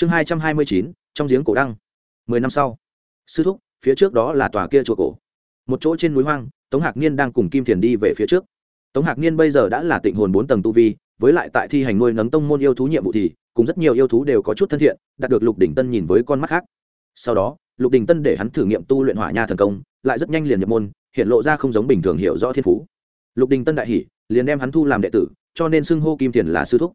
chương hai trăm hai mươi chín, trong giếng cổ đăng. Mười năm sau, sư thúc, phía trước đó là tòa kia chùa cổ. Một chỗ trên núi hoang, tống hạc niên đang cùng kim thiền đi về phía trước. Tống hạc niên bây giờ đã là tịnh hồn bốn tầng tu vi, với lại tại thi hành nuôi nấng tông môn yêu thú nhiệm vụ thì, cùng rất nhiều yêu thú đều có chút thân thiện, đạt được lục đỉnh tân nhìn với con mắt khác. Sau đó, lục đình tân để hắn thử nghiệm tu luyện hỏa nha thần công, lại rất nhanh liền nhập môn, hiện lộ ra không giống bình thường hiểu rõ thiên phú. Lục đình tân đại hỷ liền đem hắn thu làm đệ tử, cho nên xưng hô kim thiền là sư thúc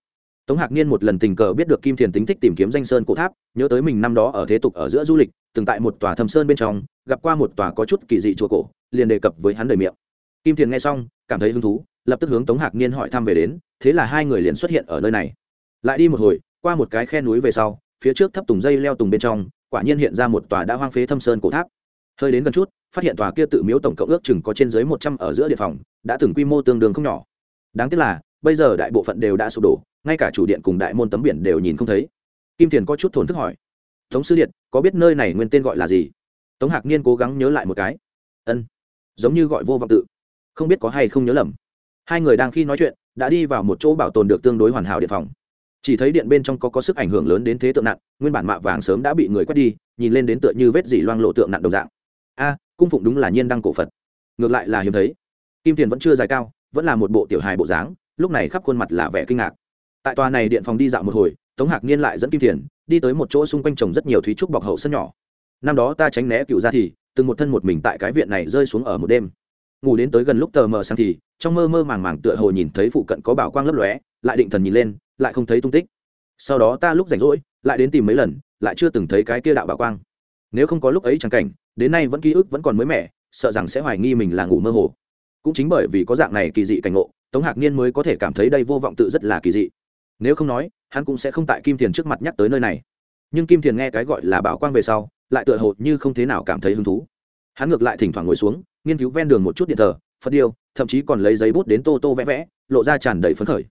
tống hạc niên một lần tình cờ biết được kim thiền tính thích tìm kiếm danh sơn cổ tháp, nhớ tới mình năm đó ở thế tục ở giữa du lịch, từng tại một tòa thâm sơn bên trong, gặp qua một tòa có chút kỳ dị chùa cổ, liền đề cập với hắn đời miệng. Kim thiền nghe xong, cảm thấy hứng thú, lập tức hướng tống hạc niên hỏi thăm về đến, thế là hai người liền xuất hiện ở nơi này. Lại đi một hồi, qua một cái khe núi về sau, phía trước thấp tùng dây leo tùng bên trong, quả nhiên hiện ra một tòa đã hoang phế thâm sơn cổ tháp. Hơi đến gần chút, phát hiện tòa kia tự miếu tổng cộng ước chừng có trên dưới một trăm ở giữa địa phòng, đã từng quy mô tương đương không nhỏ. Đáng tiếc là, bây giờ đại bộ phận đều đã sụp đổ ngay cả chủ điện cùng đại môn tấm biển đều nhìn không thấy. Kim thiền có chút thổn thức hỏi, tống sư điện có biết nơi này nguyên tên gọi là gì? Tống hạc niên cố gắng nhớ lại một cái, ân, giống như gọi vô vọng tự, không biết có hay không nhớ lầm. Hai người đang khi nói chuyện, đã đi vào một chỗ bảo tồn được tương đối hoàn hảo điện phòng. Chỉ thấy điện bên trong có có sức ảnh hưởng lớn đến thế tượng nặng nguyên bản mạ vàng sớm đã bị người quét đi, nhìn lên đến tựa như vết dỉ loang lộ tượng nặng đồng dạng. A, cung phụng đúng là nhiên đăng cổ phật. Ngược lại là hiếm thấy. Kim tiền vẫn chưa dài cao, vẫn là một bộ tiểu hài bộ dáng, lúc này khắp khuôn mặt là vẻ kinh ngạc tại tòa này điện phòng đi dạo một hồi, tống hạc niên lại dẫn kim Thiền đi tới một chỗ xung quanh trồng rất nhiều thúy trúc bọc hậu sân nhỏ. Năm đó ta tránh né cựu ra thì, từng một thân một mình tại cái viện này rơi xuống ở một đêm. Ngủ đến tới gần lúc tờ mờ sang thì, trong mơ mơ màng màng tựa hồ nhìn thấy phụ cận có bảo quang lấp lóe, lại định thần nhìn lên, lại không thấy tung tích. Sau đó ta lúc rảnh rỗi, lại đến tìm mấy lần, lại chưa từng thấy cái kia đạo bảo quang. Nếu không có lúc ấy chẳng cảnh, đến nay vẫn ký ức vẫn còn mới mẻ, sợ rằng sẽ hoài nghi mình là ngủ mơ hồ. Cũng chính bởi vì có dạng này kỳ dị cảnh ngộ, tống hạc niên mới có thể cảm thấy đây vô vọng tự rất là kỳ dị nếu không nói, hắn cũng sẽ không tại kim thiền trước mặt nhắc tới nơi này. Nhưng kim thiền nghe cái gọi là bảo quang về sau, lại tựa hồ như không thế nào cảm thấy hứng thú. Hắn ngược lại thỉnh thoảng ngồi xuống, nghiên cứu ven đường một chút điện thờ, phật điêu, thậm chí còn lấy giấy bút đến tô tô vẽ vẽ, lộ ra tràn đầy phấn khởi.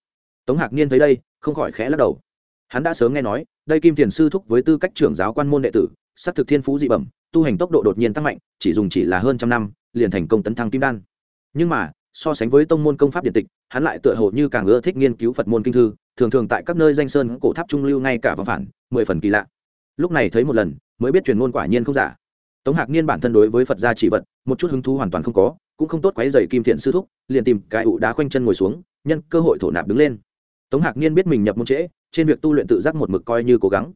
Tống hạc niên thấy đây, không khỏi khẽ lắc đầu. Hắn đã sớm nghe nói, đây kim thiền sư thúc với tư cách trưởng giáo quan môn đệ tử s thực thiên phú dị bẩm, tu hành tốc độ đột nhiên tăng mạnh, chỉ dùng chỉ là hơn trăm năm, liền thành công tấn thăng kim đan. Nhưng mà, so sánh với tông môn công pháp điện tịch, hắn lại tựa hồ như càng ưa thích nghiên cứu phật môn kinh thư thường thường tại các nơi danh sơn cổ tháp trung lưu ngay cả vòng phản, mười phần kỳ lạ. Lúc này thấy một lần, mới biết truyền ngôn quả nhiên không giả. Tống hạc niên bản thân đối với phật gia chỉ vật, một chút hứng thú hoàn toàn không có, cũng không tốt quấy dày kim thiện sư thúc, liền tìm cái ụ đá khoanh chân ngồi xuống, nhân cơ hội thổ nạp đứng lên. Tống hạc niên biết mình nhập môn trễ, trên việc tu luyện tự giác một mực coi như cố gắng.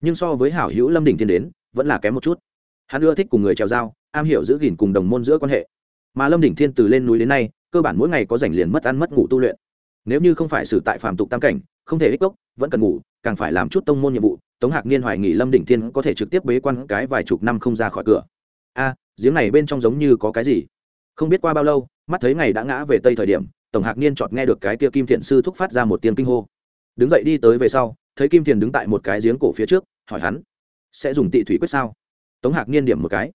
Nhưng so với hảo hữu lâm đình thiên đến, vẫn là kém một chút. Hắn ưa thích cùng người trèo dao, am hiểu giữ gìn cùng đồng môn giữa quan hệ. Mà lâm đỉnh thiên từ lên núi đến nay, cơ bản mỗi ngày có rảnh liền mất ăn mất ngủ tu luyện nếu như không phải xử tại phàm tục tam cảnh, không thể ích gốc vẫn cần ngủ, càng phải làm chút tông môn nhiệm vụ. Tống hạc niên hoài nghỉ lâm đỉnh thiên có thể trực tiếp bế quan cái vài chục năm không ra khỏi cửa. A, giếng này bên trong giống như có cái gì? Không biết qua bao lâu, mắt thấy ngày đã ngã về tây thời điểm tổng hạc niên chọt nghe được cái kia kim thiện sư thúc phát ra một tiếng kinh hô. Đứng dậy đi tới về sau, thấy kim thiền đứng tại một cái giếng cổ phía trước, hỏi hắn, sẽ dùng tị thủy quyết sao? Tống hạc niên điểm một cái,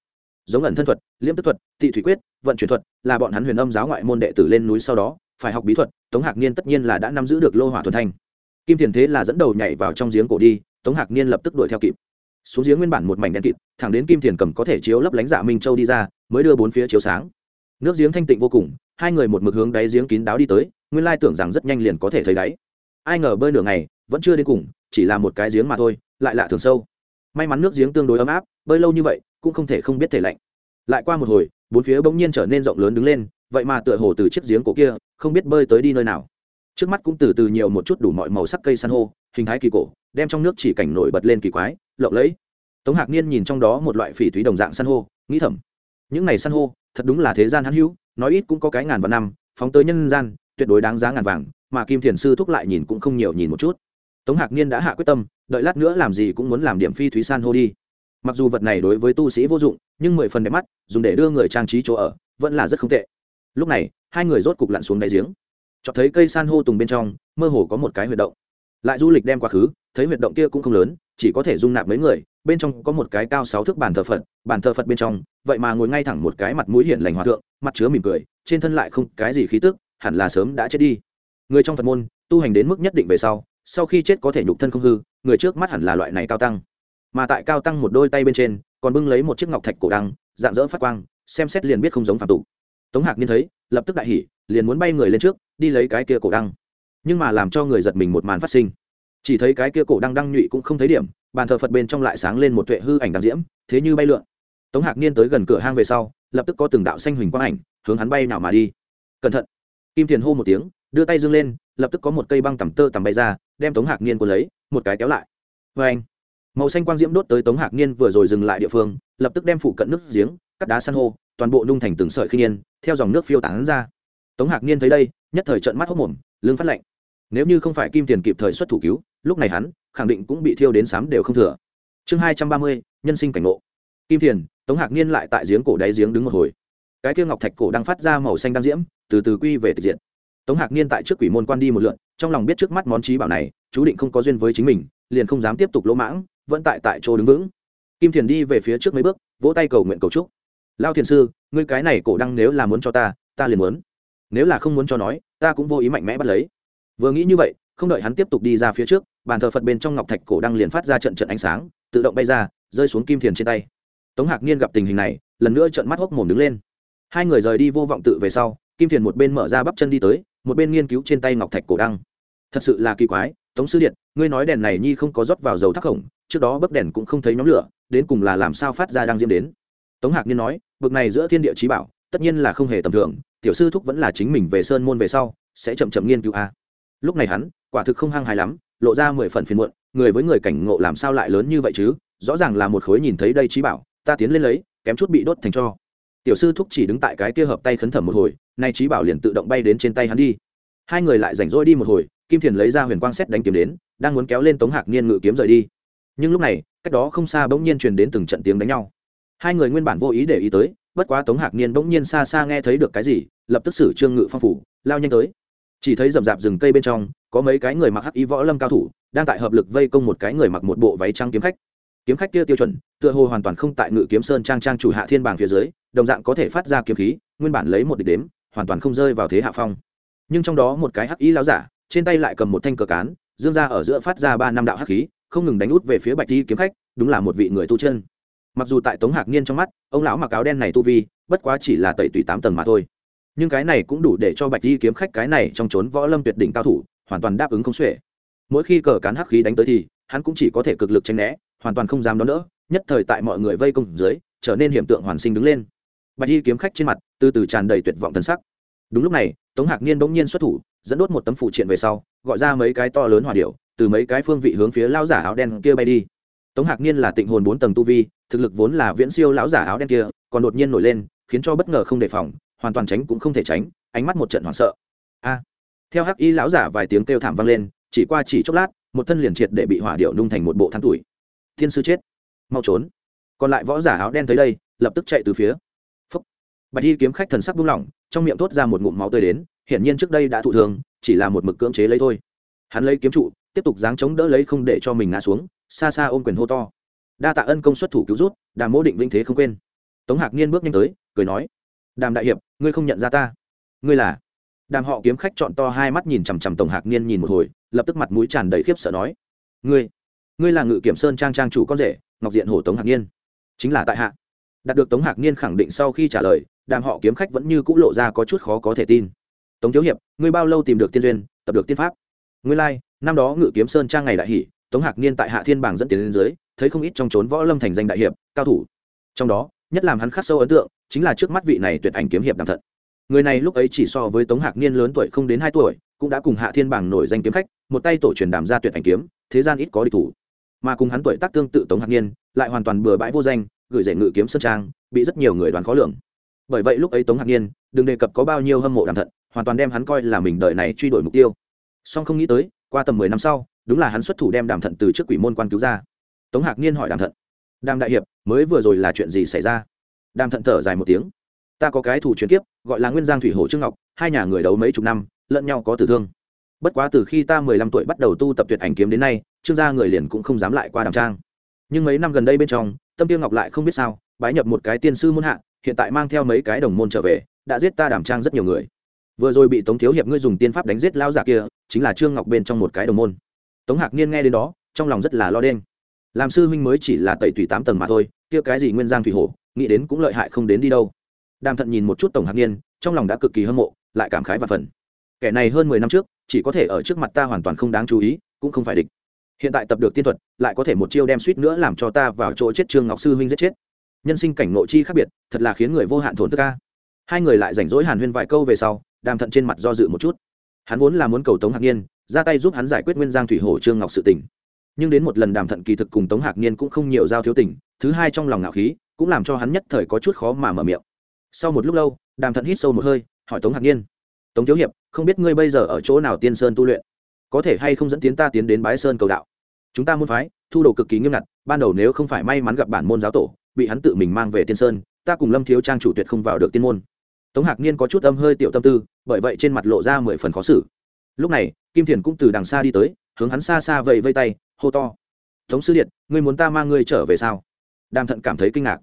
giống ẩn thân thuật liêm tức thuật, tị thủy quyết, vận chuyển thuật, là bọn hắn huyền âm giáo ngoại môn đệ tử lên núi sau đó phải học bí thuật, tống hạc niên tất nhiên là đã nắm giữ được lô hỏa thuần thanh. Kim thiền thế là dẫn đầu nhảy vào trong giếng cổ đi, tống hạc niên lập tức đuổi theo kịp. Xuống giếng nguyên bản một mảnh đen kịt, thẳng đến kim thiền cầm có thể chiếu lấp lánh dạ minh châu đi ra, mới đưa bốn phía chiếu sáng. Nước giếng thanh tịnh vô cùng, hai người một mực hướng đáy giếng kín đáo đi tới, nguyên lai tưởng rằng rất nhanh liền có thể thấy đáy. Ai ngờ bơi nửa ngày, vẫn chưa đến cùng, chỉ là một cái giếng mà thôi, lại lạ thường sâu. May mắn nước giếng tương đối ấm áp, bơi lâu như vậy, cũng không thể không biết thể lạnh. Lại qua một hồi, bốn phía bỗng nhiên trở nên rộng lớn đứng lên vậy mà tựa hồ từ chiếc giếng cổ kia, không biết bơi tới đi nơi nào. Trước mắt cũng từ từ nhiều một chút đủ mọi màu sắc cây san hô, hình thái kỳ cổ, đem trong nước chỉ cảnh nổi bật lên kỳ quái, lộng lẫy. Tống hạc niên nhìn trong đó một loại phỉ thúy đồng dạng san hô, nghĩ thầm, những này san hô, thật đúng là thế gian hãn hữu, nói ít cũng có cái ngàn vạn năm, phóng tới nhân gian, tuyệt đối đáng giá ngàn vàng, mà kim thiền sư thúc lại nhìn cũng không nhiều nhìn một chút. Tống hạc niên đã hạ quyết tâm, đợi lát nữa làm gì cũng muốn làm điểm phi thúy san hô đi. Mặc dù vật này đối với tu sĩ vô dụng, nhưng mười phần đẹp mắt, dùng để đưa người trang trí chỗ ở, vẫn là rất không tệ lúc này, hai người rốt cục lặn xuống đáy giếng. Cho thấy cây san hô tùng bên trong, mơ hồ có một cái huyệt động. Lại du lịch đem quá khứ, thấy huyệt động kia cũng không lớn, chỉ có thể dung nạp mấy người, bên trong có một cái cao sáu thước bàn thờ phật, bàn thờ phật bên trong, vậy mà ngồi ngay thẳng một cái mặt mũi hiển lành hòa thượng, mặt chứa mỉm cười, trên thân lại không cái gì khí tức, hẳn là sớm đã chết đi. Người trong phật môn, tu hành đến mức nhất định về sau sau khi chết có thể nhục thân không hư, người trước mắt hẳn là loại này cao tăng. Mà tại cao tăng một đôi tay bên trên, còn bưng lấy một chiếc ngọc thạch cổ đăng, dạng dỡ phát quang, xem xét liền biết không giống phạm tục tống hạc niên thấy, lập tức đại hỉ, liền muốn bay người lên trước, đi lấy cái kia cổ đăng. Nhưng mà làm cho người giật mình một màn phát sinh. Chỉ thấy cái kia cổ đăng đăng nhụy cũng không thấy điểm, bàn thờ phật bên trong lại sáng lên một tuệ hư ảnh đằng diễm, thế như bay lượn. Tống hạc niên tới gần cửa hang về sau, lập tức có từng đạo xanh huỳnh quang ảnh, hướng hắn bay nào mà đi. Cẩn thận! Kim thiền hô một tiếng, đưa tay dương lên, lập tức có một cây băng tầm tơ tầm bay ra, đem tống hạc niên cuốn lấy, một cái kéo lại. Vê anh màu xanh quang diễm đốt tới tống hạc niên vừa rồi dừng lại địa phương, lập tức đem phụ cận nước giếng, cắt đá san hô toàn bộ nung thành từng sợi khi nhiên theo dòng nước phiêu tán ra. Tống hạc niên thấy đây, nhất thời trận mắt hốc mồm, lưng phát lạnh. Nếu như không phải kim tiền kịp thời xuất thủ cứu, lúc này hắn, khẳng định cũng bị thiêu đến sám đều không thừa. Chương hai trăm ba mươi, nhân sinh cảnh ngộ. Kim tiền, tống hạc niên lại tại giếng cổ đáy giếng đứng một hồi. Cái kia ngọc thạch cổ đang phát ra màu xanh đang diễm, từ từ quy về tịch diện tống hạc niên tại trước quỷ môn quan đi một lượn, trong lòng biết trước mắt món trí bảo này, chú định không có duyên với chính mình, liền không dám tiếp tục lỗ mãng, vẫn tại tại chỗ đứng vững. Kim thiền đi về phía trước mấy bước, vỗ tay cầu nguyện cầu chúc lao thiền sư, ngươi cái này cổ đăng nếu là muốn cho ta ta liền muốn. Nếu là không muốn cho nói, ta cũng vô ý mạnh mẽ bắt lấy. Vừa nghĩ như vậy, không đợi hắn tiếp tục đi ra phía trước, bàn thờ phật bên trong ngọc thạch cổ đăng liền phát ra trận trận ánh sáng, tự động bay ra, rơi xuống kim thiền trên tay. Tống hạc niên gặp tình hình này, lần nữa trận mắt hốc mồm đứng lên. Hai người rời đi vô vọng tự về sau, kim thiền một bên mở ra bắp chân đi tới, một bên nghiên cứu trên tay ngọc thạch cổ đăng. Thật sự là kỳ quái, tống sư điện, ngươi nói đèn này nhi không có rót vào dầu thác khổng, trước đó bấc đèn cũng không thấy nhóm lửa, đến cùng là làm sao phát ra đang diêm đến? Tống hạc niên nói, bực này giữa thiên địa trí bảo, tất nhiên là không hề tầm thường, tiểu sư thúc vẫn là chính mình về sơn môn về sau, sẽ chậm chậm nghiên cứu a. Lúc này hắn, quả thực không hăng hài lắm, lộ ra mười phần phiền muộn, người với người cảnh ngộ làm sao lại lớn như vậy chứ? Rõ ràng là một khối nhìn thấy đây trí bảo, ta tiến lên lấy, kém chút bị đốt thành cho. Tiểu sư thúc chỉ đứng tại cái kia hợp tay khấn thẩm một hồi, nay trí bảo liền tự động bay đến trên tay hắn đi. Hai người lại rảnh rỗi đi một hồi, kim thiền lấy ra huyền quang xét đánh kiếm đến, đang muốn kéo lên tống hạc niên ngự kiếm rời đi. Nhưng lúc này, cách đó không xa bỗng nhiên truyền đến từng trận tiếng đánh nhau hai người nguyên bản vô ý để ý tới, bất quá tống hạc niên bỗng nhiên xa xa nghe thấy được cái gì, lập tức xử trương ngự phong phủ, lao nhanh tới. Chỉ thấy rậm rạp rừng cây bên trong, có mấy cái người mặc hắc y võ lâm cao thủ, đang tại hợp lực vây công một cái người mặc một bộ váy trắng kiếm khách. Kiếm khách kia tiêu chuẩn, tựa hồ hoàn toàn không tại ngự kiếm sơn trang trang chủ hạ thiên bảng phía dưới, đồng dạng có thể phát ra kiếm khí, nguyên bản lấy một địch đếm, hoàn toàn không rơi vào thế hạ phong. Nhưng trong đó một cái hắc y láo giả, trên tay lại cầm một thanh cờ cán, dương ra ở giữa phát ra ba năm đạo hắc khí, không ngừng đánh út về phía bạch y kiếm khách, đúng là một vị người tu chân mặc dù tại tống hạc niên trong mắt, ông lão mặc áo đen này tu vi, bất quá chỉ là tẩy tùy tám tầng mà thôi. Nhưng cái này cũng đủ để cho bạch y kiếm khách cái này trong trốn võ lâm tuyệt đỉnh cao thủ, hoàn toàn đáp ứng không xuể. Mỗi khi cờ cán hắc khí đánh tới thì, hắn cũng chỉ có thể cực lực tranh né, hoàn toàn không dám đón đỡ, nhất thời tại mọi người vây công dưới, trở nên hiện tượng hoàn sinh đứng lên. Bạch y kiếm khách trên mặt, từ từ tràn đầy tuyệt vọng thân sắc. Đúng lúc này, tống hạc niên bỗng nhiên xuất thủ, dẫn đốt một tấm phụ triện về sau, gọi ra mấy cái to lớn hòa điệu từ mấy cái phương vị hướng phía lao giả áo đen kia bay đi. Tống hạc niên là tịnh hồn bốn tầng tu vi thực lực vốn là viễn siêu lão giả áo đen kia, còn đột nhiên nổi lên, khiến cho bất ngờ không đề phòng, hoàn toàn tránh cũng không thể tránh, ánh mắt một trận hoảng sợ. A! Theo hắc y lão giả vài tiếng kêu thảm vang lên, chỉ qua chỉ chốc lát, một thân liền triệt để bị hỏa điệu nung thành một bộ than tuổi. Thiên sư chết! Mau trốn! Còn lại võ giả áo đen tới đây, lập tức chạy từ phía. Phúc! Bạch y kiếm khách thần sắc buông lỏng, trong miệng thốt ra một ngụm máu tươi đến, hiển nhiên trước đây đã thụ thường chỉ là một mực cưỡng chế lấy thôi. Hắn lấy kiếm trụ, tiếp tục giáng chống đỡ lấy không để cho mình ngã xuống, xa xa ôm quyền hô to đa tạ ân công xuất thủ cứu rút đàm mô định vinh thế không quên. Tống hạc niên bước nhanh tới cười nói đàm đại hiệp ngươi không nhận ra ta. Ngươi là? Đàm họ kiếm khách chọn to hai mắt nhìn chằm chằm tổng hạc niên nhìn một hồi lập tức mặt mũi tràn đầy khiếp sợ nói ngươi ngươi là ngự kiểm sơn trang trang chủ con rể ngọc diện hổ tống hạc niên. Chính là tại hạ. Đạt được tống hạc niên khẳng định sau khi trả lời đàm họ kiếm khách vẫn như c ũ lộ ra có chút khó có thể tin. Tống thiếu hiệp ngươi bao lâu tìm được tiên duyên tập được tiên pháp? Ngươi lai、like, năm đó ngự kiếm sơn trang ngày đại hỷ tống hạc niên tại hạ thiên bảng dẫn tiền lên dưới thấy không ít trong trốn võ lâm thành danh đại hiệp, cao thủ. Trong đó, nhất làm hắn khắc sâu ấn tượng, chính là trước mắt vị này tuyệt ảnh kiếm hiệp đàm thận người này lúc ấy chỉ so với tống hạc niên lớn tuổi không đến hai tuổi, cũng đã cùng hạ thiên bảng nổi danh kiếm khách, một tay tổ truyền đàm ra tuyệt ảnh kiếm, thế gian ít có địch thủ. Mà cùng hắn tuổi tác tương tự tống hạc niên, lại hoàn toàn bừa bãi vô danh, gửi rể ngự kiếm sơn trang, bị rất nhiều người đoán khó lường. Bởi vậy lúc ấy tống hạc niên, đừng đề cập có bao nhiêu hâm mộ đàm thận hoàn toàn đem hắn coi là mình đời này truy đuổi mục tiêu. Song không nghĩ tới, qua tầm mười năm sau, đúng là hắn xuất thủ đem đàm thận từ trước quỷ môn quan cứu ra tống hạc niên hỏi đàm thận, đàm đại hiệp, mới vừa rồi là chuyện gì xảy ra? Đàm thận thở dài một tiếng, ta có cái thủ truyền kiếp, gọi là nguyên giang thủy hồ trương ngọc, hai nhà người đấu mấy chục năm, lẫn nhau có tử thương. Bất quá từ khi ta mười lăm tuổi bắt đầu tu tập tuyệt ảnh kiếm đến nay, trương gia người liền cũng không dám lại qua đàm trang. Nhưng mấy năm gần đây bên trong, tâm tiêu ngọc lại không biết sao, bái nhập một cái tiên sư môn hạ, hiện tại mang theo mấy cái đồng môn trở về, đã giết ta đàm trang rất nhiều người. Vừa rồi bị tống thiếu hiệp ngươi dùng tiên pháp đánh giết lao giả kia, chính là trương ngọc bên trong một cái đồng môn. Tống hạc niên nghe đến đó, trong lòng rất là lo đen làm sư huynh mới chỉ là tẩy tùy tám tầng mà thôi, kia cái gì nguyên giang thủy hổ, nghĩ đến cũng lợi hại không đến đi đâu. Đàm thận nhìn một chút tổng hạc niên, trong lòng đã cực kỳ hâm mộ, lại cảm khái và phần kẻ này hơn mười năm trước, chỉ có thể ở trước mặt ta hoàn toàn không đáng chú ý, cũng không phải địch. Hiện tại tập được tiên thuật, lại có thể một chiêu đem suýt nữa làm cho ta vào chỗ chết trương ngọc sư huynh giết chết. Nhân sinh cảnh nội chi khác biệt, thật là khiến người vô hạn thổn thức ca hai người lại rảnh rỗi hàn huyên vài câu về sau, đàm thận trên mặt do dự một chút. Hắn vốn là muốn cầu tống hạc niên, ra tay giúp hắn giải quyết nguyên giang thủy hổ trương ngọc sự tỉnh nhưng đến một lần đàm thận kỳ thực cùng tống hạc niên cũng không nhiều giao thiếu tình, thứ hai trong lòng ngạo khí, cũng làm cho hắn nhất thời có chút khó mà mở miệng. Sau một lúc lâu, đàm thận hít sâu một hơi, hỏi tống hạc niên, tống thiếu hiệp, không biết ngươi bây giờ ở chỗ nào tiên sơn tu luyện? Có thể hay không dẫn tiến ta tiến đến bái sơn cầu đạo? Chúng ta môn phái, thu đồ cực kỳ nghiêm ngặt, ban đầu nếu không phải may mắn gặp bản môn giáo tổ, bị hắn tự mình mang về tiên sơn, ta cùng lâm thiếu trang chủ tuyệt không vào được tiên môn. Tống hạc niên có chút âm hơi tiểu tâm tư, bởi vậy trên mặt lộ ra mười phần khó xử. Lúc này, kim thiền cũng từ đằng xa đi tới, hướng hắn xa xa vẫy vây tay hô to. Tống sư điện, ngươi muốn ta mang ngươi trở về sao? Đàm thận cảm thấy kinh ngạc.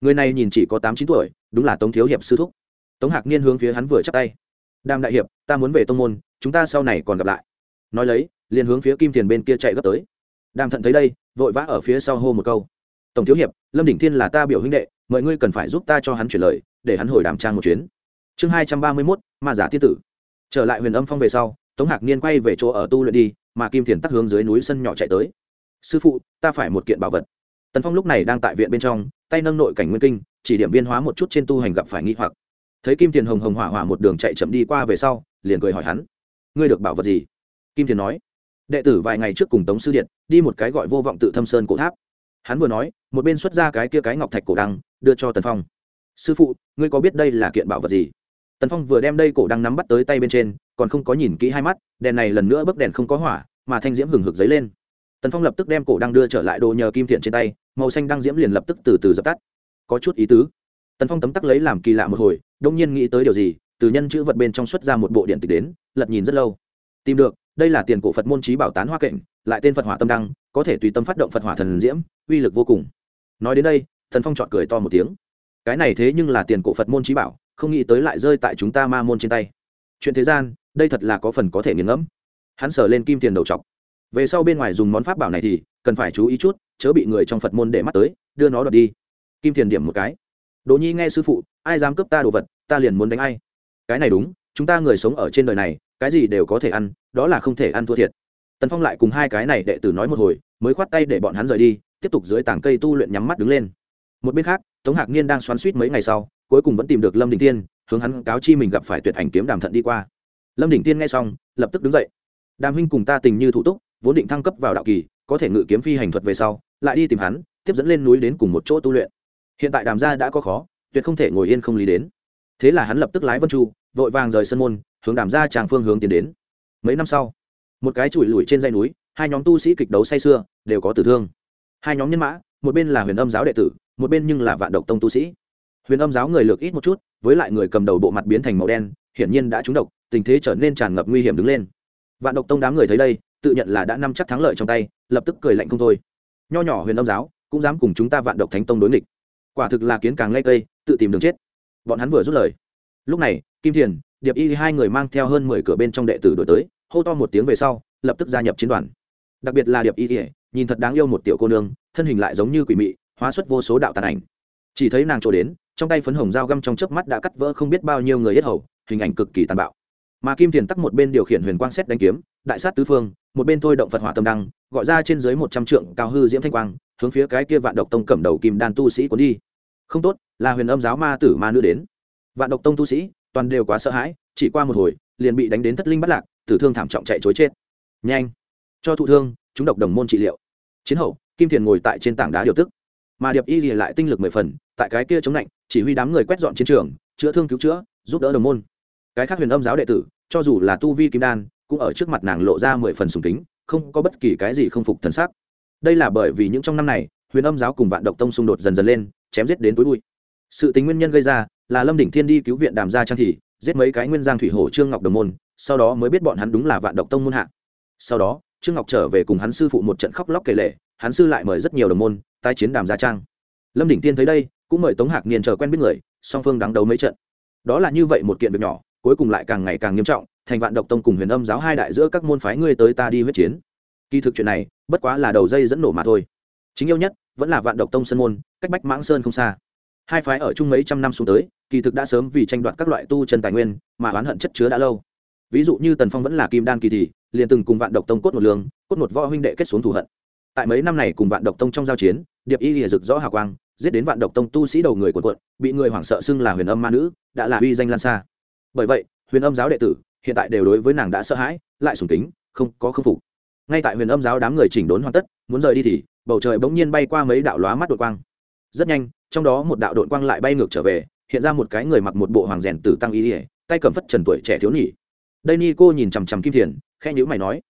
Người này nhìn chỉ có tám chín tuổi, đúng là tống thiếu hiệp sư thúc. Tống hạc niên hướng phía hắn vừa chắc tay. Đàm đại hiệp, ta muốn về tông môn, chúng ta sau này còn gặp lại. Nói lấy, liền hướng phía kim tiền bên kia chạy gấp tới. Đàm thận thấy đây, vội vã ở phía sau hô một câu. Tổng thiếu hiệp, lâm đỉnh thiên là ta biểu huynh đệ, mọi ngươi cần phải giúp ta cho hắn chuyển lời, để hắn hồi đàm trang một chuyến. Chương hai trăm ba mươi mốt, ma giả tiên tử. Trở lại huyền âm phong về sau, tống hạc niên quay về chỗ ở tu luyện đi mà kim thiền tắc hướng dưới núi sân nhỏ chạy tới. Sư phụ, ta phải một kiện bảo vật. Tần phong lúc này đang tại viện bên trong, tay nâng nội cảnh nguyên kinh, chỉ điểm viên hóa một chút trên tu hành gặp phải nghi hoặc. Thấy kim thiền hồng hồng hỏa hỏa một đường chạy chậm đi qua về sau, liền cười hỏi hắn, ngươi được bảo vật gì? Kim thiền nói, đệ tử vài ngày trước cùng tống sư điện, đi một cái gọi vô vọng tự thâm sơn cổ tháp. Hắn vừa nói, một bên xuất ra cái kia cái ngọc thạch cổ đăng, đưa cho tần phong. Sư phụ, ngươi có biết đây là kiện bảo vật gì? Tần phong vừa đem đây cổ đăng nắm bắt tới tay bên trên còn không có nhìn kỹ hai mắt, đèn này lần nữa bấc đèn không có hỏa, mà thanh diễm hừng hực dấy lên. Tần phong lập tức đem cổ đăng đưa trở lại đồ nhờ kim thiện trên tay, màu xanh đăng diễm liền lập tức từ từ dập tắt. Có chút ý tứ. Tần phong tấm tắc lấy làm kỳ lạ một hồi, đông nhiên nghĩ tới điều gì, từ nhân chữ vật bên trong xuất ra một bộ điện tịch đến, lật nhìn rất lâu. Tìm được, đây là tiền cổ phật môn trí bảo tán hoa kệnh, lại tên phật hỏa tâm đăng, có thể tùy tâm phát động phật hỏa thần diễm, uy lực vô cùng. Nói đến đây thần phong chọn cười to một tiếng. Cái này thế nhưng là tiền cổ phật môn trí bảo, không nghĩ tới lại rơi tại chúng ta ma môn trên tay chuyện thế gian, đây thật là có phần có thể nghiền ngẫm. Hắn sờ lên kim tiền đầu chọc về sau bên ngoài dùng món pháp bảo này thì, cần phải chú ý chút, chớ bị người trong phật môn để mắt tới, đưa nó đợt đi. Kim tiền điểm một cái. Đỗ nhi nghe sư phụ, ai dám cướp ta đồ vật, ta liền muốn đánh ai. Cái này đúng, chúng ta người sống ở trên đời này, cái gì đều có thể ăn, đó là không thể ăn thua thiệt. Tần phong lại cùng hai cái này đệ tử nói một hồi, mới khoát tay để bọn hắn rời đi, tiếp tục dưới tảng cây tu luyện nhắm mắt đứng lên. Một bên khác, tống hạc niên đang xoắn suýt mấy ngày sau, cuối cùng vẫn tìm được lâm đình tiên hướng hắn cáo chi mình gặp phải tuyệt ảnh kiếm đàm thận đi qua. Lâm đình tiên nghe xong, lập tức đứng dậy. Đàm huynh cùng ta tình như thủ túc, vốn định thăng cấp vào đạo kỳ, có thể ngự kiếm phi hành thuật về sau, lại đi tìm hắn, tiếp dẫn lên núi đến cùng một chỗ tu luyện. Hiện tại đàm gia đã có khó, tuyệt không thể ngồi yên không lý đến. Thế là hắn lập tức lái vân chu, vội vàng rời sân môn, hướng đàm gia tràng phương hướng tiến đến. Mấy năm sau, một cái chùi lùi trên dây núi, hai nhóm tu sĩ kịch đấu say sưa, đều có tử thương. Hai nhóm nhân mã, một bên là huyền âm giáo đệ tử, một bên nhưng là vạn độc tông tu sĩ huyền âm giáo người lược ít một chút, với lại người cầm đầu bộ mặt biến thành màu đen, hiển nhiên đã trúng độc, tình thế trở nên tràn ngập nguy hiểm đứng lên. Vạn độc tông đám người thấy đây, tự nhận là đã nắm chắc thắng lợi trong tay, lập tức cười lạnh không thôi. Nho nhỏ huyền âm giáo, cũng dám cùng chúng ta vạn độc thánh tông đối nghịch. Quả thực là kiến càng lây cây tự tìm đường chết. Bọn hắn vừa rút lời. Lúc này, kim thiền, điệp y hai người mang theo hơn mười cửa bên trong đệ tử đổi tới, hô to một tiếng về sau, lập tức gia nhập chiến đoàn. Đặc biệt là điệp y, nhìn thật đáng yêu một tiểu cô nương, thân hình lại giống như quỷ mị, hóa xuất vô số đạo tàn ảnh. Chỉ thấy nàng trổ đến trong tay phấn hồng dao găm trong chớp mắt đã cắt vỡ không biết bao nhiêu người yết hầu, hình ảnh cực kỳ tàn bạo. Mà kim thiền tắc một bên điều khiển huyền quang xét đánh kiếm, đại sát tứ phương, một bên thôi động phật hỏa tâm đăng, gọi ra trên dưới một trăm trượng cao hư diễm thanh quang, hướng phía cái kia vạn độc tông cầm đầu kim đan tu sĩ cuốn đi. Không tốt, là huyền âm giáo ma tử ma nữ đến. Vạn độc tông tu sĩ, toàn đều quá sợ hãi, chỉ qua một hồi, liền bị đánh đến thất linh bắt lạc, tử thương thảm trọng chạy chối chết. Nhanh, cho thụ thương, chúng độc đồng môn trị liệu. Chiến hậu, kim thiền ngồi tại trên tảng đá điều tức. Mà điệp y lại tinh lực mười phần, tại cái kia chống lạnh chỉ huy đám người quét dọn chiến trường, chữa thương cứu chữa, giúp đỡ đồng môn. Cái khác huyền âm giáo đệ tử, cho dù là tu vi kim đan, cũng ở trước mặt nàng lộ ra mười phần sùng kính, không có bất kỳ cái gì không phục thần sắc. Đây là bởi vì những trong năm này, huyền âm giáo cùng vạn độc tông xung đột dần dần lên, chém giết đến tối bụi. Sự tính nguyên nhân gây ra, là lâm đỉnh thiên đi cứu viện đàm gia trang thì giết mấy cái nguyên giang thủy hổ trương ngọc đồng môn, sau đó mới biết bọn hắn đúng là vạn độc tông môn hạ. Sau đó, trương ngọc trở về cùng hắn sư phụ một trận khóc lóc kể lệ, hắn sư lại mời rất nhiều đồng môn, tái chiến đàm gia trang. Lâm đỉnh tiên thấy đây cũng mời tống hạc niên chờ quen biết người, song phương đắng đấu mấy trận. Đó là như vậy một kiện việc nhỏ, cuối cùng lại càng ngày càng nghiêm trọng, thành vạn độc tông cùng huyền âm giáo hai đại giữa các môn phái ngươi tới ta đi huyết chiến. Kỳ thực chuyện này, bất quá là đầu dây dẫn nổ mà thôi. Chính yêu nhất, vẫn là vạn độc tông sân môn, cách bách mãng sơn không xa. Hai phái ở chung mấy trăm năm xuống tới, kỳ thực đã sớm vì tranh đoạt các loại tu chân tài nguyên, mà oán hận chất chứa đã lâu. Ví dụ như tần phong vẫn là kim đan kỳ thì liền từng cùng vạn độc tông cốt một lương, cốt một võ huynh đệ kết xuống thù hận. Tại mấy năm này cùng vạn độc tông trong giao chiến, điệp y lìa rực rõ hào quang giết đến vạn độc tông tu sĩ đầu người quần quận bị người hoảng sợ xưng là huyền âm ma nữ, đã là uy danh lan xa. Bởi vậy, huyền âm giáo đệ tử, hiện tại đều đối với nàng đã sợ hãi, lại sùng kính, không có khâm phục. Ngay tại huyền âm giáo đám người chỉnh đốn hoàn tất, muốn rời đi thì, bầu trời bỗng nhiên bay qua mấy đạo lóa mắt đội quang. Rất nhanh, trong đó một đạo đội quang lại bay ngược trở về, hiện ra một cái người mặc một bộ hoàng rèn tử tăng y ỉa tay cầm phất trần tuổi trẻ thiếu nhỉ đây ni cô nhìn chằm chằm kim thiền khe nhữ mày nói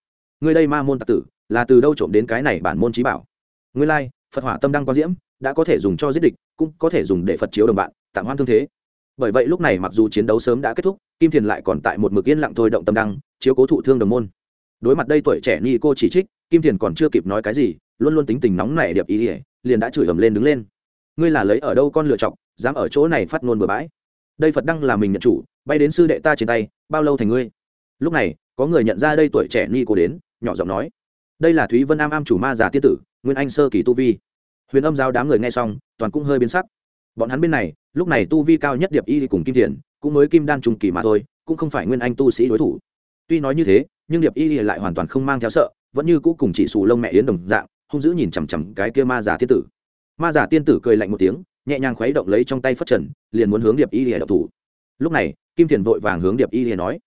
người đây ma môn tạc tử, là từ đâu trộm đến cái này bản môn trí bảo? Nguyên lai, phật hỏa tâm đang quang diễm đã có thể dùng cho giết địch, cũng có thể dùng để phật chiếu đồng bạn, tạm hoan thương thế. Bởi vậy lúc này mặc dù chiến đấu sớm đã kết thúc, kim thiền lại còn tại một mực yên lặng thôi động tâm đăng, chiếu cố thụ thương đồng môn. Đối mặt đây tuổi trẻ ni cô chỉ trích, kim thiền còn chưa kịp nói cái gì, luôn luôn tính tình nóng nảy điệp ý ỉa liền đã chửi ầm lên đứng lên. Ngươi là lấy ở đâu con lựa chọc, dám ở chỗ này phát ngôn bừa bãi? Đây phật đăng là mình nhận chủ, bay đến sư đệ ta trên tay, bao lâu thành ngươi? Lúc này, có người nhận ra đây tuổi trẻ ni cô đến, nhỏ giọng nói, đây là thúy vân am am chủ ma già tiên tử, nguyên anh sơ kỳ tu vi huyền âm giao đám người nghe xong, toàn cũng hơi biến sắc. Bọn hắn bên này, lúc này tu vi cao nhất điệp y cùng kim thiền, cũng mới kim đan trùng kỳ mà thôi, cũng không phải nguyên anh tu sĩ đối thủ. Tuy nói như thế, nhưng điệp y lại hoàn toàn không mang theo sợ, vẫn như cũ cùng chỉ xù lông mẹ yến đồng dạng, hung dữ nhìn chằm chằm cái kia ma giả tiên tử. Ma giả tiên tử cười lạnh một tiếng, nhẹ nhàng khuấy động lấy trong tay phất trần, liền muốn hướng điệp y lìa độc thủ. Lúc này, kim thiền vội vàng hướng điệp y lìa nói,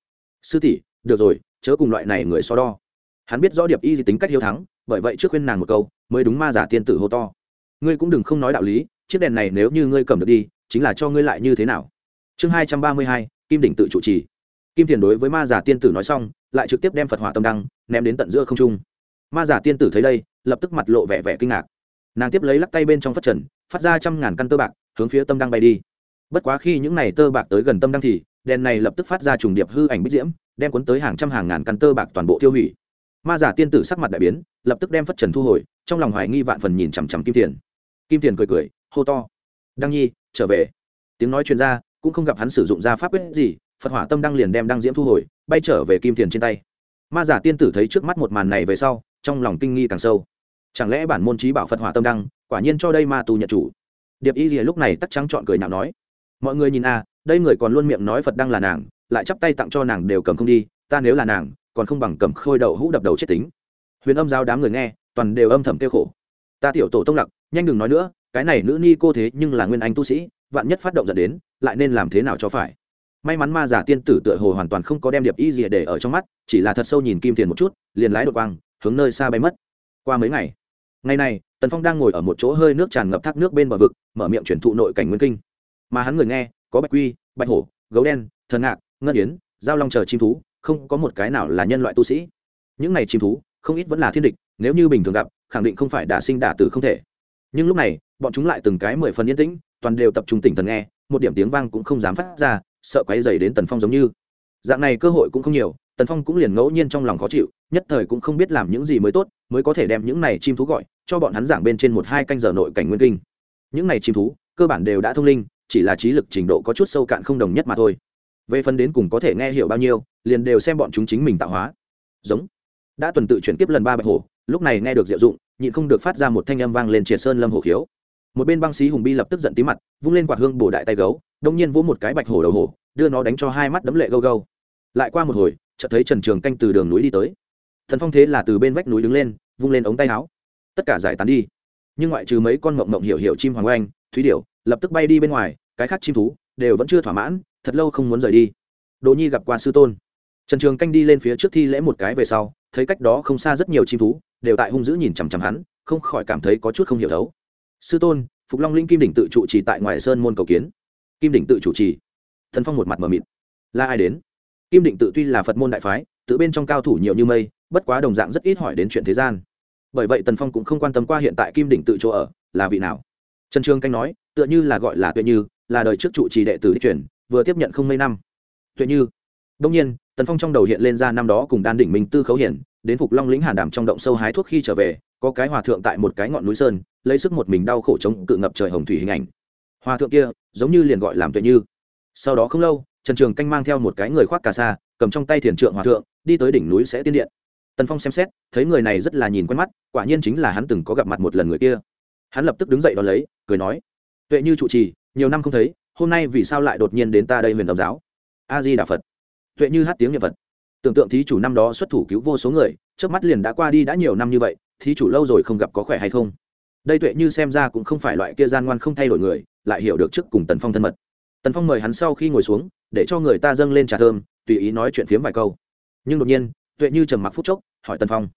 sư tỷ, được rồi, chớ cùng loại này người so đo. Hắn biết rõ điệp y tính cách hiếu thắng, bởi vậy trước khuyên nàng một câu, mới đúng ma giả tiên tử hô to ngươi cũng đừng không nói đạo lý, chiếc đèn này nếu như ngươi cầm được đi, chính là cho ngươi lại như thế nào? Chương hai trăm ba mươi hai, kim đỉnh tự chủ trì. Kim thiền đối với ma giả tiên tử nói xong, lại trực tiếp đem phật hỏa tâm đăng ném đến tận giữa không trung. Ma giả tiên tử thấy đây, lập tức mặt lộ vẻ vẻ kinh ngạc. Nàng tiếp lấy lắc tay bên trong phất trần, phát ra trăm ngàn căn tơ bạc, hướng phía tâm đăng bay đi. Bất quá khi những này tơ bạc tới gần tâm đăng thì, đèn này lập tức phát ra trùng điệp hư ảnh bích diễm, đem cuốn tới hàng trăm hàng ngàn căn tơ bạc toàn bộ tiêu hủy. Ma giả tiên tử sắc mặt đại biến, lập tức đem phất trần thu hồi, trong lòng hoài nghi vạn phần nhìn chằm chằm kim tiền kim tiền cười cười, hô to. Đăng nhi, trở về. Tiếng nói chuyên r a cũng không gặp hắn sử dụng ra pháp quyết gì, phật hỏa tâm đăng liền đem đăng diễm thu hồi, bay trở về kim tiền trên tay. Ma giả tiên tử thấy trước mắt một màn này về sau, trong lòng kinh nghi càng sâu. Chẳng lẽ bản môn trí bảo phật hỏa tâm đăng, quả nhiên cho đây ma tù nhận chủ? Điệp y rìa lúc này tắc trắng chọn cười nhạo nói. Mọi người nhìn a, đây người còn luôn miệng nói phật đăng là nàng, lại chắp tay tặng cho nàng đều cầm không đi, ta nếu là nàng, còn không bằng cầm khôi đậu hũ đập đầu chết tính. Huyền âm giao đám người nghe, toàn đều âm thầm tiêu khổ. Ta tiểu tổ tông lặc nhanh đừng nói nữa, cái này nữ ni cô thế nhưng là nguyên anh tu sĩ, vạn nhất phát động dẫn đến, lại nên làm thế nào cho phải? May mắn ma giả tiên tử tựa hồ hoàn toàn không có đem điệp y gì để ở trong mắt, chỉ là thật sâu nhìn kim tiền một chút, liền lái đột quang, hướng nơi xa bay mất. Qua mấy ngày ngày này, tần phong đang ngồi ở một chỗ hơi nước tràn ngập thác nước bên bờ vực, mở miệng chuyển thụ nội cảnh nguyên kinh. Mà hắn người nghe, có bạch quy, bạch hổ, gấu đen, thần ngạc, ngân yến, giao long chờ chim thú, không có một cái nào là nhân loại tu sĩ. Những này chim thú, không ít vẫn là thiên địch, nếu như bình thường gặp, khẳng định không phải đả sinh đả tử không thể nhưng lúc này, bọn chúng lại từng cái mười phần yên tĩnh, toàn đều tập trung tỉnh thần nghe, một điểm tiếng vang cũng không dám phát ra, sợ quáy dày đến tần phong giống như. Dạng này cơ hội cũng không nhiều, tần phong cũng liền ngẫu nhiên trong lòng khó chịu, nhất thời cũng không biết làm những gì mới tốt, mới có thể đem những này chim thú gọi, cho bọn hắn giảng bên trên một hai canh giờ nội cảnh nguyên kinh. Những này chim thú, cơ bản đều đã thông linh, chỉ là trí lực trình độ có chút sâu cạn không đồng nhất mà thôi. Về phần đến cùng có thể nghe hiểu bao nhiêu, liền đều xem bọn chúng chính mình tạo hóa. Giống. Đã tuần tự chuyển tiếp lần ba bạch hổ, lúc này nghe được diệu dụng nhịn không được phát ra một thanh âm vang lên triệt sơn lâm hổ khiếu. Một bên băng xí hùng bi lập tức giận tí mặt, vung lên quạt hương bổ đại tay gấu đông nhiên vỗ một cái bạch hổ đầu hổ, đưa nó đánh cho hai mắt đấm lệ gâu gâu. Lại qua một hồi, chợt thấy trần trường canh từ đường núi đi tới. Thần phong thế là từ bên vách núi đứng lên, vung lên ống tay áo. Tất cả giải tán đi. Nhưng ngoại trừ mấy con mộng mộng hiểu hiểu chim hoàng oanh, thúy điểu, lập tức bay đi bên ngoài, cái khác chim thú đều vẫn chưa thỏa mãn, thật lâu không muốn rời đi. Đỗ nhi gặp qua sư tôn. Trần trường canh đi lên phía trước thi lễ một cái về sau, thấy cách đó không xa rất nhiều chim thú đều tại hung dữ nhìn chằm chằm hắn, không khỏi cảm thấy có chút không hiểu thấu. Sư tôn, phục long linh kim đỉnh tự trụ trì tại ngoài sơn môn cầu kiến. Kim đỉnh tự chủ trì. Thần phong một mặt mờ mịt. Là ai đến? Kim định tự tuy là phật môn đại phái, tự bên trong cao thủ nhiều như mây, bất quá đồng dạng rất ít hỏi đến chuyện thế gian. Bởi vậy tần phong cũng không quan tâm qua hiện tại kim đỉnh tự chỗ ở, là vị nào? Trần trương canh nói, tựa như là gọi là tuệ như, là đời trước trụ trì đệ tử đi chuyển vừa tiếp nhận không mấy năm. Tuệ như. Đông nhiên, tần phong trong đầu hiện lên ra năm đó cùng đan đỉnh minh tư khấu hiển đến phục long lĩnh hàn Đàm trong động sâu hái thuốc khi trở về, có cái hòa thượng tại một cái ngọn núi sơn, lấy sức một mình đau khổ chống cự ngập trời hồng thủy hình ảnh. Hòa thượng kia, giống như liền gọi làm tuệ như. Sau đó không lâu, trần trường canh mang theo một cái người khoác cà sa, cầm trong tay thiền trượng hòa thượng, đi tới đỉnh núi sẽ tiên điện. Tần phong xem xét, thấy người này rất là nhìn quen mắt, quả nhiên chính là hắn từng có gặp mặt một lần người kia. Hắn lập tức đứng dậy đón lấy, cười nói, tuệ như trụ trì, nhiều năm không thấy, hôm nay vì sao lại đột nhiên đến ta đây huyền đồng giáo? A di đà phật. Tuệ như hát tiếng nhật phật tưởng tượng thí chủ năm đó xuất thủ cứu vô số người, trước mắt liền đã qua đi đã nhiều năm như vậy, thí chủ lâu rồi không gặp có khỏe hay không? Đây tuệ như xem ra cũng không phải loại kia gian ngoan không thay đổi người, lại hiểu được trước cùng tần phong thân mật. Tần phong mời hắn sau khi ngồi xuống, để cho người ta dâng lên trà thơm, tùy ý nói chuyện phiếm vài câu. Nhưng đột nhiên, tuệ như trầm mặc phút chốc, hỏi tần phong.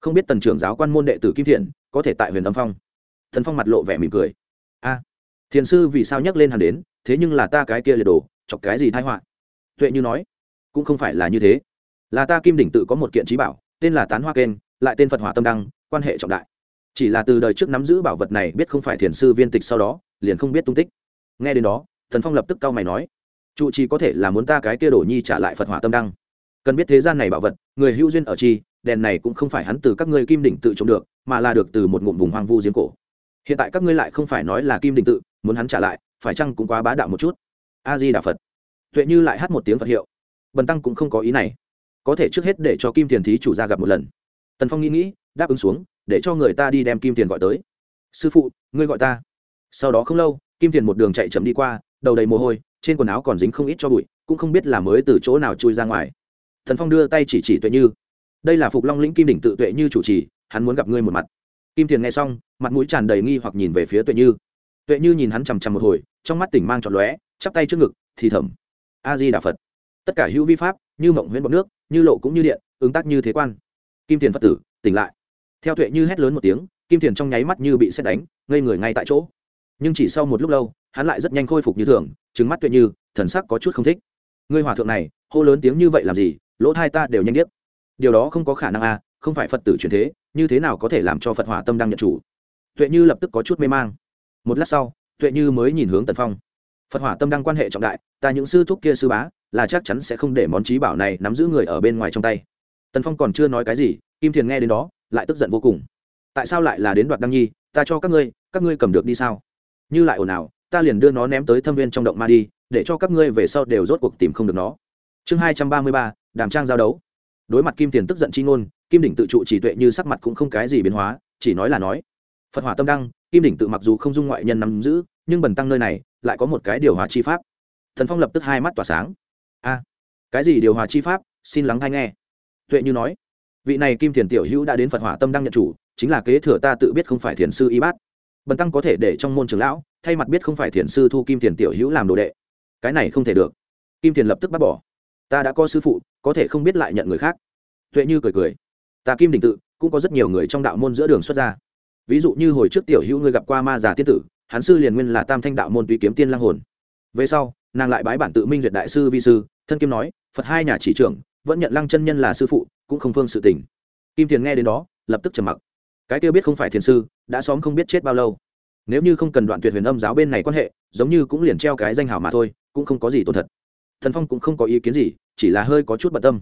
Không biết tần trưởng giáo quan môn đệ tử kim thiện, có thể tại huyền âm phong? Tần phong mặt lộ vẻ mỉm cười. A, thiền sư vì sao nhắc lên hắn đến, thế nhưng là ta cái kia liệt đồ, chọc cái gì thái họa? Tuệ như nói. Cũng không phải là như thế là ta kim đỉnh tự có một kiện trí bảo, tên là tán hoa kênh, lại tên phật hỏa tâm đăng, quan hệ trọng đại. Chỉ là từ đời trước nắm giữ bảo vật này biết không phải thiền sư viên tịch sau đó, liền không biết tung tích. Nghe đến đó thần phong lập tức cau mày nói, trụ trì có thể là muốn ta cái kia đổ nhi trả lại phật hỏa tâm đăng? Cần biết thế gian này bảo vật, người hữu duyên ở chi, đèn này cũng không phải hắn từ các ngươi kim đỉnh tự trộm được, mà là được từ một ngụm vùng hoang vu giếng cổ. Hiện tại các ngươi lại không phải nói là kim đỉnh tự muốn hắn trả lại, phải chăng cũng quá bá đạo một chút? A di đà phật. Tuệ như lại hát một tiếng phật hiệu. Bần tăng cũng không có ý này có thể trước hết để cho kim tiền thí chủ ra gặp một lần. Tần phong nghĩ nghĩ, đáp ứng xuống, để cho người ta đi đem kim tiền gọi tới. Sư phụ, ngươi gọi ta. Sau đó không lâu, kim tiền một đường chạy chậm đi qua, đầu đầy mồ hôi, trên quần áo còn dính không ít cho bụi, cũng không biết là mới từ chỗ nào chui ra ngoài. Thần phong đưa tay chỉ chỉ tuệ như. Đây là phục long lĩnh kim đỉnh tự tuệ như chủ trì, hắn muốn gặp ngươi một mặt. Kim tiền nghe xong, mặt mũi tràn đầy nghi hoặc nhìn về phía tuệ như. Tuệ như nhìn hắn chằm chằm một hồi, trong mắt tỉnh mang trọn lóe, chắp tay trước ngực, thì thầm. A di đà phật tất cả hữu vi pháp, như mộng huyễn bọc nước, như lộ cũng như điện, ứng tác như thế quan. Kim tiền phật tử, tỉnh lại. Theo tuệ như hét lớn một tiếng, kim tiền trong nháy mắt như bị xét đánh, ngây người ngay tại chỗ. Nhưng chỉ sau một lúc lâu, hắn lại rất nhanh khôi phục như thường trứng mắt tuệ như, thần sắc có chút không thích. Ngươi hòa thượng này, hô lớn tiếng như vậy làm gì, lỗ thai ta đều nhanh biết điều đó không có khả năng à không phải phật tử truyền thế, như thế nào có thể làm cho phật hỏa tâm đang nhận chủ? Tuệ như lập tức có chút mê mang. Một lát sau, tuệ như mới nhìn hướng tần phong. Phật hỏa tâm đang quan hệ trọng đại, ta những sư thúc kia sư bá là chắc chắn sẽ không để món trí bảo này nắm giữ người ở bên ngoài trong tay. Tần phong còn chưa nói cái gì, kim thiền nghe đến đó, lại tức giận vô cùng. Tại sao lại là đến đoạt đăng nhi? Ta cho các ngươi các ngươi cầm được đi sao? Như lại ồn ào, ta liền đưa nó ném tới thâm viên trong động ma đi, để cho các ngươi về sau đều rốt cuộc tìm không được nó. Chương hai trăm ba mươi ba, đàm trang giao đấu. Đối mặt kim tiền tức giận chi ngôn, kim đỉnh tự trụ chỉ tuệ như sắc mặt cũng không cái gì biến hóa, chỉ nói là nói. Phật hỏa tâm đăng, kim đỉnh tự mặc dù không dung ngoại nhân nắm giữ, nhưng bần tăng nơi này lại có một cái điều hóa chi pháp. Thần phong lập tức hai mắt tỏa sáng a cái gì điều hòa chi pháp? Xin lắng hay nghe. Tuệ như nói, vị này kim thiền tiểu hữu đã đến phật hỏa tâm đăng nhận chủ, chính là kế thừa ta tự biết không phải thiền sư y bát. Bần tăng có thể để trong môn trường lão, thay mặt biết không phải thiền sư thu kim thiền tiểu hữu làm đồ đệ. Cái này không thể được. Kim thiền lập tức bác bỏ. Ta đã có sư phụ, có thể không biết lại nhận người khác. Tuệ như cười cười. Ta kim đình tự, cũng có rất nhiều người trong đạo môn giữa đường xuất ra. Ví dụ như hồi trước tiểu hữu ngươi gặp qua ma già tiên tử, hắn sư liền nguyên là tam thanh đạo môn tùy kiếm tiên lang hồn. Về sau nàng lại bái bản tự minh duyệt đại sư vi sư, thân kim nói, phật hai nhà chỉ trưởng, vẫn nhận lăng chân nhân là sư phụ, cũng không phương sự tình. Kim thiền nghe đến đó, lập tức trầm mặc. Cái tiêu biết không phải thiền sư, đã xóm không biết chết bao lâu. Nếu như không cần đoạn tuyệt huyền âm giáo bên này quan hệ, giống như cũng liền treo cái danh hào mà thôi, cũng không có gì tổn thật thần phong cũng không có ý kiến gì, chỉ là hơi có chút bận tâm.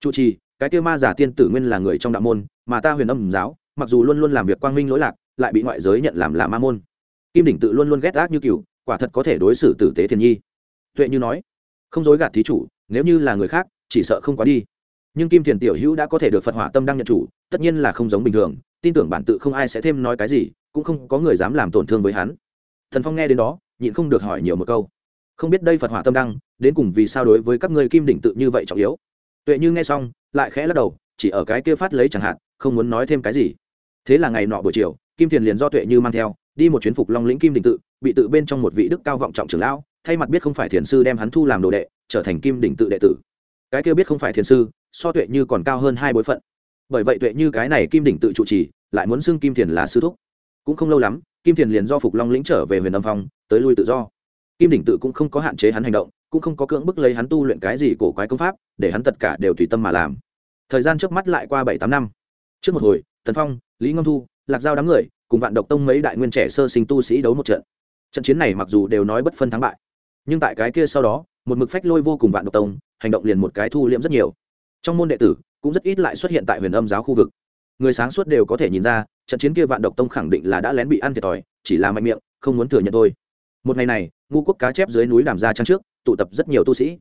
Chủ trì, cái tiêu ma giả tiên tử nguyên là người trong đạo môn, mà ta huyền âm giáo, mặc dù luôn luôn làm việc quang minh lỗi lạc, lại bị ngoại giới nhận làm là ma môn. Kim đỉnh tự luôn luôn ghét ác như cựu quả thật có thể đối xử tử tế thiền nhi tuệ như nói, không dối gạt thí chủ, nếu như là người khác, chỉ sợ không quá đi. Nhưng kim thiền tiểu hữu đã có thể được phật hỏa tâm đăng nhận chủ, tất nhiên là không giống bình thường, tin tưởng bản tự không ai sẽ thêm nói cái gì, cũng không có người dám làm tổn thương với hắn. Thần phong nghe đến đó, nhịn không được hỏi nhiều một câu. Không biết đây phật hỏa tâm đăng, đến cùng vì sao đối với các ngươi kim đỉnh tự như vậy trọng yếu? Tuệ như nghe xong, lại khẽ lắc đầu, chỉ ở cái kia phát lấy chẳng hạn, không muốn nói thêm cái gì. Thế là ngày nọ buổi chiều, kim thiền liền do tuệ như mang theo, đi một chuyến phục long lĩnh kim đỉnh tự, bị tự bên trong một vị đức cao vọng trọng trưởng lão thay mặt biết không phải thiền sư đem hắn thu làm đồ đệ, trở thành kim đỉnh tự đệ tử. Cái kia biết không phải thiền sư, so tuệ như còn cao hơn hai bối phận. Bởi vậy tuệ như cái này kim đỉnh tự trụ trì, lại muốn xưng kim thiền là sư thúc. Cũng không lâu lắm, kim thiền liền do phục long lĩnh trở về huyền âm phong, tới lui tự do. Kim đỉnh tự cũng không có hạn chế hắn hành động, cũng không có cưỡng bức lấy hắn tu luyện cái gì cổ quái công pháp, để hắn tất cả đều tùy tâm mà làm. Thời gian trước mắt lại qua bảy tám năm. Trước một hồi, tần phong, lý ngâm thu, lạc giao đám người, cùng vạn độc tông mấy đại nguyên trẻ sơ sinh tu sĩ đấu một trận. Trận chiến này mặc dù đều nói bất phân thắng bại nhưng tại cái kia sau đó, một mực phách lôi vô cùng vạn độc tông, hành động liền một cái thu liễm rất nhiều. Trong môn đệ tử, cũng rất ít lại xuất hiện tại huyền âm giáo khu vực. Người sáng suốt đều có thể nhìn ra, trận chiến kia vạn độc tông khẳng định là đã lén bị ăn thiệt thòi, chỉ là mạnh miệng, không muốn thừa nhận thôi. Một ngày này, ngu quốc cá chép dưới núi đàm ra trang trước, tụ tập rất nhiều tu sĩ.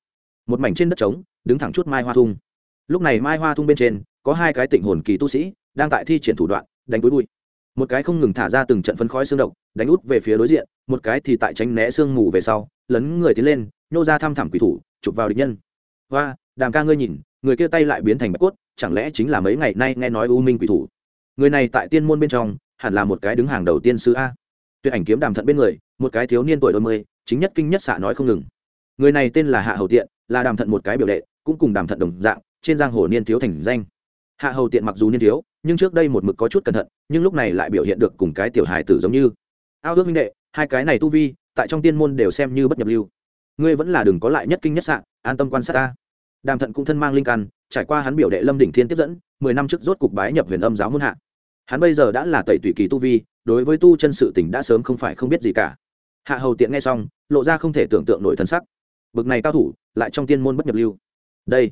Một mảnh trên đất trống, đứng thẳng chút mai hoa thung. Lúc này mai hoa thung bên trên, có hai cái tịnh hồn kỳ tu sĩ, đang tại thi triển thủ đoạn, đánh túi bụi. Một cái không ngừng thả ra từng trận phân khói xương độc, đánh út về phía đối diện, một cái thì tại tránh né sương mù về sau lấn người tiến lên, nhô ra thăm thẳm quỷ thủ, chụp vào địch nhân. Và đàm ca ngươi nhìn, người kia tay lại biến thành bạch cốt, chẳng lẽ chính là mấy ngày nay nghe nói u minh quỷ thủ? Người này tại tiên môn bên trong, hẳn là một cái đứng hàng đầu tiên sứ a. Tuyệt ảnh kiếm đàm thận bên người, một cái thiếu niên tuổi đôi mươi, chính nhất kinh nhất xạ nói không ngừng. Người này tên là hạ hầu tiện, là đàm thận một cái biểu đệ, cũng cùng đàm thận đồng dạng, trên giang hồ niên thiếu thành danh. Hạ hầu tiện mặc dù niên thiếu, nhưng trước đây một mực có chút cẩn thận, nhưng lúc này lại biểu hiện được cùng cái tiểu hài tử giống như. Ao ước minh đệ, hai cái này tu vi tại trong tiên môn đều xem như bất nhập lưu. Ngươi vẫn là đừng có lại nhất kinh nhất sạn an tâm quan sát ta. Đàm thận cũng thân mang linh căn, trải qua hắn biểu đệ lâm đỉnh thiên tiếp dẫn, mười năm trước rốt cục bái nhập huyền âm giáo muôn hạ. Hắn bây giờ đã là tẩy tùy kỳ tu vi, đối với tu chân sự tỉnh đã sớm không phải không biết gì cả. Hạ hầu tiện nghe xong, lộ ra không thể tưởng tượng nổi thân sắc. Bực này cao thủ, lại trong tiên môn bất nhập lưu. Đây,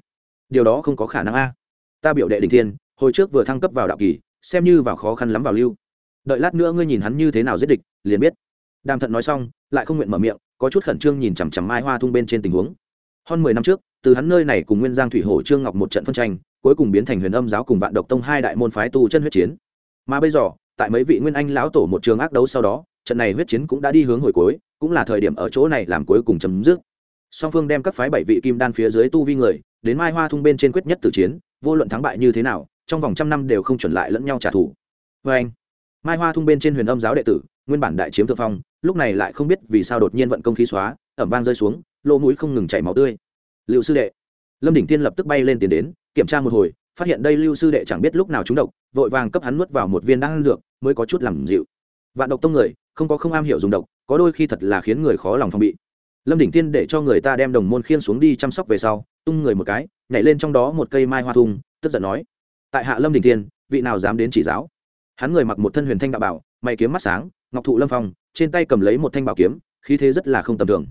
điều đó không có khả năng a. Ta biểu đệ đình thiên, hồi trước vừa thăng cấp vào đạo kỳ, xem như vào khó khăn lắm vào lưu. Đợi lát nữa ngươi nhìn hắn như thế nào giết địch, liền biết đàm thận nói xong, lại không nguyện mở miệng, có chút khẩn trương nhìn chằm chằm mai hoa thung bên trên tình huống. Hơn mười năm trước, từ hắn nơi này cùng nguyên giang thủy hổ trương ngọc một trận phân tranh, cuối cùng biến thành huyền âm giáo cùng vạn độc tông hai đại môn phái tu chân huyết chiến. Mà bây giờ, tại mấy vị nguyên anh lão tổ một trường ác đấu sau đó, trận này huyết chiến cũng đã đi hướng hồi cuối, cũng là thời điểm ở chỗ này làm cuối cùng chấm dứt. Song phương đem các phái bảy vị kim đan phía dưới tu vi người, đến mai hoa thung bên trên quyết nhất tử chiến, vô luận thắng bại như thế nào, trong vòng trăm năm đều không chuẩn lại lẫn nhau trả thù. Vê anh mai hoa thung bên trên huyền âm giáo đệ tử nguyên bản đại chiếm thượng phong, lúc này lại không biết vì sao đột nhiên vận công khí xóa, ẩm vang rơi xuống, lỗ mũi không ngừng chảy máu tươi. Liệu sư đệ. Lâm đỉnh tiên lập tức bay lên tiền đến, kiểm tra một hồi, phát hiện đây lưu sư đệ chẳng biết lúc nào trúng độc, vội vàng cấp hắn nuốt vào một viên đan dược, mới có chút làm dịu. Vạn độc tông người, không có không am hiểu dùng độc, có đôi khi thật là khiến người khó lòng phòng bị. Lâm đỉnh tiên để cho người ta đem đồng môn khiên xuống đi chăm sóc về sau, tung người một cái, nhảy lên trong đó một cây mai hoa thung tức giận nói. Tại hạ lâm đỉnh tiên vị nào dám đến chỉ giáo? Hắn người mặc một thân huyền thanh đạo bảo, mày kiếm mắt sáng ngọc thụ lâm phong, trên tay cầm lấy một thanh bảo kiếm, khí thế rất là không tầm thường.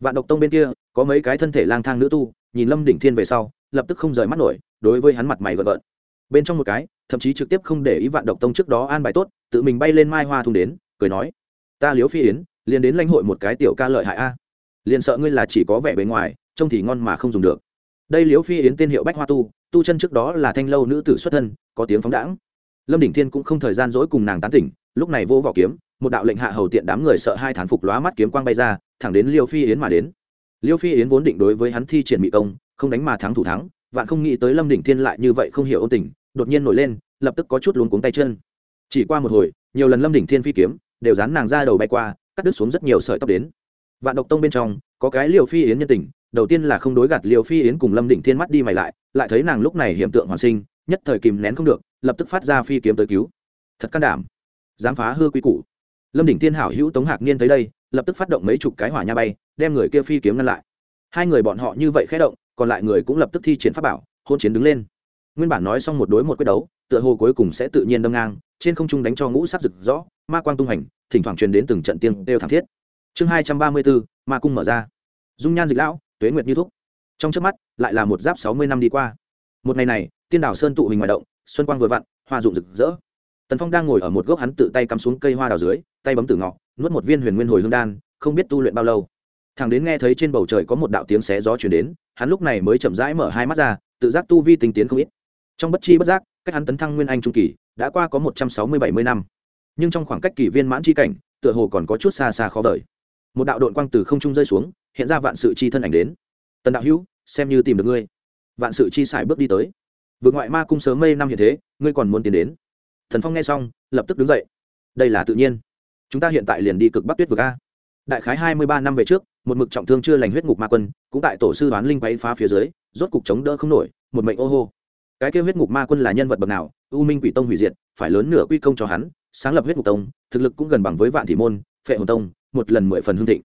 Vạn độc tông bên kia, có mấy cái thân thể lang thang nữ tu, nhìn lâm đỉnh thiên về sau, lập tức không rời mắt nổi, đối với hắn mặt mày gợn gợn. Bên trong một cái, thậm chí trực tiếp không để ý vạn độc tông trước đó an bài tốt, tự mình bay lên mai hoa thung đến, cười nói, ta liếu phi yến, liền đến lãnh hội một cái tiểu ca lợi hại a. Liền sợ ngươi là chỉ có vẻ bề ngoài, trông thì ngon mà không dùng được. Đây liếu phi yến tên hiệu bách hoa tu tu chân trước đó là thanh lâu nữ tử xuất thân, có tiếng phóng đãng. Lâm đỉnh thiên cũng không thời gian dỗi cùng nàng tán tỉnh, lúc này vô vỏ kiếm một đạo lệnh hạ hầu tiện đám người sợ hai thán phục lóa mắt kiếm quang bay ra, thẳng đến liêu phi yến mà đến. Liêu phi yến vốn định đối với hắn thi triển mỹ công, không đánh mà thắng thủ thắng, vạn không nghĩ tới lâm đỉnh thiên lại như vậy không hiểu ôn tình, đột nhiên nổi lên, lập tức có chút luống cuống tay chân. Chỉ qua một hồi, nhiều lần lâm đỉnh thiên phi kiếm đều dán nàng ra đầu bay qua, cắt đứt xuống rất nhiều sợi tóc đến. Vạn độc tông bên trong, có cái liều phi yến nhân tình, đầu tiên là không đối gạt liều phi yến cùng lâm đỉnh thiên mắt đi mày lại lại thấy nàng lúc này hiện tượng hoàn sinh, nhất thời kìm nén không được, lập tức phát ra phi kiếm tới cứu. Thật can đảm, dám phá hư quy củ lâm đỉnh thiên hảo hữu tống hạc niên tới đây, lập tức phát động mấy chục cái hỏa nha bay, đem người kia phi kiếm ngăn lại. Hai người bọn họ như vậy khé động, còn lại người cũng lập tức thi triển pháp bảo, hôn chiến đứng lên. Nguyên bản nói xong một đối một quyết đấu, tựa hồ cuối cùng sẽ tự nhiên đâm ngang, trên không trung đánh cho ngũ sắc rực rõ, ma quang tung hành, thỉnh thoảng truyền đến từng trận tiên đều thảm thiết. Chương hai trăm ba mươi bốn, ma cung mở ra. Dung nhan dịch lão, tuế nguyệt như thúc. Trong trước mắt, lại là một giáp sáu mươi năm đi qua. Một ngày này, tiên đảo sơn tụ hình ngoài động, xuân quang vừa vặn, hoa rụng rực rỡ tần phong đang ngồi ở một gốc hắn tự tay cắm xuống cây hoa đào dưới, tay bấm tử ngọ, nuốt một viên huyền nguyên hồi hương đan, không biết tu luyện bao lâu. Thằng đến nghe thấy trên bầu trời có một đạo tiếng xé gió chuyển đến, hắn lúc này mới chậm rãi mở hai mắt ra, tự giác tu vi tinh tiến không ít. Trong bất chi bất giác, cách hắn tấn thăng nguyên anh trung kỳ, đã qua có một trăm sáu mươi bảy mươi năm. Nhưng trong khoảng cách kỷ viên mãn chi cảnh, tựa hồ còn có chút xa xa khó vời. Một đạo đội quang từ không trung rơi xuống, hiện ra vạn sự chi thân ảnh đến. Tần đạo hữu, xem như tìm được ngươi. Vạn sự chi xài bước đi tới. Vượt ngoại ma cung sớm mây năm hiện thế, ngươi còn muốn tiến đến thần phong nghe xong, lập tức đứng dậy. Đây là tự nhiên. Chúng ta hiện tại liền đi cực bắc tuyết vực a. Đại khái hai mươi ba năm về trước, một mực trọng thương chưa lành huyết ngục ma quân, cũng tại tổ sư đoán linh quay phá phía dưới, rốt cục chống đỡ không nổi, một mệnh ô hô. Cái kêu huyết ngục ma quân là nhân vật bậc nào? U minh quỷ tông hủy diệt, phải lớn nửa quy công cho hắn, sáng lập huyết ngục tông, thực lực cũng gần bằng với vạn thị môn, phệ hồn tông, một lần mười phần hương thịnh.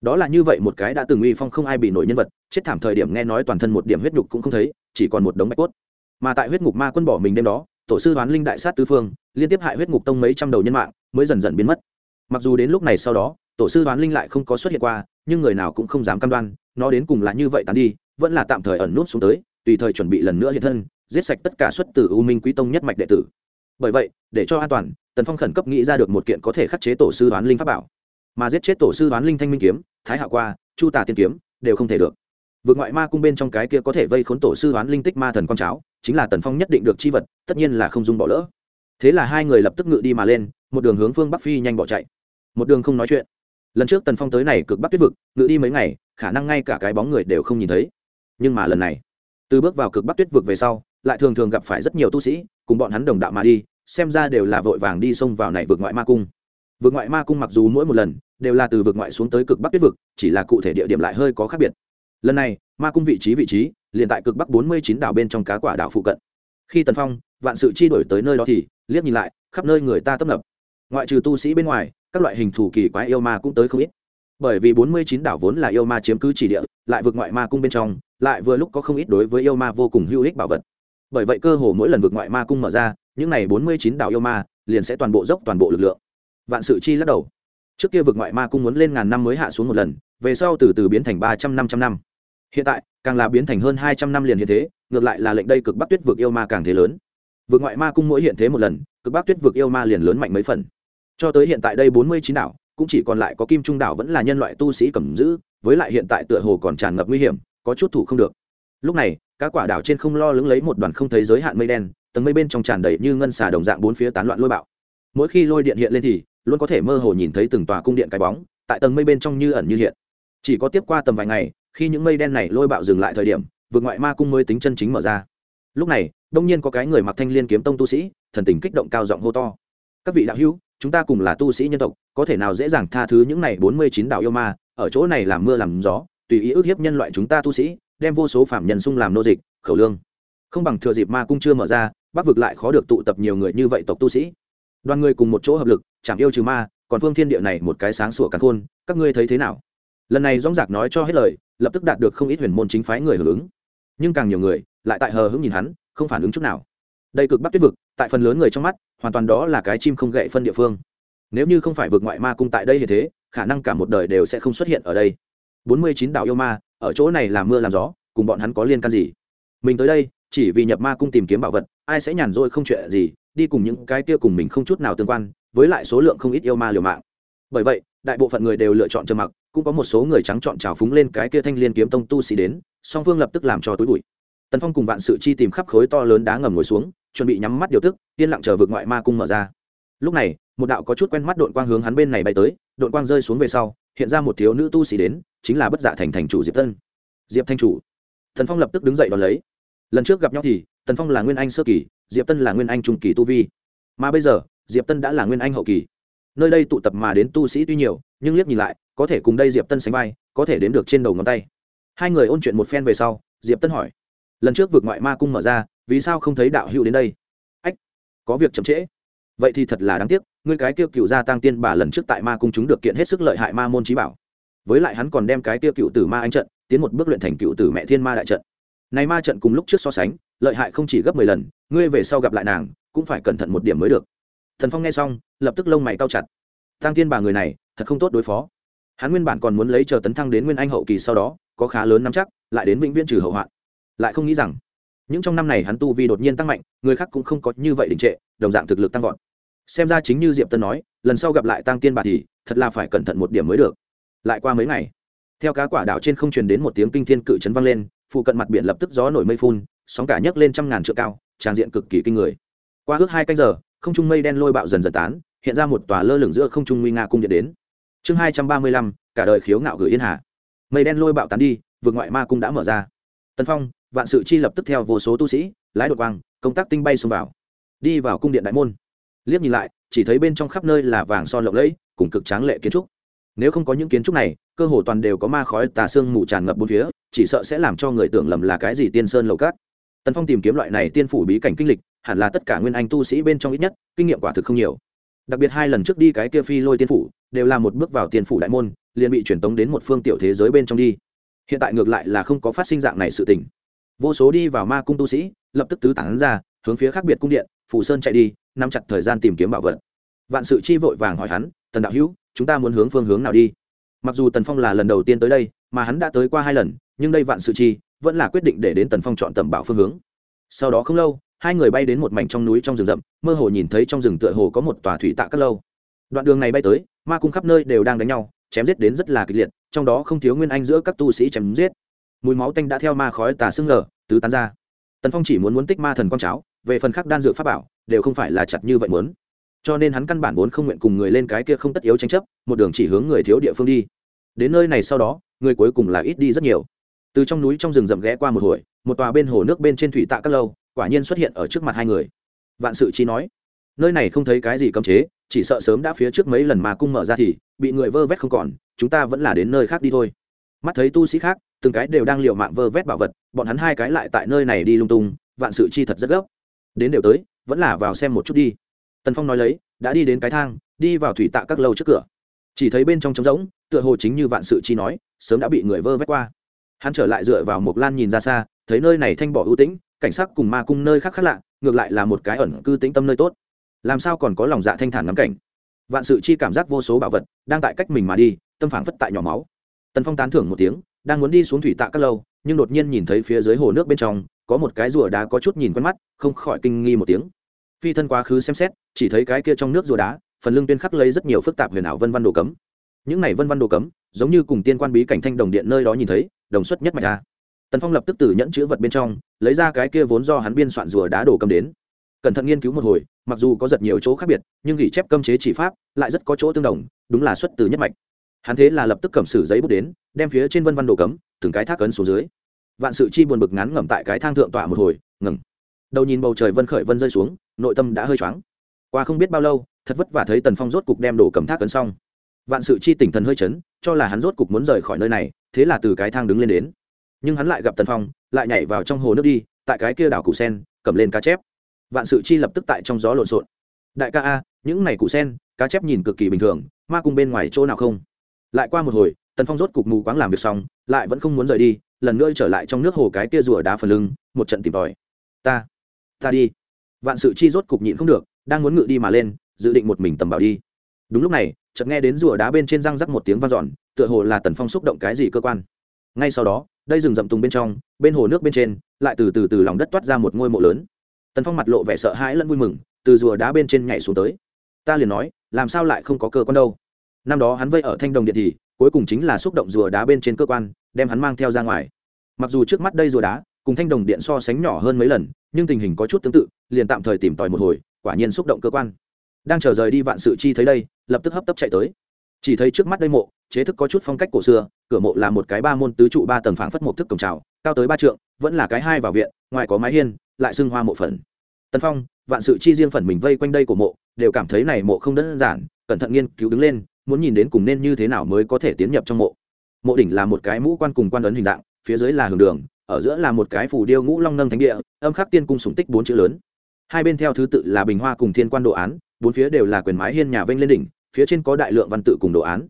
Đó là như vậy một cái đã từng uy phong không ai bị nổi nhân vật, chết thảm thời điểm nghe nói toàn thân một điểm huyết nhục cũng không thấy, chỉ còn một đống bạch cốt. Mà tại huyết ngục ma quân bỏ mình đêm đó tổ sư đoán linh đại sát tứ phương, liên tiếp hại huyết ngục tông mấy trăm đầu nhân mạng, mới dần dần biến mất. Mặc dù đến lúc này sau đó, tổ sư đoán linh lại không có xuất hiện qua, nhưng người nào cũng không dám cam đoan, nó đến cùng là như vậy tán đi, vẫn là tạm thời ẩn nút xuống tới, tùy thời chuẩn bị lần nữa hiện thân, giết sạch tất cả xuất từ u minh quý tông nhất mạch đệ tử. Bởi vậy, để cho an toàn, tần phong khẩn cấp nghĩ ra được một kiện có thể khắc chế tổ sư đoán linh pháp bảo. Mà giết chết tổ sư đoán linh thanh minh kiếm, thái hạ qua, chu tà tiên kiếm, đều không thể được. Vượt ngoại ma cung bên trong cái kia có thể vây khốn tổ sư đoán linh tích ma thần con cháo chính là tần phong nhất định được chi vật, tất nhiên là không dung bỏ lỡ. Thế là hai người lập tức ngự đi mà lên, một đường hướng phương bắc phi nhanh bỏ chạy. Một đường không nói chuyện. Lần trước tần phong tới này cực bắc tuyết vực, ngự đi mấy ngày, khả năng ngay cả cái bóng người đều không nhìn thấy. Nhưng mà lần này, từ bước vào cực bắc tuyết vực về sau, lại thường thường gặp phải rất nhiều tu sĩ, cùng bọn hắn đồng đạo mà đi, xem ra đều là vội vàng đi xông vào này vượt ngoại ma cung. Vượt ngoại ma cung mặc dù mỗi một lần, đều là từ vượt ngoại xuống tới cực bắc tuyết vực, chỉ là cụ thể địa điểm lại hơi có khác biệt. Lần này, ma cung vị trí vị trí liền tại cực bắc bốn mươi chín đảo bên trong cá quả đảo phụ cận. Khi tần phong, vạn sự chi đổi tới nơi đó thì, liếc nhìn lại, khắp nơi người ta tấp nập. Ngoại trừ tu sĩ bên ngoài, các loại hình thủ kỳ quái yêu ma cũng tới không ít. Bởi vì bốn mươi chín đảo vốn là yêu ma chiếm cứ chỉ địa, lại vượt ngoại ma cung bên trong, lại vừa lúc có không ít đối với yêu ma vô cùng hữu ích bảo vật. Bởi vậy cơ hồ mỗi lần vượt ngoại ma cung mở ra, những n à y bốn mươi chín đảo yêu ma liền sẽ toàn bộ dốc toàn bộ lực lượng. Vạn sự chi lắc đầu. Trước kia vượt ngoại ma cung muốn lên ngàn năm mới hạ xuống một lần, về sau từ từ biến thành ba trăm năm trăm năm hiện tại, càng là biến thành hơn hai trăm năm liền hiện thế, ngược lại là lệnh đây cực bắc tuyết vực yêu ma càng thế lớn. Vượt ngoại ma cung mỗi hiện thế một lần, cực bắc tuyết vực yêu ma liền lớn mạnh mấy phần. Cho tới hiện tại đây bốn mươi chín đảo, cũng chỉ còn lại có kim trung đảo vẫn là nhân loại tu sĩ cầm giữ, với lại hiện tại tựa hồ còn tràn ngập nguy hiểm, có chút thủ không được. Lúc này, các quả đảo trên không lo lứng lấy một đoàn không thấy giới hạn mây đen, tầng mây bên trong tràn đầy như ngân xà đồng dạng bốn phía tán loạn lôi bạo. Mỗi khi lôi điện hiện lên thì, luôn có thể mơ hồ nhìn thấy từng tòa cung điện cái bóng, tại tầng mây bên trong như ẩn như hiện. Chỉ có tiếp qua tầm vài ngày khi những mây đen này lôi bạo dừng lại thời điểm vượt ngoại ma cung mới tính chân chính mở ra. Lúc này, đông nhiên có cái người mặc thanh liên kiếm tông tu sĩ, thần tình kích động cao giọng hô to. Các vị đạo hữu, chúng ta cùng là tu sĩ nhân tộc, có thể nào dễ dàng tha thứ những này bốn mươi chín đạo yêu ma, ở chỗ này làm mưa làm gió, tùy ý ức hiếp nhân loại chúng ta tu sĩ, đem vô số phạm nhân sung làm nô dịch, khẩu lương. Không bằng thừa dịp ma cung chưa mở ra, bắc vực lại khó được tụ tập nhiều người như vậy tộc tu sĩ. Đoàn người cùng một chỗ hợp lực chẳng yêu trừ ma, còn phương thiên địa này một cái sáng sủa cắn khôn, các ngươi thấy thế nào? Lần này dóng giặc nói cho hết lời lập tức đạt được không ít huyền môn chính phái người hưởng ứng. Nhưng càng nhiều người lại tại hờ hững nhìn hắn, không phản ứng chút nào. Đây cực bắc tuyết vực, tại phần lớn người trong mắt, hoàn toàn đó là cái chim không gậy phân địa phương. Nếu như không phải vượt ngoại ma cung tại đây như thế, khả năng cả một đời đều sẽ không xuất hiện ở đây. Bốn mươi chín đạo yêu ma, ở chỗ này làm mưa làm gió, cùng bọn hắn có liên can gì? Mình tới đây, chỉ vì nhập ma cung tìm kiếm bảo vật, ai sẽ nhàn rỗi không chuyện gì, đi cùng những cái kia cùng mình không chút nào tương quan, với lại số lượng không ít yêu ma liều mạng bởi vậy, đại bộ phận người đều lựa chọn trầm mặc, cũng có một số người trắng chọn trào phúng lên cái kia thanh liên kiếm tông tu sĩ đến, song phương lập tức làm cho túi bụi. Tần phong cùng vạn sự chi tìm khắp khối to lớn đá ngầm ngồi xuống, chuẩn bị nhắm mắt điều tức, yên lặng chờ vượt ngoại ma cung mở ra. Lúc này, một đạo có chút quen mắt đội quang hướng hắn bên này bay tới đội quang rơi xuống về sau, hiện ra một thiếu nữ tu sĩ đến, chính là bất dạ thành thành chủ diệp tân diệp thanh chủ. Thần phong lập tức đứng dậy đón lấy. Lần trước gặp nhau thì, tần phong là nguyên anh sơ kỳ, diệp tân là nguyên anh trung kỳ tu vi. Mà bây giờ, diệp tân đã là nguyên anh hậu kỳ nơi đây tụ tập mà đến tu sĩ tuy nhiều, nhưng liếc nhìn lại, có thể cùng đây diệp tân sánh vai, có thể đến được trên đầu ngón tay. Hai người ôn chuyện một phen về sau, diệp tân hỏi, lần trước vượt ngoại ma cung mở ra, vì sao không thấy đạo hữu đến đây? Ách, có việc chậm trễ. Vậy thì thật là đáng tiếc, ngươi cái kia cựu gia tăng tiên bà lần trước tại ma cung chúng được kiện hết sức lợi hại ma môn trí bảo. Với lại hắn còn đem cái kia cựu tử ma anh trận, tiến một bước luyện thành cựu tử mẹ thiên ma đại trận. Này ma trận cùng lúc trước so sánh, lợi hại không chỉ gấp mười lần, ngươi về sau gặp lại nàng, cũng phải cẩn thận một điểm mới được thần phong nghe xong, lập tức lông mày cao chặt. Tăng tiên bà người này, thật không tốt đối phó. Hắn nguyên bản còn muốn lấy chờ tấn thăng đến nguyên anh hậu kỳ sau đó, có khá lớn nắm chắc, lại đến vĩnh viễn trừ hậu hoạn. Lại không nghĩ rằng, những trong năm này hắn tu vi đột nhiên tăng mạnh, người khác cũng không có như vậy đình trệ, đồng dạng thực lực tăng vọt. Xem ra chính như diệp tân nói, lần sau gặp lại tăng tiên bà thì, thật là phải cẩn thận một điểm mới được. Lại qua mấy ngày, theo cá quả đảo trên không truyền đến một tiếng kinh thiên cự chấn vang lên, phụ cận mặt biển lập tức gió nổi mây phun, sóng cả nhấc lên trăm ngàn trượng cao tràng diện cực kỳ kinh người. Qua ước hai canh giờ không trung mây đen lôi bạo dần dần tán, hiện ra một tòa lơ lửng giữa không trung nguy nga cung điện đến. Chương hai trăm ba mươi lăm, cả đời khiếu ngạo gửi yên hà. Mây đen lôi bạo tán đi vượt ngoại ma cung đã mở ra. Tân phong, vạn sự chi lập tức theo vô số tu sĩ, lái đột quang, công tác tinh bay xông vào. Đi vào cung điện đại môn. Liếc nhìn lại, chỉ thấy bên trong khắp nơi là vàng son lộng lẫy, cùng cực tráng lệ kiến trúc. Nếu không có những kiến trúc này, cơ hồ toàn đều có ma khói tà xương mù tràn ngập bốn phía, chỉ sợ sẽ làm cho người tưởng lầm là cái gì tiên sơn lầu cát. Tần phong tìm kiếm loại này tiên phủ bí cảnh kinh lịch hẳn là tất cả nguyên anh tu sĩ bên trong ít nhất, kinh nghiệm quả thực không nhiều. Đặc biệt hai lần trước đi cái kia phi lôi tiên phủ, đều là một bước vào tiên phủ đại môn, liền bị truyền tống đến một phương tiểu thế giới bên trong đi. Hiện tại ngược lại là không có phát sinh dạng này sự tình. Vô số đi vào ma cung tu sĩ, lập tức tứ tản ra, hướng phía khác biệt cung điện phủ sơn chạy đi, nắm chặt thời gian tìm kiếm bảo vật. Vạn sự chi vội vàng hỏi hắn, tần đạo hữu, chúng ta muốn hướng phương hướng nào đi? Mặc dù tần phong là lần đầu tiên tới đây, mà hắn đã tới qua hai lần, nhưng đây vạn sự chi, vẫn là quyết định để đến tần phong chọn tầm bảo phương hướng. Sau đó không lâu hai người bay đến một mảnh trong núi trong rừng rậm, mơ hồ nhìn thấy trong rừng tựa hồ có một tòa thủy tạ cắt lâu. Đoạn đường này bay tới, ma cung khắp nơi đều đang đánh nhau, chém giết đến rất là kịch liệt, trong đó không thiếu nguyên anh giữa các tu sĩ chém giết. Mùi máu tanh đã theo ma khói tà xương lở tứ tán ra. Tần phong chỉ muốn muốn tích ma thần quang cháo, về phần khác đan dược pháp bảo, đều không phải là chặt như vậy muốn. Cho nên hắn căn bản vốn không nguyện cùng người lên cái kia không tất yếu tranh chấp, một đường chỉ hướng người thiếu địa phương đi. Đến nơi này sau đó, người cuối cùng là ít đi rất nhiều. Từ trong núi trong rừng rậm ghé qua một hồi, một tòa bên hồ nước bên trên thủy tạ các lâu quả nhiên xuất hiện ở trước mặt hai người. Vạn sự chi nói, nơi này không thấy cái gì cấm chế, chỉ sợ sớm đã phía trước mấy lần mà cung mở ra thì bị người vơ vét không còn, chúng ta vẫn là đến nơi khác đi thôi. Mắt thấy tu sĩ khác, từng cái đều đang liều mạng vơ vét bảo vật, bọn hắn hai cái lại tại nơi này đi lung tung, vạn sự chi thật rất gấp. Đến đều tới, vẫn là vào xem một chút đi. Tần phong nói lấy, đã đi đến cái thang, đi vào thủy tạ các lâu trước cửa. Chỉ thấy bên trong trống rỗng, tựa hồ chính như vạn sự chi nói, sớm đã bị người vơ vét qua. Hắn trở lại dựa vào một lan nhìn ra xa, thấy nơi này thanh bỏ ưu tĩnh cảnh sắc cùng ma cung nơi khác khác lạ, ngược lại là một cái ẩn cư tĩnh tâm nơi tốt. Làm sao còn có lòng dạ thanh thản ngắm cảnh? Vạn sự chi cảm giác vô số bảo vật đang tại cách mình mà đi, tâm phản phất tại nhỏ máu. Tần phong tán thưởng một tiếng, đang muốn đi xuống thủy tạ các lâu, nhưng đột nhiên nhìn thấy phía dưới hồ nước bên trong, có một cái rùa đá có chút nhìn quen mắt, không khỏi kinh nghi một tiếng. Phi thân quá khứ xem xét, chỉ thấy cái kia trong nước rùa đá, phần lưng tuyên khắc lấy rất nhiều phức tạp huyền ảo vân văn đồ cấm. Những này vân văn đồ cấm, giống như cùng tiên quan bí cảnh thanh đồng điện nơi đó nhìn thấy, đồng xuất nhất mạch a tần phong lập tức từ nhẫn chữ vật bên trong, lấy ra cái kia vốn do hắn biên soạn rùa đá đổ cầm đến. Cẩn thận nghiên cứu một hồi, mặc dù có rất nhiều chỗ khác biệt, nhưng ghi chép cơm chế chỉ pháp lại rất có chỗ tương đồng, đúng là xuất từ nhất mạch. Hắn thế là lập tức cầm sử giấy bút đến, đem phía trên vân văn đồ cấm, từng cái thác cấn xuống dưới. Vạn sự chi buồn bực ngắn ngẩm tại cái thang thượng tọa một hồi, ngừng. Đầu nhìn bầu trời vân khởi vân rơi xuống, nội tâm đã hơi choáng. Qua không biết bao lâu, thật vất vả thấy tần phong rốt cục đem đồ cầm thác cấn xong. Vạn sự chi tỉnh thần hơi chấn, cho là hắn rốt cục muốn rời khỏi nơi này, thế là từ cái thang đứng lên đến nhưng hắn lại gặp tần phong, lại nhảy vào trong hồ nước đi, tại cái kia đảo cụ sen, cầm lên cá chép. Vạn sự chi lập tức tại trong gió lộn xộn. Đại ca a, những này cụ sen, cá chép nhìn cực kỳ bình thường, ma cung bên ngoài chỗ nào không? Lại qua một hồi, tần phong rốt cục mù quáng làm việc xong, lại vẫn không muốn rời đi, lần nữa trở lại trong nước hồ cái kia rùa đá phần lưng, một trận tìm tòi. Ta ta đi. Vạn sự chi rốt cục nhịn không được, đang muốn ngự đi mà lên, dự định một mình tầm bảo đi. Đúng lúc này, chợt nghe đến rùa đá bên trên răng rắc một tiếng vang dọn, tựa hồ là tần phong xúc động cái gì cơ quan ngay sau đó, đây rừng rậm tùng bên trong, bên hồ nước bên trên, lại từ từ từ lòng đất toát ra một ngôi mộ lớn. Tần phong mặt lộ vẻ sợ hãi lẫn vui mừng, từ rùa đá bên trên nhảy xuống tới. Ta liền nói, làm sao lại không có cơ quan đâu? Năm đó hắn vây ở thanh đồng điện thì, cuối cùng chính là xúc động rùa đá bên trên cơ quan, đem hắn mang theo ra ngoài. Mặc dù trước mắt đây rùa đá, cùng thanh đồng điện so sánh nhỏ hơn mấy lần, nhưng tình hình có chút tương tự, liền tạm thời tìm tòi một hồi, quả nhiên xúc động cơ quan. Đang chờ rời đi vạn sự chi thấy đây, lập tức hấp tấp chạy tới chỉ thấy trước mắt đây mộ, chế thức có chút phong cách cổ xưa, cửa mộ là một cái ba môn tứ trụ ba tầng phảng phất một thức cổng trào cao tới ba trượng, vẫn là cái hai vào viện, ngoài có mái hiên, lại xưng hoa mộ phần. Tân phong, vạn sự chi riêng phần mình vây quanh đây của mộ, đều cảm thấy này mộ không đơn giản, cẩn thận nghiên cứu đứng lên, muốn nhìn đến cùng nên như thế nào mới có thể tiến nhập trong mộ. Mộ đỉnh là một cái mũ quan cùng quan ấn hình dạng, phía dưới là hưởng đường, ở giữa là một cái phủ điêu ngũ long nâng thánh địa, âm khắc tiên cung sủng tích bốn chữ lớn. Hai bên theo thứ tự là bình hoa cùng thiên quan đồ án, bốn phía đều là quyền mái hiên nhà vênh lên đỉnh phía trên có đại lượng văn tự cùng đồ án.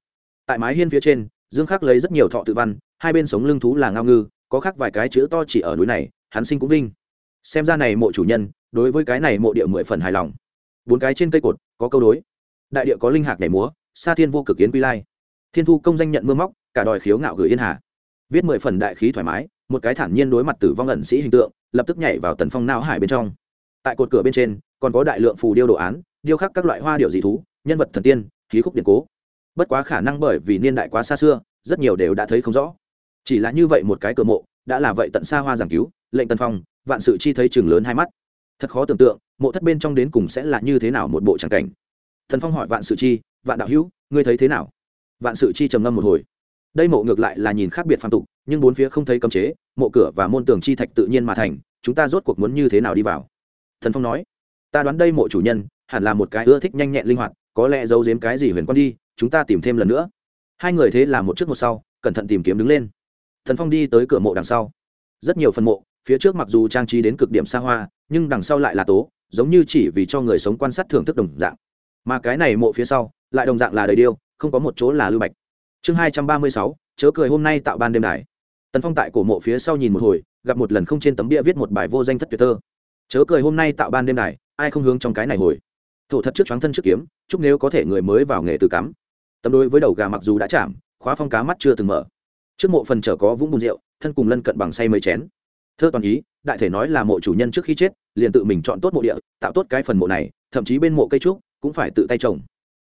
Tại mái hiên phía trên, dương khắc lấy rất nhiều thọ tự văn, hai bên sống lưng thú là ngao ngư, có khắc vài cái chữ to chỉ ở núi này, hắn sinh cũng vinh. Xem ra này mộ chủ nhân, đối với cái này mộ địa mười phần hài lòng. Bốn cái trên cây cột, có câu đối. Đại địa có linh hạc nhảy múa, sa thiên vô cực kiến quy lai. Thiên thu công danh nhận mưa móc, cả đòi khiếu ngạo gửi yên hà. Viết mười phần đại khí thoải mái, một cái thản nhiên đối mặt tử vong ẩn sĩ hình tượng, lập tức nhảy vào tần phong não hải bên trong. Tại cột cửa bên trên, còn có đại lượng phù điêu đồ án, điêu khắc các loại hoa điệu dị thú nhân vật thần tiên, khí khúc điện cố. Bất quá khả năng bởi vì niên đại quá xa xưa, rất nhiều đều đã thấy không rõ. Chỉ là như vậy một cái cửa mộ, đã là vậy tận xa hoa giảng cứu, lệnh tần phong, vạn sự chi thấy chừng lớn hai mắt. Thật khó tưởng tượng, mộ thất bên trong đến cùng sẽ là như thế nào một bộ tràng cảnh. Thần phong hỏi vạn sự chi, vạn đạo hữu, ngươi thấy thế nào? Vạn sự chi trầm ngâm một hồi. Đây mộ ngược lại là nhìn khác biệt phạm tục, nhưng bốn phía không thấy cấm chế, mộ cửa và môn tường chi thạch tự nhiên mà thành, chúng ta rốt cuộc muốn như thế nào đi vào? Thần phong nói, ta đoán đây mộ chủ nhân, hẳn là một cái ưa thích nhanh nhẹn linh hoạt có lẽ giấu giếm cái gì huyền quan đi, chúng ta tìm thêm lần nữa. Hai người thế là một trước một sau, cẩn thận tìm kiếm đứng lên. Thần phong đi tới cửa mộ đằng sau. Rất nhiều phần mộ, phía trước mặc dù trang trí đến cực điểm xa hoa, nhưng đằng sau lại là tố, giống như chỉ vì cho người sống quan sát thưởng thức đồng dạng. Mà cái này mộ phía sau, lại đồng dạng là đầy điêu, không có một chỗ là lưu bạch. Chương hai trăm ba mươi sáu, chớ cười hôm nay tạo ban đêm đài. Tần phong tại cổ mộ phía sau nhìn một hồi, gặp một lần không trên tấm bia viết một bài vô danh thất tuyệt thơ. Chớ cười hôm nay tạo ban đêm đài, ai không hướng trong cái này hồi? Thổ thật trước choáng thân trước kiếm, chúc nếu có thể người mới vào nghề từ cắm. Tấm đối với đầu gà mặc dù đã chạm, khóa phong cá mắt chưa từng mở. Trước mộ phần chở có vũng bùn rượu, thân cùng lân cận bằng say mấy chén. Thơ toàn ý, đại thể nói là mộ chủ nhân trước khi chết, liền tự mình chọn tốt mộ địa, tạo tốt cái phần mộ này, thậm chí bên mộ cây trúc cũng phải tự tay trồng.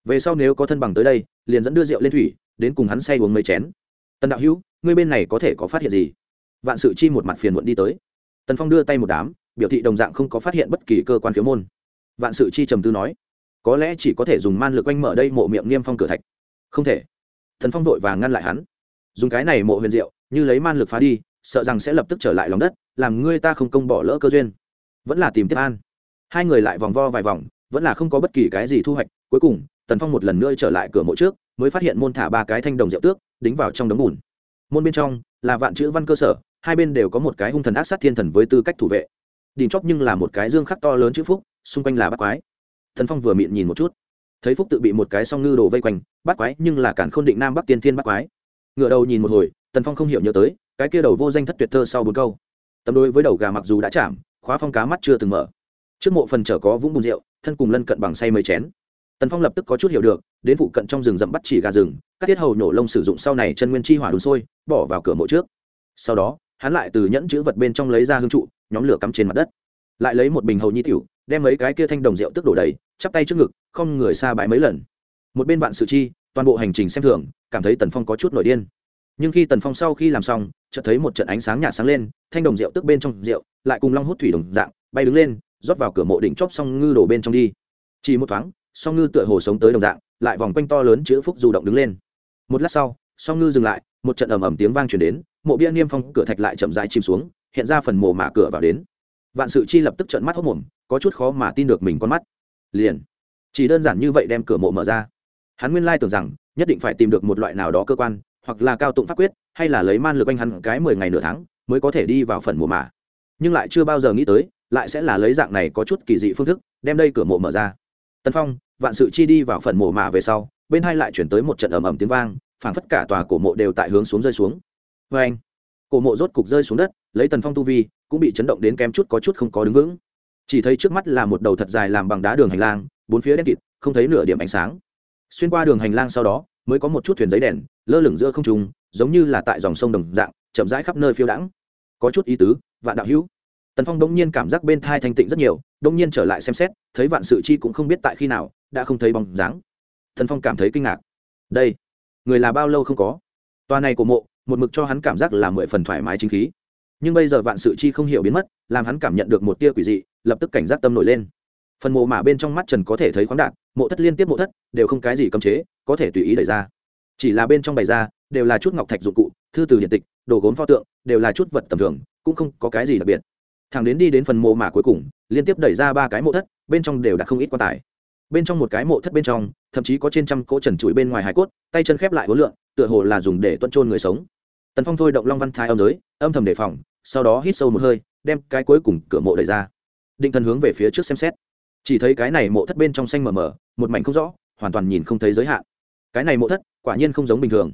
Về sau nếu có thân bằng tới đây, liền dẫn đưa rượu lên thủy, đến cùng hắn say uống mấy chén. Tần đạo hữu, ngươi bên này có thể có phát hiện gì? Vạn sự chi một mặt phiền muộn đi tới. Tần phong đưa tay một đám, biểu thị đồng dạng không có phát hiện bất kỳ cơ quan khiếu môn vạn sự chi trầm tư nói, có lẽ chỉ có thể dùng man lực oanh mở đây mộ miệng niêm phong cửa thạch. Không thể. Thần phong vội và ngăn lại hắn. Dùng cái này mộ huyền diệu, như lấy man lực phá đi, sợ rằng sẽ lập tức trở lại lòng đất, làm ngươi ta không công bỏ lỡ cơ duyên. Vẫn là tìm tiếp an. Hai người lại vòng vo vài vòng, vẫn là không có bất kỳ cái gì thu hoạch. Cuối cùng, tần phong một lần nữa trở lại cửa mộ trước, mới phát hiện môn thả ba cái thanh đồng rượu tước, đính vào trong đống bùn. Môn bên trong là vạn chữ văn cơ sở, hai bên đều có một cái hung thần ác sát thiên thần với tư cách thủ vệ. Đình chóc nhưng là một cái dương khắc to lớn chữ phúc xung quanh là bát quái. Thần phong vừa miệng nhìn một chút. Thấy phúc tự bị một cái song ngư đồ vây quanh, bát quái nhưng là cản khôn định nam bắc tiên thiên bát quái. Ngựa đầu nhìn một hồi tần phong không hiểu nhớ tới, cái kia đầu vô danh thất tuyệt thơ sau bốn câu. Tầm đối với đầu gà mặc dù đã chạm, khóa phong cá mắt chưa từng mở. Trước mộ phần chở có vũng bùn rượu, thân cùng lân cận bằng say mấy chén. Tần phong lập tức có chút hiểu được, đến phụ cận trong rừng rậm bắt chỉ gà rừng, các tiết hầu nổ lông sử dụng sau này chân nguyên chi hỏa đun sôi, bỏ vào cửa mộ trước. Sau đó, hắn lại từ nhẫn chữ vật bên trong lấy ra hương trụ, nhóm lửa cắm trên mặt đất. Lại lấy một bình hầu nhi tiểu đem mấy cái kia thanh đồng rượu tức đổ đầy, chắp tay trước ngực, không người xa bãi mấy lần. Một bên vạn sự chi, toàn bộ hành trình xem thường, cảm thấy tần phong có chút nổi điên. Nhưng khi tần phong sau khi làm xong, chợt thấy một trận ánh sáng nhạt sáng lên, thanh đồng rượu tức bên trong rượu lại cùng long hút thủy đồng dạng, bay đứng lên, rót vào cửa mộ đỉnh chóp xong ngư đổ bên trong đi. Chỉ một thoáng, song ngư tựa hồ sống tới đồng dạng, lại vòng quanh to lớn chữ phúc du động đứng lên. Một lát sau, song ngư dừng lại, một trận ầm ầm tiếng vang truyền đến, mộ bia niêm phong cửa thạch lại chậm rãi chìm xuống, hiện ra phần mồ mả cửa vào đến vạn sự chi lập tức trợn mắt hốc mồm, có chút khó mà tin được mình con mắt. Liền, chỉ đơn giản như vậy đem cửa mộ mở ra. Hắn nguyên lai tưởng rằng, nhất định phải tìm được một loại nào đó cơ quan, hoặc là cao tụng pháp quyết, hay là lấy man lực anh hắn cái mười ngày nửa tháng, mới có thể đi vào phần mộ mả nhưng lại chưa bao giờ nghĩ tới, lại sẽ là lấy dạng này có chút kỳ dị phương thức, đem đây cửa mộ mở ra. Tân phong, vạn sự chi đi vào phần mộ mả về sau, bên hai lại chuyển tới một trận ầm ầm tiếng vang, phảng phất cả tòa cổ mộ đều tại hướng xuống rơi xuống. Vê anh cổ mộ rốt cục rơi xuống đất, lấy tần phong tu vi, cũng bị chấn động đến kém chút có chút không có đứng vững. Chỉ thấy trước mắt là một đầu thật dài làm bằng đá đường hành lang, bốn phía đen kịt, không thấy nửa điểm ánh sáng. Xuyên qua đường hành lang sau đó, mới có một chút thuyền giấy đèn, lơ lửng giữa không trung, giống như là tại dòng sông đồng dạng, chậm rãi khắp nơi phiêu đãng. Có chút ý tứ, vạn đạo hữu. Tần phong đông nhiên cảm giác bên thai thanh tịnh rất nhiều đông nhiên trở lại xem xét, thấy vạn sự chi cũng không biết tại khi nào, đã không thấy bóng dáng. Tần phong cảm thấy kinh ngạc. Đây, người là bao lâu không có? Tòa này của mộ một mực cho hắn cảm giác là mười phần thoải mái chính khí. Nhưng bây giờ vạn sự chi không hiểu biến mất làm hắn cảm nhận được một tia quỷ dị lập tức cảnh giác tâm nổi lên. Phần mộ mà bên trong mắt trần có thể thấy khoáng đạn, mộ thất liên tiếp mộ thất đều không cái gì cấm chế có thể tùy ý đẩy ra. Chỉ là bên trong bày ra đều là chút ngọc thạch dụng cụ thư từ điện tịch đồ gốm pho tượng đều là chút vật tầm thường cũng không có cái gì đặc biệt. Thằng đến đi đến phần mộ mà cuối cùng liên tiếp đẩy ra ba cái mộ thất bên trong đều đặt không ít quan tài. Bên trong một cái mộ thất bên trong thậm chí có trên trăm cỗ trần trụi bên ngoài hải cốt, tay chân khép lại hối lượng, tựa hồ là dùng để tuân trôn người sống. Tần phong thôi động long văn thái âm giới, âm thầm đề phòng, sau đó hít sâu một hơi, đem cái cuối cùng cửa mộ đẩy ra. Định thần hướng về phía trước xem xét. Chỉ thấy cái này mộ thất bên trong xanh mờ mờ, một mảnh không rõ, hoàn toàn nhìn không thấy giới hạn. Cái này mộ thất, quả nhiên không giống bình thường.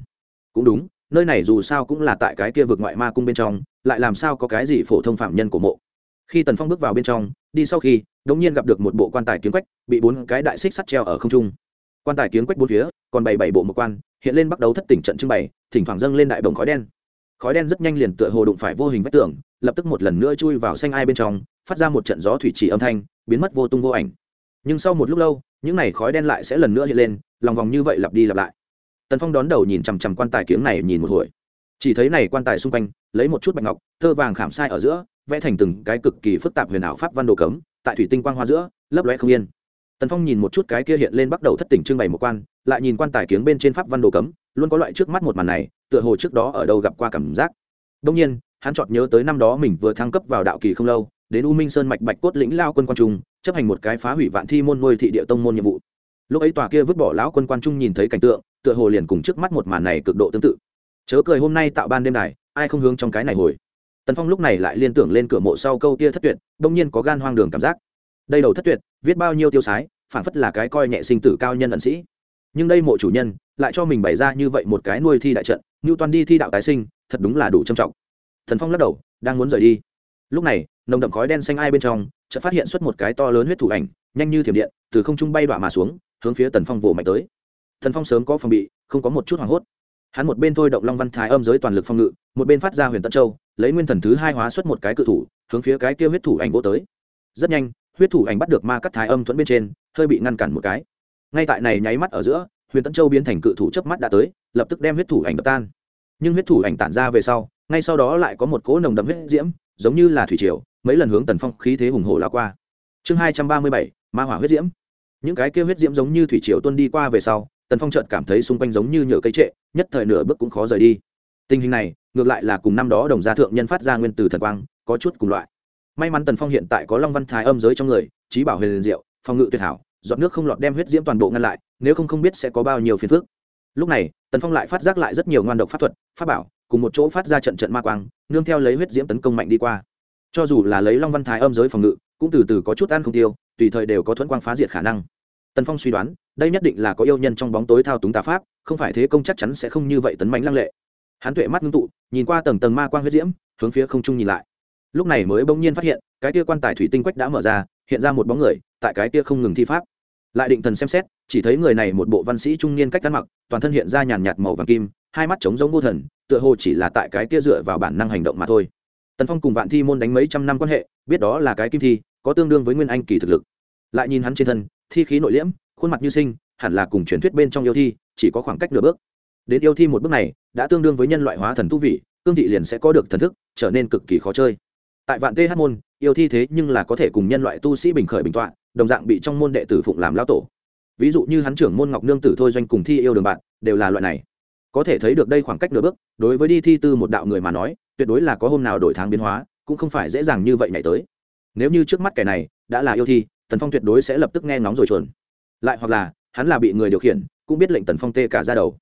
Cũng đúng, nơi này dù sao cũng là tại cái kia vực ngoại ma cung bên trong, lại làm sao có cái gì phổ thông phạm nhân của mộ. Khi tần phong bước vào bên trong, đi sau khi đ ỗ n g nhiên gặp được một bộ quan tài kiếm quách, bị bốn cái đại xích sắt treo ở không trung quan tài kiếng quách bốn phía, còn bảy bảy bộ một quan, hiện lên bắt đầu thất tỉnh trận trưng bày, thỉnh thoảng dâng lên đại bồng khói đen. Khói đen rất nhanh liền tựa hồ đụng phải vô hình vách tường, lập tức một lần nữa chui vào xanh ai bên trong, phát ra một trận gió thủy chỉ âm thanh, biến mất vô tung vô ảnh. Nhưng sau một lúc lâu, những n à y khói đen lại sẽ lần nữa hiện lên, lòng vòng như vậy lặp đi lặp lại. Tần phong đón đầu nhìn chằm chằm quan tài kiếng này nhìn một hồi. Chỉ thấy này quan tài xung quanh, lấy một chút bạch ngọc, thơ vàng khảm sai ở giữa, vẽ thành từng cái cực kỳ phức tạp huyền ảo pháp văn đồ cấm, tại thủy tinh quang hoa giữa, lấp lóe không yên tần phong nhìn một chút cái kia hiện lên bắt đầu thất tỉnh trưng bày một quan, lại nhìn quan tài kiếng bên trên pháp văn đồ cấm, luôn có loại trước mắt một màn này, tựa hồ trước đó ở đâu gặp qua cảm giác. Đông nhiên, hắn chợt nhớ tới năm đó mình vừa thăng cấp vào đạo kỳ không lâu, đến u minh sơn mạch bạch cốt lĩnh lao quân quan trung, chấp hành một cái phá hủy vạn thi môn nuôi thị địa tông môn nhiệm vụ. Lúc ấy tòa kia vứt bỏ lão quân quan trung nhìn thấy cảnh tượng, tựa hồ liền cùng trước mắt một màn này cực độ tương tự. Chớ cười hôm nay tạo ban đêm này ai không hướng trong cái này hồi. Tần phong lúc này lại liên tưởng lên cửa mộ sau câu kia thất tuyệt bỗng nhiên có gan hoang đường cảm giác đây đầu thất tuyệt, viết bao nhiêu tiêu sái phản phất là cái coi nhẹ sinh tử cao nhân ẩn sĩ. Nhưng đây mộ chủ nhân, lại cho mình bày ra như vậy một cái nuôi thi đại trận, như toàn đi thi đạo tái sinh, thật đúng là đủ trầm trọng. Thần phong lắc đầu, đang muốn rời đi. Lúc này, nồng đậm khói đen xanh ai bên trong, chợt phát hiện xuất một cái to lớn huyết thủ ảnh, nhanh như thiểm điện, từ không trung bay đọa mà xuống, hướng phía tần phong vồ mạnh tới. Thần phong sớm có phòng bị, không có một chút hoảng hốt. Hắn một bên thôi động long văn thái âm giới toàn lực phong ngự, một bên phát ra huyền tân châu, lấy nguyên thần thứ hai hóa xuất một cái cự thủ, hướng phía cái kia huyết thủ ảnh vô tới. Rất nhanh huyết thủ ảnh bắt được ma cắt thái âm thuẫn bên trên, hơi bị ngăn cản một cái. Ngay tại này nháy mắt ở giữa, huyền tân châu biến thành cự thủ chớp mắt đã tới, lập tức đem huyết thủ ảnh đập tan. Nhưng huyết thủ ảnh tản ra về sau, ngay sau đó lại có một cỗ nồng đậm huyết diễm, giống như là thủy triều, mấy lần hướng tần phong khí thế hùng hồ lao qua. Chương hai trăm ba mươi bảy, ma hỏa huyết diễm. Những cái kia huyết diễm giống như thủy triều tuân đi qua về sau, tần phong chợt cảm thấy xung quanh giống như nhựa cây trệ, nhất thời nửa bước cũng khó rời đi. Tình hình này, ngược lại là cùng năm đó đồng gia thượng nhân phát ra nguyên từ thần quang, có chút cùng loại may mắn tần phong hiện tại có long văn thái âm giới trong người, trí bảo huyền diệu, phòng ngự tuyệt hảo dọn nước không lọt đem huyết diễm toàn bộ ngăn lại, nếu không không biết sẽ có bao nhiêu phiền phức. Lúc này, tần phong lại phát giác lại rất nhiều ngoan độc pháp thuật, pháp bảo, cùng một chỗ phát ra trận trận ma quang, nương theo lấy huyết diễm tấn công mạnh đi qua. Cho dù là lấy long văn thái âm giới phòng ngự, cũng từ từ có chút ăn không tiêu, tùy thời đều có thuẫn quang phá diệt khả năng. Tần phong suy đoán, đây nhất định là có yêu nhân trong bóng tối thao túng tà pháp, không phải thế công chắc chắn sẽ không như vậy tấn mạnh lăng lệ. Hắn tuệ mắt ngưng tụ, nhìn qua tầng tầng ma quang huyết diễm, hướng phía không trung nhìn lại lúc này mới bỗng nhiên phát hiện, cái tia quan tài thủy tinh quách đã mở ra, hiện ra một bóng người, tại cái tia không ngừng thi pháp. Lại định thần xem xét, chỉ thấy người này một bộ văn sĩ trung niên cách ăn mặc, toàn thân hiện ra nhàn nhạt màu vàng kim, hai mắt trống giống vô thần, tựa hồ chỉ là tại cái tia dựa vào bản năng hành động mà thôi. Tần phong cùng vạn thi môn đánh mấy trăm năm quan hệ, biết đó là cái kim thi, có tương đương với nguyên anh kỳ thực lực. Lại nhìn hắn trên thân, thi khí nội liễm, khuôn mặt như sinh, hẳn là cùng truyền thuyết bên trong yêu thi, chỉ có khoảng cách nửa bước. Đến yêu thi một bước này, đã tương đương với nhân loại hóa thần tu vị, cương thị liền sẽ có được thần thức, trở nên cực kỳ khó chơi tại vạn th môn, yêu thi thế nhưng là có thể cùng nhân loại tu sĩ bình khởi bình tọa, đồng dạng bị trong môn đệ tử phụng làm lao tổ. Ví dụ như hắn trưởng môn ngọc nương tử thôi doanh cùng thi yêu đường bạn, đều là loại này. Có thể thấy được đây khoảng cách nửa bước, đối với đi thi tư một đạo người mà nói, tuyệt đối là có hôm nào đổi tháng biến hóa, cũng không phải dễ dàng như vậy nhảy tới. Nếu như trước mắt kẻ này đã là yêu thi, tần phong tuyệt đối sẽ lập tức nghe ngóng rồi chuồn. Lại hoặc là, hắn là bị người điều khiển, cũng biết lệnh tần phong tê cả ra đầu.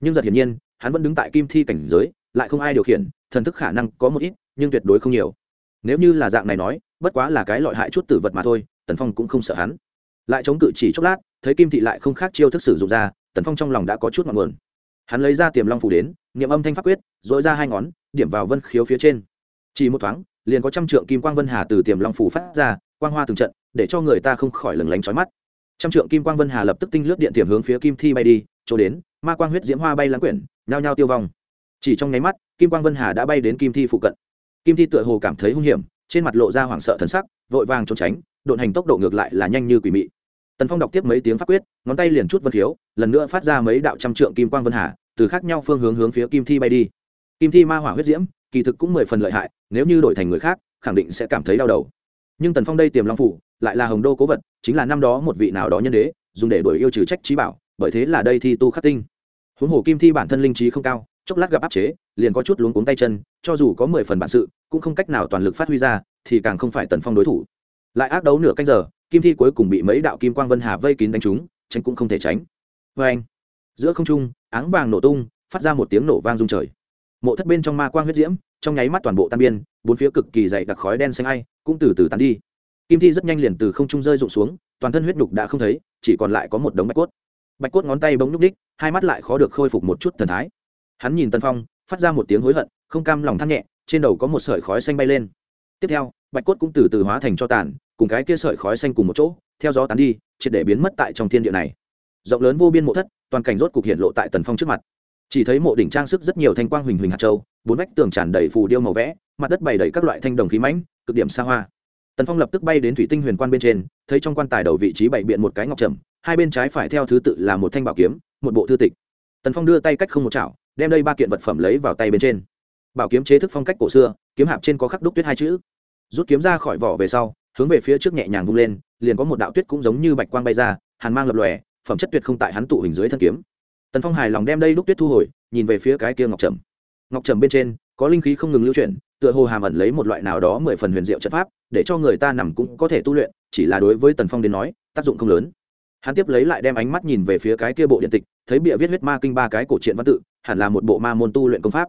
Nhưng giật hiển nhiên, hắn vẫn đứng tại kim thi cảnh giới, lại không ai điều khiển, thần thức khả năng có một ít, nhưng tuyệt đối không nhiều nếu như là dạng này nói, bất quá là cái loại hại chút tử vật mà thôi, tần phong cũng không sợ hắn. Lại chống cự chỉ chốc lát, thấy kim thị lại không khác chiêu thức sử dụng ra, tần phong trong lòng đã có chút ngọn nguồn. Hắn lấy ra tiềm long phủ đến nghiệm âm thanh pháp quyết dội ra hai ngón, điểm vào vân khiếu phía trên. Chỉ một thoáng, liền có trăm trượng kim quang vân hà từ tiềm long phủ phát ra, quang hoa từng trận, để cho người ta không khỏi lừng lánh trói mắt. Trăm trượng kim quang vân hà lập tức tinh lướt điện tiềm hướng phía kim thi bay đi, chỗ đến, ma quang huyết diễm hoa bay lãng quyển, nhao nhao tiêu vong. Chỉ trong nháy mắt, kim quang vân hà đã bay đến kim thi phụ cận kim thi tựa hồ cảm thấy hung hiểm, trên mặt lộ ra hoảng sợ thần sắc, vội vàng trốn tránh, độn hành tốc độ ngược lại là nhanh như quỷ mị. Tần phong đọc tiếp mấy tiếng pháp quyết, ngón tay liền chút vân khiếu, lần nữa phát ra mấy đạo trăm trượng kim quang vân hà, từ khác nhau phương hướng hướng phía kim thi bay đi. Kim thi ma hỏa huyết diễm, kỳ thực cũng mười phần lợi hại, nếu như đổi thành người khác, khẳng định sẽ cảm thấy đau đầu. Nhưng tần phong đây tiềm long phủ, lại là hồng đô cố vật, chính là năm đó một vị nào đó nhân đế, dùng để đuổi yêu trừ trách trí bảo, bởi thế là đây thi tu khắc tinh. Huống hồ kim thi bản thân linh trí không cao chốc lát gặp áp chế, liền có chút luống cuống tay chân, cho dù có mười phần bản sự, cũng không cách nào toàn lực phát huy ra, thì càng không phải tần phong đối thủ. Lại ác đấu nửa canh giờ, kim thi cuối cùng bị mấy đạo kim quang vân hà vây kín đánh trúng, tránh cũng không thể tránh. Vê anh, giữa không trung, áng vàng nổ tung, phát ra một tiếng nổ vang rung trời. Mộ thất bên trong ma quang huyết diễm, trong nháy mắt toàn bộ tan biên, bốn phía cực kỳ dày đặc khói đen xanh ai, cũng từ từ tán đi. Kim thi rất nhanh liền từ không trung rơi rụng xuống, toàn thân huyết nhục đã không thấy, chỉ còn lại có một đống bạch cốt. Bạch cốt ngón tay bỗng nhúc ních hai mắt lại khó được khôi phục một chút thần thái hắn nhìn tân phong, phát ra một tiếng hối hận, không cam lòng thắt nhẹ, trên đầu có một sợi khói xanh bay lên. Tiếp theo, bạch cốt cũng từ từ hóa thành cho tàn, cùng cái kia sợi khói xanh cùng một chỗ, theo gió tán đi, triệt để biến mất tại trong thiên địa này. Rộng lớn vô biên mộ thất, toàn cảnh rốt cục hiện lộ tại tần phong trước mặt. Chỉ thấy mộ đỉnh trang sức rất nhiều thanh quang huỳnh huỳnh hạt châu, bốn vách tường tràn đầy phù điêu màu vẽ, mặt đất bày đầy các loại thanh đồng khí mãnh, cực điểm xa hoa. Tần phong lập tức bay đến thủy tinh huyền quan bên trên, thấy trong quan tài đầu vị trí bày biện một cái ngọc trầm, hai bên trái phải theo thứ tự là một thanh bảo kiếm, một bộ thư tịch. Tần phong đưa tay cách không một chảo đem đây ba kiện vật phẩm lấy vào tay bên trên. Bảo kiếm chế thức phong cách cổ xưa, kiếm hạp trên có khắc đúc tuyết hai chữ. Rút kiếm ra khỏi vỏ về sau, hướng về phía trước nhẹ nhàng vung lên, liền có một đạo tuyết cũng giống như bạch quang bay ra, hàn mang lập lòe, phẩm chất tuyệt không tại hắn tụ hình dưới thân kiếm. Tần phong hài lòng đem đây đúc tuyết thu hồi, nhìn về phía cái kia ngọc trầm. Ngọc trầm bên trên, có linh khí không ngừng lưu chuyển, tựa hồ hàm ẩn lấy một loại nào đó mười phần huyền diệu trận pháp, để cho người ta nằm cũng có thể tu luyện, chỉ là đối với tần phong đến nói, tác dụng không lớn. Hắn tiếp lấy lại đem ánh mắt nhìn về phía cái kia bộ điện tịch, thấy bịa viết huyết ma kinh ba cái cổ truyện văn tự hẳn là một bộ ma môn tu luyện công pháp.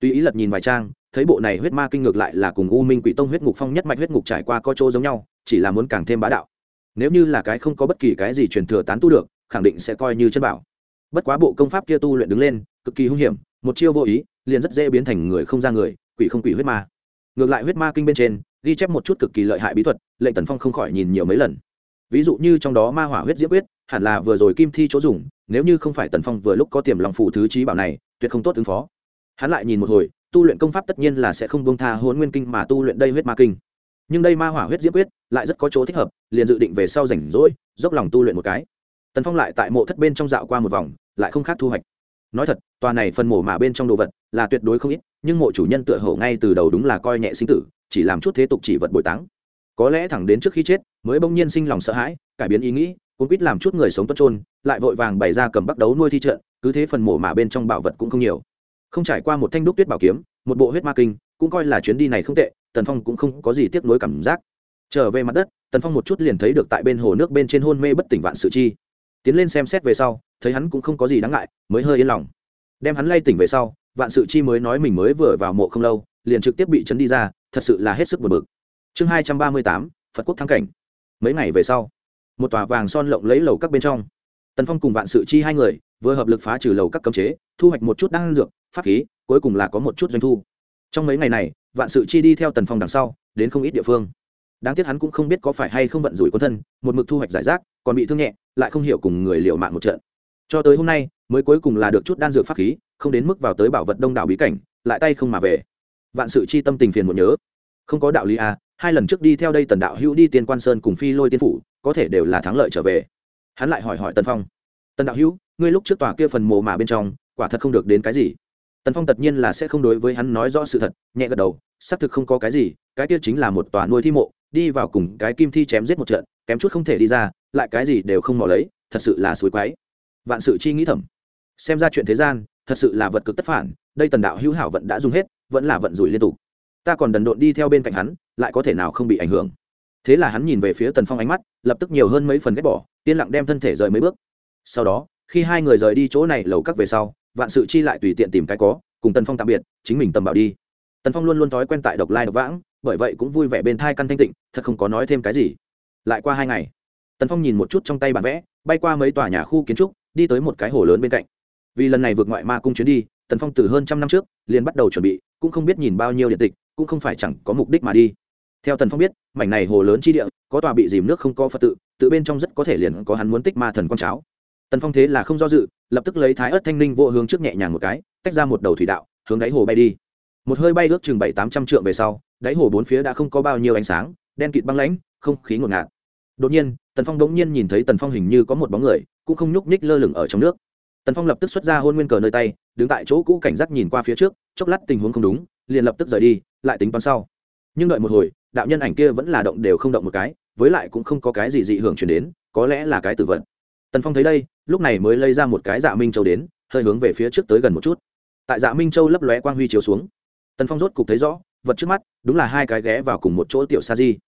Tuy ý lật nhìn vài trang, thấy bộ này huyết ma kinh ngược lại là cùng u minh quỷ tông huyết ngục phong nhất mạch huyết ngục trải qua có chỗ giống nhau, chỉ là muốn càng thêm bá đạo. Nếu như là cái không có bất kỳ cái gì truyền thừa tán tu được, khẳng định sẽ coi như chân bảo. Bất quá bộ công pháp kia tu luyện đứng lên, cực kỳ hung hiểm, một chiêu vô ý, liền rất dễ biến thành người không ra người, quỷ không quỷ huyết ma. Ngược lại huyết ma kinh bên trên, ghi chép một chút cực kỳ lợi hại bí thuật, lệnh tần phong không khỏi nhìn nhiều mấy lần. Ví dụ như trong đó ma hỏa huyết diễm quyết, hẳn là vừa rồi kim thi chỗ dùng nếu như không phải tần phong vừa lúc có tiềm lòng phủ thứ trí bảo này, tuyệt không tốt ứng phó. Hắn lại nhìn một hồi, tu luyện công pháp tất nhiên là sẽ không bông tha hôn nguyên kinh mà tu luyện đây huyết ma kinh. Nhưng đây ma hỏa huyết diễm quyết, lại rất có chỗ thích hợp, liền dự định về sau rảnh rỗi, dốc lòng tu luyện một cái. Tần phong lại tại mộ thất bên trong dạo qua một vòng, lại không khác thu hoạch. Nói thật, tòa này phần mổ mà bên trong đồ vật là tuyệt đối không ít, nhưng mộ chủ nhân tựa hổ ngay từ đầu đúng là coi nhẹ sinh tử, chỉ làm chút thế tục chỉ vật bồi táng. Có lẽ thẳng đến trước khi chết, mới bỗng nhiên sinh lòng sợ hãi, cải biến ý nghĩ cũng quýt làm chút người sống tuất trôn lại vội vàng bày ra cầm bắt đấu nuôi thi trận, cứ thế phần mổ mà bên trong bảo vật cũng không nhiều. Không trải qua một thanh đúc tuyết bảo kiếm, một bộ huyết ma kinh, cũng coi là chuyến đi này không tệ, tần phong cũng không có gì tiếc nuối cảm giác. Trở về mặt đất, tần phong một chút liền thấy được tại bên hồ nước bên trên hôn mê bất tỉnh vạn sự chi. Tiến lên xem xét về sau, thấy hắn cũng không có gì đáng ngại, mới hơi yên lòng. Đem hắn lay tỉnh về sau, vạn sự chi mới nói mình mới vừa vào mộ không lâu, liền trực tiếp bị chấn đi ra, thật sự là hết sức buồn bực. Chương hai trăm ba mươi tám, phật quốc thắng cảnh. Mấy ngày về sau, một tòa vàng son lộng lấy lầu các bên trong tần phong cùng vạn sự chi hai người vừa hợp lực phá trừ lầu các cấm chế, thu hoạch một chút đan dược, pháp khí, cuối cùng là có một chút doanh thu. Trong mấy ngày này, vạn sự chi đi theo tần phong đằng sau, đến không ít địa phương. Đáng tiếc hắn cũng không biết có phải hay không vận rủi quân thân, một mực thu hoạch giải rác, còn bị thương nhẹ, lại không hiểu cùng người liệu mạng một trận. Cho tới hôm nay, mới cuối cùng là được chút đan dược pháp khí, không đến mức vào tới bảo vật đông đảo bí cảnh, lại tay không mà về. Vạn sự chi tâm tình phiền một nhớ. Không có đạo lý à hai lần trước đi theo đây tần đạo hữu đi tiên quan sơn cùng phi lôi tiên phủ, có thể đều là thắng lợi trở về hắn lại hỏi hỏi tần phong. Tần đạo hữu, ngươi lúc trước tòa kia phần mồ mà bên trong, quả thật không được đến cái gì. Tần phong tất nhiên là sẽ không đối với hắn nói rõ sự thật, nhẹ gật đầu, xác thực không có cái gì, cái kia chính là một tòa nuôi thi mộ, đi vào cùng cái kim thi chém giết một trận, kém chút không thể đi ra, lại cái gì đều không mò lấy, thật sự là suối quái. Vạn sự chi nghĩ thầm. Xem ra chuyện thế gian, thật sự là vật cực tất phản, đây tần đạo hữu hảo vận đã dùng hết, vẫn là vận rủi liên tục. Ta còn đần độn đi theo bên cạnh hắn, lại có thể nào không bị ảnh hưởng? Thế là hắn nhìn về phía tần phong ánh mắt, lập tức nhiều hơn mấy phần ghét bỏ yên lặng đem thân thể rời mấy bước. Sau đó, khi hai người rời đi chỗ này lầu các về sau, vạn sự chi lại tùy tiện tìm cái có, cùng tần phong tạm biệt, chính mình tầm bảo đi. Tần phong luôn luôn thói quen tại độc lai độc vãng, bởi vậy cũng vui vẻ bên thai căn thanh tịnh, thật không có nói thêm cái gì. Lại qua hai ngày, tần phong nhìn một chút trong tay bản vẽ, bay qua mấy tòa nhà khu kiến trúc, đi tới một cái hồ lớn bên cạnh. Vì lần này vượt ngoại ma cung chuyến đi, tần phong từ hơn trăm năm trước liền bắt đầu chuẩn bị, cũng không biết nhìn bao nhiêu điện tịch, cũng không phải chẳng có mục đích mà đi theo tần phong biết, mảnh này hồ lớn chi địa, có tòa bị dìm nước không có phật tự tự bên trong rất có thể liền có hắn muốn tích ma thần con cháo. Tần phong thế là không do dự, lập tức lấy thái ớt thanh ninh vô hướng trước nhẹ nhàng một cái, tách ra một đầu thủy đạo, hướng đáy hồ bay đi. Một hơi bay ước chừng bảy tám trăm trượng về sau, đáy hồ bốn phía đã không có bao nhiêu ánh sáng, đen kịt băng lãnh, không khí ngột ngạt. Đột nhiên, tần phong đống nhiên nhìn thấy tần phong hình như có một bóng người, cũng không nhúc nhích lơ lửng ở trong nước. Tần phong lập tức xuất ra hôn nguyên cờ nơi tay, đứng tại chỗ cũ cảnh giác nhìn qua phía trước, chốc lát tình huống không đúng, liền lập tức rời đi, lại tính toán sau. Nhưng đợi một hồi đạo nhân ảnh kia vẫn là động đều không động một cái, với lại cũng không có cái gì dị hưởng chuyển đến, có lẽ là cái tử vận tần phong thấy đây, lúc này mới lấy ra một cái dạ minh châu đến, hơi hướng về phía trước tới gần một chút. Tại dạ minh châu lấp lóe quang huy chiếu xuống, tần phong rốt cục thấy rõ, vật trước mắt, đúng là hai cái ghé vào cùng một chỗ tiểu sa di.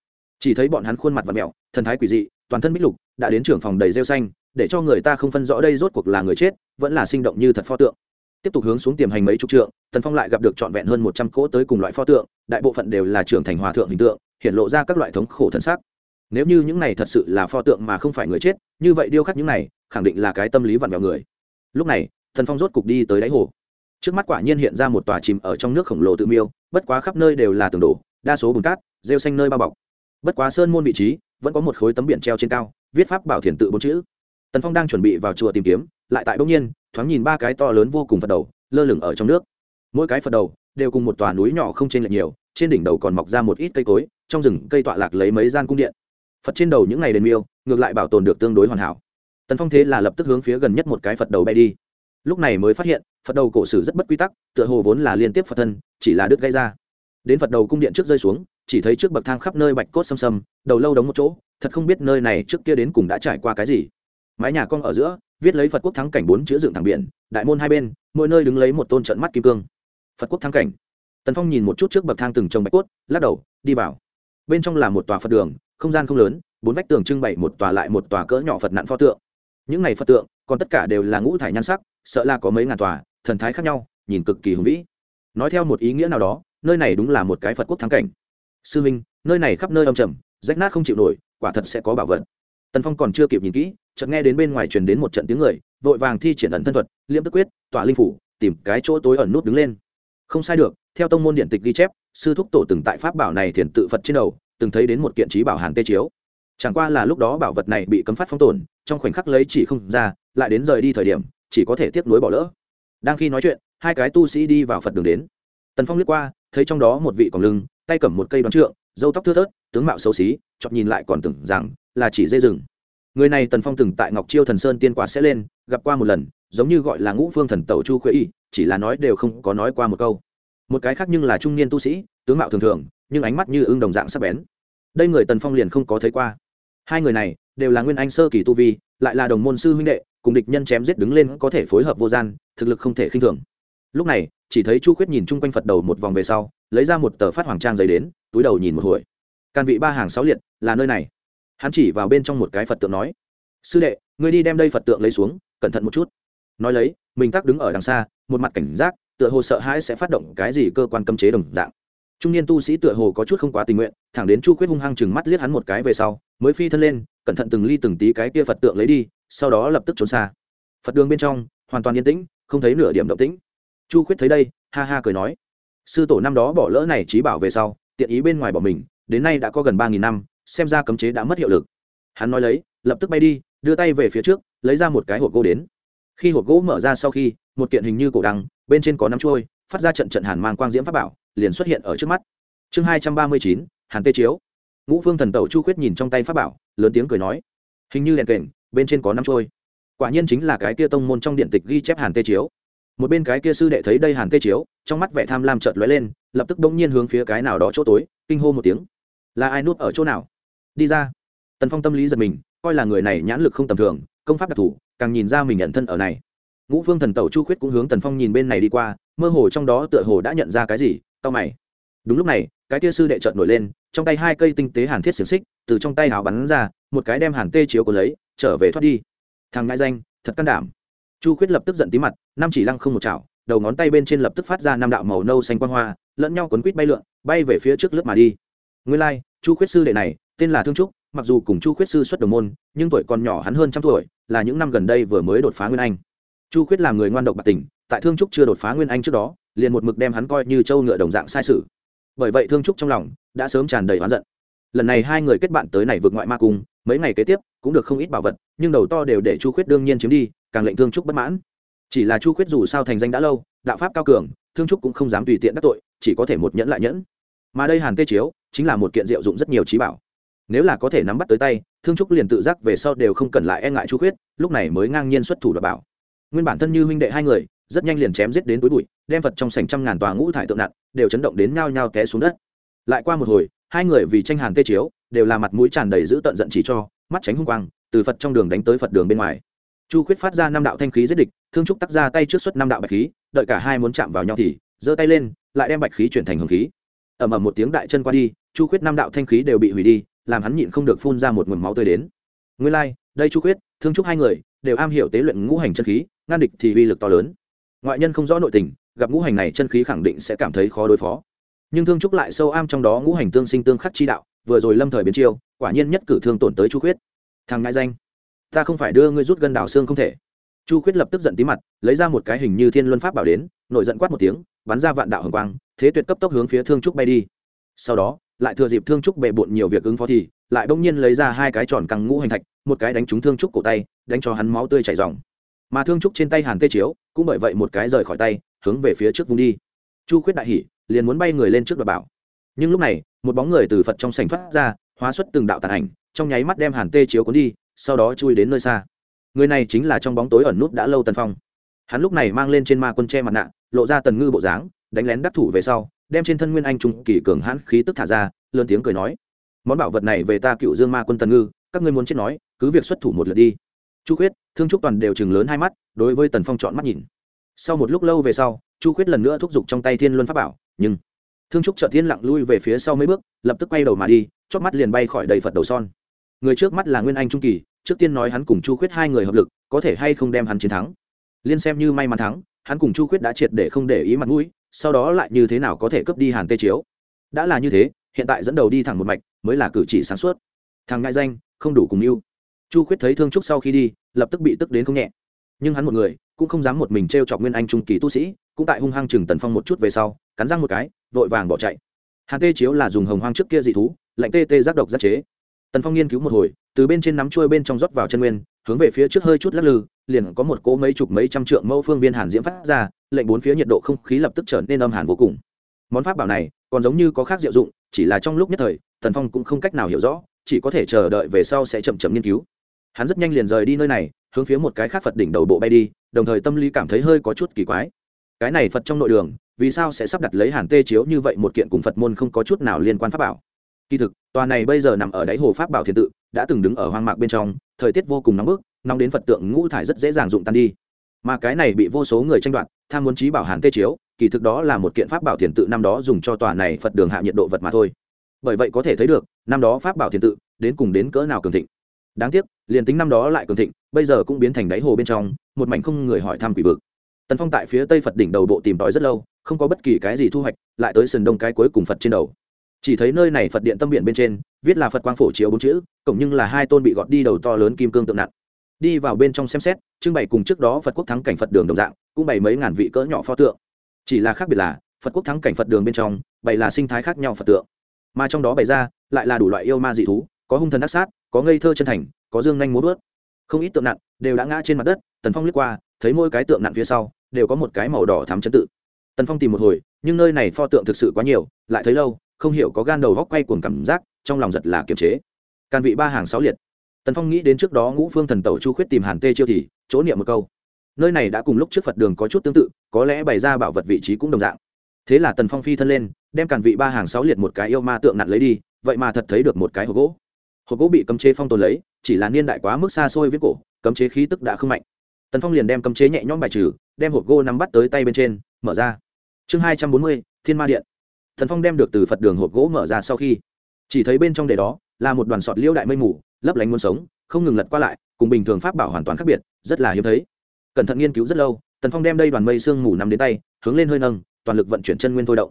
Chỉ thấy bọn hắn khuôn mặt và mẹo, thần thái quỷ dị, toàn thân bích lục, đã đến trưởng phòng đầy rêu xanh, để cho người ta không phân rõ đây rốt cuộc là người chết, vẫn là sinh động như thật pho tượng. Tiếp tục hướng xuống tiềm hành mấy chục trượng, tần phong lại gặp được trọn vẹn hơn một trăm cỗ tới cùng loại pho tượng đại bộ phận đều là trưởng thành hòa thượng hình tượng, hiện lộ ra các loại thống khổ thân xác. Nếu như những này thật sự là pho tượng mà không phải người chết, như vậy điêu khắc những này, khẳng định là cái tâm lý vặn vẹo người. Lúc này, thần phong rốt cục đi tới đáy hồ. Trước mắt quả nhiên hiện ra một tòa chìm ở trong nước khổng lồ tự miêu, bất quá khắp nơi đều là tường đổ, đa số bùn cát, rêu xanh nơi bao bọc. Bất quá sơn môn vị trí, vẫn có một khối tấm biển treo trên cao, viết pháp bảo thiền tự bốn chữ. Tần phong đang chuẩn bị vào chùa tìm kiếm, lại tại bỗng nhiên, thoáng nhìn ba cái to lớn vô cùng phật đầu, lơ lửng ở trong nước. Mỗi cái phật đầu đều cùng một tòa núi nhỏ không trên lệch nhiều, trên đỉnh đầu còn mọc ra một ít cây cối, trong rừng cây tọa lạc lấy mấy gian cung điện. Phật trên đầu những ngày đền miêu, ngược lại bảo tồn được tương đối hoàn hảo. Tần phong thế là lập tức hướng phía gần nhất một cái phật đầu bay đi. Lúc này mới phát hiện, phật đầu cổ sử rất bất quy tắc, tựa hồ vốn là liên tiếp phật thân, chỉ là đứt gây ra. Đến phật đầu cung điện trước rơi xuống, chỉ thấy trước bậc thang khắp nơi bạch cốt xâm xâm, đầu lâu đống một chỗ, thật không biết nơi này trước kia đến cùng đã trải qua cái gì. Mái nhà cong ở giữa, viết lấy phật quốc thắng cảnh bốn chữ dựng thẳng biển, đại môn hai bên, mỗi nơi đứng lấy một tôn trận mắt kim cương phật quốc thắng cảnh. Tần phong nhìn một chút trước bậc thang từng trồng bạch cốt, lắc đầu, đi vào. Bên trong là một tòa phật đường, không gian không lớn, bốn vách tường trưng bày một tòa lại một tòa cỡ nhỏ phật nạn pho tượng. Những này phật tượng, còn tất cả đều là ngũ thải nhan sắc, sợ là có mấy ngàn tòa, thần thái khác nhau, nhìn cực kỳ hùng vĩ. Nói theo một ý nghĩa nào đó, nơi này đúng là một cái phật quốc thắng cảnh. Sư minh, nơi này khắp nơi âm trầm, rách nát không chịu nổi, quả thật sẽ có bảo vật. Tần phong còn chưa kịp nhìn kỹ, chợt nghe đến bên ngoài truyền đến một trận tiếng người, vội vàng thi triển ẩn thân thuật, liễm tức quyết, tỏa linh phủ, tìm cái chỗ tối ẩn nút đứng lên không sai được, theo tông môn điện tịch ghi chép, sư thúc tổ từng tại pháp bảo này thiền tự phật trên đầu, từng thấy đến một kiện trí bảo hàn tê chiếu. Chẳng qua là lúc đó bảo vật này bị cấm phát phong tồn, trong khoảnh khắc lấy chỉ không ra, lại đến rời đi thời điểm, chỉ có thể tiếp nối bỏ lỡ. Đang khi nói chuyện, hai cái tu sĩ đi vào phật đường đến. Tần phong liếc qua, thấy trong đó một vị còn lưng, tay cầm một cây đoán trượng, dâu tóc thưa thớt, tướng mạo xấu xí chọc nhìn lại còn tưởng rằng là chỉ dây rừng. Người này tần phong từng tại ngọc chiêu thần sơn tiên quả sẽ lên, gặp qua một lần, giống như gọi là ngũ phương thần tẩu chu khuê y chỉ là nói đều không có nói qua một câu. Một cái khác nhưng là trung niên tu sĩ, tướng mạo thường thường, nhưng ánh mắt như ưng đồng dạng sắc bén. Đây người tần phong liền không có thấy qua. Hai người này, đều là nguyên anh sơ kỳ tu vi, lại là đồng môn sư huynh đệ, cùng địch nhân chém giết đứng lên có thể phối hợp vô gian, thực lực không thể khinh thường. Lúc này, chỉ thấy chu khuyết nhìn chung quanh phật đầu một vòng về sau, lấy ra một tờ phát hoàng trang giấy đến, túi đầu nhìn một hồi. Can vị ba hàng sáu liệt, là nơi này. Hắn chỉ vào bên trong một cái phật tượng nói, sư đệ, ngươi đi đem đây phật tượng lấy xuống, cẩn thận một chút. Nói lấy, mình tắc đứng ở đằng xa một mặt cảnh giác, tựa hồ sợ hãi sẽ phát động cái gì cơ quan cấm chế đồng dạng. Trung niên tu sĩ tựa hồ có chút không quá tình nguyện, thẳng đến chu khuyết hung hăng chừng mắt liếc hắn một cái về sau, mới phi thân lên, cẩn thận từng ly từng tí cái kia phật tượng lấy đi, sau đó lập tức trốn xa. Phật đường bên trong, hoàn toàn yên tĩnh, không thấy nửa điểm động tĩnh. Chu khuyết thấy đây, ha ha cười nói. Sư tổ năm đó bỏ lỡ này trí bảo về sau, tiện ý bên ngoài bỏ mình, đến nay đã có gần ba nghìn năm, xem ra cấm chế đã mất hiệu lực. Hắn nói lấy, lập tức bay đi, đưa tay về phía trước, lấy ra một cái hộp gỗ đến. Khi hộp gỗ mở ra sau khi một kiện hình như cổ đăng, bên trên có năm trôi phát ra trận trận hàn mang quang diễm pháp bảo, liền xuất hiện ở trước mắt. Chương hai trăm ba mươi chín, hàn tê chiếu. Ngũ phương thần tẩu chu khuyết nhìn trong tay pháp bảo, lớn tiếng cười nói, hình như đèn kềnh bên trên có năm trôi quả nhiên chính là cái kia tông môn trong điện tịch ghi chép hàn tê chiếu. Một bên cái kia sư đệ thấy đây hàn tê chiếu, trong mắt vẻ tham lam chợt lóe lên, lập tức bỗng nhiên hướng phía cái nào đó chỗ tối, kinh hô một tiếng. Là ai nuốt ở chỗ nào? Đi ra. Tần phong tâm lý giật mình, coi là người này nhãn lực không tầm thường, công pháp đặc thù, càng nhìn ra mình nhận thân ở này ngũ phương thần tẩu chu khuyết cũng hướng tần phong nhìn bên này đi qua mơ hồ trong đó tựa hồ đã nhận ra cái gì tao mày. Đúng lúc này cái tia sư đệ trợn nổi lên trong tay hai cây tinh tế hàn thiết xiềng xích từ trong tay hào bắn ra một cái đem hàn tê chiếu của lấy trở về thoát đi. Thằng ngại danh thật can đảm. Chu khuyết lập tức giận tí mặt năm chỉ lăng không một chảo đầu ngón tay bên trên lập tức phát ra năm đạo màu nâu xanh quang hoa lẫn nhau quấn quít bay lượn bay về phía trước lướt mà đi. Nguyên lai、like, chu khuyết sư đệ này tên là thương trúc mặc dù cùng chu khuyết sư xuất đồng môn nhưng tuổi còn nhỏ hắn hơn trăm tuổi là những năm gần đây vừa mới đột phá nguyên anh chu khuyết là người ngoan độc bạc tình, tại thương trúc chưa đột phá nguyên anh trước đó, liền một mực đem hắn coi như trâu ngựa đồng dạng sai sự. Bởi vậy thương trúc trong lòng đã sớm tràn đầy oán giận. Lần này hai người kết bạn tới này vượt ngoại ma cung, mấy ngày kế tiếp cũng được không ít bảo vật, nhưng đầu to đều để chu khuyết đương nhiên chiếm đi, càng lệnh thương trúc bất mãn. Chỉ là chu khuyết dù sao thành danh đã lâu, đạo pháp cao cường, thương trúc cũng không dám tùy tiện đắc tội, chỉ có thể một nhẫn lại nhẫn. Mà đây hàn tê chiếu, chính là một kiện diệu dụng rất nhiều trí bảo. Nếu là có thể nắm bắt tới tay, thương trúc liền tự giác về sau đều không cần lại e ngại chu khuyết, lúc này mới ngang nhiên xuất thủ đ bảo nguyên bản thân như huynh đệ hai người rất nhanh liền chém giết đến túi bụi đem phật trong sảnh trăm ngàn tòa ngũ thải tượng nặng đều chấn động đến nhao nhao té xuống đất. Lại qua một hồi hai người vì tranh hàn tê chiếu đều là mặt mũi tràn đầy giữ tận giận chỉ cho mắt tránh hung quang từ phật trong đường đánh tới phật đường bên ngoài. Chu khuyết phát ra năm đạo thanh khí giết địch thương trúc tắc ra tay trước xuất năm đạo bạch khí đợi cả hai muốn chạm vào nhau thì giơ tay lên lại đem bạch khí chuyển thành hồng khí. Ẩm ẩm một tiếng đại chân qua đi chu khuyết năm đạo thanh khí đều bị hủy đi làm hắn nhịn không được phun ra một nguồn máu tươi đến. Nguyên lai、like, đây chu khuyết thương trúc hai người đều am hiểu tế luyện ngũ hành chân khí ngăn địch thì uy lực to lớn. Ngoại nhân không rõ nội tình, gặp ngũ hành này chân khí khẳng định sẽ cảm thấy khó đối phó. Nhưng thương trúc lại sâu am trong đó ngũ hành tương sinh tương khắc chi đạo, vừa rồi lâm thời biến chiêu, quả nhiên nhất cử thương tổn tới chu khuyết. Thằng ngại danh, ta không phải đưa ngươi rút gân đào xương không thể. Chu khuyết lập tức giận tí mặt, lấy ra một cái hình như thiên luân pháp bảo đến nội giận quát một tiếng, bắn ra vạn đạo hồng quang, thế tuyệt cấp tốc hướng phía thương trúc bay đi. Sau đó, lại thừa dịp thương trúc bệ bộn nhiều việc ứng phó thì, lại bỗng nhiên lấy ra hai cái tròn căng ngũ hành thạch, một cái đánh trúng thương trúc cổ tay, đánh cho hắn máu tươi chảy dòng mà thương trúc trên tay hàn tê chiếu cũng bởi vậy một cái rời khỏi tay, hướng về phía trước vùng đi. Chu khuyết đại hỉ, liền muốn bay người lên trước và bảo. Nhưng lúc này, một bóng người từ phật trong sảnh thoát ra, hóa xuất từng đạo tàn ảnh, trong nháy mắt đem hàn tê chiếu cuốn đi, sau đó chui đến nơi xa. Người này chính là trong bóng tối ẩn nút đã lâu tần phong. Hắn lúc này mang lên trên ma quân tre mặt nạ, lộ ra tần ngư bộ dáng, đánh lén đắc thủ về sau, đem trên thân nguyên anh trung kỳ cường hãn khí tức thả ra, lớn tiếng cười nói, món bảo vật này về ta cựu dương ma quân tần ngư, các ngươi muốn chết nói, cứ việc xuất thủ một lượt đi. Chu khuyết thương trúc toàn đều chừng lớn hai mắt, đối với tần phong chọn mắt nhìn. Sau một lúc lâu về sau, chu khuyết lần nữa thúc giục trong tay thiên luân pháp bảo, nhưng thương trúc trợ thiên lặng lui về phía sau mấy bước, lập tức quay đầu mà đi chót mắt liền bay khỏi đầy phật đầu son. Người trước mắt là nguyên anh trung kỳ, trước tiên nói hắn cùng chu khuyết hai người hợp lực, có thể hay không đem hắn chiến thắng. Liên xem như may mắn thắng, hắn cùng chu khuyết đã triệt để không để ý mặt mũi, sau đó lại như thế nào có thể cướp đi hàn tê chiếu? Đã là như thế, hiện tại dẫn đầu đi thẳng một mạch, mới là cử chỉ sáng suốt. Thằng ngại danh, không đủ cùng yêu. Chu khuyết thấy thương trúc sau khi đi lập tức bị tức đến không nhẹ. Nhưng hắn một người, cũng không dám một mình t r e o chọc nguyên anh trung kỳ tu sĩ, cũng tại hung hăng chừng tần phong một chút về sau, cắn răng một cái, vội vàng bỏ chạy. Hàn tê chiếu là dùng hồng hoang trước kia dị thú, lạnh tê tê giác độc giác chế. Tần phong nghiên cứu một hồi, từ bên trên nắm trôi bên trong rót vào chân nguyên, hướng về phía trước hơi chút lắc lư, liền có một cỗ mấy chục mấy trăm trượng mẫu phương viên hàn diễm phát ra, lệnh bốn phía nhiệt độ không khí lập tức trở nên âm hàn vô cùng. Món pháp bảo này, còn giống như có khác diệu dụng, chỉ là trong lúc nhất thời, tần phong cũng không cách nào hiểu rõ, chỉ có thể chờ đợi về sau sẽ chậm chậm nghiên cứu hắn rất nhanh liền rời đi nơi này, hướng phía một cái khác phật đỉnh đầu bộ bay đi, đồng thời tâm lý cảm thấy hơi có chút kỳ quái. Cái này phật trong nội đường, vì sao sẽ sắp đặt lấy hàn tê chiếu như vậy một kiện cùng phật môn không có chút nào liên quan pháp bảo? Kỳ thực, tòa này bây giờ nằm ở đáy hồ pháp bảo thiên tự, đã từng đứng ở hoang mạc bên trong, thời tiết vô cùng nóng bức, nóng đến phật tượng ngũ thải rất dễ dàng dụng tan đi. Mà cái này bị vô số người tranh đoạt, tham muốn trí bảo hàn tê chiếu, kỳ thực đó là một kiện pháp bảo thiền tự năm đó dùng cho tòa này phật đường hạ nhiệt độ vật mà thôi. Bởi vậy có thể thấy được, năm đó pháp bảo thiền tự, đến cùng đến cỡ nào cường thịnh đáng tiếc, liền tính năm đó lại cường thịnh, bây giờ cũng biến thành đáy hồ bên trong, một mảnh không người hỏi thăm quỷ vực. Tần phong tại phía tây phật đỉnh đầu bộ tìm tòi rất lâu, không có bất kỳ cái gì thu hoạch, lại tới sườn đông cái cuối cùng phật trên đầu. Chỉ thấy nơi này phật điện tâm biển bên trên, viết là phật quang phổ chiếu bốn chữ cổng nhưng là hai tôn bị gọt đi đầu to lớn kim cương tượng nặng. Đi vào bên trong xem xét, trưng bày cùng trước đó phật quốc thắng cảnh phật đường đồng dạng, cũng bày mấy ngàn vị cỡ nhỏ pho tượng. Chỉ là khác biệt là, phật quốc thắng cảnh phật đường bên trong, bày là sinh thái khác nhau phật tượng. Mà trong đó bày ra, lại là đủ loại yêu ma dị thú, có hung thần đắc sát có ngây thơ chân thành, có dương nhanh múa vớt không ít tượng nặng đều đã ngã trên mặt đất, tần phong lướt qua, thấy mỗi cái tượng nặng phía sau đều có một cái màu đỏ thắm chân tự. Tần phong tìm một hồi, nhưng nơi này pho tượng thực sự quá nhiều, lại thấy lâu, không hiểu có gan đầu góc quay cuồng cảm giác, trong lòng giật là kiềm chế. Can vị ba hàng sáu liệt. Tần phong nghĩ đến trước đó ngũ phương thần tẩu chu khuyết tìm hàn tê chiêu thì, chỗ niệm một câu. Nơi này đã cùng lúc trước phật đường có chút tương tự, có lẽ bày ra bảo vật vị trí cũng đồng dạng. Thế là tần phong phi thân lên, đem càn vị ba hàng sáu liệt một cái yêu ma tượng nặn lấy đi, vậy mà thật thấy được một cái hộp gỗ hộp gỗ bị cấm chế phong tồn lấy, chỉ là niên đại quá mức xa xôi viết cổ, cấm chế khí tức đã không mạnh. Tần phong liền đem cấm chế nhẹ nhõm bài trừ, đem hộp gỗ nắm bắt tới tay bên trên, mở ra. Chương hai trăm bốn mươi, thiên ma điện. Thần phong đem được từ phật đường hộp gỗ mở ra sau khi, chỉ thấy bên trong đề đó là một đoàn sọt liễu đại mây mù, lấp lánh muốn sống, không ngừng lật qua lại, cùng bình thường pháp bảo hoàn toàn khác biệt, rất là hiếm thấy. Cẩn thận nghiên cứu rất lâu, tần phong đem đây đoàn mây sương mù nằm đến tay, hướng lên hơi nâng, toàn lực vận chuyển chân nguyên thôi động.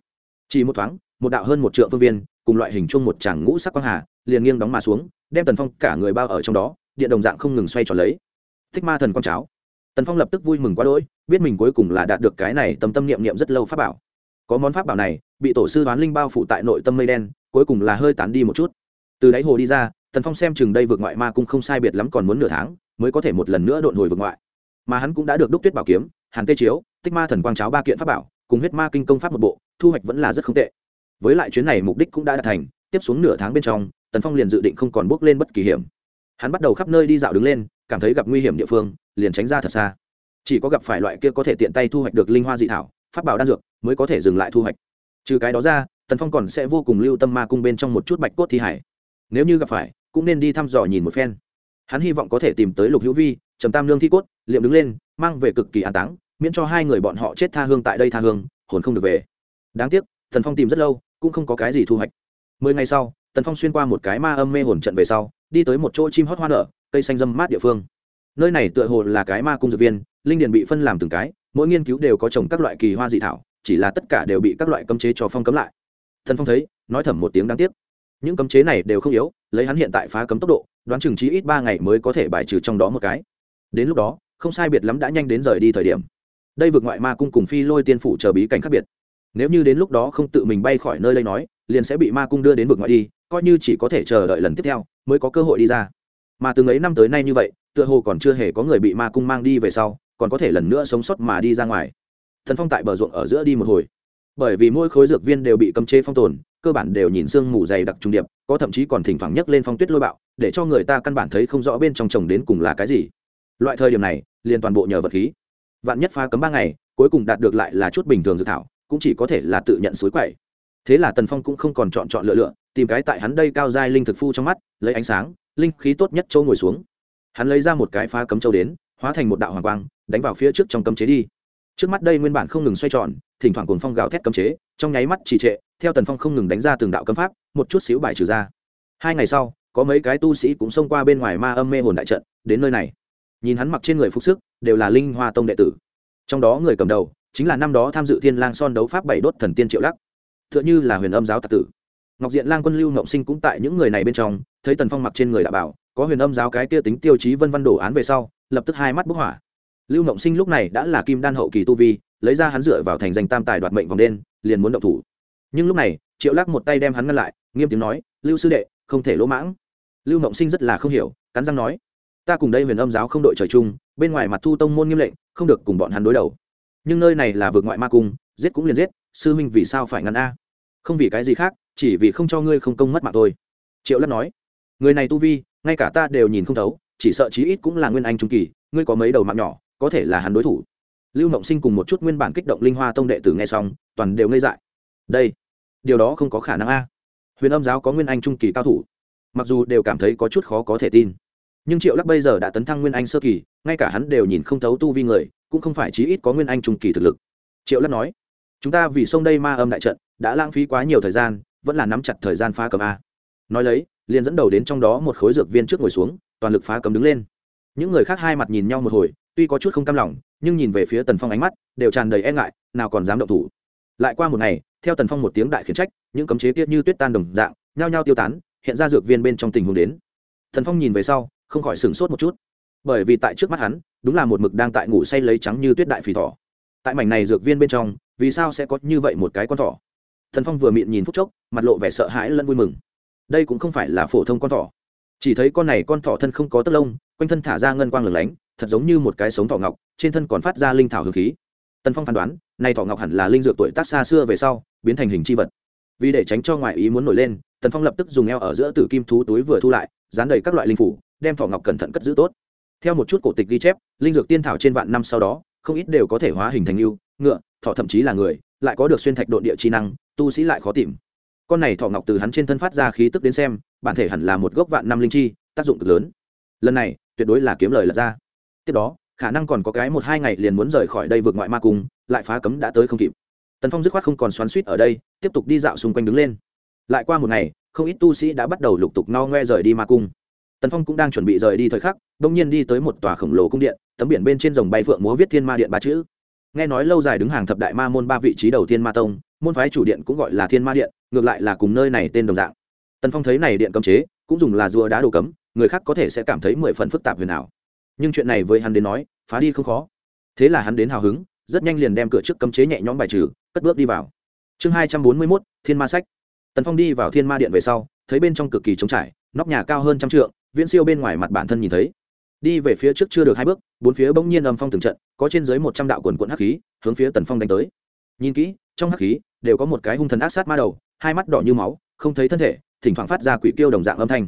Chỉ một thoáng một đạo hơn một triệu phương viên, cùng loại hình chung một tràng ngũ sắc quang hà, liền nghiêng đóng mà xuống, đem tần phong cả người bao ở trong đó, điện đồng dạng không ngừng xoay tròn lấy. Thích ma thần quang cháo. Tần phong lập tức vui mừng quá đỗi, biết mình cuối cùng là đạt được cái này tâm tâm niệm niệm rất lâu pháp bảo. Có món pháp bảo này, bị tổ sư đoán linh bao phủ tại nội tâm mây đen, cuối cùng là hơi tán đi một chút. Từ đáy hồ đi ra, tần phong xem chừng đây vượt ngoại ma cũng không sai biệt lắm còn muốn nửa tháng, mới có thể một lần nữa độn hồi vượt ngoại. Mà hắn cũng đã được đúc tuyết bảo kiếm, hàn tê chiếu tích ma thần quang cháo ba kiện pháp bảo, cùng huyết ma kinh công pháp một bộ, thu hoạch vẫn là rất không tệ với lại chuyến này mục đích cũng đã đạt thành, tiếp xuống nửa tháng bên trong, tần phong liền dự định không còn bước lên bất kỳ hiểm. Hắn bắt đầu khắp nơi đi dạo đứng lên, cảm thấy gặp nguy hiểm địa phương, liền tránh ra thật xa. Chỉ có gặp phải loại kia có thể tiện tay thu hoạch được linh hoa dị thảo, pháp bảo đan dược, mới có thể dừng lại thu hoạch. Trừ cái đó ra, tần phong còn sẽ vô cùng lưu tâm ma cung bên trong một chút bạch cốt thi hải. Nếu như gặp phải, cũng nên đi thăm dò nhìn một phen. Hắn hy vọng có thể tìm tới lục hữu vi, trầm tam lương thi cốt, liệm đứng lên, mang về cực kỳ an táng, miễn cho hai người bọn họ chết tha hương tại đây tha hương, hồn không được về. Đáng tiếc thần phong tìm rất lâu cũng không có cái gì thu hoạch. Mười ngày sau, tần phong xuyên qua một cái ma âm mê hồn trận về sau, đi tới một chỗ chim hót hoa nở, cây xanh dâm mát địa phương. Nơi này tựa hồ là cái ma cung dược viên, linh điền bị phân làm từng cái, mỗi nghiên cứu đều có trồng các loại kỳ hoa dị thảo, chỉ là tất cả đều bị các loại cấm chế cho phong cấm lại. Thần phong thấy, nói thầm một tiếng đáng tiếc. Những cấm chế này đều không yếu, lấy hắn hiện tại phá cấm tốc độ, đoán chừng chí ít ba ngày mới có thể bài trừ trong đó một cái. Đến lúc đó, không sai biệt lắm đã nhanh đến rời đi thời điểm. Đây vượt ngoại ma cung cùng phi lôi tiên phủ chờ bí cảnh khác biệt nếu như đến lúc đó không tự mình bay khỏi nơi đây nói, liền sẽ bị ma cung đưa đến vực ngoại đi, coi như chỉ có thể chờ đợi lần tiếp theo, mới có cơ hội đi ra. Mà từng ấy năm tới nay như vậy, tựa hồ còn chưa hề có người bị ma cung mang đi về sau, còn có thể lần nữa sống sót mà đi ra ngoài. Thần phong tại bờ ruộng ở giữa đi một hồi. Bởi vì mỗi khối dược viên đều bị cấm chế phong tồn, cơ bản đều nhìn sương mù dày đặc trung điệp, có thậm chí còn thỉnh thoảng nhấc lên phong tuyết lôi bạo, để cho người ta căn bản thấy không rõ bên trong trồng đến cùng là cái gì. Loại thời điểm này, liền toàn bộ nhờ vật khí. Vạn nhất phá cấm ba ngày, cuối cùng đạt được lại là chút bình thường dự thảo cũng chỉ có thể là tự nhận suối quậy. Thế là tần phong cũng không còn chọn chọn lựa lựa, tìm cái tại hắn đây cao giai linh thực phu trong mắt, lấy ánh sáng, linh khí tốt nhất châu ngồi xuống. Hắn lấy ra một cái phá cấm châu đến, hóa thành một đạo hoàng quang, đánh vào phía trước trong cấm chế đi. Trước mắt đây nguyên bản không ngừng xoay tròn, thỉnh thoảng cuồng phong gào thét cấm chế, trong nháy mắt trì trệ, theo tần phong không ngừng đánh ra từng đạo cấm pháp, một chút xíu bài trừ ra. Hai ngày sau, có mấy cái tu sĩ cũng xông qua bên ngoài ma âm mê hồn đại trận, đến nơi này. Nhìn hắn mặc trên người phục sức, đều là linh hoa tông đệ tử. Trong đó người cầm đầu chính là năm đó tham dự thiên lang son đấu pháp bảy đốt thần tiên triệu lắc. Tựa như là huyền âm giáo tạc tử. Ngọc diện lang quân lưu ngộng sinh cũng tại những người này bên trong, thấy tần phong mặc trên người đã bảo, có huyền âm giáo cái kia tính tiêu chí vân văn đổ án về sau, lập tức hai mắt bức hỏa. Lưu ngộng sinh lúc này đã là kim đan hậu kỳ tu vi, lấy ra hắn dựa vào thành danh tam tài đoạt mệnh vòng đen, liền muốn động thủ. Nhưng lúc này, triệu lắc một tay đem hắn ngăn lại, nghiêm tiếng nói, lưu sư đệ, không thể lỗ mãng. Lưu ngộng sinh rất là không hiểu, cắn răng nói, ta cùng đây huyền âm giáo không đội trời chung, bên ngoài mặt thu tông môn nghiêm lệnh, không được cùng bọn hắn đối đầu nhưng nơi này là vượt ngoại ma cung, giết cũng liền giết, sư huynh vì sao phải ngăn a? Không vì cái gì khác, chỉ vì không cho ngươi không công mất mạng thôi. Triệu lắc nói, người này tu vi, ngay cả ta đều nhìn không thấu, chỉ sợ chí ít cũng là nguyên anh trung kỳ, ngươi có mấy đầu mạng nhỏ, có thể là hắn đối thủ. Lưu mộng sinh cùng một chút nguyên bản kích động linh hoa tông đệ tử nghe xong, toàn đều ngây dại. Đây, điều đó không có khả năng a. Huyền âm giáo có nguyên anh trung kỳ cao thủ, mặc dù đều cảm thấy có chút khó có thể tin. Nhưng triệu lắc bây giờ đã tấn thăng nguyên anh sơ kỳ, ngay cả hắn đều nhìn không thấu tu vi người cũng không phải chí ít có nguyên anh trung kỳ thực lực. Triệu lắc nói, chúng ta vì sông đây ma âm đại trận, đã lãng phí quá nhiều thời gian, vẫn là nắm chặt thời gian phá cấm a. Nói lấy, liền dẫn đầu đến trong đó một khối dược viên trước ngồi xuống, toàn lực phá cấm đứng lên. Những người khác hai mặt nhìn nhau một hồi, tuy có chút không cam lòng, nhưng nhìn về phía tần phong ánh mắt, đều tràn đầy e ngại, nào còn dám động thủ. Lại qua một ngày, theo tần phong một tiếng đại khiển trách, những cấm chế kia như tuyết tan đồng dạng, nhao nhao tiêu tán, hiện ra dược viên bên trong tình huống đến. Tần phong nhìn về sau, không khỏi sửng sốt một chút. Bởi vì tại trước mắt hắn đúng là một mực đang tại ngủ say lấy trắng như tuyết đại phì thỏ. Tại mảnh này dược viên bên trong, vì sao sẽ có như vậy một cái con thỏ? Thần phong vừa miệng nhìn phút chốc, mặt lộ vẻ sợ hãi lẫn vui mừng. Đây cũng không phải là phổ thông con thỏ. Chỉ thấy con này con thỏ thân không có tất lông, quanh thân thả ra ngân quang lửng lánh, thật giống như một cái sống thỏ ngọc, trên thân còn phát ra linh thảo hương khí. Tần phong phán đoán nay thỏ ngọc hẳn là linh dược tuổi tác xa xưa về sau, biến thành hình c h i vật. Vì để tránh cho ngoại ý muốn nổi lên, tần phong lập tức dùng eo ở giữa tử kim thú túi vừa thu lại, dán đầy các loại linh phủ, đem thỏ ngọc cẩn thận cất giữ tốt theo một chút cổ tịch ghi chép, linh dược tiên thảo trên vạn năm sau đó, không ít đều có thể hóa hình thành yêu, ngựa thọ thậm chí là người, lại có được xuyên thạch độ địa chi năng, tu sĩ lại khó tìm. Con này thọ ngọc từ hắn trên thân phát ra khí tức đến xem, bản thể hẳn là một gốc vạn năm linh chi, tác dụng cực lớn. Lần này, tuyệt đối là kiếm lời lật ra. Tiếp đó, khả năng còn có cái một hai ngày liền muốn rời khỏi đây vượt ngoại ma cung, lại phá cấm đã tới không kịp. Tần phong dứt khoát không còn xoắn suýt ở đây, tiếp tục đi dạo xung quanh đứng lên. Lại qua một ngày, không ít tu sĩ đã bắt đầu lục tục no ngoe rời đi ma cung tần phong cũng đang chuẩn bị rời đi thời khắc đ ỗ n g nhiên đi tới một tòa khổng lồ cung điện, tấm biển bên trên dòng bay phượng múa viết thiên ma điện ba chữ. Nghe nói lâu dài đứng hàng thập đại ma môn ba vị trí đầu tiên ma tông, môn phái chủ điện cũng gọi là thiên ma điện, ngược lại là cùng nơi này tên đồng dạng. Tần phong thấy này điện cấm chế, cũng dùng là rùa đá đồ cấm, người khác có thể sẽ cảm thấy mười phần phức tạp huyền ảo. Nhưng chuyện này với hắn đến nói, phá đi không khó. Thế là hắn đến hào hứng, rất nhanh liền đem cửa trước cấm chế nhẹ nhõm bài trừ, cất bước đi vào. Chương hai trăm bốn mươi mốt, thiên ma sách. Tần phong đi vào thiên ma điện về sau, thấy bên trong cực kỳ trống trải, nóc nhà cao hơn trăm trượng viễn siêu bên ngoài mặt bản thân nhìn thấy. Đi về phía trước chưa được hai bước, bốn phía bỗng nhiên âm phong từng trận, có trên dưới một trăm đạo quần quận hắc khí, hướng phía tần phong đánh tới. Nhìn kỹ, trong hắc khí đều có một cái hung thần ác sát ma đầu, hai mắt đỏ như máu, không thấy thân thể, thỉnh thoảng phát ra quỷ kêu đồng dạng âm thanh.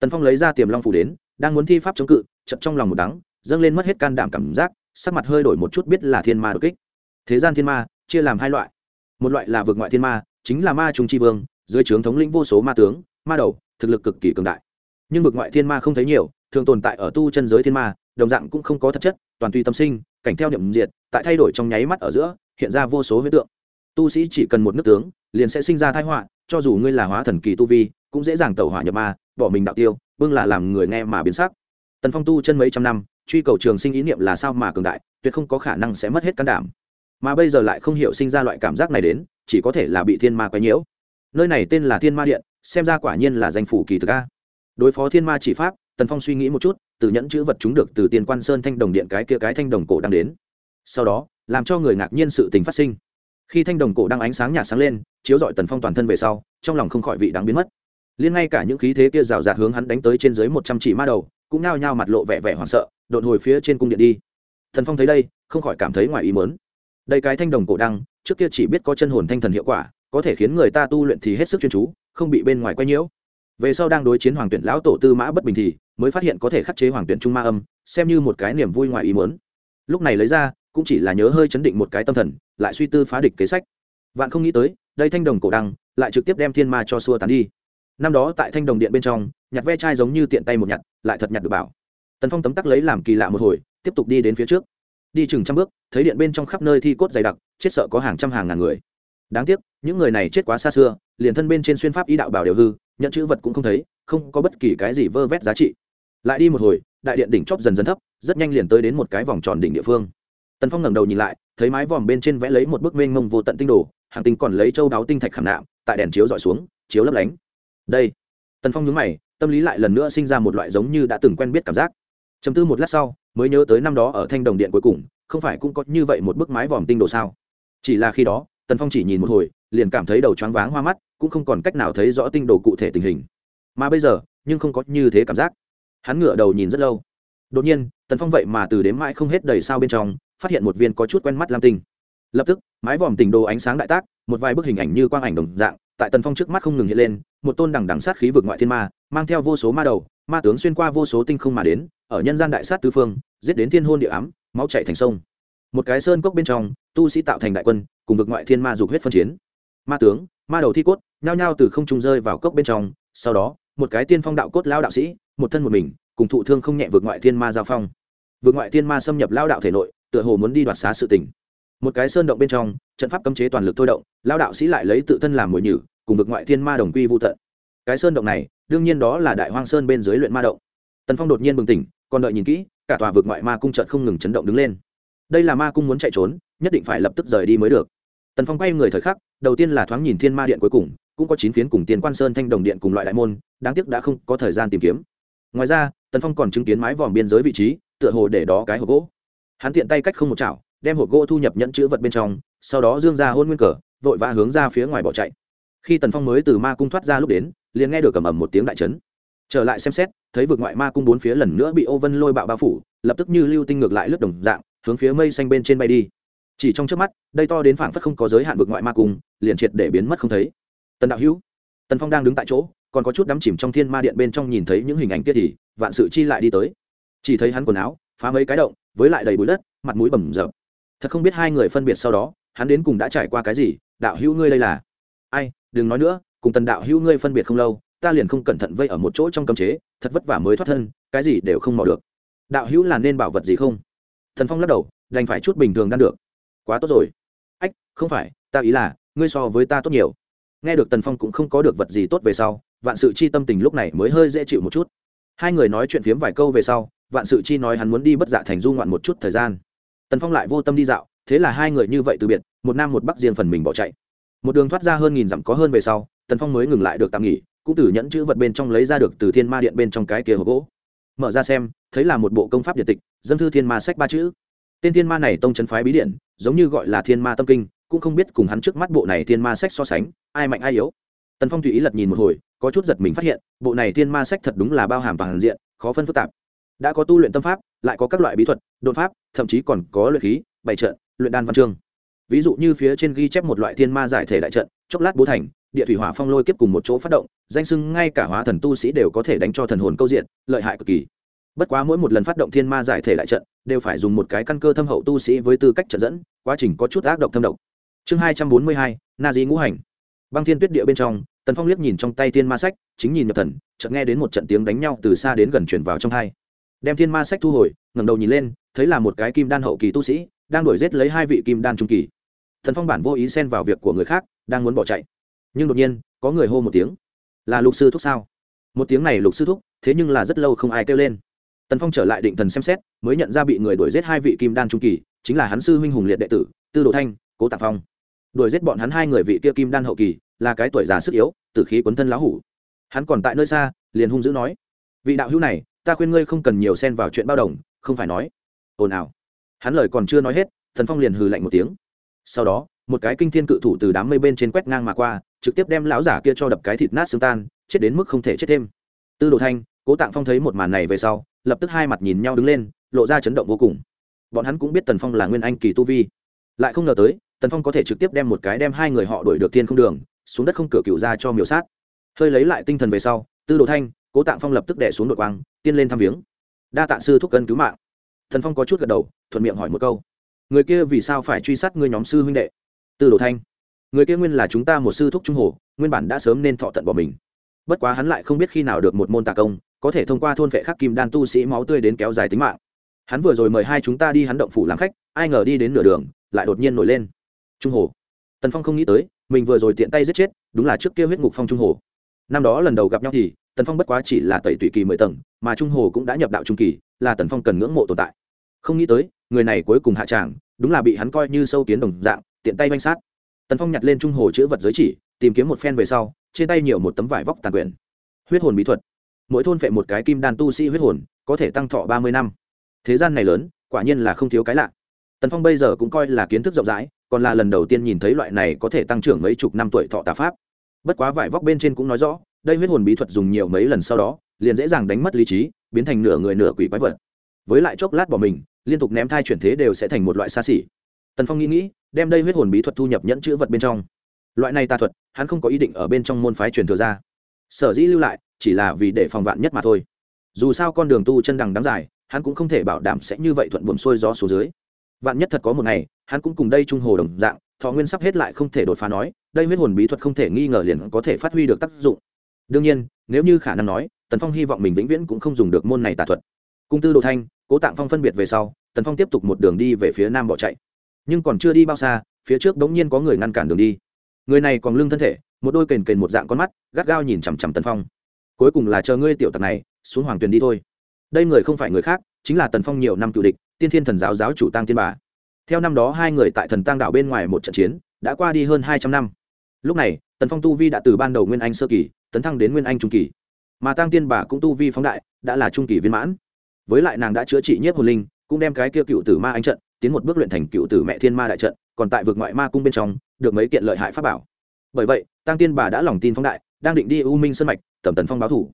Tần phong lấy ra tiềm long phủ đến, đang muốn thi pháp chống cự chậm trong lòng một đắng, dâng lên mất hết can đảm cảm giác, sắc mặt hơi đổi một chút biết là thiên ma đột kích. Thế gian thiên ma, chia làm hai loại. Một loại là vượt ngoại thiên ma, chính là ma trung tri vương, dưới trướng thống lĩnh vô số ma tướng, ma đầu, thực lực cực kỳ cường đại nhưng vực ngoại thiên ma không thấy nhiều, thường tồn tại ở tu chân giới thiên ma, đồng dạng cũng không có thật chất, toàn tùy tâm sinh, cảnh theo niệm diệt, tại thay đổi trong nháy mắt ở giữa, hiện ra vô số huyết tượng. Tu sĩ chỉ cần một nước tướng, liền sẽ sinh ra thái họa, cho dù ngươi là hóa thần kỳ tu vi, cũng dễ dàng tẩu hỏa nhập ma, bỏ mình đạo tiêu bưng là làm người nghe mà biến sắc. Tần phong tu chân mấy trăm năm, truy cầu trường sinh ý niệm là sao mà cường đại, tuyệt không có khả năng sẽ mất hết can đảm. Mà bây giờ lại không hiểu sinh ra loại cảm giác này đến, chỉ có thể là bị thiên ma quấy nhiễu. Nơi này tên là thiên ma điện, xem ra quả nhiên là danh phủ kỳ thực a đối phó thiên ma chỉ pháp, tần phong suy nghĩ một chút, từ nhẫn chữ vật chúng được từ tiền quan sơn thanh đồng điện cái kia cái thanh đồng cổ đang đến. Sau đó, làm cho người ngạc nhiên sự tình phát sinh. Khi thanh đồng cổ đang ánh sáng nhạt sáng lên, chiếu dọi tần phong toàn thân về sau, trong lòng không khỏi vị đáng biến mất. Liên ngay cả những khí thế kia rào rạt hướng hắn đánh tới trên dưới một trăm chỉ ma đầu, cũng nao nhao mặt lộ vẻ vẻ hoảng sợ, đột hồi phía trên cung điện đi. Thần phong thấy đây, không khỏi cảm thấy ngoài ý mớn đây cái thanh đồng cổ đăng, trước kia chỉ biết có chân hồn thanh thần hiệu quả, có thể khiến người ta tu luyện thì hết sức chuyên chú, không bị bên ngoài quay nhiễu về sau đang đối chiến hoàng tuyển lão tổ tư mã bất bình thì mới phát hiện có thể khắc chế hoàng tuyển trung ma âm, xem như một cái niềm vui ngoài ý muốn. Lúc này lấy ra, cũng chỉ là nhớ hơi chấn định một cái tâm thần, lại suy tư phá địch kế sách. Vạn không nghĩ tới, đây thanh đồng cổ đăng lại trực tiếp đem thiên ma cho xua tán đi. Năm đó tại thanh đồng điện bên trong, nhặt ve chai giống như tiện tay một nhặt, lại thật nhặt được bảo. Tần phong tấm tắc lấy làm kỳ lạ một hồi, tiếp tục đi đến phía trước. Đi chừng trăm bước, thấy điện bên trong khắp nơi thi cốt dày đặc, chết sợ có hàng trăm hàng ngàn người đáng tiếc, những người này chết quá xa xưa, liền thân bên trên xuyên pháp ý đạo bảo đều hư, nhận chữ vật cũng không thấy, không có bất kỳ cái gì vơ vét giá trị. Lại đi một hồi, đại điện đỉnh chóp dần dần thấp, rất nhanh liền tới đến một cái vòng tròn đỉnh địa phương. Tần phong ngẩng đầu nhìn lại, thấy mái vòm bên trên vẽ lấy một bức mênh mông vô tận tinh đồ, hàng tinh còn lấy châu đáo tinh thạch khảm nạm, tại đèn chiếu dọi xuống, chiếu lấp lánh. Đây. Tần phong nhướng mày, tâm lý lại lần nữa sinh ra một loại giống như đã từng quen biết cảm giác. Chấm tư một lát sau, mới nhớ tới năm đó ở thanh đồng điện cuối cùng, không phải cũng có như vậy một bức mái vòm tinh đồ sao? Chỉ là khi đó tần phong chỉ nhìn một hồi, liền cảm thấy đầu choáng váng hoa mắt, cũng không còn cách nào thấy rõ tinh đồ cụ thể tình hình. Mà bây giờ, nhưng không có như thế cảm giác. Hắn ngửa đầu nhìn rất lâu. Đột nhiên, tần phong vậy mà từ đếm mãi không hết đầy sao bên trong, phát hiện một viên có chút quen mắt lam tinh. Lập tức, mái vòm tình đồ ánh sáng đại tác, một vài bức hình ảnh như quang ảnh đồng dạng, tại tần phong trước mắt không ngừng hiện lên, một tôn đằng đằng sát khí vực ngoại thiên ma, mang theo vô số ma đầu, ma tướng xuyên qua vô số tinh không mà đến, ở nhân gian đại sát tư phương, giết đến thiên hôn địa ám, máu chạy thành sông. Một cái sơn cốc bên trong, tu sĩ tạo thành đại quân cùng vực ngoại thiên ma dục huyết phân chiến. Ma tướng, ma đầu thi cốt, nhao nhao từ không trung rơi vào cốc bên trong, sau đó, một cái tiên phong đạo cốt lao đạo sĩ, một thân một mình, cùng thụ thương không nhẹ vượt ngoại thiên ma giao phong. Vượt ngoại thiên ma xâm nhập lao đạo thể nội, tựa hồ muốn đi đoạt xá sự tình. Một cái sơn động bên trong, trận pháp cấm chế toàn lực thôi động, lao đạo sĩ lại lấy tự thân làm mồi nhử, cùng vực ngoại thiên ma đồng quy vô tận. Cái sơn động này, đương nhiên đó là đại hoang sơn bên dưới luyện ma động. Tần phong đột nhiên bừng tỉnh, còn đợi nhìn kỹ, cả tòa vực ngoại ma cung trận không ngừng chấn động đứng lên. Đây là ma cung muốn chạy trốn, nhất định phải lập tức rời đi mới được tần phong quay người thời khắc, đầu tiên là thoáng nhìn thiên ma điện cuối cùng, cũng có chín phiến cùng tiền quan sơn thanh đồng điện cùng loại đại môn, đáng tiếc đã không có thời gian tìm kiếm. Ngoài ra, tần phong còn chứng kiến mái vòm biên giới vị trí, tựa hồ để đó cái hộp gỗ. Hắn tiện tay cách không một chảo, đem hộp gỗ thu nhập nhẫn chữ vật bên trong, sau đó dương ra hôn nguyên cờ, vội vã hướng ra phía ngoài bỏ chạy. Khi tần phong mới từ ma cung thoát ra lúc đến, liền nghe được cầm ầm một tiếng đại trấn trở lại xem xét, thấy vực ngoại ma cung bốn phía lần nữa bị ô vân lôi bạo bao phủ, lập tức như lưu tinh ngược lại lướt đồng dạng, hướng phía mây xanh bên trên bay đi chỉ trong trước mắt, đây to đến phảng phất không có giới hạn vực ngoại ma cung liền triệt để biến mất không thấy. Tần đạo hữu, tần phong đang đứng tại chỗ, còn có chút đắm chìm trong thiên ma điện bên trong nhìn thấy những hình ảnh kia thì, vạn sự chi lại đi tới. Chỉ thấy hắn quần áo, phá mấy cái động, với lại đầy bụi đất, mặt mũi bầm rợp thật không biết hai người phân biệt sau đó, hắn đến cùng đã trải qua cái gì, đạo hữu ngươi đây là? Ai, đừng nói nữa, cùng tần đạo hữu ngươi phân biệt không lâu, ta liền không cẩn thận vây ở một chỗ trong cấm chế, thật vất vả mới thoát thân, cái gì đều không mò được. Đạo hữu là nên bảo vật gì không? Thần phong lắc đầu, đành phải chút bình thường đan được quá tốt rồi. Ách, không phải, ta ý là, ngươi so với ta tốt nhiều. Nghe được tần phong cũng không có được vật gì tốt về sau, vạn sự chi tâm tình lúc này mới hơi dễ chịu một chút. Hai người nói chuyện phiếm vài câu về sau, vạn sự chi nói hắn muốn đi bất dạ thành du ngoạn một chút thời gian. Tần phong lại vô tâm đi dạo, thế là hai người như vậy từ biệt, một nam một bắc riêng phần mình bỏ chạy. Một đường thoát ra hơn nghìn dặm có hơn về sau, tần phong mới ngừng lại được tạm nghỉ, cũng từ nhẫn chữ vật bên trong lấy ra được từ thiên ma điện bên trong cái kia hộp gỗ. Mở ra xem, thấy là một bộ công pháp điện tịch dân thư thiên ma sách ba chữ tên thiên ma này tông trấn phái bí điện giống như gọi là thiên ma tâm kinh, cũng không biết cùng hắn trước mắt bộ này thiên ma sách so sánh, ai mạnh ai yếu. Tần phong tùy ý lật nhìn một hồi, có chút giật mình phát hiện, bộ này thiên ma sách thật đúng là bao hàm toàn diện, khó phân phức tạp. Đã có tu luyện tâm pháp, lại có các loại bí thuật đột pháp, thậm chí còn có luyện khí, bày trận, luyện đan văn chương. Ví dụ như phía trên ghi chép một loại thiên ma giải thể đại trận, chốc lát bố thành, địa thủy hỏa phong lôi kiếp cùng một chỗ phát động, danh sưng ngay cả hóa thần tu sĩ đều có thể đánh cho thần hồn câu diện, lợi hại cực kỳ bất quá mỗi một lần phát động thiên ma giải thể đại trận, đều phải dùng một cái căn cơ thâm hậu tu sĩ với tư cách trận dẫn, quá trình có chút ác độc thâm độc. Chương hai trăm bốn mươi hai, na di ngũ hành. Băng thiên tuyết địa bên trong, tần phong liếc nhìn trong tay thiên ma sách, chính nhìn nhập thần, chợt nghe đến một trận tiếng đánh nhau từ xa đến gần chuyển vào trong hai. Đem thiên ma sách thu hồi, ngẩng đầu nhìn lên, thấy là một cái kim đan hậu kỳ tu sĩ, đang đuổi giết lấy hai vị kim đan trung kỳ. Thần phong bản vô ý xen vào việc của người khác, đang muốn bỏ chạy. Nhưng đột nhiên, có người hô một tiếng. Là lục sư thúc sao? Một tiếng này lục sư thúc, thế nhưng là rất lâu không ai kêu lên tần phong trở lại định thần xem xét, mới nhận ra bị người đuổi giết hai vị kim đan trung kỳ, chính là hắn sư huynh hùng liệt đệ tử, tư đồ thanh, cố tạ phong. Đuổi giết bọn hắn hai người vị kia kim đan hậu kỳ, là cái tuổi già sức yếu, tử khí quấn thân lão hủ. Hắn còn tại nơi xa, liền hung dữ nói, vị đạo hữu này, ta khuyên ngươi không cần nhiều xen vào chuyện bao đồng, không phải nói. Ồn ào. Hắn lời còn chưa nói hết thần phong liền hừ lạnh một tiếng. Sau đó, một cái kinh thiên cự thủ từ đám mây bên trên quét ngang mà qua, trực tiếp đem lão giả kia cho đập cái thịt nát xương tan, chết đến mức không thể chết thêm. Tư đồ thanh, cố tạng phong thấy một màn này về sau lập tức hai mặt nhìn nhau đứng lên, lộ ra chấn động vô cùng. Bọn hắn cũng biết tần phong là nguyên anh kỳ tu vi. Lại không ngờ tới, tần phong có thể trực tiếp đem một cái đem hai người họ đuổi được thiên không đường, xuống đất không cửa cựu ra cho miểu sát. Hơi lấy lại tinh thần về sau, tư đồ thanh, cố tạng phong lập tức đẻ xuống đội quang tiên lên thăm viếng. Đa tạ sư thúc cân cứu mạng. Thần phong có chút gật đầu, thuận miệng hỏi một câu. Người kia vì sao phải truy sát người nhóm sư huynh đệ? Tư đồ thanh. Người kia nguyên là chúng ta một sư thúc trung hồ, nguyên bản đã sớm nên thọ tận bỏ mình. Bất quá hắn lại không biết khi nào được một môn tà công có thể thông qua thôn vệ khắc kim đan tu sĩ máu tươi đến kéo dài tính mạng. Hắn vừa rồi mời hai chúng ta đi hắn động phủ làm khách, ai ngờ đi đến nửa đường, lại đột nhiên nổi lên. Trung hồ. Tần phong không nghĩ tới, mình vừa rồi tiện tay giết chết, đúng là trước kia huyết ngục phong trung hồ. Năm đó lần đầu gặp nhau thì, tần phong bất quá chỉ là tẩy tụy kỳ mười tầng, mà trung hồ cũng đã nhập đạo trung kỳ, là tần phong cần ngưỡng mộ tồn tại. Không nghĩ tới, người này cuối cùng hạ tràng, đúng là bị hắn coi như sâu kiến đồng dạng, tiện tay manh sát. Tần phong nhặt lên trung hồ chữ vật giới chỉ, tìm kiếm một phen về sau, trên tay nhiều một tấm vải vóc tàn quyển. Huyết hồn bí thuật mỗi thôn phệ một cái kim đan tu sĩ huyết hồn, có thể tăng thọ ba mươi năm. Thế gian này lớn, quả nhiên là không thiếu cái lạ. Tần phong bây giờ cũng coi là kiến thức rộng rãi, còn là lần đầu tiên nhìn thấy loại này có thể tăng trưởng mấy chục năm tuổi thọ tà pháp. Bất quá vải vóc bên trên cũng nói rõ, đây huyết hồn bí thuật dùng nhiều mấy lần sau đó, liền dễ dàng đánh mất lý trí, biến thành nửa người nửa quỷ quái vật. Với lại chốc lát bỏ mình, liên tục ném thai chuyển thế đều sẽ thành một loại xa xỉ. Tần phong nghĩ nghĩ, đem đây huyết hồn bí thuật thu nhập nhẫn chữ vật bên trong. Loại này tà thuật, hắn không có ý định ở bên trong môn phái truyền thừa ra. Sở dĩ lưu lại chỉ là vì để phòng vạn nhất mà thôi. Dù sao con đường tu chân đằng đắng dài, hắn cũng không thể bảo đảm sẽ như vậy thuận buồm xuôi gió xuống dưới. Vạn nhất thật có một ngày, hắn cũng cùng đây trung hồ đồng dạng, thọ nguyên sắp hết lại không thể đột phá nói, đây huyết hồn bí thuật không thể nghi ngờ liền có thể phát huy được tác dụng. Đương nhiên, nếu như khả năng nói, tần phong hy vọng mình vĩnh viễn cũng không dùng được môn này tà thuật. Cung tư đồ thanh, cố tạng phong phân biệt về sau, tần phong tiếp tục một đường đi về phía nam bỏ chạy. Nhưng còn chưa đi bao xa, phía trước bỗng nhiên có người ngăn cản đường đi. Người này còn lưng thân thể, một đôi kền kền một dạng con mắt, gắt gao nhìn chằm chằm tần phong cuối cùng là chờ ngươi tiểu tặc này, xuống hoàng tuyền đi thôi. Đây người không phải người khác, chính là tần phong nhiều năm cựu địch, tiên thiên thần giáo giáo chủ tăng tiên bà. Theo năm đó hai người tại thần tăng đảo bên ngoài một trận chiến, đã qua đi hơn hai trăm năm. Lúc này, tần phong tu vi đã từ ban đầu nguyên anh sơ kỳ, tấn thăng đến nguyên anh trung kỳ. Mà tăng tiên bà cũng tu vi phóng đại, đã là trung kỳ viên mãn. Với lại nàng đã chữa trị nhiếp hồn linh, cũng đem cái kia cựu tử ma anh trận, tiến một bước luyện thành cựu tử mẹ thiên ma đại trận, còn tại vực ngoại ma cung bên trong, được mấy kiện lợi hại pháp bảo. Bởi vậy tăng tiên bà đã lòng tin phóng đại, đang định đi u minh sân mạch tầm tần phong báo thủ.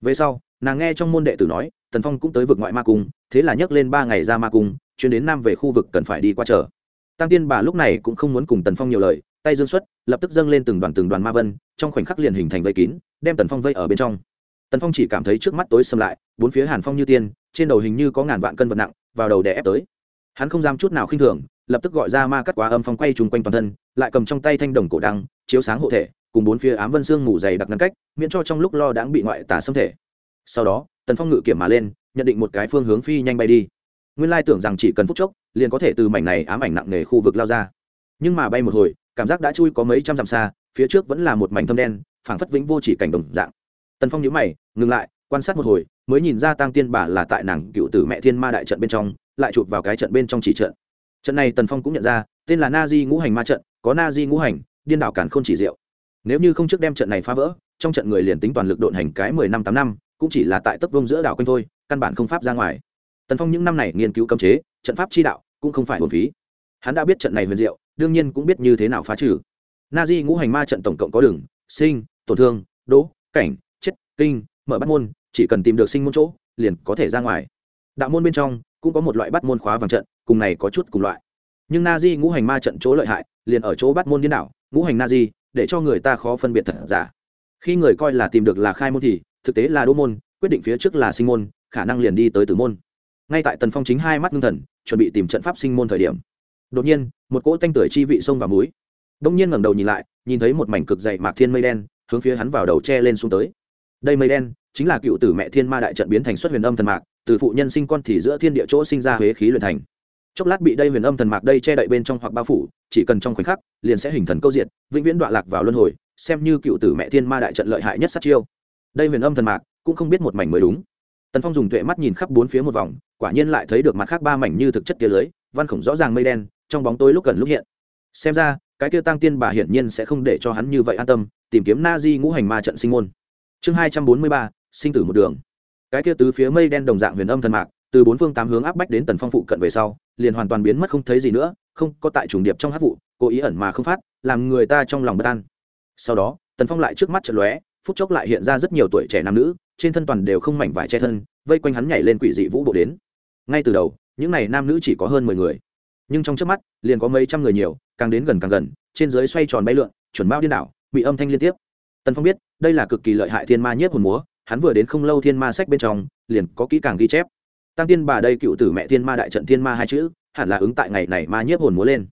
Về sau, nàng nghe trong môn đệ tử nói, tần phong cũng tới vực ngoại ma cung, thế là nhấc lên ba ngày ra ma cung, chuyến đến nam về khu vực cần phải đi qua chờ tăng tiên bà lúc này cũng không muốn cùng tần phong nhiều lời, tay dương xuất, lập tức dâng lên từng đoàn từng đoàn ma vân, trong khoảnh khắc liền hình thành vây kín, đem tần phong vây ở bên trong. Tần phong chỉ cảm thấy trước mắt tối xâm lại, bốn phía hàn phong như tiên, trên đầu hình như có ngàn vạn cân vật nặng, vào đầu đè ép tới. Hắn không dám chút nào khinh thường, lập tức gọi ra ma cắt quá âm phong quay trùng quanh toàn thân, lại cầm trong tay thanh đồng cổ đăng chiếu sáng hộ thể, cùng bốn phía ám vân xương ngủ dày đặc ngăn cách, miễn cho trong lúc lo đãng bị ngoại tả xâm thể. Sau đó, tần phong ngự kiểm mà lên, nhận định một cái phương hướng phi nhanh bay đi. Nguyên lai tưởng rằng chỉ cần phút chốc, liền có thể từ mảnh này ám ảnh nặng nề khu vực lao ra. Nhưng mà bay một hồi, cảm giác đã chui có mấy trăm dặm xa, phía trước vẫn là một mảnh thâm đen, phảng phất vĩnh vô chỉ cảnh đồng dạng. Tần phong nhíu mày, ngừng lại, quan sát một hồi, mới nhìn ra tăng tiên bà là tại nàng cựu tử mẹ thiên ma đại trận bên trong, lại chụp vào cái trận bên trong chỉ trận. Trận này tần phong cũng nhận ra, tên là na di ngũ hành ma trận, có na di ngũ hành điên đảo cản k h ô n chỉ diệu. Nếu như không trước đem trận này phá vỡ, trong trận người liền tính toàn lực độn hành cái mười năm tám năm, cũng chỉ là tại tấp vông giữa đảo quanh thôi, căn bản không pháp ra ngoài. Tần phong những năm này nghiên cứu cấm chế, trận pháp chi đạo cũng không phải hồn phí. Hắn đã biết trận này huyền diệu, đương nhiên cũng biết như thế nào phá trừ. Na di ngũ hành ma trận tổng cộng có đường, sinh, tổn thương đỗ cảnh, chết, kinh, mở bắt môn, chỉ cần tìm được sinh môn chỗ, liền có thể ra ngoài. Đạo môn bên trong cũng có một loại bắt môn khóa vàng trận, cùng này có chút cùng loại. Nhưng na di ngũ hành ma trận chỗ lợi hại, liền ở chỗ bắt môn điên đảo ngũ hành na di, để cho người ta khó phân biệt thật giả. Khi người coi là tìm được là khai môn thì, thực tế là đô môn, quyết định phía trước là sinh môn, khả năng liền đi tới tử môn. Ngay tại tần phong chính hai mắt ngưng thần, chuẩn bị tìm trận pháp sinh môn thời điểm. Đột nhiên, một cỗ tanh tưởi chi vị sông vào múi đông nhiên ngẩng đầu nhìn lại, nhìn thấy một mảnh cực dày mạc thiên mây đen, hướng phía hắn vào đầu che lên xuống tới. Đây mây đen, chính là cựu tử mẹ thiên ma đại trận biến thành xuất huyền âm thần mạc, từ phụ nhân sinh con thì giữa thiên địa chỗ sinh ra huế khí luyện thành chốc lát bị đây huyền âm thần mạc đây che đậy bên trong hoặc bao phủ, chỉ cần trong khoảnh khắc, liền sẽ hình thần câu diện vĩnh viễn đoạn lạc vào luân hồi, xem như cựu tử mẹ thiên ma đại trận lợi hại nhất sát chiêu. Đây huyền âm thần mạc, cũng không biết một mảnh mới đúng. Tần phong dùng tuệ mắt nhìn khắp bốn phía một vòng, quả nhiên lại thấy được mặt khác ba mảnh như thực chất tia lưới, văn khổng rõ ràng mây đen, trong bóng tối lúc gần lúc hiện. Xem ra, cái kia tăng tiên bà hiển nhiên sẽ không để cho hắn như vậy an tâm, tìm kiếm na di ngũ hành ma trận sinh môn. Chương hai trăm bốn mươi ba, sinh tử một đường. Cái kia tứ phía mây đen đồng dạng huyền âm thần mạc, từ bốn phương tám hướng áp bách đến tần phong phụ cận về sau liền hoàn toàn biến mất không thấy gì nữa, không có tại trùng điệp trong hát vụ, cố ý ẩn mà không phát, làm người ta trong lòng bất an. Sau đó, tần phong lại trước mắt trận lóe, phút chốc lại hiện ra rất nhiều tuổi trẻ nam nữ, trên thân toàn đều không mảnh vải che thân, vây quanh hắn nhảy lên quỷ dị vũ bộ đến. Ngay từ đầu, những n à y nam nữ chỉ có hơn mười người. Nhưng trong trước mắt, liền có mấy trăm người nhiều, càng đến gần càng gần, trên dưới xoay tròn bay lượn, chuẩn bao điên đảo, bị âm thanh liên tiếp. Tần phong biết, đây là cực kỳ lợi hại thiên ma nhất hồn múa, hắn vừa đến không lâu thiên ma sách bên trong, liền có kỹ càng ghi chép tăng tiên bà đây cựu tử mẹ thiên ma đại trận thiên ma hai chữ, hẳn là ứng tại ngày này ma nhiếp hồn múa lên.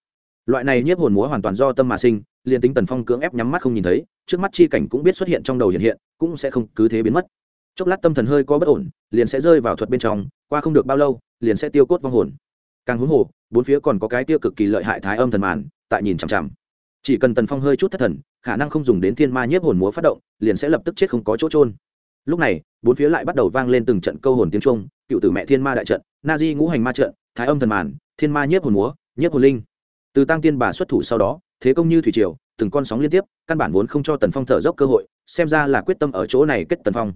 Loại này nhiếp hồn múa hoàn toàn do tâm mà sinh, liền tính tần phong cưỡng ép nhắm mắt không nhìn thấy, trước mắt chi cảnh cũng biết xuất hiện trong đầu hiện hiện, cũng sẽ không cứ thế biến mất. Chốc lát tâm thần hơi có bất ổn, liền sẽ rơi vào thuật bên trong, qua không được bao lâu, liền sẽ tiêu cốt vong hồn. Càng huống hồ, bốn phía còn có cái tiêu cực kỳ lợi hại thái âm thần màn, tại nhìn chằm chằm. Chỉ cần tần phong hơi chút thất thần, khả năng không dùng đến thiên ma nhiếp hồn múa phát động, liền sẽ lập tức chết không có chỗ trôn lúc này, bốn phía lại bắt đầu vang lên từng trận câu hồn tiếng trung cựu tử mẹ thiên ma đại trận, na di ngũ hành ma trận, thái âm thần màn, thiên ma nhiếp hồn múa, nhiếp hồn linh. Từ tăng tiên bà xuất thủ sau đó, thế công như thủy triều, từng con sóng liên tiếp, căn bản vốn không cho tần phong thở dốc cơ hội, xem ra là quyết tâm ở chỗ này kết tần phong.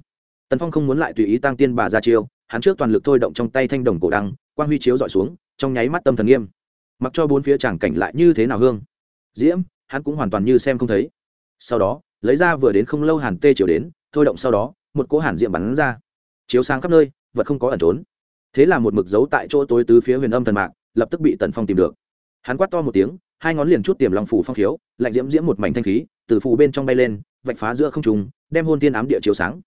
Tần phong không muốn lại tùy ý tăng tiên bà ra chiêu, hắn trước toàn lực thôi động trong tay thanh đồng cổ đăng, quang huy chiếu dọi xuống, trong nháy mắt tâm thần nghiêm. Mặc cho bốn phía tràng cảnh lại như thế nào hương. Diễm, hắn cũng hoàn toàn như xem không thấy. Sau đó, lấy ra vừa đến không lâu hàn tê triều đến, thôi động sau đó một cỗ hàn diệm bắn ra. Chiếu sáng khắp nơi, vật không có ẩn trốn. Thế là một mực dấu tại chỗ tối tứ phía huyền âm thần mạc, lập tức bị tần phong tìm được. Hắn quát to một tiếng, hai ngón liền chút tiềm lòng phủ phong khiếu, lạnh diễm diễm một mảnh thanh khí, từ phù bên trong bay lên, vạch phá giữa không trùng đem hôn tiên ám địa chiếu sáng.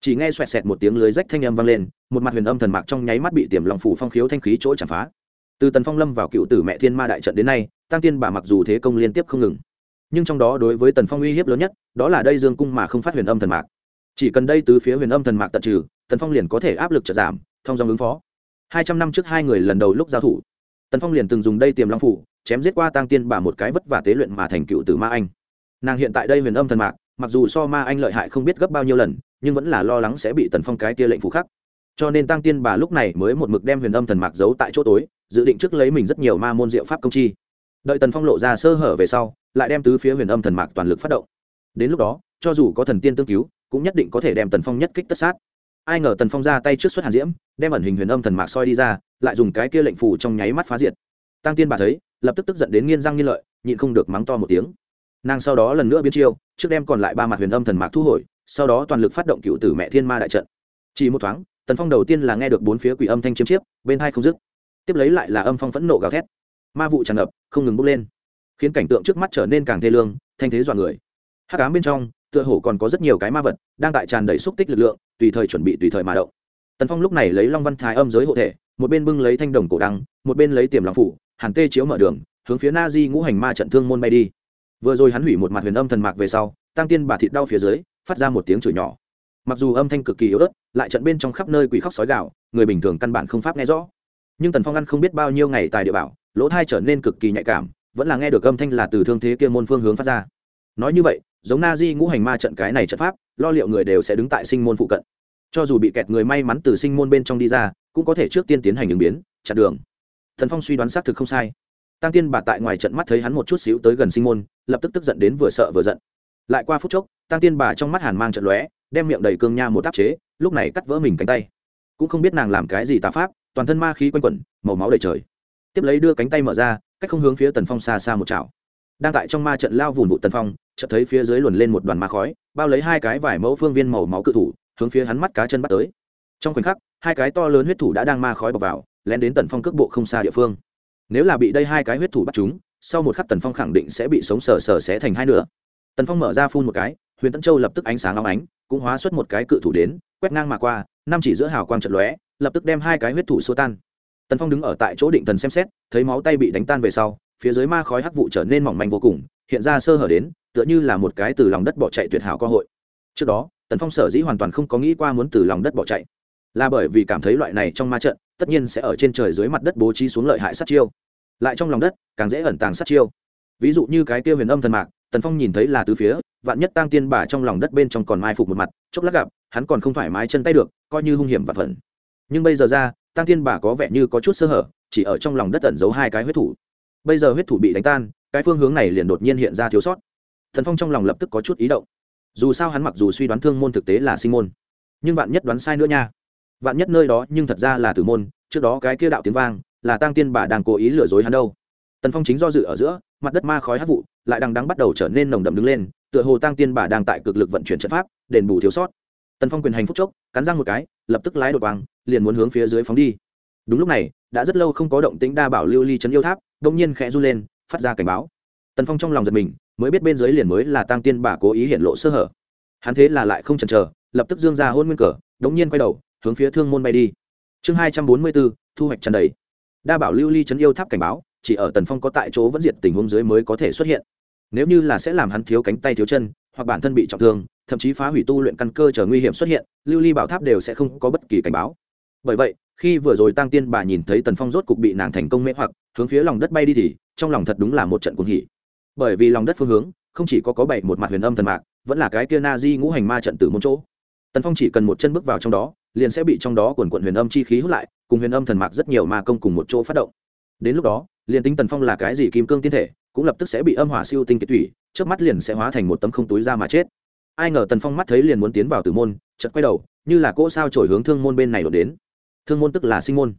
Chỉ nghe xoẹt xẹt một tiếng lưới rách thanh âm vang lên, một mặt huyền âm thần mạc trong nháy mắt bị tiềm lòng phủ phong khiếu thanh khí chỗ chạm phá. Từ tần phong lâm vào cựu tử mẹ thiên ma đại trận đến nay, tăng tiên bà mặc dù thế công liên tiếp không ngừng, nhưng trong đó đối với tần phong uy hiếp lớn nhất, đó là đây dương cung mà không phát huyền âm thần mạc chỉ cần đây từ phía huyền âm thần mạc tận trừ, tần phong liền có thể áp lực trợ giảm, thông dòng ứng phó. Hai trăm năm trước hai người lần đầu lúc giao thủ, tần phong liền từng dùng đây tiềm long phủ, chém giết qua tăng tiên bà một cái vất vả tế luyện mà thành cựu tử ma anh. Nàng hiện tại đây huyền âm thần mạc, mặc dù so ma anh lợi hại không biết gấp bao nhiêu lần, nhưng vẫn là lo lắng sẽ bị tần phong cái tia lệnh phủ khắc. Cho nên tăng tiên bà lúc này mới một mực đem huyền âm thần mạc giấu tại chỗ tối, dự định trước lấy mình rất nhiều ma môn diệu pháp công chi. Đợi tần phong lộ ra sơ hở về sau, lại đem tứ phía huyền âm thần mạc toàn lực phát động. Đến lúc đó, cho dù có thần tiên tương cứu cũng nhất định có thể đem tần phong nhất kích tất sát. Ai ngờ tần phong ra tay trước xuất hàn diễm, đem ẩn hình huyền âm thần mạc soi đi ra, lại dùng cái kia lệnh phù trong nháy mắt phá diệt. Tăng tiên bà thấy, lập tức tức giận đến nghiên răng nghiên lợi, nhịn không được mắng to một tiếng. Nàng sau đó lần nữa biến chiêu, trước đem còn lại ba mặt huyền âm thần mạc thu hồi, sau đó toàn lực phát động cựu tử mẹ thiên ma đại trận. Chỉ một thoáng, tần phong đầu tiên là nghe được bốn phía quỷ âm thanh chiếm chiếp, bên hai không dứt. Tiếp lấy lại là âm phong phẫn nộ gào thét. Ma vụ tràn ngập, không ngừng bốc lên, khiến cảnh tượng trước mắt trở nên càng thê lương, thanh thế dọa người. Hắc ám bên trong tựa hồ còn có rất nhiều cái ma vật đang tại tràn đầy xúc tích lực lượng, tùy thời chuẩn bị tùy thời mà động. Tần phong lúc này lấy long văn thái âm giới hộ thể, một bên bưng lấy thanh đồng cổ đăng, một bên lấy tiềm lòng phủ, hàn tê chiếu mở đường, hướng phía na di ngũ hành ma trận thương môn bay đi. Vừa rồi hắn hủy một mặt huyền âm thần mạc về sau, tăng tiên bà thịt đau phía dưới, phát ra một tiếng chửi nhỏ. Mặc dù âm thanh cực kỳ yếu ớt, lại trận bên trong khắp nơi quỷ khóc sói gạo người bình thường căn bản không pháp nghe rõ. Nhưng tần phong ăn không biết bao nhiêu ngày tài địa bảo, lỗ thai trở nên cực kỳ nhạy cảm, vẫn là nghe được âm thanh là từ thương thế kia môn phương hướng phát ra. Nói như vậy giống na di ngũ hành ma trận cái này trận pháp, lo liệu người đều sẽ đứng tại sinh môn phụ cận. Cho dù bị kẹt người may mắn từ sinh môn bên trong đi ra, cũng có thể trước tiên tiến hành ứng biến, chặn đường. Thần phong suy đoán xác thực không sai. Tăng tiên bà tại ngoài trận mắt thấy hắn một chút xíu tới gần sinh môn, lập tức tức giận đến vừa sợ vừa giận. Lại qua phút chốc, tăng tiên bà trong mắt hàn mang trận lóe, đem miệng đầy cương nha một áp chế, lúc này cắt vỡ mình cánh tay. Cũng không biết nàng làm cái gì tà pháp, toàn thân ma khí quanh quẩn, màu máu đầy trời. Tiếp lấy đưa cánh tay mở ra, cách không hướng phía tần phong xa xa một chảo đang tại trong ma trận lao vùn vụ tần phong chợt thấy phía dưới luồn lên một đoàn ma khói, bao lấy hai cái vải mẫu phương viên màu máu cự thủ, hướng phía hắn mắt cá chân bắt tới. Trong khoảnh khắc, hai cái to lớn huyết thủ đã đang ma khói bọc vào, lén đến tần phong cước bộ không xa địa phương. Nếu là bị đây hai cái huyết thủ bắt chúng, sau một khắc tần phong khẳng định sẽ bị sống sờ sờ xé thành hai nửa. Tần phong mở ra phun một cái, huyền tân châu lập tức ánh sáng long ánh, cũng hóa xuất một cái cự thủ đến, quét ngang mà qua, năm chỉ giữa hào quang trận lóe, lập tức đem hai cái huyết thủ xua tan. Tần phong đứng ở tại chỗ định thần xem xét, thấy máu tay bị đánh tan về sau, phía dưới ma khói hắc vụ trở nên mỏng manh vô cùng, hiện ra sơ hở đến tựa như là một cái từ lòng đất bỏ chạy tuyệt hảo cơ hội. Trước đó, tần phong sở dĩ hoàn toàn không có nghĩ qua muốn từ lòng đất bỏ chạy, là bởi vì cảm thấy loại này trong ma trận, tất nhiên sẽ ở trên trời dưới mặt đất bố trí xuống lợi hại sát chiêu. Lại trong lòng đất, càng dễ ẩn tàng sát chiêu. Ví dụ như cái kia huyền âm thần mạc, tần phong nhìn thấy là từ phía, vạn nhất tăng tiên bà trong lòng đất bên trong còn mai phục một mặt, chốc lát gặp, hắn còn không thoải mái chân tay được, coi như hung hiểm và phần nhưng bây giờ ra tăng tiên bà có vẻ như có chút sơ hở, chỉ ở trong lòng đất tẩn giấu hai cái huyết thủ. Bây giờ huyết thủ bị đánh tan, cái phương hướng này liền đột nhiên hiện ra thiếu sót thần phong trong lòng lập tức có chút ý động. Dù sao hắn mặc dù suy đoán thương môn thực tế là sinh môn, nhưng vạn nhất đoán sai nữa nha. Vạn nhất nơi đó nhưng thật ra là tử môn, trước đó cái kia đạo tiếng vang, là tăng tiên bà đang cố ý lừa dối hắn đâu. Tần phong chính do dự ở giữa, mặt đất ma khói hát vụ, lại đang đắng bắt đầu trở nên nồng đậm đứng lên, tựa hồ tăng tiên bà đang tại cực lực vận chuyển trận pháp, đền bù thiếu sót. Tần phong quyền hành phúc chốc, cắn răng một cái, lập tức lái đột vàng liền muốn hướng phía dưới phóng đi. Đúng lúc này, đã rất lâu không có động tĩnh đa bảo lưu ly chấn yêu tháp đông nhiên khẽ run lên, phát ra cảnh báo. Tần phong trong lòng giật mình mới biết bên dưới liền mới là tăng tiên bà cố ý hiện lộ sơ hở. Hắn thế là lại không chần chờ, lập tức dương ra hôn nguyên cờ, đống nhiên quay đầu, hướng phía thương môn bay đi. Chương hai trăm bốn mươi bốn, thu hoạch tràn đầy. Đa bảo lưu ly chấn yêu tháp cảnh báo, chỉ ở tần phong có tại chỗ vẫn diệt tình huống dưới mới có thể xuất hiện. Nếu như là sẽ làm hắn thiếu cánh tay thiếu chân, hoặc bản thân bị trọng thương, thậm chí phá hủy tu luyện căn cơ chờ nguy hiểm xuất hiện, lưu ly bảo tháp đều sẽ không có bất kỳ cảnh báo. Bởi vậy, khi vừa rồi tăng tiên bà nhìn thấy tần phong rốt cục bị nàng thành công mê hoặc, hướng phía lòng đất bay đi thì, trong lòng thật đúng là một trận cuồng hỉ bởi vì lòng đất phương hướng, không chỉ có có bảy một mặt huyền âm thần mạc, vẫn là cái kia na di ngũ hành ma trận tử môn chỗ. Tần phong chỉ cần một chân bước vào trong đó, liền sẽ bị trong đó quần quận huyền âm chi khí hút lại, cùng huyền âm thần mạc rất nhiều ma công cùng một chỗ phát động. Đến lúc đó, liền tính tần phong là cái gì kim cương tiên thể, cũng lập tức sẽ bị âm hỏa siêu tinh kiệt thủy trước mắt liền sẽ hóa thành một tấm không túi ra mà chết. Ai ngờ tần phong mắt thấy liền muốn tiến vào tử môn chật quay đầu, như là cỗ sao trổi hướng thương môn bên này đột đến. Thương môn tức là sinh môn.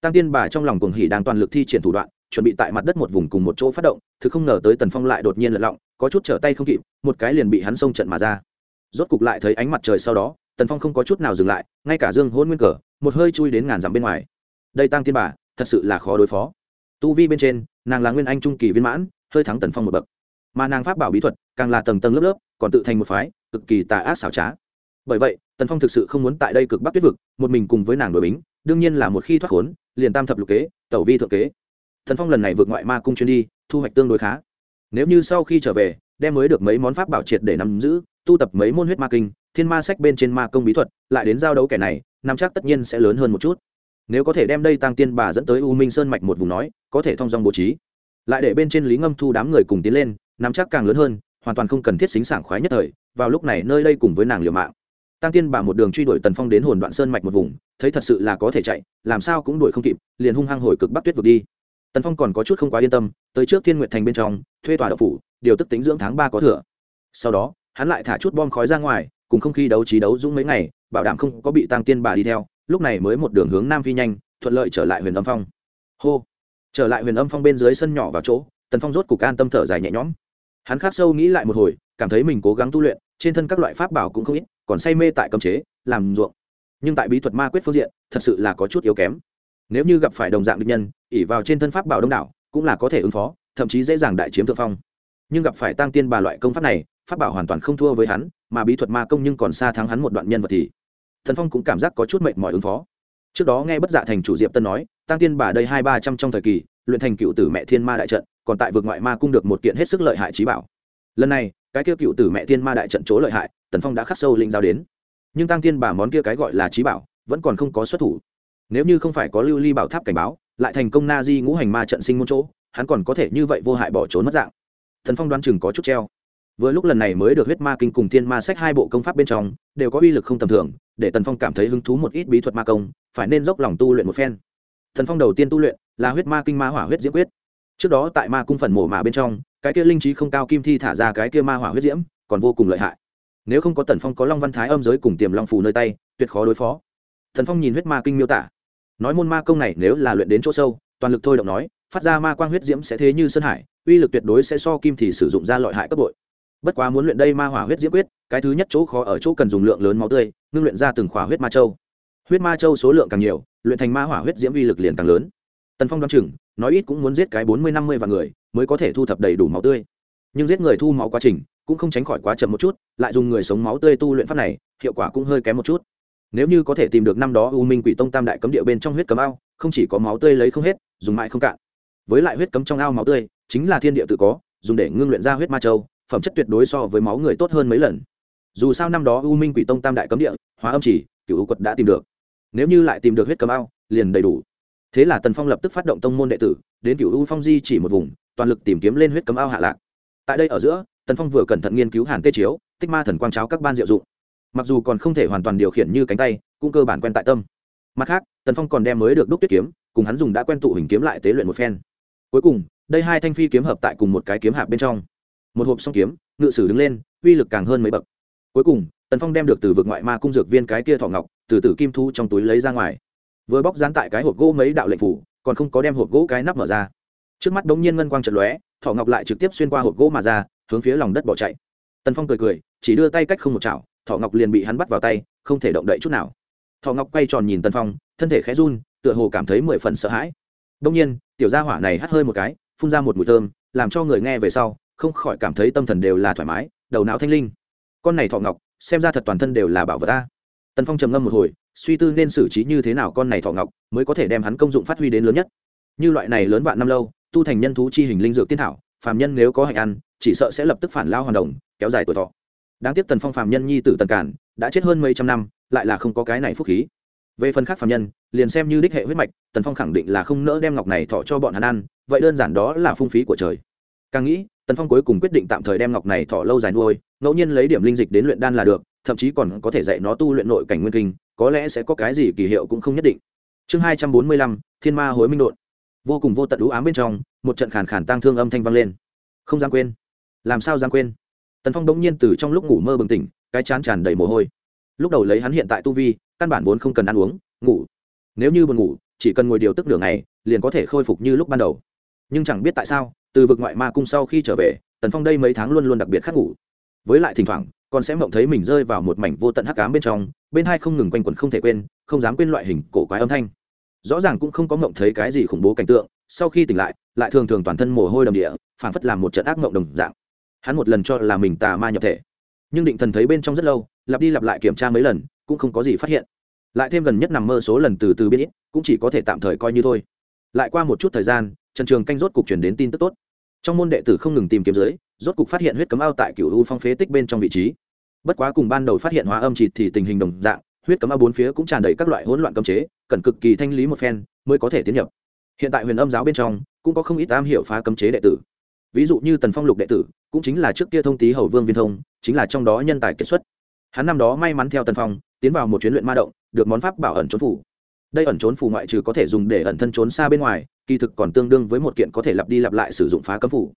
Tăng tiên bà trong lòng cuồng hỉ đang toàn lực thi triển thủ đoạn chuẩn bị tại mặt đất một vùng cùng một chỗ phát động, thực không ngờ tới tần phong lại đột nhiên lật lọng, có chút trở tay không kịp, một cái liền bị hắn xông trận mà ra. Rốt cục lại thấy ánh mặt trời sau đó, tần phong không có chút nào dừng lại, ngay cả dương hôn nguyên cờ, một hơi chui đến ngàn dặm bên ngoài. Đây tăng thiên bà, thật sự là khó đối phó. Tu vi bên trên, nàng là nguyên anh trung kỳ viên mãn, hơi thắng tần phong một bậc. Mà nàng pháp bảo bí thuật, càng là tầng tầng lớp lớp, còn tự thành một phái, cực kỳ tà ác xảo trá. Bởi vậy, tần phong thực sự không muốn tại đây cực bắc tuyết vực, một mình cùng với nàng đội bính, đương nhiên là một khi thoát khốn, liền tam thập lục kế, tẩu vi thượng kế thần phong lần này vượt ngoại ma cung chuyên đi, thu hoạch tương đối khá. Nếu như sau khi trở về, đem mới được mấy món pháp bảo triệt để nắm giữ, tu tập mấy môn huyết ma kinh, thiên ma sách bên trên ma công bí thuật, lại đến giao đấu kẻ này nắm chắc tất nhiên sẽ lớn hơn một chút. Nếu có thể đem đây tăng tiên bà dẫn tới u minh sơn mạch một vùng nói, có thể thông dong bố trí. Lại để bên trên lý ngâm thu đám người cùng tiến lên nắm chắc càng lớn hơn, hoàn toàn không cần thiết xính sảng khoái nhất thời, vào lúc này nơi đây cùng với nàng liều mạng. Tăng tiên bà một đường truy đuổi tần phong đến hồn đoạn sơn mạch một vùng, thấy thật sự là có thể chạy, làm sao cũng đuổi không kịp, liền hung hăng hồi cực bắc tuyết vực đi tần phong còn có chút không quá yên tâm, tới trước thiên nguyện thành bên trong, thuê tòa đậu phủ, điều tức tính dưỡng tháng ba có thừa. Sau đó, hắn lại thả chút bom khói ra ngoài, cùng không khí đấu trí đấu dũng mấy ngày, bảo đảm không có bị tăng tiên bà đi theo, lúc này mới một đường hướng nam phi nhanh, thuận lợi trở lại huyền âm phong. Hô! Trở lại huyền âm phong bên dưới sân nhỏ vào chỗ, tần phong rốt cục an tâm thở dài nhẹ nhõm. Hắn khắc sâu nghĩ lại một hồi, cảm thấy mình cố gắng tu luyện, trên thân các loại pháp bảo cũng không ít, còn say mê tại cấm chế, làm ruộng. Nhưng tại bí thuật ma quyết phương diện, thật sự là có chút yếu kém. Nếu như gặp phải đồng dạng địch nhân ỉ vào trên thân pháp bảo đông đảo, cũng là có thể ứng phó, thậm chí dễ dàng đại chiếm thượng phong. Nhưng gặp phải tăng tiên bà loại công pháp này, pháp bảo hoàn toàn không thua với hắn, mà bí thuật ma công nhưng còn xa thắng hắn một đoạn nhân vật thì. Thần phong cũng cảm giác có chút mệnh mọi ứng phó. Trước đó nghe bất dạ thành chủ diệp tân nói, tăng tiên bà đây hai ba trăm trong thời kỳ, luyện thành cựu tử mẹ thiên ma đại trận, còn tại vực ngoại ma cung được một kiện hết sức lợi hại trí bảo. Lần này, cái kia cựu tử mẹ thiên ma đại trận chỗ lợi hại, tần phong đã khắc sâu linh giao đến. Nhưng tăng tiên bà món kia cái gọi là trí bảo, vẫn còn không có xuất thủ. Nếu như không phải có lưu ly bảo tháp cảnh báo lại thành công na di ngũ hành ma trận sinh môn chỗ, hắn còn có thể như vậy vô hại bỏ trốn mất dạng. Thần phong đoán chừng có chút treo. Vừa lúc lần này mới được huyết ma kinh cùng thiên ma sách hai bộ công pháp bên trong, đều có uy lực không tầm thường, để tần phong cảm thấy hứng thú một ít bí thuật ma công, phải nên dốc lòng tu luyện một phen. Thần phong đầu tiên tu luyện là huyết ma kinh ma hỏa huyết diễm quyết. Trước đó tại ma cung phần mổ mà bên trong, cái kia linh trí không cao kim thi thả ra cái kia ma hỏa huyết diễm, còn vô cùng lợi hại. Nếu không có tần phong có long văn thái âm giới cùng tiềm long phù nơi tay, tuyệt khó đối phó. Thần phong nhìn huyết ma kinh miêu tả nói môn ma công này nếu là luyện đến chỗ sâu, toàn lực thôi động nói, phát ra ma quang huyết diễm sẽ thế như sơn hải, uy lực tuyệt đối sẽ so kim thì sử dụng ra lợi hại cấp bội. Bất quá muốn luyện đây ma hỏa huyết diễm quyết, cái thứ nhất chỗ khó ở chỗ cần dùng lượng lớn máu tươi, ngưng luyện ra từng khỏa huyết ma châu. Huyết ma châu số lượng càng nhiều, luyện thành ma hỏa huyết diễm uy lực liền càng lớn. Tần phong đoán chừng, nói ít cũng muốn giết cái bốn mươi năm mươi vạn người, mới có thể thu thập đầy đủ máu tươi. Nhưng giết người thu máu quá trình, cũng không tránh khỏi quá chậm một chút, lại dùng người sống máu tươi tu luyện pháp này, hiệu quả cũng hơi kém một chút nếu như có thể tìm được năm đó u minh quỷ tông tam đại cấm địa bên trong huyết cấm ao, không chỉ có máu tươi lấy không hết, dùng mãi không cạn. Với lại huyết cấm trong ao máu tươi, chính là thiên địa tự có, dùng để ngưng luyện ra huyết ma châu, phẩm chất tuyệt đối so với máu người tốt hơn mấy lần. Dù sao năm đó u minh quỷ tông tam đại cấm địa, hóa âm chỉ cựu u quật đã tìm được. Nếu như lại tìm được huyết cấm ao, liền đầy đủ. Thế là tần phong lập tức phát động tông môn đệ tử, đến cựu u phong di chỉ một vùng, toàn lực tìm kiếm lên huyết cấm ao hạ lạc. Tại đây ở giữa, tần phong vừa cẩn thận nghiên cứu hàn tê chiếu, tích ma thần quang cháo các ban diệu dụng mặc dù còn không thể hoàn toàn điều khiển như cánh tay, cũng cơ bản quen tại tâm. Mặt khác, tần phong còn đem mới được đúc tuyết kiếm, cùng hắn dùng đã quen tụ hình kiếm lại tế luyện một phen. Cuối cùng, đây hai thanh phi kiếm hợp tại cùng một cái kiếm hạp bên trong. Một hộp song kiếm, ngự sử đứng lên, uy lực càng hơn mấy bậc. Cuối cùng, tần phong đem được từ vực ngoại ma cung dược viên cái kia thọ ngọc, từ từ kim thu trong túi lấy ra ngoài. Vừa bóc dán tại cái hộp gỗ mấy đạo lệnh phủ, còn không có đem hộp gỗ cái nắp mở ra. Trước mắt đ ố n g nhiên ngân quang trật lóe thọ ngọc lại trực tiếp xuyên qua hộp gỗ mà ra, hướng phía lòng đất bỏ chạy. Tần phong cười cười, chỉ đưa tay cách không một chảo thọ ngọc liền bị hắn bắt vào tay, không thể động đậy chút nào. Thọ ngọc quay tròn nhìn tần phong, thân thể khẽ run, tựa hồ cảm thấy mười phần sợ hãi. Đông nhiên, tiểu gia hỏa này hắt hơi một cái, phun ra một mùi thơm, làm cho người nghe về sau, không khỏi cảm thấy tâm thần đều là thoải mái, đầu não thanh linh. Con này thọ ngọc, xem ra thật toàn thân đều là bảo vật ta. Tần phong trầm ngâm một hồi, suy tư nên xử trí như thế nào con này thọ ngọc mới có thể đem hắn công dụng phát huy đến lớn nhất. Như loại này lớn vạn năm lâu, tu thành nhân thú chi hình linh dược tiên thảo, phàm nhân nếu có hạnh ăn, chỉ sợ sẽ lập tức phản lao hoàn đồng, kéo dài tuổi thọ đáng tiếc tần phong phàm nhân nhi tử tần cản đã chết hơn mấy trăm năm, lại là không có cái này phúc khí. Về phần khác phàm nhân, liền xem như đích hệ huyết mạch, tần phong khẳng định là không nỡ đem ngọc này thọ cho bọn hắn ăn, vậy đơn giản đó là phung phí của trời. Càng nghĩ, tần phong cuối cùng quyết định tạm thời đem ngọc này thọ lâu dài nuôi, ngẫu nhiên lấy điểm linh dịch đến luyện đan là được, thậm chí còn có thể dạy nó tu luyện nội cảnh nguyên kinh, có lẽ sẽ có cái gì kỳ hiệu cũng không nhất định. Chương hai trăm bốn mươi lăm, thiên ma hối minh đột vô cùng vô tận đũ ám bên trong, một trận khàn khàn tăng thương âm thanh vang lên. Không dám quên. Làm sao dám quên? Tần phong bỗng nhiên từ trong lúc ngủ mơ bừng tỉnh, cái chán tràn đầy mồ hôi. Lúc đầu lấy hắn hiện tại tu vi, căn bản vốn không cần ăn uống, ngủ. Nếu như buồn ngủ, chỉ cần ngồi điều tức nửa ngày, liền có thể khôi phục như lúc ban đầu. Nhưng chẳng biết tại sao, từ vực ngoại ma cung sau khi trở về, tần phong đây mấy tháng luôn luôn đặc biệt khắc ngủ. Với lại thỉnh thoảng, còn sẽ mộng thấy mình rơi vào một mảnh vô tận hắc ám bên trong, bên hai không ngừng quanh quẩn không thể quên, không dám quên loại hình cổ quái âm thanh. Rõ ràng cũng không có mộng thấy cái gì khủng bố cảnh tượng, sau khi tỉnh lại lại thường thường toàn thân mồ hôi đầm địa, phảng phất làm một trận ác mộng đồng dạng hắn một lần cho là mình tà ma nhập thể. Nhưng định thần thấy bên trong rất lâu, lặp đi lặp lại kiểm tra mấy lần, cũng không có gì phát hiện. Lại thêm gần nhất nằm mơ số lần từ từ biết ít, cũng chỉ có thể tạm thời coi như thôi. Lại qua một chút thời gian, trần trường canh rốt cục chuyển đến tin tức tốt. Trong môn đệ tử không ngừng tìm kiếm dưới rốt cục phát hiện huyết cấm ao tại cựu u phong phế tích bên trong vị trí. Bất quá cùng ban đầu phát hiện hóa âm chỉ thì tình hình đồng dạng, huyết cấm ao bốn phía cũng tràn đầy các loại hỗn loạn cấm chế, cần cực kỳ thanh lý một phen mới có thể tiến nhập. Hiện tại huyền âm giáo bên trong, cũng có không ít am hiểu phá cấm chế đệ tử. Ví dụ như tần phong lục đệ tử cũng chính là trước kia thông tý hầu vương viên thông, chính là trong đó nhân tài kiệt xuất. Hắn năm đó may mắn theo tần phong, tiến vào một chuyến luyện ma động, được món pháp bảo ẩn trốn phủ. Đây ẩn trốn phủ ngoại trừ có thể dùng để ẩn thân trốn xa bên ngoài, kỳ thực còn tương đương với một kiện có thể lặp đi lặp lại sử dụng phá cấm phủ.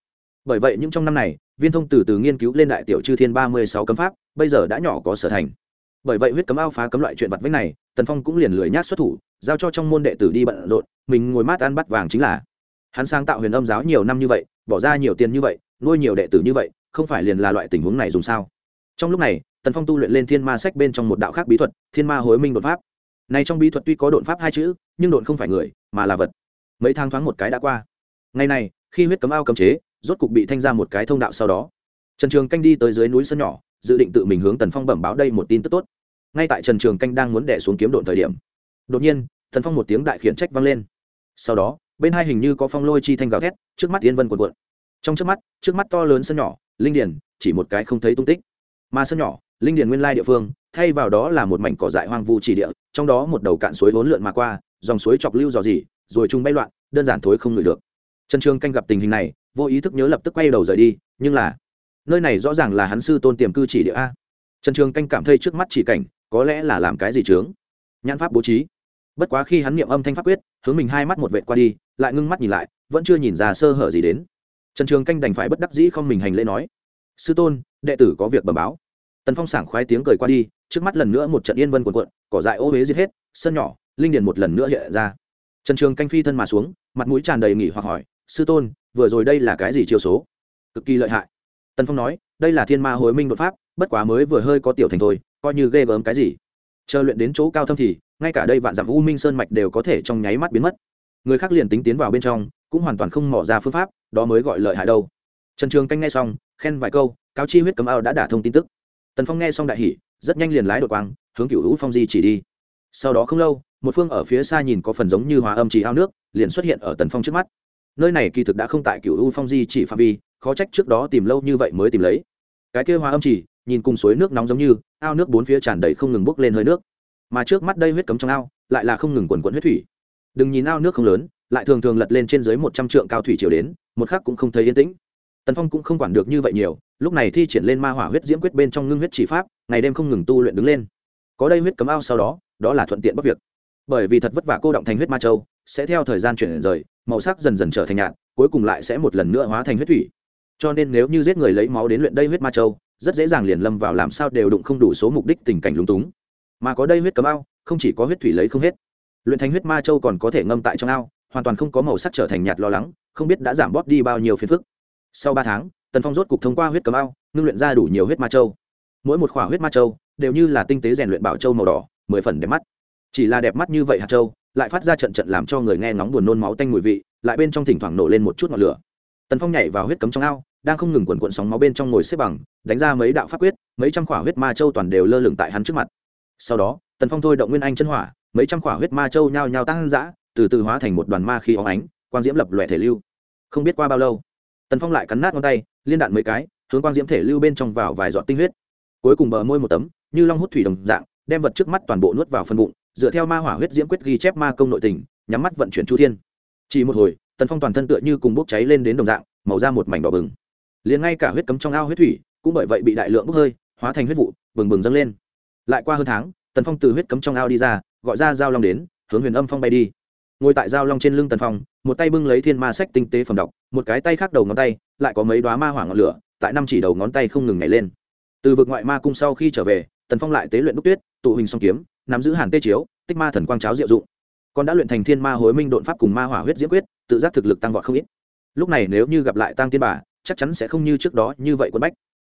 Bởi vậy những trong năm này, viên thông từ từ nghiên cứu lên đại tiểu chư thiên ba mươi sáu cấm pháp, bây giờ đã nhỏ có sở thành. Bởi vậy huyết cấm ao phá cấm loại chuyện vặt vách này, tần phong cũng liền lười nhát xuất thủ, giao cho trong môn đệ tử đi bận rộn, mình ngồi mát ăn bắt vàng chính là. Hắn sáng tạo huyền âm giáo nhiều năm như vậy, bỏ ra nhiều tiền như vậy nuôi nhiều đệ tử như vậy, không phải liền là loại tình huống này dùng sao? Trong lúc này, tần phong tu luyện lên thiên ma sách bên trong một đạo khác bí thuật, thiên ma hối minh đột pháp. Này trong bí thuật tuy có đột pháp hai chữ, nhưng đột không phải người, mà là vật. Mấy tháng thoáng một cái đã qua. Ngày này, khi huyết cấm ao cấm chế, rốt cục bị thanh ra một cái thông đạo sau đó. Trần trường canh đi tới dưới núi sân nhỏ, dự định tự mình hướng tần phong bẩm báo đây một tin tức tốt. Ngay tại trần trường canh đang muốn đẻ xuống kiếm độn thời điểm, đột nhiên, tần phong một tiếng đại khiển trách vang lên. Sau đó, bên hai hình như có phong lôi chi thanh gào thét, trước mắt yên vân quần quận trong trước mắt trước mắt to lớn sân nhỏ, linh điền, chỉ một cái không thấy tung tích. Mà sân nhỏ, linh điền nguyên lai địa phương, thay vào đó là một mảnh cỏ dại hoang vu chỉ địa, trong đó một đầu cạn suối vốn lượn mà qua, dòng suối chọc lưu dò dỉ, rồi chung bay loạn, đơn giản thối không ngửi được. Trần trường canh gặp tình hình này, vô ý thức nhớ lập tức quay đầu rời đi, nhưng là, nơi này rõ ràng là hắn sư tôn tiềm cư chỉ địa a. Trần trường canh cảm thấy trước mắt chỉ cảnh, có lẽ là làm cái gì chướng. Nhãn pháp bố trí. Bất quá khi hắn niệm âm thanh pháp quyết, hướng mình hai mắt một vệ qua đi, lại ngưng mắt nhìn lại, vẫn chưa nhìn ra sơ hở gì đến trần trường canh đành phải bất đắc dĩ không mình hành lễ nói, sư tôn, đệ tử có việc bẩm báo. Tần phong sảng khoái tiếng cười qua đi, trước mắt lần nữa một trận yên vân cuộn cuộn, cỏ dại ô huế giết hết, sân nhỏ, linh điền một lần nữa hiện ra. Trần trường canh phi thân mà xuống, mặt mũi tràn đầy nghỉ hoặc hỏi, sư tôn, vừa rồi đây là cái gì chiêu số? Cực kỳ lợi hại. Tần phong nói, đây là thiên ma hối minh đột pháp, bất quá mới vừa hơi có tiểu thành thôi, coi như ghê gớm cái gì. Chờ luyện đến chỗ cao thâm thì, ngay cả đây vạn dặm u minh sơn mạch đều có thể trong nháy mắt biến mất người khác liền tính tiến vào bên trong, cũng hoàn toàn không mỏ ra phương pháp, đó mới gọi lợi hại đâu. Trần trường canh nghe xong, khen vài câu, cáo chi huyết cấm ao đã đả thông tin tức. Tần phong nghe xong đại hỷ rất nhanh liền lái đội quang, hướng cựu hữu phong di chỉ đi. Sau đó không lâu, một phương ở phía xa nhìn có phần giống như hòa âm chỉ ao nước, liền xuất hiện ở tần phong trước mắt. Nơi này kỳ thực đã không tại cựu u phong di chỉ phạm vi, khó trách trước đó tìm lâu như vậy mới tìm lấy. Cái kia hòa âm chỉ, nhìn cùng suối nước nóng giống như, ao nước bốn phía tràn đầy không ngừng bốc lên hơi nước. Mà trước mắt đây huyết cấm trong ao, lại là không ngừng quần quận huyết thủy đừng nhìn ao nước không lớn, lại thường thường lật lên trên dưới một trăm trượng cao thủy chiều đến, một khắc cũng không thấy yên tĩnh. Tần phong cũng không quản được như vậy nhiều, lúc này thi triển lên ma hỏa huyết diễm quyết bên trong ngưng huyết chỉ pháp, ngày đêm không ngừng tu luyện đứng lên. Có đây huyết cấm ao sau đó đó là thuận tiện bất việc. Bởi vì thật vất vả cô động thành huyết ma châu, sẽ theo thời gian chuyển rời, màu sắc dần dần trở thành nhạt, cuối cùng lại sẽ một lần nữa hóa thành huyết thủy. Cho nên nếu như giết người lấy máu đến luyện đây huyết ma châu, rất dễ dàng liền lâm vào làm sao đều đụng không đủ số mục đích tình cảnh lúng túng. Mà có đây huyết cấm ao, không chỉ có huyết thủy lấy không hết luyện thành huyết ma châu còn có thể ngâm tại trong ao, hoàn toàn không có màu sắc trở thành nhạt lo lắng, không biết đã giảm bóp đi bao nhiêu phiền phức. Sau ba tháng, tần phong rốt cục thông qua huyết cấm ao, ngưng luyện ra đủ nhiều huyết ma châu. Mỗi một khỏa huyết ma châu đều như là tinh tế rèn luyện bảo châu màu đỏ, mười phần đẹp mắt. Chỉ là đẹp mắt như vậy hạt châu, lại phát ra trận trận làm cho người nghe ngóng buồn nôn máu tanh mùi vị, lại bên trong thỉnh thoảng nổ lên một chút ngọn lửa. Tần phong nhảy vào huyết cấm trong ao, đang không ngừng quần quận sóng máu bên trong ngồi xếp bằng, đánh ra mấy đạo pháp quyết, mấy trăm khỏa huyết ma châu toàn đều lơ lửng tại hắn trước mặt. Sau đó, tần phong thôi động nguyên anh chân hỏa mấy trăm khỏa huyết ma châu nhao nhao tăng dã, từ từ hóa thành một đoàn ma khí óng ánh, quang diễm lập lòe thể lưu. Không biết qua bao lâu, tần phong lại cắn nát ngón tay, liên đạn mấy cái, hướng quang diễm thể lưu bên trong vào vài giọt tinh huyết. Cuối cùng bờ môi một tấm, như long hút thủy đồng dạng, đem vật trước mắt toàn bộ nuốt vào phân bụng, dựa theo ma hỏa huyết diễm quyết ghi chép ma công nội tình, nhắm mắt vận chuyển chu thiên. Chỉ một hồi, tần phong toàn thân tựa như cùng bốc cháy lên đến đồng dạng, màu ra một mảnh đỏ bừng. Liền ngay cả huyết cấm trong ao huyết thủy, cũng bởi vậy bị đại lượng bốc hơi, hóa thành huyết vụ, bừng bừng dâng lên. Lại qua hơn tháng, tần phong từ huyết cấm trong ao đi ra gọi ra giao long đến, hướng huyền âm phong bay đi. Ngồi tại giao long trên lưng tần phong, một tay bưng lấy thiên ma sách tinh tế phẩm đọc, một cái tay khác đầu ngón tay, lại có mấy đoá ma hỏa ngọn lửa, tại năm chỉ đầu ngón tay không ngừng nhảy lên. Từ vực ngoại ma cung sau khi trở về, tần phong lại tế luyện đúc tuyết, tụ hình song kiếm, nắm giữ hàn tê chiếu, tích ma thần quang cháo diệu dụng. Còn đã luyện thành thiên ma hối minh đột pháp cùng ma hỏa huyết diễm quyết, tự giác thực lực tăng vọt không ít. Lúc này nếu như gặp lại tăng tiên bà, chắc chắn sẽ không như trước đó như vậy quân bách.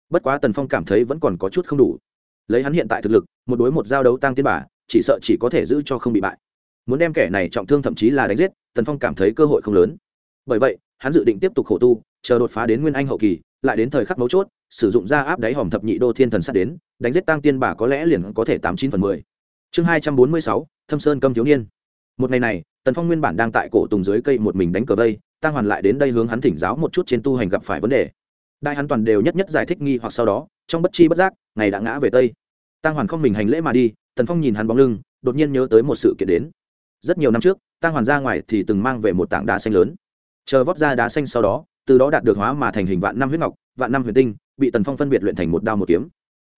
Bất quá tần phong cảm thấy vẫn còn có chút không đủ. Lấy hắn hiện tại thực lực, một đối một giao đấu tăng tiên bà chỉ sợ chỉ có thể giữ cho không bị bại. Muốn đem kẻ này trọng thương thậm chí là đánh giết, tần phong cảm thấy cơ hội không lớn. Bởi vậy, hắn dự định tiếp tục khổ tu, chờ đột phá đến nguyên anh hậu kỳ, lại đến thời khắc mấu chốt, sử dụng ra áp đáy hòm thập nhị đô thiên thần sát đến, đánh giết tăng tiên bà có lẽ liền có thể tám chín phần mười. Chương hai trăm bốn mươi sáu, thâm sơn câm thiếu niên. Một ngày này, tần phong nguyên bản đang tại cổ tùng dưới cây một mình đánh cờ vây tăng hoàn lại đến đây hướng hắn thỉnh giáo một chút trên tu hành gặp phải vấn đề. Đại hắn toàn đều nhất nhất giải thích nghi hoặc sau đó, trong bất chi bất giác, ngày đã ngã về tây. Tăng hoàn không mình hành lễ mà đi tần phong nhìn hắn bóng lưng, đột nhiên nhớ tới một sự kiện đến. Rất nhiều năm trước tăng hoàn ra ngoài thì từng mang về một tảng đá xanh lớn. Chờ vót ra đá xanh sau đó, từ đó đạt được hóa mà thành hình vạn năm huyết ngọc, vạn năm huyền tinh, bị tần phong phân biệt luyện thành một đao một kiếm.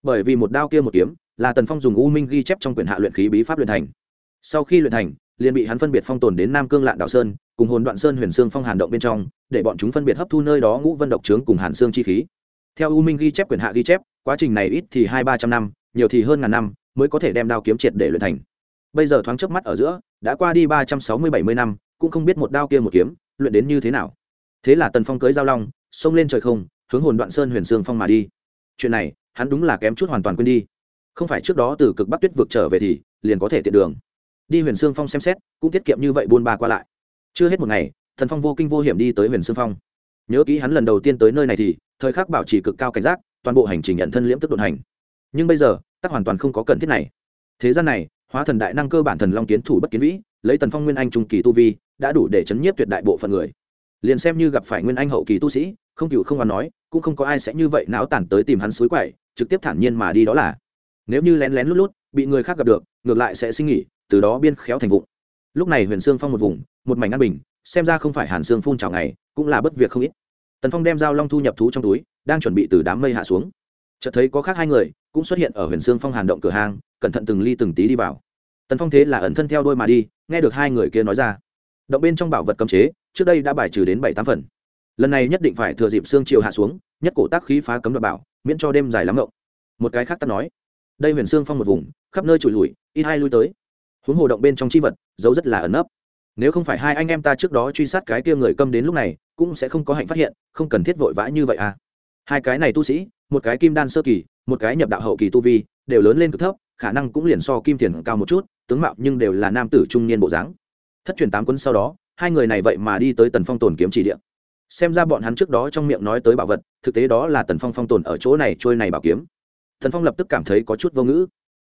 Bởi vì một đao kia một kiếm là tần phong dùng u minh ghi chép trong quyển hạ luyện khí bí pháp luyện thành. Sau khi luyện thành, liền bị hắn phân biệt phong tồn đến nam cương lạn đạo sơn, cùng hồn đoạn sơn huyền Sương phong hàn động bên trong, để bọn chúng phân biệt hấp thu nơi đó ngũ vân độc trướng cùng hàn Sương chi khí. Theo u minh ghi chép quyển hạ ghi chép, quá trình này ít thì hai ba trăm năm, nhiều thì hơn ngàn năm mới có thể đem đao kiếm triệt để luyện thành. Bây giờ thoáng chớp mắt ở giữa, đã qua đi ba trăm sáu mươi bảy mươi năm, cũng không biết một đao kia một kiếm, luyện đến như thế nào. Thế là tần phong cưới giao long, xông lên trời không, hướng hồn đoạn sơn huyền sương phong mà đi. Chuyện này, hắn đúng là kém chút hoàn toàn quên đi. Không phải trước đó từ cực bắc tuyết vực trở về thì, liền có thể tiện đường. Đi huyền sương phong xem xét, cũng tiết kiệm như vậy buôn ba qua lại. Chưa hết một ngày thần phong vô kinh vô hiểm đi tới huyền sương phong. Nhớ kỹ hắn lần đầu tiên tới nơi này thì, thời khắc bảo trì cực cao cảnh giác, toàn bộ hành trình nhận thân liễm tức đột hành. Nhưng bây giờ tắc hoàn toàn không có cần thiết này. Thế gian này, hóa thần đại năng cơ bản thần long kiến thủ bất kiến vĩ, lấy tần phong nguyên anh trung kỳ tu vi, đã đủ để chấn nhiếp tuyệt đại bộ phận người. Liền xem như gặp phải nguyên anh hậu kỳ tu sĩ, không cựu không còn nói, cũng không có ai sẽ như vậy não tản tới tìm hắn suối quậy, trực tiếp thản nhiên mà đi đó là. Nếu như lén lén lút lút, bị người khác gặp được, ngược lại sẽ sinh nghỉ, từ đó biên khéo thành vụng. Lúc này huyền sương phong một vùng, một mảnh an bình, xem ra không phải hàn sương phun trào ngày, cũng là bất việc không ít. Tần phong đem dao long thu nhập thú trong túi, đang chuẩn bị từ đám mây hạ xuống. Chợt thấy có khác hai người cũng xuất hiện ở huyền sương phong hàn động cửa hàng cẩn thận từng ly từng tí đi vào. Tần phong thế là ẩn thân theo đôi mà đi, nghe được hai người kia nói ra. Động bên trong bảo vật cấm chế, trước đây đã bài trừ đến bảy tám phần. Lần này nhất định phải thừa dịp xương chiều hạ xuống, nhất cổ tác khí phá cấm đoạt bảo, miễn cho đêm dài lắm ngộng. Một cái khác ta nói, đây huyền xương phong một vùng, khắp nơi trùi lùi ít hai lui tới. Huống hồ động bên trong chi vật giấu rất là ẩn nấp. Nếu không phải hai anh em ta trước đó truy sát cái kia người câm đến lúc này, cũng sẽ không có hạnh phát hiện, không cần thiết vội vã như vậy à. Hai cái này tu sĩ một cái kim đan sơ kỳ một cái nhập đạo hậu kỳ tu vi đều lớn lên cực thấp khả năng cũng liền so kim tiền cao một chút tướng mạo nhưng đều là nam tử trung niên bộ dáng. Thất truyền tám quân sau đó hai người này vậy mà đi tới tần phong tồn kiếm chỉ địa, xem ra bọn hắn trước đó trong miệng nói tới bảo vật thực tế đó là tần phong phong tồn ở chỗ này trôi này bảo kiếm. Tần phong lập tức cảm thấy có chút vô ngữ.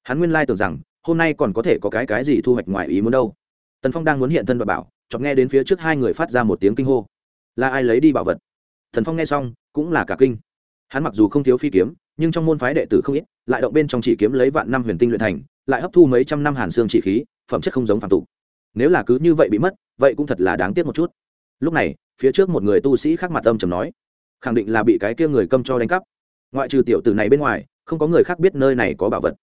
Hắn nguyên lai tưởng rằng hôm nay còn có thể có cái cái gì thu hoạch ngoài ý muốn đâu. Tần phong đang muốn hiện thân và bảo chọc nghe đến phía trước hai người phát ra một tiếng kinh hô. Là ai lấy đi bảo vật? Thần phong nghe xong cũng là cả kinh hắn mặc dù không thiếu phi kiếm, nhưng trong môn phái đệ tử không ít, lại động bên trong chỉ kiếm lấy vạn năm huyền tinh luyện thành, lại hấp thu mấy trăm năm hàn xương chỉ khí, phẩm chất không giống phản tục. Nếu là cứ như vậy bị mất, vậy cũng thật là đáng tiếc một chút. Lúc này, phía trước một người tu sĩ khác mặt âm trầm nói, khẳng định là bị cái kia người câm cho đánh cắp. Ngoại trừ tiểu tử này bên ngoài, không có người khác biết nơi này có bảo vật.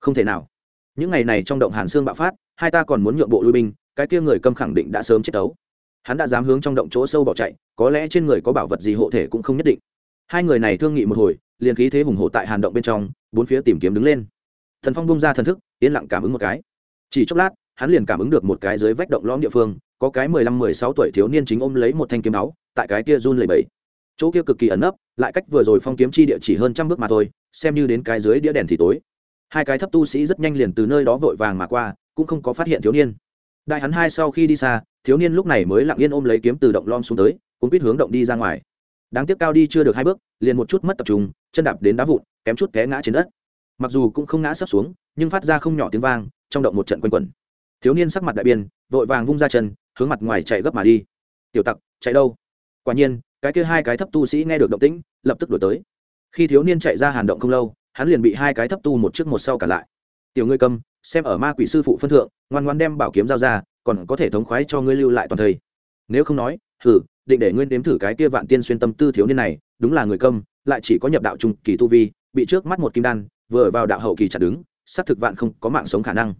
Không thể nào. Những ngày này trong động hàn xương bạo phát, hai ta còn muốn nhượng bộ lui binh, cái kia người câm khẳng định đã sớm chết tấu hắn đã dám hướng trong động chỗ sâu bỏ chạy, có lẽ trên người có bảo vật gì hộ thể cũng không nhất định hai người này thương nghị một hồi, liền khí thế hùng hộ tại hàn động bên trong, bốn phía tìm kiếm đứng lên. Thần phong bung ra thần thức, yên lặng cảm ứng một cái. Chỉ chốc lát, hắn liền cảm ứng được một cái dưới vách động lõm địa phương, có cái mười lăm, mười sáu tuổi thiếu niên chính ôm lấy một thanh kiếm máu tại cái kia run lầy bẫy chỗ kia cực kỳ ẩn nấp, lại cách vừa rồi phong kiếm chi địa chỉ hơn trăm bước mà thôi, xem như đến cái dưới đĩa đèn thì tối. Hai cái thấp tu sĩ rất nhanh liền từ nơi đó vội vàng mà qua, cũng không có phát hiện thiếu niên. Đại hắn hai sau khi đi xa, thiếu niên lúc này mới lặng yên ôm lấy kiếm từ động lom xuống tới cũng biết hướng động đi ra ngoài đáng tiếc cao đi chưa được hai bước, liền một chút mất tập trung, chân đạp đến đá vụn, kém chút té ngã trên đất. Mặc dù cũng không ngã sấp xuống, nhưng phát ra không nhỏ tiếng vang, trong động một trận quanh quẩn. Thiếu niên sắc mặt đại biên vội vàng vung ra chân, hướng mặt ngoài chạy gấp mà đi. Tiểu tặc, chạy đâu? Quả nhiên, cái kia hai cái thấp tu sĩ nghe được động tĩnh, lập tức đổi tới. Khi thiếu niên chạy ra hàn động không lâu, hắn liền bị hai cái thấp tu một trước một sau cả lại. Tiểu ngươi cầm xem ở ma quỷ sư phụ phân thượng, ngoan ngoan đem bảo kiếm giao ra, còn có thể thống khoái cho ngươi lưu lại toàn thời. nếu không nói thử định để nguyên đếm thử cái kia vạn tiên xuyên tâm tư thiếu niên này, đúng là người câm, lại chỉ có nhập đạo trung kỳ tu vi, bị trước mắt một kim đan, vừa vào đạo hậu kỳ chặt đứng, xác thực vạn không có mạng sống khả năng.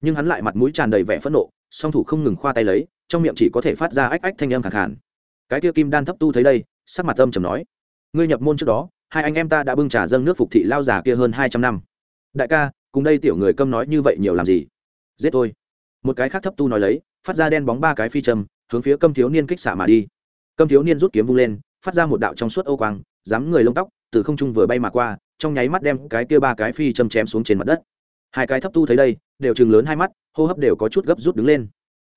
Nhưng hắn lại mặt mũi tràn đầy vẻ phẫn nộ, song thủ không ngừng khoa tay lấy, trong miệng chỉ có thể phát ra ách ách thanh âm khẳng khản cái kia kim đan thấp tu thấy đây, sắc mặt âm trầm nói, ngươi nhập môn trước đó, hai anh em ta đã bưng trà dâng nước phục thị lao già kia hơn hai trăm năm. Đại ca, cùng đây tiểu người câm nói như vậy nhiều làm gì? Giết tôi. Một cái khác thấp tu nói lấy, phát ra đen bóng ba cái phi châm hướng phía câm thiếu niên kích xạ mà đi câm thiếu niên rút kiếm vung lên, phát ra một đạo trong suốt ô quang, dám người lông tóc, từ không trung vừa bay mà qua, trong nháy mắt đem cái kia ba cái phi châm chém xuống trên mặt đất. Hai cái thấp tu thấy đây, đều chừng lớn hai mắt, hô hấp đều có chút gấp rút đứng lên.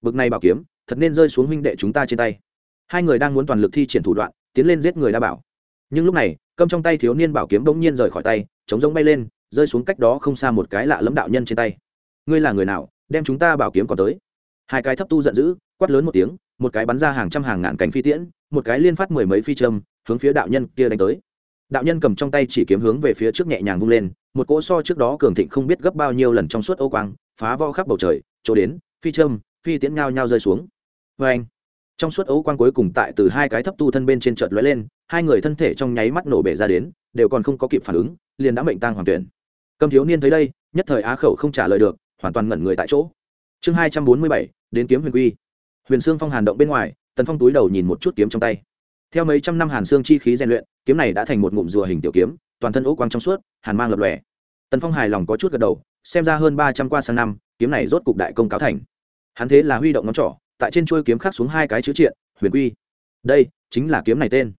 Bực này bảo kiếm, thật nên rơi xuống huynh đệ chúng ta trên tay. Hai người đang muốn toàn lực thi triển thủ đoạn, tiến lên giết người đa bảo. Nhưng lúc này cầm trong tay thiếu niên bảo kiếm bỗng nhiên rời khỏi tay chống giống bay lên, rơi xuống cách đó không xa một cái lạ lẫm đạo nhân trên tay. Ngươi là người nào, đem chúng ta bảo kiếm còn tới? Hai cái thấp tu giận dữ, quát lớn một tiếng một cái bắn ra hàng trăm hàng ngàn cánh phi tiễn, một cái liên phát mười mấy phi châm, hướng phía đạo nhân kia đánh tới. Đạo nhân cầm trong tay chỉ kiếm hướng về phía trước nhẹ nhàng vung lên, một cỗ so trước đó cường thịnh không biết gấp bao nhiêu lần trong suốt ô quang, phá vo khắp bầu trời, chỗ đến, phi châm, phi tiễn nhao nhao rơi xuống. Vê anh trong suốt ấu quang cuối cùng tại từ hai cái thấp tu thân bên trên chợt lóe lên, hai người thân thể trong nháy mắt nổ bể ra đến, đều còn không có kịp phản ứng, liền đã mệnh tang hoàng tuyển. Cầm thiếu niên thấy đây, nhất thời á khẩu không trả lời được, hoàn toàn ngẩn người tại chỗ. Chương hai trăm bốn mươi bảy, đến kiếm huyền quy huyền xương phong hàn động bên ngoài, tần phong túi đầu nhìn một chút kiếm trong tay. Theo mấy trăm năm hàn xương chi khí rèn luyện, kiếm này đã thành một ngụm rùa hình tiểu kiếm, toàn thân ố quang trong suốt, hàn mang lập lòe. Tần phong hài lòng có chút gật đầu, xem ra hơn ba trăm qua sang năm, kiếm này rốt cục đại công cáo thành. Hắn thế là huy động ngón trỏ, tại trên chuôi kiếm khắc xuống hai cái chữ triện, huyền quy. Đây, chính là kiếm này tên.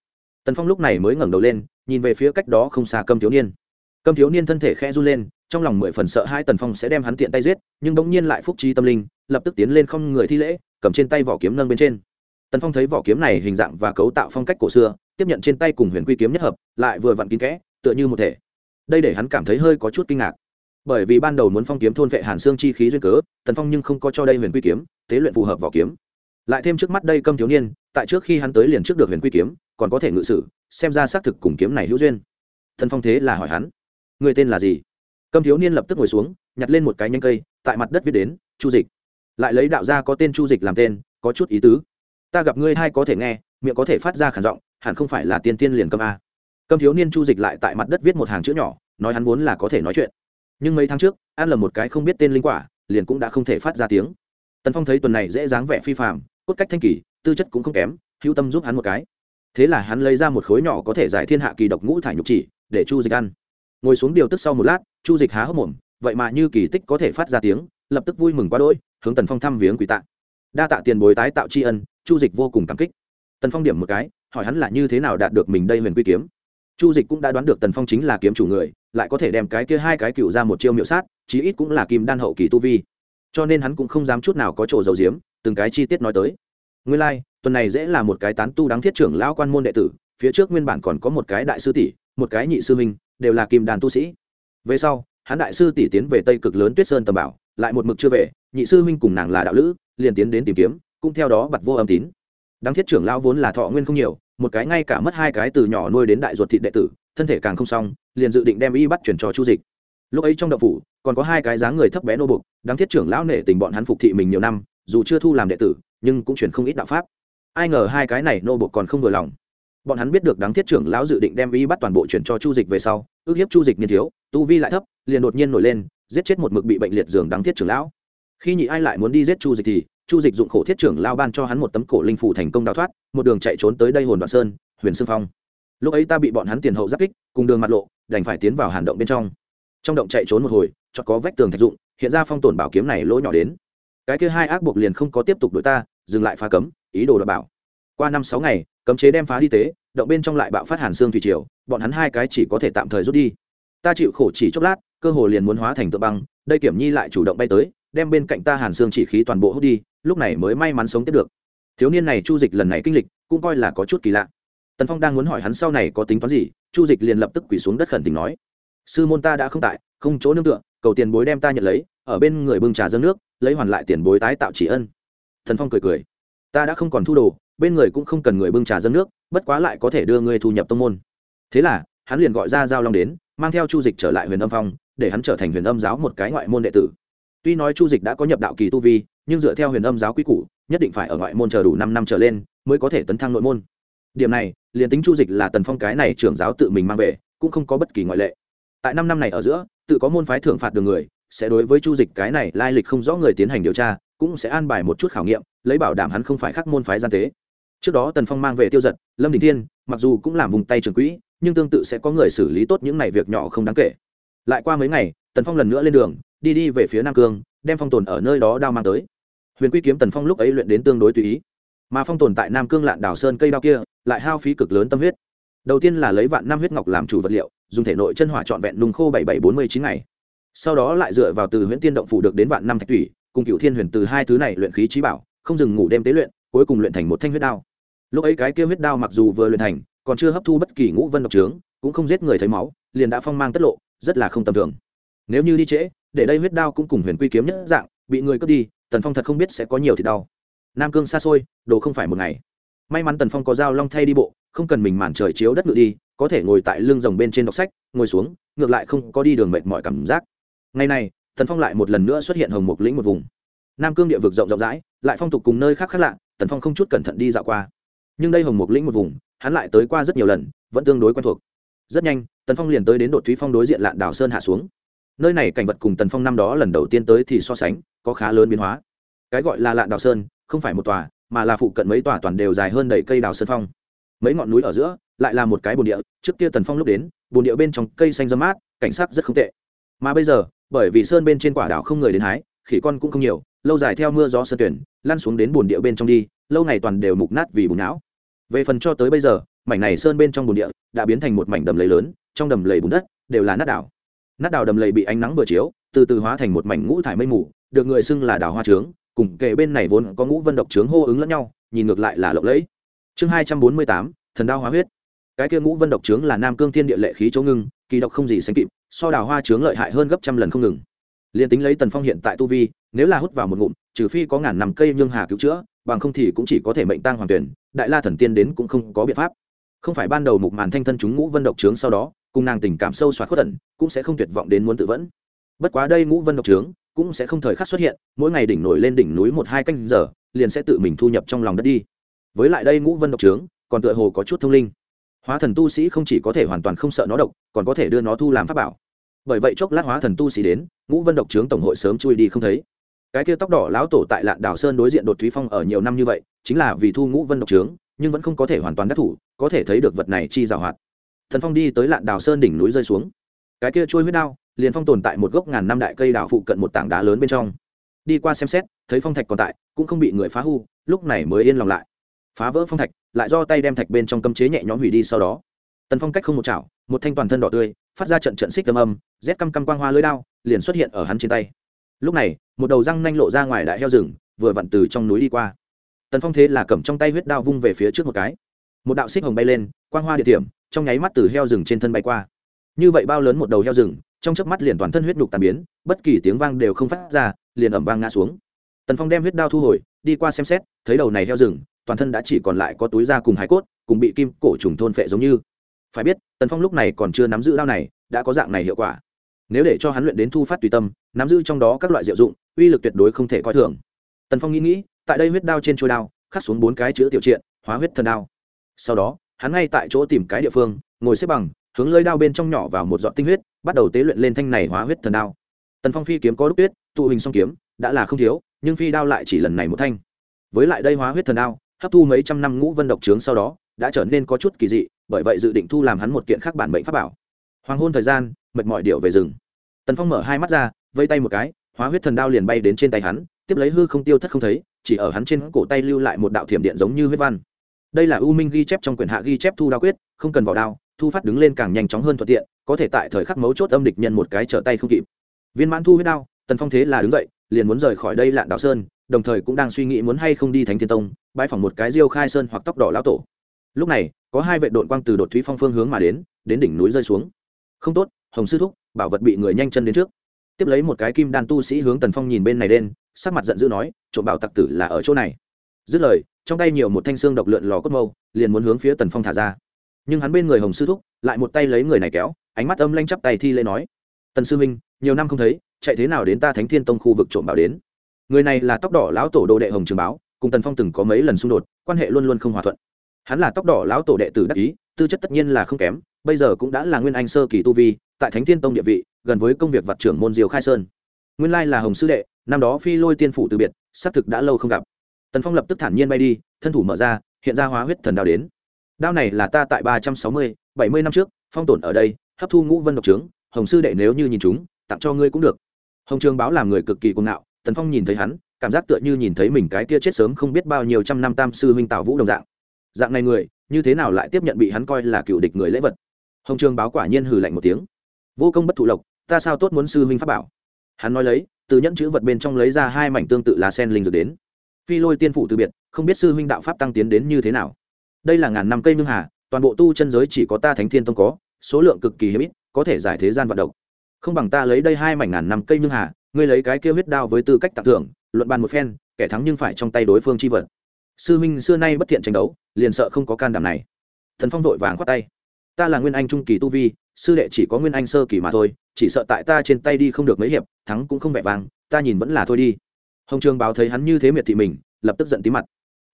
Tần phong lúc này mới ngẩng đầu lên, nhìn về phía cách đó không xa câm thiếu niên. Câm thiếu niên thân thể khẽ run lên trong lòng mười phần sợ hai tần phong sẽ đem hắn tiện tay giết, nhưng bỗng nhiên lại phúc trí tâm linh, lập tức tiến lên không người thi lễ, cầm trên tay vỏ kiếm nâng bên trên. Tần phong thấy vỏ kiếm này hình dạng và cấu tạo phong cách cổ xưa, tiếp nhận trên tay cùng huyền quy kiếm nhất hợp, lại vừa vặn kín kẽ, tựa như một thể. Đây để hắn cảm thấy hơi có chút kinh ngạc. Bởi vì ban đầu muốn phong kiếm thôn vệ hàn xương chi khí duyên cớ, tần phong nhưng không có cho đây huyền quy kiếm, tế luyện phù hợp vỏ kiếm. Lại thêm trước mắt đây câm thiếu niên, tại trước khi hắn tới liền trước được huyền quy kiếm, còn có thể ngự sử, xem ra xác thực cùng kiếm này hữu duyên. Thần phong thế là hỏi hắn, người tên là gì? Câm thiếu niên lập tức ngồi xuống, nhặt lên một cái nhanh cây, tại mặt đất viết đến, chu dịch. Lại lấy đạo gia có tên chu dịch làm tên, có chút ý tứ. Ta gặp ngươi hai có thể nghe, miệng có thể phát ra khản giọng, hẳn không phải là tiên tiên liền câm a. Câm thiếu niên chu dịch lại tại mặt đất viết một hàng chữ nhỏ, nói hắn vốn là có thể nói chuyện. Nhưng mấy tháng trước, ăn lầm một cái không biết tên linh quả, liền cũng đã không thể phát ra tiếng. Tần phong thấy tuần này dễ dáng vẻ phi phạm cốt cách thanh kỳ, tư chất cũng không kém, hữu tâm giúp hắn một cái. Thế là hắn lấy ra một khối nhỏ có thể giải thiên hạ kỳ độc ngũ thải nhục chỉ, để chu dịch ăn. Ngồi xuống điều tức sau một lát chu dịch há hốc mồm vậy mà như kỳ tích có thể phát ra tiếng lập tức vui mừng quá đỗi hướng tần phong thăm viếng quỳ tạ. Đa tạ tiền bối tái tạo tri ân chu dịch vô cùng cảm kích. Tần phong điểm một cái hỏi hắn là như thế nào đạt được mình đây huyền quy kiếm. Chu dịch cũng đã đoán được tần phong chính là kiếm chủ người lại có thể đem cái kia hai cái cựu ra một chiêu miệu sát chí ít cũng là kim đan hậu kỳ tu vi. Cho nên hắn cũng không dám chút nào có chỗ dầu diếm từng cái chi tiết nói tới. Nguyên lai、like, tuần này dễ là một cái tán tu đáng thiết trưởng lão quan môn đệ tử phía trước nguyên bản còn có một cái đại sư tỷ một cái nhị sư minh đều là kim đàn tu sĩ về sau, hắn đại sư tỷ tiến về tây cực lớn tuyết sơn tầm bảo, lại một mực chưa về, nhị sư huynh cùng nàng là đạo lữ, liền tiến đến tìm kiếm, cũng theo đó bật vô âm tín. Đáng thiết trưởng lão vốn là thọ nguyên không nhiều, một cái ngay cả mất hai cái từ nhỏ nuôi đến đại ruột thịt đệ tử, thân thể càng không xong, liền dự định đem y bắt chuyển cho chu dịch. Lúc ấy trong đậu phủ, còn có hai cái dáng người thấp bé nô bục đáng thiết trưởng lão nể tình bọn hắn phục thị mình nhiều năm, dù chưa thu làm đệ tử, nhưng cũng chuyển không ít đạo pháp. Ai ngờ hai cái này nô bục còn không vừa lòng bọn hắn biết được đáng thiết trưởng lão dự định đem y bắt toàn bộ chuyển cho chu dịch về sau, ước hiếp chu dịch niên thiếu, tu vi lại thấp, liền đột nhiên nổi lên, giết chết một mực bị bệnh liệt giường đáng thiết trưởng lão. Khi nhị ai lại muốn đi giết chu dịch thì, chu dịch dụng khổ thiết trưởng lao ban cho hắn một tấm cổ linh phủ thành công đào thoát, một đường chạy trốn tới đây hồn đoạn sơn, huyền sương phong. Lúc ấy ta bị bọn hắn tiền hậu giáp kích, cùng đường mặt lộ, đành phải tiến vào hàn động bên trong. Trong động chạy trốn một hồi cho có vách tường thạch dụng, hiện ra phong tổn bảo kiếm này lỗ nhỏ đến. Cái kia hai ác buộc liền không có tiếp tục đuổi ta, dừng lại phá cấm, ý đồ đ bảo qua năm sáu ngày, cấm chế đem phá đi tế, động bên trong lại bạo phát hàn xương thủy triều, bọn hắn hai cái chỉ có thể tạm thời rút đi. Ta chịu khổ chỉ chốc lát, cơ hồ liền muốn hóa thành tượng băng, đây kiểm nhi lại chủ động bay tới, đem bên cạnh ta hàn xương chỉ khí toàn bộ hút đi, lúc này mới may mắn sống tiếp được. Thiếu niên này chu dịch lần này kinh lịch, cũng coi là có chút kỳ lạ. Tần phong đang muốn hỏi hắn sau này có tính toán gì, chu dịch liền lập tức quỳ xuống đất khẩn tình nói. Sư môn ta đã không tại, không chỗ nương tựa, cầu tiền bối đem ta nhận lấy, ở bên người bưng trà dâng nước, lấy hoàn lại tiền bối tái tạo chỉ ân. Thần phong cười cười. Ta đã không còn thu đồ bên người cũng không cần người bưng trà dâng nước, bất quá lại có thể đưa ngươi thu nhập tông môn. Thế là, hắn liền gọi ra giao long đến, mang theo chu dịch trở lại huyền âm phong, để hắn trở thành huyền âm giáo một cái ngoại môn đệ tử. Tuy nói chu dịch đã có nhập đạo kỳ tu vi, nhưng dựa theo huyền âm giáo quy củ, nhất định phải ở ngoại môn chờ đủ năm năm trở lên mới có thể tấn thăng nội môn. Điểm này, liền tính chu dịch là tần phong cái này trưởng giáo tự mình mang về, cũng không có bất kỳ ngoại lệ. Tại năm năm này ở giữa, tự có môn phái thưởng phạt đường người, sẽ đối với chu dịch cái này lai lịch không rõ người tiến hành điều tra, cũng sẽ an bài một chút khảo nghiệm, lấy bảo đảm hắn không phải khắc môn phái gian tế trước đó tần phong mang về tiêu giật lâm đình thiên mặc dù cũng làm vùng tay trường quỹ nhưng tương tự sẽ có người xử lý tốt những này việc nhỏ không đáng kể lại qua mấy ngày tần phong lần nữa lên đường đi đi về phía nam cương đem phong tồn ở nơi đó đao mang tới huyền quy kiếm tần phong lúc ấy luyện đến tương đối tùy ý mà phong tồn tại nam cương lạn đảo sơn cây đao kia lại hao phí cực lớn tâm huyết đầu tiên là lấy vạn năm huyết ngọc làm chủ vật liệu dùng thể nội chân hỏa trọn vẹn nung khô bảy bảy bốn mươi chín ngày sau đó lại dựa vào từ huyễn tiên động phủ được đến vạn năm thạch thủy cùng cựu thiên huyền từ hai thứ này luyện khí trí bảo không dừng ngủ đêm tế luyện cuối cùng luyện thành một thanh huyết đao lúc ấy cái kia huyết đao mặc dù vừa luyện thành, còn chưa hấp thu bất kỳ ngũ vân độc trướng, cũng không giết người thấy máu, liền đã phong mang tất lộ, rất là không tầm thường. Nếu như đi trễ, để đây huyết đao cũng cùng huyền quy kiếm nhất dạng, bị người cướp đi, tần phong thật không biết sẽ có nhiều thì đau. Nam cương xa xôi, đồ không phải một ngày. May mắn tần phong có dao long thay đi bộ, không cần mình màn trời chiếu đất ngự đi, có thể ngồi tại lưng rồng bên trên đọc sách, ngồi xuống, ngược lại không có đi đường mệt mỏi cảm giác. Ngày này, tần phong lại một lần nữa xuất hiện hồng mục lĩnh một vùng. Nam cương địa vực rộng rộng rãi, lại phong tục cùng nơi khác khác lạ, tần phong không chút cẩn thận đi dạo qua nhưng đây hồng mục lĩnh một vùng, hắn lại tới qua rất nhiều lần, vẫn tương đối quen thuộc. Rất nhanh, tần phong liền tới đến đột thúy phong đối diện lạn đảo sơn hạ xuống. Nơi này cảnh vật cùng tần phong năm đó lần đầu tiên tới thì so sánh, có khá lớn biến hóa. Cái gọi là lạn đảo sơn, không phải một tòa, mà là phụ cận mấy tòa toàn đều dài hơn đầy cây đào sơn phong. Mấy ngọn núi ở giữa, lại là một cái bồn địa, trước kia tần phong lúc đến, bồn địa bên trong cây xanh dâm mát, cảnh sắc rất không tệ. Mà bây giờ, bởi vì sơn bên trên quả đảo không người đến hái, khỉ con cũng không nhiều, lâu dài theo mưa gió sơn tuyển, lăn xuống đến bồn địa bên trong đi lâu ngày toàn đều mục nát vì bùn não. Về phần cho tới bây giờ, mảnh này sơn bên trong bùn địa đã biến thành một mảnh đầm lầy lớn, trong đầm lầy bùn đất đều là nát đảo. Nát đảo đầm lầy bị ánh nắng vừa chiếu, từ từ hóa thành một mảnh ngũ thải mây mù, được người xưng là đảo hoa trướng, cùng kề bên này vốn có ngũ vân độc trướng hô ứng lẫn nhau, nhìn ngược lại là lộng lẫy. Chương hai trăm bốn mươi tám, thần đao hóa huyết. Cái kia ngũ vân độc trướng là nam cương thiên địa lệ khí chỗ ngưng, kỳ độc không gì sánh kịp, so đào hoa trướng lợi hại hơn gấp trăm lần không ngừng. Liền tính lấy tần phong hiện tại tu vi, nếu là hút vào một ngụm trừ phi có ngàn năm cây nhương hà cứu chữa, bằng không thì cũng chỉ có thể mệnh tang hoàng tuyển, đại la thần tiên đến cũng không có biện pháp. Không phải ban đầu mục màn thanh thân chúng ngũ vân độc trướng sau đó, cùng nàng tình cảm sâu soạt khuất tận, cũng sẽ không tuyệt vọng đến muốn tự vẫn. Bất quá đây ngũ vân độc trướng, cũng sẽ không thời khắc xuất hiện, mỗi ngày đỉnh nổi lên đỉnh núi một hai canh giờ, liền sẽ tự mình thu nhập trong lòng đất đi. Với lại đây ngũ vân độc trướng, còn tựa hồ có chút thông linh. Hóa thần tu sĩ không chỉ có thể hoàn toàn không sợ nó độc, còn có thể đưa nó thu làm pháp bảo. Bởi vậy chốc lát hóa thần tu sĩ đến, ngũ vân độc trướng tổng hội sớm chui đi không thấy cái kia tóc đỏ lão tổ tại lạn đảo sơn đối diện đột thúy phong ở nhiều năm như vậy, chính là vì thu ngũ vân độc trướng, nhưng vẫn không có thể hoàn toàn đắc thủ, có thể thấy được vật này chi giảo hoạt. Thần phong đi tới lạn đảo sơn đỉnh núi rơi xuống. Cái kia trôi huyết đao, liền phong tồn tại một gốc ngàn năm đại cây đảo phụ cận một tảng đá lớn bên trong. Đi qua xem xét, thấy phong thạch còn tại, cũng không bị người phá hư, lúc này mới yên lòng lại. Phá vỡ phong thạch, lại do tay đem thạch bên trong cấm chế nhẹ nhõm hủy đi sau đó. Tần phong cách không một chảo, một thanh toàn thân đỏ tươi, phát ra trận trận xích âm âm, rét căm căm quang hoa lưới đao, liền xuất hiện ở hắn trên tay lúc này, một đầu răng nanh lộ ra ngoài đại heo rừng, vừa vặn từ trong núi đi qua. Tần phong thế là cầm trong tay huyết đao vung về phía trước một cái. Một đạo xích hồng bay lên, quang hoa địa điểm, trong nháy mắt từ heo rừng trên thân bay qua. Như vậy bao lớn một đầu heo rừng, trong chớp mắt liền toàn thân huyết nhục tàn biến, bất kỳ tiếng vang đều không phát ra, liền ẩm vang ngã xuống. Tần phong đem huyết đao thu hồi, đi qua xem xét, thấy đầu này heo rừng, toàn thân đã chỉ còn lại có túi da cùng hải cốt, cùng bị kim cổ trùng thôn phệ giống như. Phải biết, tần phong lúc này còn chưa nắm giữ đao này, đã có dạng này hiệu quả nếu để cho hắn luyện đến thu phát tùy tâm, nắm giữ trong đó các loại diệu dụng, uy lực tuyệt đối không thể coi thường. Tần phong nghĩ nghĩ, tại đây huyết đao trên trôi đao, khắc xuống bốn cái chữ tiểu triện, hóa huyết thần đao. Sau đó, hắn ngay tại chỗ tìm cái địa phương, ngồi xếp bằng, hướng lơi đao bên trong nhỏ vào một giọt tinh huyết, bắt đầu tế luyện lên thanh này hóa huyết thần đao. Tần phong phi kiếm có đúc tuyết, tụ hình song kiếm, đã là không thiếu, nhưng phi đao lại chỉ lần này một thanh. Với lại đây hóa huyết thần đao, hấp thu mấy trăm năm ngũ vân độc trướng sau đó, đã trở nên có chút kỳ dị, bởi vậy dự định thu làm hắn một kiện khác bản mệnh pháp bảo. Hoàng hôn thời gian mệt mỏi điệu về rừng. Tần phong mở hai mắt ra, vây tay một cái, hóa huyết thần đao liền bay đến trên tay hắn, tiếp lấy hư không tiêu thất không thấy, chỉ ở hắn trên cổ tay lưu lại một đạo thiểm điện giống như huyết văn. Đây là u minh ghi chép trong quyển hạ ghi chép thu đao quyết, không cần vào đao, thu phát đứng lên càng nhanh chóng hơn thuận tiện, có thể tại thời khắc mấu chốt âm địch nhân một cái trở tay không kịp. Viên mãn thu huyết đao, tần phong thế là đứng dậy, liền muốn rời khỏi đây lạn đạo sơn, đồng thời cũng đang suy nghĩ muốn hay không đi thánh thiên tông bãi phỏng một cái diêu khai sơn hoặc tóc đỏ lão tổ. Lúc này, có hai vệ đội quang từ đột thúy phong phương hướng mà đến đến đỉnh núi rơi xuống. Không tốt hồng sư thúc, bảo vật bị người nhanh chân đến trước. Tiếp lấy một cái kim đan tu sĩ hướng tần phong nhìn bên này đen, sắc mặt giận dữ nói, trộm bảo tặc tử là ở chỗ này. Dứt lời, trong tay nhiều một thanh xương độc lượn lò cốt mâu, liền muốn hướng phía tần phong thả ra. Nhưng hắn bên người hồng sư thúc, lại một tay lấy người này kéo, ánh mắt âm lanh chắp tay thi lễ nói, tần sư minh nhiều năm không thấy, chạy thế nào đến ta thánh thiên tông khu vực trộm bảo đến? Người này là tóc đỏ lão tổ đồ đệ hồng trường báo, cùng tần phong từng có mấy lần xung đột, quan hệ luôn luôn không hòa thuận. Hắn là tóc đỏ lão tổ đệ tử đắc ý, tư chất tất nhiên là không kém, bây giờ cũng đã là nguyên anh sơ kỳ tu vi tại thánh thiên tông địa vị, gần với công việc vặt trưởng môn diều khai sơn. Nguyên lai là hồng sư đệ, năm đó phi lôi tiên phủ từ biệt, xác thực đã lâu không gặp. Tần phong lập tức thản nhiên bay đi, thân thủ mở ra, hiện ra hóa huyết thần đao đến. Đao này là ta tại ba trăm sáu mươi, bảy mươi năm trước, phong tổn ở đây, hấp thu ngũ vân độc trướng, hồng sư đệ nếu như nhìn chúng, tặng cho ngươi cũng được. Hồng trường báo làm người cực kỳ cuồng ngạo, tần phong nhìn thấy hắn, cảm giác tựa như nhìn thấy mình cái kia chết sớm không biết bao nhiêu trăm năm tam sư huynh tào vũ đồng dạng. Dạng này người, như thế nào lại tiếp nhận bị hắn coi là cựu địch người lễ vật? Hồng trường báo quả nhiên hừ lạnh một tiếng vô công bất thụ lộc, ta sao tốt muốn sư huynh pháp bảo? Hắn nói lấy, từ nhẫn chữ vật bên trong lấy ra hai mảnh tương tự lá sen linh dược đến. Phi lôi tiên phủ từ biệt, không biết sư huynh đạo pháp tăng tiến đến như thế nào. Đây là ngàn năm cây nương hà, toàn bộ tu chân giới chỉ có ta thánh thiên tông có, số lượng cực kỳ hiếm ít, có thể giải thế gian vận động. Không bằng ta lấy đây hai mảnh ngàn năm cây nương hà, ngươi lấy cái kia huyết đao với tư cách tặng thưởng, luận bàn một phen, kẻ thắng nhưng phải trong tay đối phương chi vật. Sư huynh xưa nay bất thiện tranh đấu, liền sợ không có can đảm này. Thần phong vội vàng khoát tay. Ta là nguyên anh trung kỳ tu vi sư đệ chỉ có nguyên anh sơ kỳ mà thôi, chỉ sợ tại ta trên tay đi không được mấy hiệp, thắng cũng không vẻ vàng ta nhìn vẫn là thôi đi. Hồng trường báo thấy hắn như thế miệt thị mình, lập tức giận tí mặt.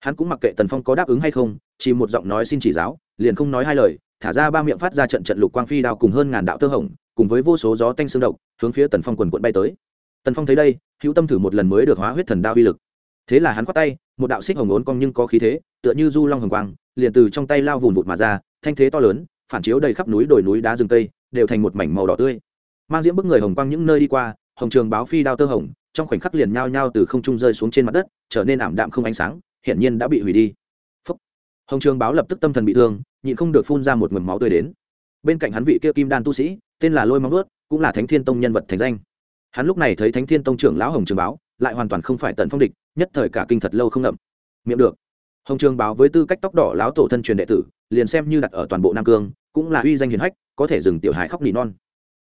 Hắn cũng mặc kệ tần phong có đáp ứng hay không, chỉ một giọng nói xin chỉ giáo, liền không nói hai lời, thả ra ba miệng phát ra trận trận lục quang phi đao cùng hơn ngàn đạo tơ hồng, cùng với vô số gió tanh xương độc, hướng phía tần phong quần quận bay tới. Tần phong thấy đây, hữu tâm thử một lần mới được hóa huyết thần đao uy lực. Thế là hắn khoát tay, một đạo xích hồng ốn cong nhưng có khí thế, tựa như du long hồng quang, liền từ trong tay lao vùn vụt mà ra, thanh thế to lớn phản chiếu đầy khắp núi đồi núi đá rừng tây đều thành một mảnh màu đỏ tươi. Mang diễm bức người hồng quang những nơi đi qua, hồng trường báo phi đao tơ hồng, trong khoảnh khắc liền nhao nhao từ không trung rơi xuống trên mặt đất, trở nên ảm đạm không ánh sáng, hiển nhiên đã bị hủy đi. Phúc. hồng trường báo lập tức tâm thần bị thương, nhịn không được phun ra một mầm máu tươi đến. Bên cạnh hắn vị kia kim đan tu sĩ, tên là lôi móng ướt cũng là thánh thiên tông nhân vật thành danh. Hắn lúc này thấy thánh thiên tông trưởng lão hồng trường báo, lại hoàn toàn không phải tận phong địch, nhất thời cả kinh thật lâu không ngậm. Miệng được. Hồng trường báo với tư cách tóc đỏ lão tổ thân truyền đệ tử liền xem như đặt ở toàn bộ nam cương, cũng là uy danh hiền hách, có thể dừng tiểu hải khóc nỉ non.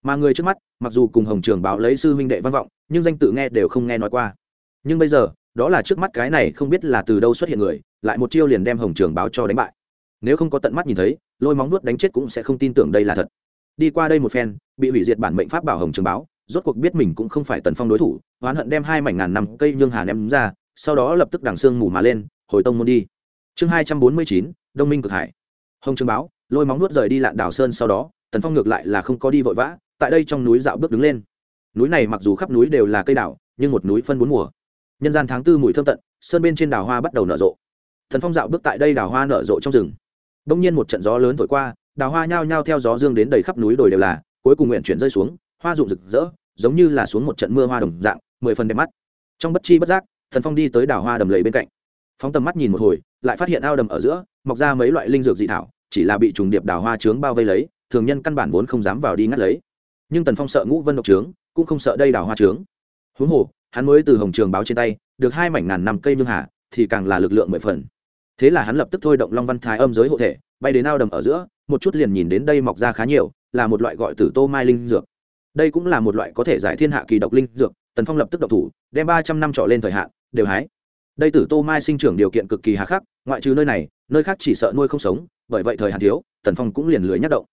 Mà người trước mắt, mặc dù cùng hồng trường báo lấy sư huynh đệ văn vọng, nhưng danh tự nghe đều không nghe nói qua. Nhưng bây giờ, đó là trước mắt cái này không biết là từ đâu xuất hiện người, lại một chiêu liền đem hồng trường báo cho đánh bại. Nếu không có tận mắt nhìn thấy, lôi móng nuốt đánh chết cũng sẽ không tin tưởng đây là thật. Đi qua đây một phen, bị hủy diệt bản mệnh pháp bảo hồng trường báo, rốt cuộc biết mình cũng không phải tần phong đối thủ, oán hận đem hai mảnh ngàn năm cây nhương hà ném ra, sau đó lập tức đằng xương mù mà lên, hồi tông môn đi. Chương hai trăm bốn mươi chín, đông minh cực hải hồng trường báo, lôi móng nuốt rời đi lạn đảo sơn sau đó, tần phong ngược lại là không có đi vội vã, tại đây trong núi dạo bước đứng lên. Núi này mặc dù khắp núi đều là cây đảo, nhưng một núi phân bốn mùa. Nhân gian tháng tư mùi thơm tận, sơn bên trên đào hoa bắt đầu nở rộ. Thần phong dạo bước tại đây đào hoa nở rộ trong rừng. Đông nhiên một trận gió lớn thổi qua, đào hoa nhao nhao theo gió dương đến đầy khắp núi đồi đều là, cuối cùng nguyện chuyển rơi xuống, hoa rụng rực rỡ, giống như là xuống một trận mưa hoa đồng dạng, mười phần đẹp mắt. Trong bất chi bất giác thần phong đi tới đào hoa đầm lầy bên cạnh. Phóng tầm mắt nhìn một hồi, lại phát hiện ao đầm ở giữa, mọc ra mấy loại linh dược dị thảo chỉ là bị trùng điệp đào hoa trướng bao vây lấy thường nhân căn bản vốn không dám vào đi ngắt lấy. Nhưng tần phong sợ ngũ vân độc trướng cũng không sợ đây đào hoa trướng. Huống hồ hắn mới từ hồng trường báo trên tay được hai mảnh ngàn năm cây nương hạ, thì càng là lực lượng mười phần. Thế là hắn lập tức thôi động long văn thái âm giới hộ thể bay đến ao đầm ở giữa một chút liền nhìn đến đây mọc ra khá nhiều là một loại gọi tử tô mai linh dược. Đây cũng là một loại có thể giải thiên hạ kỳ độc linh dược tần phong lập tức độc thủ đem ba trăm năm trọ lên thời hạn đều hái đây tử tô mai sinh trưởng điều kiện cực kỳ hà khắc, ngoại trừ nơi này, nơi khác chỉ sợ nuôi không sống, bởi vậy thời hạn thiếu, tần phong cũng liền lưới nhắc động.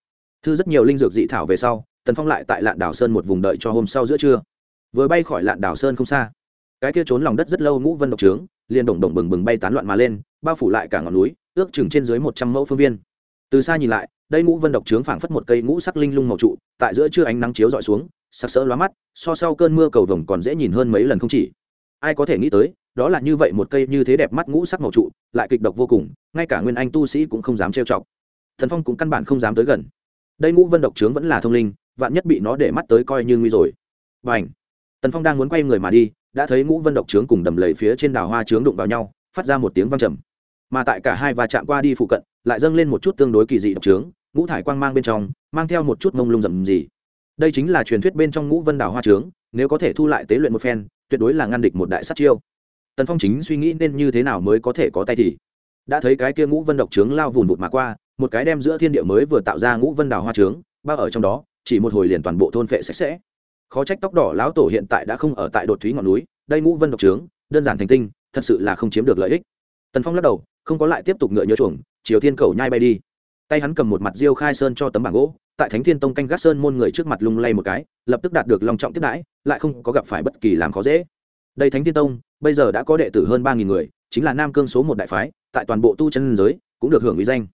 Thư rất nhiều linh dược dị thảo về sau, tần phong lại tại lạn đảo sơn một vùng đợi cho hôm sau giữa trưa. Vừa bay khỏi lạn đảo sơn không xa, cái kia trốn lòng đất rất lâu ngũ vân độc trướng, liền đồng đồng bừng bừng bay tán loạn mà lên, bao phủ lại cả ngọn núi, ước chừng trên dưới một trăm mẫu phương viên. Từ xa nhìn lại, đây ngũ vân độc trướng phảng phất một cây ngũ sắc linh lung màu trụ, tại giữa trưa ánh nắng chiếu dọi xuống, sặc sỡ lóa mắt, so sau cơn mưa cầu vồng còn dễ nhìn hơn mấy lần không chỉ. Ai có thể nghĩ tới đó là như vậy một cây như thế đẹp mắt ngũ sắc màu trụ, lại kịch độc vô cùng, ngay cả nguyên anh tu sĩ cũng không dám trêu chọc. Thần phong cũng căn bản không dám tới gần. Đây ngũ vân độc trướng vẫn là thông linh, vạn nhất bị nó để mắt tới coi như nguy rồi. Và ảnh tần phong đang muốn quay người mà đi, đã thấy ngũ vân độc trướng cùng đầm lầy phía trên đảo hoa trướng đụng vào nhau, phát ra một tiếng vang trầm. Mà tại cả hai va chạm qua đi phụ cận, lại dâng lên một chút tương đối kỳ dị độc trướng, ngũ thải quang mang bên trong, mang theo một chút mông lung rầm gì đây chính là truyền thuyết bên trong ngũ vân đảo hoa trướng, nếu có thể thu lại tế luyện một phen, tuyệt đối là ngăn địch một đại sát chiêu tần phong chính suy nghĩ nên như thế nào mới có thể có tay thì. Đã thấy cái kia ngũ vân độc trướng lao vùn vụt mà qua, một cái đem giữa thiên địa mới vừa tạo ra ngũ vân đào hoa trướng, bao ở trong đó, chỉ một hồi liền toàn bộ thôn phệ sạch sẽ. Khó trách tóc đỏ lão tổ hiện tại đã không ở tại đột thúy ngọn núi, đây ngũ vân độc trướng, đơn giản thành tinh, thật sự là không chiếm được lợi ích. Tần phong lắc đầu, không có lại tiếp tục ngựa nhớ chuồng, chiều thiên cầu nhai bay đi. Tay hắn cầm một mặt diêu khai sơn cho tấm bảng gỗ, tại thánh thiên tông canh gác sơn môn người trước mặt lung lay một cái, lập tức đạt được lòng trọng tiếp đãi, lại không có gặp phải bất kỳ làm khó dễ. Đây thánh thiên tông bây giờ đã có đệ tử hơn ba nghìn người, chính là nam cương số một đại phái, tại toàn bộ tu chân giới, cũng được hưởng uy danh.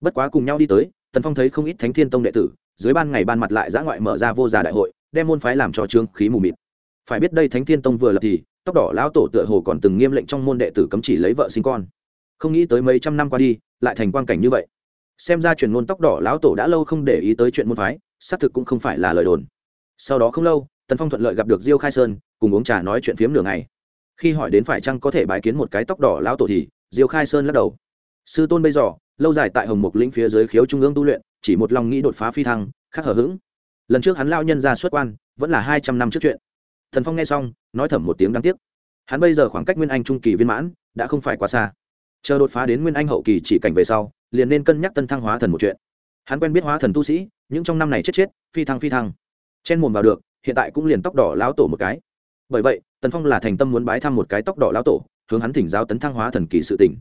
Bất quá cùng nhau đi tới, tần phong thấy không ít thánh thiên tông đệ tử, dưới ban ngày ban mặt lại giã ngoại mở ra vô gia đại hội, đem môn phái làm cho trương khí mù mịt. Phải biết đây thánh thiên tông vừa lập thì, tóc đỏ lão tổ tựa hồ còn từng nghiêm lệnh trong môn đệ tử cấm chỉ lấy vợ sinh con. Không nghĩ tới mấy trăm năm qua đi, lại thành quan cảnh như vậy. Xem ra truyền ngôn tóc đỏ lão tổ đã lâu không để ý tới chuyện môn phái, xác thực cũng không phải là lời đồn. Sau đó không lâu, tần phong thuận lợi gặp được diêu khai sơn, cùng uống trà nói chuyện phiếm nửa ngày khi hỏi đến phải chăng có thể bái kiến một cái tóc đỏ lão tổ thì, diêu khai sơn lắc đầu. Sư tôn bây giờ, lâu dài tại hồng mục lĩnh phía dưới khiếu trung ương tu luyện, chỉ một lòng nghĩ đột phá phi thăng, khắc hở h ữ g lần trước hắn lao nhân ra xuất quan, vẫn là hai trăm năm trước chuyện. Thần phong nghe xong, nói thầm một tiếng đáng tiếc. Hắn bây giờ khoảng cách nguyên anh trung kỳ viên mãn, đã không phải quá xa. Chờ đột phá đến nguyên anh hậu kỳ chỉ cảnh về sau, liền nên cân nhắc tân thăng hóa thần một chuyện. Hắn quen biết hóa thần tu sĩ, những trong năm này chết chết, phi thăng phi thăng. Chen mồm vào được, hiện tại cũng liền tóc đỏ lão tổ một cái. Bởi vậy tần phong là thành tâm muốn bái thăm một cái tóc đỏ lão tổ, hướng hắn thỉnh giáo tấn thăng hóa thần kỳ sự tỉnh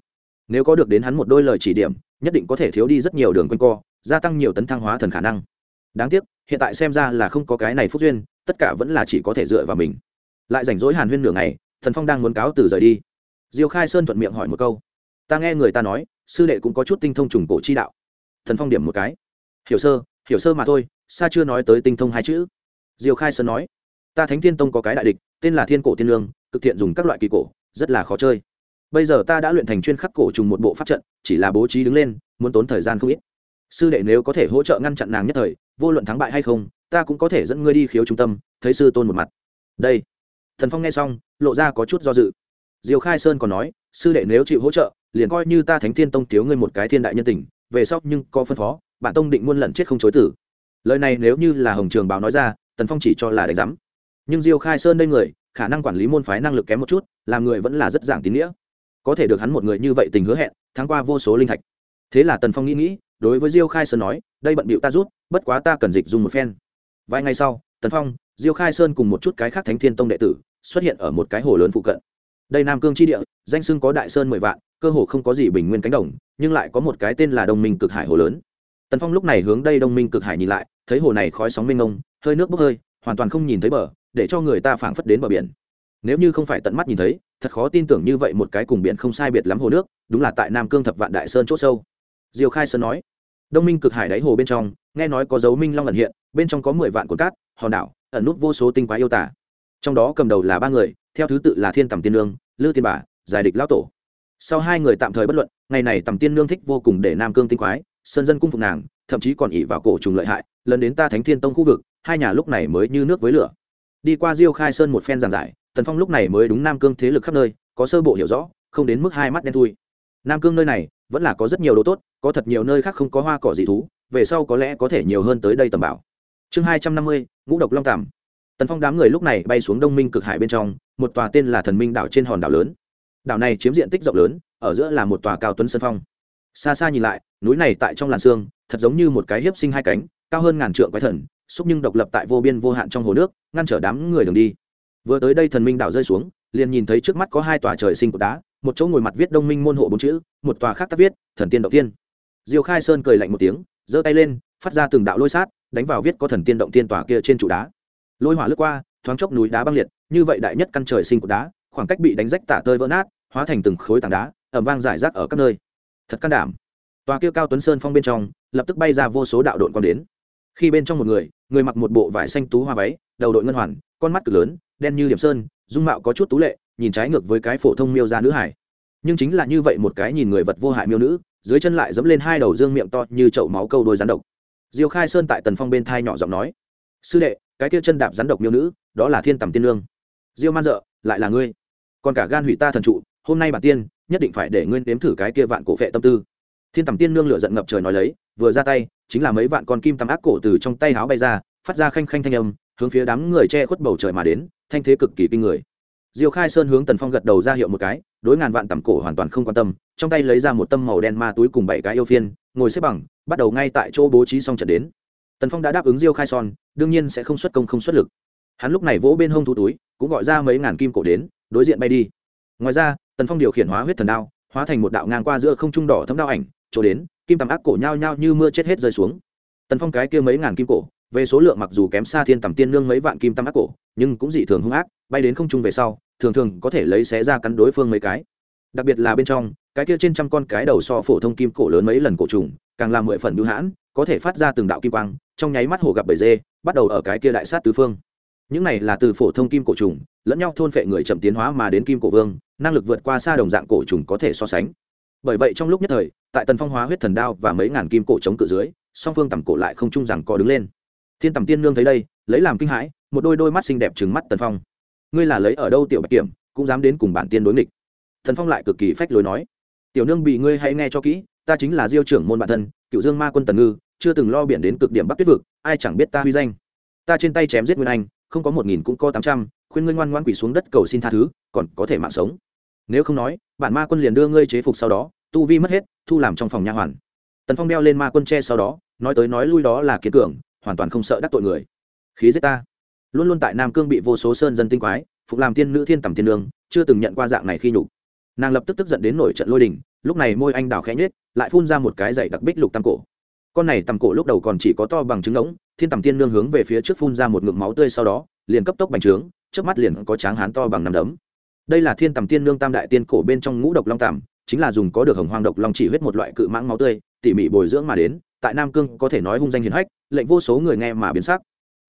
nếu có được đến hắn một đôi lời chỉ điểm, nhất định có thể thiếu đi rất nhiều đường quanh co, gia tăng nhiều tấn thăng hóa thần khả năng. Đáng tiếc, hiện tại xem ra là không có cái này phúc duyên, tất cả vẫn là chỉ có thể dựa vào mình. Lại rảnh rỗi hàn huyên nửa ngày thần phong đang muốn cáo từ rời đi. Diêu khai sơn thuận miệng hỏi một câu. Ta nghe người ta nói, sư đệ cũng có chút tinh thông trùng cổ chi đạo. Thần phong điểm một cái. Hiểu sơ hiểu sơ mà thôi, xa chưa nói tới tinh thông hai chữ. Diêu khai sơn nói. Ta thánh thiên tông có cái đại địch tên là thiên cổ tiên lương, cực thiện dùng các loại kỳ cổ, rất là khó chơi. Bây giờ ta đã luyện thành chuyên khắc cổ trùng một bộ pháp trận, chỉ là bố trí đứng lên, muốn tốn thời gian không ít. Sư đệ nếu có thể hỗ trợ ngăn chặn nàng nhất thời, vô luận thắng bại hay không, ta cũng có thể dẫn ngươi đi khiếu trung tâm, thấy sư tôn một mặt. Đây. Thần phong nghe xong, lộ ra có chút do dự. Diều khai sơn còn nói, sư đệ nếu chịu hỗ trợ, liền coi như ta thánh thiên tông thiếu ngươi một cái thiên đại nhân tình, về sau nhưng có phân phó, bản tông định muôn lận chết không chối tử. Lời này nếu như là hồng trường báo nói ra, tần phong chỉ cho là đánh giám nhưng diêu khai sơn đây người, khả năng quản lý môn phái năng lực kém một chút, làm người vẫn là rất giảng tín nghĩa. Có thể được hắn một người như vậy tình hứa hẹn tháng qua vô số linh thạch. Thế là tần phong nghĩ nghĩ, đối với diêu khai sơn nói, đây bận bịu ta rút, bất quá ta cần dịch dùng một phen. Vài ngày sau, tần phong, diêu khai sơn cùng một chút cái khác thánh thiên tông đệ tử xuất hiện ở một cái hồ lớn phụ cận. Đây nam cương tri địa, danh sưng có đại sơn mười vạn, cơ hồ không có gì bình nguyên cánh đồng, nhưng lại có một cái tên là đông minh cực hải hồ lớn. Tần phong lúc này hướng đây đông minh cực hải nhìn lại, thấy hồ này khói sóng mênh ngông hơi nước bốc hơi, hoàn toàn không nhìn thấy bờ để cho người ta phảng phất đến bờ biển. Nếu như không phải tận mắt nhìn thấy, thật khó tin tưởng như vậy một cái cùng biển không sai biệt lắm hồ nước, đúng là tại nam cương thập vạn đại sơn c h ỗ sâu. Diều khai sơn nói. Đông minh cực hải đáy hồ bên trong, nghe nói có dấu minh long ẩn hiện, bên trong có mười vạn cồn cát, hòn đảo, ẩn nút vô số tinh quái yêu tả trong đó cầm đầu là ba người, theo thứ tự là thiên tầm tiên lương lư tiên bà, giải địch lão tổ. Sau hai người tạm thời bất luận, ngày này tầm tiên lương thích vô cùng để nam cương tinh quái, sơn dân cung phục nàng, thậm chí còn ỉ vào cổ trùng lợi hại lần đến ta thánh thiên tông khu vực, hai nhà lúc này mới như nước với lửa đi qua diêu khai sơn một phen giảng giải, tần phong lúc này mới đúng nam cương thế lực khắp nơi, có sơ bộ hiểu rõ, không đến mức hai mắt đen thui. Nam cương nơi này, vẫn là có rất nhiều đồ tốt, có thật nhiều nơi khác không có hoa cỏ dị thú, về sau có lẽ có thể nhiều hơn tới đây tầm bảo. Chương hai trăm năm mươi, ngũ độc long tàm tần phong đám người lúc này bay xuống đông minh cực hải bên trong, một tòa tên là thần minh đảo trên hòn đảo lớn. Đảo này chiếm diện tích rộng lớn, ở giữa là một tòa cao tuấn sân phong. Xa xa nhìn lại, núi này tại trong làn xương thật giống như một cái hiếp sinh hai cánh, cao hơn ngàn trượng quái thần xúc nhưng độc lập tại vô biên vô hạn trong hồ nước, ngăn trở đám người đường đi. Vừa tới đây thần minh đảo rơi xuống, liền nhìn thấy trước mắt có hai tòa trời sinh của đá, một chỗ ngồi mặt viết đông minh môn hộ bốn chữ, một tòa khác tắt viết, thần tiên động tiên. Diêu khai sơn cười lạnh một tiếng, giơ tay lên, phát ra từng đạo lôi sát, đánh vào viết có thần tiên động tiên tòa kia trên trụ đá. Lôi hỏa lướt qua, thoáng chốc núi đá băng liệt, như vậy đại nhất căn trời sinh của đá, khoảng cách bị đánh rách tả tơi vỡ nát, hóa thành từng khối tảng đá ẩm vang rải rác ở các nơi. Thật can đảm. Tòa kia cao tuấn sơn phong bên trong, lập tức bay ra vô số đạo đội quang đến khi bên trong một người người mặc một bộ vải xanh tú hoa váy, đầu đội ngân hoàn, con mắt cực lớn, đen như điểm sơn, dung mạo có chút tú lệ, nhìn trái ngược với cái phổ thông miêu ra nữ hải. Nhưng chính là như vậy một cái nhìn người vật vô hại miêu nữ, dưới chân lại dẫm lên hai đầu dương miệng to như chậu máu câu đôi rắn độc. Diêu khai sơn tại tần phong bên thai nhỏ giọng nói, sư đệ, cái kia chân đạp rắn độc miêu nữ, đó là thiên tầm tiên lương. Diêu man dợ, lại là ngươi. Còn cả gan hủy ta thần trụ, hôm nay bản tiên, nhất định phải để ngươi nếm thử cái kia vạn cổ vệ tâm tư. Thiên tầm tiên nương lửa giận ngập trời nói lấy vừa ra tay, chính là mấy vạn con kim tầm ác cổ từ trong tay háo bay ra, phát ra khanh khanh thanh âm, hướng phía đám người che khuất bầu trời mà đến, thanh thế cực kỳ kinh người. Diêu khai sơn hướng tần phong gật đầu ra hiệu một cái, đối ngàn vạn tầm cổ hoàn toàn không quan tâm, trong tay lấy ra một tâm màu đen ma túi cùng bảy cái yêu phiên, ngồi xếp bằng, bắt đầu ngay tại chỗ bố trí xong trận đến. Tần phong đã đáp ứng diêu khai son đương nhiên sẽ không xuất công không xuất lực. Hắn lúc này vỗ bên hông thú túi, cũng gọi ra mấy ngàn kim cổ đến, đối diện bay đi. Ngoài ra, tần phong điều khiển hóa huyết thần đao, hóa thành một đạo ngang qua giữa không trung đỏ thấm đao ảnh, chỗ đến kim tầm ác cổ nhao nhao như mưa chết hết rơi xuống. Tần phong cái kia mấy ngàn kim cổ, về số lượng mặc dù kém xa thiên tầm tiên nương mấy vạn kim tầm ác cổ, nhưng cũng dị thường hung ác, bay đến không trung về sau, thường thường có thể lấy xé ra cắn đối phương mấy cái. Đặc biệt là bên trong, cái kia trên trăm con cái đầu so phổ thông kim cổ lớn mấy lần cổ trùng, càng làm mười phần bưu hãn, có thể phát ra từng đạo kim quang, trong nháy mắt hổ gặp bầy dê, bắt đầu ở cái kia đại sát tứ phương. Những này là từ phổ thông kim cổ trùng, lẫn nhau thôn phệ người chậm tiến hóa mà đến kim cổ vương, năng lực vượt qua xa đồng dạng cổ trùng có thể so sánh bởi vậy trong lúc nhất thời, tại tần phong hóa huyết thần đao và mấy ngàn kim cổ chống cự dưới, song phương tầm cổ lại không chung rằng có đứng lên. Thiên tầm tiên nương thấy đây, lấy làm kinh hãi, một đôi đôi mắt xinh đẹp trừng mắt tần phong. Ngươi là lấy ở đâu tiểu bạch kiểm, cũng dám đến cùng bản tiên đối nghịch? Thần phong lại cực kỳ phách lối nói. Tiểu nương bị ngươi hãy nghe cho kỹ, ta chính là diêu trưởng môn bản thân, cựu dương ma quân tần ngư, chưa từng lo biển đến cực điểm bắc tuyết vực, ai chẳng biết ta huy danh. Ta trên tay chém giết nguyên anh, không có một nghìn cũng có tám trăm, khuyên ngươi ngoan ngoan quỷ xuống đất cầu xin tha thứ, còn có thể mạng sống. Nếu không nói bản ma quân liền đưa ngươi chế phục sau đó, tu vi mất hết, thu làm trong phòng nha hoàn. Tần phong đeo lên ma quân tre sau đó, nói tới nói lui đó là kiên cường, hoàn toàn không sợ đắc tội người. Khí giết ta. Luôn luôn tại nam cương bị vô số sơn dân tinh quái, phục làm tiên nữ thiên tầm tiên lương chưa từng nhận qua dạng này khi nhục. Nàng lập tức tức giận đến nổi trận lôi đình, lúc này môi anh đào khẽ nhết lại phun ra một cái dày đặc bích lục tam cổ. Con này tầm cổ lúc đầu còn chỉ có to bằng trứng ngỗng thiên tầm tiên nương hướng về phía trước phun ra một ngụm máu tươi sau đó, liền cấp tốc bành trướng, trước mắt liền có tráng hán to bằng nằm đấm đây là thiên tầm tiên nương tam đại tiên cổ bên trong ngũ độc long tằm chính là dùng có được hồng hoang độc long chỉ huyết một loại cự mãng máu tươi, tỉ mỉ bồi dưỡng mà đến, tại nam cương có thể nói hung danh hiền hách, lệnh vô số người nghe mà biến sắc.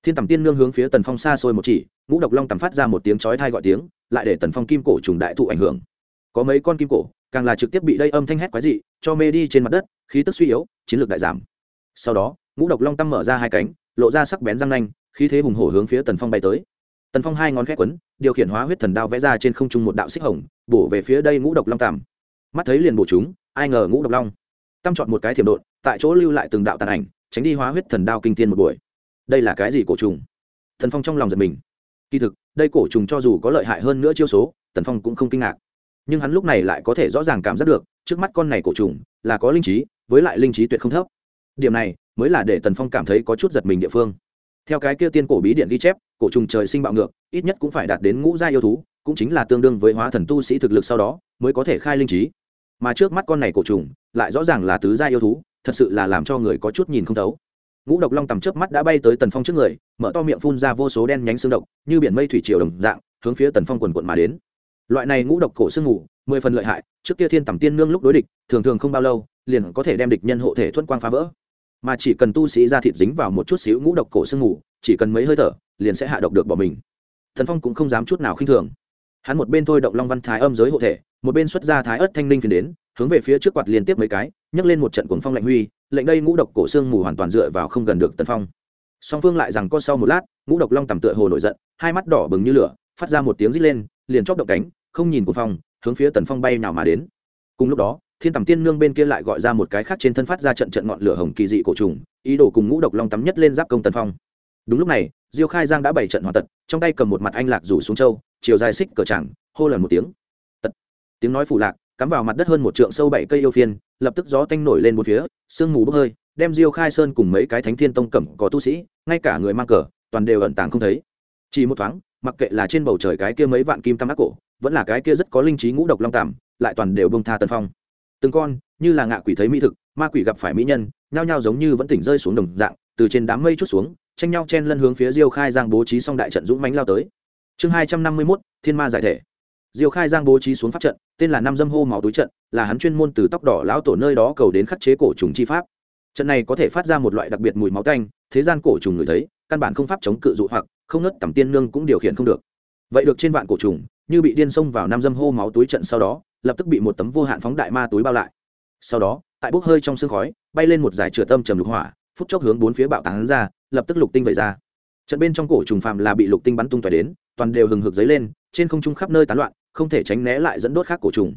Thiên tầm tiên nương hướng phía tần phong xa xôi một chỉ, ngũ độc long tầm phát ra một tiếng chói thai gọi tiếng, lại để tần phong kim cổ trùng đại thụ ảnh hưởng. Có mấy con kim cổ, càng là trực tiếp bị đây âm thanh hét quái dị, cho mê đi trên mặt đất, khí tức suy yếu, chiến lược đại giảm. Sau đó, ngũ độc long tăm mở ra hai cánh, lộ ra sắc bén răng nanh, khí thế hùng hổ hướng phía tần phong bay tới tần phong hai ngón khét quấn, điều khiển hóa huyết thần đao vẽ ra trên không trung một đạo xích hồng, bổ về phía đây ngũ độc long tàm. Mắt thấy liền bổ chúng, ai ngờ ngũ độc long. Tâm chọn một cái thiểm đột tại chỗ lưu lại từng đạo tàn ảnh, tránh đi hóa huyết thần đao kinh thiên một buổi. Đây là cái gì cổ trùng? Thần phong trong lòng giật mình. Kỳ thực, đây cổ trùng cho dù có lợi hại hơn nữa chiêu số, tần phong cũng không kinh ngạc. Nhưng hắn lúc này lại có thể rõ ràng cảm giác được, trước mắt con này cổ trùng là có linh trí, với lại linh trí tuyệt không thấp. Điểm này mới là để tần phong cảm thấy có chút giật mình địa phương theo cái kia tiên cổ bí điện ghi chép, cổ trùng trời sinh bạo ngược, ít nhất cũng phải đạt đến ngũ gia yêu thú, cũng chính là tương đương với hóa thần tu sĩ thực lực sau đó, mới có thể khai linh trí. Mà trước mắt con này cổ trùng, lại rõ ràng là tứ gia yêu thú, thật sự là làm cho người có chút nhìn không thấu. Ngũ độc long tầm trước mắt đã bay tới tần phong trước người, mở to miệng phun ra vô số đen nhánh xương độc, như biển mây thủy triều đồng dạng, hướng phía tần phong quần quận mà đến. Loại này ngũ độc cổ sương ngủ mười phần lợi hại, trước kia thiên tầm tiên nương lúc đối địch, thường thường không bao lâu, liền có thể đem địch nhân hộ thể thuận quang phá vỡ mà chỉ cần tu sĩ ra thịt dính vào một chút xíu ngũ độc cổ sương ngủ chỉ cần mấy hơi thở, liền sẽ hạ độc được bỏ mình. Thần phong cũng không dám chút nào khinh thường. Hắn một bên thôi động long văn thái âm giới hộ thể, một bên xuất ra thái ớt thanh linh phiền đến, hướng về phía trước quạt liên tiếp mấy cái, nhấc lên một trận cuồng phong lạnh huy, lệnh đây ngũ độc cổ xương mù hoàn toàn dựa vào không gần được tần phong. Song phương lại rằng co sau một lát, ngũ độc long tầm tựa hồ nổi giận, hai mắt đỏ bừng như lửa, phát ra một tiếng rít lên, liền chóp động cánh, không nhìn cuồng phong, hướng phía tần phong bay nào mà đến. Cùng lúc đó thiên tầm tiên nương bên kia lại gọi ra một cái khác trên thân phát ra trận trận ngọn lửa hồng kỳ dị cổ trùng, ý đồ cùng ngũ độc long tắm nhất lên giáp công tần phong. Đúng lúc này, diêu khai giang đã bảy trận hoàn tật, trong tay cầm một mặt anh lạc rủ xuống châu, chiều dài xích cờ chẳng hô lần một tiếng. Tật. Tiếng nói phủ lạc, cắm vào mặt đất hơn một trượng sâu bảy cây yêu phiên, lập tức gió tanh nổi lên một phía, sương mù bốc hơi, đem diêu khai sơn cùng mấy cái thánh thiên tông cẩm có tu sĩ, ngay cả người mang cờ, toàn đều ẩn tàng không thấy. Chỉ một thoáng, mặc kệ là trên bầu trời cái kia mấy vạn kim tam ác cổ, vẫn là cái kia rất có linh trí ngũ độc long tàm, lại toàn đều bông tha tần phong từng con, như là ngạ quỷ thấy mỹ thực, ma quỷ gặp phải mỹ nhân, nhao nhao giống như vẫn tỉnh rơi xuống đồng dạng, từ trên đám mây chút xuống, tranh nhau chen lân hướng phía diêu khai giang bố trí xong đại trận dũng mánh lao tới. Chương hai trăm năm mươi mốt, thiên ma giải thể. Diêu khai giang bố trí xuống pháp trận, tên là năm dâm hô máu túi trận, là hắn chuyên môn từ tóc đỏ lão tổ nơi đó cầu đến khắc chế cổ trùng chi pháp. Trận này có thể phát ra một loại đặc biệt mùi máu tanh, thế gian cổ trùng người thấy, căn bản không pháp chống cự dụ hoặc, không nứt tầm tiên nương cũng điều khiển không được. Vậy được trên vạn cổ trùng, như bị điên xông vào năm dâm hô máu túi trận sau đó lập tức bị một tấm vô hạn phóng đại ma túi bao lại. Sau đó, tại bốc hơi trong sương khói, bay lên một giải chửa tâm trầm lục hỏa, phút chốc hướng bốn phía bạo tán ra, lập tức lục tinh vẩy ra. Trận bên trong cổ trùng phàm là bị lục tinh bắn tung tóe đến, toàn đều hừng hực dấy lên, trên không trung khắp nơi tán loạn, không thể tránh né lại dẫn đốt khác cổ trùng.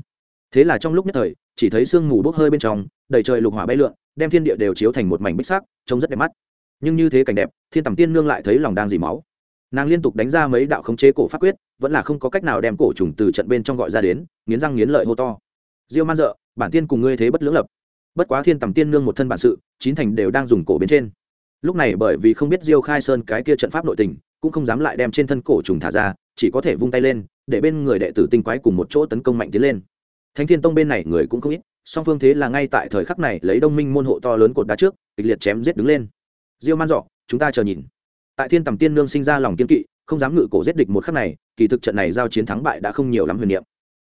Thế là trong lúc nhất thời, chỉ thấy sương mù bốc hơi bên trong, đầy trời lục hỏa bay lượn, đem thiên địa đều chiếu thành một mảnh bích sắc, trông rất đẹp mắt. Nhưng như thế cảnh đẹp, thiên tầm tiên nương lại thấy lòng đang dì máu nàng liên tục đánh ra mấy đạo khống chế cổ pháp quyết, vẫn là không có cách nào đem cổ trùng từ trận bên trong gọi ra đến, nghiến răng nghiến lợi hô to. Diêu man dợ, bản tiên cùng ngươi thế bất lưỡng lập. Bất quá thiên tầm tiên nương một thân bản sự, chín thành đều đang dùng cổ bên trên. Lúc này bởi vì không biết diêu khai sơn cái kia trận pháp nội tình, cũng không dám lại đem trên thân cổ trùng thả ra, chỉ có thể vung tay lên, để bên người đệ tử tinh quái cùng một chỗ tấn công mạnh tiến lên. Thánh thiên tông bên này người cũng không ít, song phương thế là ngay tại thời khắc này lấy đông minh môn hộ to lớn cột đá trước, kịch liệt chém giết đứng lên. Diêu man dọ chúng ta chờ nhìn tại thiên tầm tiên nương sinh ra lòng kiên kỵ, không dám ngự cổ giết địch một khắc này, kỳ thực trận này giao chiến thắng bại đã không nhiều lắm huyền niệm.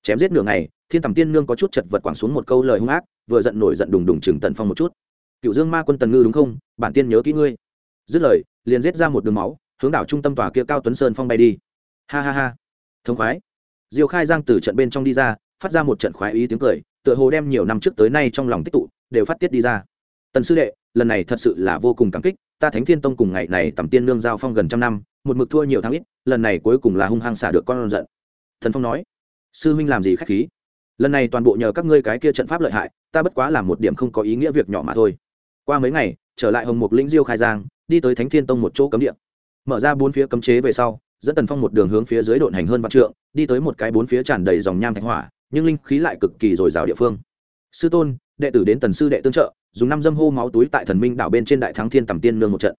Chém giết nửa ngày, thiên tầm tiên nương có chút chật vật quẳng xuống một câu lời hung ác, vừa giận nổi giận đùng đùng chừng tần phong một chút. Cựu dương ma quân tần ngư đúng không? Bản tiên nhớ kỹ ngươi. Dứt lời, liền giết ra một đường máu, hướng đảo trung tâm tòa kia cao tuấn sơn phong bay đi. Ha ha ha. Thống khoái. Diêu khai giang từ trận bên trong đi ra, phát ra một trận khoái ý tiếng cười, tựa hồ đem nhiều năm trước tới nay trong lòng tích tụ, đều phát tiết đi ra tần sư đệ, lần này thật sự là vô cùng cảm kích, ta thánh thiên tông cùng ngày này tầm tiên nương giao phong gần trăm năm, một mực thua nhiều tháng ít, lần này cuối cùng là hung hăng xả được con giận. Thần phong nói, sư huynh làm gì khách khí? Lần này toàn bộ nhờ các ngươi cái kia trận pháp lợi hại, ta bất quá là một điểm không có ý nghĩa việc nhỏ mà thôi. Qua mấy ngày, trở lại hồng mục lĩnh diêu khai giang, đi tới thánh thiên tông một chỗ cấm địa. Mở ra bốn phía cấm chế về sau, dẫn tần phong một đường hướng phía dưới độn hành hơn vạn trượng, đi tới một cái bốn phía tràn đầy dòng nham thánh hỏa, nhưng linh khí lại cực kỳ dồi dào địa phương. Sư tôn đệ tử đến tần sư đệ tương trợ, dùng năm dâm hô máu túi tại thần minh đảo bên trên đại thắng thiên tầm tiên nương một trận.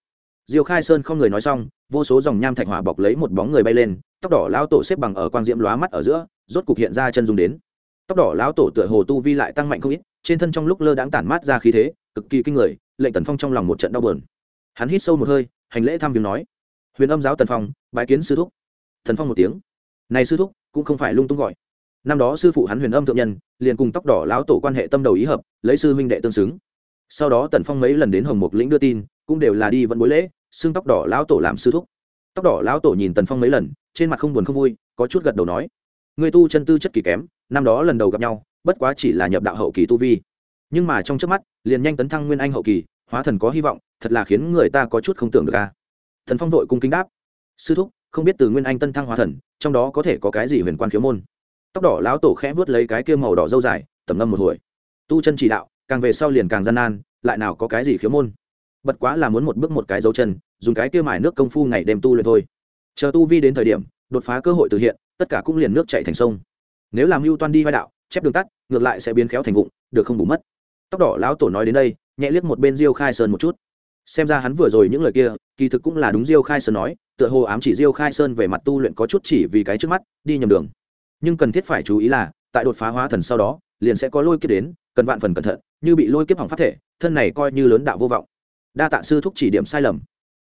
Diêu khai sơn không người nói xong, vô số dòng nham thạch hỏa bọc lấy một bóng người bay lên, tóc đỏ lao tổ xếp bằng ở quang diễm lóa mắt ở giữa, rốt cục hiện ra chân dung đến. Tóc đỏ lao tổ tựa hồ tu vi lại tăng mạnh không ít, trên thân trong lúc lơ đãng tản mát ra khí thế, cực kỳ kinh người, lệnh tần phong trong lòng một trận đau buồn. Hắn hít sâu một hơi, hành lễ thăm viếng nói, huyền âm giáo tần phong, bái kiến sư thúc. Thần phong một tiếng, này sư thúc, cũng không phải lung tung gọi năm đó sư phụ hắn huyền âm thượng nhân, liền cùng tóc đỏ lão tổ quan hệ tâm đầu ý hợp, lấy sư huynh đệ tương xứng. Sau đó tần phong mấy lần đến hồng mục lĩnh đưa tin, cũng đều là đi vẫn buổi lễ, xưng tóc đỏ lão tổ làm sư thúc. Tóc đỏ lão tổ nhìn tần phong mấy lần, trên mặt không buồn không vui, có chút gật đầu nói người tu chân tư chất kỳ kém, năm đó lần đầu gặp nhau, bất quá chỉ là nhập đạo hậu kỳ tu vi. Nhưng mà trong trước mắt, liền nhanh tấn thăng nguyên anh hậu kỳ, hóa thần có hy vọng, thật là khiến người ta có chút không tưởng được ca thần phong vội cung kính đáp, sư thúc, không biết từ nguyên anh tân thăng hóa thần, trong đó có thể có cái gì huyền quan khiếu môn? Tóc đỏ lão tổ khẽ vớt lấy cái kia màu đỏ dâu dài tầm ngâm một hồi. Tu chân chỉ đạo, càng về sau liền càng gian nan, lại nào có cái gì khiếu môn. Bật quá là muốn một bước một cái dấu chân, dùng cái kia mài nước công phu ngày đêm tu luyện thôi. Chờ tu vi đến thời điểm, đột phá cơ hội từ hiện, tất cả cũng liền nước chạy thành sông. Nếu làm mưu toan đi vai đạo, chép đường tắt, ngược lại sẽ biến khéo thành vụng, được không bù mất. Tóc đỏ lão tổ nói đến đây, nhẹ liếc một bên diêu khai sơn một chút. Xem ra hắn vừa rồi những lời kia, kỳ thực cũng là đúng diêu khai sơn nói, tựa hồ ám chỉ diêu khai sơn về mặt tu luyện có chút chỉ vì cái trước mắt, đi nhầm đường nhưng cần thiết phải chú ý là, tại đột phá hóa thần sau đó, liền sẽ có lôi kiếp đến, cần vạn phần cẩn thận, như bị lôi kiếp hỏng phát thể, thân này coi như lớn đạo vô vọng. Đa tạ sư thúc chỉ điểm sai lầm.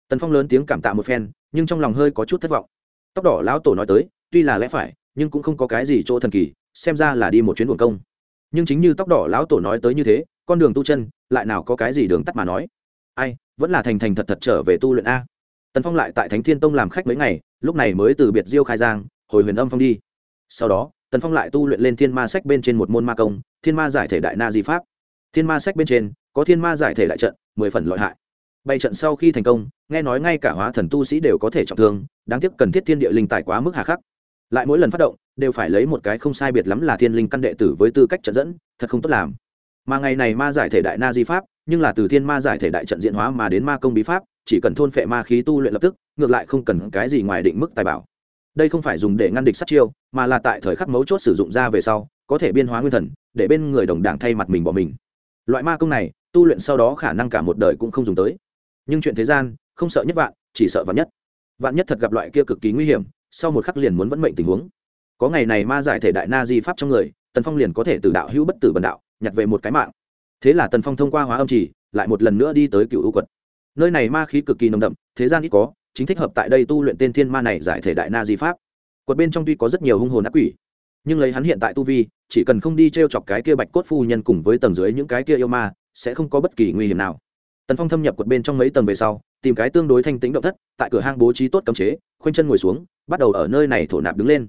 Tần phong lớn tiếng cảm tạ một phen, nhưng trong lòng hơi có chút thất vọng. Tóc đỏ lão tổ nói tới, tuy là lẽ phải, nhưng cũng không có cái gì chỗ thần kỳ, xem ra là đi một chuyến buồn công. Nhưng chính như tóc đỏ lão tổ nói tới như thế, con đường tu chân, lại nào có cái gì đường tắt mà nói. Ai, vẫn là thành thành thật thật trở về tu luyện a. Tần phong lại tại thánh thiên tông làm khách mấy ngày, lúc này mới từ biệt diêu khai giang, hồi huyền âm phong đi sau đó, tần phong lại tu luyện lên thiên ma sách bên trên một môn ma công, thiên ma giải thể đại na di pháp. Thiên ma sách bên trên, có thiên ma giải thể đại trận, mười phần lợi hại. Bay trận sau khi thành công, nghe nói ngay cả hóa thần tu sĩ đều có thể trọng thương, đáng tiếc cần thiết thiên địa linh tài quá mức hà khắc. Lại mỗi lần phát động, đều phải lấy một cái không sai biệt lắm là thiên linh căn đệ tử với tư cách trận dẫn, thật không tốt làm. Mà ngày này ma giải thể đại na di pháp, nhưng là từ thiên ma giải thể đại trận diễn hóa mà đến ma công bí pháp, chỉ cần thôn phệ ma khí tu luyện lập tức, ngược lại không cần cái gì ngoài định mức tài bảo đây không phải dùng để ngăn địch sát chiêu, mà là tại thời khắc mấu chốt sử dụng ra về sau, có thể biên hóa nguyên thần, để bên người đồng đảng thay mặt mình bỏ mình. Loại ma công này, tu luyện sau đó khả năng cả một đời cũng không dùng tới. Nhưng chuyện thế gian, không sợ nhất vạn, chỉ sợ vạn nhất. Vạn nhất thật gặp loại kia cực kỳ nguy hiểm, sau một khắc liền muốn vẫn mệnh tình huống. Có ngày này ma giải thể đại na di pháp trong người, tần phong liền có thể từ đạo hữu bất tử bần đạo, nhặt về một cái mạng. Thế là tần phong thông qua hóa âm trì lại một lần nữa đi tới cựu ưu quật. Nơi này ma khí cực kỳ nồng đậm, thế gian ít có chính thích hợp tại đây tu luyện tên thiên ma này giải thể đại na di pháp. Quật bên trong tuy có rất nhiều hung hồn ác quỷ, nhưng lấy hắn hiện tại tu vi, chỉ cần không đi t r e o chọc cái kia bạch cốt phu nhân cùng với tầng dưới những cái kia yêu ma, sẽ không có bất kỳ nguy hiểm nào. Tần phong thâm nhập quật bên trong mấy tầng về sau, tìm cái tương đối thanh tính động thất, tại cửa hang bố trí tốt cấm chế, khoanh chân ngồi xuống, bắt đầu ở nơi này thổ nạp đứng lên.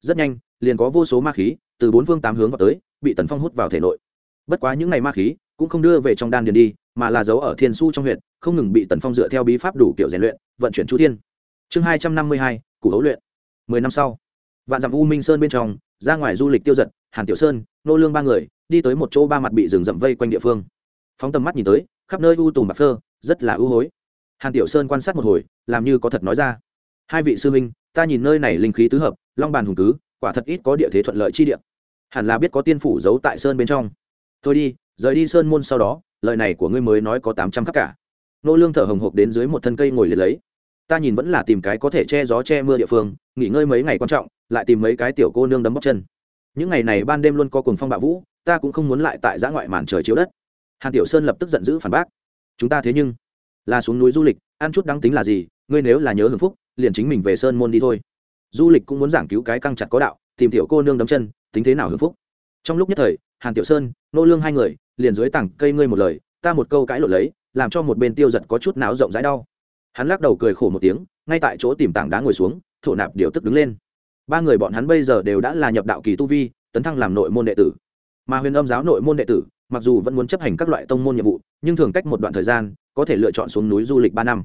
Rất nhanh, liền có vô số ma khí từ bốn phương tám hướng vào tới, bị tần phong hút vào thể nội. Bất quá những ngày ma khí cũng không đưa về trong đan điền đi, mà là giấu ở thiên su trong huyện không ngừng bị tần phong dựa theo bí pháp đủ kiểu rèn luyện, vận chuyển chu thiên. Chương hai trăm năm mươi hai củ hấu luyện. Mười năm sau, vạn dặm u minh sơn bên trong, ra ngoài du lịch tiêu giật, hàn tiểu sơn, nô lương ba người, đi tới một chỗ ba mặt bị rừng rậm vây quanh địa phương. Phóng tầm mắt nhìn tới, khắp nơi u tùm bạc phơ, rất là ưu hối. Hàn tiểu sơn quan sát một hồi, làm như có thật nói ra. Hai vị sư minh ta nhìn nơi này linh khí tứ hợp, long bàn hùng cứ, quả thật ít có địa thế thuận lợi chi địa. Hẳn là biết có tiên phủ giấu tại sơn bên trong. Thôi đi, rời đi sơn môn sau đó, lời này của ngươi mới nói có tám trăm khắc cả nô lương thở hồng hộc đến dưới một thân cây ngồi liệt lấy. Ta nhìn vẫn là tìm cái có thể che gió che mưa địa phương, nghỉ ngơi mấy ngày quan trọng, lại tìm mấy cái tiểu cô nương đấm bóc chân. Những ngày này ban đêm luôn có cuồng phong bạo vũ, ta cũng không muốn lại tại giã ngoại màn trời chiếu đất. Hàn tiểu sơn lập tức giận dữ phản bác. Chúng ta thế nhưng là xuống núi du lịch, ăn chút đáng tính là gì, ngươi nếu là nhớ hưởng phúc, liền chính mình về sơn môn đi thôi. Du lịch cũng muốn giảng cứu cái căng chặt có đạo, tìm tiểu cô nương đấm chân, tính thế nào hưởng phúc. Trong lúc nhất thời, hàn tiểu sơn, nô lương hai người, liền dưới tảng cây ngươi một lời, ta một câu cãi lộn lấy làm cho một bên tiêu giật có chút não rộng rãi đau. Hắn lắc đầu cười khổ một tiếng, ngay tại chỗ tìm tảng đá ngồi xuống, thổ nạp điều tức đứng lên. Ba người bọn hắn bây giờ đều đã là nhập đạo kỳ tu vi, tấn thăng làm nội môn đệ tử. Mà huyền âm giáo nội môn đệ tử, mặc dù vẫn muốn chấp hành các loại tông môn nhiệm vụ, nhưng thường cách một đoạn thời gian, có thể lựa chọn xuống núi du lịch ba năm.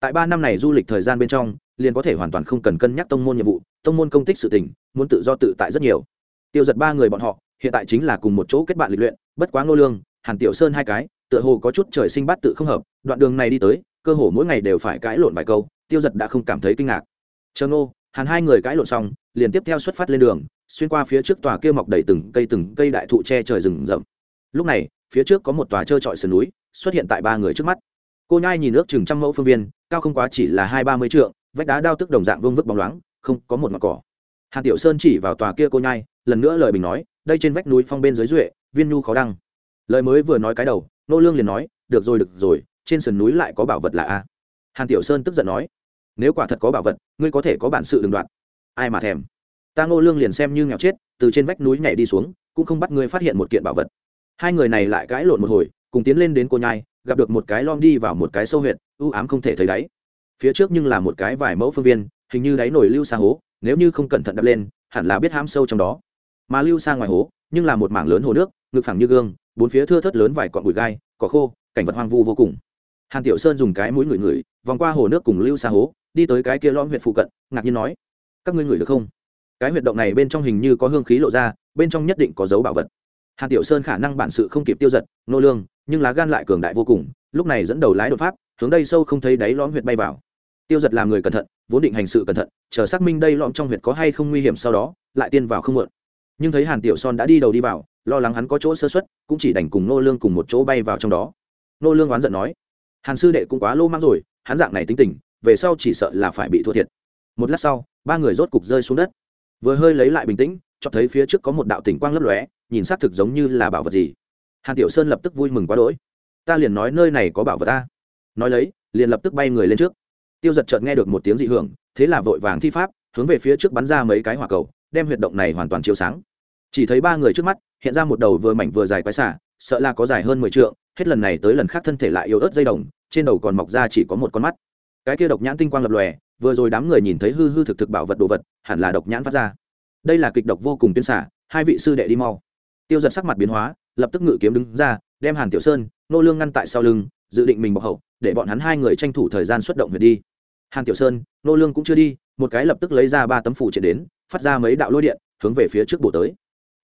Tại ba năm này du lịch thời gian bên trong, liền có thể hoàn toàn không cần cân nhắc tông môn nhiệm vụ, tông môn công tích sự tình, muốn tự do tự tại rất nhiều. Tiêu giật ba người bọn họ, hiện tại chính là cùng một chỗ kết bạn lịch luyện, bất quá ngô lương, hàn tiểu sơn hai cái tựa hồ có chút trời sinh bát tự không hợp, đoạn đường này đi tới, cơ hồ mỗi ngày đều phải cãi lộn vài câu, tiêu giật đã không cảm thấy kinh ngạc. Chờ ngô hàn hai người cãi lộn xong, liền tiếp theo xuất phát lên đường, xuyên qua phía trước tòa kia mọc đầy từng cây từng cây đại thụ che trời rừng rậm. Lúc này, phía trước có một tòa trơ trọi sườn núi, xuất hiện tại ba người trước mắt. Cô nhai nhìn nước chừng trăm mẫu phương viên, cao không quá chỉ là hai ba mươi trượng, vách đá đao tức đồng dạng vương vức bóng loáng, không có một mặt cỏ. Hàn tiểu sơn chỉ vào tòa kia cô nhai, lần nữa lời bình nói, đây trên vách núi phong bên dưới duệ, viên nhu khó đăng. Lời mới vừa nói cái đầu nô lương liền nói, được rồi được rồi, trên sườn núi lại có bảo vật là a. Hàn tiểu sơn tức giận nói, nếu quả thật có bảo vật, ngươi có thể có bản sự đừng đoạn ai mà thèm. Ta ngô lương liền xem như nghèo chết, từ trên vách núi nhảy đi xuống, cũng không bắt ngươi phát hiện một kiện bảo vật. Hai người này lại cãi lộn một hồi, cùng tiến lên đến cô nhai, gặp được một cái lom đi vào một cái sâu huyệt, u ám không thể thấy đáy. Phía trước nhưng là một cái vài mẫu phương viên, hình như đáy nổi lưu xa hố, nếu như không cẩn thận đập lên, hẳn là biết ham sâu trong đó. Mà lưu xa ngoài hố, nhưng là một mảng lớn hồ nước, ngực phẳng như gương bốn phía thưa thớt lớn vài cọn bụi gai, cỏ khô, cảnh vật hoang vu vô cùng. Hàn tiểu sơn dùng cái mũi ngửi ngửi, vòng qua hồ nước cùng lưu xa hố, đi tới cái kia lõm huyện phụ cận, ngạc nhiên nói, các ngươi ngửi được không? Cái huyệt động này bên trong hình như có hương khí lộ ra, bên trong nhất định có dấu bảo vật. Hàn tiểu sơn khả năng bản sự không kịp tiêu giật, nô lương, nhưng lá gan lại cường đại vô cùng, lúc này dẫn đầu lái đột pháp, hướng đây sâu không thấy đáy lõm huyệt bay vào. Tiêu giật làm người cẩn thận, vốn định hành sự cẩn thận, chờ xác minh đây lõm trong huyệt có hay không nguy hiểm sau đó, lại tiên vào không muộn. Nhưng thấy hàn tiểu son đã đi đầu đi vào lo lắng hắn có chỗ sơ xuất cũng chỉ đành cùng nô lương cùng một chỗ bay vào trong đó. Nô lương oán giận nói, hàn sư đệ cũng quá lô mang rồi, hắn dạng này tính tình, về sau chỉ sợ là phải bị thua thiệt. Một lát sau, ba người rốt cục rơi xuống đất. Vừa hơi lấy lại bình tĩnh, cho thấy phía trước có một đạo tỉnh quang lấp lóe, nhìn xác thực giống như là bảo vật gì. Hàn tiểu sơn lập tức vui mừng quá đỗi. Ta liền nói nơi này có bảo vật ta. Nói lấy, liền lập tức bay người lên trước. Tiêu giật chợt nghe được một tiếng dị hưởng, thế là vội vàng thi pháp, hướng về phía trước bắn ra mấy cái hỏa cầu, đem huyệt động này hoàn toàn chiếu sáng chỉ thấy ba người trước mắt, hiện ra một đầu vừa mảnh vừa dài quái xả sợ là có dài hơn mười trượng, hết lần này tới lần khác thân thể lại yếu ớt dây đồng, trên đầu còn mọc ra chỉ có một con mắt. Cái kia độc nhãn tinh quang lập lòe, vừa rồi đám người nhìn thấy hư hư thực thực bảo vật đồ vật, hẳn là độc nhãn phát ra. Đây là kịch độc vô cùng tuyên xả hai vị sư đệ đi mau. Tiêu giật sắc mặt biến hóa, lập tức ngự kiếm đứng ra, đem hàn tiểu sơn, nô lương ngăn tại sau lưng, dự định mình bọc hậu, để bọn hắn hai người tranh thủ thời gian xuất động huyệt đi. Hàn tiểu sơn, nô lương cũng chưa đi, một cái lập tức lấy ra ba tấm phủ triển đến, phát ra mấy đạo lôi điện, hướng về phía trước bổ tới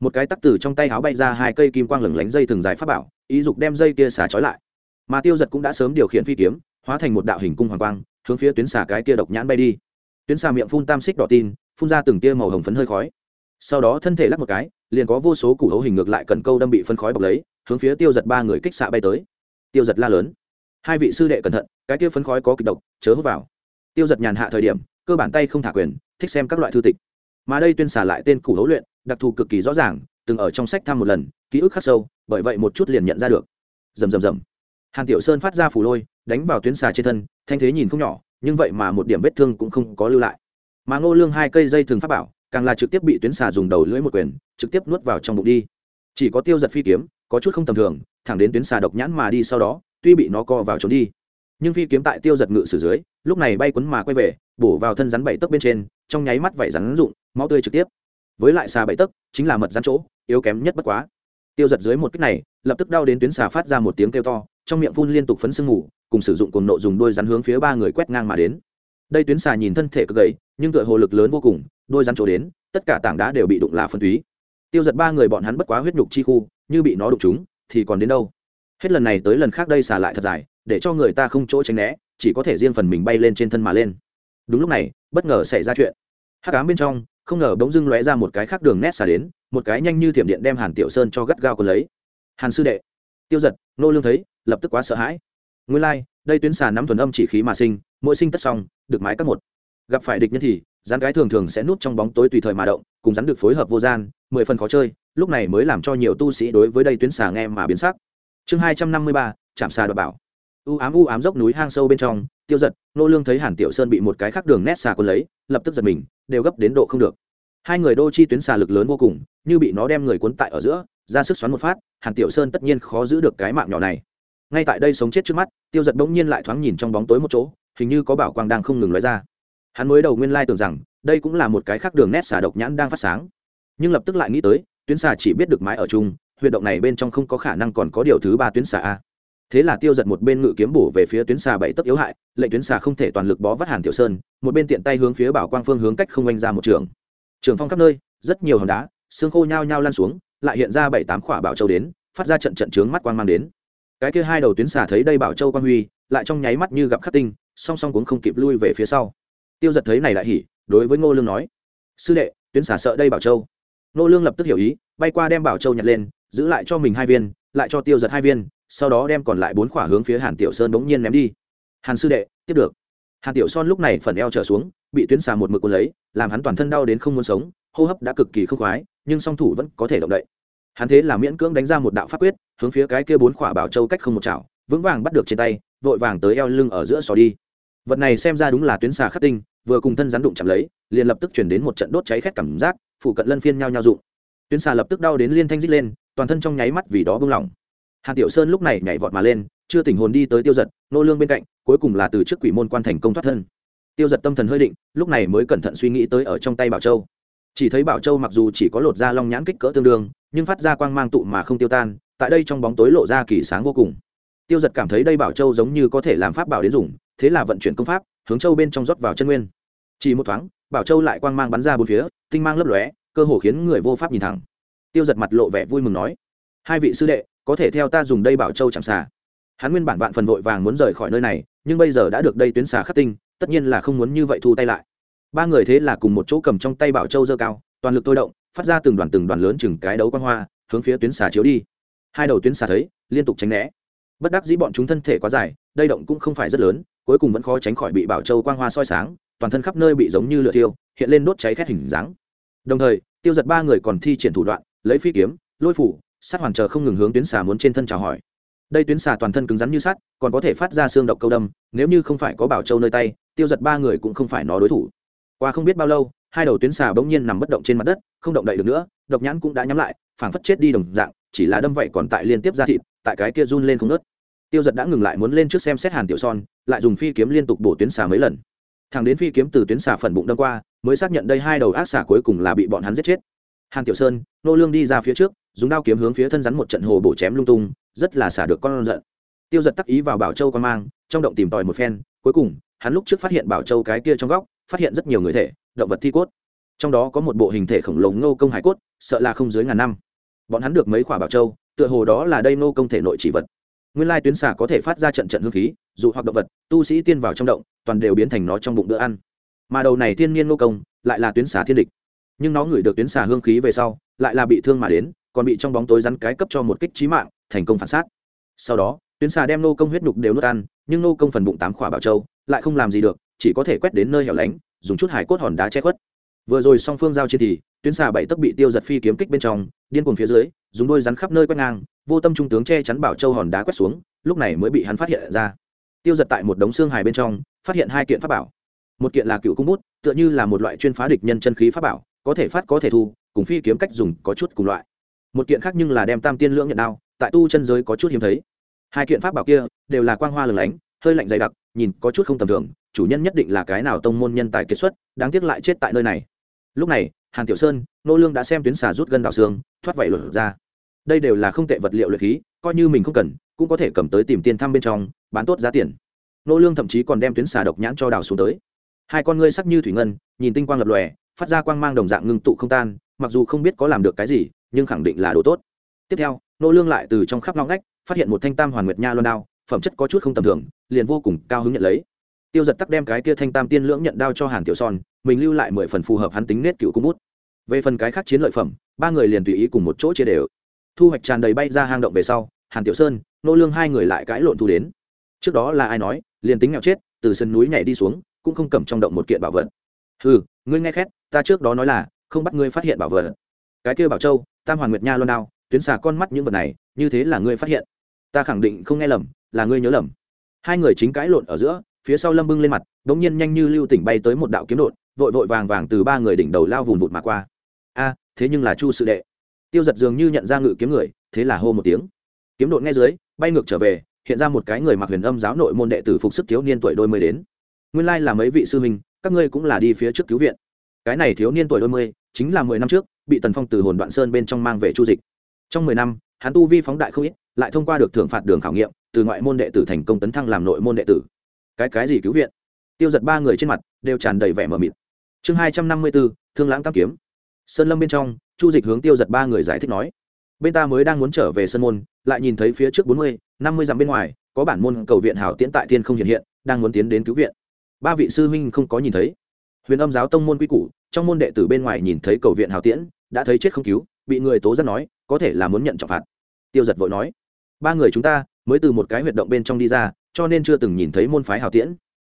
một cái tắc từ trong tay áo bay ra hai cây kim quang lửng lánh dây thường dài pháp bảo, ý dục đem dây kia xả trói lại. Mà tiêu giật cũng đã sớm điều khiển phi kiếm, hóa thành một đạo hình cung hoàng quang, hướng phía tuyến xả cái kia độc nhãn bay đi. Tuyến xà miệng phun tam xích đỏ tin, phun ra từng tia màu hồng phấn hơi khói. Sau đó thân thể lắc một cái, liền có vô số củ hấu hình ngược lại cần câu đâm bị phân khói bọc lấy, hướng phía tiêu giật ba người kích xạ bay tới. Tiêu giật la lớn. Hai vị sư đệ cẩn thận, cái kia phấn khói có kịch độc, chớ hút vào. Tiêu giật nhàn hạ thời điểm, cơ bản tay không thả quyền, thích xem các loại thư tịch. Mà đây tuyên xả lại tên củ hấu luyện đặc thù cực kỳ rõ ràng, từng ở trong sách thăm một lần, ký ức khắc sâu, bởi vậy một chút liền nhận ra được. Rầm rầm rầm. Hàn tiểu sơn phát ra phủ lôi, đánh vào tuyến xà trên thân, thanh thế nhìn không nhỏ, nhưng vậy mà một điểm vết thương cũng không có lưu lại. Mà ngô lương hai cây dây thường pháp bảo, càng là trực tiếp bị tuyến xà dùng đầu lưỡi một quyền, trực tiếp nuốt vào trong bụng đi. Chỉ có tiêu giật phi kiếm, có chút không tầm thường, thẳng đến tuyến xà độc nhãn mà đi sau đó, tuy bị nó co vào trốn đi, nhưng phi kiếm tại tiêu giật ngự sử dưới, lúc này bay quấn mà quay về, bổ vào thân rắn bảy tấc bên trên, trong nháy mắt vảy rắn rụng, máu tươi trực tiếp với lại xà bảy tấc, chính là mật gian chỗ, yếu kém nhất bất quá. Tiêu giật dưới một cách này, lập tức đau đến tuyến xà phát ra một tiếng kêu to, trong miệng phun liên tục phấn sương ngủ cùng sử dụng cồn nộ dùng đôi rắn hướng phía ba người quét ngang mà đến. Đây tuyến xà nhìn thân thể cực gầy, nhưng tựa hồ lực lớn vô cùng, đôi rắn chỗ đến, tất cả tảng đá đều bị đụng là phân túy. Tiêu giật ba người bọn hắn bất quá huyết nhục chi khu, như bị nó đụng chúng thì còn đến đâu? Hết lần này tới lần khác đây xà lại thật dài, để cho người ta không chỗ tránh né, chỉ có thể riêng phần mình bay lên trên thân mà lên. Đúng lúc này, bất ngờ xảy ra chuyện. Hắc ám bên trong không ngờ bỗng dưng lóe ra một cái khác đường nét xả đến một cái nhanh như thiểm điện đem hàn tiểu sơn cho gắt gao còn lấy. Hàn sư đệ. Tiêu giật nô lương thấy lập tức quá sợ hãi. Nguyên lai、like, đây tuyến xà nắm thuần âm chỉ khí mà sinh mỗi sinh tất xong được mái các một. Gặp phải địch nhân thì rắn gái thường thường sẽ núp trong bóng tối tùy thời mà động cùng rắn được phối hợp vô gian mười phần khó chơi lúc này mới làm cho nhiều tu sĩ đối với đây tuyến xà nghe mà biến sắc. Chương hai trăm năm mươi ba chạm xà đoạt bảo. U ám u ám dốc núi hang sâu bên trong tiêu giật, nô lương thấy hàn tiểu sơn bị một cái khác đường nét xà quân lấy, lập tức giật mình, đều gấp đến độ không được. Hai người đô chi tuyến xà lực lớn vô cùng, như bị nó đem người cuốn tại ở giữa, ra sức xoắn một phát, hàn tiểu sơn tất nhiên khó giữ được cái mạng nhỏ này. Ngay tại đây sống chết trước mắt, tiêu giật bỗng nhiên lại thoáng nhìn trong bóng tối một chỗ, hình như có bảo quang đang không ngừng lóe ra. Hắn mới đầu nguyên lai tưởng rằng, đây cũng là một cái khác đường nét xà độc nhãn đang phát sáng. Nhưng lập tức lại nghĩ tới, tuyến xà chỉ biết được mái ở chung, huyệt động này bên trong không có khả năng còn có điều thứ ba tuyến xà a thế là tiêu giật một bên ngự kiếm bổ về phía tuyến xà bảy tấc yếu hại, lệnh tuyến xà không thể toàn lực bó vắt hàn tiểu sơn, một bên tiện tay hướng phía bảo quang phương hướng cách không oanh ra một trường. Trường phong khắp nơi, rất nhiều hòn đá, xương khô nhao nhao lan xuống, lại hiện ra bảy tám khỏa bảo châu đến, phát ra trận trận trướng mắt quang mang đến. Cái kia hai đầu tuyến xà thấy đây bảo châu quang huy, lại trong nháy mắt như gặp khắc tinh, song song cũng không kịp lui về phía sau. Tiêu giật thấy này lại hỉ, đối với ngô lương nói, sư đệ, tuyến xà sợ đây bảo châu. Ngô lương lập tức hiểu ý, bay qua đem bảo châu nhặt lên, giữ lại cho mình hai viên, lại cho tiêu giật hai viên sau đó đem còn lại bốn khỏa hướng phía hàn tiểu sơn bỗng nhiên ném đi. Hàn sư đệ, tiếp được. Hàn tiểu son lúc này phần eo trở xuống, bị tuyến xà một mực cuốn lấy, làm hắn toàn thân đau đến không muốn sống, hô hấp đã cực kỳ không khoái, nhưng song thủ vẫn có thể động đậy. Hắn thế là miễn cưỡng đánh ra một đạo pháp quyết, hướng phía cái kia bốn khỏa bảo châu cách không một chảo, vững vàng bắt được trên tay, vội vàng tới eo lưng ở giữa sò đi. Vật này xem ra đúng là tuyến xà khắc tinh, vừa cùng thân rắn đụng chạm lấy, liền lập tức chuyển đến một trận đốt cháy khét cảm giác, phụ cận lân phiên nhau nhau dụng tuyến xà lập tức đau đến liên thanh rít lên, toàn thân trong nháy mắt vì đó bưng lỏng hàn tiểu sơn lúc này nhảy vọt mà lên, chưa tỉnh hồn đi tới tiêu giật, nô lương bên cạnh, cuối cùng là từ trước quỷ môn quan thành công thoát thân. Tiêu giật tâm thần hơi định, lúc này mới cẩn thận suy nghĩ tới ở trong tay bảo châu. Chỉ thấy bảo châu mặc dù chỉ có lột da long nhãn kích cỡ tương đương, nhưng phát ra quang mang tụ mà không tiêu tan, tại đây trong bóng tối lộ ra kỳ sáng vô cùng. Tiêu giật cảm thấy đây bảo châu giống như có thể làm pháp bảo đến dùng, thế là vận chuyển công pháp, hướng châu bên trong rót vào chân nguyên. Chỉ một thoáng, bảo châu lại quang mang bắn ra bốn phía, tinh mang lấp lóe, cơ hồ khiến người vô pháp nhìn thẳng. Tiêu giật mặt lộ vẻ vui mừng nói, hai vị sư đệ có thể theo ta dùng đây bảo châu chẳng xà. Hắn nguyên bản vạn phần vội vàng muốn rời khỏi nơi này, nhưng bây giờ đã được đây tuyến xà khắc tinh, tất nhiên là không muốn như vậy thu tay lại. Ba người thế là cùng một chỗ cầm trong tay bảo châu dơ cao, toàn lực tôi động, phát ra từng đoàn từng đoàn lớn chừng cái đấu quan hoa, hướng phía tuyến xà chiếu đi. Hai đầu tuyến xà thấy, liên tục tránh né. Bất đắc dĩ bọn chúng thân thể quá dài, đây động cũng không phải rất lớn, cuối cùng vẫn khó tránh khỏi bị bảo châu quang hoa soi sáng, toàn thân khắp nơi bị giống như lửa thiêu, hiện lên đốt cháy khét hình dáng. Đồng thời, tiêu giật ba người còn thi triển thủ đoạn, lấy phi kiếm, lôi phủ sát hoàn chờ không ngừng hướng tuyến xà muốn trên thân chào hỏi. Đây tuyến xà toàn thân cứng rắn như sắt, còn có thể phát ra xương độc câu đâm, nếu như không phải có bảo châu nơi tay, tiêu giật ba người cũng không phải nó đối thủ. Qua không biết bao lâu, hai đầu tuyến xà bỗng nhiên nằm bất động trên mặt đất, không động đậy được nữa, độc nhãn cũng đã nhắm lại, phảng phất chết đi đồng dạng, chỉ là đâm vậy còn tại liên tiếp ra thịt, tại cái kia run lên không nớt tiêu giật đã ngừng lại muốn lên trước xem xét hàn tiểu son, lại dùng phi kiếm liên tục bổ tuyến xà mấy lần. Thằng đến phi kiếm từ tuyến xà phần bụng đâm qua, mới xác nhận đây hai đầu ác xà cuối cùng là bị bọn hắn giết chết. Hàn tiểu sơn, nô lương đi ra phía trước dùng đao kiếm hướng phía thân rắn một trận hồ bổ chém lung tung, rất là xả được con giận. Tiêu giật tắc ý vào bảo châu quan mang, trong động tìm tòi một phen, cuối cùng, hắn lúc trước phát hiện bảo châu cái kia trong góc, phát hiện rất nhiều người thể, động vật thi cốt. Trong đó có một bộ hình thể khổng lồ ngô công hải cốt, sợ là không dưới ngàn năm. Bọn hắn được mấy quả bảo châu, tựa hồ đó là đây ngô công thể nội chỉ vật. Nguyên lai tuyến xả có thể phát ra trận trận hương khí, dù hoặc động vật, tu sĩ tiên vào trong động, toàn đều biến thành nó trong bụng bữa ăn. Mà đầu này thiên nhiên ngô công, lại là tuyến xả thiên địch. Nhưng nó ngửi được tuyến xả hương khí về sau, lại là bị thương mà đến còn bị trong bóng tối rắn cái cấp cho một kích trí mạng, thành công phản sát. Sau đó, tuyến xà đem nô công huyết nhục đều nuốt ăn, nhưng nô công phần bụng tám khỏa bảo châu, lại không làm gì được, chỉ có thể quét đến nơi hẻo lánh, dùng chút hải cốt hòn đá che khuất. Vừa rồi song phương giao chiến thì, tuyến xà bảy tấc bị tiêu giật phi kiếm kích bên trong, điên cuồng phía dưới, dùng đôi rắn khắp nơi quét ngang, vô tâm trung tướng che chắn bảo châu hòn đá quét xuống, lúc này mới bị hắn phát hiện ra. Tiêu giật tại một đống xương hài bên trong, phát hiện hai kiện pháp bảo. Một kiện là cựu cung bút, tựa như là một loại chuyên phá địch nhân chân khí pháp bảo, có thể phát có thể thu, cùng phi kiếm cách dùng có chút cùng loại một kiện khác nhưng là đem tam tiên lưỡng nhận đao, tại tu chân giới có chút hiếm thấy. Hai kiện pháp bảo kia đều là quang hoa lừng lánh, hơi lạnh dày đặc, nhìn có chút không tầm thường, chủ nhân nhất định là cái nào tông môn nhân tài kiệt xuất, đáng tiếc lại chết tại nơi này. Lúc này, hàn tiểu sơn, nô lương đã xem tuyến xà rút gân đào xương, thoát vảy lột ra. Đây đều là không tệ vật liệu luyện khí, coi như mình không cần, cũng có thể cầm tới tìm tiền thăm bên trong, bán tốt giá tiền. Nô lương thậm chí còn đem tuyến xà độc nhãn cho đào xuống tới. Hai con ngươi sắc như thủy ngân, nhìn tinh quang lập lòe, phát ra quang mang đồng dạng ngưng tụ không tan, mặc dù không biết có làm được cái gì nhưng khẳng định là đồ tốt. Tiếp theo, nô lương lại từ trong khắp ngõ ngách, phát hiện một thanh tam hoàn nguyệt nha loan đao, phẩm chất có chút không tầm thường, liền vô cùng cao hứng nhận lấy. Tiêu giật tắc đem cái kia thanh tam tiên lưỡng nhận đao cho hàn tiểu son, mình lưu lại mười phần phù hợp hắn tính nết cựu cung bút. Về phần cái khác chiến lợi phẩm, ba người liền tùy ý cùng một chỗ chia đều. Thu hoạch tràn đầy bay ra hang động về sau, hàn tiểu sơn, nô lương hai người lại cãi lộn thu đến. Trước đó là ai nói, liền tính nghèo chết, từ sân núi nhảy đi xuống, cũng không cầm trong động một kiện bảo vật. Ừ ngươi nghe khét, ta trước đó nói là, không bắt ngươi phát hiện bảo vật. Cái kia bảo châu tam hoàn nguyệt nha loan đao tuyến xà con mắt những vật này, như thế là ngươi phát hiện. Ta khẳng định không nghe lầm, là ngươi nhớ lầm. Hai người chính cãi lộn ở giữa, phía sau lâm bưng lên mặt đ ỗ n g nhiên nhanh như lưu tỉnh bay tới một đạo kiếm đột, vội vội vàng vàng từ ba người đỉnh đầu lao vùn vụt mà qua. A, thế nhưng là chu sự đệ. Tiêu giật dường như nhận ra ngự kiếm người, thế là hô một tiếng. Kiếm đột ngay dưới, bay ngược trở về, hiện ra một cái người mặc huyền âm giáo nội môn đệ tử phục sức thiếu niên tuổi đôi mươi đến. Nguyên lai là mấy vị sư huynh, các ngươi cũng là đi phía trước cứu viện. Cái này thiếu niên tuổi đôi mươi, chính là mười năm trước bị tần phong từ hồn đoạn sơn bên trong mang về chu dịch trong mười năm hắn tu vi phóng đại không ít lại thông qua được thưởng phạt đường khảo nghiệm từ ngoại môn đệ tử thành công tấn thăng làm nội môn đệ tử cái cái gì cứu viện tiêu giật ba người trên mặt đều tràn đầy vẻ mờ mịt chương hai trăm năm mươi b ố thương lãng tam kiếm sơn lâm bên trong chu dịch hướng tiêu giật ba người giải thích nói bên ta mới đang muốn trở về sân môn lại nhìn thấy phía trước bốn mươi năm mươi dặm bên ngoài có bản môn cầu viện hảo tiễn tại thiên không hiện hiện đang muốn tiến đến cứu viện ba vị sư huynh không có nhìn thấy huyền âm giáo tông môn quy củ trong môn đệ tử bên ngoài nhìn thấy cầu viện hảo tiễn đã thấy chết không cứu, bị người tố giác nói, có thể là muốn nhận trọng phạt. Tiêu giật vội nói, ba người chúng ta mới từ một cái huyệt động bên trong đi ra, cho nên chưa từng nhìn thấy môn phái hào tiễn.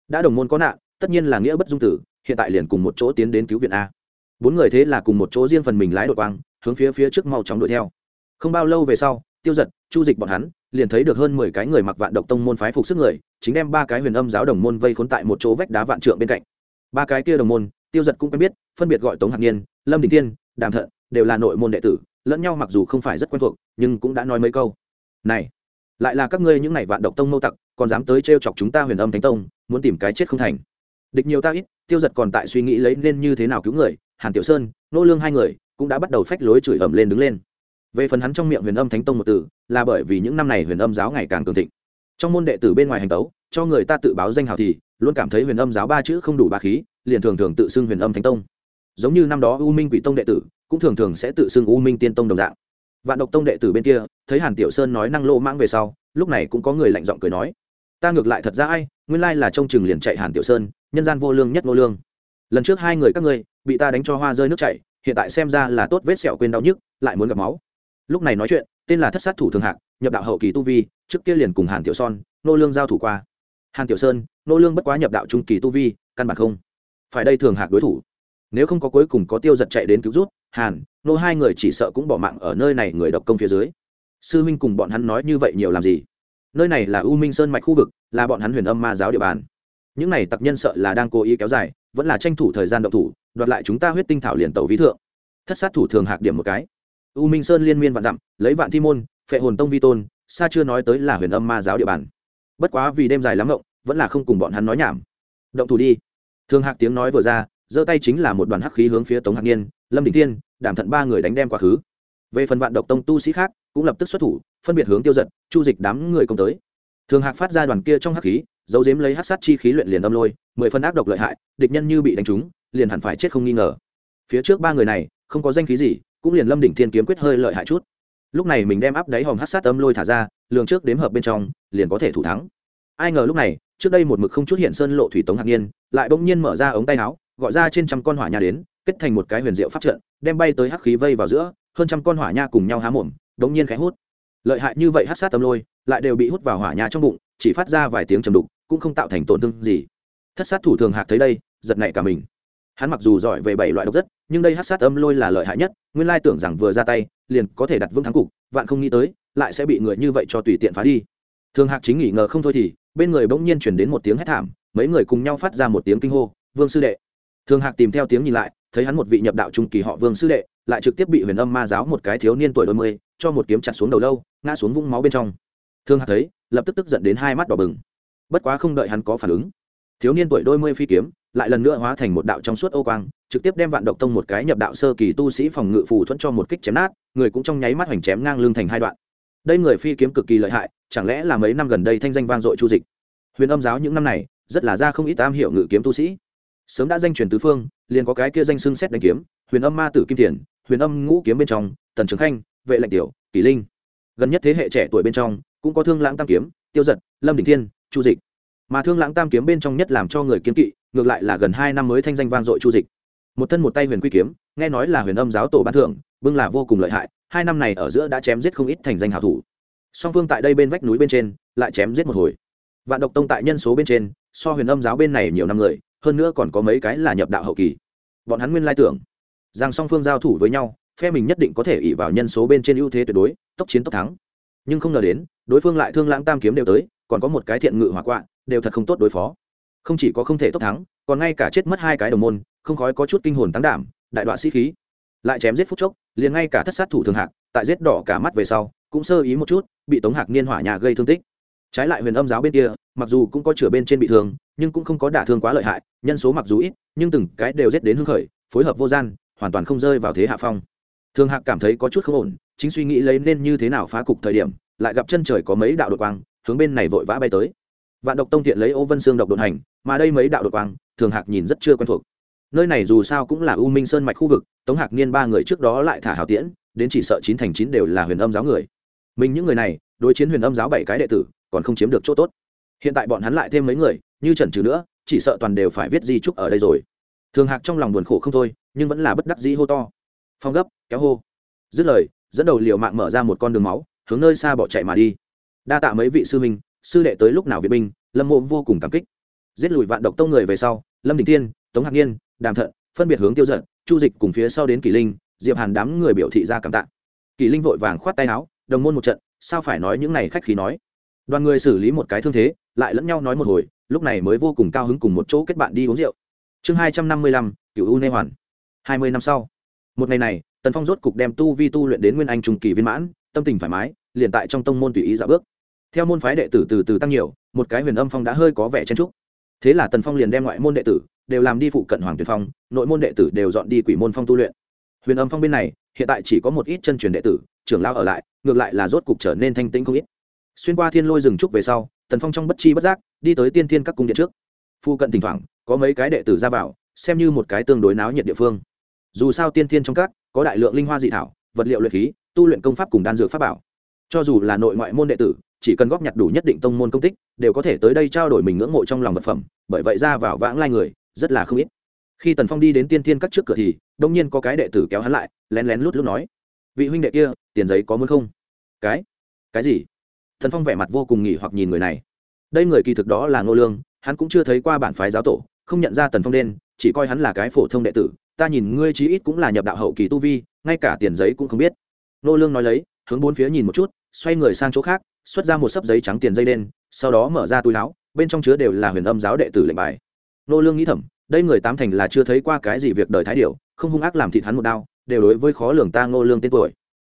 Đã đồng môn có nạn, tất nhiên là nghĩa bất dung tử, hiện tại liền cùng một chỗ tiến đến cứu viện a. Bốn người thế là cùng một chỗ riêng phần mình lái đội quang, hướng phía phía trước mau chóng đuổi theo. Không bao lâu về sau, tiêu giật, chu dịch bọn hắn, liền thấy được hơn mười cái người mặc vạn độc tông môn phái phục sức người, chính đem ba cái huyền âm giáo đồng môn vây khốn tại một chỗ vách đá vạn trượng bên cạnh. Ba cái kia đồng môn, tiêu giật cũng quen biết, phân biệt gọi tống hạc nhiên, lâm đình Thiên đàm thận, đều là nội môn đệ tử, lẫn nhau mặc dù không phải rất quen thuộc, nhưng cũng đã nói mấy câu. Này, lại là các ngươi những này vạn độc tông mâu tặc, còn dám tới t chọc chúng ta huyền âm thánh tông, muốn tìm cái chết không thành. Địch nhiều ta ít, tiêu giật còn tại suy nghĩ lấy nên như thế nào cứu người, hàn tiểu sơn, nô lương hai người, cũng đã bắt đầu phách lối chửi ẩm lên đứng lên. Về phần hắn trong miệng huyền âm thánh tông một từ, là bởi vì những năm này huyền âm giáo ngày càng cường thịnh. Trong môn đệ tử bên ngoài hành tấu, cho người ta tự báo danh hào thì, luôn cảm thấy huyền âm giáo ba chữ không đủ ba khí, liền thường thường tự xưng huyền âm thánh tông giống như năm đó u minh quỷ tông đệ tử, cũng thường thường sẽ tự xưng u minh tiên tông đồng dạng. Vạn độc tông đệ tử bên kia, thấy hàn tiểu sơn nói năng lô mãng về sau, lúc này cũng có người lạnh giọng cười nói, ta ngược lại thật ra ai, nguyên lai là trông chừng liền chạy hàn tiểu sơn, nhân gian vô lương nhất vô lương. Lần trước hai người các ngươi, bị ta đánh cho hoa rơi nước chảy, hiện tại xem ra là tốt vết sẹo quên đau nhức, lại muốn gặp máu. Lúc này nói chuyện, tên là thất sát thủ thường hạc, nhập đạo hậu kỳ tu vi, trước kia liền cùng hàn tiểu son nô lương giao thủ qua. Hàn tiểu sơn nô lương bất quá nhập đạo trung kỳ tu vi, căn bản không. Phải đây thường hạc đối thủ nếu không có cuối cùng có tiêu giật chạy đến cứu rút hàn, nô hai người chỉ sợ cũng bỏ mạng ở nơi này người độc công phía dưới. Sư huynh cùng bọn hắn nói như vậy nhiều làm gì? Nơi này là u minh sơn mạch khu vực, là bọn hắn huyền âm ma giáo địa bàn. Những này tặc nhân sợ là đang cố ý kéo dài, vẫn là tranh thủ thời gian động thủ, đoạt lại chúng ta huyết tinh thảo liền tàu ví thượng. Thất sát thủ thường hạc điểm một cái. U minh sơn liên miên vạn dặm, lấy vạn thi môn, phệ hồn tông vi tôn, xa chưa nói tới là huyền âm ma giáo địa bàn. Bất quá vì đêm dài lắm rộng vẫn là không cùng bọn hắn nói nhảm. Động thủ đi. Thường hạc tiếng nói vừa ra giơ tay chính là một đoàn hắc khí hướng phía tống hạc niên lâm đình thiên đảm thận ba người đánh đem quá khứ. Về phần vạn độc tông tu sĩ khác, cũng lập tức xuất thủ, phân biệt hướng tiêu giật, chu dịch đám người công tới. Thường hạc phát ra đoàn kia trong hắc khí dấu dếm lấy hắc sát chi khí luyện liền âm lôi, mười phân ác độc lợi hại, địch nhân như bị đánh trúng, liền hẳn phải chết không nghi ngờ. Phía trước ba người này, không có danh khí gì, cũng liền lâm đỉnh thiên kiếm quyết hơi lợi hại chút. Lúc này mình đem áp đáy hòm hắc sát âm lôi thả ra, lường trước đếm hợp bên trong, liền có thể thủ thắng. Ai ngờ lúc này, trước đây một mực không chút hiện sơn lộ thủy tống hạc nhiên lại bỗng nhiên mở ra ống tay áo gọi ra trên trăm con hỏa nha đến, kết thành một cái huyền diệu pháp trận, đem bay tới hắc khí vây vào giữa, hơn trăm con hỏa nha cùng nhau há mồm, đống nhiên khẽ hút. Lợi hại như vậy hắc sát tâm lôi, lại đều bị hút vào hỏa nha trong bụng, chỉ phát ra vài tiếng trầm đục, cũng không tạo thành tổn thương gì. Thất sát thủ thường hạc thấy đây, giật nảy cả mình. Hắn mặc dù giỏi về bảy loại độc rất nhưng đây hắc sát âm lôi là lợi hại nhất, nguyên lai tưởng rằng vừa ra tay, liền có thể đặt vương thắng cục, vạn không nghĩ tới, lại sẽ bị người như vậy cho tùy tiện phá đi. Thường hạc chính nghỉ ngờ không thôi thì, bên người bỗng nhiên chuyển đến một tiếng hét thảm, mấy người cùng nhau phát ra một tiếng kinh hô, vương sư đệ! Thường hạc tìm theo tiếng nhìn lại, thấy hắn một vị nhập đạo trung kỳ họ vương sư đệ, lại trực tiếp bị huyền âm ma giáo một cái thiếu niên tuổi đôi mươi, cho một kiếm chặt xuống đầu lâu, ngã xuống vũng máu bên trong. Thương hạc thấy, lập tức tức giận đến hai mắt đỏ bừng. Bất quá không đợi hắn có phản ứng, thiếu niên tuổi đôi mươi phi kiếm lại lần nữa hóa thành một đạo trong suốt ô quang, trực tiếp đem vạn độc tông một cái nhập đạo sơ kỳ tu sĩ phòng ngự phù thuẫn cho một kích chém nát, người cũng trong nháy mắt hoành chém ngang lưng thành hai đoạn. Đây người phi kiếm cực kỳ lợi hại, chẳng lẽ là mấy năm gần đây thanh danh vang dội chu dịch? Huyền âm giáo những năm này, rất là ra không ít tam hiệu ngự kiếm tu sĩ sớm đã danh truyền tứ phương, liền có cái kia danh xưng xét đánh kiếm, huyền âm ma tử kim thiền, huyền âm ngũ kiếm bên trong, tần trường khanh, vệ lệnh tiểu, kỷ linh. Gần nhất thế hệ trẻ tuổi bên trong, cũng có thương lãng tam kiếm, tiêu giật, lâm đình thiên, chu dịch. Mà thương lãng tam kiếm bên trong nhất làm cho người kiếm kỵ, ngược lại là gần hai năm mới thanh danh vang dội chu dịch. Một thân một tay huyền quy kiếm, nghe nói là huyền âm giáo tổ ban thưởng bưng là vô cùng lợi hại, hai năm này ở giữa đã chém giết không ít thành danh hảo thủ. Song phương tại đây bên vách núi bên trên, lại chém giết một hồi. Vạn độc tông tại nhân số bên trên, so huyền âm giáo bên này nhiều năm người hơn nữa còn có mấy cái là nhập đạo hậu kỳ. Bọn hắn nguyên lai tưởng, rằng song phương giao thủ với nhau, phe mình nhất định có thể ỉ vào nhân số bên trên ưu thế tuyệt đối, tốc chiến tốc thắng. Nhưng không ngờ đến, đối phương lại thương lãng tam kiếm đều tới, còn có một cái thiện ngự hỏa quạ, đều thật không tốt đối phó. Không chỉ có không thể tốc thắng, còn ngay cả chết mất hai cái đồng môn, không khói có chút kinh hồn tăng đảm, đại đoạn sĩ khí. Lại chém giết phút chốc, liền ngay cả thất sát thủ thường hạc, tại giết đỏ cả mắt về sau, cũng sơ ý một chút, bị tống hạc niên hỏa nhà gây thương tích. Trái lại huyền âm giáo bên kia, mặc dù cũng có chửa bên trên bị thương nhưng cũng không có đả thương quá lợi hại, nhân số mặc dù ít, nhưng từng cái đều giết đến hưng khởi, phối hợp vô gian, hoàn toàn không rơi vào thế hạ phong. Thường hạc cảm thấy có chút không ổn, chính suy nghĩ lấy nên như thế nào phá cục thời điểm, lại gặp chân trời có mấy đạo đột quang, hướng bên này vội vã bay tới. Vạn độc tông thiện lấy ô vân xương độc đột hành, mà đây mấy đạo đột quang thường hạc nhìn rất chưa quen thuộc. Nơi này dù sao cũng là u minh sơn mạch khu vực, tống hạc niên ba người trước đó lại thả hào tiễn, đến chỉ sợ chín thành chín đều là huyền âm giáo người. Mình những người này, đối chiến huyền âm giáo bảy cái đệ tử, còn không chiếm được chỗ tốt. Hiện tại bọn hắn lại thêm mấy người như trần trừ nữa, chỉ sợ toàn đều phải viết di trúc ở đây rồi. Thường hạc trong lòng buồn khổ không thôi, nhưng vẫn là bất đắc dĩ hô to. Phong gấp, kéo hô. Dứt lời, dẫn đầu liều mạng mở ra một con đường máu, hướng nơi xa bỏ chạy mà đi. Đa tạ mấy vị sư minh sư đệ tới lúc nào viện binh, lâm mộ vô cùng cảm kích. Giết lùi vạn độc tông người về sau, lâm đình tiên tống hạc nhiên đàm thận, phân biệt hướng tiêu giận chu dịch cùng phía sau đến kỷ linh, diệp hàn đám người biểu thị ra cảm tạ. Kỷ linh vội vàng khoát tay áo, đồng môn một trận, sao phải nói những này khách khí nói? Đoàn người xử lý một cái thương thế lại lẫn nhau nói một hồi, lúc này mới vô cùng cao hứng cùng một chỗ kết bạn đi uống rượu. Chương hai trăm năm mươi lăm cựu u nê hoàn. Hai mươi năm sau, một ngày này, tần phong rốt cục đem tu vi tu luyện đến nguyên anh trung kỳ viên mãn, tâm tình thoải mái, liền tại trong tông môn tùy ý dạo bước. Theo môn phái đệ tử từ từ tăng nhiều, một cái huyền âm phong đã hơi có vẻ chen trúc thế là tần phong liền đem ngoại môn đệ tử đều làm đi phụ cận hoàng tuyền phong, nội môn đệ tử đều dọn đi quỷ môn phong tu luyện. Huyền âm phong bên này, hiện tại chỉ có một ít chân truyền đệ tử, trưởng lao ở lại, ngược lại là rốt cục trở nên thanh tĩnh không ít. Xuyên qua thiên lôi rừng trúc về sau tần phong trong bất chi bất giác đi tới tiên thiên các cung điện trước phu cận thỉnh thoảng có mấy cái đệ tử ra vào xem như một cái tương đối náo nhiệt địa phương dù sao tiên thiên trong các có đại lượng linh hoa dị thảo vật liệu luyện khí tu luyện công pháp cùng đan dược pháp bảo cho dù là nội ngoại môn đệ tử chỉ cần góp nhặt đủ nhất định tông môn công tích đều có thể tới đây trao đổi mình ngưỡng mộ trong lòng vật phẩm bởi vậy ra vào vãng lai người rất là không ít khi tần phong đi đến tiên thiên các trước cửa thì đông nhiên có cái đệ tử kéo hắn lại lén lén lút lút nói vị huynh đệ kia tiền giấy có muốn không cái cái gì thần phong vẻ mặt vô cùng nghỉ hoặc nhìn người này. Đây người kỳ thực đó là ngô lương hắn cũng chưa thấy qua bản phái giáo tổ không nhận ra tần phong đen chỉ coi hắn là cái phổ thông đệ tử. Ta nhìn ngươi chí ít cũng là nhập đạo hậu kỳ tu vi ngay cả tiền giấy cũng không biết. Ngô lương nói lấy hướng bốn phía nhìn một chút xoay người sang chỗ khác xuất ra một sấp giấy trắng tiền dây đen sau đó mở ra túi áo bên trong chứa đều là huyền âm giáo đệ tử lệnh bài. Ngô lương nghĩ thầm đây người tám thành là chưa thấy qua cái gì việc đời thái điểu, không hung ác làm thịt hắn một đao đều đối với khó lường ta ngô lương tên tuổi.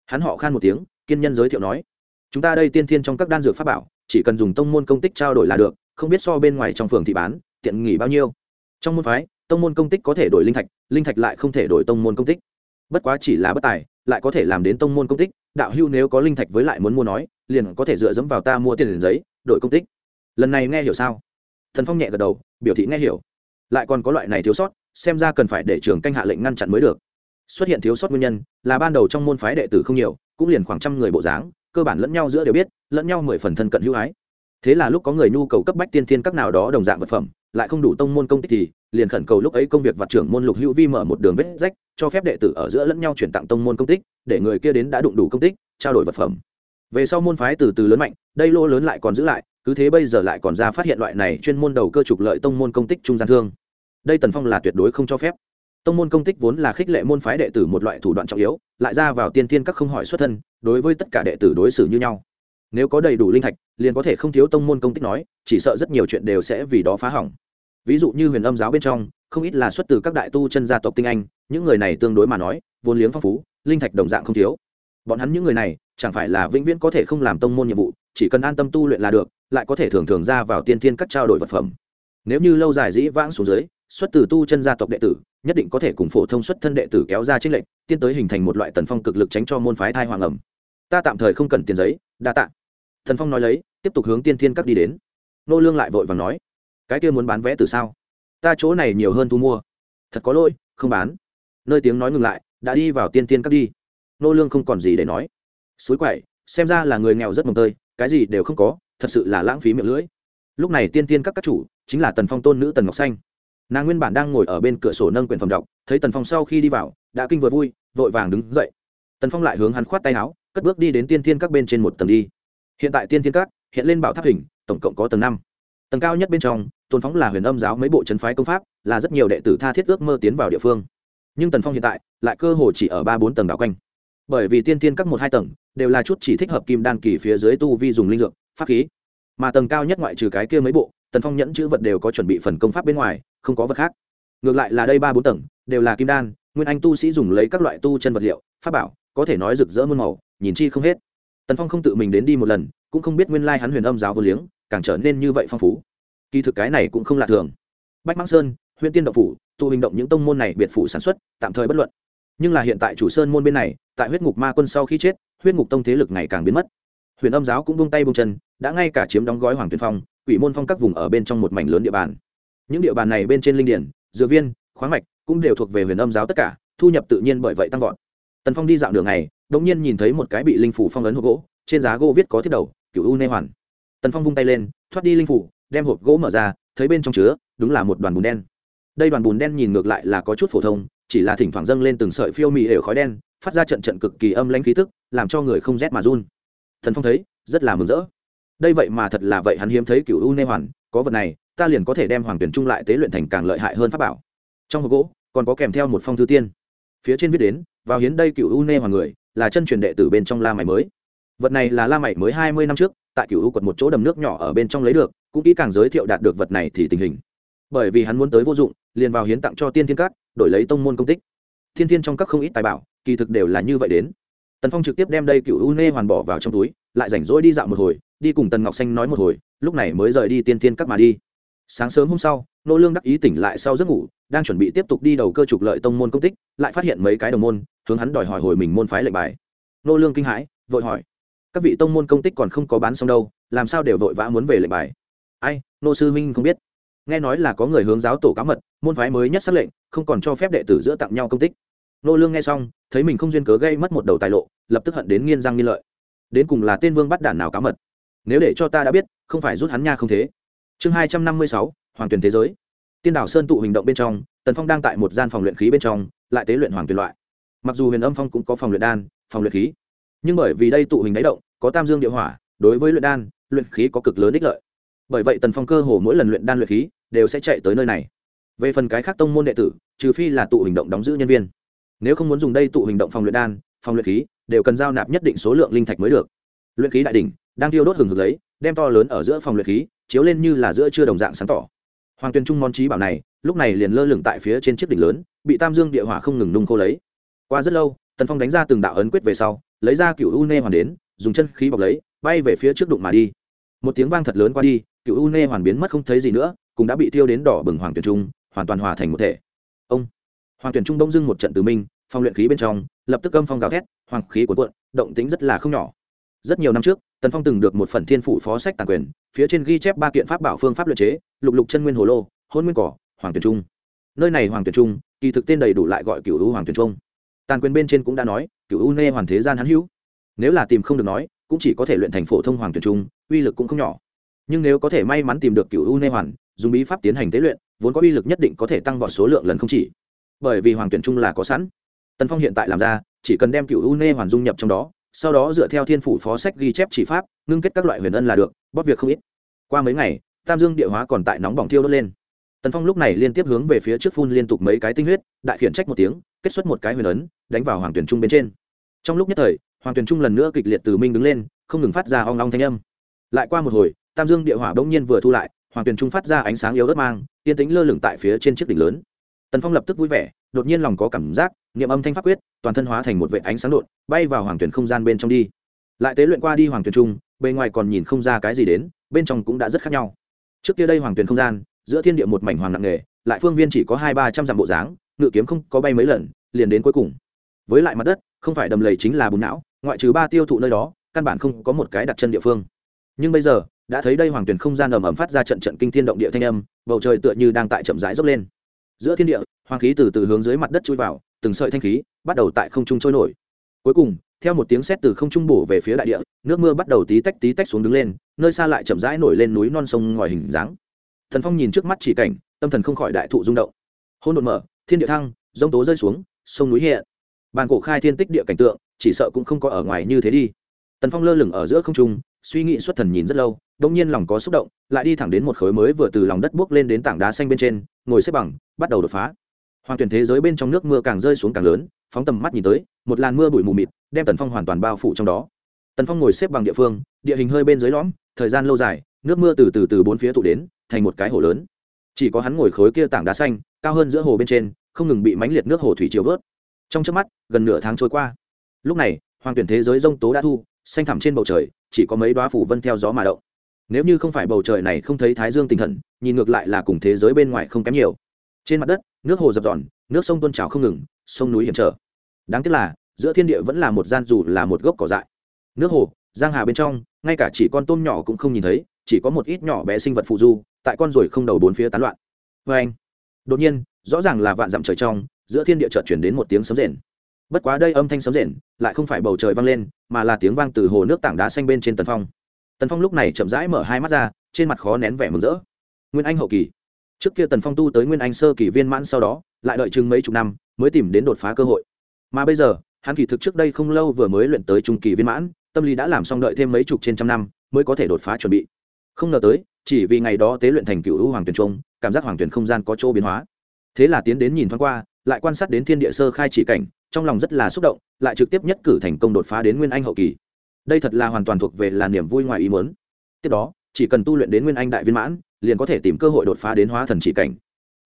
Hắn họ khan một tiếng kiên nhân giới thiệu nói chúng ta đây tiên thiên trong các đan dược pháp bảo, chỉ cần dùng tông môn công tích trao đổi là được, không biết so bên ngoài trong phường thị bán, tiện nghỉ bao nhiêu. Trong môn phái, tông môn công tích có thể đổi linh thạch linh thạch lại không thể đổi tông môn công tích. Bất quá chỉ là bất tài, lại có thể làm đến tông môn công tích, đạo hưu nếu có linh thạch với lại muốn mua nói, liền có thể dựa dẫm vào ta mua tiền liền giấy, đổi công tích. Lần này nghe hiểu sao? Thần phong nhẹ gật đầu, biểu thị nghe hiểu. Lại còn có loại này thiếu sót, xem ra cần phải để trường canh hạ lệnh ngăn chặn mới được. Xuất hiện thiếu sót nguyên nhân, là ban đầu trong môn phái đệ tử không nhiều, cũng liền khoảng trăm người bộ dáng cơ bản lẫn nhau giữa đều biết, lẫn nhau mười phần thân cận hữu ái. Thế là lúc có người nhu cầu cấp bách tiên thiên các nào đó đồng dạng vật phẩm, lại không đủ tông môn công tích thì, liền khẩn cầu lúc ấy công việc vặt trưởng môn lục hữu vi mở một đường vết rách, cho phép đệ tử ở giữa lẫn nhau chuyển tặng tông môn công tích, để người kia đến đã đụng đủ công tích, trao đổi vật phẩm. Về sau môn phái từ từ lớn mạnh, đây lỗ lớn lại còn giữ lại, cứ thế bây giờ lại còn ra phát hiện loại này chuyên môn đầu cơ trục lợi tông môn công tích trung gian thương. Đây tần phong là tuyệt đối không cho phép. Tông môn công tích vốn là khích lệ môn phái đệ tử một loại thủ đoạn trọng yếu lại ra vào tiên tiên các không hỏi xuất thân, đối với tất cả đệ tử đối xử như nhau. Nếu có đầy đủ linh thạch, liền có thể không thiếu tông môn công tích nói, chỉ sợ rất nhiều chuyện đều sẽ vì đó phá hỏng. Ví dụ như huyền âm giáo bên trong, không ít là xuất từ các đại tu chân gia tộc tinh anh, những người này tương đối mà nói, vốn liếng phong phú, linh thạch đồng dạng không thiếu. Bọn hắn những người này, chẳng phải là vĩnh viễn có thể không làm tông môn nhiệm vụ, chỉ cần an tâm tu luyện là được, lại có thể thường thường ra vào tiên thiên các trao đổi vật phẩm. Nếu như lâu dài dĩ vãng xuống dưới, xuất từ tu chân gia tộc đệ tử, nhất định có thể cùng phổ thông xuất thân đệ tử kéo ra trích lệnh tiến tới hình thành một loại tần phong cực lực tránh cho môn phái thai hoàng ẩm. Ta tạm thời không cần tiền giấy, đa tạ. Thần phong nói lấy, tiếp tục hướng tiên thiên các đi đến. Nô lương lại vội vàng nói, cái kia muốn bán vé từ sao? Ta chỗ này nhiều hơn thu mua. Thật có lỗi, không bán. Nơi tiếng nói ngừng lại, đã đi vào tiên thiên các đi. Nô lương không còn gì để nói. Suối quậy, xem ra là người nghèo rất mồng tơi, cái gì đều không có, thật sự là lãng phí miệng lưỡi. Lúc này tiên tiên các các chủ, chính là tần phong tôn nữ tần ngọc xanh nàng nguyên bản đang ngồi ở bên cửa sổ nâng quyển phẩm đọc, thấy tần phong sau khi đi vào, đã kinh vừa vui, vội vàng đứng dậy. Tần phong lại hướng hắn khoát tay áo, cất bước đi đến tiên thiên các bên trên một tầng đi. Hiện tại tiên thiên các hiện lên bảo tháp hình, tổng cộng có tầng năm. Tầng cao nhất bên trong, tôn phóng là huyền âm giáo mấy bộ trấn phái công pháp, là rất nhiều đệ tử tha thiết ước mơ tiến vào địa phương. Nhưng tần phong hiện tại lại cơ hồ chỉ ở ba bốn tầng đảo quanh. Bởi vì tiên thiên các một hai tầng đều là chút chỉ thích hợp kim đan kỳ phía dưới tu vi dùng linh dược, pháp khí. Mà tầng cao nhất ngoại trừ cái kia mấy bộ, tần phong nhẫn chữ vật đều có chuẩn bị phần công pháp bên ngoài không có vật khác. Ngược lại là đây ba bốn tầng, đều là kim đan, nguyên anh tu sĩ dùng lấy các loại tu chân vật liệu, pháp bảo, có thể nói rực rỡ muôn màu, nhìn chi không hết. Tần phong không tự mình đến đi một lần, cũng không biết nguyên lai hắn huyền âm giáo vô liếng, càng trở nên như vậy phong phú. Kỳ thực cái này cũng không lạ thường. Bách mãng sơn huyện tiên động phủ, tụ hình động những tông môn này biệt phủ sản xuất, tạm thời bất luận. Nhưng là hiện tại chủ sơn môn bên này, tại huyết ngục ma quân sau khi chết, huyết ngục tông thế lực ngày càng biến mất. Huyền âm giáo cũng buông tay buông chân, đã ngay cả chiếm đóng gói hoàng tuyên phong, quỷ môn phong các vùng ở bên trong một mảnh lớn địa bàn những địa bàn này bên trên linh điển, dược viên, khoáng mạch cũng đều thuộc về huyền âm giáo tất cả, thu nhập tự nhiên bởi vậy tăng vọt. Tần phong đi dạo đường này đột nhiên nhìn thấy một cái bị linh phủ phong ấn hộp gỗ, trên giá gỗ viết có thiết đầu cựu u nê hoàn. Tần phong vung tay lên, thoát đi linh phủ, đem hộp gỗ mở ra, thấy bên trong chứa, đúng là một đoàn bùn đen. Đây đoàn bùn đen nhìn ngược lại là có chút phổ thông, chỉ là thỉnh thoảng dâng lên từng sợi phiêu mị đều khói đen, phát ra trận trận cực kỳ âm lãnh khí tức, làm cho người không rét mà run. Thần phong thấy, rất là mừng rỡ. Đây vậy mà thật là vậy hắn hiếm thấy cựu u nê hoàn, có vật này ta liền có thể đem hoàng tuyển trung lại tế luyện thành càng lợi hại hơn pháp bảo. Trong hộp gỗ, còn có kèm theo một phong thư tiên. Phía trên viết đến, vào hiến đây cựu u nê hoàng người, là chân truyền đệ tử bên trong la mày mới. Vật này là la mày mới hai mươi năm trước, tại cựu u quật một chỗ đầm nước nhỏ ở bên trong lấy được, cũng kỹ càng giới thiệu đạt được vật này thì tình hình. Bởi vì hắn muốn tới vô dụng, liền vào hiến tặng cho tiên thiên các, đổi lấy tông môn công tích. Thiên thiên trong các không ít tài bảo, kỳ thực đều là như vậy đến. Tần phong trực tiếp đem đây cựu u nê hoàn bỏ vào trong túi, lại rảnh rỗi đi dạo một hồi, đi cùng tần ngọc xanh nói một hồi, lúc này mới rời đi tiên thiên các mà đi sáng sớm hôm sau, nô lương đắc ý tỉnh lại sau giấc ngủ, đang chuẩn bị tiếp tục đi đầu cơ trục lợi tông môn công tích, lại phát hiện mấy cái đồng môn, hướng hắn đòi hỏi hồi mình môn phái lệnh bài. Nô lương kinh hãi, vội hỏi, các vị tông môn công tích còn không có bán xong đâu, làm sao đều vội vã muốn về lệnh bài? Ai, nô sư minh không biết. Nghe nói là có người hướng giáo tổ cá mật, môn phái mới nhất xác lệnh, không còn cho phép đệ tử giữa tặng nhau công tích. Nô lương nghe xong, thấy mình không duyên cớ gây mất một đầu tài lộ, lập tức hận đến nghiên răng nghiên lợi. Đến cùng là tên vương bắt đản nào cá mật? Nếu để cho ta đã biết, không phải rút hắn nha không thế chương hai trăm năm mươi sáu, hoàng tuyển thế giới. Tiên đảo sơn tụ hình động bên trong, tần phong đang tại một gian phòng luyện khí bên trong, lại tế luyện hoàng tuyển loại. Mặc dù huyền âm phong cũng có phòng luyện đan, phòng luyện khí, nhưng bởi vì đây tụ hình đáy động, có tam dương địa hỏa, đối với luyện đan, luyện khí có cực lớn ích lợi. Bởi vậy tần phong cơ hồ mỗi lần luyện đan luyện khí, đều sẽ chạy tới nơi này. Về phần cái khác tông môn đệ tử, trừ phi là tụ hình động đóng giữ nhân viên. Nếu không muốn dùng đây tụ hình động phòng luyện đan, phòng luyện khí, đều cần giao nạp nhất định số lượng linh thạch mới được. Luyện khí đại đỉnh, đang thiêu đốt hừng hực lấy, đem to lớn ở giữa phòng luyện khí chiếu lên như là giữa chưa đồng dạng sáng tỏ. Hoàng tuyên trung món trí bảo này, lúc này liền lơ lửng tại phía trên chiếc đỉnh lớn, bị tam dương địa hỏa không ngừng nung khô lấy. Qua rất lâu, tần phong đánh ra từng đạo ấn quyết về sau, lấy ra cựu u nê hoàn đến, dùng chân khí bọc lấy, bay về phía trước đụng mà đi. Một tiếng vang thật lớn qua đi cựu u nê hoàn biến mất không thấy gì nữa, cũng đã bị tiêu đến đỏ bừng hoàng Tuyền trung, hoàn toàn hòa thành một thể. Ông! Hoàng tuyển trung đông dưng một trận từ minh, phong luyện khí bên trong, lập tức âm phong gào thét, hoàng khí của cuộn, động tính rất là không nhỏ. Rất nhiều năm trước, tần phong từng được một phần thiên phủ phó sách tàn quyền phía trên ghi chép ba kiện pháp bảo phương pháp luyện chế, lục lục chân nguyên hồ lô, hôn nguyên cỏ, hoàng tuyền trung. Nơi này hoàng tuyền trung, kỳ thực tên đầy đủ lại gọi cựu u hoàng tuyền trung. Tàn quyền bên trên cũng đã nói cựu u nê hoàn thế gian hắn hữu. Nếu là tìm không được nói, cũng chỉ có thể luyện thành phổ thông hoàng tuyền trung, uy lực cũng không nhỏ. Nhưng nếu có thể may mắn tìm được cựu u nê hoàn, dùng bí pháp tiến hành tế luyện, vốn có uy lực nhất định có thể tăng vọt số lượng lần không chỉ. Bởi vì hoàng tuyển trung là có sẵn. Tần phong hiện tại làm ra, chỉ cần đem cựu u nê hoàn dung nhập trong đó sau đó dựa theo thiên phủ phó sách ghi chép chỉ pháp, ngưng kết các loại huyền ân là được, bóp việc không ít. Qua mấy ngày, tam dương địa hóa còn tại nóng bỏng thiêu đốt lên. Tần phong lúc này liên tiếp hướng về phía trước phun liên tục mấy cái tinh huyết, đại khiển trách một tiếng, kết xuất một cái huyền ấn, đánh vào hoàng tuyển trung bên trên. Trong lúc nhất thời, hoàng tuyển trung lần nữa kịch liệt từ minh đứng lên, không ngừng phát ra hoang long thanh âm. Lại qua một hồi, tam dương địa hỏa bỗng nhiên vừa thu lại, hoàng tuyển trung phát ra ánh sáng yếu ớt mang, yên tĩnh lơ lửng tại phía trên chiếc đỉnh lớn tần phong lập tức vui vẻ, đột nhiên lòng có cảm giác, niệm âm thanh pháp quyết, toàn thân hóa thành một vệ ánh sáng đột, bay vào hoàng tuyển không gian bên trong đi. Lại tế luyện qua đi hoàng tuyển trung, bề ngoài còn nhìn không ra cái gì đến, bên trong cũng đã rất khác nhau. Trước kia đây hoàng tuyển không gian, giữa thiên địa một mảnh hoàng nặng nghề lại phương viên chỉ có hai ba trăm dặm bộ dáng, ngự kiếm không có bay mấy lần, liền đến cuối cùng. Với lại mặt đất, không phải đầm lầy chính là bùn não, ngoại trừ ba tiêu thụ nơi đó, căn bản không có một cái đặt chân địa phương. Nhưng bây giờ, đã thấy đây hoàng tuyển không gian ầm ầm phát ra trận trận kinh thiên động địa thanh âm, bầu trời tựa như đang tại chậm rãi dốc lên giữa thiên địa, hoàng khí từ từ hướng dưới mặt đất chui vào, từng sợi thanh khí bắt đầu tại không trung trôi nổi. Cuối cùng, theo một tiếng sét từ không trung bổ về phía đại địa, nước mưa bắt đầu tí tách tí tách xuống đứng lên, nơi xa lại chậm rãi nổi lên núi non sông ngòi hình dáng. Thần phong nhìn trước mắt chỉ cảnh, tâm thần không khỏi đại thụ rung động. Hôn đột mở, thiên địa thăng, dông tố rơi xuống, sông núi hiện. Bàn cổ khai thiên tích địa cảnh tượng, chỉ sợ cũng không có ở ngoài như thế đi. Tần phong lơ lửng ở giữa không trung, suy nghĩ xuất thần nhìn rất lâu đông nhiên lòng có xúc động, lại đi thẳng đến một khối mới vừa từ lòng đất buốc lên đến tảng đá xanh bên trên, ngồi xếp bằng, bắt đầu đột phá. Hoàng tuyển thế giới bên trong nước mưa càng rơi xuống càng lớn, phóng tầm mắt nhìn tới, một làn mưa bụi mù mịt, đem tần phong hoàn toàn bao phủ trong đó. Tần phong ngồi xếp bằng địa phương, địa hình hơi bên dưới lõm, thời gian lâu dài, nước mưa từ từ từ bốn phía tụ đến, thành một cái hồ lớn. Chỉ có hắn ngồi khối kia tảng đá xanh, cao hơn giữa hồ bên trên, không ngừng bị mánh liệt nước hồ thủy chiều vớt. Trong trước mắt, gần nửa tháng trôi qua. Lúc này, hoàng tuyển thế giới rông tố đã thu, xanh thẳm trên bầu trời, chỉ có mấy đoá phủ vân theo gió mà động nếu như không phải bầu trời này không thấy thái dương tinh thần, nhìn ngược lại là cùng thế giới bên ngoài không kém nhiều. Trên mặt đất, nước hồ dập dòn nước sông tuôn trào không ngừng, sông núi hiểm trở. Đáng tiếc là, giữa thiên địa vẫn là một gian dù là một gốc cỏ dại. Nước hồ, giang hà bên trong, ngay cả chỉ con tôm nhỏ cũng không nhìn thấy, chỉ có một ít nhỏ bé sinh vật phụ du, tại con ruồi không đầu bốn phía tán loạn. Vê anh, đột nhiên, rõ ràng là vạn dặm trời trong, giữa thiên địa chợt chuyển đến một tiếng sấm rền. Bất quá đây âm thanh sấm rền, lại không phải bầu trời vang lên, mà là tiếng vang từ hồ nước tảng đá xanh bên trên tần phong tần phong lúc này chậm rãi mở hai mắt ra, trên mặt khó nén vẻ mừng rỡ. Nguyên anh hậu kỳ. Trước kia tần phong tu tới nguyên anh sơ kỳ viên mãn sau đó, lại đợi chừng mấy chục năm, mới tìm đến đột phá cơ hội. Mà bây giờ, hắn kỳ thực trước đây không lâu vừa mới luyện tới trung kỳ viên mãn, tâm lý đã làm xong đợi thêm mấy chục trên trăm năm, mới có thể đột phá chuẩn bị. Không ngờ tới, chỉ vì ngày đó tế luyện thành cựu u hoàng tuyển trung, cảm giác hoàng tuyển không gian có chỗ biến hóa. Thế là tiến đến nhìn thoáng qua, lại quan sát đến thiên địa sơ khai chỉ cảnh, trong lòng rất là xúc động, lại trực tiếp nhất cử thành công đột phá đến nguyên anh hậu kỳ đây thật là hoàn toàn thuộc về là niềm vui ngoài ý muốn. Tiếp đó, chỉ cần tu luyện đến nguyên anh đại viên mãn, liền có thể tìm cơ hội đột phá đến hóa thần chỉ cảnh.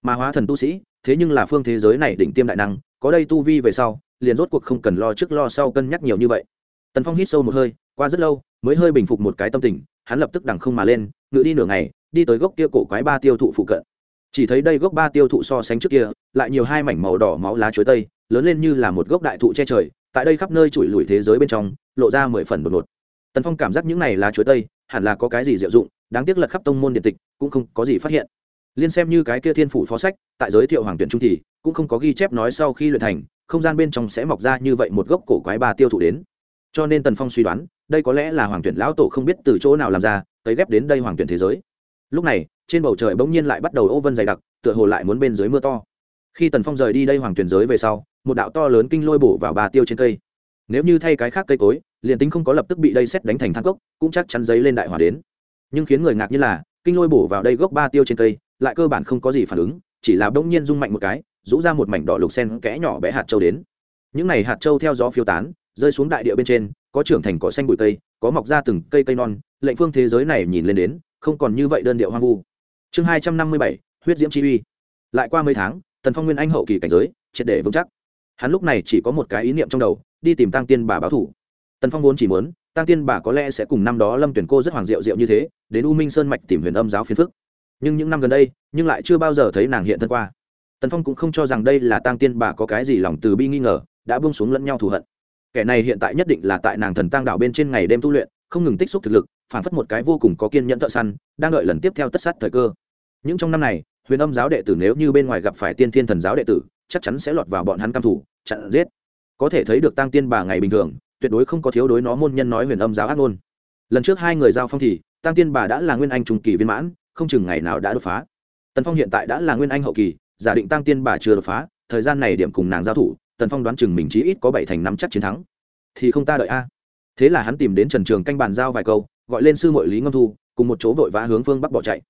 Mà hóa thần tu sĩ, thế nhưng là phương thế giới này đỉnh tiêm đại năng, có đây tu vi về sau, liền rốt cuộc không cần lo trước lo sau cân nhắc nhiều như vậy. Tần phong hít sâu một hơi, qua rất lâu, mới hơi bình phục một cái tâm tình, hắn lập tức đằng không mà lên, ngự đi nửa ngày, đi tới gốc kia cổ quái ba tiêu thụ phụ cận. Chỉ thấy đây gốc ba tiêu thụ so sánh trước kia, lại nhiều hai mảnh màu đỏ máu lá chuối tây, lớn lên như là một gốc đại thụ che trời tại đây khắp nơi trụi lùi thế giới bên trong, lộ ra mười phần một một tần phong cảm giác những này là chuối tây, hẳn là có cái gì diệu dụng, đáng tiếc lật khắp tông môn điện tịch, cũng không có gì phát hiện. Liên xem như cái kia thiên phủ phó sách, tại giới thiệu hoàng tuyển trung thì, cũng không có ghi chép nói sau khi luyện thành, không gian bên trong sẽ mọc ra như vậy một gốc cổ quái ba tiêu thụ đến. Cho nên tần phong suy đoán, đây có lẽ là hoàng tuyển lão tổ không biết từ chỗ nào làm ra, tới ghép đến đây hoàng tuyển thế giới. Lúc này, trên bầu trời bỗng nhiên lại bắt đầu ô vân dày đặc, tựa hồ lại muốn bên dưới mưa to khi tần phong rời đi đây hoàng tuyển giới về sau, một đạo to lớn kinh lôi bổ vào ba tiêu trên cây. Nếu như thay cái khác cây cối, liền tính không có lập tức bị đây xét đánh thành thang cốc, cũng chắc chắn giấy lên đại hỏa đến. Nhưng khiến người ngạc như là, kinh lôi bổ vào đây gốc ba tiêu trên cây, lại cơ bản không có gì phản ứng, chỉ là bỗng nhiên rung mạnh một cái, rũ ra một mảnh đỏ lục sen kẽ nhỏ bé hạt châu đến. Những này hạt châu theo gió phiêu tán, rơi xuống đại địa bên trên, có trưởng thành cỏ xanh bụi cây, có mọc ra từng cây cây non, lệnh phương thế giới này nhìn lên đến, không còn như vậy đơn điệu hoang vu. Chương hai trăm năm mươi bảy, huyết diễm chi uy. Lại qua mấy tháng tần phong nguyên anh hậu kỳ cảnh giới, triệt để vững chắc. Hắn lúc này chỉ có một cái ý niệm trong đầu, đi tìm tăng tiên bà báo thủ. Tần phong vốn chỉ muốn tăng tiên bà có lẽ sẽ cùng năm đó lâm tuyển cô rất hoàng diệu diệu như thế, đến u minh sơn mạch tìm huyền âm giáo phiến phức. Nhưng những năm gần đây, nhưng lại chưa bao giờ thấy nàng hiện thân qua. Tần phong cũng không cho rằng đây là tăng tiên bà có cái gì lòng từ bi nghi ngờ, đã buông xuống lẫn nhau thù hận. Kẻ này hiện tại nhất định là tại nàng thần tăng đạo bên trên ngày đêm tu luyện, không ngừng tích xúc thực lực, phản phất một cái vô cùng có kiên nhẫn thợ săn, đang đợi lần tiếp theo tất sát thời cơ. Những trong năm này huyền âm giáo đệ tử nếu như bên ngoài gặp phải tiên thiên thần giáo đệ tử, chắc chắn sẽ lọt vào bọn hắn cam thủ, chặn giết. Có thể thấy được tăng tiên bà ngày bình thường, tuyệt đối không có thiếu đối nó môn nhân nói huyền âm giáo ác ngôn. Lần trước hai người giao phong thì, tăng tiên bà đã là nguyên anh trung kỳ viên mãn, không chừng ngày nào đã đột phá. Tần phong hiện tại đã là nguyên anh hậu kỳ, giả định tăng tiên bà chưa đột phá, thời gian này điểm cùng nàng giao thủ, tần phong đoán chừng mình chí ít có bảy thành năm chắc chiến thắng. Thì không ta đợi a. Thế là hắn tìm đến trần trường canh bàn giao vài câu, gọi lên sư mội lý ngâm thu, cùng một chỗ vội vã hướng phương bắc bỏ chạy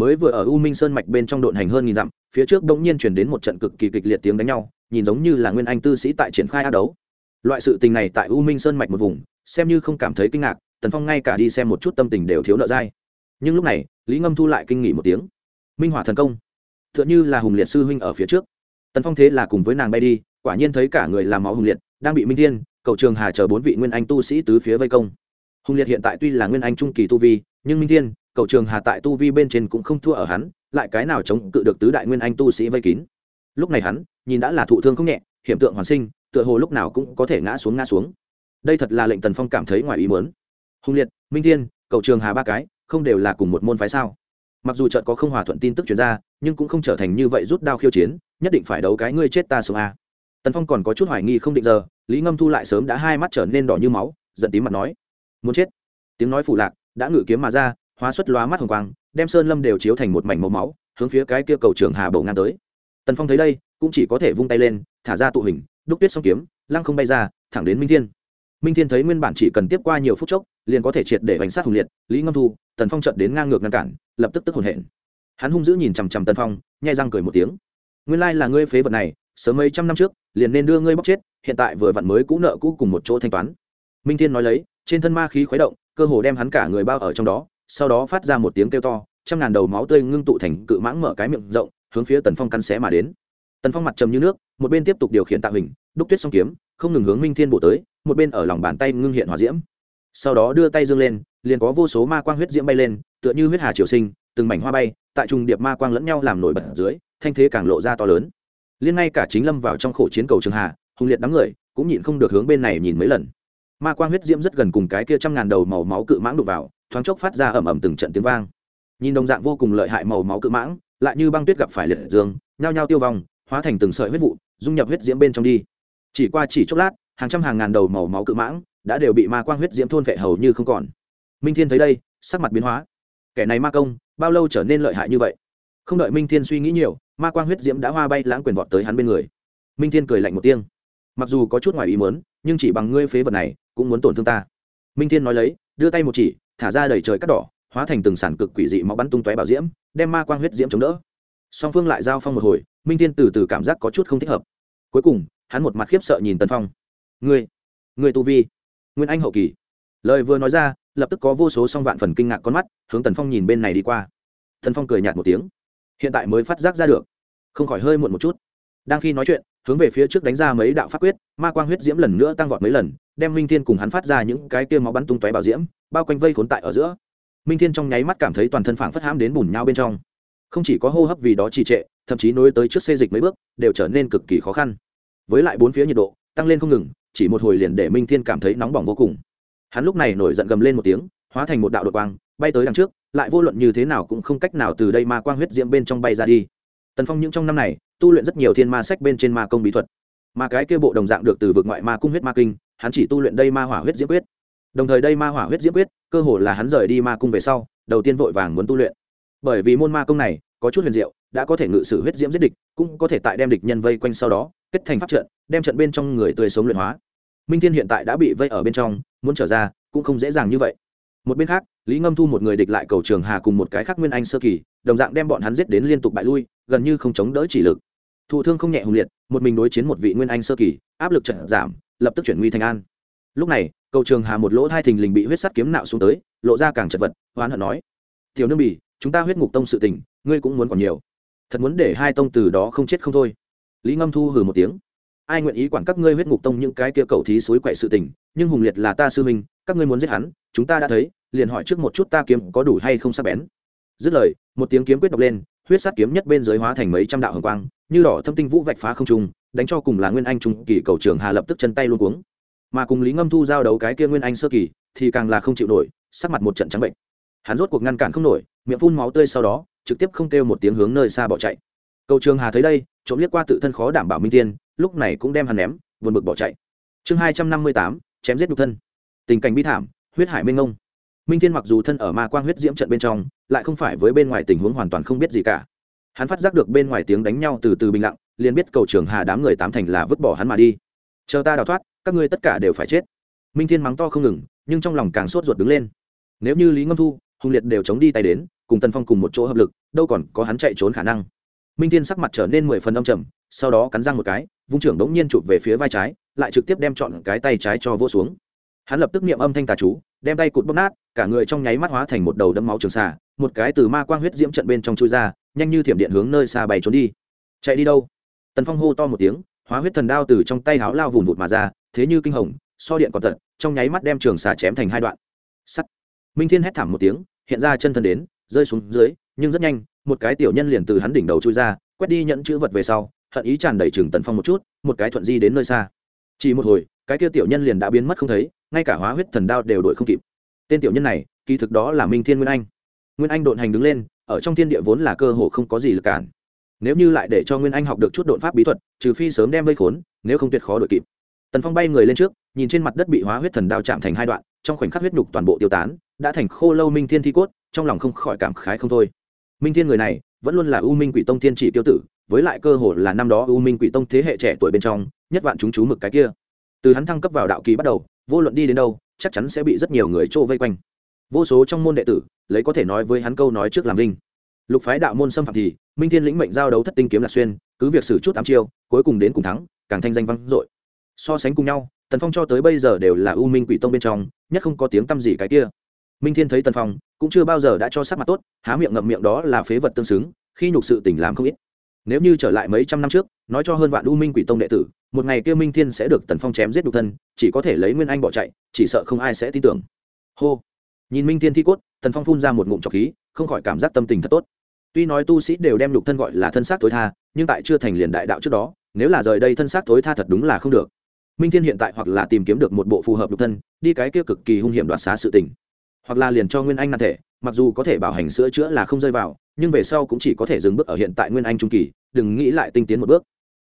mới vừa ở u minh sơn mạch bên trong độn hành hơn nghìn dặm, phía trước bỗng nhiên chuyển đến một trận cực kỳ kịch liệt tiếng đánh nhau, nhìn giống như là nguyên anh tư sĩ tại triển khai ác đấu. Loại sự tình này tại u minh sơn mạch một vùng, xem như không cảm thấy kinh ngạc, tần phong ngay cả đi xem một chút tâm tình đều thiếu nợ dai. Nhưng lúc này, lý ngâm thu lại kinh nghỉ một tiếng. Minh hỏa thần công t h ư ợ n h ư là hùng liệt sư huynh ở phía trước. Tần phong thế là cùng với nàng bay đi, quả nhiên thấy cả người làm máu hùng liệt, đang bị minh thiên, cậu trường hà chờ bốn vị nguyên anh tu sĩ tứ phía vây công. Hùng liệt hiện tại tuy là nguyên anh trung kỳ tu vi, nhưng minh thiên cậu trường hà tại tu vi bên trên cũng không thua ở hắn, lại cái nào chống cự được tứ đại nguyên anh tu sĩ vây kín. Lúc này hắn, nhìn đã là thụ thương không nhẹ, hiểm tượng hoàn sinh, tựa hồ lúc nào cũng có thể ngã xuống ngã xuống. Đây thật là lệnh tần phong cảm thấy ngoài ý mớn hùng liệt, minh thiên, cậu trường hà ba cái, không đều là cùng một môn phái sao? Mặc dù trận có không hòa thuận tin tức chuyển ra, nhưng cũng không trở thành như vậy rút đao khiêu chiến, nhất định phải đấu cái ngươi chết ta sống a. Tần phong còn có chút hoài nghi không định giờ, lý ngâm thu lại sớm đã hai mắt trở nên đỏ như máu, giận tím mặt nói, muốn chết. Tiếng nói phủ lạc, đã ngự kiếm mà ra hóa xuất lóa mắt hồng quang, đem sơn lâm đều chiếu thành một mảnh màu máu, hướng phía cái kia cầu trường hà bầu ngang tới. Tần phong thấy đây, cũng chỉ có thể vung tay lên, thả ra tụ hình, đúc tuyết song kiếm, lăng không bay ra, thẳng đến minh thiên. Minh thiên thấy nguyên bản chỉ cần tiếp qua nhiều phút chốc, liền có thể triệt để bánh sát hùng liệt, lý ngâm thu, tần phong trận đến ngang ngược ngăn cản, lập tức tức hồn hển. Hắn hung dữ nhìn chằm chằm tần phong, nhai răng cười một tiếng. Nguyên lai là ngươi phế vật này, sớm mấy trăm năm trước, liền nên đưa ngươi bóc chết, hiện tại vừa vặn mới cũ nợ cũ cùng một chỗ thanh toán. Minh thiên nói lấy, trên thân ma khí khuấy động, cơ hồ đem hắn cả người bao ở trong đó sau đó phát ra một tiếng kêu to, trăm ngàn đầu máu tươi ngưng tụ thành cự mãng mở cái miệng rộng, hướng phía tần phong cắn xé mà đến. Tần phong mặt trầm như nước, một bên tiếp tục điều khiển tạo hình, đúc tuyết song kiếm, không ngừng hướng minh thiên bổ tới, một bên ở lòng bàn tay ngưng hiện hỏa diễm. Sau đó đưa tay dương lên, liền có vô số ma quang huyết diễm bay lên, tựa như huyết hà triều sinh, từng mảnh hoa bay, tại trùng điệp ma quang lẫn nhau làm nổi bật dưới, thanh thế càng lộ ra to lớn. Liên ngay cả chính lâm vào trong khổ chiến cầu trường hà hùng liệt đám người, cũng nhịn không được hướng bên này nhìn mấy lần. Ma quang huyết diễm rất gần cùng cái kia trăm ngàn đầu màu máu cự mãng đục vào thoáng chốc phát ra ầm ầm từng trận tiếng vang. Nhìn đồng dạng vô cùng lợi hại màu máu cự mãng, lại như băng tuyết gặp phải liệt dương, nhao nhao tiêu vong, hóa thành từng sợi huyết vụ, dung nhập huyết diễm bên trong đi. Chỉ qua chỉ chốc lát, hàng trăm hàng ngàn đầu màu máu cự mãng đã đều bị ma quang huyết diễm thôn vệ hầu như không còn. Minh thiên thấy đây, sắc mặt biến hóa. Kẻ này ma công, bao lâu trở nên lợi hại như vậy? Không đợi minh thiên suy nghĩ nhiều, ma quang huyết diễm đã hoa bay lãng quyền vọt tới hắn bên người. Minh thiên cười lạnh một tiếng. Mặc dù có chút ngoài ý muốn, nhưng chỉ bằng ngươi phế vật này, cũng muốn tổn thương ta. Minh thiên nói lấy, đưa tay một chỉ thả ra đầy trời cắt đỏ hóa thành từng sản cực quỷ dị máu bắn tung tóe bảo diễm đem ma quang huyết diễm chống đỡ. Song phương lại giao phong một hồi minh thiên từ từ cảm giác có chút không thích hợp. Cuối cùng hắn một mặt khiếp sợ nhìn tần phong. Người, người tu vi nguyên anh hậu kỳ. Lời vừa nói ra lập tức có vô số song vạn phần kinh ngạc con mắt hướng tần phong nhìn bên này đi qua. Tần phong cười nhạt một tiếng. Hiện tại mới phát giác ra được. Không khỏi hơi muộn một chút. Đang khi nói chuyện hướng về phía trước đánh ra mấy đạo pháp quyết, ma quang huyết diễm lần nữa tăng vọt mấy lần, đem minh thiên cùng hắn phát ra những cái kia máu bắn tung tóe bảo diễm, bao quanh vây khốn tại ở giữa. Minh thiên trong nháy mắt cảm thấy toàn thân phảng phất hãm đến bùn nhau bên trong. Không chỉ có hô hấp vì đó trì trệ, thậm chí nối tới trước xê dịch mấy bước, đều trở nên cực kỳ khó khăn. Với lại bốn phía nhiệt độ tăng lên không ngừng, chỉ một hồi liền để minh thiên cảm thấy nóng bỏng vô cùng. Hắn lúc này nổi giận gầm lên một tiếng, hóa thành một đạo đột quang, bay tới đằng trước, lại vô luận như thế nào cũng không cách nào từ đây ma quang huyết diễm bên trong bay ra đi tần phong những trong năm này, tu luyện rất nhiều thiên ma sách bên trên ma công bí thuật. Mà cái kia bộ đồng dạng được từ vực ngoại ma cung huyết ma kinh, hắn chỉ tu luyện đây ma hỏa huyết diễm quyết. Đồng thời đây ma hỏa huyết diễm quyết, cơ hồ là hắn rời đi ma cung về sau, đầu tiên vội vàng muốn tu luyện. Bởi vì môn ma công này, có chút huyền diệu, đã có thể ngự sử huyết diễm giết địch, cũng có thể tại đem địch nhân vây quanh sau đó, kết thành pháp trận, đem trận bên trong người tươi sống luyện hóa. Minh thiên hiện tại đã bị vây ở bên trong, muốn trở ra, cũng không dễ dàng như vậy. Một bên khác, lý ngâm thu một người địch lại cầu trường hà cùng một cái khác nguyên anh sơ kỳ, đồng dạng đem bọn hắn giết đến liên tục bại lui gần như không chống đỡ chỉ lực. Thụ thương không nhẹ hùng liệt, một mình đối chiến một vị nguyên anh sơ kỳ, áp lực trận giảm, lập tức chuyển nguy thành an. Lúc này, cầu trường hà một lỗ hai thình lình bị huyết sắt kiếm nạo xuống tới, lộ ra càng chật vật, hoán hận nói, tiểu nương bỉ chúng ta huyết ngục tông sự tình, ngươi cũng muốn còn nhiều. Thật muốn để hai tông từ đó không chết không thôi. Lý ngâm thu hừ một tiếng, ai nguyện ý quản các ngươi huyết ngục tông những cái kia cầu thí suối quậy sự tình, nhưng hùng liệt là ta sư minh các ngươi muốn giết hắn, chúng ta đã thấy, liền hỏi trước một chút ta kiếm có đủ hay không sắc bén. Dứt lời, một tiếng kiếm quyết đọc lên huyết sát kiếm nhất bên dưới hóa thành mấy trăm đạo hồng quang, như đỏ thâm tinh vũ vạch phá không trung, đánh cho cùng là nguyên anh trung kỳ cầu trường hà lập tức chân tay luôn cuống. Mà cùng lý ngâm thu giao đấu cái kia nguyên anh sơ kỳ, thì càng là không chịu nổi, sắc mặt một trận trắng bệnh. Hắn rốt cuộc ngăn cản không nổi, miệng phun máu tươi sau đó, trực tiếp không kêu một tiếng hướng nơi xa bỏ chạy. Cầu trường hà thấy đây, trộm liếc qua tự thân khó đảm bảo minh tiên lúc này cũng đem hắn ném vượt bực bỏ chạy. Chương hai trăm năm mươi tám, chém giết nhục thân. Tình cảnh bi thảm, huyết hải minh ngông minh thiên mặc dù thân ở ma quang huyết diễm trận bên trong, lại không phải với bên ngoài tình huống hoàn toàn không biết gì cả. Hắn phát giác được bên ngoài tiếng đánh nhau từ từ bình lặng, liền biết cầu trường hà đám người tám thành là vứt bỏ hắn mà đi. Chờ ta đào thoát, các ngươi tất cả đều phải chết. Minh thiên mắng to không ngừng, nhưng trong lòng càng sốt ruột đứng lên. Nếu như lý ngâm thu, hùng liệt đều chống đi tay đến, cùng tần phong cùng một chỗ hợp lực, đâu còn có hắn chạy trốn khả năng. Minh thiên sắc mặt trở nên mười phần âm trầm, sau đó cắn răng một cái, vung trưởng đống nhiên chụp về phía vai trái, lại trực tiếp đem chọn cái tay trái cho vô xuống hắn lập tức niệm âm thanh tà chú, đem tay cụt bóp nát, cả người trong nháy mắt hóa thành một đầu đấm máu trường xà, một cái từ ma quang huyết diễm trận bên trong chui ra, nhanh như thiểm điện hướng nơi xa bay trốn đi. Chạy đi đâu? Tần phong hô to một tiếng, hóa huyết thần đao từ trong tay háo lao vùn vụt mà ra, thế như kinh hồng, so điện còn tật trong nháy mắt đem trường xà chém thành hai đoạn. Sắt. Minh thiên hét thảm một tiếng, hiện ra chân thân đến, rơi xuống dưới, nhưng rất nhanh, một cái tiểu nhân liền từ hắn đỉnh đầu chui ra, quét đi nhận chữ vật về sau, hận ý tràn đầy trường tần phong một chút, một cái thuận di đến nơi xa. Chỉ một hồi, cái kia tiểu nhân liền đã biến mất không thấy ngay cả hóa huyết thần đao đều đội không kịp. Tên tiểu nhân này, kỳ thực đó là minh thiên nguyên anh. Nguyên anh độn hành đứng lên, ở trong thiên địa vốn là cơ hồ không có gì lực cản. Nếu như lại để cho nguyên anh học được chút độn pháp bí thuật, trừ phi sớm đem vây khốn, nếu không tuyệt khó đội kịp. Tần phong bay người lên trước, nhìn trên mặt đất bị hóa huyết thần đao chạm thành hai đoạn, trong khoảnh khắc huyết nhục toàn bộ tiêu tán, đã thành khô lâu minh thiên thi cốt, trong lòng không khỏi cảm khái không thôi. Minh thiên người này, vẫn luôn là u minh quỷ tông thiên chỉ tiêu tử, với lại cơ hội là năm đó u minh quỷ tông thế hệ trẻ tuổi bên trong, nhất vạn chúng chú mực cái kia. Từ hắn thăng cấp vào đạo kỳ bắt đầu vô luận đi đến đâu, chắc chắn sẽ bị rất nhiều người trô vây quanh. Vô số trong môn đệ tử, lấy có thể nói với hắn câu nói trước làm linh. Lục phái đạo môn xâm phạm thì, minh thiên lĩnh mệnh giao đấu thất tinh kiếm lạc xuyên, cứ việc xử chút tám chiêu, cuối cùng đến cùng thắng, càng thanh danh vang dội. So sánh cùng nhau, tần phong cho tới bây giờ đều là u minh quỷ tông bên trong, nhất không có tiếng tăm gì cái kia. Minh thiên thấy tần phong, cũng chưa bao giờ đã cho sắc mặt tốt, há miệng ngậm miệng đó là phế vật tương xứng, khi nhục sự tình làm không ít nếu như trở lại mấy trăm năm trước, nói cho hơn vạn u minh quỷ tông đệ tử, một ngày kia minh thiên sẽ được tần phong chém giết đục thân, chỉ có thể lấy nguyên anh bỏ chạy, chỉ sợ không ai sẽ tin tưởng. Hô. Nhìn minh thiên thi cốt, tần phong phun ra một ngụm trọc khí, không khỏi cảm giác tâm tình thật tốt. Tuy nói tu sĩ đều đem đục thân gọi là thân xác tối tha, nhưng tại chưa thành liền đại đạo trước đó, nếu là rời đây thân xác tối tha thật đúng là không được. Minh thiên hiện tại hoặc là tìm kiếm được một bộ phù hợp đục thân, đi cái kia cực kỳ hung hiểm đoạt xá sự tình hoặc là liền cho nguyên anh nan thể, mặc dù có thể bảo hành sữa chữa là không rơi vào, nhưng về sau cũng chỉ có thể dừng bước ở hiện tại nguyên anh trung kỳ, đừng nghĩ lại tinh tiến một bước.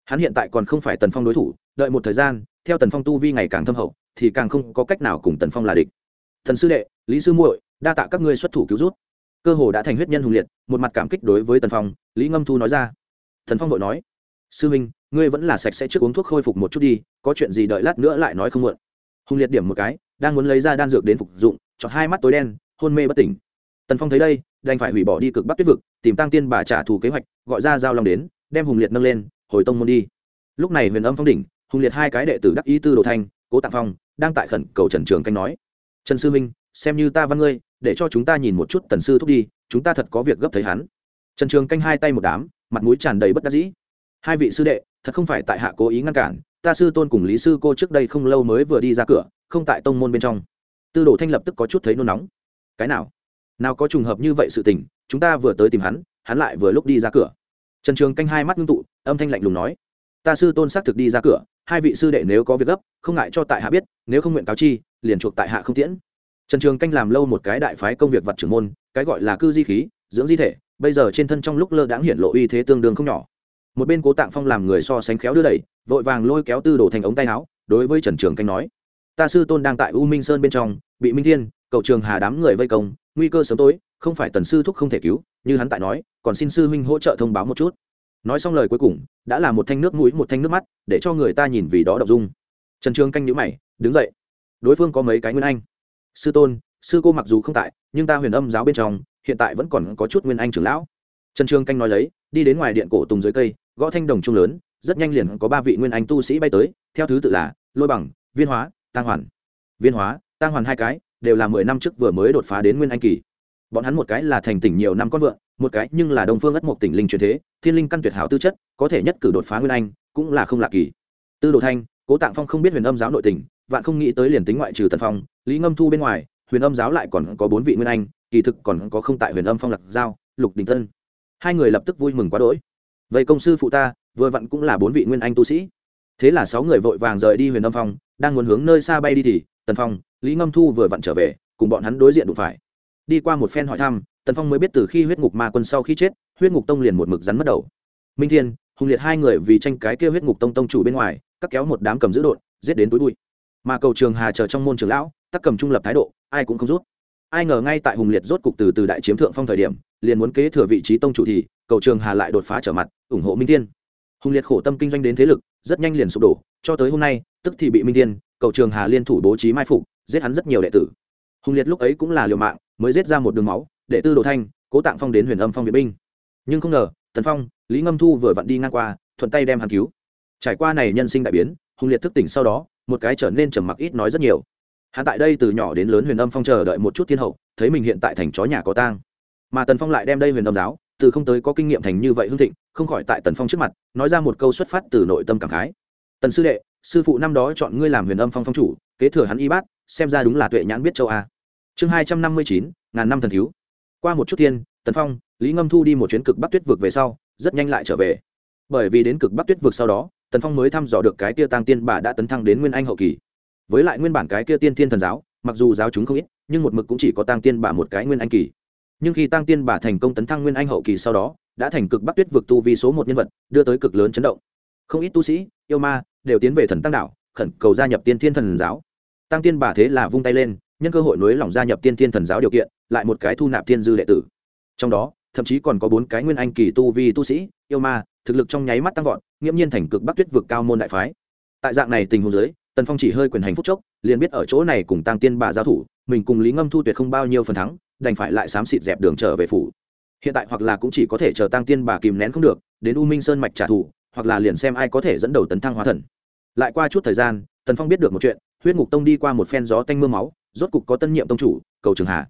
Hắn hiện tại còn không phải tần phong đối thủ, đợi một thời gian, theo tần phong tu vi ngày càng thâm hậu, thì càng không có cách nào cùng tần phong là địch. Thần sư đệ, lý sư muội, đa tạ các ngươi xuất thủ cứu rút cơ hồ đã thành huyết nhân hùng liệt, một mặt cảm kích đối với tần phong, lý ngâm thu nói ra. Thần phong vội nói, sư minh, ngươi vẫn là sạch sẽ trước uống thuốc khôi phục một chút đi, có chuyện gì đợi lát nữa lại nói không muộn. Hùng liệt điểm một cái, đang muốn lấy ra đan dược đến phục dụng chọn hai mắt tối đen, hôn mê bất tỉnh. Tần phong thấy đây, đành phải hủy bỏ đi cực bắc tuyết vực, tìm tăng tiên bà trả thù kế hoạch, gọi ra giao long đến, đem hùng liệt nâng lên, hồi tông môn đi. Lúc này huyền âm phong đỉnh, hùng liệt hai cái đệ tử đắc ý tư đồ thanh cố tạ phong, đang tại khẩn cầu trần trường canh nói, trần sư minh xem như ta văn ngươi, để cho chúng ta nhìn một chút tần sư thúc đi, chúng ta thật có việc gấp thấy hắn. Trần trường canh hai tay một đám, mặt mũi tràn đầy bất đắc dĩ. Hai vị sư đệ, thật không phải tại hạ cố ý ngăn cản, ta sư tôn cùng lý sư cô trước đây không lâu mới vừa đi ra cửa, không tại tông môn bên trong tư đồ thanh lập tức có chút thấy nôn nóng. Cái nào? Nào có trùng hợp như vậy sự tình, chúng ta vừa tới tìm hắn hắn lại vừa lúc đi ra cửa. Trần trường canh hai mắt ngưng tụ, âm thanh lạnh lùng nói, ta sư tôn xác thực đi ra cửa, hai vị sư đệ nếu có việc gấp, không ngại cho tại hạ biết, nếu không nguyện cáo chi, liền chuộc tại hạ không tiễn. Trần trường canh làm lâu một cái đại phái công việc vật trưởng môn, cái gọi là cư di khí, dưỡng di thể, bây giờ trên thân trong lúc lơ đãng hiện lộ uy thế tương đương không nhỏ. Một bên cố tạng phong làm người so sánh khéo đưa đẩy, vội vàng lôi kéo tư đồ thành ống tay áo, đối với trần trường canh nói ta sư tôn đang tại u minh sơn bên trong, bị minh thiên, cầu trường hà đám người vây công, nguy cơ sớm tối, không phải tần sư thúc không thể cứu, như hắn tại nói, còn xin sư huynh hỗ trợ thông báo một chút. Nói xong lời cuối cùng, đã là một thanh nước mũi, một thanh nước mắt, để cho người ta nhìn vì đó đọc dung. Trần trường canh nhữ mày, đứng dậy. Đối phương có mấy cái nguyên anh. Sư tôn, sư cô mặc dù không tại, nhưng ta huyền âm giáo bên trong, hiện tại vẫn còn có chút nguyên anh trưởng lão. Trần trường canh nói lấy, đi đến ngoài điện cổ tùng dưới cây, gõ thanh đồng trung lớn, rất nhanh liền có ba vị nguyên anh tu sĩ bay tới, theo thứ tự là lôi bằng, viên hóa tăng hoàn. Viên hóa tăng hoàn hai cái, đều là mười năm trước vừa mới đột phá đến nguyên anh kỳ. Bọn hắn một cái là thành tỉnh nhiều năm con vượng một cái nhưng là đồng phương ất mộc tỉnh linh truyền thế, thiên linh căn tuyệt hảo tư chất, có thể nhất cử đột phá nguyên anh, cũng là không lạ kỳ. Tư đồ thanh, cố tạng phong không biết huyền âm giáo nội tình, vạn không nghĩ tới liền tính ngoại trừ tần phong, lý ngâm thu bên ngoài, huyền âm giáo lại còn có bốn vị nguyên anh, kỳ thực còn có không tại huyền âm phong lạc giao, lục đình thân hai người lập tức vui mừng quá đỗi. Vậy công sư phụ ta, vừa vặn cũng là bốn vị nguyên anh tu sĩ. Thế là sáu người vội vàng rời đi huyền âm phong đang muốn hướng nơi xa bay đi thì, tần phong, lý ngâm thu vừa vặn trở về, cùng bọn hắn đối diện đụng phải. Đi qua một phen hỏi thăm, tần phong mới biết từ khi huyết ngục ma quân sau khi chết, huyết ngục tông liền một mực rắn mất đầu. Minh thiên hùng liệt hai người vì tranh cái kia huyết ngục tông tông chủ bên ngoài cắt kéo một đám cầm giữ đột giết đến túi bụi. Mà cầu trường hà chờ trong môn trường lão, tắc cầm trung lập thái độ, ai cũng không rút. Ai ngờ ngay tại hùng liệt rốt cục từ từ đại chiếm thượng phong thời điểm, liền muốn kế thừa vị trí tông chủ thì, cầu trường hà lại đột phá trở mặt, ủng hộ minh thiên. Hùng liệt khổ tâm kinh doanh đến thế lực, rất nhanh liền sụp đổ, cho tới hôm nay tức thì bị minh thiên, cầu trường hà liên thủ bố trí mai phục, giết hắn rất nhiều đệ tử. Hùng liệt lúc ấy cũng là liều mạng, mới giết ra một đường máu, để tư đồ thanh, cố tạng phong đến huyền âm phong viện binh. Nhưng không ngờ, tần phong, lý ngâm thu vừa vặn đi ngang qua, thuận tay đem hắn cứu. Trải qua này nhân sinh đại biến hùng liệt thức tỉnh sau đó, một cái trở nên trầm mặc ít nói rất nhiều. Hắn tại đây từ nhỏ đến lớn huyền âm phong chờ đợi một chút thiên hậu, thấy mình hiện tại thành chó nhà có tang. Mà tần phong lại đem đây huyền âm giáo, từ không tới có kinh nghiệm thành như vậy hương thịnh, không khỏi tại tần phong trước mặt, nói ra một câu xuất phát từ nội tâm cảm khái. Tần sư đệ sư phụ năm đó chọn ngươi làm huyền âm phong phong chủ, kế thừa hắn y bát, xem ra đúng là tuệ nhãn biết châu a. Chương hai trăm năm mươi chín, ngàn năm thần thiếu. Qua một chút thiên, tần phong, lý ngâm thu đi một chuyến cực bắc tuyết vực về sau, rất nhanh lại trở về. Bởi vì đến cực bắc tuyết vực sau đó, tần phong mới thăm dò được cái kia tăng tiên bà đã tấn thăng đến nguyên anh hậu kỳ. Với lại nguyên bản cái kia tiên thiên thần giáo, mặc dù giáo chúng không ít, nhưng một mực cũng chỉ có tăng tiên bà một cái nguyên anh kỳ. Nhưng khi tăng tiên bà thành công tấn thăng nguyên anh hậu kỳ sau đó, đã thành cực bắc tuyết vực tu vì số một nhân vật, đưa tới cực lớn chấn động. Không ít tu sĩ, yêu ma đều tiến về thần tăng đạo khẩn cầu gia nhập tiên thiên thần giáo. Tăng tiên bà thế là vung tay lên, nhân cơ hội nối lỏng gia nhập tiên thiên thần giáo điều kiện, lại một cái thu nạp thiên dư đệ tử. Trong đó, thậm chí còn có bốn cái nguyên anh kỳ tu vi tu sĩ, yêu ma, thực lực trong nháy mắt tăng vọt, nghiễm nhiên thành cực bắc tuyết vực cao môn đại phái. Tại dạng này tình huống dưới, tần phong chỉ hơi quyền hành phúc chốc, liền biết ở chỗ này cùng tăng tiên bà giao thủ, mình cùng lý ngâm thu tuyệt không bao nhiêu phần thắng, đành phải lại xám xịt dẹp đường trở về phủ. Hiện tại hoặc là cũng chỉ có thể chờ tăng tiên bà kìm nén không được, đến u minh sơn mạch trả thù hoặc là liền xem ai có thể dẫn đầu tấn thăng hóa thần. Lại qua chút thời gian, tần phong biết được một chuyện, huyết ngục tông đi qua một phen gió tanh m ư a máu, rốt cục có tân nhiệm tông chủ, cầu trường hà.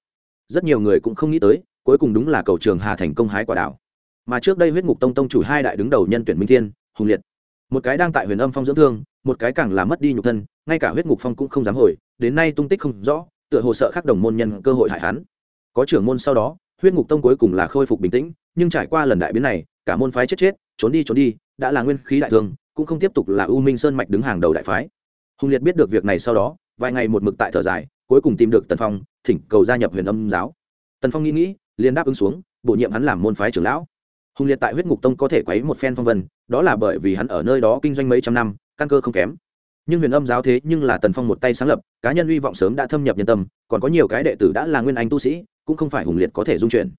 Rất nhiều người cũng không nghĩ tới, cuối cùng đúng là cầu trường hà thành công hái quả đảo mà trước đây huyết ngục tông tông chủ hai đại đứng đầu nhân tuyển minh thiên, hùng liệt. Một cái đang tại huyền âm phong dưỡng thương, một cái càng là mất đi nhục thân, ngay cả huyết ngục phong cũng không dám hồi, đến nay tung tích không rõ, tựa hồ sợ khác đồng môn nhân cơ hội hại hắn. Có trưởng môn sau đó, huyết ngục tông cuối cùng là khôi phục bình tĩnh, nhưng trải qua lần đại biến này, cả môn phái chết chết, trốn đi trốn đi đã là nguyên khí đại thương, cũng không tiếp tục là u minh sơn mạch đứng hàng đầu đại phái. Hùng liệt biết được việc này sau đó, vài ngày một mực tại thở dài, cuối cùng tìm được tần phong, thỉnh cầu gia nhập huyền âm giáo. Tần phong nghĩ nghĩ, liền đáp ứng xuống, bổ nhiệm hắn làm môn phái trưởng lão. Hùng liệt tại huyết ngục tông có thể quấy một phen phong vân, đó là bởi vì hắn ở nơi đó kinh doanh mấy trăm năm, căn cơ không kém. Nhưng huyền âm giáo thế nhưng là tần phong một tay sáng lập, cá nhân hy vọng sớm đã thâm nhập nhân tâm, còn có nhiều cái đệ tử đã là nguyên anh tu sĩ, cũng không phải hùng liệt có thể dung chuyển.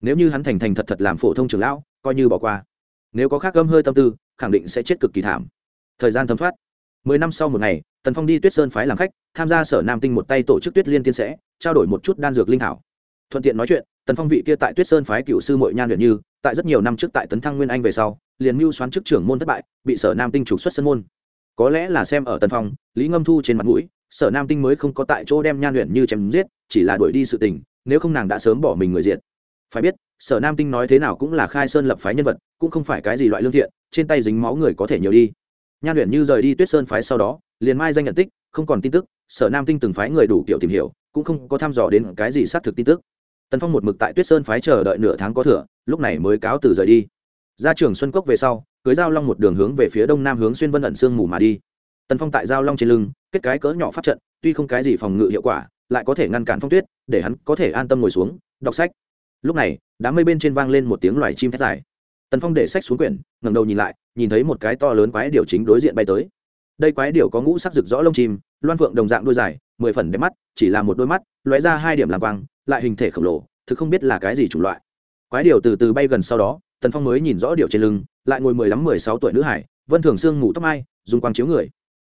Nếu như hắn thành thành thật thật làm phổ thông trưởng lão, coi như bỏ qua nếu có khác gâm hơi tâm tư, khẳng định sẽ chết cực kỳ thảm. Thời gian thấm thoát. Mười năm sau một ngày, tần phong đi tuyết sơn phái làm khách, tham gia sở nam tinh một tay tổ chức tuyết liên tiên sẽ, trao đổi một chút đan dược linh hảo. Thuận tiện nói chuyện, tần phong vị kia tại tuyết sơn phái cựu sư mội nhan luyện như, tại rất nhiều năm trước tại tấn thăng nguyên anh về sau, liền mưu xoán chức trưởng môn thất bại, bị sở nam tinh trục xuất sân môn. Có lẽ là xem ở tần phong, lý ngâm thu trên mặt mũi, sở nam tinh mới không có tại chỗ đem nhan luyện như chém giết, chỉ là đuổi đi sự tình, nếu không nàng đã sớm bỏ mình người diện phải biết, sở nam tinh nói thế nào cũng là khai sơn lập phái nhân vật, cũng không phải cái gì loại lương thiện, trên tay dính máu người có thể nhiều đi. Nhan luyện như rời đi tuyết sơn phái sau đó, liền mai danh nhận tích, không còn tin tức, sở nam tinh từng phái người đủ kiểu tìm hiểu, cũng không có thăm dò đến cái gì xác thực tin tức. Tần phong một mực tại tuyết sơn phái chờ đợi nửa tháng có thừa, lúc này mới cáo từ rời đi. Ra trường xuân cốc về sau, cưới giao long một đường hướng về phía đông nam hướng xuyên vân ẩn sương mù mà đi. Tần phong tại giao long trên lưng, kết cái cỡ nhỏ phát trận, tuy không cái gì phòng ngự hiệu quả, lại có thể ngăn cản phong tuyết, để hắn có thể an tâm ngồi xuống, đọc sách lúc này, đám mây bên trên vang lên một tiếng loài chim thét dài. Tần phong để sách xuống quyển, ngẩng đầu nhìn lại, nhìn thấy một cái to lớn quái điểu chính đối diện bay tới. Đây quái điểu có ngũ sắc rực rõ lông chim, loan phượng đồng dạng đôi dài, mười phần đẹp mắt, chỉ là một đôi mắt, lóe ra hai điểm làm quang, lại hình thể khổng lồ, thực không biết là cái gì chủng loại. Quái điểu từ từ bay gần sau đó, tần phong mới nhìn rõ điệu trên lưng, lại ngồi mười lăm, mười sáu tuổi nữ hải, vân thường sương ngủ tóc mai, dùng quang chiếu người.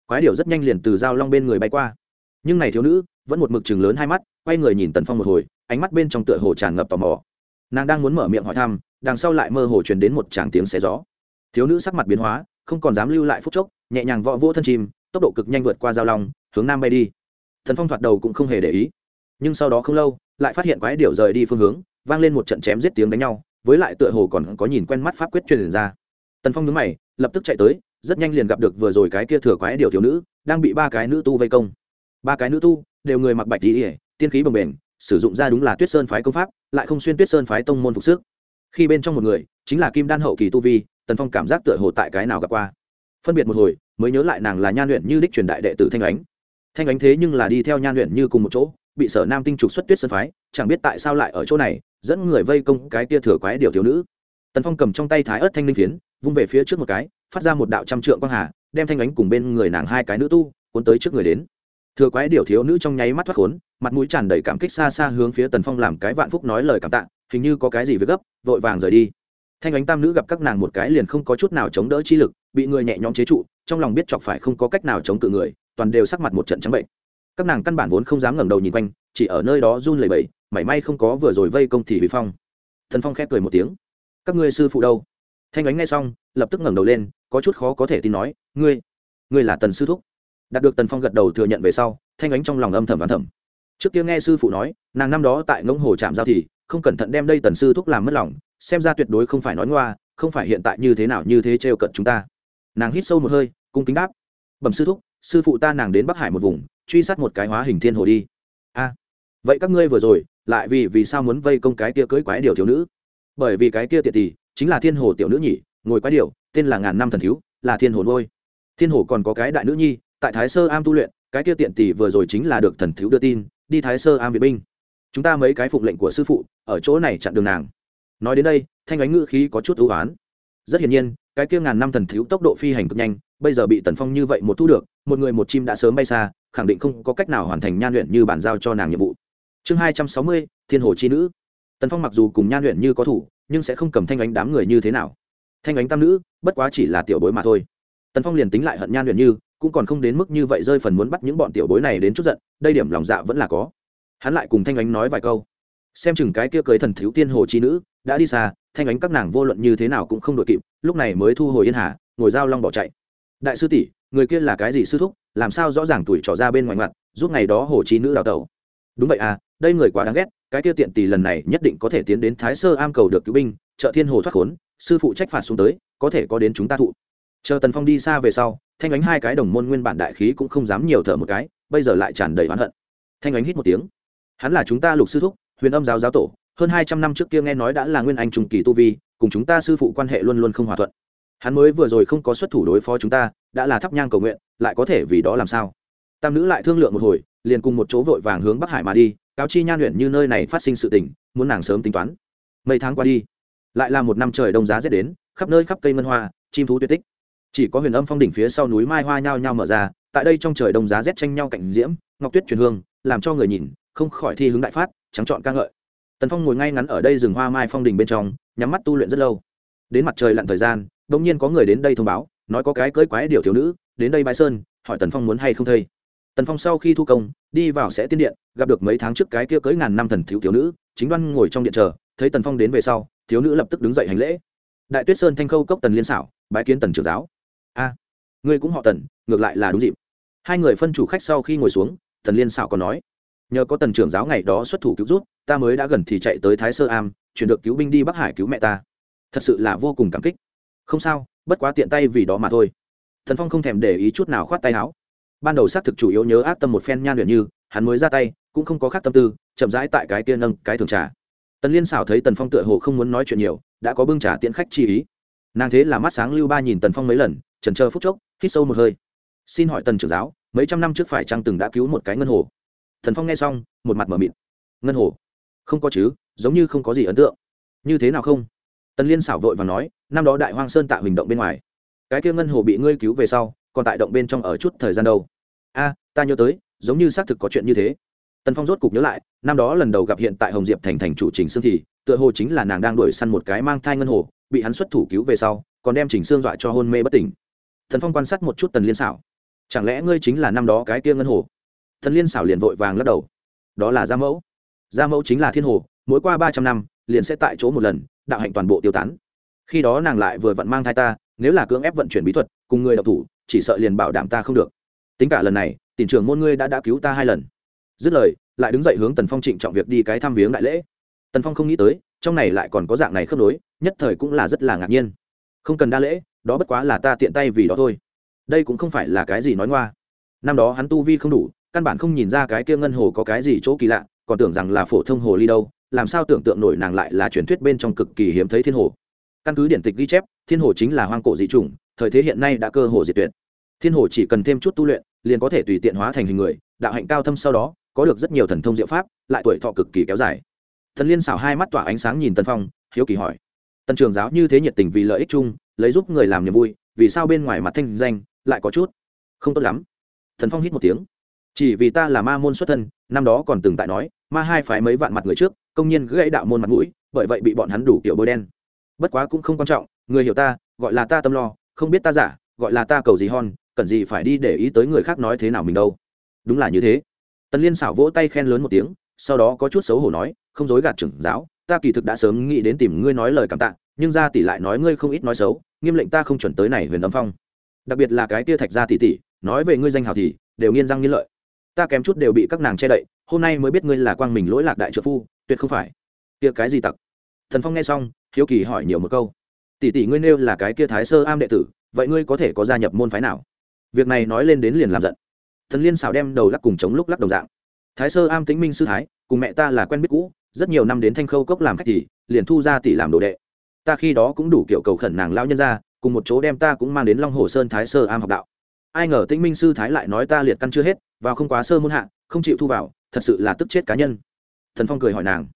Quái điểu rất nhanh liền từ dao long bên người bay qua. Nhưng này thiếu nữ vẫn một mực chừng lớn hai mắt, quay người nhìn tần phong một hồi, ánh mắt bên trong tựa hồ tràn ngập tò mò. Nàng đang muốn mở miệng hỏi thăm, đằng sau lại mơ hồ truyền đến một tràng tiếng xé gió. Thiếu nữ sắc mặt biến hóa, không còn dám lưu lại phút chốc, nhẹ nhàng võ vỗ thân chim, tốc độ cực nhanh vượt qua giao long, hướng nam bay đi. Thần phong thoạt đầu cũng không hề để ý. Nhưng sau đó không lâu, lại phát hiện quái điểu rời đi phương hướng, vang lên một trận chém giết tiếng đánh nhau, với lại tựa hồ còn có nhìn quen mắt pháp quyết truyền ra. Tần phong nhớ mày, lập tức chạy tới, rất nhanh liền gặp được vừa rồi cái kia thừa quái điệu thiếu nữ, đang bị ba cái nữ tu vây công. Ba cái nữ tu đều người mặc bạch tỉ ỉa, tiên khí bồng bềnh, sử dụng ra đúng là tuyết sơn phái công pháp, lại không xuyên tuyết sơn phái tông môn phục sức. Khi bên trong một người, chính là kim đan hậu kỳ tu vi, tần phong cảm giác tựa hồ tại cái nào gặp qua. Phân biệt một hồi, mới nhớ lại nàng là nhan luyện như đích truyền đại đệ tử thanh ánh. Thanh ánh thế nhưng là đi theo nhan luyện như cùng một chỗ, bị sở nam tinh trục xuất tuyết sơn phái, chẳng biết tại sao lại ở chỗ này, dẫn người vây công cái tia thừa quái điều thiếu nữ. Tần phong cầm trong tay thái ớt thanh linh phiến, vung về phía trước một cái, phát ra một đạo trăm trượng quang hà, đem thanh ánh cùng bên người nàng hai cái nữ tu, cuốn tới trước người đến thừa quái điều thiếu nữ trong nháy mắt thoát khốn, mặt mũi tràn đầy cảm kích xa xa hướng phía tần phong làm cái vạn phúc nói lời cảm tạ, hình như có cái gì việc gấp, vội vàng rời đi. Thanh ánh tam nữ gặp các nàng một cái liền không có chút nào chống đỡ chi lực, bị người nhẹ nhõm chế trụ, trong lòng biết chọc phải không có cách nào chống cự người, toàn đều sắc mặt một trận trắng bệnh. Các nàng căn bản vốn không dám ngẩng đầu nhìn quanh, chỉ ở nơi đó run lẩy bẩy, mảy may không có vừa rồi vây công thì bị phong. Thần phong khép cười một tiếng. Các ngươi sư phụ đâu? Thanh ánh nghe xong, lập tức ngẩng đầu lên, có chút khó có thể tin nói, ngươi ngươi là tần sư thúc đạt được tần phong gật đầu thừa nhận về sau, thanh ánh trong lòng âm thầm đoán thầm. Trước kia nghe sư phụ nói, nàng năm đó tại ngông hồ trạm giao thì, không cẩn thận đem đây tần sư thúc làm mất lòng, xem ra tuyệt đối không phải nói ngoa, không phải hiện tại như thế nào như thế trêu cận chúng ta. Nàng hít sâu một hơi, cung kính đáp. Bẩm sư thúc, sư phụ ta nàng đến bắc hải một vùng, truy sát một cái hóa hình thiên hồ đi. A. Vậy các ngươi vừa rồi, lại vì vì sao muốn vây công cái kia cưới quái điều thiếu nữ? Bởi vì cái kia tiệt tỷ, chính là thiên hồ tiểu nữ nhỉ, ngồi quái điều, tên là ngàn năm thần thiếu, là thiên hồ ngôi thiên hồ còn có cái đại nữ nhi tại thái sơ am tu luyện, cái kia tiện tỷ vừa rồi chính là được thần thiếu đưa tin, đi thái sơ am viện binh. Chúng ta mấy cái phục lệnh của sư phụ, ở chỗ này chặn đường nàng. Nói đến đây, thanh ánh ngữ khí có chút ưu oán. Rất hiển nhiên, cái kia ngàn năm thần thiếu tốc độ phi hành cực nhanh, bây giờ bị tần phong như vậy một thu được, một người một chim đã sớm bay xa, khẳng định không có cách nào hoàn thành nhan luyện như bàn giao cho nàng nhiệm vụ. Chương hai trăm sáu mươi, thiên hồ chi nữ. Tần phong mặc dù cùng nhan luyện như có thủ, nhưng sẽ không cầm thanh ánh đám người như thế nào. Thanh ánh tam nữ, bất quá chỉ là tiểu bối mà thôi. Tần phong liền tính lại hận nhan luyện như cũng còn không đến mức như vậy rơi phần muốn bắt những bọn tiểu bối này đến chút giận, đây điểm lòng dạ vẫn là có. Hắn lại cùng thanh ánh nói vài câu. Xem chừng cái kia cưới thần thiếu tiên hồ chi nữ, đã đi xa, thanh ánh các nàng vô luận như thế nào cũng không đội kịp, lúc này mới thu hồi yên hà, ngồi dao long bỏ chạy. Đại sư tỷ, người kia là cái gì sư thúc, làm sao rõ ràng tuổi trò ra bên ngoài mặt, giúp ngày đó hồ chi nữ đào tẩu. Đúng vậy à đây người quá đáng ghét, cái kia tiện tỷ lần này nhất định có thể tiến đến thái sơ am cầu được cứu binh, trợ thiên hồ thoát khốn, sư phụ trách phạt xuống tới, có thể có đến chúng ta thụ chờ tần phong đi xa về sau, thanh ánh hai cái đồng môn nguyên bản đại khí cũng không dám nhiều thở một cái, bây giờ lại tràn đầy oán hận. Thanh ánh hít một tiếng. Hắn là chúng ta lục sư thúc, huyền âm giáo giáo tổ, hơn hai trăm năm trước kia nghe nói đã là nguyên anh trùng kỳ tu vi, cùng chúng ta sư phụ quan hệ luôn luôn không hòa thuận. Hắn mới vừa rồi không có xuất thủ đối phó chúng ta, đã là thắp nhang cầu nguyện, lại có thể vì đó làm sao? Tam nữ lại thương lượng một hồi, liền cùng một chỗ vội vàng hướng bắc hải mà đi, cáo chi nhan luyện như nơi này phát sinh sự tình, muốn nàng sớm tính toán. Mấy tháng qua đi, lại là một năm trời đông giá rét đến, khắp nơi khắp cây ngân hoa, chim thú tuyệt tích chỉ có huyền âm phong đỉnh phía sau núi mai hoa nhao nhao mở ra, tại đây trong trời đông giá rét tranh nhau cạnh diễm, ngọc tuyết truyền hương, làm cho người nhìn, không khỏi thi hướng đại phát, trắng trọn ca ngợi. Tần phong ngồi ngay ngắn ở đây rừng hoa mai phong đỉnh bên trong, nhắm mắt tu luyện rất lâu. Đến mặt trời lặn thời gian đ ỗ n g nhiên có người đến đây thông báo, nói có cái cưới quái điều thiếu nữ, đến đây bãi sơn, hỏi tần phong muốn hay không thây tần phong sau khi thu công, đi vào sẽ tiên điện, gặp được mấy tháng trước cái kia cưới ngàn năm thần thiếu thiếu nữ, chính đoan ngồi trong điện chờ, thấy tần phong đến về sau, thiếu nữ lập tức đứng dậy hành lễ. Đại tuyết sơn thanh khâu cốc tần liên xảo, bái kiến tần trưởng giáo a ngươi cũng họ tần, ngược lại là đúng dịp. Hai người phân chủ khách sau khi ngồi xuống, tần liên xảo còn nói, nhờ có tần trưởng giáo ngày đó xuất thủ cứu rút ta mới đã gần thì chạy tới thái sơ am, chuyển được cứu binh đi bắc hải cứu mẹ ta. Thật sự là vô cùng cảm kích. Không sao, bất quá tiện tay vì đó mà thôi. Thần phong không thèm để ý chút nào khoát tay áo. Ban đầu xác thực chủ yếu nhớ ác tâm một phen nhan luyện như, hắn mới ra tay, cũng không có khác tâm tư, chậm rãi tại cái kia nâng, cái thường trà. Tần liên xảo thấy tần phong tựa hồ không muốn nói chuyện nhiều, đã có bưng trà tiễn khách chi ý. Nàng thế là mắt sáng lưu ba nhìn tần phong mấy lần trần chờ phút chốc, hít sâu một hơi. Xin hỏi tần trưởng giáo, mấy trăm năm trước phải chăng từng đã cứu một cái ngân hồ? Thần phong nghe xong, một mặt m ở mịt. Ngân hồ? Không có chứ, giống như không có gì ấn tượng. Như thế nào không? Tần liên xảo vội và nói, năm đó đại hoang sơn tạo hình động bên ngoài. Cái kia ngân hồ bị ngươi cứu về sau, còn tại động bên trong ở chút thời gian đâu? A, ta nhớ tới, giống như xác thực có chuyện như thế. Tần phong rốt cục nhớ lại, năm đó lần đầu gặp hiện tại hồng diệp thành thành chủ trình sương thì, tựa hồ chính là nàng đang đuổi săn một cái mang thai ngân hồ, bị hắn xuất thủ cứu về sau, còn đem trình sương dọa cho hôn mê bất tỉnh thần phong quan sát một chút tần liên xảo chẳng lẽ ngươi chính là năm đó cái kia ngân hồ? Thần liên xảo liền vội vàng lắc đầu. Đó là gia mẫu. Gia mẫu chính là thiên hồ, mỗi qua ba trăm năm, liền sẽ tại chỗ một lần, đạo hạnh toàn bộ tiêu tán. Khi đó nàng lại vừa vận mang thai ta, nếu là cưỡng ép vận chuyển bí thuật, cùng người đọc thủ, chỉ sợ liền bảo đảm ta không được. Tính cả lần này tỉnh trưởng môn ngươi đã đã cứu ta hai lần. Dứt lời, lại đứng dậy hướng tần phong trịnh trọng việc đi cái thăm viếng đại lễ. Tần phong không nghĩ tới, trong này lại còn có dạng này khớp nối, nhất thời cũng là rất là ngạc nhiên. Không cần đa lễ đó bất quá là ta tiện tay vì đó thôi. Đây cũng không phải là cái gì nói ngoa. Năm đó hắn tu vi không đủ, căn bản không nhìn ra cái kia ngân hồ có cái gì chỗ kỳ lạ, còn tưởng rằng là phổ thông hồ ly đâu, làm sao tưởng tượng nổi nàng lại là truyền thuyết bên trong cực kỳ hiếm thấy thiên hồ. Căn cứ điển tịch ghi chép, thiên hồ chính là hoang cổ dị chủng, thời thế hiện nay đã cơ hồ diệt tuyệt. Thiên hồ chỉ cần thêm chút tu luyện, liền có thể tùy tiện hóa thành hình người, đạo hạnh cao thâm sau đó, có được rất nhiều thần thông diệu pháp, lại tuổi thọ cực kỳ kéo dài. Thần liên xảo hai mắt tỏa ánh sáng nhìn tân phong, hiếu kỳ hỏi. Tần trường giáo như thế nhiệt tình vì lợi ích chung lấy giúp người làm niềm vui, vì sao bên ngoài mặt thanh danh lại có chút không tốt lắm? Thần phong hít một tiếng. Chỉ vì ta là ma môn xuất thân, năm đó còn từng tại nói, ma hai phái mấy vạn mặt người trước, công nhiên gãy đạo môn mặt mũi, bởi vậy bị bọn hắn đủ kiểu bôi đen. Bất quá cũng không quan trọng, người hiểu ta, gọi là ta tâm lo, không biết ta giả, gọi là ta cầu gì hon, cần gì phải đi để ý tới người khác nói thế nào mình đâu. Đúng là như thế. Tần liên xảo vỗ tay khen lớn một tiếng, sau đó có chút xấu hổ nói, không dối gạt trưởng giáo, ta kỳ thực đã sớm nghĩ đến tìm ngươi nói lời cảm tạ, nhưng ra tỷ lại nói ngươi không ít nói xấu nghiêm lệnh ta không chuẩn tới này huyền âm phong. Đặc biệt là cái tia thạch gia tỷ tỷ, nói về ngươi danh hào thì đều nghiên răng nghiên lợi. Ta kém chút đều bị các nàng che đậy, hôm nay mới biết ngươi là quang mình lỗi lạc đại trợ phu, tuyệt không phải. Tia cái gì tặc? Thần phong nghe xong, hiếu kỳ hỏi nhiều một câu. Tỷ tỷ ngươi nêu là cái kia thái sơ am đệ tử, vậy ngươi có thể có gia nhập môn phái nào? Việc này nói lên đến liền làm giận. Thần liên xào đem đầu lắc cùng chống lúc lắc đồng dạng. Thái sơ am tĩnh minh sư thái, cùng mẹ ta là quen biết cũ, rất nhiều năm đến thanh khâu cốc làm khách thì liền thu ra tỷ làm đồ đệ ta khi đó cũng đủ kiểu cầu khẩn nàng lao nhân ra, cùng một chỗ đem ta cũng mang đến long hồ sơn thái sơ am học đạo. Ai ngờ tĩnh minh sư thái lại nói ta liệt căn chưa hết, vào không quá sơ muôn hạ, không chịu thu vào, thật sự là tức chết cá nhân. Thần phong cười hỏi nàng,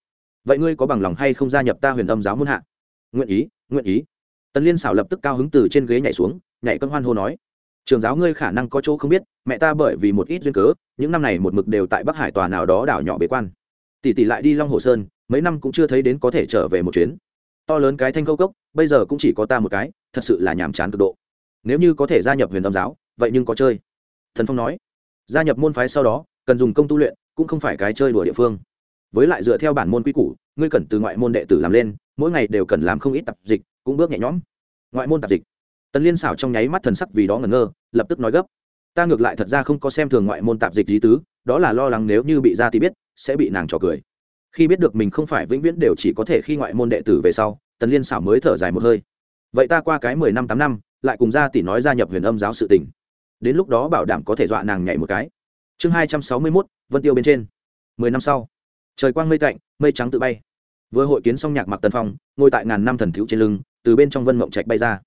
vậy ngươi có bằng lòng hay không gia nhập ta huyền âm giáo muôn hạ? Nguyện ý nguyện ý. Tần liên xảo lập tức cao hứng từ trên ghế nhảy xuống, nhảy cân hoan hô nói, trường giáo ngươi khả năng có chỗ không biết, mẹ ta bởi vì một ít duyên cớ, những năm này một mực đều tại bắc hải tòa nào đó đảo nhỏ bế quan. Tỷ tỷ lại đi long hồ sơn, mấy năm cũng chưa thấy đến có thể trở về một chuyến to lớn cái thanh câu cốc, bây giờ cũng chỉ có ta một cái, thật sự là nhàm chán cực độ. Nếu như có thể gia nhập huyền âm giáo, vậy nhưng có chơi. Thần phong nói. Gia nhập môn phái sau đó, cần dùng công tu luyện, cũng không phải cái chơi đùa địa phương. Với lại dựa theo bản môn quy củ, ngươi cần từ ngoại môn đệ tử làm lên, mỗi ngày đều cần làm không ít tập dịch, cũng bước nhẹ nhõm. Ngoại môn tập dịch. Tần liên xảo trong nháy mắt thần sắc vì đó ngẩn ngơ, lập tức nói gấp. Ta ngược lại thật ra không có xem thường ngoại môn tạp dịch lý tứ, đó là lo lắng nếu như bị ra thì biết, sẽ bị nàng trò cười khi biết được mình không phải vĩnh viễn đều chỉ có thể khi ngoại môn đệ tử về sau, tần liên xảo mới thở dài một hơi. Vậy ta qua cái mười năm tám năm, lại cùng ra tỷ nói gia nhập huyền âm giáo sự tình. Đến lúc đó bảo đảm có thể dọa nàng nhảy một cái. Chương hai trăm sáu mươi mốt, vân tiêu bên trên. Mười năm sau, trời quang mây tạnh, mây trắng tự bay. Vừa hội kiến xong nhạc mặc tần phong, ngồi tại ngàn năm thần thiếu trên lưng, từ bên trong vân mộng trạch bay ra.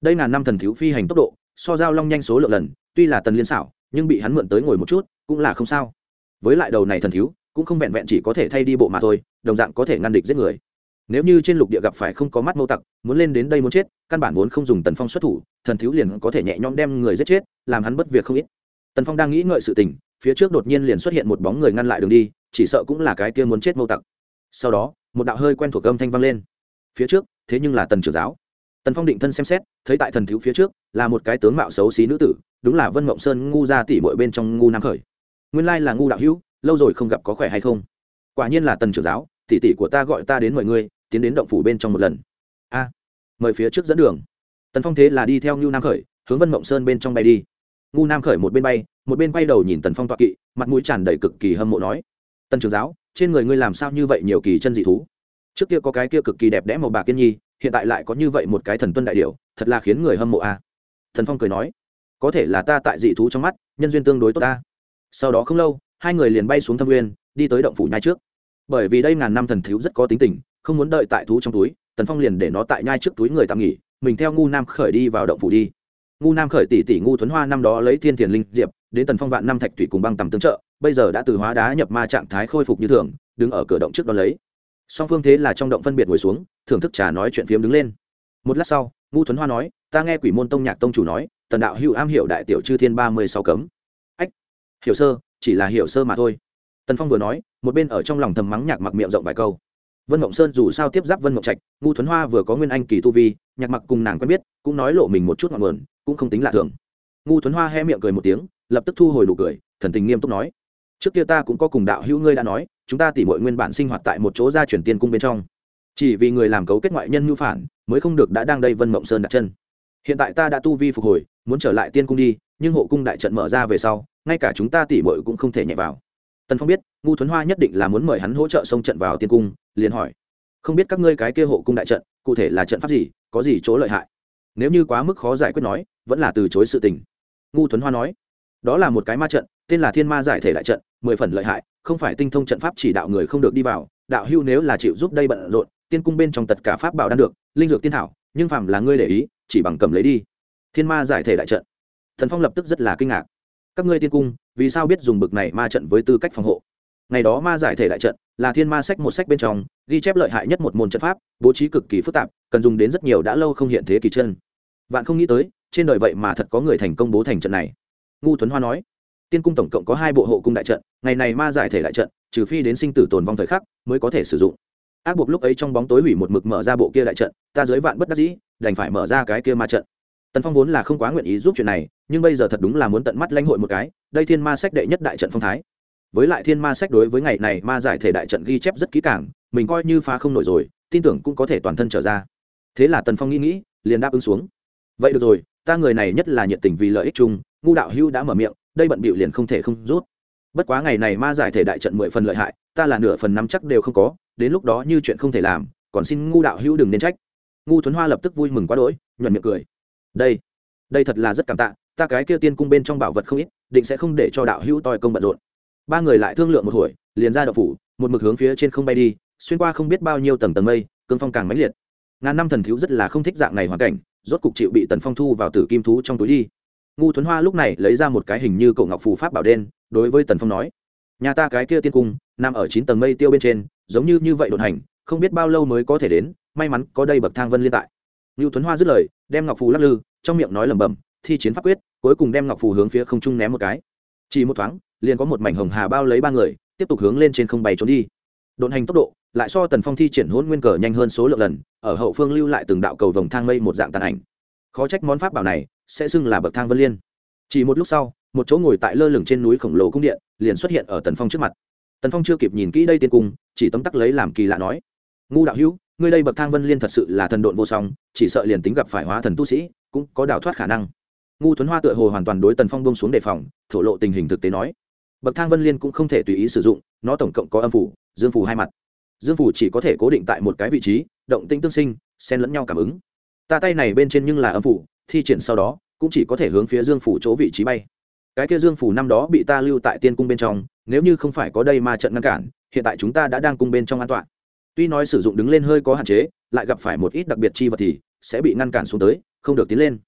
Đây ngàn năm thần thiếu phi hành tốc độ, so giao long nhanh số lượng lần, tuy là tần liên xảo nhưng bị hắn mượn tới ngồi một chút, cũng là không sao. Với lại đầu này thần thiếu cũng không vẹn vẹn chỉ có thể thay đi bộ mà thôi, đồng dạng có thể ngăn địch giết người. Nếu như trên lục địa gặp phải không có mắt mâu tặc, muốn lên đến đây muốn chết, căn bản vốn không dùng tần phong xuất thủ, thần thiếu liền có thể nhẹ nhõm đem người giết chết, làm hắn bất việc không ít. Tần phong đang nghĩ ngợi sự tình, phía trước đột nhiên liền xuất hiện một bóng người ngăn lại đường đi, chỉ sợ cũng là cái kia muốn chết mâu tặc. Sau đó, một đạo hơi quen thuộc âm thanh vang lên. Phía trước, thế nhưng là tần trưởng giáo. Tần phong định thân xem xét, thấy tại thần thiếu phía trước, là một cái tướng mạo xấu xí nữ tử, đúng là vân mộng sơn ngu ra tỉ mọi bên trong ngu nam khởi. Nguyên lai là ngu đạo hữu lâu rồi không gặp có khỏe hay không? Quả nhiên là tần trưởng giáo, tỷ tỷ của ta gọi ta đến mời ngươi, tiến đến động phủ bên trong một lần. A, mời phía trước dẫn đường. Tần phong thế là đi theo ngưu nam khởi, hướng vân mộng sơn bên trong bay đi. Ngu nam khởi một bên bay, một bên bay đầu nhìn tần phong tọa kỵ, mặt mũi tràn đầy cực kỳ hâm mộ nói, tần trưởng giáo, trên người ngươi làm sao như vậy nhiều kỳ chân dị thú? Trước kia có cái kia cực kỳ đẹp đẽ màu bạc kiên nhi, hiện tại lại có như vậy một cái thần tuân đại điệu thật là khiến người hâm mộ a. À. thần phong cười nói, có thể là ta tại dị thú trong mắt, nhân duyên tương đối tốt ta. Sau đó không lâu hai người liền bay xuống thâm nguyên, đi tới động phủ nhai trước. Bởi vì đây ngàn năm thần thiếu rất có tính tình, không muốn đợi tại thú trong túi, tần phong liền để nó tại nhai trước túi người tạm nghỉ, mình theo ngu nam khởi đi vào động phủ đi. Ngu nam khởi tỷ tỷ ngu thuấn hoa năm đó lấy thiên thiền linh diệp, đến tần phong vạn năm thạch thủy cùng băng tầm tương trợ, bây giờ đã từ hóa đá nhập ma trạng thái khôi phục như thường, đứng ở cửa động trước đó lấy. Song phương thế là trong động phân biệt ngồi xuống, thưởng thức trà nói chuyện phiếm đứng lên. Một lát sau, ngu thuấn hoa nói, ta nghe quỷ môn tông nhạc tông chủ nói, tần đạo hữu am hiểu đại tiểu chư thiên ba mươi sáu cấm. Ách, hiểu sơ chỉ là hiểu sơ mà thôi. Tần phong vừa nói, một bên ở trong lòng thầm mắng nhạc mặc miệng rộng vài câu. Vân mộng sơn dù sao tiếp giáp vân mộng trạch, ngu thuấn hoa vừa có nguyên anh kỳ tu vi, nhạc mặc cùng nàng quen biết, cũng nói lộ mình một chút ngọn nguồn, cũng không tính lạ thường. Ngu thuấn hoa he miệng cười một tiếng, lập tức thu hồi đủ cười, thần tình nghiêm túc nói, trước kia ta cũng có cùng đạo hữu ngươi đã nói, chúng ta tỉ mọi nguyên bản sinh hoạt tại một chỗ gia chuyển tiên cung bên trong. Chỉ vì người làm cấu kết ngoại nhân mưu phản, mới không được đã đang đây vân mộng sơn đặt chân. Hiện tại ta đã tu vi phục hồi, muốn trở lại tiên cung đi, nhưng hộ cung đại trận mở ra về sau ngay cả chúng ta tỉ mội cũng không thể nhẹ vào. Tần phong biết, ngu thuấn hoa nhất định là muốn mời hắn hỗ trợ xông trận vào tiên cung, liền hỏi, không biết các ngươi cái kia hộ cung đại trận, cụ thể là trận pháp gì, có gì chỗ lợi hại? Nếu như quá mức khó giải quyết nói, vẫn là từ chối sự tình. Ngu thuấn hoa nói, đó là một cái ma trận, tên là thiên ma giải thể đại trận, mười phần lợi hại, không phải tinh thông trận pháp chỉ đạo người không được đi vào. Đạo hưu nếu là chịu giúp đây bận rộn, tiên cung bên trong tất cả pháp bảo đan được, linh dược tiên thảo, nhưng phàm là ngươi để ý, chỉ bằng cầm lấy đi. Thiên ma giải thể đại trận. Thần phong lập tức rất là kinh ngạc các ngươi tiên cung, vì sao biết dùng bực này ma trận với tư cách phòng hộ? Ngày đó ma giải thể đại trận, là thiên ma sách một sách bên trong, ghi chép lợi hại nhất một môn trận pháp, bố trí cực kỳ phức tạp, cần dùng đến rất nhiều đã lâu không hiện thế kỳ chân. Vạn không nghĩ tới, trên đời vậy mà thật có người thành công bố thành trận này. Ngu tuấn hoa nói, tiên cung tổng cộng có hai bộ hộ cung đại trận, ngày này ma giải thể đại trận, trừ phi đến sinh tử tồn vong thời khắc, mới có thể sử dụng. Ác buộc lúc ấy trong bóng tối hủy một mực mở ra bộ kia đại trận, ta dưới vạn bất đắc dĩ, đành phải mở ra cái kia ma trận tần phong vốn là không quá nguyện ý giúp chuyện này, nhưng bây giờ thật đúng là muốn tận mắt lãnh hội một cái, đây thiên ma sách đệ nhất đại trận phong thái. Với lại thiên ma sách đối với ngày này ma giải thể đại trận ghi chép rất kỹ càng, mình coi như phá không nổi rồi, tin tưởng cũng có thể toàn thân trở ra. Thế là tần phong nghĩ nghĩ, liền đáp ứng xuống. Vậy được rồi, ta người này nhất là nhiệt tình vì lợi ích chung ngu đạo hưu đã mở miệng, đây bận bịu liền không thể không rút. Bất quá ngày này ma giải thể đại trận mười phần lợi hại, ta là nửa phần năm chắc đều không có, đến lúc đó như chuyện không thể làm, còn xin ngu đạo Hưu đừng nên trách. Ngu thuấn hoa lập tức vui mừng quá đỗi, nhuận miệng cười đây đây thật là rất cảm tạ, ta cái kia tiên cung bên trong bảo vật không ít, định sẽ không để cho đạo hữu toi công bận rộn. Ba người lại thương lượng một hồi, liền ra đậu phủ, một mực hướng phía trên không bay đi, xuyên qua không biết bao nhiêu tầng tầng mây, cương phong càng mãnh liệt. Ngàn năm thần thiếu rất là không thích dạng này hoàn cảnh, rốt cục chịu bị tần phong thu vào tử kim thú trong túi đi. Ngu thuấn hoa lúc này lấy ra một cái hình như cậu ngọc phù pháp bảo đen, đối với tần phong nói, nhà ta cái kia tiên cung, nằm ở chín tầng mây tiêu bên trên, giống như như vậy đột hành, không biết bao lâu mới có thể đến, may mắn có đây bậc thang vân liên tại ngưu thuấn hoa dứt lời, đem ngọc phù lắc lư, trong miệng nói lẩm bẩm, thi chiến pháp quyết, cuối cùng đem ngọc phù hướng phía không trung ném một cái. Chỉ một thoáng, liền có một mảnh hồng hà bao lấy ba người, tiếp tục hướng lên trên không bay trốn đi. Độn hành tốc độ, lại so tần phong thi triển hôn nguyên cờ nhanh hơn số lượng lần, ở hậu phương lưu lại từng đạo cầu vòng thang mây một dạng tàn ảnh. Khó trách món pháp bảo này sẽ xưng là bậc thang vân liên. Chỉ một lúc sau, một chỗ ngồi tại lơ lửng trên núi khổng lồ cung điện liền xuất hiện ở tần phong trước mặt. Tần phong chưa kịp nhìn kỹ đây tiên cung, chỉ tấm tắc lấy làm kỳ lạ nói ngu đạo hữu ngươi đây bậc thang vân liên thật sự là thần độn vô song, chỉ sợ liền tính gặp phải hóa thần tu sĩ, cũng có đào thoát khả năng. Ngu thuấn hoa tựa hồ hoàn toàn đối tần phong bông xuống đề phòng, thổ lộ tình hình thực tế nói. Bậc thang vân liên cũng không thể tùy ý sử dụng, nó tổng cộng có âm phủ, dương phủ hai mặt. Dương phủ chỉ có thể cố định tại một cái vị trí, động tĩnh tương sinh, xen lẫn nhau cảm ứng. Ta tay này bên trên nhưng là âm phủ, thi triển sau đó, cũng chỉ có thể hướng phía dương phủ chỗ vị trí bay. Cái kia dương phủ năm đó bị ta lưu tại tiên cung bên trong, nếu như không phải có đây ma trận ngăn cản, hiện tại chúng ta đã đang cung bên trong an toàn tuy nói sử dụng đứng lên hơi có hạn chế, lại gặp phải một ít đặc biệt chi vật thì sẽ bị ngăn cản xuống tới, không được tiến lên.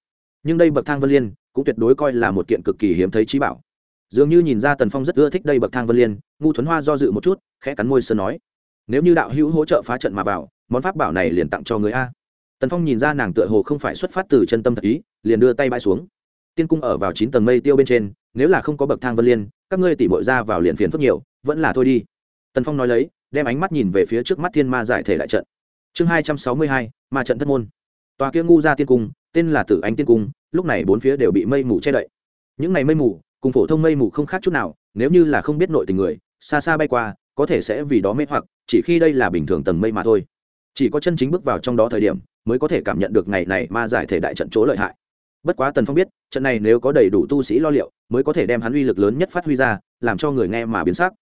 Nhưng đây bậc thang vân liên cũng tuyệt đối coi là một kiện cực kỳ hiếm thấy trí bảo. Dường như nhìn ra tần phong rất ưa thích đây bậc thang vân liên, ngu thuấn hoa do dự một chút, khẽ cắn môi sơn nói, nếu như đạo hữu hỗ trợ phá trận mà vào, món pháp bảo này liền tặng cho người a. Tần phong nhìn ra nàng tựa hồ không phải xuất phát từ chân tâm thật ý, liền đưa tay bãi xuống. Tiên cung ở vào chín tầng mây tiêu bên trên, nếu là không có bậc thang vân liên, các ngươi tỉ mội ra vào liền phiền phức nhiều, vẫn là thôi đi. Tần phong nói lấy đem ánh mắt nhìn về phía trước mắt thiên ma giải thể đại trận. Chương hai trăm sáu mươi hai, ma trận thất môn. Tòa kia ngu ra tiên cung, tên là tử ánh tiên cung, lúc này bốn phía đều bị mây mù che đậy. Những ngày mây mù, cùng phổ thông mây mù không khác chút nào, nếu như là không biết nội tình người, xa xa bay qua, có thể sẽ vì đó mê hoặc, chỉ khi đây là bình thường tầng mây mà thôi. Chỉ có chân chính bước vào trong đó thời điểm, mới có thể cảm nhận được ngày này ma giải thể đại trận chỗ lợi hại. Bất quá tần phong biết, trận này nếu có đầy đủ tu sĩ lo liệu, mới có thể đem hắn uy lực lớn nhất phát huy ra, làm cho người nghe mà biến sắc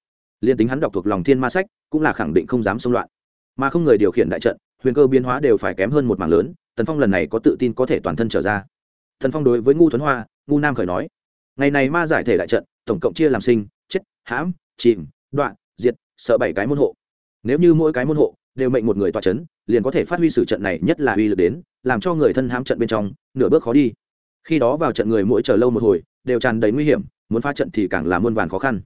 liên tính hắn đọc thuộc lòng thiên ma sách, cũng là khẳng định không dám xông loạn. Mà không người điều khiển đại trận, huyền cơ biến hóa đều phải kém hơn một mảng lớn, tần phong lần này có tự tin có thể toàn thân trở ra. Tần phong đối với ngu thuấn hoa, ngu nam khởi nói, ngày này ma giải thể đại trận, tổng cộng chia làm sinh, chết, hãm, chìm đoạn diệt, sợ bảy cái môn hộ. Nếu như mỗi cái môn hộ đều mệnh một người tọa c h ấ n liền có thể phát huy sử trận này nhất là uy lực đến, làm cho người thân hãm trận bên trong, nửa bước khó đi. Khi đó vào trận người mỗi chờ lâu một hồi, đều tràn đầy nguy hiểm, muốn phá trận thì càng là muôn vàn khó khăn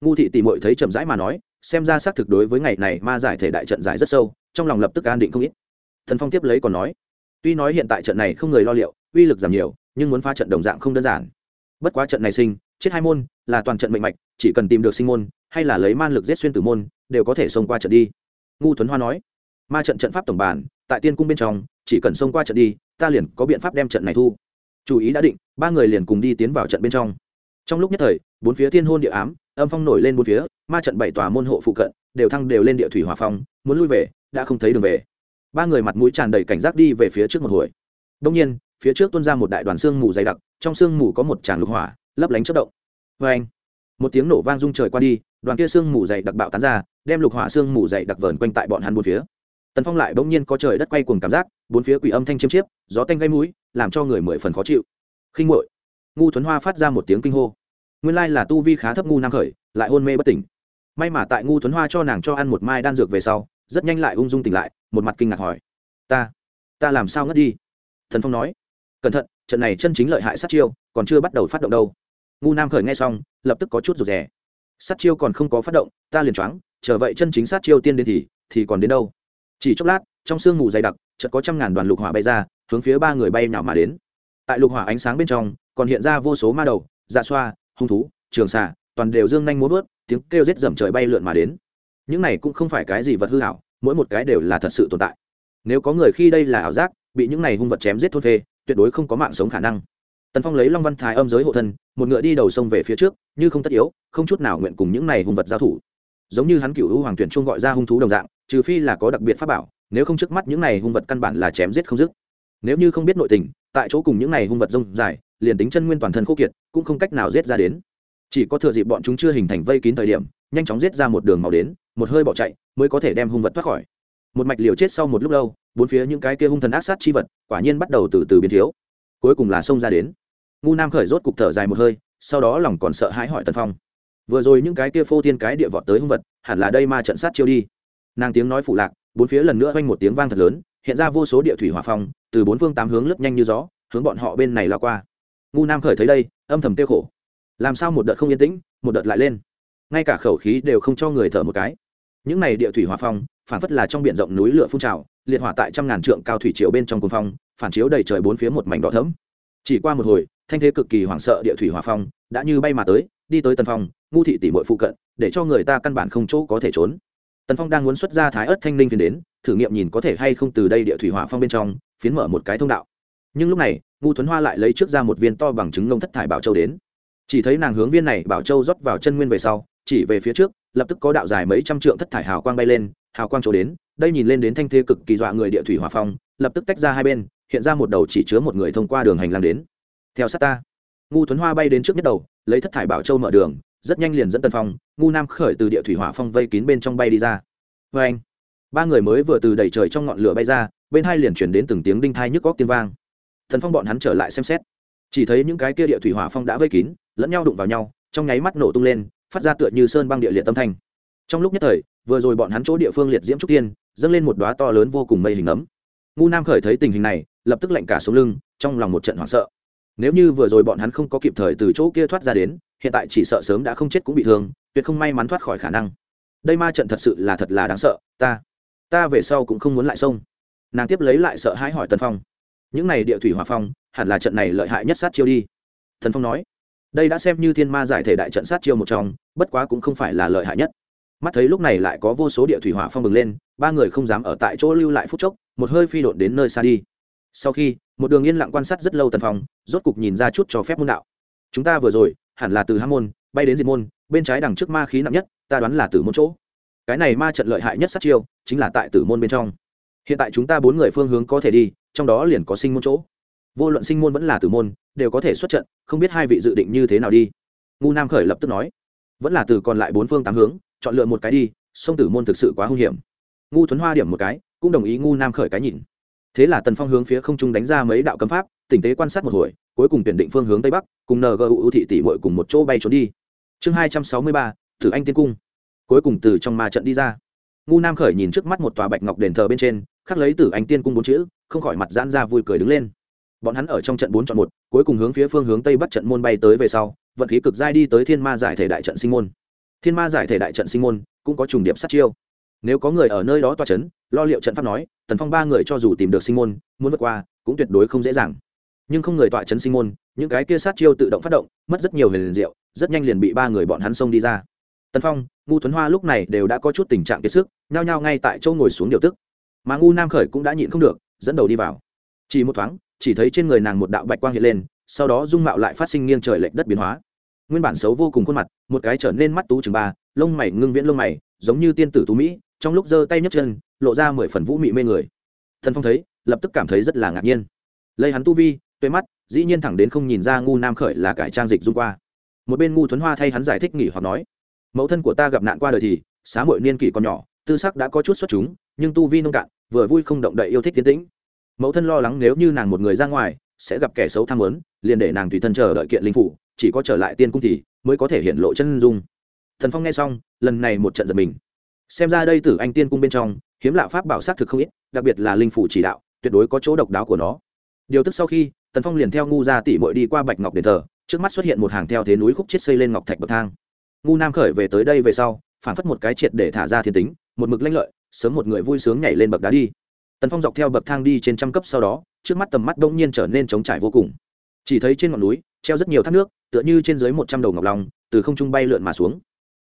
ngu thị tỉ mội thấy chậm rãi mà nói, xem ra xác thực đối với ngày này ma giải thể đại trận giải rất sâu, trong lòng lập tức an định không ít. Thần phong tiếp lấy còn nói, tuy nói hiện tại trận này không người lo liệu, uy lực giảm nhiều, nhưng muốn phá trận đồng dạng không đơn giản. Bất quá trận này sinh, chết hai môn, là toàn trận mệnh mạch, chỉ cần tìm được sinh môn, hay là lấy man lực giết xuyên tử môn, đều có thể xông qua trận đi. Ngu tuấn hoa nói, ma trận trận pháp tổng bản, tại tiên cung bên trong, chỉ cần xông qua trận đi, ta liền có biện pháp đem trận này thu. Chủ ý đã định, ba người liền cùng đi tiến vào trận bên trong. Trong lúc nhất thời, bốn phía thiên hôn địa ám âm phong nổi lên bốn phía, ma trận bảy tòa môn hộ phụ cận, đều thăng đều lên địa thủy hòa phong, muốn lui về, đã không thấy đường về. Ba người mặt mũi tràn đầy cảnh giác đi về phía trước một hồi. Đông nhiên, phía trước tuôn ra một đại đoàn xương mù dày đặc, trong xương mù có một tràng lục hỏa, lấp lánh chất động. Vê anh một tiếng nổ vang rung trời qua đi, đoàn kia xương mù dày đặc bạo tán ra, đem lục hỏa xương mù dày đặc vờn quanh tại bọn hắn bốn phía. Tần phong lại bỗng nhiên có trời đất quay cuồng cảm giác, bốn phía quỷ âm thanh chiêm chiếp, gió tanh gây mũi, làm cho người mười phần khó chịu. Khinh muội! Ngu thuấn hoa phát ra một tiếng kinh hô nguyên lai là tu vi khá thấp ngu nam khởi, lại hôn mê bất tỉnh. May mà tại ngu thuấn hoa cho nàng cho ăn một mai đan dược về sau, rất nhanh lại ung dung tỉnh lại, một mặt kinh ngạc hỏi. Ta ta làm sao ngất đi? Thần phong nói. Cẩn thận, trận này chân chính lợi hại sát chiêu, còn chưa bắt đầu phát động đâu. Ngu nam khởi nghe xong, lập tức có chút rụt rè. Sát chiêu còn không có phát động, ta liền choáng, chờ vậy chân chính sát chiêu tiên đến thì thì còn đến đâu? Chỉ chốc lát, trong sương mù dày đặc, chợt có trăm ngàn đoàn lục hỏa bay ra, hướng phía ba người bay nào mà đến. Tại lục hỏa ánh sáng bên trong, còn hiện ra vô số ma đầu dạ xoa hung thú, trường xà, toàn đều dương nhanh múa vớt, tiếng kêu rết dầm trời bay lượn mà đến. Những này cũng không phải cái gì vật hư hảo mỗi một cái đều là thật sự tồn tại. Nếu có người khi đây là ảo giác, bị những này hung vật chém giết thôn phê, tuyệt đối không có mạng sống khả năng. Tần phong lấy long văn thái âm giới hộ thân, một ngựa đi đầu sông về phía trước, như không tất yếu, không chút nào nguyện cùng những này hung vật giao thủ. Giống như hắn cựu hữu hoàng tuyển trung gọi ra hung thú đồng dạng, trừ phi là có đặc biệt pháp bảo, nếu không trước mắt những này hung vật căn bản là chém giết không dứt. Nếu như không biết nội tình tại chỗ cùng những này hung vật rông dài, liền tính chân nguyên toàn thân khô kiệt, cũng không cách nào giết ra đến. Chỉ có thừa dịp bọn chúng chưa hình thành vây kín thời điểm, nhanh chóng giết ra một đường màu đến, một hơi bỏ chạy, mới có thể đem hung vật thoát khỏi. Một mạch liều chết sau một lúc lâu, bốn phía những cái kia hung thần ác sát chi vật, quả nhiên bắt đầu từ từ biến thiếu. Cuối cùng là xông ra đến. Ngu nam khởi rốt cục thở dài một hơi, sau đó lòng còn sợ hãi hỏi tần phong. Vừa rồi những cái kia phô thiên cái địa vọt tới hung vật, hẳn là đây ma trận sát chiêu đi. Nàng tiếng nói phụ lạc, bốn phía lần nữa oanh một tiếng vang thật lớn hiện ra vô số địa thủy hỏa phong, từ bốn phương tám hướng lướt nhanh như gió, hướng bọn họ bên này lao qua. Ngu nam khởi thấy đây, âm thầm tiêu khổ. Làm sao một đợt không yên tĩnh, một đợt lại lên? Ngay cả khẩu khí đều không cho người thở một cái. Những này địa thủy hỏa phong, phản phất là trong biển rộng núi lửa phun trào, liệt hỏa tại trăm ngàn trượng cao thủy triều bên trong cuồng phong, phản chiếu đầy trời bốn phía một mảnh đỏ thẫm. Chỉ qua một hồi, thanh thế cực kỳ hoảng sợ địa thủy hỏa phong đã như bay mà tới, đi tới tần phong, ngu thị tỷ muội phụ cận, để cho người ta căn bản không chỗ có thể trốn. Tần phong đang muốn xuất ra thái ớt thanh linh phiền đến thử nghiệm nhìn có thể hay không từ đây địa thủy hỏa phong bên trong, phiến mở một cái thông đạo. Nhưng lúc này, ngu thuấn hoa lại lấy trước ra một viên to bằng chứng ngông thất thải bảo châu đến. Chỉ thấy nàng hướng viên này bảo châu rót vào chân nguyên về sau, chỉ về phía trước, lập tức có đạo dài mấy trăm trượng thất thải hào quang bay lên, hào quang chỗ đến, đây nhìn lên đến thanh thế cực kỳ dọa người địa thủy hỏa phong, lập tức tách ra hai bên, hiện ra một đầu chỉ chứa một người thông qua đường hành lang đến. Theo sát ta, ngu thuấn hoa bay đến trước nhất đầu, lấy thất thải bảo châu mở đường, rất nhanh liền dẫn tân phong, ngu nam khởi từ địa thủy hỏa phong vây kín bên trong bay đi ra. Vê anh ba người mới vừa từ đầy trời trong ngọn lửa bay ra, bên hai liền chuyển đến từng tiếng đinh thai nhức góc tiếng vang. Thần phong bọn hắn trở lại xem xét. Chỉ thấy những cái kia địa thủy hỏa phong đã vây kín, lẫn nhau đụng vào nhau, trong nháy mắt nổ tung lên, phát ra tựa như sơn băng địa liệt tâm thanh. Trong lúc nhất thời, vừa rồi bọn hắn chỗ địa phương liệt diễm trúc tiên, dâng lên một đoá to lớn vô cùng mây hình ấm. Ngu nam khởi thấy tình hình này, lập tức lạnh cả xuống lưng, trong lòng một trận hoảng sợ. Nếu như vừa rồi bọn hắn không có kịp thời từ chỗ kia thoát ra đến, hiện tại chỉ sợ sớm đã không chết cũng bị thương, tuyệt không may mắn thoát khỏi khả năng. Đây ma trận thật sự là thật là đáng sợ, ta ta về sau cũng không muốn lại sông. Nàng tiếp lấy lại sợ hãi hỏi tần phong. Những này địa thủy hòa phong, hẳn là trận này lợi hại nhất sát chiêu đi. Thần phong nói, đây đã xem như thiên ma giải thể đại trận sát chiêu một trong, bất quá cũng không phải là lợi hại nhất. Mắt thấy lúc này lại có vô số địa thủy hỏa phong bừng lên, ba người không dám ở tại chỗ lưu lại phút chốc, một hơi phi đột đến nơi xa đi. Sau khi, một đường yên lặng quan sát rất lâu tần phong, rốt cục nhìn ra chút cho phép môn đạo. Chúng ta vừa rồi, hẳn là từ ham môn, bay đến diệt môn, bên trái đằng trước ma khí nặng nhất, ta đoán là từ một chỗ cái này ma trận lợi hại nhất sát chiêu, chính là tại tử môn bên trong. Hiện tại chúng ta bốn người phương hướng có thể đi, trong đó liền có sinh môn chỗ. Vô luận sinh môn vẫn là tử môn, đều có thể xuất trận, không biết hai vị dự định như thế nào đi. Ngu nam khởi lập tức nói, vẫn là từ còn lại bốn phương tám hướng, chọn lựa một cái đi sông tử môn thực sự quá hung hiểm. Ngu thuấn hoa điểm một cái, cũng đồng ý ngu nam khởi cái nhìn. Thế là tần phong hướng phía không trung đánh ra mấy đạo cấm pháp, tỉnh tế quan sát một hồi, cuối cùng tuyển định phương hướng tây bắc, cùng ngu thị tỷ bội cùng một chỗ bay trốn đi. Chương hai trăm sáu mươi ba, thử anh tiên cung cuối cùng từ trong ma trận đi ra. Ngu nam khởi nhìn trước mắt một tòa bạch ngọc đền thờ bên trên, khắc lấy tử anh tiên cung bốn chữ, không khỏi mặt giãn ra vui cười đứng lên. Bọn hắn ở trong trận bốn chọn một, cuối cùng hướng phía phương hướng tây bắc trận môn bay tới về sau, vận khí cực giai đi tới thiên ma giải thể đại trận sinh môn. Thiên ma giải thể đại trận sinh môn cũng có trùng điệp sát chiêu. Nếu có người ở nơi đó toa c h ấ n lo liệu trận pháp nói, tần phong ba người cho dù tìm được sinh môn, muốn vượt qua cũng tuyệt đối không dễ dàng. Nhưng không người tọa n sinh môn, những cái kia sát chiêu tự động phát động, mất rất nhiều huyền diệu, rất nhanh liền bị ba người bọn hắn xông đi ra tần phong ngu tuấn hoa lúc này đều đã có chút tình trạng kiệt sức nhao nhao ngay tại châu ngồi xuống điều tức mà ngu nam khởi cũng đã nhịn không được dẫn đầu đi vào chỉ một thoáng chỉ thấy trên người nàng một đạo bạch quang hiện lên sau đó dung mạo lại phát sinh nghiêng trời lệch đất biến hóa nguyên bản xấu vô cùng khuôn mặt một cái trở nên mắt tú chừng ba lông mày ngưng viễn lông mày giống như tiên tử tú mỹ trong lúc giơ tay nhấc chân lộ ra mười phần vũ mị mê người thần phong thấy lập tức cảm thấy rất là ngạc nhiên lấy hắn tu vi tuệ mắt dĩ nhiên thẳng đến không nhìn ra ngu nam khởi là cải trang dịch dung qua một bên ngu thuấn hoa thay hắn giải thích nghỉ hoặc nói mẫu thân của ta gặp nạn qua đời thì, xá mội niên kỷ còn nhỏ, tư sắc đã có chút xuất chúng, nhưng tu vi nông cạn, vừa vui không động đậy yêu thích tiến tĩnh. Mẫu thân lo lắng nếu như nàng một người ra ngoài, sẽ gặp kẻ xấu tham lớn liền để nàng tùy thân chờ đợi kiện linh phủ, chỉ có trở lại tiên cung thì mới có thể hiện lộ chân dung. Thần phong nghe xong, lần này một trận giật mình. Xem ra đây tử anh tiên cung bên trong, hiếm lạ pháp bảo s á c thực không ít, đặc biệt là linh phủ chỉ đạo, tuyệt đối có chỗ độc đáo của nó. Điều tức sau khi tần phong liền theo ngu ra tỉ mội đi qua bạch ngọc đền thờ, trước mắt xuất hiện một hàng theo thế núi khúc chết xây lên ngọc thạch bậc thang ngu nam khởi về tới đây về sau phản phất một cái triệt để thả ra thiên tính, một mực lanh lợi, sớm một người vui sướng nhảy lên bậc đá đi. Tần phong dọc theo bậc thang đi trên trăm cấp sau đó, trước mắt tầm mắt đông nhiên trở nên trống trải vô cùng. Chỉ thấy trên ngọn núi, treo rất nhiều thác nước, tựa như trên dưới một trăm đầu ngọc long, từ không trung bay lượn mà xuống.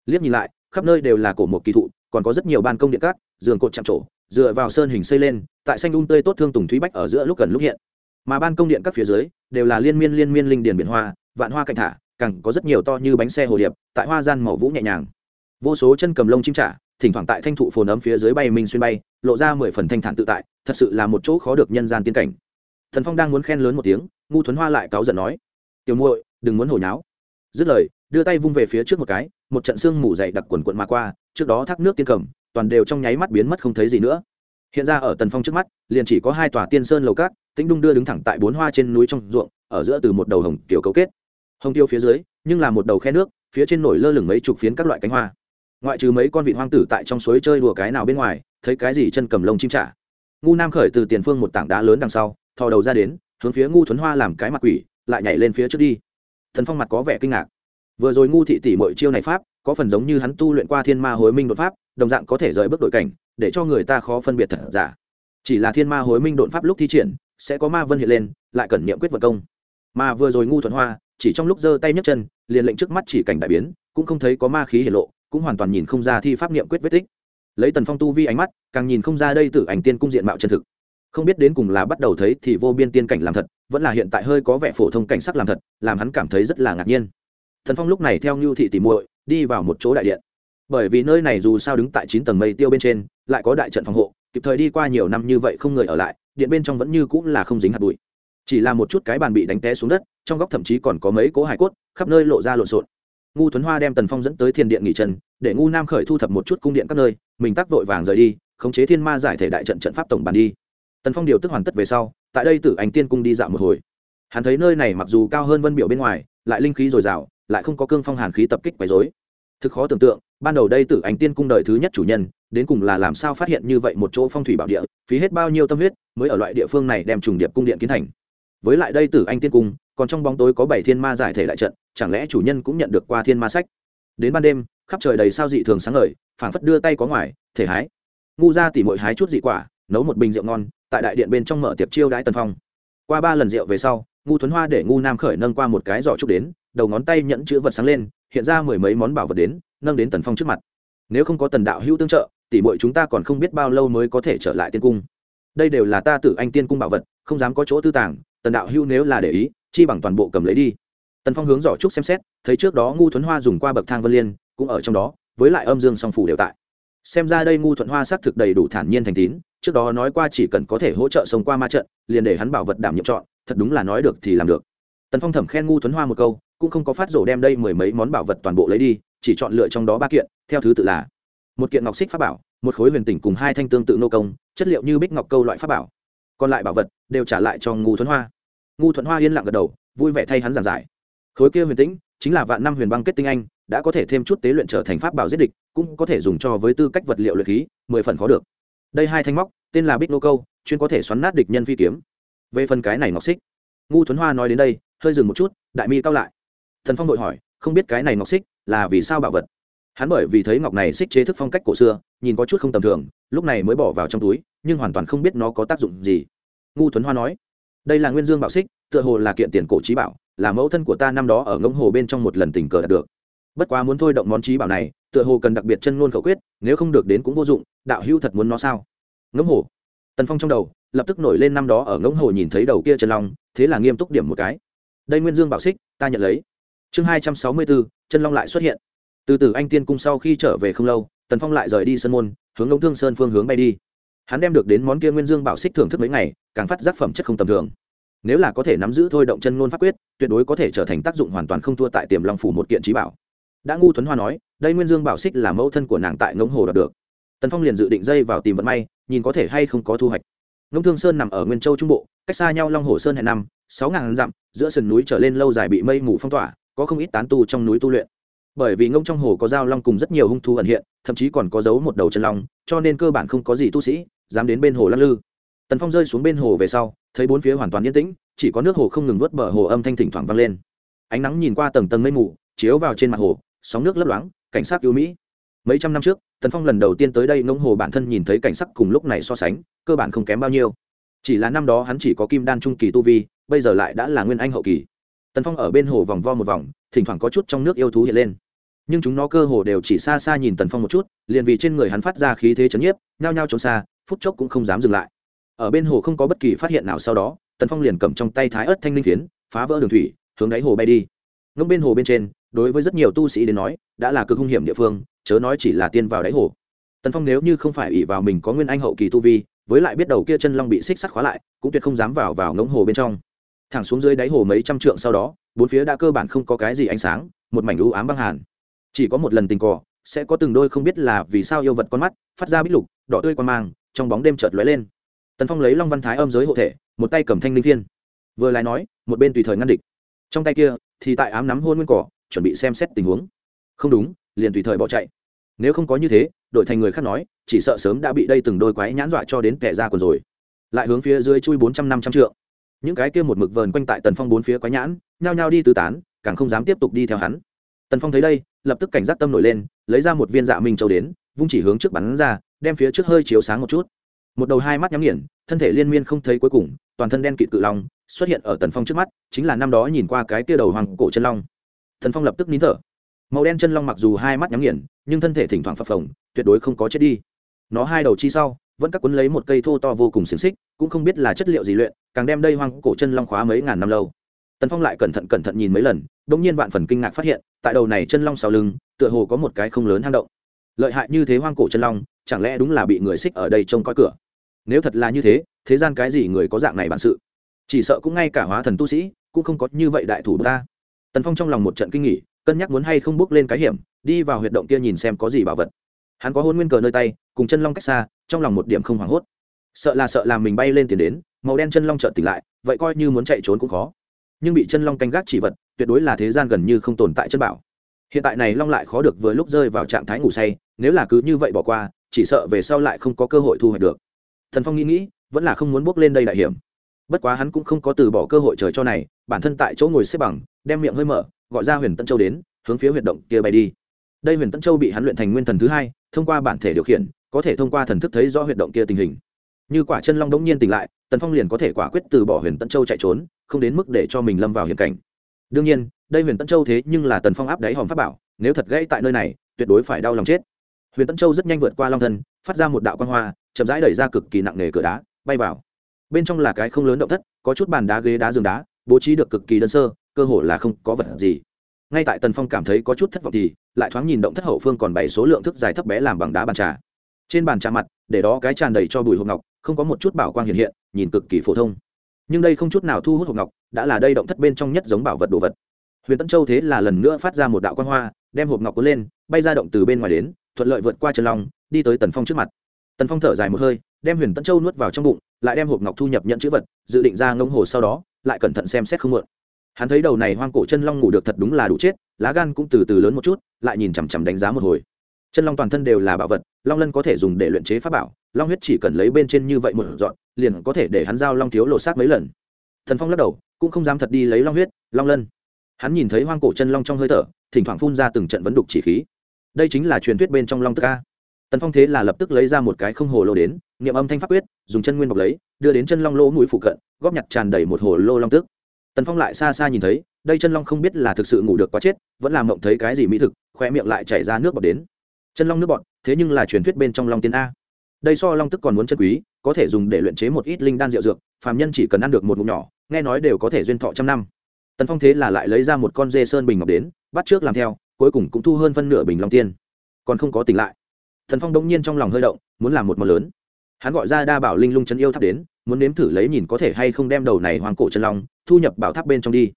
Liếc nhìn lại, khắp nơi đều là cổ một kỳ thụ, còn có rất nhiều ban công điện cát, giường cột chạm trổ, dựa vào sơn hình xây lên, tại xanh đun tươi tốt thương tùng thúy bách ở giữa lúc gần lúc hiện. Mà ban công điện các phía dưới, đều là liên miên liên miên linh điền biển hoa, vạn hoa cạnh thả càng có rất nhiều to như bánh xe hồ điệp, tại hoa gian màu vũ nhẹ nhàng. Vô số chân cầm lông chim trả, thỉnh thoảng tại thanh thụ phồn ấm phía dưới bay minh xuyên bay, lộ ra mười phần thanh thản tự tại, thật sự là một chỗ khó được nhân gian tiên cảnh. Thần phong đang muốn khen lớn một tiếng, ngu thuấn hoa lại cáu giận nói, tiểu muội, đừng muốn hồi nháo. Dứt lời, đưa tay vung về phía trước một cái, một trận xương mù dày đặc quần quận mà qua, trước đó thác nước tiên cầm, toàn đều trong nháy mắt biến mất không thấy gì nữa. Hiện ra ở tần phong trước mắt, liền chỉ có hai tòa tiên sơn lầu cát tĩnh đung đưa đứng thẳng tại bốn hoa trên núi trong ruộng, ở giữa từ một đầu hồng kiểu cấu kết hồng tiêu phía dưới, nhưng là một đầu khe nước, phía trên nổi lơ lửng mấy chục phiến các loại cánh hoa. Ngoại trừ mấy con vị hoang tử tại trong suối chơi đùa cái nào bên ngoài, thấy cái gì chân cầm lông chim trả ngu nam khởi từ tiền phương một tảng đá lớn đằng sau, thò đầu ra đến, hướng phía ngu thuấn hoa làm cái mặt quỷ, lại nhảy lên phía trước đi. Thần phong mặt có vẻ kinh ngạc. Vừa rồi ngu thị tỷ mọi chiêu này pháp, có phần giống như hắn tu luyện qua thiên ma hối minh đột pháp, đồng dạng có thể rời bước đội cảnh, để cho người ta khó phân biệt thật giả. Chỉ là thiên ma hối minh đột pháp lúc thi triển, sẽ có ma vân hiện lên, lại cần niệm quyết vật công. Mà vừa rồi ngu thuận hoa chỉ trong lúc giơ tay nhấc chân, liền lệnh trước mắt chỉ cảnh đại biến, cũng không thấy có ma khí hiện lộ, cũng hoàn toàn nhìn không ra thi pháp niệm quyết vết tích. Lấy tần phong tu vi ánh mắt, càng nhìn không ra đây tử ảnh tiên cung diện mạo chân thực. Không biết đến cùng là bắt đầu thấy thì vô biên tiên cảnh làm thật, vẫn là hiện tại hơi có vẻ phổ thông cảnh sắc làm thật, làm hắn cảm thấy rất là ngạc nhiên. Thần phong lúc này theo ngưu thị tỉ muội, đi vào một chỗ đại điện. Bởi vì nơi này dù sao đứng tại chín tầng mây tiêu bên trên, lại có đại trận phòng hộ, kịp thời đi qua nhiều năm như vậy không người ở lại, điện bên trong vẫn như cũng là không dính hạt bụi chỉ là một chút cái bàn bị đánh té xuống đất, trong góc thậm chí còn có mấy cố hải cốt, khắp nơi lộ ra lộn xộn. Ngu thuấn hoa đem tần phong dẫn tới thiên điện nghỉ chân, để ngu nam khởi thu thập một chút cung điện các nơi, mình tắc vội vàng rời đi, khống chế thiên ma giải thể đại trận trận pháp tổng bàn đi. Tần phong điều tức hoàn tất về sau, tại đây tử ảnh tiên cung đi dạo một hồi. Hắn thấy nơi này mặc dù cao hơn vân biểu bên ngoài, lại linh khí dồi dào, lại không có cương phong hàn khí tập kích quấy dối thực khó tưởng tượng, ban đầu đây tử ảnh tiên cung đời thứ nhất chủ nhân, đến cùng là làm sao phát hiện như vậy một chỗ phong thủy bảo địa, phí hết bao nhiêu tâm huyết, mới ở loại địa phương này đem trùng điệp cung điện kiến thành với lại đây tử anh tiên cung, còn trong bóng tối có bảy thiên ma giải thể lại trận, chẳng lẽ chủ nhân cũng nhận được qua thiên ma sách? Đến ban đêm, khắp trời đầy sao dị thường sáng ngời, phảng phất đưa tay có ngoài, thể hái. Ngu ra tỉ mội hái chút dị quả, nấu một bình rượu ngon, tại đại điện bên trong mở tiệc chiêu đãi tần phong. Qua ba lần rượu về sau, ngu thuấn hoa để ngu nam khởi nâng qua một cái giỏ trúc đến, đầu ngón tay nhẫn chữ vật sáng lên, hiện ra mười mấy món bảo vật đến, nâng đến tần phong trước mặt. Nếu không có tần đạo hữu tương trợ, tỉ mội chúng ta còn không biết bao lâu mới có thể trở lại tiên cung. Đây đều là ta tự anh tiên cung bảo vật, không dám có chỗ tư tàng tần đạo hữu nếu là để ý, chi bằng toàn bộ cầm lấy đi. Tần phong hướng giỏ trúc xem xét, thấy trước đó ngu thuấn hoa dùng qua bậc thang vân liên, cũng ở trong đó, với lại âm dương song phủ đều tại. Xem ra đây ngu thuận hoa xác thực đầy đủ thản nhiên thành tín, trước đó nói qua chỉ cần có thể hỗ trợ sống qua ma trận, liền để hắn bảo vật đảm nhiệm chọn, thật đúng là nói được thì làm được. Tần phong thẩm khen ngu thuấn hoa một câu, cũng không có phát rổ đem đây mười mấy món bảo vật toàn bộ lấy đi, chỉ chọn lựa trong đó ba kiện, theo thứ tự là một kiện ngọc xích pháp bảo, một khối huyền tỉnh cùng hai thanh tương tự nô công, chất liệu như bích ngọc câu loại pháp bảo. Còn lại bảo vật đều trả lại cho ngu thuấn hoa ngu thuận hoa yên lặng gật đầu, vui vẻ thay hắn giảng giải. Khối kia huyền tĩnh, chính là vạn năm huyền băng kết tinh anh, đã có thể thêm chút tế luyện trở thành pháp bảo giết địch, cũng có thể dùng cho với tư cách vật liệu luyện khí, mười phần khó được. Đây hai thanh móc, tên là bích nô câu, chuyên có thể xoắn nát địch nhân phi kiếm. Về phần cái này ngọc xích, ngu thuấn hoa nói đến đây, hơi dừng một chút, đại mi cao lại. Thần phong đội hỏi, không biết cái này ngọc xích là vì sao bảo vật? Hắn bởi vì thấy ngọc này xích chế thức phong cách cổ xưa, nhìn có chút không tầm thường, lúc này mới bỏ vào trong túi, nhưng hoàn toàn không biết nó có tác dụng gì. Ngu thuấn hoa nói đây là nguyên dương bảo xích, tựa hồ là kiện tiền cổ trí bảo, là mẫu thân của ta năm đó ở ngỗng hồ bên trong một lần tình cờ đạt được. Bất quá muốn thôi động món trí bảo này, tựa hồ cần đặc biệt chân ngôn khẩu quyết, nếu không được đến cũng vô dụng, đạo hưu thật muốn nó sao? Ngỗng hồ. Tần phong trong đầu, lập tức nổi lên năm đó ở ngỗng hồ nhìn thấy đầu kia chân long, thế là nghiêm túc điểm một cái. Đây nguyên dương bảo xích, ta nhận lấy. Chương hai trăm sáu mươi bốn chân long lại xuất hiện. Từ từ anh tiên cung sau khi trở về không lâu, tần phong lại rời đi sân môn, hướng ống thương sơn phương hướng bay đi hắn đem được đến món kia nguyên dương bảo xích thưởng thức mấy ngày, càng phát giác phẩm chất không tầm thường. Nếu là có thể nắm giữ thôi động chân ngôn pháp quyết, tuyệt đối có thể trở thành tác dụng hoàn toàn không thua tại tiềm long phủ một kiện trí bảo. Đã ngu tuấn hoa nói, đây nguyên dương bảo xích là mẫu thân của nàng tại ngỗng hồ đạt được. Tần phong liền dự định dây vào tìm vận may, nhìn có thể hay không có thu hoạch. Ngỗng thương sơn nằm ở nguyên châu trung bộ, cách xa nhau long hồ sơn hẹn năm, sáu ngàn dặm, giữa sườn núi trở lên lâu dài bị mây mù phong tỏa, có không ít tán tu trong núi tu luyện. Bởi vì ngông trong hồ có dao long cùng rất nhiều hung thú ẩn hiện, thậm chí còn có dấu một đầu chân long, cho nên cơ bản không có gì tu sĩ dám đến bên hồ lắc lư. Tần phong rơi xuống bên hồ về sau, thấy bốn phía hoàn toàn yên tĩnh, chỉ có nước hồ không ngừng vớt bờ hồ âm thanh thỉnh thoảng vang lên. Ánh nắng nhìn qua tầng tầng mây mù, chiếu vào trên mặt hồ, sóng nước lấp loáng, cảnh sát yêu mỹ. Mấy trăm năm trước, tần phong lần đầu tiên tới đây ngông hồ bản thân nhìn thấy cảnh sắc cùng lúc này so sánh, cơ bản không kém bao nhiêu. Chỉ là năm đó hắn chỉ có kim đan trung kỳ tu vi, bây giờ lại đã là nguyên anh hậu kỳ. Tần phong ở bên hồ vòng vo một vòng, thỉnh thoảng có chút trong nước yêu thú hiện lên. Nhưng chúng nó cơ hồ đều chỉ xa xa nhìn tần phong một chút, liền vì trên người hắn phát ra khí thế chấn nhiếp, nhao nhao trốn xa phút chốc cũng không dám dừng lại. Ở bên hồ không có bất kỳ phát hiện nào sau đó, tần phong liền cầm trong tay thái ớt thanh linh phiến, phá vỡ đường thủy, hướng đáy hồ bay đi. Ngông bên hồ bên trên, đối với rất nhiều tu sĩ đến nói, đã là cực hung hiểm địa phương, chớ nói chỉ là tiên vào đáy hồ. Tần phong nếu như không phải ỷ vào mình có nguyên anh hậu kỳ tu vi, với lại biết đầu kia chân long bị xích sắt khóa lại, cũng tuyệt không dám vào vào ngỗng hồ bên trong. Thẳng xuống dưới đáy hồ mấy trăm trượng sau đó, bốn phía đã cơ bản không có cái gì ánh sáng, một mảnh u ám băng hàn. Chỉ có một lần tình cờ, sẽ có từng đôi không biết là vì sao yêu vật con mắt, phát ra bít lục, đỏ tươi quan mang trong bóng đêm chợt lóe lên. Tần phong lấy long văn thái âm giới hộ thể, một tay cầm thanh linh thiên. Vừa lại nói, một bên tùy thời ngăn địch. Trong tay kia, thì tại ám nắm hôn nguyên cỏ, chuẩn bị xem xét tình huống. Không đúng, liền tùy thời bỏ chạy. Nếu không có như thế, đội thành người khác nói, chỉ sợ sớm đã bị đây từng đôi quái nhãn dọa cho đến kẻ ra còn rồi. Lại hướng phía dưới chui bốn trăm năm trăm trượng. Những cái kia một mực vờn quanh tại tần phong bốn phía quái nhãn, nhao nhao đi tứ tán, càng không dám tiếp tục đi theo hắn. Tần phong thấy đây, lập tức cảnh giác tâm nổi lên, lấy ra một viên dạ minh châu đến, vung chỉ hướng trước bắn ra đem phía trước hơi chiếu sáng một chút. Một đầu hai mắt nhắm nghiền, thân thể liên miên không thấy cuối cùng, toàn thân đen kịt cự long xuất hiện ở tần phong trước mắt, chính là năm đó nhìn qua cái kia đầu hoàng cổ chân long. Thần phong lập tức nín thở. Màu đen chân long mặc dù hai mắt nhắm nghiền, nhưng thân thể thỉnh thoảng phập phồng, tuyệt đối không có chết đi. Nó hai đầu chi sau, vẫn các cuốn lấy một cây thô to vô cùng xiềng xích, cũng không biết là chất liệu gì luyện, càng đem đây hoang cổ chân long khóa mấy ngàn năm lâu. Tần phong lại cẩn thận cẩn thận nhìn mấy lần đ ỗ n g nhiên vạn phần kinh ngạc phát hiện, tại đầu này chân long sau lưng, tựa hồ có một cái không lớn hang động. Lợi hại như thế hoang cổ chân long chẳng lẽ đúng là bị người xích ở đây trông coi cửa? Nếu thật là như thế thế gian cái gì người có dạng này bản sự? Chỉ sợ cũng ngay cả hóa thần tu sĩ cũng không có như vậy đại thủ ta. Tần phong trong lòng một trận kinh nghỉ cân nhắc muốn hay không bước lên cái hiểm, đi vào huyệt động kia nhìn xem có gì bảo vật. Hắn có hôn nguyên cờ nơi tay, cùng chân long cách xa, trong lòng một điểm không hoảng hốt. Sợ là sợ làm mình bay lên tiền đến, màu đen chân long chợt tỉnh lại, vậy coi như muốn chạy trốn cũng khó. Nhưng bị chân long canh gác chỉ vật, tuyệt đối là thế gian gần như không tồn tại chân bảo. Hiện tại này long lại khó được vừa lúc rơi vào trạng thái ngủ say, nếu là cứ như vậy bỏ qua chỉ sợ về sau lại không có cơ hội thu hoạch được. Thần phong nghĩ nghĩ, vẫn là không muốn bước lên đây đại hiểm. Bất quá hắn cũng không có từ bỏ cơ hội trời cho này, bản thân tại chỗ ngồi xếp bằng, đem miệng hơi mở, gọi ra huyền tân châu đến, hướng phía huyệt động kia bay đi. Đây huyền tân châu bị hắn luyện thành nguyên thần thứ hai, thông qua bản thể điều khiển, có thể thông qua thần thức thấy rõ huyệt động kia tình hình. Như quả chân long đống nhiên tỉnh lại, tần phong liền có thể quả quyết từ bỏ huyền tân châu chạy trốn, không đến mức để cho mình lâm vào hiểm cảnh. Đương nhiên, đây huyền tân châu thế nhưng là tần phong áp đáy hòm pháp bảo, nếu thật gãy tại nơi này, tuyệt đối phải đau lòng chết huyền tân châu rất nhanh vượt qua long thân, phát ra một đạo quan hoa, chậm rãi đẩy ra cực kỳ nặng nề cửa đá, bay vào. Bên trong là cái không lớn động thất, có chút bàn đá ghế đá giường đá, bố trí được cực kỳ đơn sơ, cơ hồ là không có vật gì. Ngay tại tần phong cảm thấy có chút thất vọng thì, lại thoáng nhìn động thất hậu phương còn bảy số lượng thức dài thấp bé làm bằng đá bàn trà. Trên bàn trà mặt, để đó cái tràn đầy cho bùi hộp ngọc, không có một chút bảo quang hiện hiện, nhìn cực kỳ phổ thông. Nhưng đây không chút nào thu hút hộp ngọc, đã là đây động thất bên trong nhất giống bảo vật đồ vật. Huyền tân châu thế là lần nữa phát ra một đạo quan hoa, đem hộp ngọc cuốn lên, bay ra động từ bên ngoài đến thuận lợi vượt qua chân long, đi tới tần phong trước mặt. Tần phong thở dài một hơi, đem huyền tân châu nuốt vào trong bụng, lại đem hộp ngọc thu nhập nhận chữ vật, dự định ra ngông hồ sau đó, lại cẩn thận xem xét không mượn. Hắn thấy đầu này hoang cổ chân long ngủ được thật đúng là đủ chết, lá gan cũng từ từ lớn một chút, lại nhìn chằm chằm đánh giá một hồi. Chân long toàn thân đều là bảo vật, long lân có thể dùng để luyện chế pháp bảo, long huyết chỉ cần lấy bên trên như vậy một dọn, liền có thể để hắn giao long thiếu lộ sát mấy lần. Thần phong lắc đầu, cũng không dám thật đi lấy long huyết, long lân. Hắn nhìn thấy hoang cổ chân long trong hơi thở, thỉnh thoảng phun ra từng trận vấn đục chỉ khí đây chính là truyền thuyết bên trong long tức ca tần phong thế là lập tức lấy ra một cái không hồ lô đến, niệm âm thanh pháp quyết, dùng chân nguyên bọc lấy, đưa đến chân long lỗ mũi phụ cận, góp nhặt tràn đầy một hồ lô long tức. Tần phong lại xa xa nhìn thấy, đây chân long không biết là thực sự ngủ được quá chết, vẫn làm mộng thấy cái gì mỹ thực khoe miệng lại chảy ra nước bọt đến. Chân long nước bọt, thế nhưng là truyền thuyết bên trong long tiên a. Đây so long tức còn muốn chân quý, có thể dùng để luyện chế một ít linh đan rượu dược, phàm nhân chỉ cần ăn được một ngụm nhỏ, nghe nói đều có thể duyên thọ trăm năm. Tần phong thế là lại lấy ra một con dê sơn bình ngọc đến, bắt trước làm theo cuối cùng cũng thu hơn phân nửa bình long tiên. Còn không có tỉnh lại. Thần phong đông nhiên trong lòng hơi động, muốn làm một món lớn. Hắn gọi ra đa bảo linh lung chân yêu tháp đến, muốn nếm thử lấy nhìn có thể hay không đem đầu này hoàng cổ chân long thu nhập bảo tháp bên trong đi.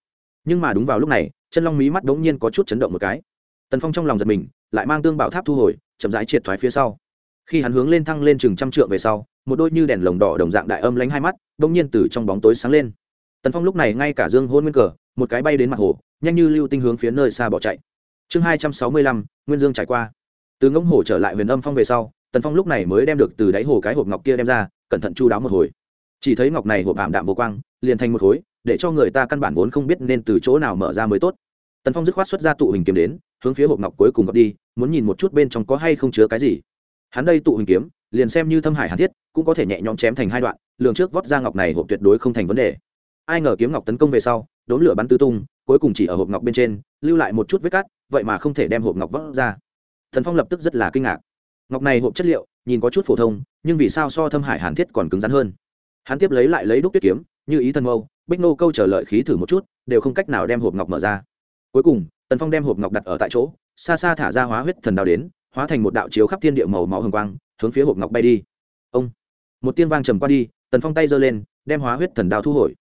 Nhưng mà đúng vào lúc này, chân long mí mắt đống nhiên có chút chấn động một cái. Tần phong trong lòng giật mình, lại mang tương bảo tháp thu hồi, chậm rãi triệt thoái phía sau. Khi hắn hướng lên thăng lên chừng trăm trượng về sau, một đôi như đèn lồng đỏ đồng dạng đại âm lánh hai mắt, đống nhiên từ trong bóng tối sáng lên. Tần phong lúc này ngay cả dương hôn nguyên cờ, một cái bay đến mặt hồ, nhanh như lưu tinh hướng phía nơi xa bỏ chạy chương hai trăm sáu mươi lăm, nguyên dương trải qua. Từ ngỗng hồ trở lại huyền âm phong về sau, tần phong lúc này mới đem được từ đáy hồ cái hộp ngọc kia đem ra, cẩn thận chu đáo một hồi. Chỉ thấy ngọc này hộp ảm đạm vô quang, liền thành một khối, để cho người ta căn bản vốn không biết nên từ chỗ nào mở ra mới tốt. Tần phong dứt khoát xuất ra tụ hình kiếm đến, hướng phía hộp ngọc cuối cùng gọt đi, muốn nhìn một chút bên trong có hay không chứa cái gì. Hắn đây tụ hình kiếm, liền xem như thâm hải hàn thiết, cũng có thể nhẹ nhõm chém thành hai đoạn, lường trước vót ra ngọc này hộp tuyệt đối không thành vấn đề. Ai ngờ kiếm ngọc tấn công về sau đốn lửa bắn tứ tung, cuối cùng chỉ ở hộp ngọc bên trên, lưu lại một chút vết cắt vậy mà không thể đem hộp ngọc vót ra. Thần phong lập tức rất là kinh ngạc. Ngọc này hộp chất liệu, nhìn có chút phổ thông, nhưng vì sao so thâm hải hàn thiết còn cứng rắn hơn? Hắn tiếp lấy lại lấy đúc tuyết kiếm, như ý thân mâu, bích nô câu chờ lợi khí thử một chút, đều không cách nào đem hộp ngọc mở ra. Cuối cùng, tần phong đem hộp ngọc đặt ở tại chỗ, xa xa thả ra hóa huyết thần đao đến, hóa thành một đạo chiếu khắp thiên địa màu máu hồng quang, hướng phía hộp ngọc bay đi. Ông! Một tiên vang trầm qua đi, tần phong tay giơ lên, đem hóa huyết thần đao thu hồi.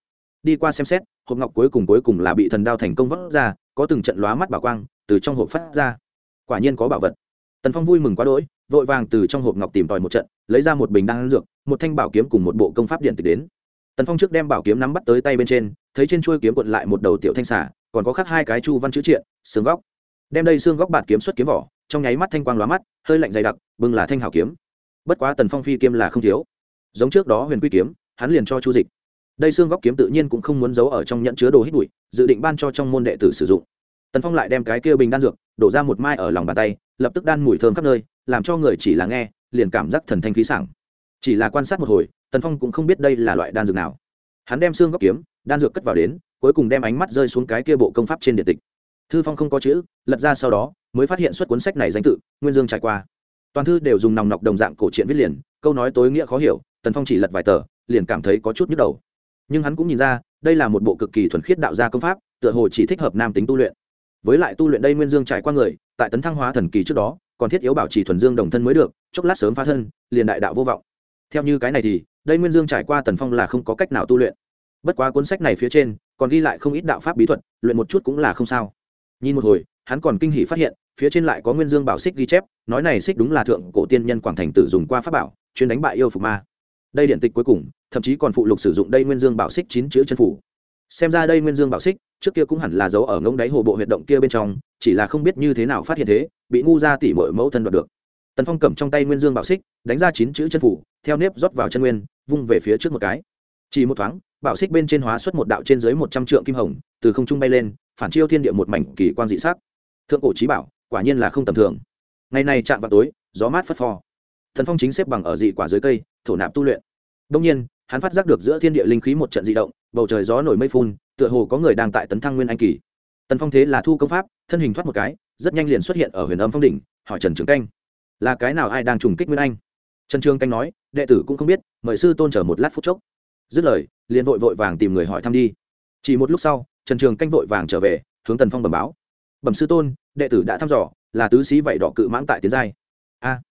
Đi qua xem xét, hộp ngọc cuối cùng cuối cùng là bị thần đao thành công vấp ra, có từng trận lóa mắt bảo quang từ trong hộp phát ra. Quả nhiên có bảo vật. Tần phong vui mừng quá đỗi, vội vàng từ trong hộp ngọc tìm tòi một trận, lấy ra một bình đan dược, một thanh bảo kiếm cùng một bộ công pháp điện tịch đến. Tần phong trước đem bảo kiếm nắm bắt tới tay bên trên, thấy trên chuôi kiếm cuộn lại một đầu tiểu thanh xả còn có khắc hai cái chu văn chữ triện, xương góc. Đem đây xương góc bạt kiếm xuất kiếm vỏ, trong nháy mắt thanh quang lóa mắt, hơi lạnh dày đặc bưng là thanh hảo kiếm. Bất quá tần phong phi kiếm là không thiếu. Giống trước đó huyền quy kiếm, hắn liền cho chu dịch. Đây xương góc kiếm tự nhiên cũng không muốn giấu ở trong nhận chứa đồ hít bụi, dự định ban cho trong môn đệ tử sử dụng tần phong lại đem cái kia bình đan dược đổ ra một mai ở lòng bàn tay, lập tức đan mùi thơm khắp nơi, làm cho người chỉ là nghe, liền cảm giác thần thanh khí sảng. Chỉ là quan sát một hồi, tần phong cũng không biết đây là loại đan dược nào. Hắn đem xương góc kiếm, đan dược cất vào đến, cuối cùng đem ánh mắt rơi xuống cái kia bộ công pháp trên điện tịch. Thư phong không có chữ, lật ra sau đó, mới phát hiện xuất cuốn sách này danh tự, nguyên dương trải qua. Toàn thư đều dùng nòng nọc đồng dạng cổ truyện viết liền, câu nói tối nghĩa khó hiểu, tần phong chỉ lật vài tờ, liền cảm thấy có chút nhức đầu. Nhưng hắn cũng nhìn ra, đây là một bộ cực kỳ thuần khiết đạo gia công pháp, tựa hồ chỉ thích hợp nam tính tu luyện với lại tu luyện đây nguyên dương trải qua người, tại tấn thăng hóa thần kỳ trước đó, còn thiết yếu bảo trì thuần dương đồng thân mới được, chốc lát sớm phá thân, liền đại đạo vô vọng. Theo như cái này thì, đây nguyên dương trải qua tần phong là không có cách nào tu luyện. Bất quá cuốn sách này phía trên, còn ghi lại không ít đạo pháp bí thuật, luyện một chút cũng là không sao. Nhìn một hồi, hắn còn kinh hỉ phát hiện, phía trên lại có nguyên dương bảo xích ghi chép, nói này xích đúng là thượng cổ tiên nhân quảng thành tử dùng qua pháp bảo, chuyên đánh bại yêu phục ma. Đây điện tịch cuối cùng, thậm chí còn phụ lục sử dụng đây nguyên dương bảo xích chín chữ chân phủ xem ra đây nguyên dương bảo xích, trước kia cũng hẳn là giấu ở ngông đáy hồ bộ huyệt động kia bên trong, chỉ là không biết như thế nào phát hiện thế, bị ngu ra tỉ mọi mẫu thân đoạt được. Tần phong cầm trong tay nguyên dương bảo xích, đánh ra chín chữ chân phủ, theo nếp rót vào chân nguyên, vung về phía trước một cái. Chỉ một thoáng, bảo xích bên trên hóa xuất một đạo trên dưới một trăm trượng kim hồng, từ không trung bay lên, phản chiêu thiên địa một mảnh kỳ quan dị sắc. Thượng cổ trí bảo, quả nhiên là không tầm thường. Ngày này chạm vào tối, gió mát phất phò thần phong chính xếp bằng ở dị quả dưới cây, thổ nạp tu luyện. Đông nhiên, hắn phát giác được giữa thiên địa linh khí một trận dị động bầu trời gió nổi mây phun, tựa hồ có người đang tại tấn thăng nguyên anh kỳ. Tần phong thế là thu công pháp, thân hình thoát một cái, rất nhanh liền xuất hiện ở huyền âm phong đỉnh, hỏi trần trường canh, là cái nào ai đang trùng kích nguyên anh? Trần trường canh nói, đệ tử cũng không biết, mời sư tôn chờ một lát phút chốc. Dứt lời, liền vội vội vàng tìm người hỏi thăm đi. Chỉ một lúc sau, trần trường canh vội vàng trở về, hướng tần phong bẩm báo, bẩm sư tôn, đệ tử đã thăm dò, là tứ sĩ vảy đỏ cự mãng tại tiến giai. A,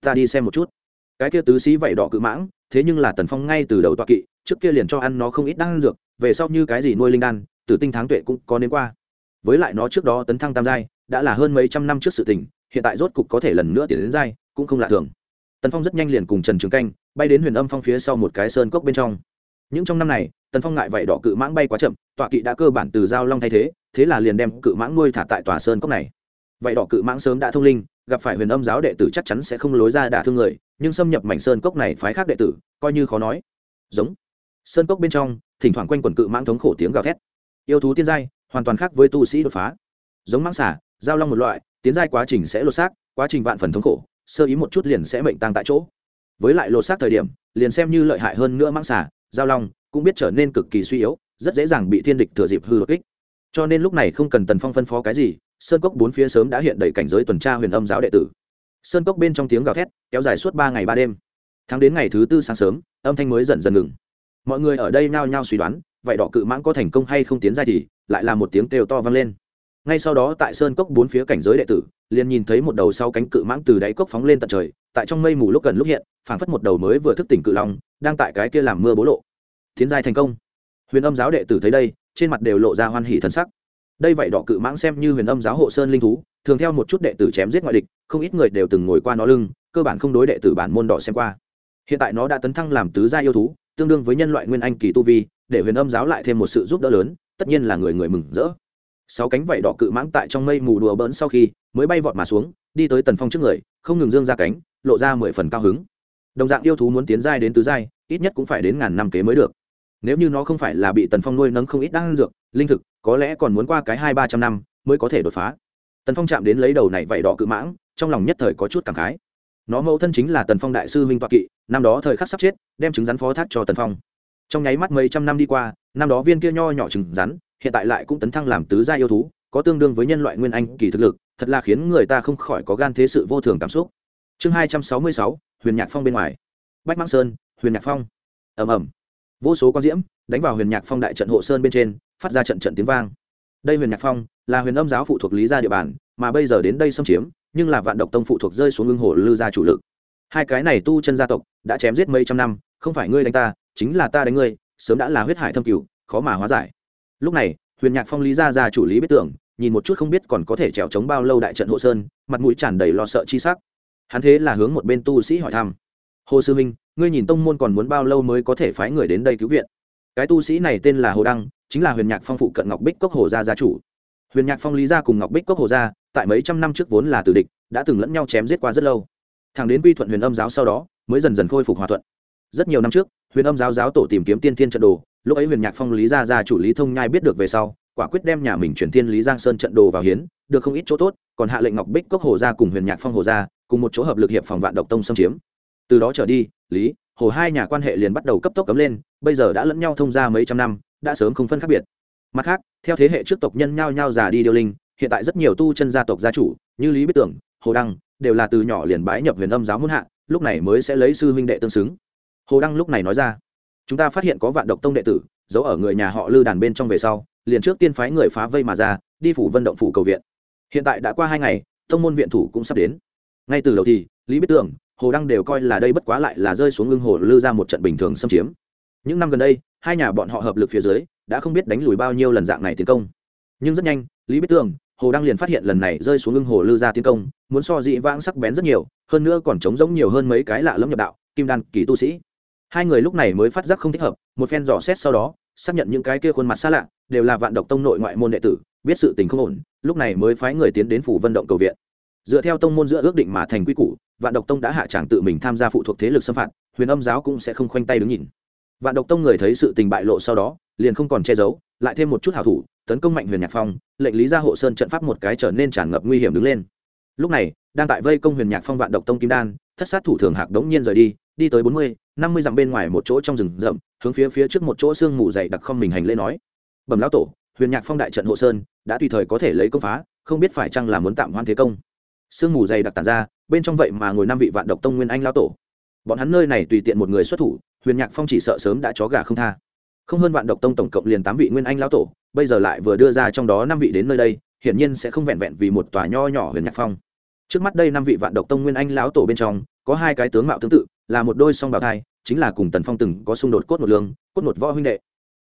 ta đi xem một chút. Cái kia tứ sĩ vảy đỏ cự mãng, thế nhưng là tần phong ngay từ đầu tọa kỵ trước kia liền cho ăn nó không ít đan dược, về sau như cái gì nuôi linh đan, tử tinh tháng tuệ cũng có nên qua. Với lại nó trước đó tấn thăng tam giai, đã là hơn mấy trăm năm trước sự tình, hiện tại rốt cục có thể lần nữa tiến đến giai, cũng không lạ thường. Tần phong rất nhanh liền cùng trần trường canh bay đến huyền âm phong phía sau một cái sơn cốc bên trong. Những trong năm này, tần phong ngại vậy đỏ cự mãng bay quá chậm, tọa kỵ đã cơ bản từ giao long thay thế thế là liền đem cự mãng nuôi thả tại tòa sơn cốc này. Vậy đỏ cự mãng sớm đã thông linh, gặp phải huyền âm giáo đệ tử chắc chắn sẽ không lối ra đả thương người, nhưng xâm nhập mảnh sơn cốc này phái khác đệ tử, coi như khó nói. Giống sơn cốc bên trong, thỉnh thoảng quanh quần cự mãng thống khổ tiếng gào thét. Yêu thú tiên giai, hoàn toàn khác với tu sĩ đột phá. Giống mãng xả giao long một loại, tiến giai quá trình sẽ lột xác, quá trình vạn phần thống khổ, sơ ý một chút liền sẽ mệnh tăng tại chỗ. Với lại lột xác thời điểm, liền xem như lợi hại hơn nữa mãng xả giao long, cũng biết trở nên cực kỳ suy yếu, rất dễ dàng bị thiên địch thừa dịp hư đột kích. Cho nên lúc này không cần tần phong phân phó cái gì, sơn cốc bốn phía sớm đã hiện đầy cảnh giới tuần tra huyền âm giáo đệ tử. Sơn cốc bên trong tiếng gào thét kéo dài suốt ba ngày ba đêm. Tháng đến ngày thứ tư sáng sớm, âm thanh mới dần dần ngừng mọi người ở đây nao nhao suy đoán, vậy đỏ cự mãng có thành công hay không tiến ra thì lại là một tiếng kêu to vang lên. Ngay sau đó tại sơn cốc bốn phía cảnh giới đệ tử, liền nhìn thấy một đầu sau cánh cự mãng từ đáy cốc phóng lên tận trời, tại trong mây mù lúc gần lúc hiện, phảng phất một đầu mới vừa thức tỉnh cự long, đang tại cái kia làm mưa bố lộ. Tiến giai thành công. Huyền âm giáo đệ tử thấy đây, trên mặt đều lộ ra hoan hỉ thần sắc. Đây vậy đỏ cự mãng xem như huyền âm giáo hộ sơn linh thú, thường theo một chút đệ tử chém giết ngoại địch, không ít người đều từng ngồi qua nó lưng, cơ bản không đối đệ tử bản môn đỏ xem qua. Hiện tại nó đã tấn thăng làm tứ gia yêu thú tương đương với nhân loại nguyên anh kỳ tu vi, để huyền âm giáo lại thêm một sự giúp đỡ lớn, tất nhiên là người người mừng rỡ. Sáu cánh vảy đỏ cự mãng tại trong mây mù đùa bỡn sau khi, mới bay vọt mà xuống, đi tới tần phong trước người, không ngừng dương ra cánh, lộ ra mười phần cao hứng. Đồng dạng yêu thú muốn tiến giai đến tứ giai, ít nhất cũng phải đến ngàn năm kế mới được. Nếu như nó không phải là bị tần phong nuôi nấng không ít đan dược, linh thực, có lẽ còn muốn qua cái hai ba trăm năm mới có thể đột phá. Tần phong chạm đến lấy đầu này vảy đỏ cự mãng, trong lòng nhất thời có chút cảm khái nó mẫu thân chính là tần phong đại sư huynh toạc kỵ, năm đó thời khắc sắp chết, đem trứng rắn phó thác cho tần phong. Trong nháy mắt mấy trăm năm đi qua, năm đó viên kia nho nhỏ trứng rắn, hiện tại lại cũng tấn thăng làm tứ gia yêu thú, có tương đương với nhân loại nguyên anh kỳ thực lực, thật là khiến người ta không khỏi có gan thế sự vô thường cảm xúc. Chương hai trăm sáu mươi sáu, huyền nhạc phong bên ngoài. Bách mãng sơn, huyền nhạc phong. Ẩm ẩm vô số quan diễm đánh vào huyền nhạc phong đại trận hộ sơn bên trên, phát ra trận trận tiếng vang. Đây huyền nhạc phong là huyền âm giáo phụ thuộc lý gia địa bàn, mà bây giờ đến đây xâm chiếm nhưng là vạn độc tông phụ thuộc rơi xuống ưng hồ lư gia chủ lực. Hai cái này tu chân gia tộc đã chém giết mấy trăm năm, không phải ngươi đánh ta, chính là ta đánh ngươi, sớm đã là huyết hải thâm cửu, khó mà hóa giải. Lúc này, huyền nhạc phong lý gia gia chủ lý biết tưởng, nhìn một chút không biết còn có thể trèo chống bao lâu đại trận hộ sơn, mặt mũi tràn đầy lo sợ chi sắc. Hắn thế là hướng một bên tu sĩ hỏi thăm. Hồ sư minh ngươi nhìn tông môn còn muốn bao lâu mới có thể phái người đến đây cứu viện? Cái tu sĩ này tên là hồ đăng, chính là huyền nhạc phong phụ cận ngọc bích cốc hồ gia gia chủ. Huyền nhạc phong lý gia cùng ngọc bích cốc hồ gia tại mấy trăm năm trước vốn là tử địch, đã từng lẫn nhau chém giết qua rất lâu. Thằng đến quy thuận huyền âm giáo sau đó, mới dần dần khôi phục hòa thuận. Rất nhiều năm trước, huyền âm giáo giáo tổ tìm kiếm tiên thiên trận đồ, lúc ấy huyền nhạc phong lý gia gia chủ lý thông nhai biết được về sau, quả quyết đem nhà mình chuyển thiên lý giang sơn trận đồ vào hiến, được không ít chỗ tốt, còn hạ lệnh ngọc bích cốc hồ gia cùng huyền nhạc phong hồ gia, cùng một chỗ hợp lực hiệp phòng vạn độc tông xâm chiếm. Từ đó trở đi, lý, hồ hai nhà quan hệ liền bắt đầu cấp tốc cấm lên, bây giờ đã lẫn nhau thông ra mấy trăm năm, đã sớm không phân khác biệt. Mặt khác, theo thế hệ trước tộc nhân nhao nhao già đi điêu linh hiện tại rất nhiều tu chân gia tộc gia chủ, như lý biết tưởng, hồ đăng, đều là từ nhỏ liền bái nhập huyền âm giáo muôn hạ, lúc này mới sẽ lấy sư huynh đệ tương xứng. Hồ đăng lúc này nói ra, chúng ta phát hiện có vạn độc tông đệ tử, giấu ở người nhà họ lư đàn bên trong về sau, liền trước tiên phái người phá vây mà ra, đi phủ vân động phủ cầu viện. Hiện tại đã qua hai ngày, tông môn viện thủ cũng sắp đến. Ngay từ đầu thì, lý biết tưởng, hồ đăng đều coi là đây bất quá lại là rơi xuống ngưng hồ lư ra một trận bình thường xâm chiếm. Những năm gần đây, hai nhà bọn họ hợp lực phía dưới, đã không biết đánh lùi bao nhiêu lần dạng này tiến công. Nhưng rất nhanh, lý biết tưởng hồ đăng liền phát hiện lần này rơi xuống lưng hồ lư ra tiến công, muốn so dị vãng sắc bén rất nhiều, hơn nữa còn chống giống nhiều hơn mấy cái lạ lẫm nhập đạo, kim đan kỳ tu sĩ. Hai người lúc này mới phát giác không thích hợp, một phen dò xét sau đó, xác nhận những cái kia khuôn mặt xa lạ, đều là vạn độc tông nội ngoại môn đệ tử, biết sự tình không ổn, lúc này mới phái người tiến đến phủ vân động cầu viện. Dựa theo tông môn giữa ước định mà thành quy củ, vạn độc tông đã hạ tràng tự mình tham gia phụ thuộc thế lực xâm phạm huyền âm giáo cũng sẽ không khoanh tay đứng nhìn. Vạn độc tông người thấy sự tình bại lộ sau đó, liền không còn che giấu lại thêm một chút hảo thủ, tấn công mạnh huyền nhạc phong, lệnh lý gia hộ sơn trận pháp một cái trở nên tràn ngập nguy hiểm đứng lên. Lúc này, đang tại vây công huyền nhạc phong vạn độc tông kim đan, thất sát thủ thường hạc đống nhiên rời đi đi tới bốn mươi, năm mươi dặm bên ngoài một chỗ trong rừng rậm, hướng phía phía trước một chỗ sương mù dày đặc không mình hành lễ nói. Bẩm lão tổ, huyền nhạc phong đại trận hộ sơn, đã tùy thời có thể lấy công phá, không biết phải chăng là muốn tạm hoãn thế công. Sương mù dày đặc tàn ra, bên trong vậy mà ngồi năm vị vạn độc tông nguyên anh lão tổ. Bọn hắn nơi này tùy tiện một người xuất thủ, huyền nhạc phong chỉ sợ sớm đã chó gà không tha không hơn vạn độc tông tổng cộng liền tám vị nguyên anh lão tổ, bây giờ lại vừa đưa ra trong đó năm vị đến nơi đây, hiển nhiên sẽ không vẹn vẹn vì một tòa nho nhỏ huyền nhạc phong. Trước mắt đây năm vị vạn độc tông nguyên anh lão tổ bên trong, có hai cái tướng mạo tương tự, là một đôi song bào thai, chính là cùng tần phong từng có xung đột cốt một lương, cốt một võ huynh đệ.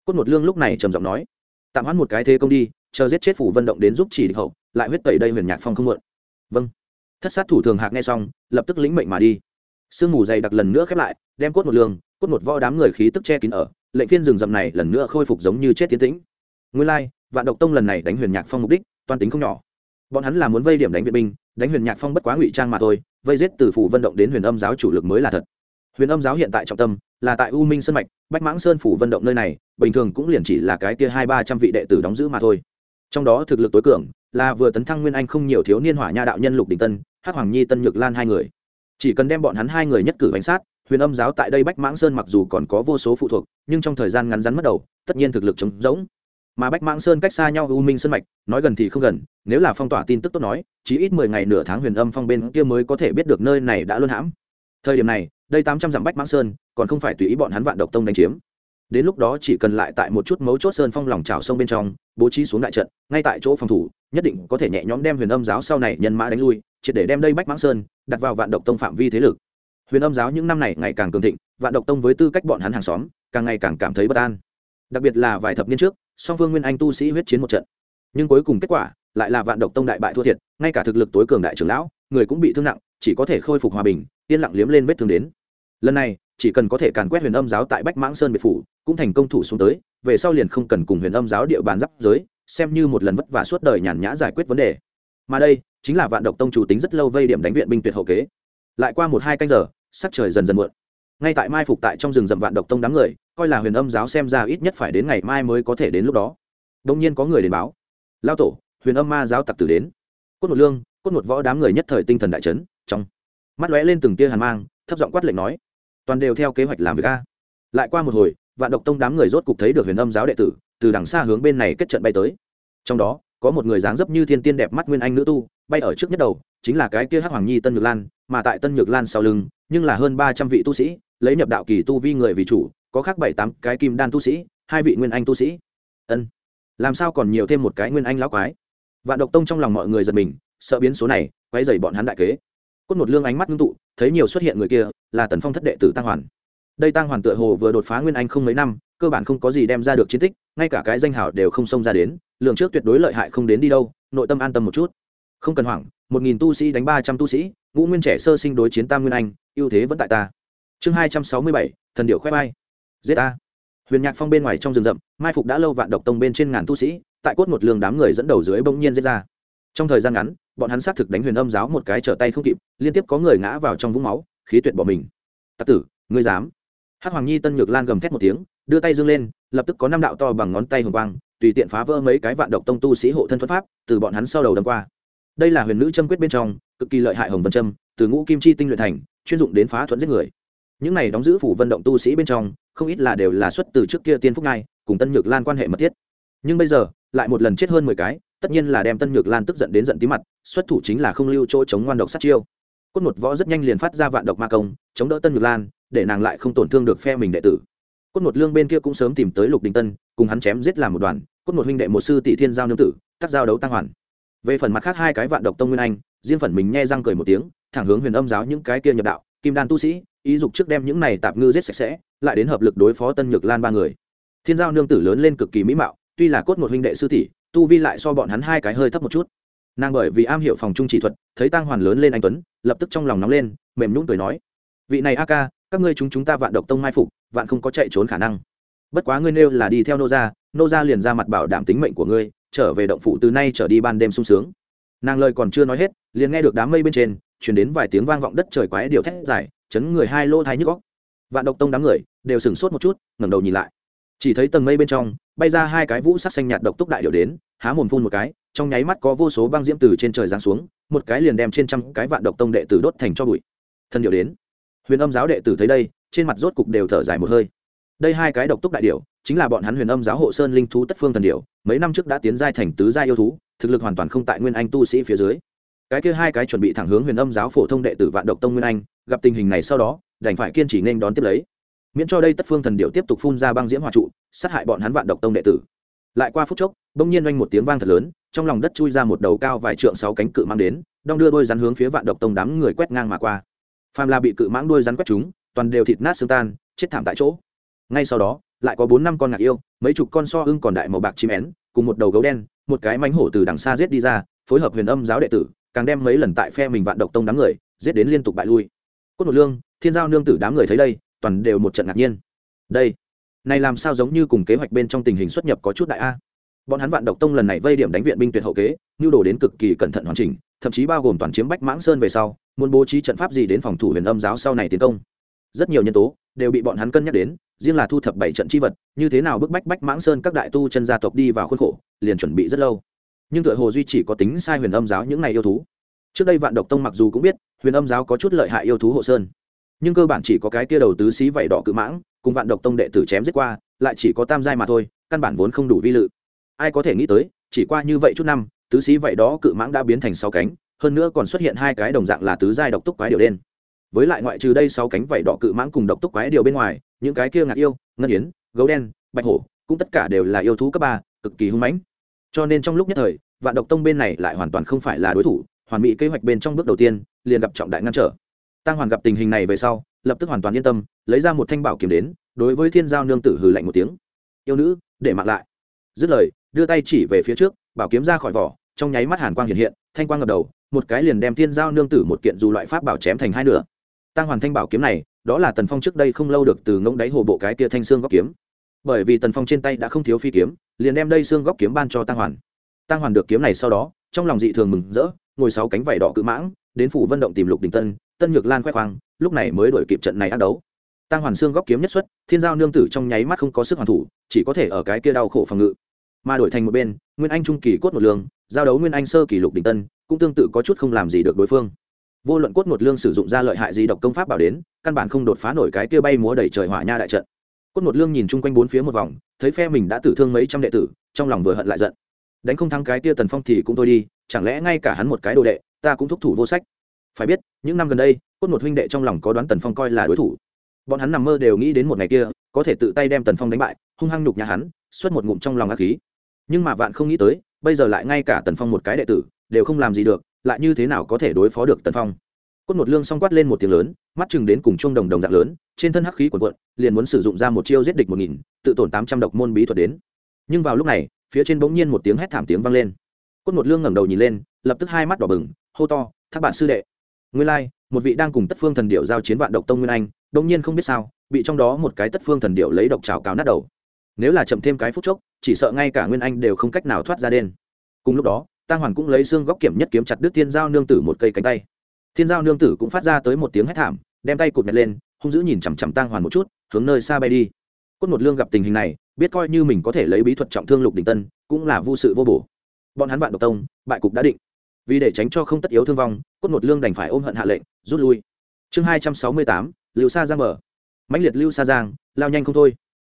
Cốt một lương lúc này trầm giọng nói, tạm hoãn một cái thế công đi, chờ giết chết phủ vân động đến giúp chỉ địch hậu, lại huyết tẩy đây huyền nhạc phong không muộn. Vâng. Thất sát thủ thường hạc nghe xong, lập tức lĩnh mệnh mà đi. Sương mù dày đặc lần nữa khép lại, đem cốt một lương, cốt một võ đám người khí tức che kín ở lệnh phiên rừng rậm này lần nữa khôi phục giống như chết tiến tĩnh. Nguyên lai, vạn độc tông lần này đánh huyền nhạc phong mục đích, toan tính không nhỏ. Bọn hắn là muốn vây điểm đánh viện binh, đánh huyền nhạc phong bất quá ngụy trang mà thôi, vây giết từ phủ vận động đến huyền âm giáo chủ lực mới là thật. Huyền âm giáo hiện tại trọng tâm là tại u minh sơn mạch, bách mãng sơn phủ vận động nơi này, bình thường cũng liền chỉ là cái kia hai ba trăm vị đệ tử đóng giữ mà thôi. Trong đó thực lực tối cường là vừa tấn thăng nguyên anh không nhiều thiếu niên hỏa nha đạo nhân lục đình tân, hắc hoàng nhi tân nhược lan hai người. Chỉ cần đem bọn hắn hai người nhất cử bánh sát huyền âm giáo tại đây bách mãng sơn mặc dù còn có vô số phụ thuộc, nhưng trong thời gian ngắn rắn mất đầu, tất nhiên thực lực chống rỗng. Mà bách mãng sơn cách xa nhau u minh sơn mạch, nói gần thì không gần, nếu là phong tỏa tin tức tốt nói, chỉ ít mười ngày nửa tháng huyền âm phong bên kia mới có thể biết được nơi này đã luôn hãm. Thời điểm này, đây tám trăm dặm bách mãng sơn, còn không phải tùy ý bọn hắn vạn độc tông đánh chiếm. Đến lúc đó chỉ cần lại tại một chút mấu chốt sơn phong lòng trào sông bên trong, bố trí xuống đại trận, ngay tại chỗ phòng thủ, nhất định có thể nhẹ nhõm đem huyền âm giáo sau này nhân mã đánh lui, triệt để đem đây bách mãng sơn đặt vào vạn độc tông phạm vi thế lực huyền âm giáo những năm này ngày càng cường thịnh, vạn độc tông với tư cách bọn hắn hàng xóm, càng ngày càng cảm thấy bất an. Đặc biệt là vài thập niên trước, song phương nguyên anh tu sĩ huyết chiến một trận. Nhưng cuối cùng kết quả, lại là vạn độc tông đại bại thua thiệt, ngay cả thực lực tối cường đại trưởng lão, người cũng bị thương nặng, chỉ có thể khôi phục hòa bình, yên lặng liếm lên vết thương đến. Lần này, chỉ cần có thể càn quét huyền âm giáo tại bách mãng sơn biệt phủ, cũng thành công thủ xuống tới, về sau liền không cần cùng huyền âm giáo địa bàn giáp giới, xem như một lần vất vả suốt đời nhàn nhã giải quyết vấn đề. Mà đây, chính là vạn độc tông chủ tính rất lâu vây điểm đánh viện binh tuyệt hậu kế. Lại qua một hai canh giờ sắc trời dần dần muộn. Ngay tại mai phục tại trong rừng rậm vạn độc tông đám người, coi là huyền âm giáo xem ra ít nhất phải đến ngày mai mới có thể đến lúc đó. Đông nhiên có người đến báo. Lao tổ, huyền âm ma giáo tặc tử đến. Cốt một lương, cốt một võ đám người nhất thời tinh thần đại trấn trong mắt lóe lên từng tia hàn mang, thấp giọng quát lệnh nói, toàn đều theo kế hoạch làm việc a. Lại qua một hồi, vạn độc tông đám người rốt cục thấy được huyền âm giáo đệ tử, từ đằng xa hướng bên này kết trận bay tới. Trong đó, có một người dáng dấp như thiên tiên đẹp mắt nguyên anh nữ tu bay ở trước nhất đầu, chính là cái kia hắc hoàng nhi tân nhược lan, mà tại tân nhược lan sau lưng, nhưng là hơn ba trăm vị tu sĩ, lấy nhập đạo kỳ tu vi người vì chủ, có khác bảy tám cái kim đan tu sĩ, hai vị nguyên anh tu sĩ. Ân, làm sao còn nhiều thêm một cái nguyên anh lão quái? Vạn độc tông trong lòng mọi người giật mình, sợ biến số này quay dày bọn hắn đại kế. Cốt một lương ánh mắt ngưng tụ, thấy nhiều xuất hiện người kia, là tần phong thất đệ tử tăng hoàn. Đây tăng hoàn tựa hồ vừa đột phá nguyên anh không mấy năm, cơ bản không có gì đem ra được chiến tích, ngay cả cái danh hảo đều không xông ra đến, lượng trước tuyệt đối lợi hại không đến đi đâu, nội tâm an tâm một chút không cần hoảng, một nghìn tu sĩ đánh ba trăm tu sĩ, ngũ nguyên trẻ sơ sinh đối chiến tam nguyên anh, ưu thế vẫn tại ta. Chương hai trăm sáu mươi bảy, thần điệu khoe bay giết a huyền nhạc phong bên ngoài trong rừng rậm, mai phục đã lâu vạn độc tông bên trên ngàn tu sĩ, tại cốt một lường đám người dẫn đầu dưới bỗng nhiên giết ra. Trong thời gian ngắn, bọn hắn xác thực đánh huyền âm giáo một cái trở tay không kịp, liên tiếp có người ngã vào trong vũng máu, khí tuyệt bỏ mình. Tặc tử, ngươi dám? Hắc hoàng nhi tân nhược lan gầm thét một tiếng, đưa tay dương lên, lập tức có năm đạo to bằng ngón tay hồng quang, tùy tiện phá vỡ mấy cái vạn độc tông tu sĩ hộ thân thuật pháp, từ bọn hắn sau đầu đâm qua đây là huyền nữ châm quyết bên trong, cực kỳ lợi hại hồng vân châm, từ ngũ kim chi tinh luyện thành, chuyên dụng đến phá thuẫn giết người. Những này đóng giữ phủ vận động tu sĩ bên trong, không ít là đều là xuất từ trước kia tiên phúc ngai, cùng tân nhược lan quan hệ mật thiết. Nhưng bây giờ, lại một lần chết hơn mười cái, tất nhiên là đem tân nhược lan tức giận đến giận tí mặt, xuất thủ chính là không lưu chỗ chống ngoan độc sát chiêu. Cốt một võ rất nhanh liền phát ra vạn độc ma công, chống đỡ tân nhược lan, để nàng lại không tổn thương được phe mình đệ tử. Cốt một lương bên kia cũng sớm tìm tới lục đình tân, cùng hắn chém giết làm một đoàn. Cốt một huynh đệ một sư tỷ thiên giao nương tử tác giao đấu tăng hoàn về phần mặt khác hai cái vạn độc tông nguyên anh, riêng phần mình nghe răng cười một tiếng, thẳng hướng huyền âm giáo những cái kia nhập đạo, kim đan tu sĩ, ý dục trước đem những này tạp ngư giết sạch sẽ, lại đến hợp lực đối phó tân nhược lan ba người. Thiên giao nương tử lớn lên cực kỳ mỹ mạo, tuy là cốt một huynh đệ sư tỷ, tu vi lại so bọn hắn hai cái hơi thấp một chút. Nàng bởi vì am hiểu phòng trung chỉ thuật, thấy tăng hoàn lớn lên anh tuấn, lập tức trong lòng nóng lên, mềm nhũng cười nói, vị này a ca, các ngươi chúng chúng ta vạn độc tông mai phục, vạn không có chạy trốn khả năng. Bất quá ngươi nêu là đi theo nô gia nô gia liền ra mặt bảo đảm tính mệnh của ngươi trở về động phủ từ nay trở đi ban đêm sung sướng. Nàng lời còn chưa nói hết, liền nghe được đám mây bên trên chuyển đến vài tiếng vang vọng đất trời quái điều thét dài, chấn người hai lô thái nhức góc vạn độc tông đám người đều sửng sốt một chút, ngẩng đầu nhìn lại. Chỉ thấy tầng mây bên trong, bay ra hai cái vũ sắc xanh nhạt độc túc đại điệu đến, há mồm phun một cái, trong nháy mắt có vô số băng diễm từ trên trời giáng xuống, một cái liền đem trên trăm cái vạn độc tông đệ tử đốt thành cho bụi. Thân điệu đến. Huyền âm giáo đệ tử thấy đây, trên mặt rốt cục đều thở dài một hơi đây hai cái độc túc đại điểu, chính là bọn hắn huyền âm giáo hộ sơn linh thú tất phương thần điểu, mấy năm trước đã tiến giai thành tứ gia yêu thú, thực lực hoàn toàn không tại nguyên anh tu sĩ phía dưới. Cái kia hai cái chuẩn bị thẳng hướng huyền âm giáo phổ thông đệ tử vạn độc tông nguyên anh, gặp tình hình này sau đó, đành phải kiên trì nên đón tiếp lấy. Miễn cho đây tất phương thần điệu tiếp tục phun ra băng diễm hòa trụ, sát hại bọn hắn vạn độc tông đệ tử. Lại qua phút chốc, bỗng nhiên oanh một tiếng vang thật lớn, trong lòng đất chui ra một đầu cao vài trượng sáu cánh cự mang đến, đong đưa đôi rắn hướng phía vạn độc tông đám người quét ngang mà qua. Phàm là bị cự mãng đuôi rắn quét chúng, toàn đều thịt nát xương tan, chết thảm tại chỗ ngay sau đó, lại có bốn năm con ngạc yêu, mấy chục con so ưng còn đại màu bạc chim én, cùng một đầu gấu đen, một cái mánh hổ từ đằng xa giết đi ra, phối hợp huyền âm giáo đệ tử, càng đem mấy lần tại phe mình vạn độc tông đám người, giết đến liên tục bại lui. Cốt một lương, thiên giao nương tử đám người thấy đây, toàn đều một trận ngạc nhiên. Đây, này làm sao giống như cùng kế hoạch bên trong tình hình xuất nhập có chút đại a? Bọn hắn vạn độc tông lần này vây điểm đánh viện binh tuyệt hậu kế nhu đồ đến cực kỳ cẩn thận hoàn chỉnh, thậm chí bao gồm toàn chiếm bách mãng sơn về sau, muốn bố trí trận pháp gì đến phòng thủ huyền âm giáo sau này tiến công. Rất nhiều nhân tố đều bị bọn hắn cân nhắc đến, riêng là thu thập bảy trận chi vật, như thế nào bức bách bách mãng sơn các đại tu chân gia tộc đi vào khuôn khổ, liền chuẩn bị rất lâu. Nhưng tựa hồ duy chỉ có tính sai huyền âm giáo những này yêu thú. Trước đây vạn độc tông mặc dù cũng biết, huyền âm giáo có chút lợi hại yêu thú hộ sơn. Nhưng cơ bản chỉ có cái kia đầu tứ xí vảy đỏ cự mãng, cùng vạn độc tông đệ tử chém giết qua, lại chỉ có tam giai mà thôi, căn bản vốn không đủ vi lự. Ai có thể nghĩ tới, chỉ qua như vậy chút năm, tứ xí vảy đó cự mãng đã biến thành sáu cánh, hơn nữa còn xuất hiện hai cái đồng dạng là tứ giai độc túc quái điều đen với lại ngoại trừ đây sáu cánh vảy đỏ cự mãng cùng độc túc quái điều bên ngoài, những cái kia ngạc yêu, ngân yến, gấu đen, bạch hổ, cũng tất cả đều là yêu thú cấp ba, cực kỳ hung mãnh. Cho nên trong lúc nhất thời, vạn độc tông bên này lại hoàn toàn không phải là đối thủ, hoàn mỹ kế hoạch bên trong bước đầu tiên, liền gặp trọng đại ngăn trở. Tăng hoàn gặp tình hình này về sau, lập tức hoàn toàn yên tâm, lấy ra một thanh bảo kiếm đến, đối với thiên giao nương tử hừ lạnh một tiếng. Yêu nữ, để mặc lại. Dứt lời, đưa tay chỉ về phía trước, bảo kiếm ra khỏi vỏ, trong nháy mắt hàn quang hiện hiện, thanh quang ngập đầu, một cái liền đem thiên giao nương tử một kiện dù loại pháp bảo chém thành hai nửa tăng hoàn thanh bảo kiếm này, đó là tần phong trước đây không lâu được từ ngỗng đáy hồ bộ cái kia thanh xương góc kiếm. Bởi vì tần phong trên tay đã không thiếu phi kiếm, liền đem đây xương góc kiếm ban cho tăng hoàn. Tăng hoàn được kiếm này sau đó, trong lòng dị thường mừng rỡ, ngồi sáu cánh vảy đỏ cự mãng, đến phủ vận động tìm lục đình tân tân nhược lan khoe khoang, lúc này mới đổi kịp trận này ác đấu. Tăng hoàn xương góc kiếm nhất xuất, thiên giao nương tử trong nháy mắt không có sức hoàn thủ, chỉ có thể ở cái kia đau khổ phòng ngự. Mà đổi thành một bên, nguyên anh trung kỳ cốt một lương, giao đấu nguyên anh sơ kỳ lục đình tân, cũng tương tự có chút không làm gì được đối phương vô luận cốt một lương sử dụng ra lợi hại gì độc công pháp bảo đến, căn bản không đột phá nổi cái kia bay múa đẩy trời hỏa nha đại trận. Cốt một lương nhìn chung quanh bốn phía một vòng, thấy phe mình đã tử thương mấy trăm đệ tử, trong lòng vừa hận lại giận. Đánh không thắng cái kia tần phong thì cũng thôi đi, chẳng lẽ ngay cả hắn một cái đồ đệ, ta cũng thúc thủ vô sách? Phải biết, những năm gần đây, cốt một huynh đệ trong lòng có đoán tần phong coi là đối thủ. Bọn hắn nằm mơ đều nghĩ đến một ngày kia, có thể tự tay đem tần phong đánh bại, hung hăng nhục nhà hắn, xuất một ngụm trong lòng ác khí. Nhưng mà vạn không nghĩ tới, bây giờ lại ngay cả tần phong một cái đệ tử, đều không làm gì được lại như thế nào có thể đối phó được tần phong? Cốt một lương s quát lên một tiếng lớn, mắt chừng đến cùng chung đồng đồng dạng lớn, trên thân hắc khí quần quận liền muốn sử dụng ra một chiêu giết địch một nghìn, tự tổn tám trăm độc môn bí thuật đến. Nhưng vào lúc này, phía trên bỗng nhiên một tiếng hét thảm tiếng vang lên. Cốt một lương ngẩng đầu nhìn lên, lập tức hai mắt đỏ bừng, hô to, thác bạn sư đệ. Nguyên lai, một vị đang cùng tất phương thần điệu giao chiến vạn độc tông nguyên anh đông nhiên không biết sao, bị trong đó một cái tất phương thần điệu lấy độc trào cào nát đầu. Nếu là chậm thêm cái phút chốc, chỉ sợ ngay cả nguyên anh đều không cách nào thoát ra đen cùng lúc đó Tang hoàn cũng lấy xương góc kiểm nhất kiếm chặt đứt thiên giao nương tử một cây cánh tay. Thiên giao nương tử cũng phát ra tới một tiếng hét thảm, đem tay cụt nhặt lên, hung dữ nhìn chằm chằm Tang hoàn một chút, hướng nơi xa bay đi. Cốt một lương gặp tình hình này, biết coi như mình có thể lấy bí thuật trọng thương lục đình tân, cũng là vô sự vô bổ. Bọn hắn vạn độc tông, bại cục đã định. Vì để tránh cho không tất yếu thương vong, cốt một lương đành phải ôm hận hạ lệnh, rút lui. Chương hai trăm sáu mươi tám, lưu sa giang mở. Mãnh liệt lưu sa giang, lao nhanh không thôi.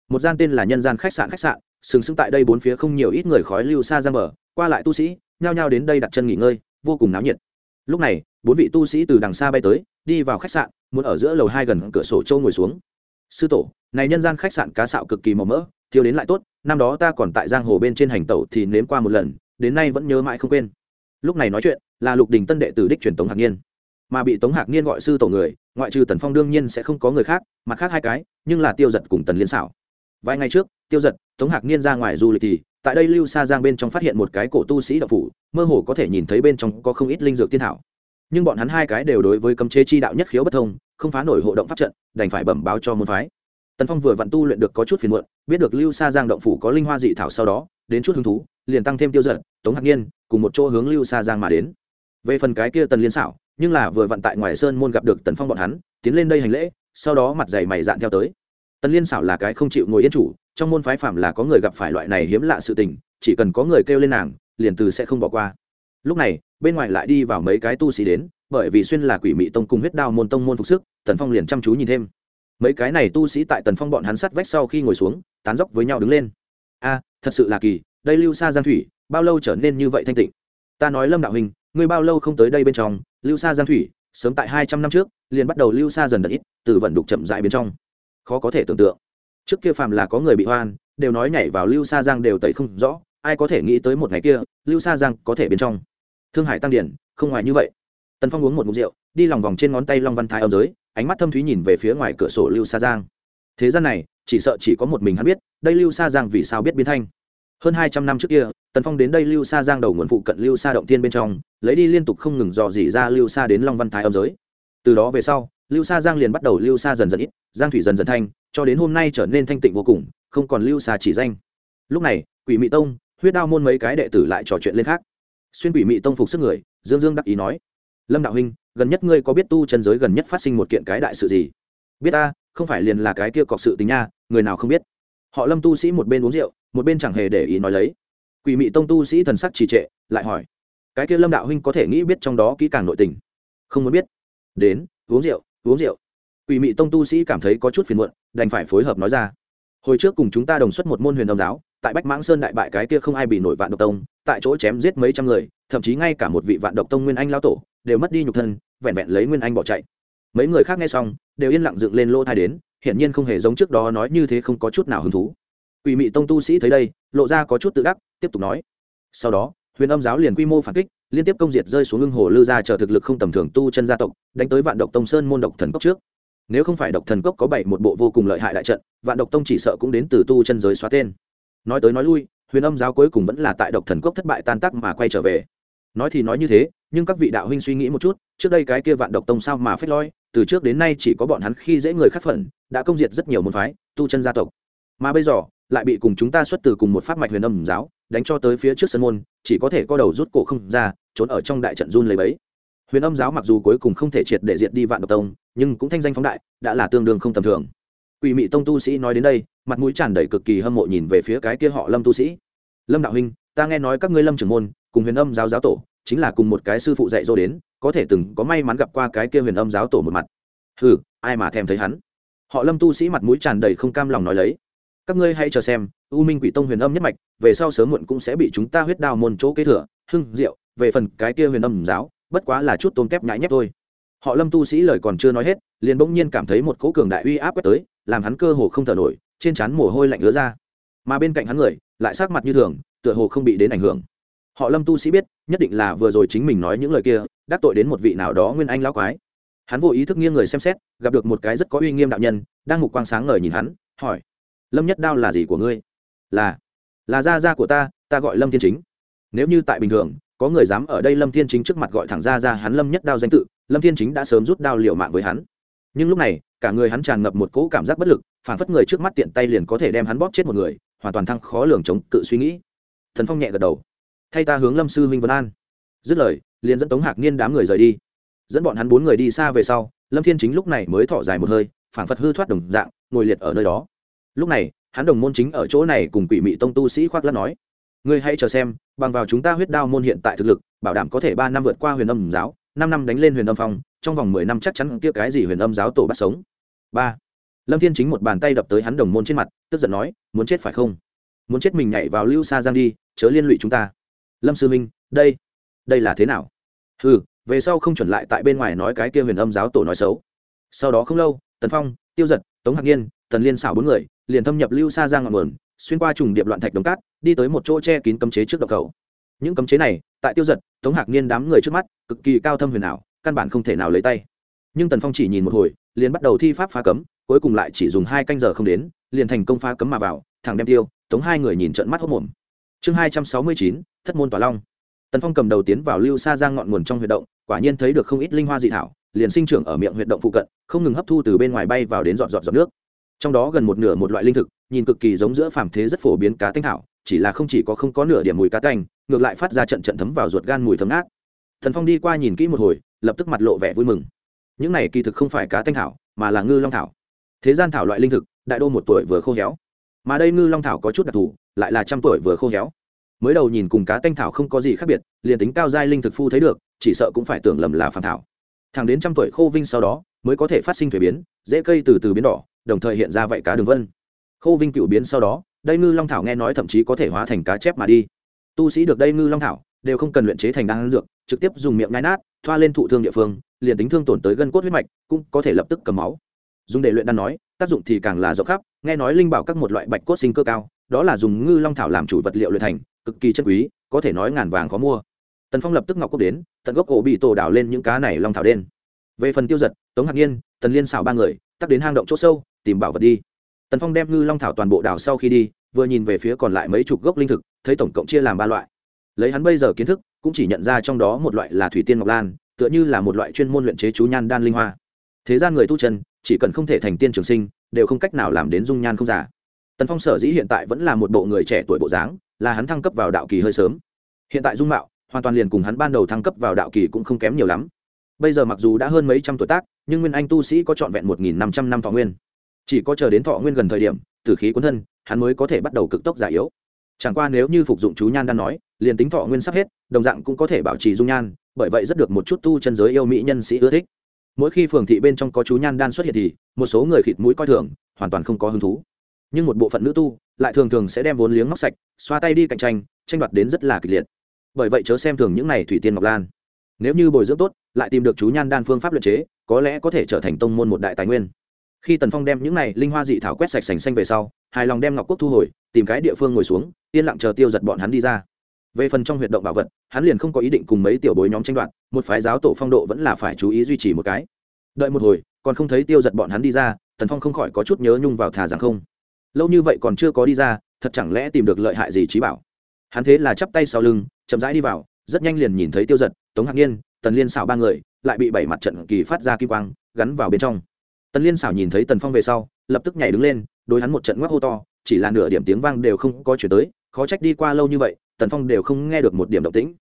Một gian tên là nhân gian khách sạn khách sạn, sừng sững tại đây bốn phía không nhiều ít người khói lưu sa giang mở, qua lại tu sĩ nhao nhao đến đây đặt chân nghỉ ngơi, vô cùng náo nhiệt. Lúc này, bốn vị tu sĩ từ đằng xa bay tới, đi vào khách sạn, muốn ở giữa lầu hai gần cửa sổ châu ngồi xuống. Sư tổ, này nhân gian khách sạn cá sạo cực kỳ màu mỡ, thiếu đến lại tốt, năm đó ta còn tại giang hồ bên trên hành tẩu thì nếm qua một lần, đến nay vẫn nhớ mãi không quên. Lúc này nói chuyện, là lục đình tân đệ tử đích truyền tống hạc niên mà bị tống hạc niên gọi sư tổ người, ngoại trừ tần phong đương nhiên sẽ không có người khác, mặt khác hai cái, nhưng là tiêu giật cùng tần liên xảo vài ngày trước, tiêu giật, tống hạc niên ra ngoài du lịch thì tại đây lưu Sa giang bên trong phát hiện một cái cổ tu sĩ đạo phủ, mơ hồ có thể nhìn thấy bên trong có không ít linh dược tiên thảo. Nhưng bọn hắn hai cái đều đối với cấm chế chi đạo nhất khiếu bất thông, không phá nổi hộ động pháp trận, đành phải bẩm báo cho môn phái. Tần phong vừa vặn tu luyện được có chút phiền muộn, biết được lưu Sa giang động phủ có linh hoa dị thảo sau đó, đến chút hứng thú, liền tăng thêm tiêu giận tống hạc nhiên cùng một chỗ hướng lưu Sa giang mà đến. Về phần cái kia tần liên xảo nhưng là vừa vặn tại ngoài sơn môn gặp được tần phong bọn hắn, tiến lên đây hành lễ, sau đó mặt dày mày dạn theo tới tần liên xảo là cái không chịu ngồi yên chủ, trong môn phái phạm là có người gặp phải loại này hiếm lạ sự tình, chỉ cần có người kêu lên nàng, liền từ sẽ không bỏ qua. Lúc này, bên ngoài lại đi vào mấy cái tu sĩ đến, bởi vì xuyên là quỷ mị tông cùng huyết đao môn tông môn phục sức, tần phong liền chăm chú nhìn thêm. Mấy cái này tu sĩ tại tần phong bọn hắn sắt vách sau khi ngồi xuống, tán dốc với nhau đứng lên. A, thật sự là kỳ, đây lưu xa giang thủy, bao lâu trở nên như vậy thanh tịnh? Ta nói lâm đạo hình, ngươi bao lâu không tới đây bên trong? Lưu xa giang thủy, sớm tại hai trăm năm trước, liền bắt đầu lưu xa dần đợt ít, từ vận đục chậm dại bên trong khó có thể tưởng tượng. Trước kia phàm là có người bị hoan, đều nói nhảy vào lưu sa giang đều tẩy không rõ, ai có thể nghĩ tới một ngày kia, lưu sa giang có thể bên trong. Thương hải tăng điển, không ngoài như vậy. Tần phong uống một mục rượu, đi lòng vòng trên ngón tay long văn thái âm giới, ánh mắt thâm thúy nhìn về phía ngoài cửa sổ lưu sa giang. Thế gian này, chỉ sợ chỉ có một mình hắn biết, đây lưu sa giang vì sao biết biến thanh. Hơn hai trăm năm trước kia, tần phong đến đây lưu sa giang đầu nguồn phụ cận lưu sa động tiên bên trong, lấy đi liên tục không ngừng dò dỉ ra lưu sa đến long văn thái âm giới. Từ đó về sau, lưu sa giang liền bắt đầu lưu sa dần dần ít giang thủy dần dần thanh, cho đến hôm nay trở nên thanh tịnh vô cùng, không còn lưu xa chỉ danh. Lúc này, quỷ mị tông, huyết đao môn mấy cái đệ tử lại trò chuyện lên khác. Xuyên quỷ mị tông phục sức người, dương dương đắc ý nói, lâm đạo huynh, gần nhất ngươi có biết tu chân giới gần nhất phát sinh một kiện cái đại sự gì? Biết ta, không phải liền là cái kia cọc sự tình nha, người nào không biết. Họ lâm tu sĩ một bên uống rượu, một bên chẳng hề để ý nói lấy. Quỷ mị tông tu sĩ thần sắc trì trệ, lại hỏi, cái kia lâm đạo huynh có thể nghĩ biết trong đó kỹ càng nội tình? Không muốn biết. Đến, uống rượu uống rượu quỷ mị tông tu sĩ cảm thấy có chút phiền muộn, đành phải phối hợp nói ra. Hồi trước cùng chúng ta đồng xuất một môn huyền đồng giáo, tại bách mãng sơn đại bại cái kia không ai bị nổi vạn độc tông, tại chỗ chém giết mấy trăm người, thậm chí ngay cả một vị vạn độc tông nguyên anh lao tổ, đều mất đi nhục thân, vẹn vẹn lấy nguyên anh bỏ chạy. Mấy người khác nghe xong, đều yên lặng dựng lên lỗ thai đến, hiển nhiên không hề giống trước đó nói như thế không có chút nào hứng thú. Quỷ mị tông tu sĩ thấy đây, lộ ra có chút tự đắc, tiếp tục nói. Sau đó, huyền âm giáo liền quy mô phản kích, liên tiếp công diệt rơi xuống lưng hồ lư ra chờ thực lực không tầm thường tu chân gia tộc, đánh tới vạn độc tông sơn môn độc thần cốc trước nếu không phải độc thần cốc có bảy một bộ vô cùng lợi hại đại trận, vạn độc tông chỉ sợ cũng đến từ tu chân giới xóa tên. Nói tới nói lui, huyền âm giáo cuối cùng vẫn là tại độc thần cốc thất bại tan tác mà quay trở về. Nói thì nói như thế, nhưng các vị đạo huynh suy nghĩ một chút, trước đây cái kia vạn độc tông sao mà phết loi, từ trước đến nay chỉ có bọn hắn khi dễ người khác phận đã công diệt rất nhiều môn phái, tu chân gia tộc. Mà bây giờ, lại bị cùng chúng ta xuất từ cùng một pháp mạch huyền âm giáo, đánh cho tới phía trước sân môn, chỉ có thể co đầu rút cổ không ra, trốn ở trong đại trận run lấy bấy huyền âm giáo mặc dù cuối cùng không thể triệt để diệt đi vạn độc tông, nhưng cũng thanh danh phóng đại, đã là tương đương không tầm thường. Quỷ mị tông tu sĩ nói đến đây, mặt mũi tràn đầy cực kỳ hâm mộ nhìn về phía cái kia họ lâm tu sĩ. Lâm đạo huynh, ta nghe nói các ngươi lâm trưởng môn, cùng huyền âm giáo giáo tổ, chính là cùng một cái sư phụ dạy dỗ đến, có thể từng có may mắn gặp qua cái kia huyền âm giáo tổ một mặt. Hừ, ai mà thèm thấy hắn? Họ lâm tu sĩ mặt mũi tràn đầy không cam lòng nói lấy. Các ngươi hãy chờ xem, u minh quỷ tông huyền âm nhất mạch, về sau sớm muộn cũng sẽ bị chúng ta huyết đao môn chỗ kế thừa, hưng diệu về phần cái kia huyền âm giáo bất quá là chút tôm kép nhãi nhép thôi. Họ lâm tu sĩ lời còn chưa nói hết, liền bỗng nhiên cảm thấy một cỗ cường đại uy áp quét tới, làm hắn cơ hồ không thở nổi, trên trán mồ hôi lạnh ứa ra. Mà bên cạnh hắn người, lại sắc mặt như thường, tựa hồ không bị đến ảnh hưởng. Họ lâm tu sĩ biết, nhất định là vừa rồi chính mình nói những lời kia, đắc tội đến một vị nào đó nguyên anh lão quái. Hắn vô ý thức nghiêng người xem xét, gặp được một cái rất có uy nghiêm đạo nhân, đang mục quang sáng ngời nhìn hắn, hỏi, lâm nhất đao là gì của ngươi? Là là gia gia của ta ta gọi lâm thiên chính. Nếu như tại bình thường có người dám ở đây lâm thiên chính trước mặt gọi thẳng ra ra hắn lâm nhất đao danh tự, lâm thiên chính đã sớm rút đao liều mạng với hắn. Nhưng lúc này, cả người hắn tràn ngập một cỗ cảm giác bất lực, phản phất người trước mắt tiện tay liền có thể đem hắn bóp chết một người, hoàn toàn thăng khó lường chống cự suy nghĩ. Thần phong nhẹ gật đầu. Thay ta hướng lâm sư huynh vân an. Dứt lời, liền dẫn tống hạc niên đám người rời đi. Dẫn bọn hắn bốn người đi xa về sau, lâm thiên chính lúc này mới thở dài một hơi, phản phất hư thoát đồng dạng, ngồi liệt ở nơi đó. Lúc này, hắn đồng môn chính ở chỗ này cùng quỷ mị tông tu sĩ khoác lác nói ngươi hãy chờ xem, bằng vào chúng ta huyết đao môn hiện tại thực lực, bảo đảm có thể ba năm vượt qua huyền âm giáo, năm năm đánh lên huyền âm phong, trong vòng mười năm chắc chắn kia cái gì huyền âm giáo tổ bắt sống. Ba. Lâm thiên chính một bàn tay đập tới hắn đồng môn trên mặt, tức giận nói, muốn chết phải không? Muốn chết mình nhảy vào lưu xa giang đi, chớ liên lụy chúng ta. Lâm sư minh, đây đây là thế nào? Ừ về sau không chuẩn lại tại bên ngoài nói cái kia huyền âm giáo tổ nói xấu. Sau đó không lâu, tần phong, tiêu giật, tống hạc nhiên, tần liên xảo bốn người, liền thâm nhập lưu xa giang ngọn nguồn xuyên qua trùng điệp loạn thạch đống cát, đi tới một chỗ che kín cấm chế trước đập cầu. Những cấm chế này, tại tiêu giật, tống hạc niên đám người trước mắt, cực kỳ cao thâm huyền ảo, căn bản không thể nào lấy tay. Nhưng tần phong chỉ nhìn một hồi, liền bắt đầu thi pháp phá cấm, cuối cùng lại chỉ dùng hai canh giờ không đến, liền thành công phá cấm mà vào, thẳng đem tiêu, tống hai người nhìn trận mắt hốc mồm chương hai trăm sáu mươi chín, thất môn tỏa long. Tần phong cầm đầu tiến vào lưu xa giang ngọn nguồn trong huyệt động, quả nhiên thấy được không ít linh hoa dị thảo, liền sinh trưởng ở miệng huyệt động phụ cận, không ngừng hấp thu từ bên ngoài bay vào đến dọn dọn dọn nước. Trong đó gần một nửa một loại linh thực nhìn cực kỳ giống giữa phàm thế rất phổ biến cá tinh thảo, chỉ là không chỉ có không có nửa điểm mùi cá tanh, ngược lại phát ra trận trận thấm vào ruột gan mùi thấm ác. Thần phong đi qua nhìn kỹ một hồi, lập tức mặt lộ vẻ vui mừng. Những này kỳ thực không phải cá tinh thảo, mà là ngư long thảo. Thế gian thảo loại linh thực, đại đô một tuổi vừa khô héo. Mà đây ngư long thảo có chút đặc thù, lại là trăm tuổi vừa khô héo. Mới đầu nhìn cùng cá tanh thảo không có gì khác biệt, liền tính cao giai linh thực phu thấy được, chỉ sợ cũng phải tưởng lầm là phàm thảo. Thẳng đến trăm tuổi khô vinh sau đó, mới có thể phát sinh thuế biến dễ cây từ từ biến đỏ, đồng thời hiện ra vậy cá đường vân khô vinh cựu biến sau đó, đây ngư long thảo nghe nói thậm chí có thể hóa thành cá chép mà đi. Tu sĩ được đây ngư long thảo đều không cần luyện chế thành đan dược, trực tiếp dùng miệng ngai nát, thoa lên thụ thương địa phương, liền tính thương tổn tới gân cốt huyết mạch, cũng có thể lập tức cầm máu. Dùng để luyện đan nói, tác dụng thì càng là rộng khắp, nghe nói linh bảo các một loại bạch cốt sinh cơ cao, đó là dùng ngư long thảo làm chủ vật liệu luyện thành, cực kỳ chân quý, có thể nói ngàn vàng khó mua. Tần phong lập tức ngọc cốc đến, tận gốc cổ bị tổ đảo lên những cá này long thảo đen. Về phần tiêu giật, tống hạc nhiên, tần liên xảo ba người, tắt đến hang động chỗ sâu, tìm bảo vật đi tần phong đem ngư long thảo toàn bộ đảo sau khi đi, vừa nhìn về phía còn lại mấy chục gốc linh thực, thấy tổng cộng chia làm ba loại. Lấy hắn bây giờ kiến thức, cũng chỉ nhận ra trong đó một loại là thủy tiên ngọc lan, tựa như là một loại chuyên môn luyện chế chú nhan đan linh hoa. Thế gian người tu chân, chỉ cần không thể thành tiên trường sinh, đều không cách nào làm đến dung nhan không giả. Tần phong sở dĩ hiện tại vẫn là một bộ người trẻ tuổi bộ dáng, là hắn thăng cấp vào đạo kỳ hơi sớm. Hiện tại dung mạo, hoàn toàn liền cùng hắn ban đầu thăng cấp vào đạo kỳ cũng không kém nhiều lắm. Bây giờ mặc dù đã hơn mấy trăm tuổi tác, nhưng nguyên anh tu sĩ có trọn vẹn một nghìn năm trăm năm thọ nguyên chỉ có chờ đến thọ nguyên gần thời điểm, tử khí cuốn thân, hắn mới có thể bắt đầu cực tốc giả yếu. Chẳng qua nếu như phục dụng chú nhan đang nói, liền tính thọ nguyên sắp hết, đồng dạng cũng có thể bảo trì dung nhan, bởi vậy rất được một chút tu chân giới yêu mỹ nhân sĩ ưa thích. Mỗi khi phường thị bên trong có chú nhan đan xuất hiện thì, một số người khịt mũi coi thường, hoàn toàn không có hứng thú. Nhưng một bộ phận nữ tu, lại thường thường sẽ đem vốn liếng móc sạch, xoa tay đi cạnh tranh tranh đoạt đến rất là kịch liệt. Bởi vậy chớ xem thường những này thủy tiên ngọc lan. Nếu như bồi dưỡng tốt, lại tìm được chú nhan đan phương pháp luyện chế, có lẽ có thể trở thành tông môn một đại tài nguyên khi tần phong đem những này linh hoa dị thảo quét sạch sành xanh về sau, hài lòng đem ngọc quốc thu hồi, tìm cái địa phương ngồi xuống, yên lặng chờ tiêu giật bọn hắn đi ra. Về phần trong huyệt động bảo vật, hắn liền không có ý định cùng mấy tiểu bối nhóm tranh đoạt, một phái giáo tổ phong độ vẫn là phải chú ý duy trì một cái. Đợi một hồi, còn không thấy tiêu giật bọn hắn đi ra, tần phong không khỏi có chút nhớ nhung vào thà rằng không. Lâu như vậy còn chưa có đi ra, thật chẳng lẽ tìm được lợi hại gì trí bảo? Hắn thế là chắp tay sau lưng, chậm rãi đi vào, rất nhanh liền nhìn thấy tiêu giật, tống hạc nhiên, tần liên xảo ba người, lại bị bảy mặt trận kỳ phát ra kim quang, gắn vào bên trong tần liên xảo nhìn thấy tần phong về sau, lập tức nhảy đứng lên, đối hắn một trận ngoắc hô to, chỉ là nửa điểm tiếng vang đều không có chuyển tới, khó trách đi qua lâu như vậy, tần phong đều không nghe được một điểm động tĩnh.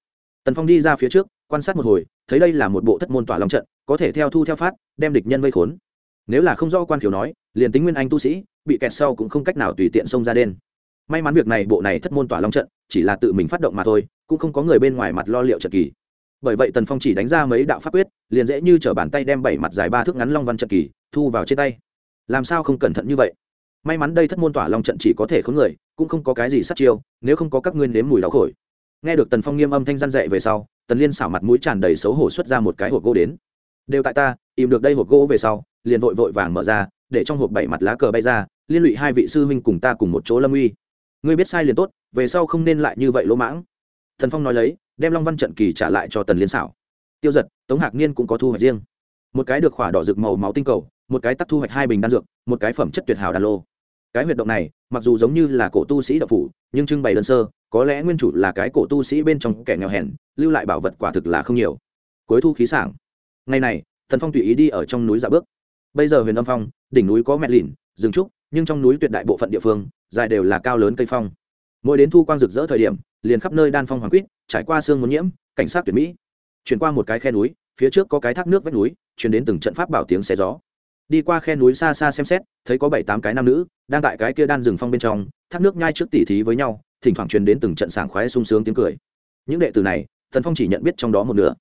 Tần phong đi ra phía trước, quan sát một hồi, thấy đây là một bộ thất môn tỏa long trận, có thể theo thu theo phát, đem địch nhân vây khốn. Nếu là không do quan khiếu nói, liền tính nguyên anh tu sĩ, bị kẹt sau cũng không cách nào tùy tiện xông ra đen. May mắn việc này bộ này thất môn tỏa long trận, chỉ là tự mình phát động mà thôi, cũng không có người bên ngoài mặt lo liệu trận kỳ. Bởi vậy tần phong chỉ đánh ra mấy đạo pháp quyết, liền dễ như t r ở bàn tay đem bảy mặt dài ba thước ngắn long văn trận kỳ thu vào trên tay. Làm sao không cẩn thận như vậy? May mắn đây thất môn tỏa long trận chỉ có thể khốn người, cũng không có cái gì sát chiêu, nếu không có các nguyên nếm mùi đau khổi nghe được tần phong nghiêm âm thanh gian dạy về sau, tần liên xảo mặt mũi tràn đầy xấu hổ xuất ra một cái hộp gỗ đến. Đều tại ta, im được đây hộp gỗ về sau, liền vội vội vàng mở ra, để trong hộp bảy mặt lá cờ bay ra, liên lụy hai vị sư huynh cùng ta cùng một chỗ lâm uy. Ngươi biết sai liền tốt, về sau không nên lại như vậy lỗ mãng. Thần phong nói lấy, đem long văn trận kỳ trả lại cho tần liên xảo. Tiêu giật, tống hạc niên cũng có thu hoạch riêng. Một cái được khỏa đỏ rực màu máu tinh cầu một cái tắc thu hoạch hai bình đan dược, một cái phẩm chất tuyệt hảo đan lô. Cái huyệt động này, mặc dù giống như là cổ tu sĩ đậu phủ, nhưng trưng bày đơn sơ, có lẽ nguyên chủ là cái cổ tu sĩ bên trong kẻ nghèo hèn, lưu lại bảo vật quả thực là không nhiều. Cuối thu khí sảng. Ngày này, thần phong tùy ý đi ở trong núi dạ bước. Bây giờ huyền âm phong, đỉnh núi có mẹ lìn, rừng trúc, nhưng trong núi tuyệt đại bộ phận địa phương, dài đều là cao lớn cây phong. Mỗi đến thu quang rực rỡ thời điểm, liền khắp nơi đan phong hoàng quýt, trải qua sương muốn nhiễm, cảnh sát tuyệt mỹ. Chuyển qua một cái khe núi, phía trước có cái thác nước vách núi, chuyển đến từng trận pháp bảo tiếng xé gió đi qua khe núi xa xa xem xét, thấy có bảy tám cái nam nữ đang tại cái kia đan rừng phong bên trong, thác nước nhai trước tỉ thí với nhau, thỉnh thoảng truyền đến từng trận sảng khoái sung sướng tiếng cười. Những đệ tử này thần phong chỉ nhận biết trong đó một nửa.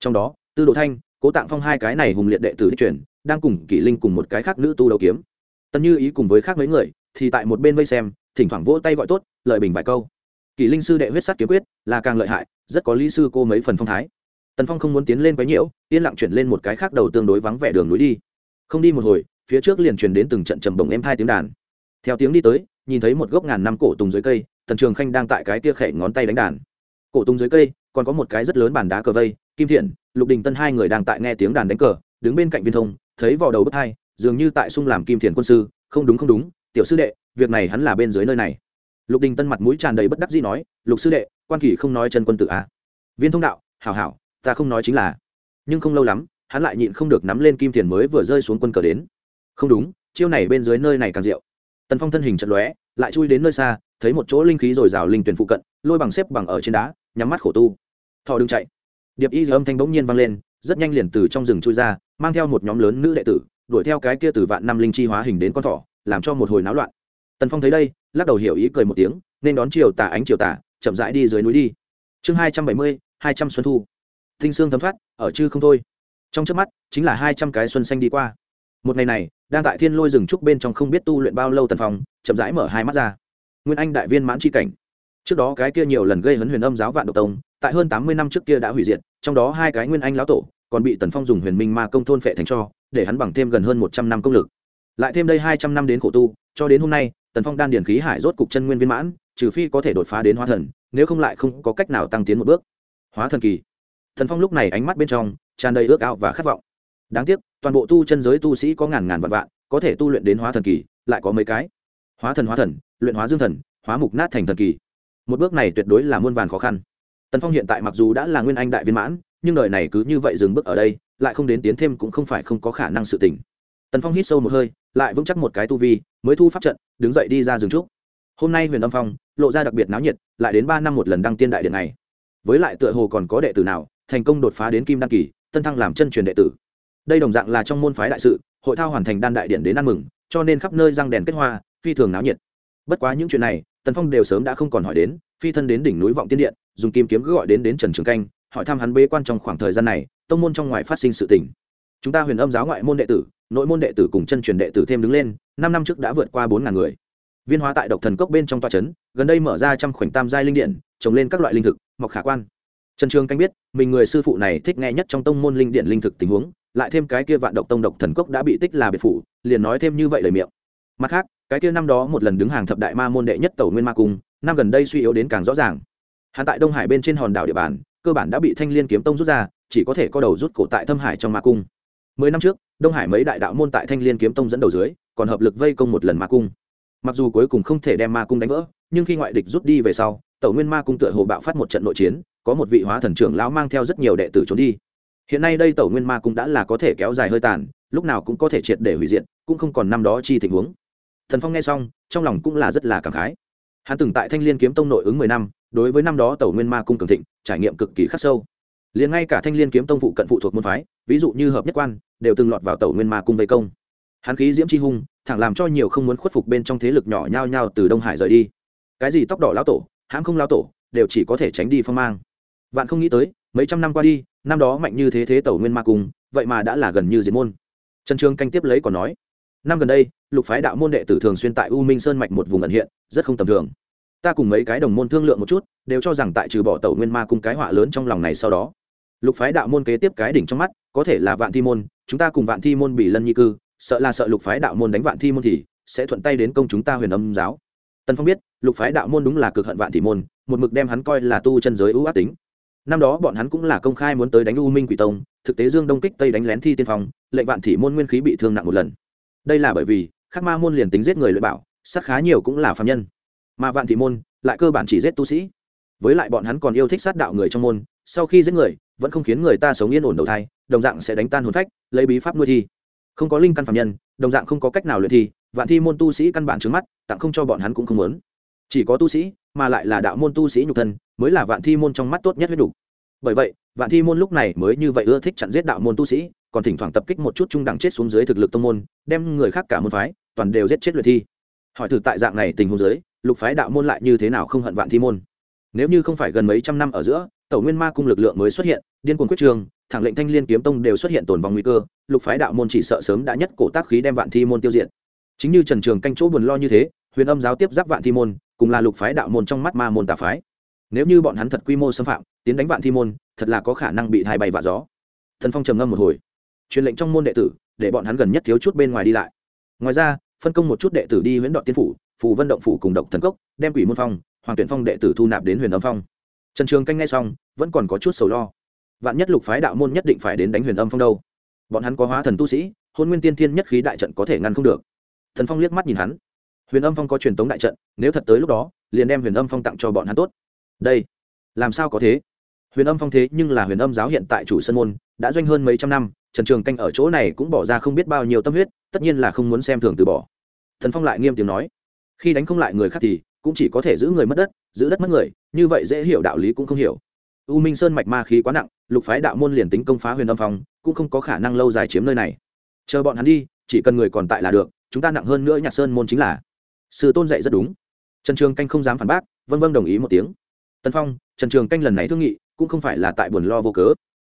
Trong đó, tư đồ thanh, cố tạng phong hai cái này hùng liệt đệ tử đi truyền, đang cùng kỷ linh cùng một cái khác nữ tu đấu kiếm. Tân như ý cùng với khác mấy người thì tại một bên vây xem, thỉnh thoảng vỗ tay gọi tốt, lợi bình vài câu. Kỷ linh sư đệ huyết sắt kiếm quyết, là càng lợi hại, rất có lý sư cô mấy phần phong thái. Tần phong không muốn tiến lên quấy nhiễu, yên lặng chuyển lên một cái khác đầu tương đối vắng vẻ đường núi đi không đi một hồi, phía trước liền truyền đến từng trận trầm bồng êm hai tiếng đàn. Theo tiếng đi tới, nhìn thấy một gốc ngàn năm cổ tùng dưới cây, tần trường khanh đang tại cái tia khẽ ngón tay đánh đàn. Cổ tùng dưới cây, còn có một cái rất lớn bàn đá cờ vây, kim thiện, lục đình tân hai người đang tại nghe tiếng đàn đánh cờ, đứng bên cạnh viên thông, thấy vào đầu bất hai, dường như tại sung làm kim thiền quân sư, không đúng không đúng, tiểu sư đệ, việc này hắn là bên dưới nơi này. Lục đình tân mặt mũi tràn đầy bất đắc dĩ nói, lục sư đệ, quan kỳ không nói chân quân tử à. viên thông đạo, hảo hảo, ta không nói chính là. Nhưng không lâu lắm hắn lại nhịn không được nắm lên kim tiền mới vừa rơi xuống quân cờ đến. Không đúng, chiêu này bên dưới nơi này càng rượu tần phong thân hình chật lóe, lại chui đến nơi xa, thấy một chỗ linh khí dồi rào linh tuyển phụ cận, lôi bằng xếp bằng ở trên đá, nhắm mắt khổ tu. Thỏ đừng chạy. Điệp y âm thanh bỗng nhiên vang lên, rất nhanh liền từ trong rừng chui ra, mang theo một nhóm lớn nữ đệ tử, đuổi theo cái kia từ vạn năm linh chi hóa hình đến con thỏ, làm cho một hồi náo loạn. Tần phong thấy đây, lắc đầu hiểu ý cười một tiếng, nên đón chiều tà ánh chiều tà chậm rãi đi dưới núi đi. Chương hai trăm bảy mươi, hai trăm xuân thu. Tinh xương thấm thoát, ở chư không thôi trong trước mắt, chính là hai trăm cái xuân xanh đi qua. Một ngày này, đang tại thiên lôi rừng trúc bên trong không biết tu luyện bao lâu tần phong chậm rãi mở hai mắt ra. Nguyên anh đại viên mãn c cảnh. Trước đó cái kia nhiều lần gây hấn huyền âm giáo vạn độc tông, tại hơn tám mươi năm trước kia đã hủy diệt, trong đó hai cái nguyên anh lão tổ, còn bị tần phong dùng huyền minh ma công thôn phệ thành cho, để hắn bằng thêm gần hơn một trăm năm công lực. Lại thêm đây hai trăm năm đến khổ tu, cho đến hôm nay, tần phong đan điển khí hải rốt cục chân nguyên viên mãn, trừ phi có thể đột phá đến hóa thần, nếu không lại không có cách nào tăng tiến một bước. Hóa thần kỳ. Thần phong lúc này ánh mắt bên trong tràn đầy ước ao và khát vọng. Đáng tiếc, toàn bộ tu chân giới tu sĩ có ngàn ngàn vạn vạn, có thể tu luyện đến hóa thần kỳ, lại có mấy cái. Hóa thần hóa thần, luyện hóa dương thần, hóa mục nát thành thần kỳ. Một bước này tuyệt đối là muôn vàn khó khăn. Tần phong hiện tại mặc dù đã là nguyên anh đại viên mãn, nhưng đời này cứ như vậy dừng bước ở đây, lại không đến tiến thêm cũng không phải không có khả năng sự tỉnh. Tần phong hít sâu một hơi, lại vững chắc một cái tu vi, mới thu pháp trận, đứng dậy đi ra rừng trúc. Hôm nay huyền âm phong, lộ ra đặc biệt náo nhiệt, lại đến ba năm một lần đăng tiên đại điện này. Với lại tựa hồ còn có đệ tử nào, thành công đột phá đến kim đăng kỳ tân thăng làm chân truyền đệ tử. Đây đồng dạng là trong môn phái đại sự, hội thao hoàn thành đan đại điện đến ăn mừng, cho nên khắp nơi răng đèn kết hoa, phi thường náo nhiệt. Bất quá những chuyện này, tần phong đều sớm đã không còn hỏi đến, phi thân đến đỉnh núi vọng tiên điện, dùng kim kiếm cứ gọi đến đến trần trường canh, hỏi thăm hắn bế quan trong khoảng thời gian này, tông môn trong ngoài phát sinh sự tình. Chúng ta huyền âm giáo ngoại môn đệ tử, nội môn đệ tử cùng chân truyền đệ tử thêm đứng lên, năm năm trước đã vượt qua bốn ngàn người. Viên hóa tại độc thần cốc bên trong toa trấn gần đây mở ra trăm khoảnh tam giai linh điện, trồng lên các loại linh thực, mọc khả quan trần trường canh biết, mình người sư phụ này thích nghe nhất trong tông môn linh điện linh thực tình huống, lại thêm cái kia vạn độc tông độc thần cốc đã bị tích là biệt phủ, liền nói thêm như vậy lời miệng. Mặt khác, cái kia năm đó một lần đứng hàng thập đại ma môn đệ nhất tẩu nguyên ma cung, năm gần đây suy yếu đến càng rõ ràng. Hắn tại đông hải bên trên hòn đảo địa bàn, cơ bản đã bị thanh liên kiếm tông rút ra, chỉ có thể có đầu rút cổ tại thâm hải trong ma cung. Mười năm trước, đông hải mấy đại đạo môn tại thanh liên kiếm tông dẫn đầu dưới, còn hợp lực vây công một lần ma cung. Mặc dù cuối cùng không thể đem ma cung đánh vỡ, nhưng khi ngoại địch rút đi về sau, tẩu nguyên ma cung tựa hồ bạo phát một trận nội chiến có một vị hóa thần trưởng lão mang theo rất nhiều đệ tử trốn đi. Hiện nay đây tẩu nguyên ma cung đã là có thể kéo dài hơi tàn, lúc nào cũng có thể triệt để hủy diệt, cũng không còn năm đó chi tình huống. Thần phong nghe xong, trong lòng cũng là rất là cảm khái. Hắn từng tại thanh liên kiếm tông nội ứng mười năm, đối với năm đó tẩu nguyên ma cung cường thịnh, trải nghiệm cực kỳ khắc sâu. Liền ngay cả thanh liên kiếm tông phụ cận phụ thuộc môn phái, ví dụ như hợp nhất quan, đều từng lọt vào tẩu nguyên ma cung vây công. Hắn khí diễm c h i hung, thẳng làm cho nhiều không muốn khuất phục bên trong thế lực nhỏ nhao nhao từ đông hải rời đi. Cái gì tóc đỏ lão tổ hãng không lão tổ, đều chỉ có thể tránh đi phong mang vạn không nghĩ tới, mấy trăm năm qua đi, năm đó mạnh như thế thế tẩu nguyên ma cung, vậy mà đã là gần như diệt môn. Trần trương canh tiếp lấy còn nói, năm gần đây, lục phái đạo môn đệ tử thường xuyên tại u minh sơn mạch một vùng ẩn hiện, rất không tầm thường. Ta cùng mấy cái đồng môn thương lượng một chút, đều cho rằng tại trừ bỏ tẩu nguyên ma cung cái họa lớn trong lòng này sau đó, lục phái đạo môn kế tiếp cái đỉnh trong mắt, có thể là vạn thi môn, chúng ta cùng vạn thi môn bị lân nhi cư, sợ là sợ lục phái đạo môn đánh vạn thi môn thì sẽ thuận tay đến công chúng ta huyền âm giáo. Tần phong biết, lục phái đạo môn đúng là cực hận vạn Thi môn, một mực đem hắn coi là tu chân giới ưu ác tính năm đó bọn hắn cũng là công khai muốn tới đánh u minh quỷ tông, thực tế dương đông kích tây đánh lén thi tiên phong, lệnh vạn thị môn nguyên khí bị thương nặng một lần. Đây là bởi vì, khắc ma môn liền tính giết người luyện bảo, sát khá nhiều cũng là phạm nhân. Mà vạn thị môn, lại cơ bản chỉ giết tu sĩ. Với lại bọn hắn còn yêu thích sát đạo người trong môn, sau khi giết người, vẫn không khiến người ta sống yên ổn đầu thai, đồng dạng sẽ đánh tan hồn phách, lấy bí pháp nuôi thi. Không có linh căn phạm nhân, đồng dạng không có cách nào luyện thi, vạn thi môn tu sĩ căn bản trướng mắt, tặng không cho bọn hắn cũng không muốn chỉ có tu sĩ, mà lại là đạo môn tu sĩ nhục thân, mới là vạn thi môn trong mắt tốt nhất huyết đủ. bởi vậy, vạn thi môn lúc này mới như vậy ưa thích chặn giết đạo môn tu sĩ, còn thỉnh thoảng tập kích một chút trung đẳng chết xuống dưới thực lực tông môn, đem người khác cả môn phái, toàn đều giết chết luyện thi. Hỏi thử tại dạng này tình huống dưới, lục phái đạo môn lại như thế nào không hận vạn thi môn? Nếu như không phải gần mấy trăm năm ở giữa, tẩu nguyên ma cung lực lượng mới xuất hiện, điên cuồng quyết trường, thẳng lệnh thanh liên kiếm tông đều xuất hiện tồn vong nguy cơ, lục phái đạo môn chỉ sợ sớm đã nhất cổ tác khí đem vạn thi môn tiêu diệt. Chính như trần trường canh chỗ buồn lo như thế, huyền âm giáo tiếp giáp vạn thi môn cùng là lục phái đạo môn trong mắt ma môn tà phái. Nếu như bọn hắn thật quy mô xâm phạm, tiến đánh vạn thi môn, thật là có khả năng bị thai bay vạ gió. Thần phong trầm ngâm một hồi, truyền lệnh trong môn đệ tử, để bọn hắn gần nhất thiếu chút bên ngoài đi lại. Ngoài ra, phân công một chút đệ tử đi huyễn đoạn tiên phủ, phù vân động phủ cùng độc thần cốc, đem quỷ môn phong, hoàng tuyển phong đệ tử thu nạp đến huyền âm phong. Trần trường canh ngay xong, vẫn còn có chút sầu lo. Vạn nhất lục phái đạo môn nhất định phải đến đánh huyền âm phong đâu? Bọn hắn có hóa thần tu sĩ, hôn nguyên tiên thiên nhất khí đại trận có thể ngăn không được. Thần phong liếc mắt nhìn hắn huyền âm phong có truyền tống đại trận, nếu thật tới lúc đó, liền đem huyền âm phong tặng cho bọn hắn tốt. Đây, làm sao có thế? Huyền âm phong thế nhưng là huyền âm giáo hiện tại chủ sân môn, đã doanh hơn mấy trăm năm, trần trường canh ở chỗ này cũng bỏ ra không biết bao nhiêu tâm huyết, tất nhiên là không muốn xem thường từ bỏ. Thần phong lại nghiêm tiếng nói, khi đánh không lại người khác thì, cũng chỉ có thể giữ người mất đất, giữ đất mất người, như vậy dễ hiểu đạo lý cũng không hiểu. U minh sơn mạch ma khí quá nặng, lục phái đạo môn liền tính công phá huyền âm phong, cũng không có khả năng lâu dài chiếm nơi này. Chờ bọn hắn đi, chỉ cần người còn tại là được, chúng ta nặng hơn nữa nhạc sơn môn chính là sư tôn dạy rất đúng. Trần trường canh không dám phản bác, vân vân đồng ý một tiếng. Tân phong, trần trường canh lần này thương nghị, cũng không phải là tại buồn lo vô cớ.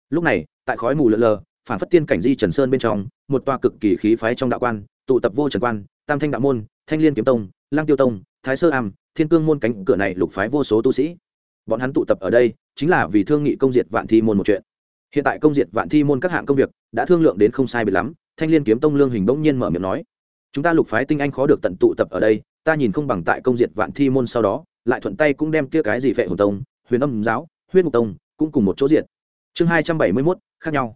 Lúc này, tại khói mù lợn lờ, phản phất tiên cảnh di trần sơn bên trong, một toa cực kỳ khí phái trong đạo quan, tụ tập vô trần quan, tam thanh đạo môn, thanh liên kiếm tông lang tiêu tông, thái sơ am, thiên cương môn cánh cửa này lục phái vô số tu sĩ. Bọn hắn tụ tập ở đây, chính là vì thương nghị công diệt vạn thi môn một chuyện. Hiện tại công diệt vạn thi môn các hạng công việc, đã thương lượng đến không sai biệt lắm, thanh liên kiếm tông lương hình bỗng nhiên mở miệng nói chúng ta lục phái tinh anh khó được tận tụ tập ở đây, ta nhìn không bằng tại công diệt vạn thi môn sau đó, lại thuận tay cũng đem kia cái gì phệ hồn tông, huyền âm giáo, huyết mục tông cũng cùng một chỗ diệt. Chương hai trăm bảy mươi mốt, khác nhau.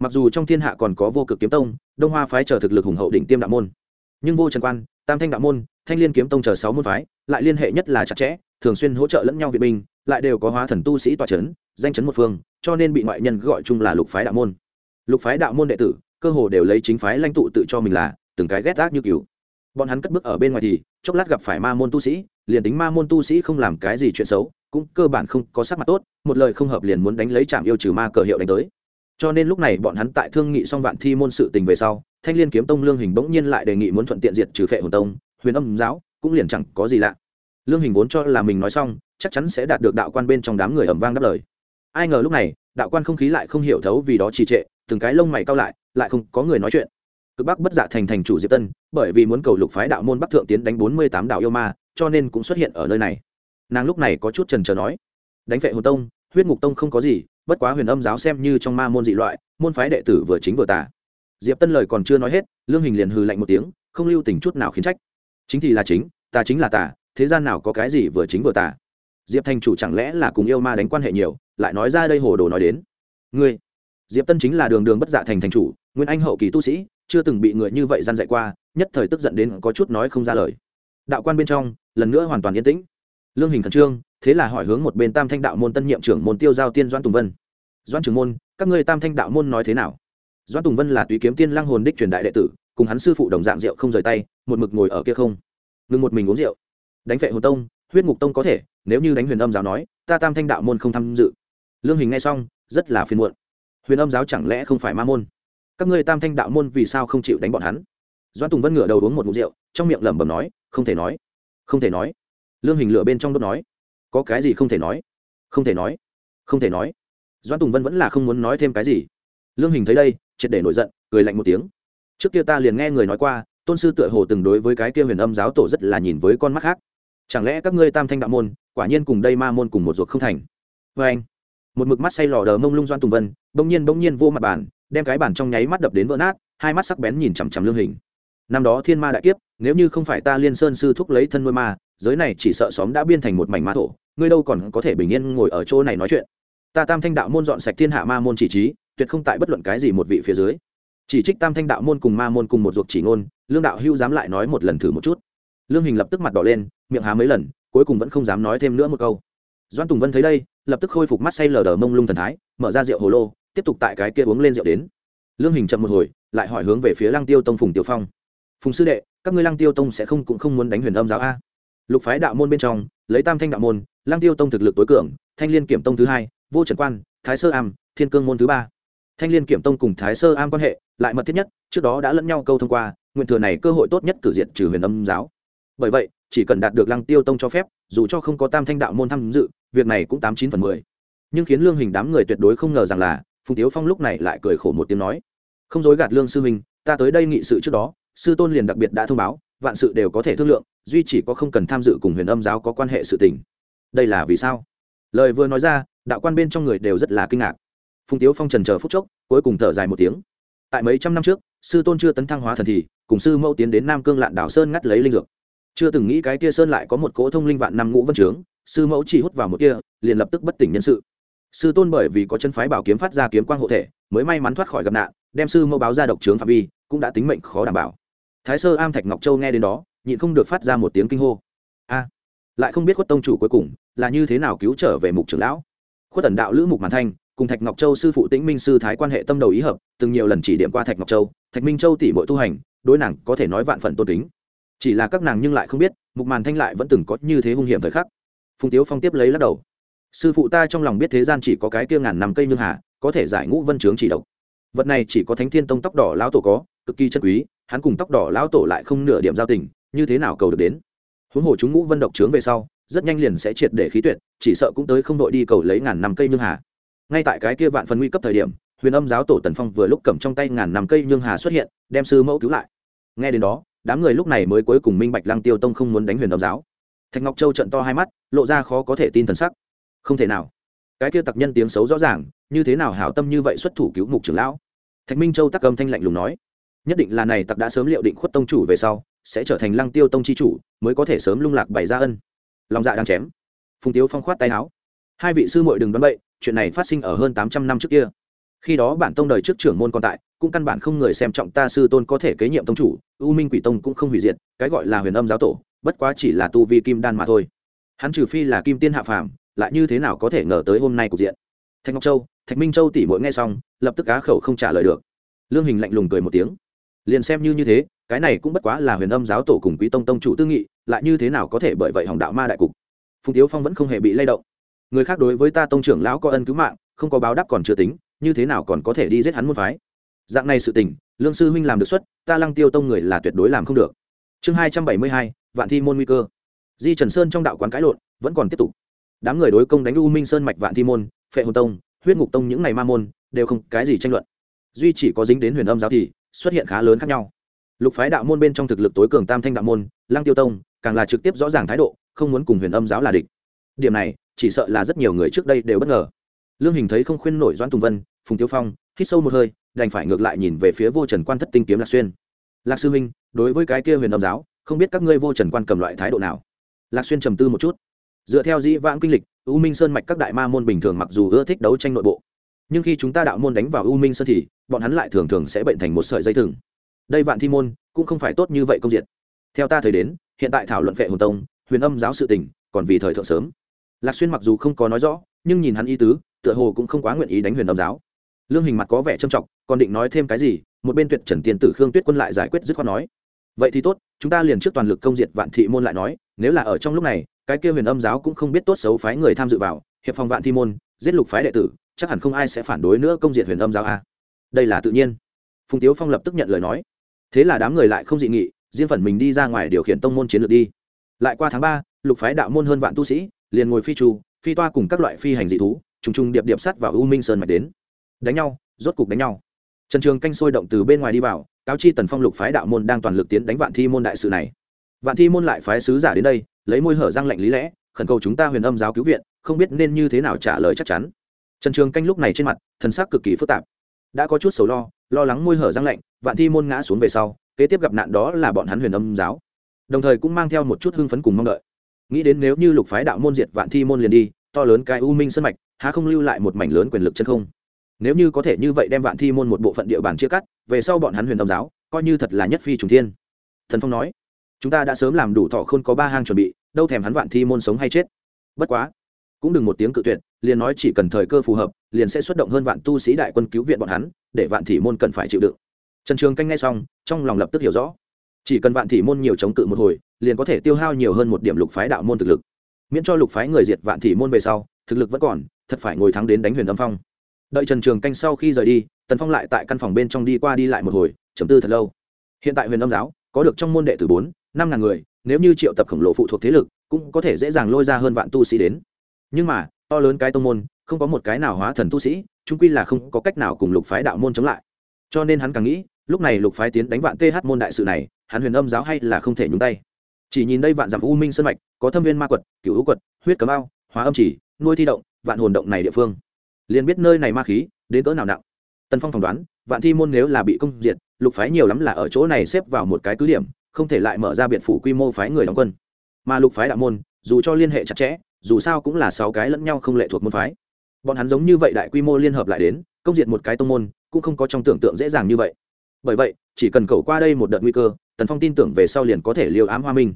Mặc dù trong thiên hạ còn có vô cực kiếm tông, đông hoa phái chờ thực lực hùng hậu đỉnh tiêm đạo môn. Nhưng vô trần quan, tam thanh đạo môn, thanh liên kiếm tông chờ sáu môn phái, lại liên hệ nhất là chặt chẽ, thường xuyên hỗ trợ lẫn nhau viện binh, lại đều có hóa thần tu sĩ tòa c h ấ n danh chấn một phương, cho nên bị ngoại nhân gọi chung là lục phái đạo môn. Lục phái đạo môn đệ tử, cơ hồ đều lấy chính phái lãnh tụ tự cho mình là từng cái ghét ác như cừu. bọn hắn cất bước ở bên ngoài thì, chốc lát gặp phải ma môn tu sĩ, liền tính ma môn tu sĩ không làm cái gì chuyện xấu, cũng cơ bản không có sắc mặt tốt, một lời không hợp liền muốn đánh lấy chạm yêu trừ ma cờ hiệu đánh tới. Cho nên lúc này bọn hắn tại thương nghị xong vạn thi môn sự tình về sau, thanh liên kiếm tông lương hình bỗng nhiên lại đề nghị muốn thuận tiện diệt trừ phệ hồn tông, huyền âm giáo, cũng liền chẳng có gì lạ. Lương hình vốn cho là mình nói xong, chắc chắn sẽ đạt được đạo quan bên trong đám người ầm vang đáp lời. Ai ngờ lúc này, đạo quan không khí lại không hiểu thấu vì đó trì trệ, từng cái lông mày cau lại lại không có người nói chuyện cực bắc bất dạ thành thành chủ diệp tân, bởi vì muốn cầu lục phái đạo môn bắc thượng tiến đánh bốn mươi tám đạo yêu ma, cho nên cũng xuất hiện ở nơi này. Nàng lúc này có chút trần trờ nói, đánh vệ hồ tông, huyết ngục tông không có gì, bất quá huyền âm giáo xem như trong ma môn dị loại, môn phái đệ tử vừa chính vừa tả diệp tân lời còn chưa nói hết, lương hình liền hừ lạnh một tiếng, không lưu tình chút nào khiến trách. Chính thì là chính, ta chính là tả thế gian nào có cái gì vừa chính vừa tả diệp thành chủ chẳng lẽ là cùng yêu ma đánh quan hệ nhiều, lại nói ra đây hồ đồ nói đến. Ngươi, diệp tân chính là đường đường bất dạ thành thành chủ, nguyên anh hậu kỳ tu sĩ chưa từng bị người như vậy gian dạy qua, nhất thời tức giận đến có chút nói không ra lời. Đạo quan bên trong, lần nữa hoàn toàn yên tĩnh. Lương hình khẩn trương, thế là hỏi hướng một bên tam thanh đạo môn tân nhiệm trưởng môn tiêu giao tiên doan tùng vân. Doan trưởng môn, các ngươi tam thanh đạo môn nói thế nào? Doan tùng vân là tùy kiếm tiên lăng hồn đích truyền đại đệ tử, cùng hắn sư phụ đồng dạng rượu không rời tay, một mực ngồi ở kia không. Ngừng một mình uống rượu. Đánh vệ hồ tông, huyết ngục tông có thể, nếu như đánh huyền âm giáo nói, ta tam thanh đạo môn không tham dự. Lương hình nghe xong, rất là phiền muộn. Huyền âm giáo chẳng lẽ không phải ma môn? Các ngươi tam thanh đạo môn vì sao không chịu đánh bọn hắn? Doan tùng vân ngửa đầu uống một mụ rượu, trong miệng lẩm bẩm nói, không thể nói, không thể nói. Lương hình lửa bên trong đốt nói, có cái gì không thể nói, không thể nói, không thể nói. Doan tùng vân vẫn là không muốn nói thêm cái gì. Lương hình thấy đây, triệt để nổi giận, cười lạnh một tiếng. Trước kia ta liền nghe người nói qua, tôn sư tựa hồ từng đối với cái kia huyền âm giáo tổ rất là nhìn với con mắt khác. Chẳng lẽ các ngươi tam thanh đạo môn, quả nhiên cùng đây ma môn cùng một ruột không thành? Vê anh một mực mắt say lò đờ mông lung doan tùng vân, bỗng nhiên bỗng nhiên vô mặt bàn đem cái bàn trong nháy mắt đập đến vỡ nát, hai mắt sắc bén nhìn chằm chằm lương hình. Năm đó thiên ma đại kiếp, nếu như không phải ta liên sơn sư thúc lấy thân nuôi ma, giới này chỉ sợ xóm đã biên thành một mảnh ma thổ, ngươi đâu còn có thể bình yên ngồi ở chỗ này nói chuyện. Ta tam thanh đạo môn dọn sạch thiên hạ ma môn chỉ trí, tuyệt không tại bất luận cái gì một vị phía dưới. Chỉ trích tam thanh đạo môn cùng ma môn cùng một ruột chỉ ngôn, lương đạo hưu dám lại nói một lần thử một chút. Lương hình lập tức mặt đỏ lên, miệng há mấy lần, cuối cùng vẫn không dám nói thêm nữa một câu. Doan tùng vân thấy đây, lập tức khôi phục mắt say lờ đờ mông lung thần thái, mở ra rượu hồ lô tiếp tục tại cái kia uống lên rượu đến. Lương hình chậm một hồi, lại hỏi hướng về phía lăng tiêu tông phùng tiểu phong. Phùng sư đệ, các ngươi lăng tiêu tông sẽ không cũng không muốn đánh huyền âm giáo a? Lục phái đạo môn bên trong, lấy tam thanh đạo môn, lăng tiêu tông thực lực tối cường, thanh liên kiểm tông thứ hai, vô trần quan, thái sơ am, thiên cương môn thứ ba. Thanh liên kiểm tông cùng thái sơ am quan hệ lại mật thiết nhất, trước đó đã lẫn nhau câu thông qua, nguyện thừa này cơ hội tốt nhất cử diện trừ huyền âm giáo. Bởi vậy, chỉ cần đạt được lăng tiêu tông cho phép, dù cho không có tam thanh đạo môn tham dự, việc này cũng tám chín phần mười. Nhưng khiến lương hình đám người tuyệt đối không ngờ rằng là phùng tiếu phong lúc này lại cười khổ một tiếng nói không dối gạt lương sư huynh ta tới đây nghị sự trước đó sư tôn liền đặc biệt đã thông báo vạn sự đều có thể thương lượng duy chỉ có không cần tham dự cùng huyền âm giáo có quan hệ sự tình đây là vì sao lời vừa nói ra đạo quan bên trong người đều rất là kinh ngạc phùng tiếu phong trần chờ phút chốc cuối cùng thở dài một tiếng tại mấy trăm năm trước sư tôn chưa tấn thăng hóa thần thì cùng sư mẫu tiến đến nam cương lạn đảo sơn ngắt lấy linh dược chưa từng nghĩ cái kia sơn lại có một cỗ thông linh vạn năm ngũ vân trướng sư mẫu chỉ hút vào một kia liền lập tức bất tỉnh nhân sự sư tôn bởi vì có chân phái bảo kiếm phát ra kiếm quang hộ thể, mới may mắn thoát khỏi gặp nạn, đem sư mẫu báo ra độc trướng phạm vi, cũng đã tính mệnh khó đảm bảo. Thái sơ am thạch ngọc châu nghe đến đó, nhịn không được phát ra một tiếng kinh hô. A, lại không biết khuất tông chủ cuối cùng là như thế nào cứu trở về mục trưởng lão. Khuất tần đạo lữ mục màn thanh, cùng thạch ngọc châu sư phụ tĩnh minh sư thái quan hệ tâm đầu ý hợp, từng nhiều lần chỉ điểm qua thạch ngọc châu, thạch minh châu tỷ bội tu hành, đối nàng có thể nói vạn phần tôn kính. Chỉ là các nàng nhưng lại không biết, mục màn thanh lại vẫn từng có như thế hung hiểm thời khắc. Phùng tiếu phong tiếp lấy lắc đầu sư phụ ta trong lòng biết thế gian chỉ có cái kia ngàn năm cây nhương hà, có thể giải ngũ vân trướng chỉ độc. Vật này chỉ có thánh thiên tông tóc đỏ lão tổ có, cực kỳ chân quý, hắn cùng tóc đỏ lão tổ lại không nửa điểm giao tình, như thế nào cầu được đến? Huống hồ chúng ngũ vân độc trướng về sau, rất nhanh liền sẽ triệt để khí tuyệt, chỉ sợ cũng tới không đội đi cầu lấy ngàn năm cây nhương hà. Ngay tại cái kia vạn phần nguy cấp thời điểm, huyền âm giáo tổ tần phong vừa lúc cầm trong tay ngàn năm cây nhương hà xuất hiện, đem sư mẫu cứu lại. Nghe đến đó, đám người lúc này mới cuối cùng minh bạch lăng tiêu tông không muốn đánh huyền âm giáo. Thạch ngọc châu trận to hai mắt, lộ ra khó có thể tin thần sắc không thể nào. Cái kia tặc nhân tiếng xấu rõ ràng, như thế nào hảo tâm như vậy xuất thủ cứu mục trưởng lão? Thạch minh châu tắc âm thanh lạnh lùng nói, nhất định là này tặc đã sớm liệu định khuất tông chủ về sau, sẽ trở thành lăng tiêu tông chi chủ, mới có thể sớm lung lạc bày ra ân. Lòng dạ đang chém. Phùng tiếu phong khoát tay áo. Hai vị sư muội đừng đoán bậy, chuyện này phát sinh ở hơn tám trăm năm trước kia. Khi đó bản tông đời trước trưởng môn còn tại, cũng căn bản không người xem trọng ta sư tôn có thể kế nhiệm tông chủ, u minh quỷ tông cũng không hủy diệt, cái gọi là huyền âm giáo tổ, bất quá chỉ là tu vi kim đan mà thôi. Hắn trừ phi là kim tiên hạ phàm lại như thế nào có thể ngờ tới hôm nay cục diện? Thạch ngọc châu, thạch minh châu tỉ mỗi nghe xong, lập tức cá khẩu không trả lời được. Lương hình lạnh lùng cười một tiếng. Liền xem như như thế, cái này cũng bất quá là huyền âm giáo tổ cùng quý tông tông chủ tư nghị, lại như thế nào có thể bởi vậy hỏng đạo ma đại cục? Phùng tiếu phong vẫn không hề bị lay động. Người khác đối với ta tông trưởng lão có ân cứu mạng, không có báo đáp còn chưa tính, như thế nào còn có thể đi giết hắn môn phái? Dạng này sự tình, lương sư huynh làm được xuất ta lăng tiêu tông người là tuyệt đối làm không được. Chương hai trăm bảy mươi hai, vạn thi môn nguy cơ. Di trần sơn trong đạo quán cãi lộn, vẫn còn tiếp tục đám người đối công đánh u minh sơn mạch vạn thi môn, phệ hồn tông, huyết ngục tông những ngày ma môn, đều không cái gì tranh luận. Duy chỉ có dính đến huyền âm giáo thì xuất hiện khá lớn khác nhau. Lục phái đạo môn bên trong thực lực tối cường tam thanh đạo môn, lăng tiêu tông, càng là trực tiếp rõ ràng thái độ, không muốn cùng huyền âm giáo là địch. Điểm này, chỉ sợ là rất nhiều người trước đây đều bất ngờ. Lương hình thấy không khuyên nổi doãn tùng vân, phùng tiêu phong, hít sâu một hơi, đành phải ngược lại nhìn về phía vô trần quan thất tinh kiếm lạc xuyên. Lạc sư huynh, đối với cái kia huyền âm giáo, không biết các ngươi vô trần quan cầm loại thái độ nào? Lạc xuyên trầm tư một chút dựa theo dĩ vãng kinh lịch, u minh sơn mạch các đại ma môn bình thường mặc dù ưa thích đấu tranh nội bộ, nhưng khi chúng ta đạo môn đánh vào u minh sơn thì, bọn hắn lại thường thường sẽ bệnh thành một sợi dây thừng. Đây vạn thi môn, cũng không phải tốt như vậy công diệt. Theo ta thời đến, hiện tại thảo luận vệ hồn tông, huyền âm giáo sự tình, còn vì thời thượng sớm. Lạc xuyên mặc dù không có nói rõ, nhưng nhìn hắn ý tứ, tựa hồ cũng không quá nguyện ý đánh huyền âm giáo. Lương hình mặt có vẻ trầm trọng, còn định nói thêm cái gì, một bên tuyệt trần tiền tử khương tuyết quân lại giải quyết dứt khoát nói. Vậy thì tốt, chúng ta liền trước toàn lực công diệt vạn thị môn lại nói, nếu là ở trong lúc này cái kia huyền âm giáo cũng không biết tốt xấu phái người tham dự vào, hiệp phòng vạn thi môn, giết lục phái đệ tử, chắc hẳn không ai sẽ phản đối nữa công diệt huyền âm giáo a. Đây là tự nhiên. Phùng tiếu phong lập tức nhận lời nói. Thế là đám người lại không dị nghị, riêng phần mình đi ra ngoài điều khiển tông môn chiến lược đi. Lại qua tháng ba, lục phái đạo môn hơn vạn tu sĩ, liền ngồi phi trù, phi toa cùng các loại phi hành dị thú, trùng trùng điệp điệp sắt vào u minh sơn mạch đến. Đánh nhau, rốt cục đánh nhau. Trần trường canh sôi động từ bên ngoài đi vào, cáo chi tần phong lục phái đạo môn đang toàn lực tiến đánh vạn thi môn đại sự này. Vạn thi môn lại phái sứ giả đến đây lấy môi hở răng lạnh lý lẽ, khẩn cầu chúng ta huyền âm giáo cứu viện, không biết nên như thế nào trả lời chắc chắn. Trần trường canh lúc này trên mặt, thần sắc cực kỳ phức tạp. Đã có chút sầu lo lo lắng môi hở răng lạnh, vạn thi môn ngã xuống về sau, kế tiếp gặp nạn đó là bọn hắn huyền âm giáo. Đồng thời cũng mang theo một chút hưng phấn cùng mong đợi. Nghĩ đến nếu như lục phái đạo môn diệt vạn thi môn liền đi, to lớn cái u minh sân mạch, há không lưu lại một mảnh lớn quyền lực chân không? Nếu như có thể như vậy đem vạn thi môn một bộ phận địa bàn chia cắt, về sau bọn hắn huyền âm giáo, coi như thật là nhất phi trùng thiên. Thần phong nói, chúng ta đã sớm làm đủ thọ không có ba hang chuẩn bị đâu thèm hắn vạn thi môn sống hay chết. Bất quá, cũng đừng một tiếng cự tuyệt, liền nói chỉ cần thời cơ phù hợp, liền sẽ xuất động hơn vạn tu sĩ đại quân cứu viện bọn hắn, để vạn thị môn cần phải chịu đựng. Trần trường canh nghe xong, trong lòng lập tức hiểu rõ. Chỉ cần vạn thị môn nhiều chống cự một hồi, liền có thể tiêu hao nhiều hơn một điểm lục phái đạo môn thực lực. Miễn cho lục phái người diệt vạn thị môn về sau, thực lực vẫn còn, thật phải ngồi thắng đến đánh huyền âm phong. Đợi trần trường canh sau khi rời đi, tần phong lại tại căn phòng bên trong đi qua đi lại một hồi chấm tư thật lâu. Hiện tại huyền âm giáo có được trong môn đệ từ bốn, năm ngàn người nếu như triệu tập khổng lồ phụ thuộc thế lực, cũng có thể dễ dàng lôi ra hơn vạn tu sĩ đến. Nhưng mà, to lớn cái tông môn, không có một cái nào hóa thần tu sĩ trung quy là không có cách nào cùng lục phái đạo môn chống lại. Cho nên hắn càng nghĩ, lúc này lục phái tiến đánh vạn th môn đại sự này, hắn huyền âm giáo hay là không thể nhúng tay. Chỉ nhìn đây vạn dặm u minh sân mạch, có thâm viên ma quật cựu hữu quật, huyết cấm ao, hóa âm chỉ, nuôi thi động, vạn hồn động này địa phương. Liền biết nơi này ma khí, đến cỡ nào nặng. Tần phong phỏng đoán, vạn thi môn nếu là bị công diệt, lục phái nhiều lắm là ở chỗ này xếp vào một cái cứ điểm không thể lại mở ra biện phủ quy mô phái người đóng quân. Mà lục phái đạo môn, dù cho liên hệ chặt chẽ, dù sao cũng là sáu cái lẫn nhau không lệ thuộc môn phái. Bọn hắn giống như vậy đại quy mô liên hợp lại đến, công diện một cái tông môn, cũng không có trong tưởng tượng dễ dàng như vậy. Bởi vậy, chỉ cần cầu qua đây một đợt nguy cơ, tần phong tin tưởng về sau liền có thể liều ám hoa minh.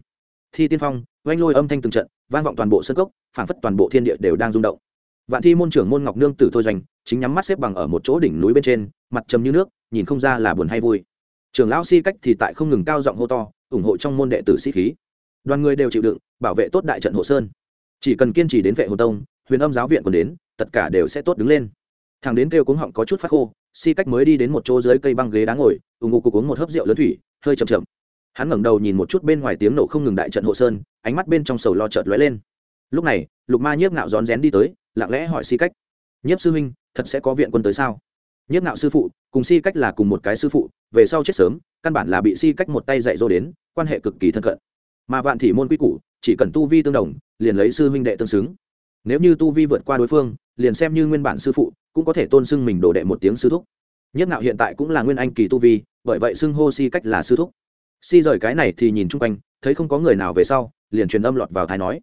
Thi tiên phong, oanh lôi âm thanh từng trận, vang vọng toàn bộ sân cốc, phảng phất toàn bộ thiên địa đều đang rung động. Vạn thi môn trưởng môn ngọc nương tử thôi doanh, chính nhắm mắt xếp bằng ở một chỗ đỉnh núi bên trên, mặt trầm như nước, nhìn không ra là buồn hay vui trưởng lão si cách thì tại không ngừng cao giọng hô to, ủng hộ trong môn đệ tử sĩ khí. Đoàn người đều chịu đựng, bảo vệ tốt đại trận hộ sơn. Chỉ cần kiên trì đến vệ hồ tông, huyền âm giáo viện còn đến, tất cả đều sẽ tốt đứng lên. Thằng đến kêu cuống họng có chút phát khô, si cách mới đi đến một chỗ dưới cây băng ghế đá ngồi ủng ngụ cục uống một hớp rượu lớn thủy, hơi chậm chậm. Hắn ngẩng đầu nhìn một chút bên ngoài tiếng nổ không ngừng đại trận hộ sơn, ánh mắt bên trong sầu lo chợt lóe lên. Lúc này, lục ma nhiếp ngạo rón rén đi tới, lặng lẽ hỏi si cách. Nhiếp sư huynh, thật sẽ có viện quân tới sao? Nhiếp ngạo sư phụ, cùng si cách là cùng một cái sư phụ, về sau chết sớm, căn bản là bị si cách một tay dạy dỗ đến, quan hệ cực kỳ thân cận. Mà vạn thị môn quy củ, chỉ cần tu vi tương đồng, liền lấy sư huynh đệ tương xứng. Nếu như tu vi vượt qua đối phương, liền xem như nguyên bản sư phụ, cũng có thể tôn xưng mình đồ đệ một tiếng sư thúc. Nhất ngạo hiện tại cũng là nguyên anh kỳ tu vi, bởi vậy xưng hô si cách là sư thúc. Si rời cái này thì nhìn chung quanh, thấy không có người nào về sau, liền truyền âm lọt vào thái nói.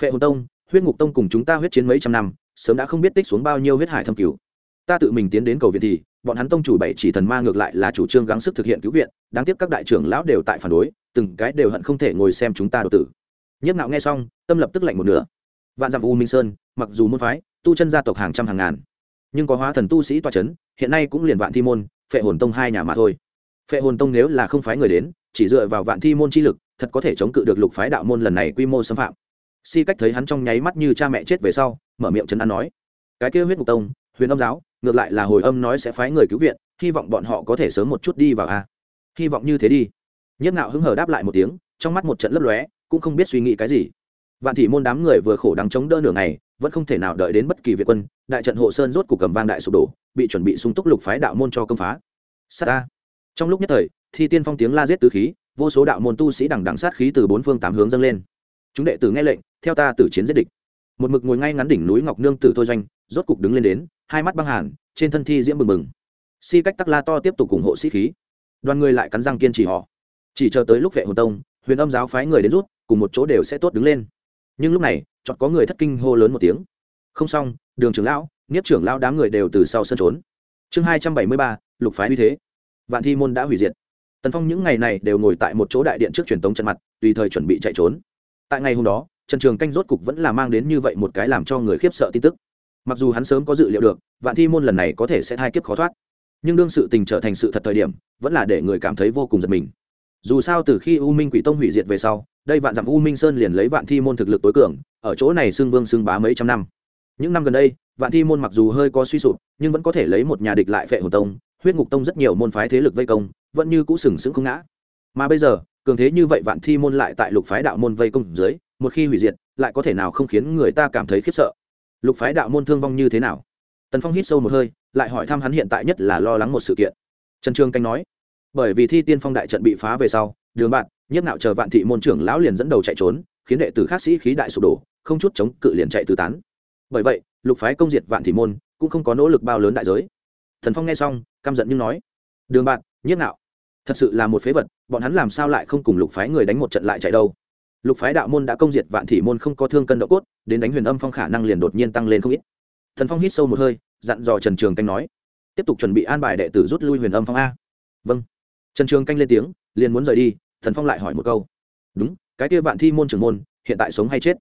Phệ hồn tông, huyết ngục tông cùng chúng ta huyết chiến mấy trăm năm, sớm đã không biết tích xuống bao nhiêu huyết hải thâm cứu ta tự mình tiến đến cầu viện thì, bọn hắn tông chủ bảy chỉ thần ma ngược lại là chủ trương gắng sức thực hiện cứu viện, đáng tiếc các đại trưởng lão đều tại phản đối, từng cái đều hận không thể ngồi xem chúng ta đột tử. Nhất nạo nghe xong, tâm lập tức lạnh một nửa. Vạn dặm u minh sơn, mặc dù môn phái, tu chân gia tộc hàng trăm hàng ngàn, nhưng có hóa thần tu sĩ toa c h ấ n hiện nay cũng liền vạn thi môn, phệ hồn tông hai nhà mà thôi. Phệ hồn tông nếu là không phái người đến, chỉ dựa vào vạn thi môn chi lực, thật có thể chống cự được lục phái đạo môn lần này quy mô xâm phạm. Si cách thấy hắn trong nháy mắt như cha mẹ chết về sau, mở miệng chấn an nói, cái kêu huyết mục tông, huyền âm giáo ngược lại là hồi âm nói sẽ phái người cứu viện, hy vọng bọn họ có thể sớm một chút đi vào a. Hy vọng như thế đi. Nhất nạo hứng hờ đáp lại một tiếng, trong mắt một trận lấp lóe, cũng không biết suy nghĩ cái gì. Vạn thị môn đám người vừa khổ đắng chống đỡ nửa ngày, vẫn không thể nào đợi đến bất kỳ việt quân, đại trận hộ sơn rốt cục cầm vang đại sụp đổ, bị chuẩn bị sung túc lục phái đạo môn cho công phá. Sát ta trong lúc nhất thời, thi tiên phong tiếng la giết tứ khí, vô số đạo môn tu sĩ đằng đằng sát khí từ bốn phương tám hướng dâng lên. Chúng đệ tử nghe lệnh, theo ta tử chiến giết địch. Một mực ngồi ngay ngắn đỉnh núi ngọc nương tử thôi doanh, rốt cục đứng lên đến hai mắt băng hàn, trên thân thi diễm bừng bừng. Si cách tắc la to tiếp tục ủng hộ sĩ khí. Đoàn người lại cắn răng kiên trì họ. Chỉ chờ tới lúc vệ hồn tông, huyền âm giáo phái người đến rút, cùng một chỗ đều sẽ tốt đứng lên. Nhưng lúc này chọn có người thất kinh hô lớn một tiếng. Không xong, đường trưởng lão, nghiếp trưởng lão đám người đều từ sau sân trốn. Chương hai trăm bảy mươi ba, lục phái uy thế. Vạn thi môn đã hủy diệt. Tần phong những ngày này đều ngồi tại một chỗ đại điện trước truyền tống trận mặt, tùy thời chuẩn bị chạy trốn. Tại ngày hôm đó, trần trường canh rốt cục vẫn là mang đến như vậy một cái làm cho người khiếp sợ tin tức mặc dù hắn sớm có dự liệu được, vạn thi môn lần này có thể sẽ thai kiếp khó thoát. Nhưng đương sự tình trở thành sự thật thời điểm, vẫn là để người cảm thấy vô cùng giật mình. Dù sao từ khi u minh quỷ tông hủy diệt về sau, đây vạn dặm u minh sơn liền lấy vạn thi môn thực lực tối cường, ở chỗ này xưng vương xưng bá mấy trăm năm. Những năm gần đây, vạn thi môn mặc dù hơi có suy sụp, nhưng vẫn có thể lấy một nhà địch lại phệ hồ tông, huyết ngục tông rất nhiều môn phái thế lực vây công, vẫn như cũ sừng sững không ngã. Mà bây giờ, cường thế như vậy vạn thi môn lại tại lục phái đạo môn vây công dưới, một khi hủy diệt, lại có thể nào không khiến người ta cảm thấy khiếp sợ? Lục phái đạo môn thương vong như thế nào? Tần phong hít sâu một hơi, lại hỏi thăm hắn hiện tại nhất là lo lắng một sự kiện. Trần trương canh nói, bởi vì thi tiên phong đại trận bị phá về sau, đường bạn, nhiếp nạo chờ vạn thị môn trưởng lão liền dẫn đầu chạy trốn, khiến đệ tử khác sĩ khí đại sụp đổ, không chút chống cự liền chạy tứ tán. Bởi vậy, lục phái công diệt vạn thị môn, cũng không có nỗ lực bao lớn đại giới. Thần phong nghe xong, căm giận nhưng nói, đường bạn, nhiếp nạo thật sự là một phế vật, bọn hắn làm sao lại không cùng lục phái người đánh một trận lại chạy đâu? Lục phái đạo môn đã công diệt vạn thị môn không có thương cân độ cốt, đến đánh huyền âm phong khả năng liền đột nhiên tăng lên không ít. Thần phong hít sâu một hơi, dặn dò trần trường canh nói, tiếp tục chuẩn bị an bài đệ tử rút lui huyền âm phong a. Vâng. Trần trường canh lên tiếng, liền muốn rời đi, thần phong lại hỏi một câu, đúng, cái kia vạn thi môn trưởng môn, hiện tại sống hay chết?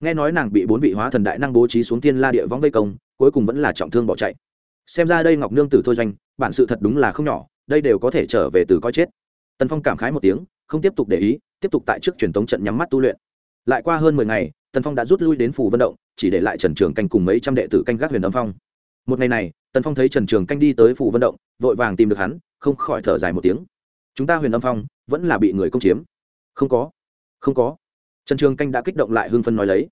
Nghe nói nàng bị bốn vị hóa thần đại năng bố trí xuống tiên la địa võng vây công, cuối cùng vẫn là trọng thương bỏ chạy. Xem ra đây ngọc nương tử thôi doanh, bản sự thật đúng là không nhỏ, đây đều có thể trở về từ coi chết. Tần phong cảm khái một tiếng không tiếp tục để ý, tiếp tục tại trước truyền thống trận nhắm mắt tu luyện. Lại qua hơn mười ngày, tần phong đã rút lui đến phủ vận động, chỉ để lại trần trường canh cùng mấy trăm đệ tử canh gác huyền âm phong. Một ngày này, tần phong thấy trần trường canh đi tới phủ vận động, vội vàng tìm được hắn, không khỏi thở dài một tiếng. Chúng ta huyền âm phong, vẫn là bị người công chiếm. Không có không có. Trần trường canh đã kích động lại hưng phân nói lấy.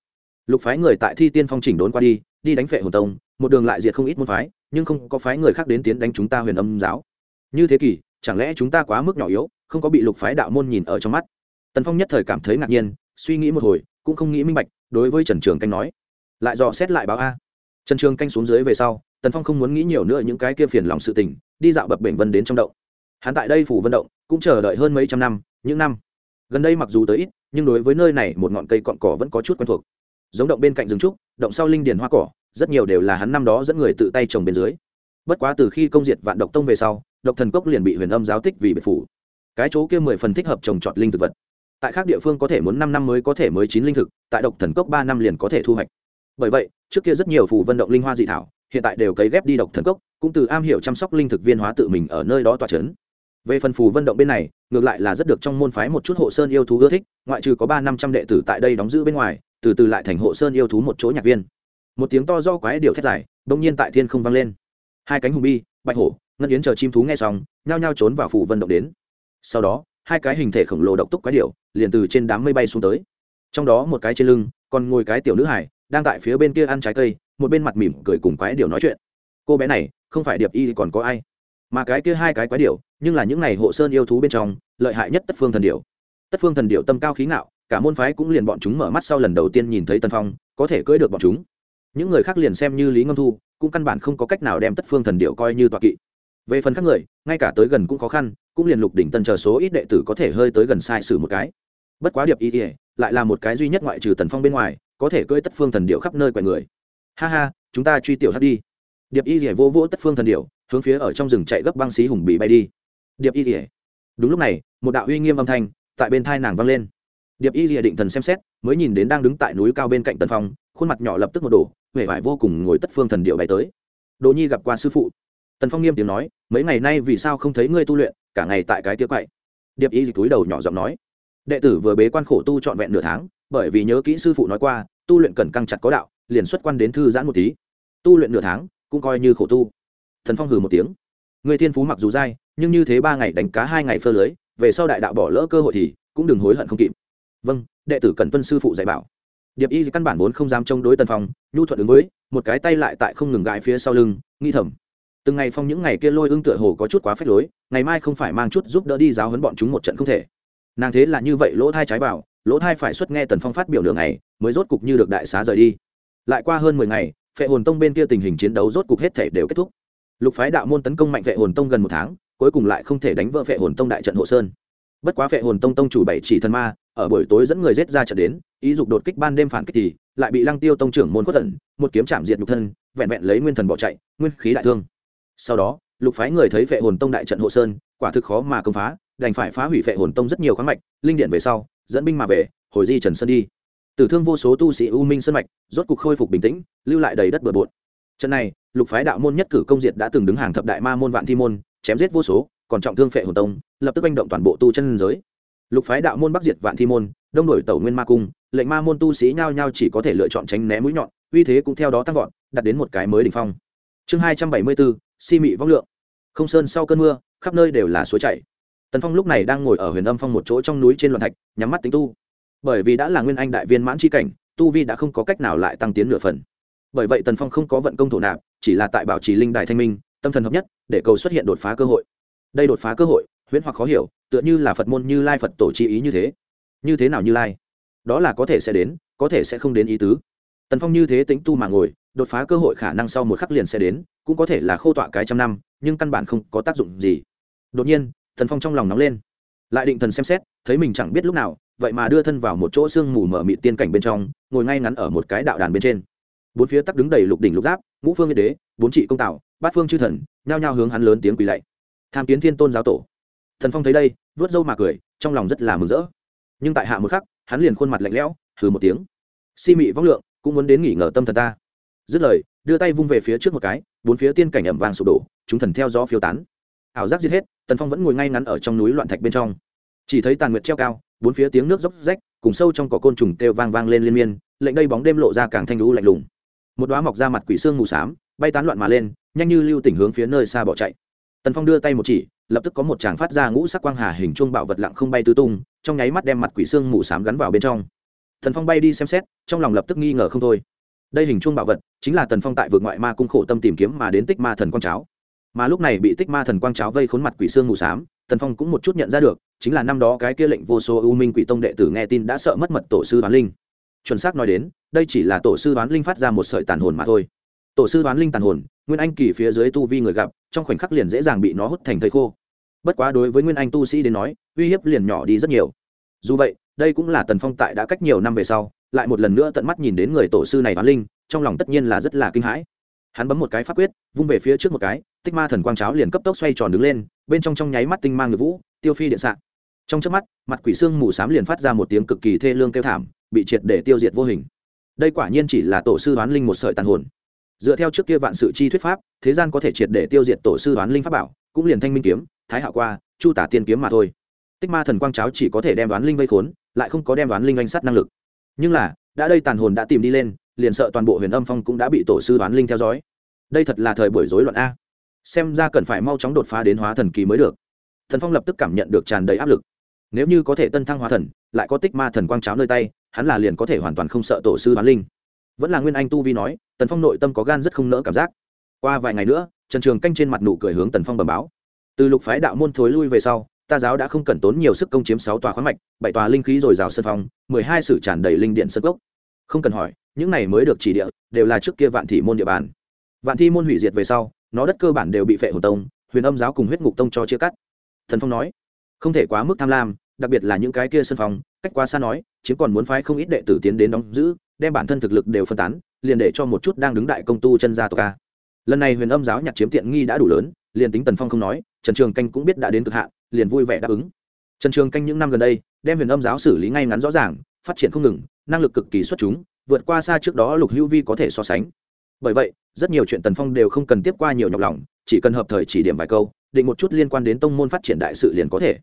Lục phái người tại thi tiên phong chỉnh đốn qua đi đi đánh phệ hồn tông, một đường lại diệt không ít môn phái, nhưng không có phái người khác đến tiến đánh chúng ta huyền âm giáo. Như thế kỷ chẳng lẽ chúng ta quá mức nhỏ yếu, không có bị lục phái đạo môn nhìn ở trong mắt? Tần phong nhất thời cảm thấy ngạc nhiên, suy nghĩ một hồi, cũng không nghĩ minh bạch, đối với trần trường canh nói. Lại dò xét lại báo a. Trần trường canh xuống dưới về sau, tần phong không muốn nghĩ nhiều nữa những cái kia phiền lòng sự tình, đi dạo bập bệnh vân đến trong động. Hắn tại đây phủ vận động, cũng chờ đợi hơn mấy trăm năm, những năm gần đây mặc dù tới ít, nhưng đối với nơi này, một ngọn cây cọn cỏ vẫn có chút quen thuộc. Giống động bên cạnh rừng trúc, động sau linh điền hoa cỏ, rất nhiều đều là hắn năm đó dẫn người tự tay trồng bên dưới. Bất quá từ khi công diệt vạn độc tông về sau độc thần cốc liền bị huyền âm giáo tích vì biệt phủ. Cái chỗ kia mười phần thích hợp trồng trọt linh thực vật. Tại khác địa phương có thể muốn năm năm mới có thể mới chín linh thực, tại độc thần cốc ba năm liền có thể thu hoạch. Bởi vậy, trước kia rất nhiều phù vận động linh hoa dị thảo, hiện tại đều cấy ghép đi độc thần cốc, cũng từ am hiểu chăm sóc linh thực viên hóa tự mình ở nơi đó tỏa chấn. Về phần phù vận động bên này, ngược lại là rất được trong môn phái một chút hộ sơn yêu thú ưa thích, ngoại trừ có ba năm trăm đệ tử tại đây đóng giữ bên ngoài, từ từ lại thành hộ sơn yêu thú một chỗ nhạc viên. Một tiếng to do quái điều thét dài bỗng nhiên tại thiên không vang lên. Hai cánh hùng bi, bạch hổ ngân yến chờ chim thú nghe xong, nhao nhao trốn vào phủ vận động đến. Sau đó, hai cái hình thể khổng lồ độc túc quái điệu liền từ trên đám mây bay xuống tới. Trong đó một cái trên lưng, còn ngồi cái tiểu nữ hải đang tại phía bên kia ăn trái cây, một bên mặt mỉm cười cùng quái điệu nói chuyện. Cô bé này, không phải điệp y thì còn có ai? Mà cái kia hai cái quái điệu nhưng là những ngày hộ sơn yêu thú bên trong, lợi hại nhất tất phương thần điệu tất phương thần điệu tâm cao khí ngạo, cả môn phái cũng liền bọn chúng mở mắt sau lần đầu tiên nhìn thấy tân phong, có thể cưỡi được bọn chúng. Những người khác liền xem như lý ngâm thu, cũng căn bản không có cách nào đem tất phương thần điệu coi như tọa kỵ về phần các người, ngay cả tới gần cũng khó khăn, cũng liền lục đỉnh tân chờ số ít đệ tử có thể hơi tới gần sai sử một cái. Bất quá điệp y ỉa lại là một cái duy nhất ngoại trừ tần phong bên ngoài, có thể cưỡi tất phương thần điệu khắp nơi quậy người. Ha ha, chúng ta truy tiểu hát đi. Điệp y ỉa vô vỗ tất phương thần điệu hướng phía ở trong rừng chạy gấp băng xí hùng bị bay đi. Điệp y ỉa đúng lúc này, một đạo uy nghiêm âm thanh tại bên thai nàng vang lên. Điệp y ỉa định thần xem xét, mới nhìn đến đang đứng tại núi cao bên cạnh tần phong, khuôn mặt nhỏ lập tức một đổ huệ vải vô cùng ngồi tất phương thần điệu bay tới. Đồ nhi gặp qua sư phụ tần phong nghiêm tiếng nói, mấy ngày nay vì sao không thấy ngươi tu luyện, cả ngày tại cái kia quậy? Điệp y dịch túi đầu nhỏ giọng nói, đệ tử vừa bế quan khổ tu trọn vẹn nửa tháng, bởi vì nhớ kỹ sư phụ nói qua, tu luyện cần căng chặt có đạo, liền xuất quan đến thư giãn một tí. Tu luyện nửa tháng, cũng coi như khổ tu. Thần phong hừ một tiếng người thiên phú mặc dù dai, nhưng như thế ba ngày đánh cá hai ngày phơ lưới, về sau đại đạo bỏ lỡ cơ hội thì cũng đừng hối hận không kịp. Vâng đệ tử cần tuân sư phụ dạy bảo. Điệp y căn bản vốn không dám chống đối tần phong, nhu thuận ứng với, một cái tay lại tại không ngừng gãi phía sau lưng nghi thầm từng ngày phong những ngày kia lôi ưng tựa hồ có chút quá phép lối, ngày mai không phải mang chút giúp đỡ đi giáo hấn bọn chúng một trận không thể. Nàng thế là như vậy lỗ thai trái vào, lỗ thai phải xuất nghe tần phong phát biểu đường này mới rốt cục như được đại xá rời đi. Lại qua hơn mười ngày, phệ hồn tông bên kia tình hình chiến đấu rốt cục hết thể đều kết thúc. Lục phái đạo môn tấn công mạnh phệ hồn tông gần một tháng, cuối cùng lại không thể đánh vỡ phệ hồn tông đại trận hộ sơn. Bất quá phệ hồn tông tông chủ bảy chỉ thần ma, ở buổi tối dẫn người rết ra trận đến, ý dục đột kích ban đêm phản kích thì lại bị lăng tiêu tông trưởng môn khuất tận, một kiếm chạm diệt nhục thân, vẹn vẹn lấy nguyên thần bỏ chạy, nguyên khí đại thương sau đó, lục phái người thấy phệ hồn tông đại trận hộ sơn, quả thực khó mà công phá, đành phải phá hủy phệ hồn tông rất nhiều khoáng mạch, linh điện về sau, dẫn binh mà về, hồi di trần sơn đi. Tử thương vô số tu sĩ u minh sơn mạch, rốt cục khôi phục bình tĩnh, lưu lại đầy đất bừa bộn. Trận này, lục phái đạo môn nhất cử công diệt đã từng đứng hàng thập đại ma môn vạn thi môn, chém giết vô số, còn trọng thương phệ hồn tông, lập tức manh động toàn bộ tu chân giới. Lục phái đạo môn bắc diệt vạn thi môn, đông đổi tẩu nguyên ma cung, lệnh ma môn tu sĩ nhao nhao chỉ có thể lựa chọn tránh né mũi nhọn, uy thế cũng theo đó tăng vọt đặt đến một cái mới đỉnh phong chương hai trăm bảy mươi bốn si mị vong lượng. Không sơn sau cơn mưa, khắp nơi đều là suối chảy. Tần phong lúc này đang ngồi ở huyền âm phong một chỗ trong núi trên loạn thạch, nhắm mắt tính tu. Bởi vì đã là nguyên anh đại viên mãn c h i cảnh, tu vi đã không có cách nào lại tăng tiến nửa phần. Bởi vậy tần phong không có vận công thổ nạp, chỉ là tại bảo trì linh đại thanh minh, tâm thần hợp nhất, để cầu xuất hiện đột phá cơ hội. Đây đột phá cơ hội, huyễn hoặc khó hiểu, tựa như là phật môn như lai phật tổ chi ý như thế. Như thế nào như lai? Đó là có thể sẽ đến, có thể sẽ không đến ý tứ tần phong như thế tính tu mà ngồi, đột phá cơ hội khả năng sau một khắc liền sẽ đến, cũng có thể là khô tọa cái trăm năm, nhưng căn bản không có tác dụng gì. Đột nhiên, tần phong trong lòng nóng lên. Lại định thần xem xét, thấy mình chẳng biết lúc nào, vậy mà đưa thân vào một chỗ sương mù mở mịt tiên cảnh bên trong, ngồi ngay ngắn ở một cái đạo đàn bên trên. Bốn phía tắc đứng đầy lục đỉnh lục giáp, ngũ phương yên đế, bốn trị công tạo, bát phương chư thần, nhao nhao hướng hắn lớn tiếng quỳ lạy. Tham kiến thiên tôn giáo tổ. Thần phong thấy đây, vớt râu mà cười, trong lòng rất là mừng rỡ. Nhưng tại hạ một khắc, hắn liền khuôn mặt lạnh lẽo, hừ một tiếng. Si mị vóc lượng cũng muốn đến nghỉ ngờ tâm thần ta. Dứt lời, đưa tay vung về phía trước một cái, bốn phía tiên cảnh ẩm vàng sụp đổ, chúng thần theo gió phiêu tán. Ảo giác giết hết, tần phong vẫn ngồi ngay ngắn ở trong núi loạn thạch bên trong. Chỉ thấy tàn nguyệt treo cao, bốn phía tiếng nước dốc rách, cùng sâu trong cỏ côn trùng kêu vang vang lên liên miên, lệnh đây bóng đêm lộ ra càng thanh lũ lạnh lùng. Một đoá mọc ra mặt quỷ xương mù xám, bay tán loạn mà lên, nhanh như lưu tỉnh hướng phía nơi xa bỏ chạy. Tần phong đưa tay một chỉ, lập tức có một tràng phát ra ngũ sắc quang hà hình chuông bảo vật lặng không bay tứ tung, trong nháy mắt đem mặt quỷ xương mù xám gắn vào bên trong thần phong bay đi xem xét, trong lòng lập tức nghi ngờ không thôi. Đây hình chuông bảo vật chính là tần phong tại vượt ngoại ma cung khổ tâm tìm kiếm mà đến tích ma thần quang cháo. Mà lúc này bị tích ma thần quang cháo vây khốn mặt quỷ xương mù s tần phong cũng một chút nhận ra được, chính là năm đó cái kia lệnh vô số ưu minh quỷ tông đệ tử nghe tin đã sợ mất mật tổ sư đoán linh. Chuẩn xác nói đến, đây chỉ là tổ sư đoán linh phát ra một sợi tàn hồn mà thôi. Tổ sư đoán linh tàn hồn, nguyên anh kỳ phía dưới tu vi người gặp, trong khoảnh khắc liền dễ dàng bị nó hút thành thầy khô. Bất quá đối với nguyên anh tu sĩ đến nói, uy hiếp liền nhỏ đi rất nhiều. Dù vậy đây cũng là tần phong tại đã cách nhiều năm về sau, lại một lần nữa tận mắt nhìn đến người tổ sư này bán linh, trong lòng tất nhiên là rất là kinh hãi. Hắn bấm một cái pháp quyết, vung về phía trước một cái, tích ma thần quang cháo liền cấp tốc xoay tròn đứng lên, bên trong trong nháy mắt tinh mang ngự vũ, tiêu phi điện s trong trước mắt, mặt quỷ xương mù s á m liền phát ra một tiếng cực kỳ thê lương kêu thảm, bị triệt để tiêu diệt vô hình. Đây quả nhiên chỉ là tổ sư đoán linh một sợi tàn hồn. Dựa theo trước kia vạn sự chi thuyết pháp, thế gian có thể triệt để tiêu diệt tổ sư đoán linh pháp bảo, cũng liền thanh minh kiếm, thái hạo qua, chu tả tiên kiếm mà thôi. Tích ma thần quang cháo chỉ có thể đem đoán linh vây khốn lại không có đem đoán linh anh sát năng lực. Nhưng là, đã đây tàn hồn đã tìm đi lên, liền sợ toàn bộ huyền âm phong cũng đã bị tổ sư đoán linh theo dõi. Đây thật là thời buổi rối loạn a. Xem ra cần phải mau chóng đột phá đến hóa thần kỳ mới được. Thần phong lập tức cảm nhận được tràn đầy áp lực. Nếu như có thể tân thăng hóa thần, lại có tích ma thần quang cháo nơi tay, hắn là liền có thể hoàn toàn không sợ tổ sư đoán linh. Vẫn là nguyên anh tu vi nói, tần phong nội tâm có gan rất không nỡ cảm giác. Qua vài ngày nữa, trần trường canh trên mặt nụ cười hướng tần phong bầm báo. Từ lục phái đạo môn thối lui về sau ta giáo đã không cần tốn nhiều sức công chiếm sáu tòa khoáng mạch bảy tòa linh khí dồi dào sân phong mười hai sử tràn đầy linh điện sân gốc không cần hỏi những này mới được chỉ địa đều là trước kia vạn thị môn địa bàn. Vạn thi môn hủy diệt về sau nó đất cơ bản đều bị phệ hồn tông huyền âm giáo cùng huyết ngục tông cho chia cắt. Thần phong nói không thể quá mức tham lam đặc biệt là những cái kia sân phong, cách quá xa nói chỉ còn muốn phái không ít đệ tử tiến đến đóng giữ đem bản thân thực lực đều phân tán liền để cho một chút đang đứng đại công tu chân gia tộc ca lần này huyền âm giáo nhặt chiếm tiện nghi đã đủ lớn liền tính tần phong không nói, trần trường canh cũng biết đã đến cực hạn, liền vui vẻ đáp ứng. Trần trường canh những năm gần đây, đem huyền âm giáo xử lý ngay ngắn rõ ràng, phát triển không ngừng, năng lực cực kỳ xuất chúng, vượt qua xa trước đó lục hữu vi có thể so sánh. Bởi vậy, rất nhiều chuyện tần phong đều không cần tiếp qua nhiều nhọc lòng, chỉ cần hợp thời chỉ điểm vài câu, định một chút liên quan đến tông môn phát triển đại sự liền có thể.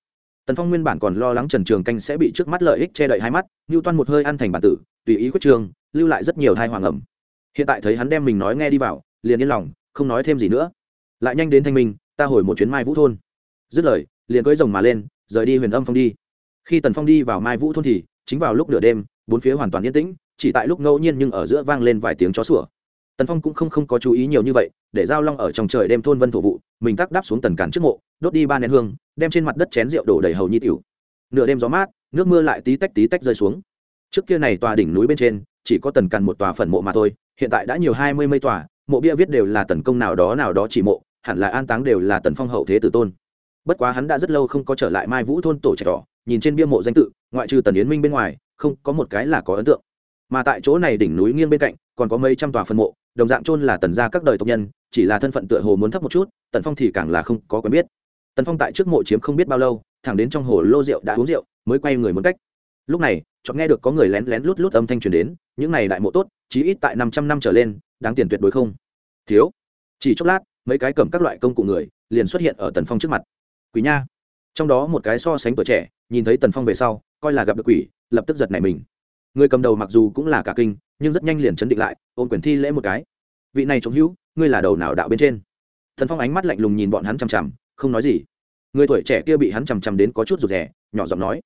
Tần phong nguyên bản còn lo lắng trần trường canh sẽ bị trước mắt lợi ích che đậy hai mắt như toan một hơi ăn thành bản tử, tùy ý quyết trường, lưu lại rất nhiều thai hoàng ẩm. Hiện tại thấy hắn đem mình nói nghe đi vào, liền yên lòng, không nói thêm gì nữa lại nhanh đến thanh minh ta hồi một chuyến mai vũ thôn. Dứt lời liền cưỡi rồng mà lên rời đi huyền âm phong đi. Khi tần phong đi vào mai vũ thôn thì chính vào lúc nửa đêm bốn phía hoàn toàn yên tĩnh chỉ tại lúc ngẫu nhiên nhưng ở giữa vang lên vài tiếng chó sủa. Tần phong cũng không, không có chú ý nhiều như vậy để giao long ở trong trời đêm thôn vân thổ vụ mình tắc đáp xuống tần cản trước mộ đốt đi ba nén hương đem trên mặt đất chén rượu đổ đầy hầu nhi tiểu. Nửa đêm gió mát nước mưa lại tí tách tí tách rơi xuống. Trước kia này tòa đỉnh núi bên trên chỉ có tần càn một tòa phần mộ mà thôi hiện tại đã nhiều hai mươi mây tòa mộ bia viết đều là tần công nào đó nào đó chỉ mộ hẳn là an táng đều là tần phong hậu thế tử tôn. Bất quá hắn đã rất lâu không có trở lại mai vũ thôn tổ trẻ đỏ, nhìn trên bia mộ danh tự, ngoại trừ tần yến minh bên ngoài, không có một cái là có ấn tượng. Mà tại chỗ này đỉnh núi nghiêng bên cạnh, còn có mấy trăm tòa phân mộ, đồng dạng chôn là tần gia các đời tộc nhân, chỉ là thân phận tựa hồ muốn thấp một chút, tần phong thì càng là không có quen biết. Tần phong tại trước mộ chiếm không biết bao lâu, thẳng đến trong hồ lô rượu đã uống rượu, mới quay người muốn cách. Lúc này chọn nghe được có người lén lén lút lút âm thanh truyền đến, những này đại mộ tốt, chí ít tại năm trăm năm trở lên, đáng tiền tuyệt đối không. Thiếu, chỉ chốc lát mấy cái cầm các loại công cụ người, liền xuất hiện ở tần phong trước mặt. Quỷ nha. Trong đó một cái so sánh tuổi trẻ, nhìn thấy tần phong về sau, coi là gặp được quỷ, lập tức giật nảy mình. Người cầm đầu mặc dù cũng là cả kinh, nhưng rất nhanh liền chấn định lại ôm quyền thi lễ một cái. Vị này chống hữu, ngươi là đầu nào đạo bên trên? Tần phong ánh mắt lạnh lùng nhìn bọn hắn chằm chằm, không nói gì. Người tuổi trẻ kia bị hắn chằm chằm đến có chút rụt rè, nhỏ giọng nói,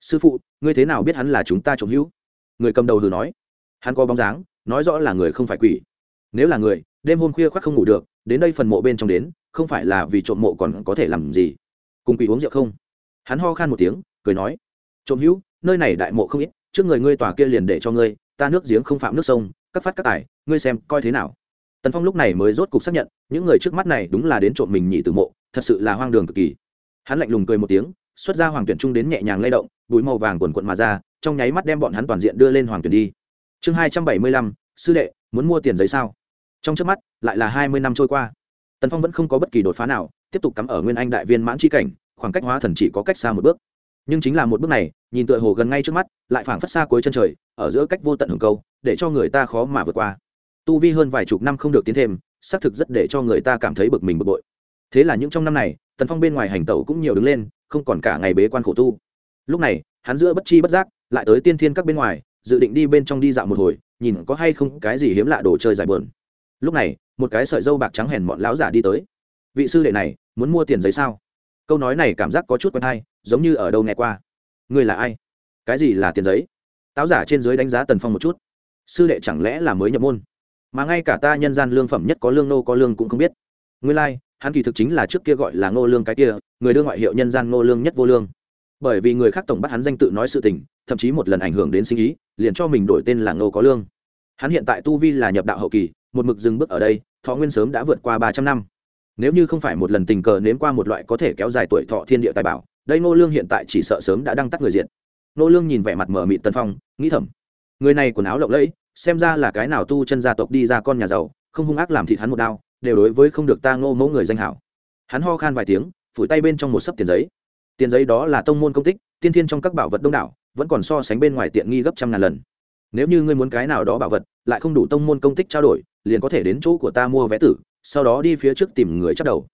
sư phụ, ngươi thế nào biết hắn là chúng ta chống hữu? Người cầm đầu hừ nói, hắn có bóng dáng, nói rõ là người không phải quỷ. Nếu là người, đêm hôm khuya khoác không ngủ được đến đây phần mộ bên trong đến, không phải là vì trộm mộ còn có thể làm gì. Cùng quỷ uống rượu không? Hắn ho khan một tiếng, cười nói, trộm hữu, nơi này đại mộ không ít, trước người ngươi tòa kia liền để cho ngươi, ta nước giếng không phạm nước sông, các phát các tài, ngươi xem coi thế nào. Tần phong lúc này mới rốt cục xác nhận, những người trước mắt này đúng là đến trộm mình nhị từ mộ, thật sự là hoang đường cực kỳ. Hắn lạnh lùng cười một tiếng, xuất ra hoàng tuyển trung đến nhẹ nhàng lay động, bụi màu vàng quần quận mà ra, trong nháy mắt đem bọn hắn toàn diện đưa lên hoàng tuyển đi. Chương hai trăm bảy mươi lăm, sư đệ, muốn mua tiền giấy sao? Trong trước mắt, lại là hai mươi năm trôi qua. Tần phong vẫn không có bất kỳ đột phá nào, tiếp tục cắm ở nguyên anh đại viên mãn c cảnh, khoảng cách hóa thần chỉ có cách xa một bước. Nhưng chính là một bước này, nhìn tựa hồ gần ngay trước mắt, lại phảng phất xa cuối chân trời, ở giữa cách vô tận hưởng câu, để cho người ta khó mà vượt qua. Tu vi hơn vài chục năm không được tiến thêm, xác thực rất để cho người ta cảm thấy bực mình bực bội. Thế là những trong năm này, tần phong bên ngoài hành tẩu cũng nhiều đứng lên, không còn cả ngày bế quan khổ tu. Lúc này, hắn giữa bất chi bất giác, lại tới tiên thiên các bên ngoài, dự định đi bên trong đi dạo một hồi, nhìn có hay không cái gì hiếm lạ đồ chơi dài bờn lúc này một cái sợi dâu bạc trắng hèn mọn lão giả đi tới. Vị sư đệ này muốn mua tiền giấy sao? Câu nói này cảm giác có chút quen hay giống như ở đâu nghe qua. Ngươi là ai? Cái gì là tiền giấy? Táo giả trên dưới đánh giá tần phong một chút. Sư đệ chẳng lẽ là mới nhập môn? Mà ngay cả ta nhân gian lương phẩm nhất có lương nô có lương cũng không biết. Ngươi lai、like, hắn kỳ thực chính là trước kia gọi là ngô lương cái kia người đưa ngoại hiệu nhân gian ngô lương nhất vô lương. Bởi vì người khác tổng bắt hắn danh tự nói sự tình thậm chí một lần ảnh hưởng đến sinh ý liền cho mình đổi tên là ngô có lương. Hắn hiện tại tu vi là nhập đạo hậu kỳ một mực dừng bước ở đây, thọ nguyên sớm đã vượt qua ba trăm năm. Nếu như không phải một lần tình cờ nếm qua một loại có thể kéo dài tuổi thọ thiên địa tài bảo, đây ngô lương hiện tại chỉ sợ sớm đã đăng tắt người diện ngô lương nhìn vẻ mặt mở mịt tân phong, nghĩ thầm, người này quần áo lộng lẫy, xem ra là cái nào tu chân gia tộc đi ra con nhà giàu, không hung ác làm thịt hắn một đao, đều đối với không được ta ngô mẫu người danh hảo. Hắn ho khan vài tiếng, phủi tay bên trong một sấp tiền giấy. Tiền giấy đó là tông môn công tích, tiên thiên trong các bảo vật đông đảo, vẫn còn so sánh bên ngoài tiện nghi gấp trăm ngàn lần. Nếu như ngươi muốn cái nào đó bảo vật, lại không đủ tông môn công tích trao đổi liền có thể đến chỗ của ta mua vé tử, sau đó đi phía trước tìm người chắc đầu.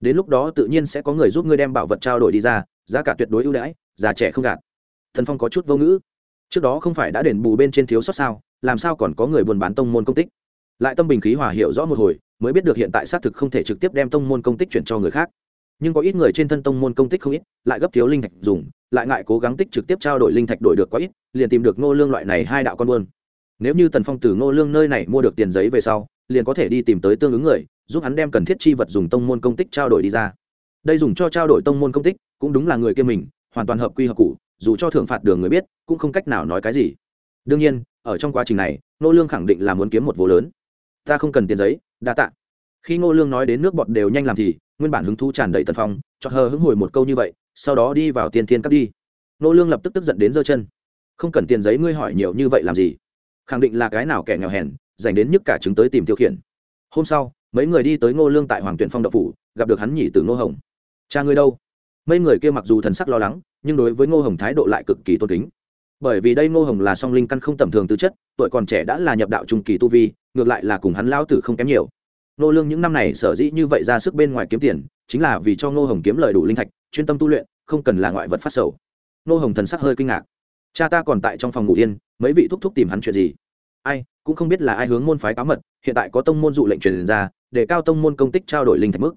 Đến lúc đó tự nhiên sẽ có người giúp ngươi đem bảo vật trao đổi đi ra, giá cả tuyệt đối ưu đãi, già trẻ không gạt. Thần phong có chút vô ngữ. Trước đó không phải đã đền bù bên trên thiếu sót sao, làm sao còn có người buôn bán tông môn công tích? Lại tâm bình khí hòa hiểu rõ một hồi, mới biết được hiện tại xác thực không thể trực tiếp đem tông môn công tích chuyển cho người khác. Nhưng có ít người trên thân tông môn công tích không ít, lại gấp thiếu linh thạch dùng, lại ngại cố gắng tích trực tiếp trao đổi linh thạch đổi được quá ít, liền tìm được ngô lương loại này hai đạo con buôn nếu như tần phong từ ngô lương nơi này mua được tiền giấy về sau, liền có thể đi tìm tới tương ứng người, giúp hắn đem cần thiết chi vật dùng tông môn công tích trao đổi đi ra. Đây dùng cho trao đổi tông môn công tích, cũng đúng là người kia mình, hoàn toàn hợp quy hợp cụ, dù cho thưởng phạt đường người biết, cũng không cách nào nói cái gì. Đương nhiên, ở trong quá trình này, ngô lương khẳng định là muốn kiếm một vô lớn. Ta không cần tiền giấy, đa tạ. Khi ngô lương nói đến nước bọt đều nhanh làm thì, nguyên bản hứng thú tràn đầy tần phong chọt hờ hứng hồi một câu như vậy, sau đó đi vào tiên thiên cắt đi. Ngô lương lập tức tức giận đến giơ chân. Không cần tiền giấy ngươi hỏi nhiều như vậy làm gì? Khẳng định là cái nào kẻ nghèo hèn, dành đến nhức cả chứng tới tìm tiêu khiển. Hôm sau, mấy người đi tới ngô lương tại hoàng tuyển phong đậu phủ, gặp được hắn nhỉ từ ngô hồng. Cha ngươi đâu? Mấy người kia mặc dù thần sắc lo lắng, nhưng đối với ngô hồng thái độ lại cực kỳ tôn kính. Bởi vì đây ngô hồng là song linh căn không tầm thường tư chất, tuổi còn trẻ đã là nhập đạo trung kỳ tu vi, ngược lại là cùng hắn lao tử không kém nhiều. Ngô lương những năm này sở dĩ như vậy ra sức bên ngoài kiếm tiền, chính là vì cho ngô hồng kiếm lời đủ linh thạch, chuyên tâm tu luyện, không cần là ngoại vật phát sầu. Ngô hồng thần sắc hơi kinh ngạc. Cha ta còn tại trong phòng ngủ yên, mấy vị thúc thúc tìm hắn chuyện gì? Ai, cũng không biết là ai hướng môn phái cáo mật, hiện tại có tông môn dụ lệnh truyền ra, để cao tông môn công tích trao đổi linh thạch mức.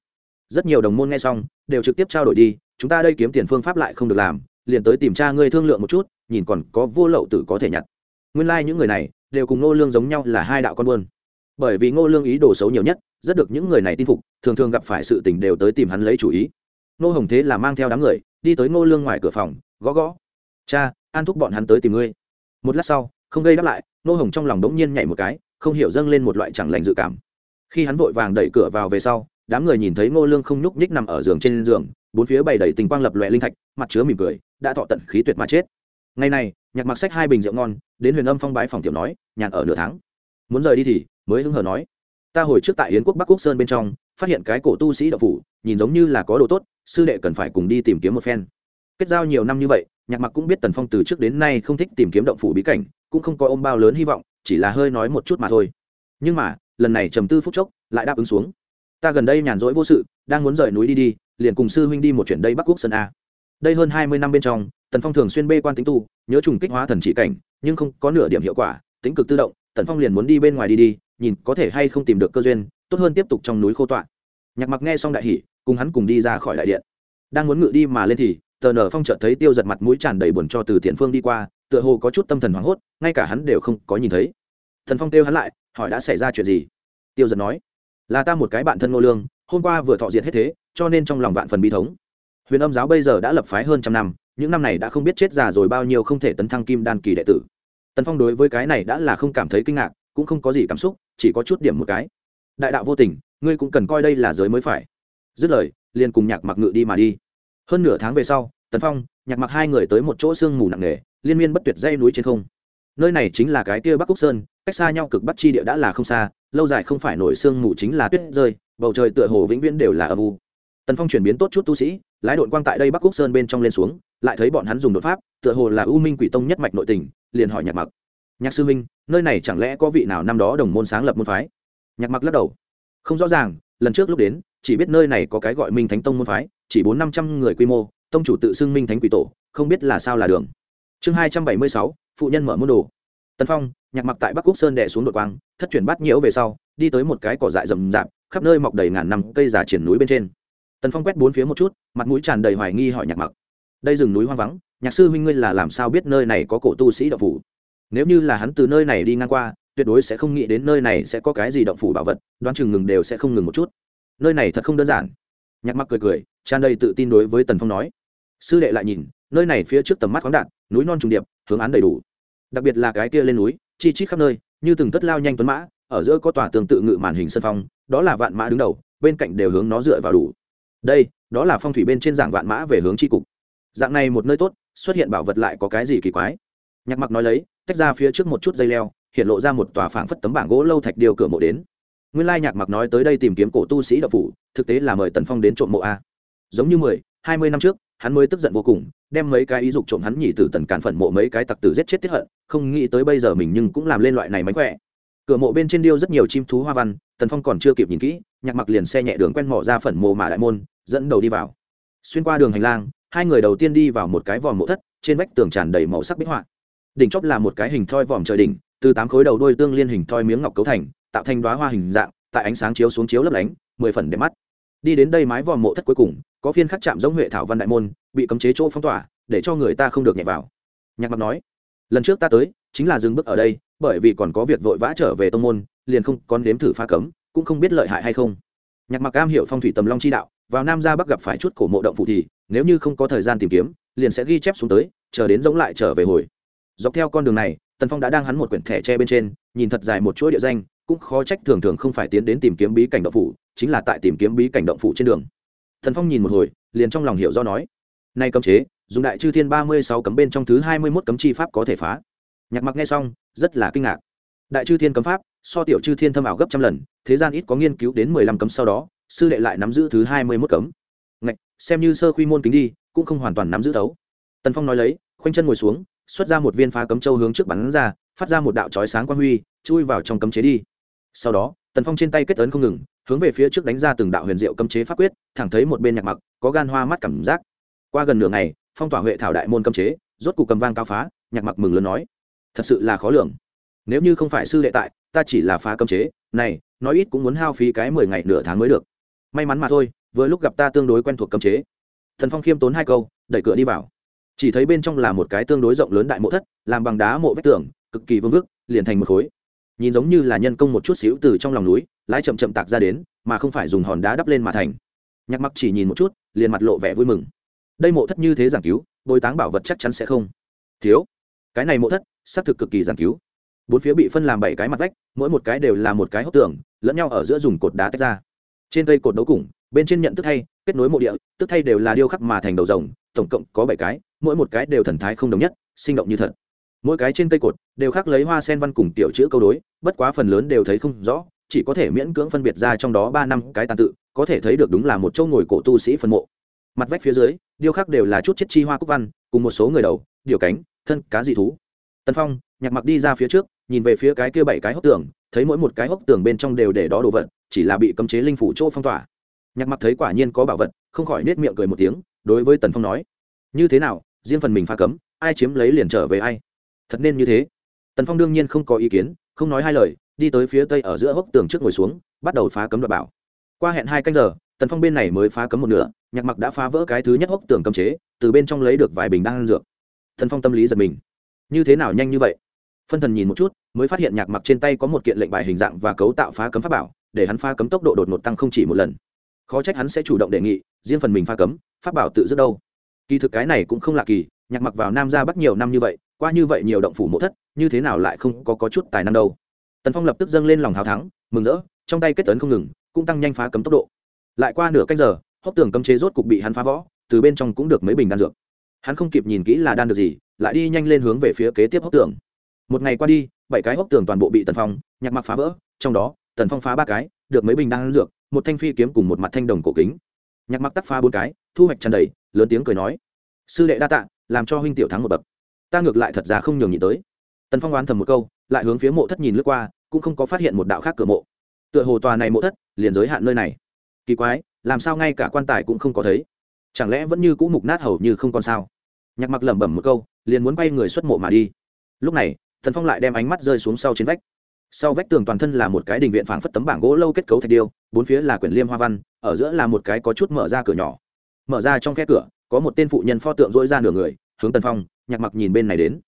Rất nhiều đồng môn nghe xong, đều trực tiếp trao đổi đi, chúng ta đây kiếm tiền phương pháp lại không được làm, liền tới tìm cha ngươi thương lượng một chút, nhìn còn có vô lậu tử có thể nhặt. Nguyên lai、like、những người này, đều cùng ngô lương giống nhau là hai đạo con buôn. Bởi vì ngô lương ý đồ xấu nhiều nhất, rất được những người này tin phục, thường thường gặp phải sự tình đều tới tìm hắn lấy chủ ý. Ngô hồng thế là mang theo đám người, đi tới ngô lương ngoài cửa phòng, gõ gõ. Cha, an thúc bọn hắn tới tìm ngươi. Một lát sau không gây đáp lại, ngô hồng trong lòng đống nhiên nhảy một cái, không hiểu dâng lên một loại chẳng lành dự cảm. Khi hắn vội vàng đẩy cửa vào về sau, đám người nhìn thấy ngô lương không nhúc nhích nằm ở giường trên giường, bốn phía bày đầy tình quang lập loè linh thạch, mặt chứa mỉm cười, đã thọ tận khí tuyệt mà chết. Ngày này, nhạc mặc sách hai bình rượu ngon, đến huyền âm phong bái phòng tiểu nói, nhàn ở nửa tháng. Muốn rời đi thì, mới hứng hờ nói. Ta hồi trước tại yến quốc bắc quốc sơn bên trong, phát hiện cái cổ tu sĩ đậu phủ, nhìn giống như là có đồ tốt, sư đệ cần phải cùng đi tìm kiếm một phen. Kết giao nhiều năm như vậy, nhạc mặc cũng biết tần phong từ trước đến nay không thích tìm kiếm động phủ bí cảnh cũng không có ôm bao lớn hy vọng, chỉ là hơi nói một chút mà thôi. Nhưng mà, lần này trầm tư phút chốc, lại đáp ứng xuống. Ta gần đây nhàn rỗi vô sự, đang muốn rời núi đi đi, liền cùng sư huynh đi một chuyện đây bắc quốc sơn a. Đây hơn hai mươi năm bên trong, tần phong thường xuyên bê quan tính tu, nhớ trùng kích hóa thần chỉ cảnh, nhưng không có nửa điểm hiệu quả, tính cực tự động, tần phong liền muốn đi bên ngoài đi đi, nhìn có thể hay không tìm được cơ duyên, tốt hơn tiếp tục trong núi khô tọa. Nhạc mặc nghe xong đại hỷ cùng hắn cùng đi ra khỏi đại điện. Đang muốn ngự đi mà lên thì, tờ nở phong chợt thấy tiêu giật mặt mũi tràn đầy buồn cho từ tiền phương đi qua tựa hồ có chút tâm thần hoảng hốt, ngay cả hắn đều không có nhìn thấy. Thần phong kêu hắn lại, hỏi đã xảy ra chuyện gì? Tiêu giật nói, là ta một cái bạn thân ngô lương, hôm qua vừa thọ diệt hết thế, cho nên trong lòng vạn phần bi thống. Huyền âm giáo bây giờ đã lập phái hơn trăm năm, những năm này đã không biết chết già rồi bao nhiêu không thể tấn thăng kim đan kỳ đệ tử. Tần phong đối với cái này đã là không cảm thấy kinh ngạc, cũng không có gì cảm xúc, chỉ có chút điểm một cái. Đại đạo vô tình, ngươi cũng cần coi đây là giới mới phải. Dứt lời, liền cùng nhạc mặc ngự đi mà đi. Hơn nửa tháng về sau, tần phong, nhạc mặc hai người tới một chỗ sương mù nặng nề liên miên bất tuyệt dây núi trên không. Nơi này chính là cái kia bắc cúc sơn, cách xa nhau cực bắc chi địa đã là không xa, lâu dài không phải nổi sương mù chính là tuyết rơi, bầu trời tựa hồ vĩnh viễn đều là âm u. Tần phong chuyển biến tốt chút tu sĩ, lái đội quang tại đây bắc cúc sơn bên trong lên xuống, lại thấy bọn hắn dùng đột pháp, tựa hồ là u minh quỷ tông nhất mạch nội tình, liền hỏi nhạc mặc. Nhạc sư minh nơi này chẳng lẽ có vị nào năm đó đồng môn sáng lập môn phái? Nhạc mặc lắc đầu. Không rõ ràng, lần trước lúc đến, chỉ biết nơi này có cái gọi minh thánh tông môn phái, chỉ bốn năm trăm người quy mô, tông chủ tự xưng minh thánh quỷ tổ, không biết là sao là đường chương hai trăm bảy mươi sáu, phụ nhân mở môn đồ. Tân phong, nhạc mặc tại bắc quốc sơn đẻ xuống đội quang, thất chuyển bắt nhiễu về sau, đi tới một cái cỏ dại rậm rạp, khắp nơi mọc đầy ngàn năm cây già triển núi bên trên. Tần phong quét bốn phía một chút, mặt mũi tràn đầy hoài nghi hỏi nhạc mặc. Đây rừng núi hoang vắng, nhạc sư huynh ngươi là làm sao biết nơi này có cổ tu sĩ động phủ? Nếu như là hắn từ nơi này đi ngang qua, tuyệt đối sẽ không nghĩ đến nơi này sẽ có cái gì động phủ bảo vật, đoán chừng ngừng đều sẽ không ngừng một chút. Nơi này thật không đơn giản. Nhạc mặc cười cười, tràn đầy tự tin đối với tần phong nói. Sư đệ lại nhìn, nơi này phía trước tầm mắt khoáng đạn núi non trùng điệp, hướng án đầy đủ. Đặc biệt là cái kia lên núi, chi chít khắp nơi, như từng tất lao nhanh tuấn mã, ở giữa có tòa tương tự ngự màn hình sân phong, đó là vạn mã đứng đầu, bên cạnh đều hướng nó dựa vào đủ. Đây, đó là phong thủy bên trên dạng vạn mã về hướng tri cục. Dạng này một nơi tốt, xuất hiện bảo vật lại có cái gì kỳ quái? Nhạc mặc nói lấy, tách ra phía trước một chút dây leo, hiện lộ ra một tòa phảng phất tấm bảng gỗ lâu thạch điều cửa mộ đến. Nguyên lai nhạc mặc nói tới đây tìm kiếm cổ tu sĩ đạo phủ, thực tế là mời tần phong đến trộm mộ a. Giống như mười, hai mươi năm trước hắn mới tức giận vô cùng, đem mấy cái ý dục trộm hắn nhỉ từ tần càn phận mộ mấy cái tặc tử giết chết tiết hận, không nghĩ tới bây giờ mình nhưng cũng làm lên loại này mánh khỏe. Cửa mộ bên trên điêu rất nhiều chim thú hoa văn, tần phong còn chưa kịp nhìn kỹ, nhạc mặc liền xe nhẹ đường quen mỏ ra phần mộ mà đại môn, dẫn đầu đi vào. Xuyên qua đường hành lang, hai người đầu tiên đi vào một cái vòm mộ thất, trên vách tường tràn đầy màu sắc bích họa. Đỉnh chóp là một cái hình thoi vòm trời đỉnh, từ tám khối đầu đôi tương liên hình thoi miếng ngọc cấu thành, tạo thành đoá hoa hình dạng, tại ánh sáng chiếu xuống chiếu lấp lánh, mười phần đẹp mắt. Đi đến đây mái vòm mộ thất cuối cùng có phiên khắc chạm giống huệ thảo văn đại môn, bị cấm chế chỗ phong tỏa, để cho người ta không được nhẹ vào. Nhạc mặc nói, lần trước ta tới, chính là dừng bước ở đây, bởi vì còn có việc vội vã trở về tông môn, liền không còn đếm thử pha cấm, cũng không biết lợi hại hay không. Nhạc mặc am hiểu phong thủy tầm long chi đạo, vào nam ra bắc gặp phải chút cổ mộ động phụ thì, nếu như không có thời gian tìm kiếm, liền sẽ ghi chép xuống tới, chờ đến giống lại trở về hồi. Dọc theo con đường này, tần phong đã đang hắn một quyển thẻ tre bên trên, nhìn thật dài một chuỗi địa danh, cũng khó trách thường thường không phải tiến đến tìm kiếm bí cảnh động phủ chính là tại tìm kiếm bí cảnh động phủ trên đường tần phong nhìn một hồi, liền trong lòng hiểu do nói, nay cấm chế, dùng đại chư thiên ba mươi sáu cấm bên trong thứ hai mươi mốt cấm chi pháp có thể phá. Nhạc mặc nghe xong, rất là kinh ngạc. Đại chư thiên cấm pháp, so tiểu chư thiên thâm ảo gấp trăm lần, thế gian ít có nghiên cứu đến mười lăm cấm sau đó, sư đệ lại nắm giữ thứ hai mươi mốt cấm. Ngạch, xem như sơ quy môn kính đi, cũng không hoàn toàn nắm giữ thấu. Tần phong nói lấy, khoanh chân ngồi xuống, xuất ra một viên phá cấm châu hướng trước bắn ra, phát ra một đạo chói sáng quang huy, chui vào trong cấm chế đi. Sau đó, tần phong trên tay kết ấn không ngừng hướng về phía trước đánh ra từng đạo huyền diệu cấm chế pháp quyết, thẳng thấy một bên nhạc mặc, có gan hoa mắt cảm giác. Qua gần nửa ngày, phong tỏa huệ thảo đại môn cấm chế, rốt cục cầm vang cao phá, nhạc mặc mừng lớn nói, thật sự là khó lường. Nếu như không phải sư đệ tại, ta chỉ là phá cấm chế, này, nói ít cũng muốn hao phí cái mười ngày nửa tháng mới được. May mắn mà thôi, vừa lúc gặp ta tương đối quen thuộc cấm chế. Thần phong khiêm tốn hai câu, đẩy cửa đi vào. Chỉ thấy bên trong là một cái tương đối rộng lớn đại mộ thất, làm bằng đá mộ vách tường, cực kỳ vương vức, liền thành một khối nhìn giống như là nhân công một chút xíu từ trong lòng núi, lái chậm chậm tạc ra đến, mà không phải dùng hòn đá đắp lên mà thành. Nhạc mặc chỉ nhìn một chút, liền mặt lộ vẻ vui mừng. Đây mộ thất như thế giảng cứu, bồi táng bảo vật chắc chắn sẽ không. Thiếu, cái này mộ thất, xác thực cực kỳ giảng cứu. Bốn phía bị phân làm bảy cái mặt vách, mỗi một cái đều là một cái hốc tường, lẫn nhau ở giữa dùng cột đá tách ra. Trên cây cột đấu củng bên trên nhận tức thay kết nối mộ địa, tức thay đều là điêu khắc mà thành đầu rồng, tổng cộng có bảy cái, mỗi một cái đều thần thái không đồng nhất, sinh động như thật mỗi cái trên cây cột đều khắc lấy hoa sen văn cùng tiểu chữ câu đối, bất quá phần lớn đều thấy không rõ, chỉ có thể miễn cưỡng phân biệt ra trong đó ba năm cái tàn tự, có thể thấy được đúng là một châu ngồi cổ tu sĩ phân mộ. Mặt vách phía dưới, điêu khắc đều là chút chiết chi hoa cúc văn, cùng một số người đầu điều cánh, thân, cá dị thú. Tân phong, nhạc mặc đi ra phía trước, nhìn về phía cái kia bảy cái hốc tường, thấy mỗi một cái hốc tường bên trong đều để đó đồ vật, chỉ là bị cấm chế linh phủ chỗ phong tỏa. Nhạc mặc thấy quả nhiên có bảo vật, không khỏi nết miệng cười một tiếng, đối với tần phong nói, như thế nào, riêng phần mình phá cấm, ai chiếm lấy liền trở về ai? Thật nên như thế. Tần phong đương nhiên không có ý kiến, không nói hai lời, đi tới phía tây ở giữa hốc tường trước ngồi xuống, bắt đầu phá cấm đoạt bảo. Qua hẹn hai canh giờ, tần phong bên này mới phá cấm một nửa, nhạc mặc đã phá vỡ cái thứ nhất hốc tường cấm chế, từ bên trong lấy được vài bình đan dược. Tần phong tâm lý giật mình. Như thế nào nhanh như vậy? Phân thần nhìn một chút, mới phát hiện nhạc mặc trên tay có một kiện lệnh bài hình dạng và cấu tạo phá cấm pháp bảo, để hắn phá cấm tốc độ đột ngột tăng không chỉ một lần. Khó trách hắn sẽ chủ động đề nghị, riêng phần mình phá cấm, pháp bảo tự dứt đâu. Kỳ thực cái này cũng không lạ kỳ, nhạc mặc vào nam ra bắt nhiều năm như vậy qua như vậy nhiều động phủ mộ thất như thế nào lại không có, có chút tài năng đâu. Tần phong lập tức dâng lên lòng hào thắng mừng rỡ trong tay kết tấn không ngừng cũng tăng nhanh phá cấm tốc độ. Lại qua nửa canh giờ hốc tường cấm chế rốt cục bị hắn phá võ từ bên trong cũng được mấy bình đan dược. Hắn không kịp nhìn kỹ là đan được gì lại đi nhanh lên hướng về phía kế tiếp hốc tường. Một ngày qua đi bảy cái hốc tường toàn bộ bị tần phong nhạc mặc phá vỡ trong đó tần phong phá ba cái được mấy bình đan dược một thanh phi kiếm cùng một mặt thanh đồng cổ kính. Nhạc mặc tắc phá bốn cái thu hoạch tràn đầy lớn tiếng cười nói. Sư đệ đa tạ làm cho huynh tiểu thắng một bậc ta ngược lại thật ra không nhường nhị tới. Tần phong oán thầm một câu, lại hướng phía mộ thất nhìn lướt qua, cũng không có phát hiện một đạo khác cửa mộ. Tựa hồ tòa này mộ thất, liền giới hạn nơi này. Kỳ quái, làm sao ngay cả quan tài cũng không có thấy? Chẳng lẽ vẫn như cũ mục nát hầu như không còn sao? Nhạc mặc lẩm bẩm một câu, liền muốn bay người xuất mộ mà đi. Lúc này thần phong lại đem ánh mắt rơi xuống sau trên vách. Sau vách tường toàn thân là một cái đình viện phảng phất tấm bảng gỗ lâu kết cấu thạch điêu, bốn phía là quyển liêm hoa văn, ở giữa là một cái có chút mở ra cửa nhỏ. Mở ra trong khe cửa, có một tên phụ nhân pho tượng dỗi ra nửa người hướng tần phong, nhạc mặc nhìn bên này đến.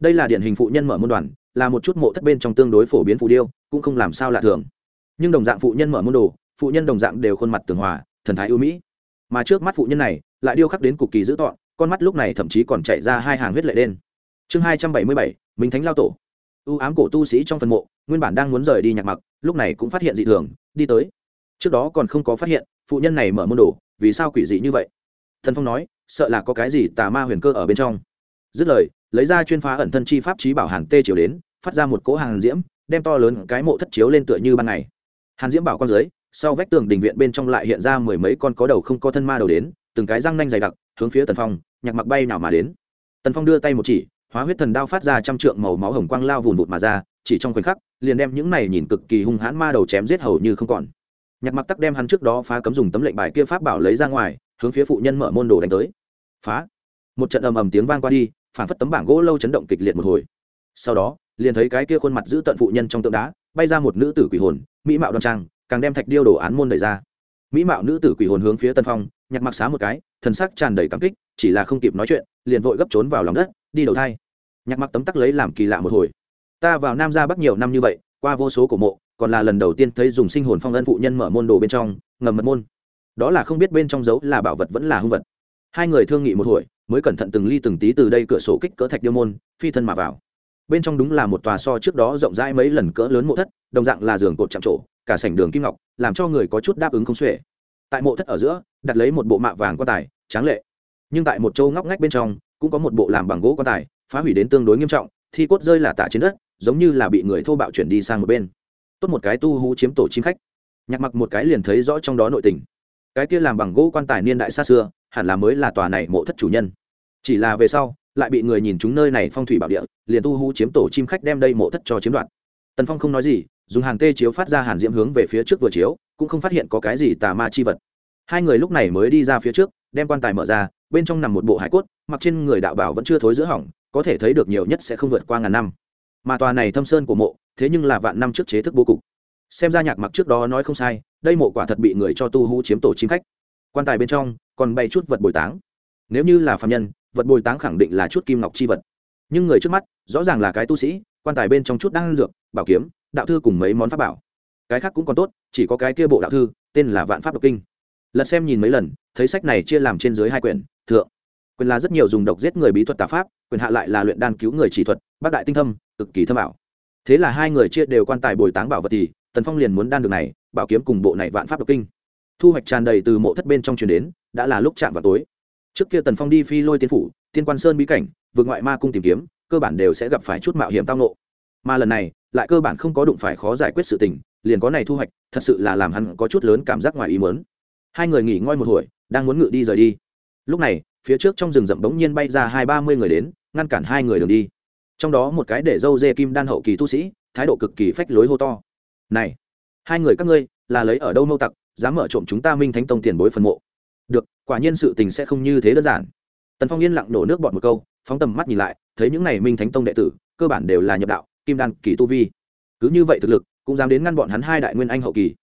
Đây là điển hình phụ nhân mở môn đoàn, là một chút mộ thất bên trong tương đối phổ biến phụ điêu, cũng không làm sao lạ thường. Nhưng đồng dạng phụ nhân mở môn đồ, phụ nhân đồng dạng đều khuôn mặt tường hòa, thần thái ưu mỹ. Mà trước mắt phụ nhân này, lại điêu khắc đến cực kỳ dữ tọn con mắt lúc này thậm chí còn chạy ra hai hàng huyết lệ đen. Chương hai trăm bảy mươi bảy, minh thánh lao tổ. Ưu ám cổ tu sĩ trong phần mộ, nguyên bản đang muốn rời đi nhạc mặc, lúc này cũng phát hiện dị thường, đi tới. Trước đó còn không có phát hiện, phụ nhân này mở môn đồ, vì sao quỷ dị như vậy? Thần phong nói sợ là có cái gì tà ma huyền cơ ở bên trong. Dứt lời, lấy ra chuyên phá ẩn thân chi pháp trí bảo hàn tê chiều đến, phát ra một cỗ hàng diễm, đem to lớn cái mộ thất chiếu lên tựa như ban ngày. Hàn diễm bảo con dưới, sau vách tường đình viện bên trong lại hiện ra mười mấy con có đầu không có thân ma đầu đến, từng cái răng nanh dày đặc, hướng phía tần phong, nhạc mặc bay nào mà đến. Tần phong đưa tay một chỉ, hóa huyết thần đao phát ra trăm trượng màu máu hồng quang lao vùn vụt mà ra, chỉ trong khoảnh khắc, liền đem những này nhìn cực kỳ hung hãn ma đầu chém giết hầu như không còn. Nhạc mặc tắc đem hắn trước đó phá cấm dùng tấm lệnh bài kia pháp bảo lấy ra ngoài hướng phía phụ nhân mở môn đồ đánh tới. Phá. Một trận ầm ầm tiếng vang qua đi, phản phất tấm bảng gỗ lâu chấn động kịch liệt một hồi. Sau đó, liền thấy cái kia khuôn mặt giữ tận phụ nhân trong tượng đá, bay ra một nữ tử quỷ hồn, mỹ mạo đoan trang, càng đem thạch điêu đồ án môn đẩy ra. Mỹ mạo nữ tử quỷ hồn hướng phía tân phong, nhạc mặc xá một cái, thần sắc tràn đầy cảm kích, chỉ là không kịp nói chuyện, liền vội gấp trốn vào lòng đất, đi đầu thai. Nhạc mặc tấm tắc lấy làm kỳ lạ một hồi. Ta vào nam ra bắc nhiều năm như vậy, qua vô số cổ mộ, còn là lần đầu tiên thấy dùng sinh hồn phong ân phụ nhân mở môn đồ bên trong, ngầm mật môn đó là không biết bên trong dấu là bảo vật vẫn là hung vật. Hai người thương nghị một hồi, mới cẩn thận từng ly từng tí từ đây cửa sổ kích cỡ thạch điêu môn, phi thân mà vào. Bên trong đúng là một tòa so trước đó rộng rãi mấy lần cỡ lớn mộ thất, đồng dạng là giường cột chạm trổ, cả sảnh đường kim ngọc, làm cho người có chút đáp ứng không xuể. Tại mộ thất ở giữa, đặt lấy một bộ mạ vàng quan tài, tráng lệ. Nhưng tại một châu ngóc ngách bên trong, cũng có một bộ làm bằng gỗ quan tài, phá hủy đến tương đối nghiêm trọng, thi cốt rơi là tả trên đất, giống như là bị người thô bạo chuyển đi sang một bên. Tốt một cái tu hú chiếm tổ chim khách. Nhạc mặc một cái liền thấy rõ trong đó nội tình cái kia làm bằng gỗ quan tài niên đại xa xưa, hẳn là mới là tòa này mộ thất chủ nhân. Chỉ là về sau, lại bị người nhìn chúng nơi này phong thủy bảo địa, liền tu hú chiếm tổ chim khách đem đây mộ thất cho chiếm đoạt. Tần phong không nói gì, dùng hàng tê chiếu phát ra hàn diễm hướng về phía trước vừa chiếu, cũng không phát hiện có cái gì tà ma chi vật. Hai người lúc này mới đi ra phía trước, đem quan tài mở ra, bên trong nằm một bộ hải cốt, mặc trên người đạo bảo vẫn chưa thối giữa hỏng, có thể thấy được nhiều nhất sẽ không vượt qua ngàn năm. Mà tòa này thâm sơn của mộ, thế nhưng là vạn năm trước chế thức bố cục xem ra nhạc mặc trước đó nói không sai, đây mộ quả thật bị người cho tu hú chiếm tổ chim khách. Quan tài bên trong, còn bày chút vật bồi táng. Nếu như là phạm nhân, vật bồi táng khẳng định là chút kim ngọc chi vật. Nhưng người trước mắt, rõ ràng là cái tu sĩ, quan tài bên trong chút đang dược, bảo kiếm, đạo thư cùng mấy món pháp bảo. Cái khác cũng còn tốt, chỉ có cái kia bộ đạo thư, tên là vạn pháp độc kinh. Lật xem nhìn mấy lần, thấy sách này chia làm trên dưới hai quyển, thượng. Quyền là rất nhiều dùng độc giết người bí thuật tà pháp, quyền hạ lại là luyện đan cứu người chỉ thuật, bác đại tinh thâm, cực kỳ thâm ảo. Thế là hai người chia đều quan tài bồi táng bảo vật thì tần phong liền muốn đan được này, bảo kiếm cùng bộ này vạn pháp độc kinh. Thu hoạch tràn đầy từ mộ thất bên trong truyền đến, đã là lúc chạm vào tối. Trước kia tần phong đi phi lôi tiên phủ, tiên quan sơn bí cảnh, vượt ngoại ma cung tìm kiếm, cơ bản đều sẽ gặp phải chút mạo hiểm tao nộ mà lần này, lại cơ bản không có đụng phải khó giải quyết sự tình, liền có này thu hoạch, thật sự là làm hắn có chút lớn cảm giác ngoài ý mớn hai người nghỉ ngơi một hồi, đang muốn ngự đi rời đi. Lúc này, phía trước trong rừng rậm bỗng nhiên bay ra hai ba mươi người đến, ngăn cản hai người đường đi. Trong đó một cái để dâu dê kim đan hậu kỳ tu sĩ, thái độ cực kỳ phách lối hô to này, hai người các ngươi, là lấy ở đâu mâu tặc, dám mở trộm chúng ta minh thánh tông tiền bối phần mộ? Được, quả nhiên sự tình sẽ không như thế đơn giản. Tần phong yên lặng đổ nước bọt một câu, phóng tầm mắt nhìn lại, thấy những n à y minh thánh tông đệ tử, cơ bản đều là nhập đạo, kim đan, kỳ tu vi. Cứ như vậy thực lực, cũng dám đến ngăn bọn hắn hai đại nguyên anh hậu kỳ.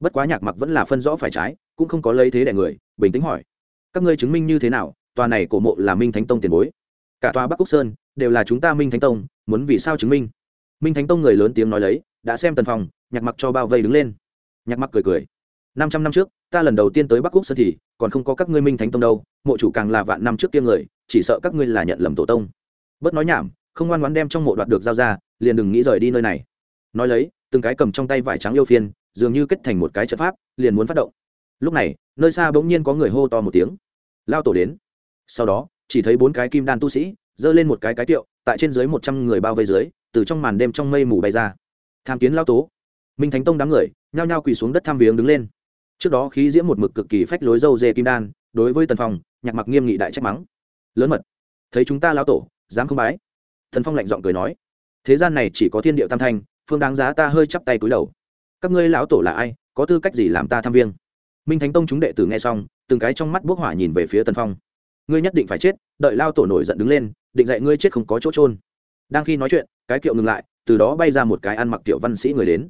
Bất quá nhạc mặc vẫn là phân rõ phải trái, cũng không có lấy thế đẻ người, bình tĩnh hỏi. Các ngươi chứng minh như thế nào, tòa này cổ mộ là minh thánh tông tiền bối? Cả tòa bắc cúc sơn, đều là chúng ta minh thánh tông, muốn vì sao chứng minh? Minh thánh tông người lớn tiếng nói lấy, đã xem tần Phong nhạc mặc cho bao vây đứng lên. Nhạc mặc cười cười. Năm trăm năm trước, ta lần đầu tiên tới bắc cúc sơn thì, còn không có các ngươi minh thánh tông đâu, mộ chủ càng là vạn năm trước tiên người, chỉ sợ các ngươi là nhận lầm tổ tông. Bớt nói nhảm, không ngoan ngoãn đem trong mộ đoạt được giao ra, liền đừng nghĩ rời đi nơi này. Nói lấy, từng cái cầm trong tay vải trắng yêu phiên, dường như kết thành một cái trận pháp, liền muốn phát động. Lúc này, nơi xa bỗng nhiên có người hô to một tiếng. Lao tổ đến. Sau đó, chỉ thấy bốn cái kim đan tu sĩ, giơ lên một cái cái tiệu tại trên dưới một trăm người bao vây dưới, từ trong màn đêm trong mây mù bay ra. Tham kiến lao tố minh thánh tông đám người, nhao nhao quỳ xuống đất tham viếng đứng lên. Trước đó khí diễm một mực cực kỳ phách lối dâu dê kim đan, đối với tần phong, nhạc mặc nghiêm nghị đại trách mắng. Lớn mật. Thấy chúng ta lao tổ, dám không bái. Thần phong lạnh giọng cười nói. Thế gian này chỉ có thiên điệu tam thanh, phương đáng giá ta hơi chắp tay cúi đầu. Các ngươi lão tổ là ai, có tư cách gì làm ta tham viếng? Minh thánh tông chúng đệ tử nghe xong, từng cái trong mắt bốc hỏa nhìn về phía tần phong. Ngươi nhất định phải chết, đợi lao tổ nổi giận đứng lên, định dạy ngươi chết không có chỗ trôn đang khi nói chuyện, cái kiệu ngừng lại, từ đó bay ra một cái ăn mặc tiểu văn sĩ người đến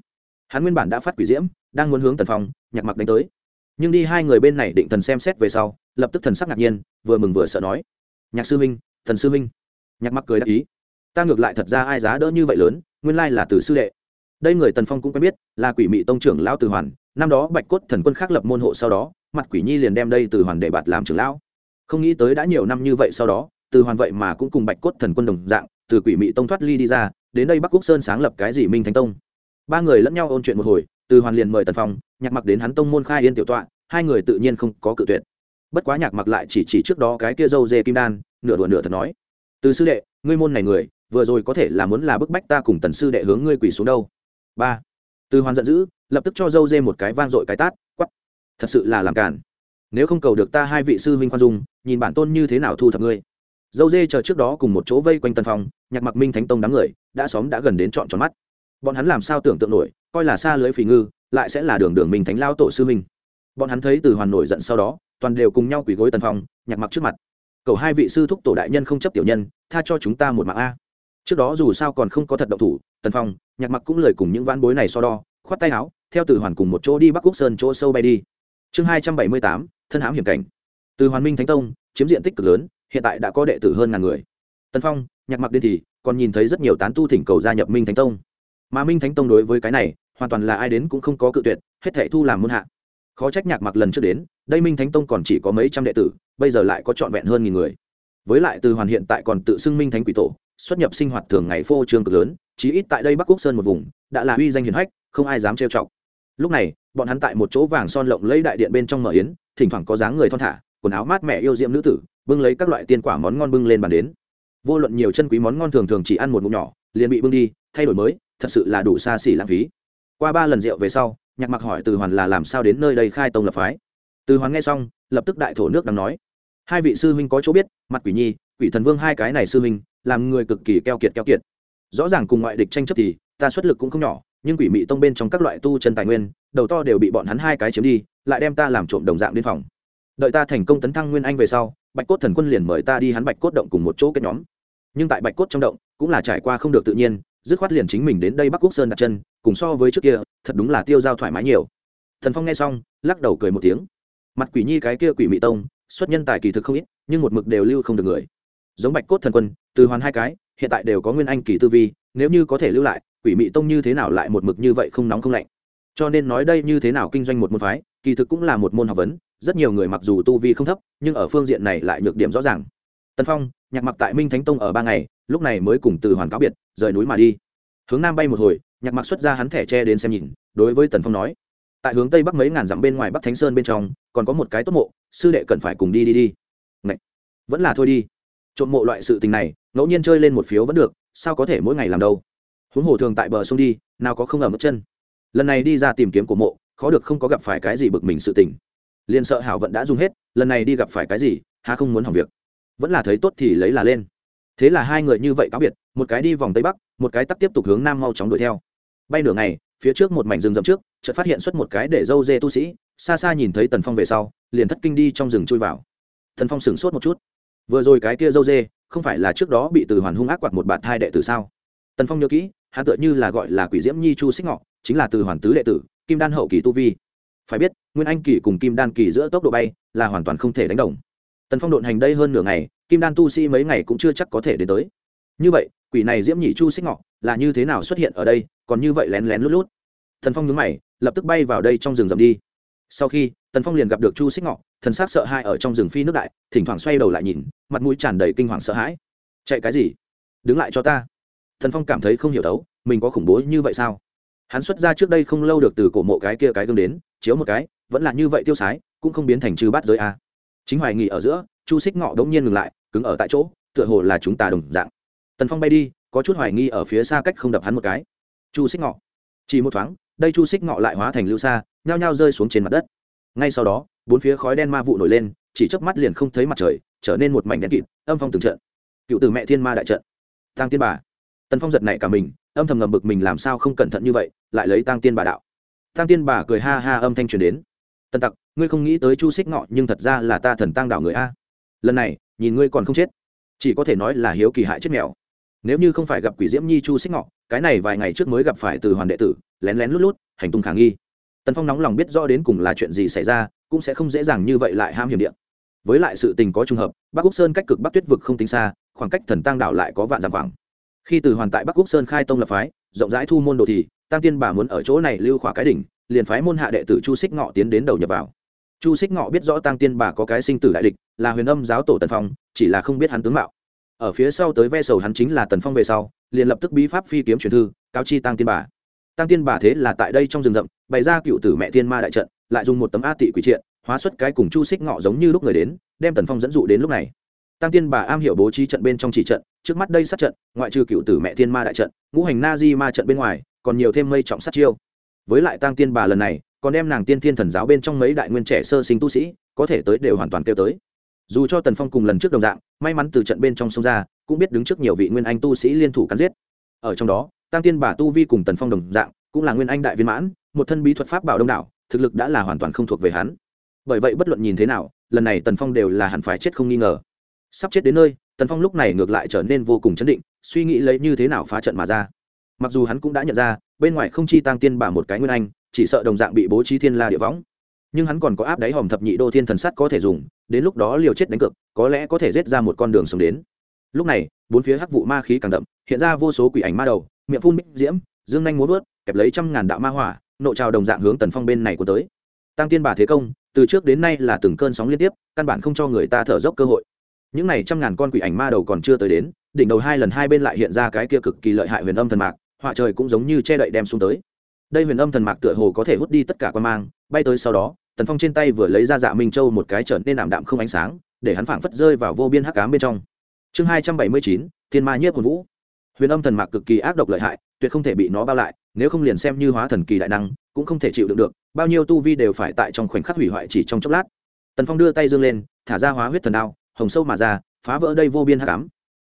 hắn nguyên bản đã phát quỷ diễm, đang muốn hướng tần phong, nhạc mặc đánh tới. Nhưng đi hai người bên này định thần xem xét về sau, lập tức thần sắc ngạc nhiên, vừa mừng vừa sợ nói, nhạc sư minh thần sư minh nhạc mặc cười đáp ý, ta ngược lại thật ra ai giá đỡ như vậy lớn, nguyên lai là từ sư đệ. Đây người tần phong cũng quen biết, là quỷ mị tông trưởng lão từ hoàn, năm đó bạch cốt thần quân khác lập môn hộ sau đó, mặt quỷ nhi liền đem đây từ hoàn để bạt làm trưởng lão. Không nghĩ tới đã nhiều năm như vậy sau đó, từ hoàn vậy mà cũng cùng bạch cốt thần quân đồng dạng, từ quỷ mị tông thoát ly đi ra, đến đây bắc quốc sơn sáng lập cái gì minh thánh tông ba người lẫn nhau ôn chuyện một hồi, từ hoàn liền mời tần phong, nhạc mặc đến hắn tông môn khai yên tiểu tọa, hai người tự nhiên không có cự tuyệt. Bất quá nhạc mặc lại chỉ chỉ trước đó cái kia dâu dê kim đan, nửa đùa nửa thật nói, từ sư đệ, ngươi môn này người, vừa rồi có thể là muốn là bức bách ta cùng tần sư đệ hướng ngươi quỳ xuống đâu? Ba. Từ hoàn giận dữ, lập tức cho dâu dê một cái vang dội cái tát quắp thật sự là làm cản nếu không cầu được ta hai vị sư huynh khoan dung, nhìn bản tôn như thế nào thu thập ngươi. Dâu dê chờ trước đó cùng một chỗ vây quanh tân phong, nhạc mặc minh thánh tông đám người, đã xóm đã gần đến trọn tròn mắt bọn hắn làm sao tưởng tượng nổi, coi là xa lưới phì ngư, lại sẽ là đường đường mình thánh lao tổ sư minh bọn hắn thấy từ hoàn nổi giận sau đó, toàn đều cùng nhau quỳ gối tân phong nhạc mặc trước mặt. Cầu hai vị sư thúc tổ đại nhân không chấp tiểu nhân, tha cho chúng ta một mạng a. Trước đó dù sao còn không có thật động thủ, tần phong nhạc mặc cũng lời cùng những ván bối này so đo, khoát tay áo, theo từ hoàn cùng một chỗ đi bắc quốc sơn chỗ sâu bay đi. Chương hai trăm bảy mươi tám, thân hãm hiểm cảnh. Từ hoàn minh thánh tông, chiếm diện tích cực lớn, hiện tại đã có đệ tử hơn ngàn người. Tần phong, nhạc mặc đến thì, còn nhìn thấy rất nhiều tán tu thỉnh cầu gia nhập minh thánh tông mà minh thánh tông đối với cái này, hoàn toàn là ai đến cũng không có cự tuyệt, hết thảy thu làm môn hạ. Khó trách nhạc mặc lần trước đến, đây minh thánh tông còn chỉ có mấy trăm đệ tử, bây giờ lại có trọn vẹn hơn nghìn người. Với lại từ hoàn hiện tại còn tự xưng minh thánh quỷ tổ, xuất nhập sinh hoạt thường ngày phô trương cực lớn, chí ít tại đây bắc quốc sơn một vùng, đã là uy danh hiển hách, không ai dám trêu chọc. Lúc này, bọn hắn tại một chỗ vàng son lộng lấy đại điện bên trong mở yến, thỉnh thoảng có dáng người thon thả, quần áo mát mẻ yêu diệm nữ tử, bưng lấy các loại tiên quả món ngon bưng lên bàn đến. Vô luận nhiều chân quý món ngon thường thường chỉ ăn một ngụm nhỏ, liền bị bưng đi, thay đổi mới thật sự là đủ xa xỉ lãng phí. Qua ba lần rượu về sau, nhạc mặc hỏi từ hoàn là làm sao đến nơi đây khai tông lập phái. Từ hoàn nghe xong, lập tức đại thổ nước đang nói. Hai vị sư huynh có chỗ biết, mặt quỷ nhi, quỷ thần vương hai cái này sư huynh, làm người cực kỳ keo kiệt keo kiệt. Rõ ràng cùng ngoại địch tranh chấp thì, ta xuất lực cũng không nhỏ, nhưng quỷ mị tông bên trong các loại tu chân tài nguyên, đầu to đều bị bọn hắn hai cái chiếm đi, lại đem ta làm trộm đồng dạng biên phòng. Đợi ta thành công tấn thăng nguyên anh về sau, bạch cốt thần quân liền mời ta đi hắn bạch cốt động cùng một chỗ kết nhóm. Nhưng tại bạch cốt trong động, cũng là trải qua không được tự nhiên dứt khoát liền chính mình đến đây bắc quốc sơn đặt chân, cùng so với trước kia, thật đúng là tiêu dao thoải mái nhiều. Thần phong nghe xong, lắc đầu cười một tiếng. Mặt quỷ nhi cái kia quỷ mị tông, xuất nhân tài kỳ thực không ít, nhưng một mực đều lưu không được người. Giống bạch cốt thần quân, từ hoàn hai cái, hiện tại đều có nguyên anh kỳ tư vi, nếu như có thể lưu lại, quỷ mị tông như thế nào lại một mực như vậy không nóng không lạnh. Cho nên nói đây như thế nào kinh doanh một môn phái, kỳ thực cũng là một môn học vấn, rất nhiều người mặc dù tu vi không thấp, nhưng ở phương diện này lại nhược điểm rõ ràng tân phong, nhạc mặc tại minh thánh tông ở ba ngày, lúc này mới cùng từ hoàn cáo biệt, rời núi mà đi. Hướng nam bay một hồi, nhạc mặc xuất ra hắn thẻ tre đến xem nhìn, đối với tần phong nói, tại hướng tây bắc mấy ngàn dặm bên ngoài bắc thánh sơn bên trong, còn có một cái tốt mộ, sư đệ cần phải cùng đi đi đi. Ngậy! vẫn là thôi đi. Trộm mộ loại sự tình này, ngẫu nhiên chơi lên một phiếu vẫn được, sao có thể mỗi ngày làm đâu? Huống hồ thường tại bờ sông đi, nào có không ở mất chân. Lần này đi ra tìm kiếm của mộ, khó được không có gặp phải cái gì bực mình sự tình. Liền sợ hảo vận đã dùng hết, lần này đi gặp phải cái gì hà không muốn hỏng việc vẫn là thấy tốt thì lấy là lên. Thế là hai người như vậy cáo biệt, một cái đi vòng tây bắc, một cái tắt tiếp tục hướng nam mau chóng đuổi theo. Bay nửa ngày, phía trước một mảnh rừng rậm trước, chợt phát hiện xuất một cái để dâu dê tu sĩ, xa xa nhìn thấy tần phong về sau, liền thất kinh đi trong rừng chui vào. Tần phong sửng sốt một chút. Vừa rồi cái kia dâu dê, không phải là trước đó bị từ hoàn hung ác quạt một bạt thai đệ tử sao? Tần phong nhớ kỹ, hắn tựa như là gọi là quỷ diễm nhi chu xích ngọ, chính là từ hoàn tứ đệ tử, kim đan hậu kỳ tu vi. Phải biết, nguyên anh kỳ cùng kim đan kỳ giữa tốc độ bay là hoàn toàn không thể đánh đồng tần phong độn hành đây hơn nửa ngày, kim đan tu sĩ mấy ngày cũng chưa chắc có thể đến tới. Như vậy, quỷ này diễm nhị chu xích ngọ là như thế nào xuất hiện ở đây, còn như vậy lén lén lút lút. Thần phong nhúng mày, lập tức bay vào đây trong rừng rậm đi. Sau khi, tần phong liền gặp được chu xích ngọ, thần s á c sợ hãi ở trong rừng phi nước đại, thỉnh thoảng xoay đầu lại nhìn, mặt mũi tràn đầy kinh hoàng sợ hãi. Chạy cái gì? Đứng lại cho ta. Thần phong cảm thấy không hiểu đấu mình có khủng bố như vậy sao? Hắn xuất ra trước đây không lâu được từ cổ mộ cái kia cái gương đến, chiếu một cái, vẫn là như vậy tiêu sái, cũng không biến thành trừ bát giới a chính hoài nghị ở giữa, chu xích ngọ đống nhiên ngừng lại, cứng ở tại chỗ, tựa hồ là chúng ta đồng dạng. Tần phong bay đi, có chút hoài nghi ở phía xa cách không đập hắn một cái. Chu xích ngọ. Chỉ một thoáng, đây chu xích ngọ lại hóa thành lưu xa nhao nhao rơi xuống trên mặt đất. Ngay sau đó, bốn phía khói đen ma vụ nổi lên, chỉ chớp mắt liền không thấy mặt trời, trở nên một mảnh đen kịt, âm phong từng trận. Cựu từ mẹ thiên ma đại trận. Tăng tiên bà. Tần phong giật này cả mình, âm thầm ngầm bực mình làm sao không cẩn thận như vậy, lại lấy tăng tiên bà đạo. Tăng tiên bà cười ha ha âm thanh truyền đến tần tặc, ngươi không nghĩ tới chu xích ngọ nhưng thật ra là ta thần tăng đảo người a. Lần này, nhìn ngươi còn không chết, chỉ có thể nói là hiếu kỳ hại chết mèo. Nếu như không phải gặp quỷ diễm nhi chu xích ngọ, cái này vài ngày trước mới gặp phải từ hoàn đệ tử, lén lén lút lút, hành tung khả nghi. Tần phong nóng lòng biết rõ đến cùng là chuyện gì xảy ra, cũng sẽ không dễ dàng như vậy lại ham hiểm điện. Với lại sự tình có trùng hợp, bắc quốc sơn cách cực bắc tuyết vực không tính xa, khoảng cách thần tăng đảo lại có vạn dặm khoảng. Khi từ hoàn tại bắc quốc sơn khai tông lập phái rộng rãi thu môn đồ thì tăng tiên bà muốn ở chỗ này lưu khỏa cái đỉnh, liền phái môn hạ đệ tử chu xích ngọ tiến đến đầu nhập vào. Chu xích ngọ biết rõ tăng tiên bà có cái sinh tử đại địch, là huyền âm giáo tổ tần phong, chỉ là không biết hắn tướng mạo. Ở phía sau tới ve sầu hắn chính là tần phong về sau, liền lập tức bí pháp phi kiếm truyền thư, cáo chi tăng tiên bà. Tăng tiên bà thế là tại đây trong rừng rậm, bày ra cựu tử mẹ tiên ma đại trận, lại dùng một tấm a tị quỷ triện, hóa xuất cái cùng chu xích ngọ giống như lúc người đến, đem tần phong dẫn dụ đến lúc này tăng tiên bà am hiểu bố trí trận bên trong chỉ trận, trước mắt đây sát trận, ngoại trừ cựu tử mẹ Thiên ma đại trận, ngũ hành na di ma trận bên ngoài, còn nhiều thêm mây trọng sát chiêu. Với lại tăng tiên bà lần này, còn đem nàng tiên thiên thần giáo bên trong mấy đại nguyên trẻ sơ sinh tu sĩ, có thể tới đều hoàn toàn kêu tới. Dù cho tần phong cùng lần trước đồng dạng, may mắn từ trận bên trong sông ra, cũng biết đứng trước nhiều vị nguyên anh tu sĩ liên thủ cắn giết. Ở trong đó tăng tiên bà tu vi cùng tần phong đồng dạng, cũng là nguyên anh đại viên mãn, một thân bí thuật pháp bảo đông đảo, thực lực đã là hoàn toàn không thuộc về hắn. Bởi vậy bất luận nhìn thế nào, lần này tần phong đều là hẳn phải chết không nghi ngờ sắp chết đến nơi, tần phong lúc này ngược lại trở nên vô cùng chấn định, suy nghĩ lấy như thế nào phá trận mà ra. Mặc dù hắn cũng đã nhận ra, bên ngoài không chi tăng tiên bà một cái nguyên anh, chỉ sợ đồng dạng bị bố trí thiên la địa võng. Nhưng hắn còn có áp đáy hòm thập nhị đô thiên thần sắt có thể dùng, đến lúc đó liều chết đánh cược, có lẽ có thể rết ra một con đường sống đến. Lúc này, bốn phía hắc vụ ma khí càng đậm, hiện ra vô số quỷ ảnh ma đầu, miệng phun bích diễm, dương nhanh muốn vớt kẹp lấy trăm ngàn đạo ma hỏa, nộ trào đồng dạng hướng tần phong bên này của tới. Tăng tiên bà thế công, từ trước đến nay là từng cơn sóng liên tiếp, căn bản không cho người ta thở dốc cơ hội những này trăm ngàn con quỷ ảnh ma đầu còn chưa tới đến, đỉnh đầu hai lần hai bên lại hiện ra cái kia cực kỳ lợi hại huyền âm thần mạc, họa trời cũng giống như che đậy đem xuống tới. Đây huyền âm thần mạc tựa hồ có thể hút đi tất cả quan mang, bay tới sau đó, tần phong trên tay vừa lấy ra dạ minh châu một cái trở nên ảm đạm không ánh sáng, để hắn phảng phất rơi vào vô biên hắc cám bên trong. Chương hai trăm bảy mươi chín, thiên ma nhiếp hồn vũ. Huyền âm thần mạc cực kỳ ác độc lợi hại, tuyệt không thể bị nó bao lại, nếu không liền xem như hóa thần kỳ đại năng, cũng không thể chịu đựng được, bao nhiêu tu vi đều phải tại trong khoảnh khắc hủy hoại chỉ trong chốc lát. Tần phong đưa tay dương lên, thả ra hóa huyết thần đao hồng sâu mà ra, phá vỡ đây vô biên hắc ám.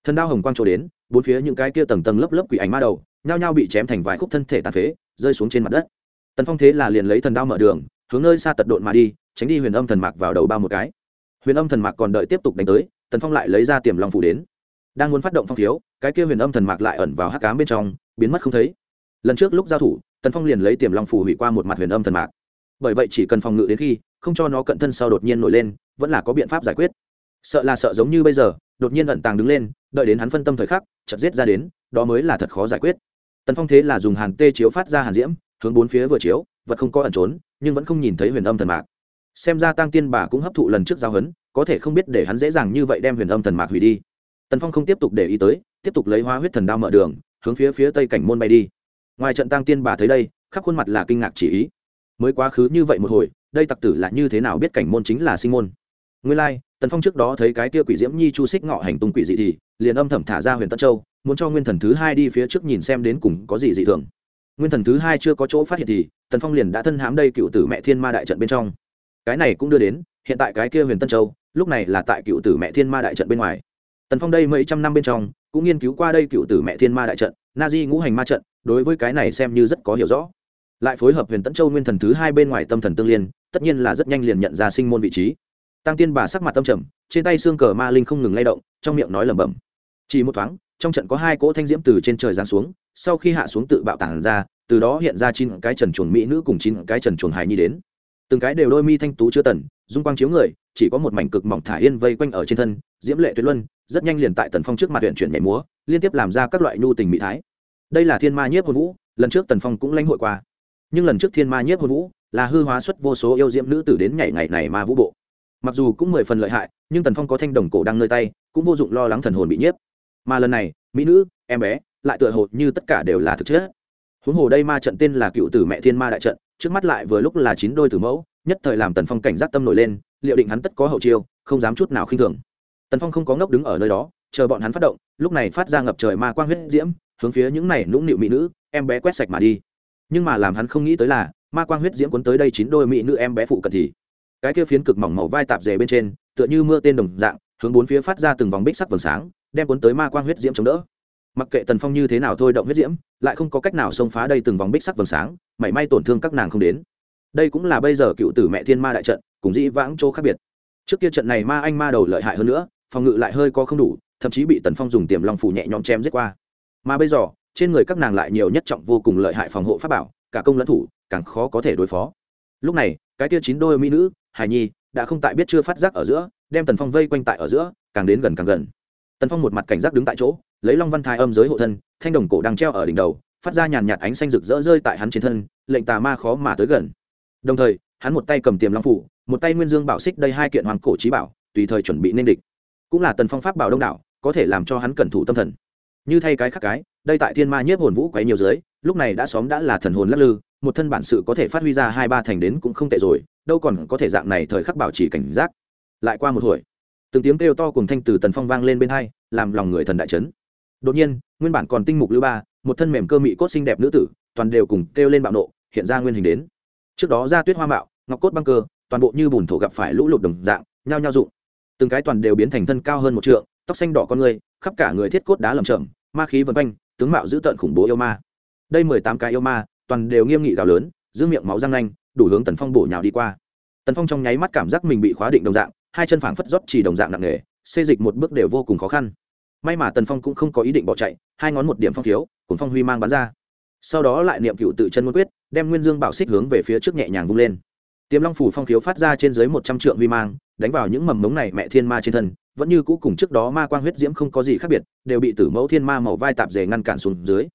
Thần đao hồng quang trổ đến, bốn phía những cái kia tầng tầng lớp lớp quỷ ảnh ma đầu, nhao nhao bị chém thành vài khúc thân thể tàn phế, rơi xuống trên mặt đất. Tần phong thế là liền lấy thần đao mở đường, hướng nơi xa tật độn mà đi, tránh đi huyền âm thần mạc vào đầu bao một cái. Huyền âm thần mạc còn đợi tiếp tục đánh tới, tần phong lại lấy ra tiềm long phủ đến. Đang muốn phát động phong thiếu cái kia huyền âm thần mạc lại ẩn vào hắc cám bên trong, biến mất không thấy. Lần trước lúc giao thủ, tần phong liền lấy tiềm long phủ hủy qua một mặt huyền âm thần mạc. Bởi vậy chỉ cần phòng ngự đến khi, không cho nó cận thân sau đột nhiên nổi lên, vẫn là có biện pháp giải quyết sợ là sợ giống như bây giờ đột nhiên ẩn tàng đứng lên đợi đến hắn phân tâm thời khắc chợt giết ra đến đó mới là thật khó giải quyết. Tần phong thế là dùng hàn tê chiếu phát ra hàn diễm hướng bốn phía vừa chiếu vật không có ẩn trốn nhưng vẫn không nhìn thấy huyền âm thần mạc. Xem ra tăng tiên bà cũng hấp thụ lần trước giao hấn có thể không biết để hắn dễ dàng như vậy đem huyền âm thần mạc hủy đi. Tần phong không tiếp tục để ý tới tiếp tục lấy hóa huyết thần đao mở đường hướng phía phía tây cảnh môn bay đi. Ngoài trận tăng tiên bà thấy đây khắp khuôn mặt là kinh ngạc chỉ ý. Mới quá khứ như vậy một hồi đây tặc tử là như thế nào biết cảnh môn chính là sinh môn? Nguyên lai、like, tần phong trước đó thấy cái kia quỷ diễm nhi chu xích ngọ hành tung quỷ dị thì, liền âm thầm thả ra huyền tân châu, muốn cho nguyên thần thứ hai đi phía trước nhìn xem đến cùng có gì dị thường. Nguyên thần thứ hai chưa có chỗ phát hiện thì, tần phong liền đã thân hám đây cựu tử mẹ thiên ma đại trận bên trong. Cái này cũng đưa đến, hiện tại cái kia huyền tân châu, lúc này là tại cựu tử mẹ thiên ma đại trận bên ngoài. Tần phong đây mấy trăm năm bên trong, cũng nghiên cứu qua đây cựu tử mẹ thiên ma đại trận, na di ngũ hành ma trận, đối với cái này xem như rất có hiểu rõ. Lại phối hợp huyền tân châu nguyên thần thứ hai bên ngoài tâm thần tương liên, tất nhiên là rất nhanh liền nhận ra sinh môn vị trí tăng tiên bà sắc mặt tâm trầm, trên tay xương cờ ma linh không ngừng lay động, trong miệng nói lẩm bẩm. Chỉ một thoáng, trong trận có hai cỗ thanh diễm từ trên trời giáng xuống, sau khi hạ xuống tự bạo tản ra, từ đó hiện ra chín cái trần chuồn mỹ nữ cùng chín cái trần chuồn hài nhi đến. Từng cái đều đôi mi thanh tú chưa tần, dung quang chiếu người, chỉ có một mảnh cực mỏng thả yên vây quanh ở trên thân, diễm lệ tuyệt luân, rất nhanh liền tại tần phong trước mặt huyện chuyển nhảy múa, liên tiếp làm ra các loại nhu tình mỹ thái. Đây là thiên ma nhiếp hồn vũ, lần trước tần phong cũng lãnh hội qua. Nhưng lần trước thiên ma nhiếp hồn vũ là hư hóa xuất vô số yêu diễm nữ tử đến nhảy ngày này ma vũ bộ mặc dù cũng mười phần lợi hại, nhưng tần phong có thanh đồng cổ đang nơi tay, cũng vô dụng lo lắng thần hồn bị nhiếp. Mà lần này, mỹ nữ, em bé, lại tựa hồ như tất cả đều là thực chất. Huống hồ đây ma trận tên là cựu tử mẹ thiên ma đại trận, trước mắt lại vừa lúc là chín đôi tử mẫu, nhất thời làm tần phong cảnh giác tâm nổi lên, liệu định hắn tất có hậu chiêu, không dám chút nào khinh thường. Tần phong không có ngốc đứng ở nơi đó, chờ bọn hắn phát động, lúc này phát ra ngập trời ma quang huyết diễm, hướng phía những này nũng nịu mỹ nữ, em bé quét sạch mà đi. Nhưng mà làm hắn không nghĩ tới là, ma quang huyết diễm cuốn tới đây chín đôi mỹ nữ em bé phụ cận thì cái kia phiến cực mỏng màu vai tạp dề bên trên, tựa như mưa tên đồng dạng, hướng bốn phía phát ra từng vòng bích sắc vầng sáng, đem cuốn tới ma quang huyết diễm chống đỡ. Mặc kệ tần phong như thế nào thôi động huyết diễm, lại không có cách nào xông phá đây từng vòng bích sắc vầng sáng, mảy may tổn thương các nàng không đến. Đây cũng là bây giờ cựu tử mẹ thiên ma đại trận, cùng dĩ vãng chỗ khác biệt. Trước kia trận này ma anh ma đầu lợi hại hơn nữa, phòng ngự lại hơi có không đủ, thậm chí bị tần phong dùng tiềm long phủ nhẹ nhõm chém giết qua. Mà bây giờ, trên người các nàng lại nhiều nhất trọng vô cùng lợi hại phòng hộ pháp bảo, cả công lẫn thủ, càng khó có thể đối phó. Lúc này, cái kia chín đôi mỹ nữ hài nhi, đã không tại biết chưa phát giác ở giữa, đem tần phong vây quanh tại ở giữa, càng đến gần càng gần. Tần phong một mặt cảnh giác đứng tại chỗ, lấy long văn thái âm giới hộ thân, thanh đồng cổ đang treo ở đỉnh đầu, phát ra nhàn nhạt ánh xanh rực rỡ rơi tại hắn trên thân, lệnh tà ma khó mà tới gần. Đồng thời, hắn một tay cầm tiềm long phủ, một tay nguyên dương bảo xích đây hai kiện hoàng cổ trí bảo, tùy thời chuẩn bị nên địch. Cũng là tần phong pháp bảo đông đảo, có thể làm cho hắn cẩn thủ tâm thần. Như thay cái khác cái, đây tại thiên ma nhiếp hồn vũ quấy nhiều dưới, lúc này đã xóm đã là thần hồn lắc lư, một thân bản sự có thể phát huy ra hai ba thành đến cũng không tệ rồi đâu còn có thể dạng này thời khắc bảo trì cảnh giác. Lại qua một hồi, từng tiếng kêu to cùng thanh từ tần phong vang lên bên hai, làm lòng người thần đại trấn đột nhiên, nguyên bản còn tinh mục lưu ba, một thân mềm cơ mị cốt xinh đẹp nữ tử, toàn đều cùng kêu lên bạo nộ, hiện ra nguyên hình đến. Trước đó ra tuyết hoa mạo, ngọc cốt băng cơ, toàn bộ như bùn thổ gặp phải lũ lụt đồng dạng, nhao nhao dụng từng cái toàn đều biến thành thân cao hơn một trượng, tóc xanh đỏ con người, khắp cả người thiết cốt đá lầm chậm ma khí vân quanh, tướng mạo dữ tợn khủng bố yêu ma. Đây mười tám cái yêu ma, toàn đều nghiêm nghị gào lớn, giữ miệng máu răng nanh đủ hướng tần phong bổ nhào đi qua. Tần phong trong nháy mắt cảm giác mình bị khóa định đồng dạng, hai chân phảng phất rót chỉ đồng dạng nặng nề, xê dịch một bước đều vô cùng khó khăn. May mà tần phong cũng không có ý định bỏ chạy, hai ngón một điểm phong thiếu cùng phong huy mang bắn ra. Sau đó lại niệm cựu tự chân nguyên quyết, đem nguyên dương bảo xích hướng về phía trước nhẹ nhàng vung lên. Tiềm long phủ phong thiếu phát ra trên dưới một trăm trượng huy mang, đánh vào những mầm mống này mẹ thiên ma trên thân, vẫn như cũ cùng trước đó ma quang huyết diễm không có gì khác biệt, đều bị tử mẫu thiên ma màu vai tạp dề ngăn cản xuống dưới.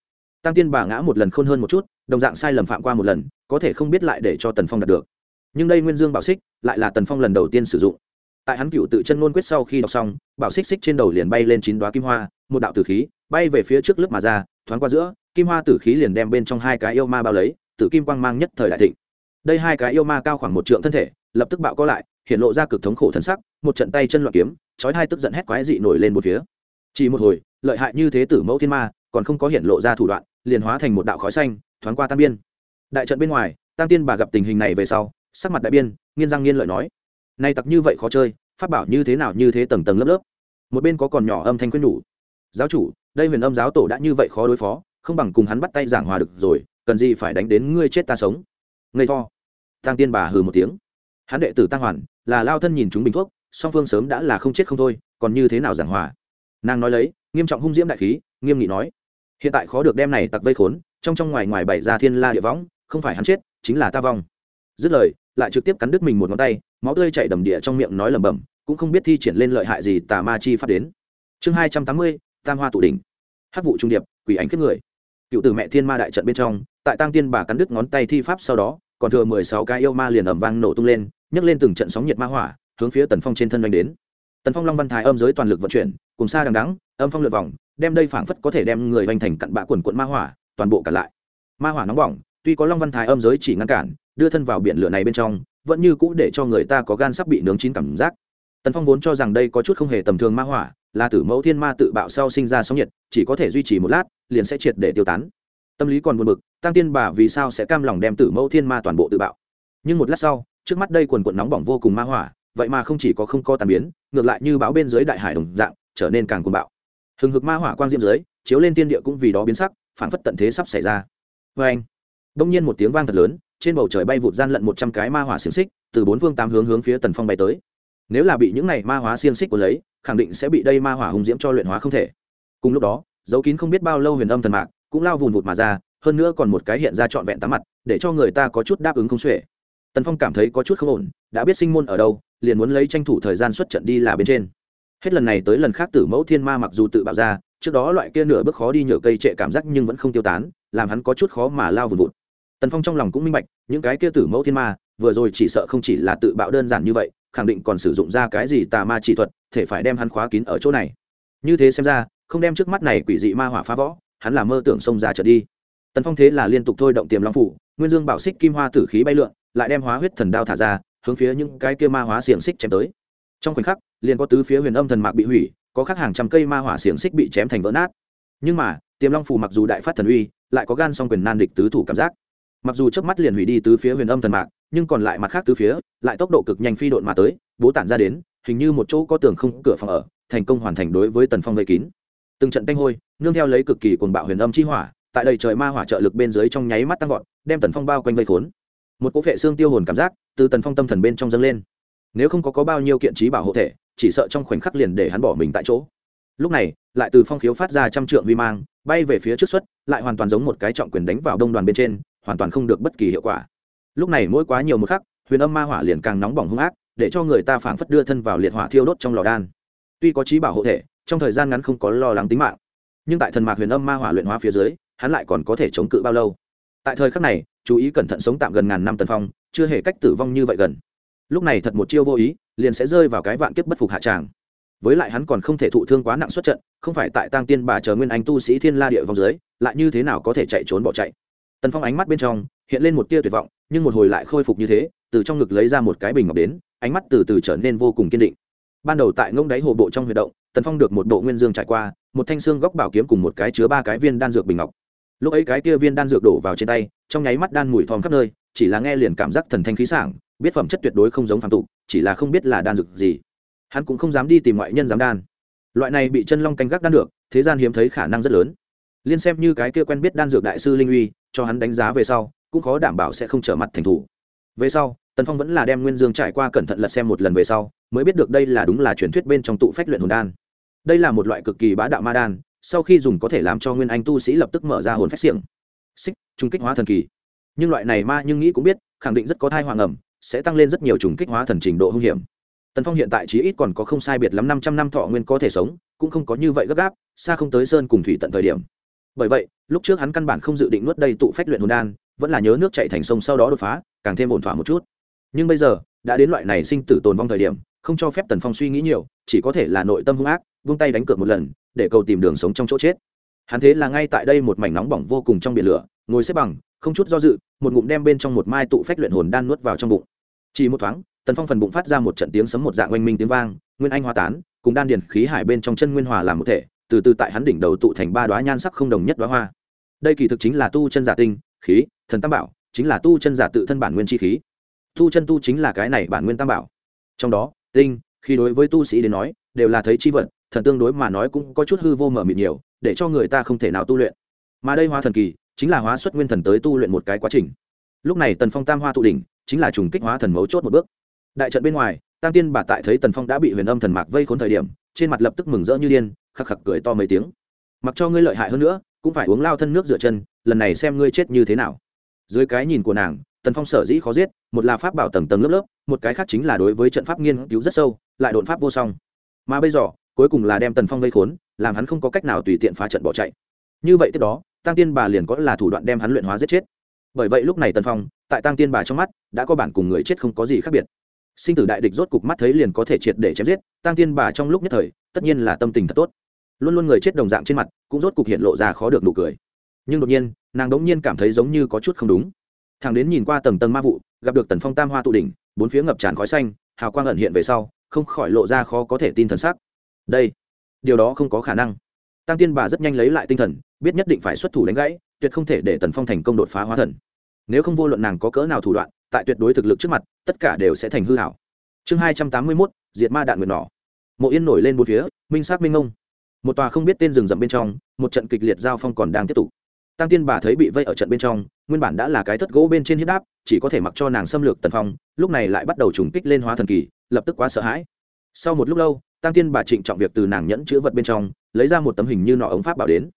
Tăng tiên bà ngã một lần khôn hơn một chút đồng dạng sai lầm phạm qua một lần, có thể không biết lại để cho tần phong đạt được. Nhưng đây nguyên dương bảo xích, lại là tần phong lần đầu tiên sử dụng. Tại hắn cựu tự chân ngôn quyết sau khi đọc xong, bảo xích xích trên đầu liền bay lên chín đoá kim hoa, một đạo tử khí, bay về phía trước lớp mà ra, thoáng qua giữa, kim hoa tử khí liền đem bên trong hai cái yêu ma bao lấy, tử kim quang mang nhất thời đại thịnh. Đây hai cái yêu ma cao khoảng một trượng thân thể, lập tức bạo có lại, hiện lộ ra cực thống khổ thân sắc, một trận tay chân loạn kiếm, chói hai tức giận hét quái dị nổi lên một phía. Chỉ một hồi, lợi hại như thế tử mẫu thiên ma, còn không có hiện lộ ra thủ đoạn, liền hóa thành một đạo khói xanh thoáng qua tan biên. Đại trận bên ngoài tăng tiên bà gặp tình hình này về sau, sắc mặt đại biên nghiên răng nghiên lợi nói, nay tặc như vậy khó chơi phát bảo như thế nào như thế tầng tầng lớp lớp. Một bên có còn nhỏ âm thanh khuyên nhủ, giáo chủ, đây huyền âm giáo tổ đã như vậy khó đối phó, không bằng cùng hắn bắt tay giảng hòa được rồi, cần gì phải đánh đến ngươi chết ta sống. Ngây to tăng tiên bà hừ một tiếng. Hắn đệ tử tăng hoàn, là lao thân nhìn chúng bình thuốc, song phương sớm đã là không chết không thôi, còn như thế nào giảng hòa? Nàng nói lấy, nghiêm trọng hung diễm đại khí, nghiêm nghị nói, hiện tại khó được đem này tặc vây khốn trong trong ngoài ngoài bày ra thiên la địa võng, không phải hắn chết, chính là ta vong. Dứt lời, lại trực tiếp cắn đứt mình một ngón tay, máu tươi chảy đầm địa trong miệng nói lẩm bẩm, cũng không biết thi triển lên lợi hại gì tà ma chi phát đến. Chương hai trăm tám mươi, tam hoa tụ đỉnh. Hắc vụ trung điệp, quỷ ánh kiếp người. Cựu tử mẹ thiên ma đại trận bên trong, tại tăng tiên bà cắn đứt ngón tay thi pháp sau đó, còn thừa mười sáu cái yêu ma liền ẩm vang nổ tung lên, nhấc lên từng trận sóng nhiệt ma hỏa, hướng phía tần phong trên thân đánh đến. Tần phong long văn thái âm giới toàn lực vận chuyển, cùng xa đằng đắng âm phong lượt vòng, đem đây phảng phất có thể đem người hoành thành cặn bã quần quận ma hỏa toàn bộ cả lại. Ma hỏa nóng bỏng, tuy có long văn thái âm giới chỉ ngăn cản, đưa thân vào biển lửa này bên trong, vẫn như cũ để cho người ta có gan sắp bị nướng chín cảm giác. Tần phong vốn cho rằng đây có chút không hề tầm thường ma hỏa, là tử mẫu thiên ma tự bạo sau sinh ra sóng nhiệt, chỉ có thể duy trì một lát, liền sẽ triệt để tiêu tán. Tâm lý còn buồn bực, tăng tiên bà vì sao sẽ cam lòng đem tử mẫu thiên ma toàn bộ tự bạo? Nhưng một lát sau, trước mắt đây quần quận nóng bỏng vô cùng ma hỏa, vậy mà không chỉ có không co tàn biến, ngược lại như bão bên dưới đại hải đồng dạng, trở nên càng cuồng bạo. Hừng hực ma hỏa quang diễm dưới, chiếu lên tiên địa cũng vì đó biến sắc Phảng phất tận thế sắp xảy ra. Vê anh, đông nhiên một tiếng vang thật lớn, trên bầu trời bay vụt gian lận một trăm cái ma hỏa xiềng xích, từ bốn phương tám hướng hướng phía tần phong bay tới. Nếu là bị những này ma hóa xiềng xích của lấy, khẳng định sẽ bị đây ma hỏa hùng diễm cho luyện hóa không thể. Cùng lúc đó, dấu kín không biết bao lâu huyền âm thần mạc cũng lao vùn vụt mà ra, hơn nữa còn một cái hiện ra trọn vẹn tám mặt, để cho người ta có chút đáp ứng không xuể. Tần phong cảm thấy có chút không ổn, đã biết sinh môn ở đâu, liền muốn lấy tranh thủ thời gian xuất trận đi là bên trên. Hết lần này tới lần khác tử mẫu thiên ma mặc dù tự bạo ra trước đó loại kia nửa bước khó đi nhờ cây trệ cảm giác nhưng vẫn không tiêu tán, làm hắn có chút khó mà lao vùn vụt. Tần phong trong lòng cũng minh bạch, những cái kia tử mẫu thiên ma, vừa rồi chỉ sợ không chỉ là tự bạo đơn giản như vậy, khẳng định còn sử dụng ra cái gì tà ma chỉ thuật, thể phải đem hắn khóa kín ở chỗ này. Như thế xem ra, không đem trước mắt này quỷ dị ma hỏa phá võ hắn là mơ tưởng xông ra trở đi. Tần phong thế là liên tục thôi động tiềm long phủ, nguyên dương bảo xích kim hoa tử khí bay lượn, lại đem hóa huyết thần đao thả ra, hướng phía những cái kia ma hóa xiềng xích chém tới. Trong khoảnh khắc, liền có tứ phía huyền âm thần mạc bị hủy có khác hàng trăm cây ma hỏa xiềng xích bị chém thành vỡ nát. Nhưng mà tiềm long phù mặc dù đại phát thần uy lại có gan song quyền nan địch tứ thủ cảm giác. Mặc dù chớp mắt liền hủy đi tứ phía huyền âm thần mạc nhưng còn lại mặt khác tứ phía lại tốc độ cực nhanh phi độn mà tới bố tản ra đến hình như một chỗ có tường không cửa phòng ở thành công hoàn thành đối với tần phong vây kín. Từng trận tanh hôi nương theo lấy cực kỳ cuồng bạo huyền âm chi hỏa tại đầy trời ma hỏa trợ lực bên dưới trong nháy mắt tăng vọt đem tần phong bao quanh vây khốn. Một cỗ vệ xương tiêu hồn cảm giác từ tần phong tâm thần bên trong dâng lên. Nếu không có, có bao nhiêu kiện trí bảo hộ thể chỉ sợ trong khoảnh khắc liền để hắn bỏ mình tại chỗ. Lúc này, lại từ phong khiếu phát ra trăm trượng vi mang, bay về phía trước xuất, lại hoàn toàn giống một cái trọng quyền đánh vào đông đoàn bên trên, hoàn toàn không được bất kỳ hiệu quả. Lúc này mỗi quá nhiều một khắc, huyền âm ma hỏa liền càng nóng bỏng hung ác, để cho người ta phảng phất đưa thân vào liệt hỏa thiêu đốt trong lò đan. Tuy có trí bảo hộ thể, trong thời gian ngắn không có lo lắng tính mạng, nhưng tại thần mạc huyền âm ma hỏa luyện hóa phía dưới, hắn lại còn có thể chống cự bao lâu? Tại thời khắc này, chú ý cẩn thận sống tạm gần ngàn năm tần phong, chưa hề cách tử vong như vậy gần. Lúc này thật một chiêu vô ý liền sẽ rơi vào cái vạn kiếp bất phục hạ tràng. Với lại hắn còn không thể thụ thương quá nặng xuất trận, không phải tại tăng tiên bà chờ nguyên anh tu sĩ thiên la địa vòng dưới, lại như thế nào có thể chạy trốn bỏ chạy. Tần phong ánh mắt bên trong, hiện lên một tia tuyệt vọng, nhưng một hồi lại khôi phục như thế, từ trong ngực lấy ra một cái bình ngọc đến, ánh mắt từ từ trở nên vô cùng kiên định. Ban đầu tại ngông đáy hồ bộ trong huy động, tần phong được một bộ nguyên dương trải qua, một thanh xương góc bảo kiếm cùng một cái chứa ba cái viên đan dược bình ngọc. Lúc ấy cái kia viên đan dược đổ vào trên tay, trong nháy mắt đan mùi thòm khắp nơi, chỉ là nghe liền cảm giác thần thanh khí sảng biết phẩm chất tuyệt đối không giống phàm tục, chỉ là không biết là đan dược gì. Hắn cũng không dám đi tìm ngoại nhân dám đan. Loại này bị chân long canh gác đan được, thế gian hiếm thấy khả năng rất lớn. Liên xem như cái kia quen biết đan dược đại sư linh uy, cho hắn đánh giá về sau, cũng khó đảm bảo sẽ không trở mặt thành thủ. Về sau, tần phong vẫn là đem nguyên dương trải qua cẩn thận lật xem một lần về sau, mới biết được đây là đúng là truyền thuyết bên trong tụ phách luyện hồn đan. Đây là một loại cực kỳ bá đạo ma đan, sau khi dùng có thể làm cho nguyên anh tu sĩ lập tức mở ra hồn phách xiềng. Xích trung kích hóa thần kỳ. Nhưng loại này ma nhưng nghĩ cũng biết, khẳng định rất có thai hoàng ẩm sẽ tăng lên rất nhiều trùng kích hóa thần trình độ hung hiểm. Tần phong hiện tại chí ít còn có không sai biệt lắm năm trăm năm thọ nguyên có thể sống, cũng không có như vậy gấp gáp, xa không tới sơn cùng thủy tận thời điểm. Bởi vậy, lúc trước hắn căn bản không dự định nuốt đây tụ phách luyện hồn đan, vẫn là nhớ nước chạy thành sông sau đó đột phá, càng thêm ổn thỏa một chút. Nhưng bây giờ, đã đến loại này sinh tử tồn vong thời điểm, không cho phép tần phong suy nghĩ nhiều, chỉ có thể là nội tâm hung ác, vung tay đánh cược một lần, để cầu tìm đường sống trong chỗ chết. Hắn thế là ngay tại đây một mảnh nóng bỏng vô cùng trong biển lửa, ngồi xếp bằng không chút do dự, một ngụm đem bên trong một mai tụ phách luyện hồn đan nuốt vào trong bụng. Chỉ một thoáng, tần phong phần bụng phát ra một trận tiếng sấm một dạng oanh minh tiếng vang, nguyên anh hoa tán, cùng đan điền khí hải bên trong chân nguyên hòa làm một thể, từ từ tại hắn đỉnh đầu tụ thành ba đoá nhan sắc không đồng nhất đoá hoa. Đây kỳ thực chính là tu chân giả tinh, khí, thần tam bảo, chính là tu chân giả tự thân bản nguyên chi khí. Tu chân tu chính là cái này bản nguyên tam bảo. Trong đó, tinh khi đối với tu sĩ đến nói, đều là thấy chi vật, thần tương đối mà nói cũng có chút hư vô mở mịt nhiều, để cho người ta không thể nào tu luyện. Mà đây hoa thần kỳ chính là hóa xuất nguyên thần tới tu luyện một cái quá trình. Lúc này tần phong tam hoa tụ đỉnh, chính là trùng kích hóa thần mấu chốt một bước. Đại trận bên ngoài tăng tiên bà tại thấy tần phong đã bị huyền âm thần mạc vây khốn thời điểm, trên mặt lập tức mừng rỡ như điên, khắc khắc cười to mấy tiếng. Mặc cho ngươi lợi hại hơn nữa, cũng phải uống lao thân nước rửa chân, lần này xem ngươi chết như thế nào. Dưới cái nhìn của nàng, tần phong sở dĩ khó giết, một là pháp bảo tầng tầng lớp lớp, một cái khác chính là đối với trận pháp nghiên cứu rất sâu, lại đột pháp vô song. Mà bây giờ, cuối cùng là đem tần phong vây khốn, làm hắn không có cách nào tùy tiện phá trận bỏ chạy. Như vậy tiếp đó tăng tiên bà liền có là thủ đoạn đem hắn luyện hóa giết chết. Bởi vậy lúc này tần phong, tại tăng tiên bà trong mắt, đã có bản cùng người chết không có gì khác biệt. Sinh tử đại địch rốt cục mắt thấy liền có thể triệt để chém giết tăng tiên bà trong lúc nhất thời, tất nhiên là tâm tình thật tốt. Luôn luôn người chết đồng dạng trên mặt, cũng rốt cục hiện lộ ra khó được nụ cười. Nhưng đột nhiên, nàng đống nhiên cảm thấy giống như có chút không đúng. Thằng đến nhìn qua tầng tầng ma vụ, gặp được tần phong tam hoa tụ đỉnh, bốn phía ngập tràn khói xanh, hào quang ẩn hiện về sau, không khỏi lộ ra khó có thể tin thần sắc. Đây, điều đó không có khả năng tăng tiên bà rất nhanh lấy lại tinh thần, biết nhất định phải xuất thủ đánh gãy, tuyệt không thể để tần phong thành công đột phá hóa thần. Nếu không vô luận nàng có cỡ nào thủ đoạn, tại tuyệt đối thực lực trước mặt, tất cả đều sẽ thành hư hảo. Chương hai trăm tám mươi mốt, diệt ma đạn nguyệt nỏ. Mộ yên nổi lên bốn phía, minh sát minh ngông. Một tòa không biết tên rừng rậm bên trong, một trận kịch liệt giao phong còn đang tiếp tục. Tăng tiên bà thấy bị vây ở trận bên trong, nguyên bản đã là cái thất gỗ bên trên hiếp đáp, chỉ có thể mặc cho nàng xâm lược tần phong, lúc này lại bắt đầu trùng kích lên hóa thần kỳ, lập tức quá sợ hãi. Sau một lúc lâu, tăng tiên bà trịnh trọng việc từ nàng nhẫn chữ vật bên trong lấy ra một tấm hình như nọ ống pháp bảo đến.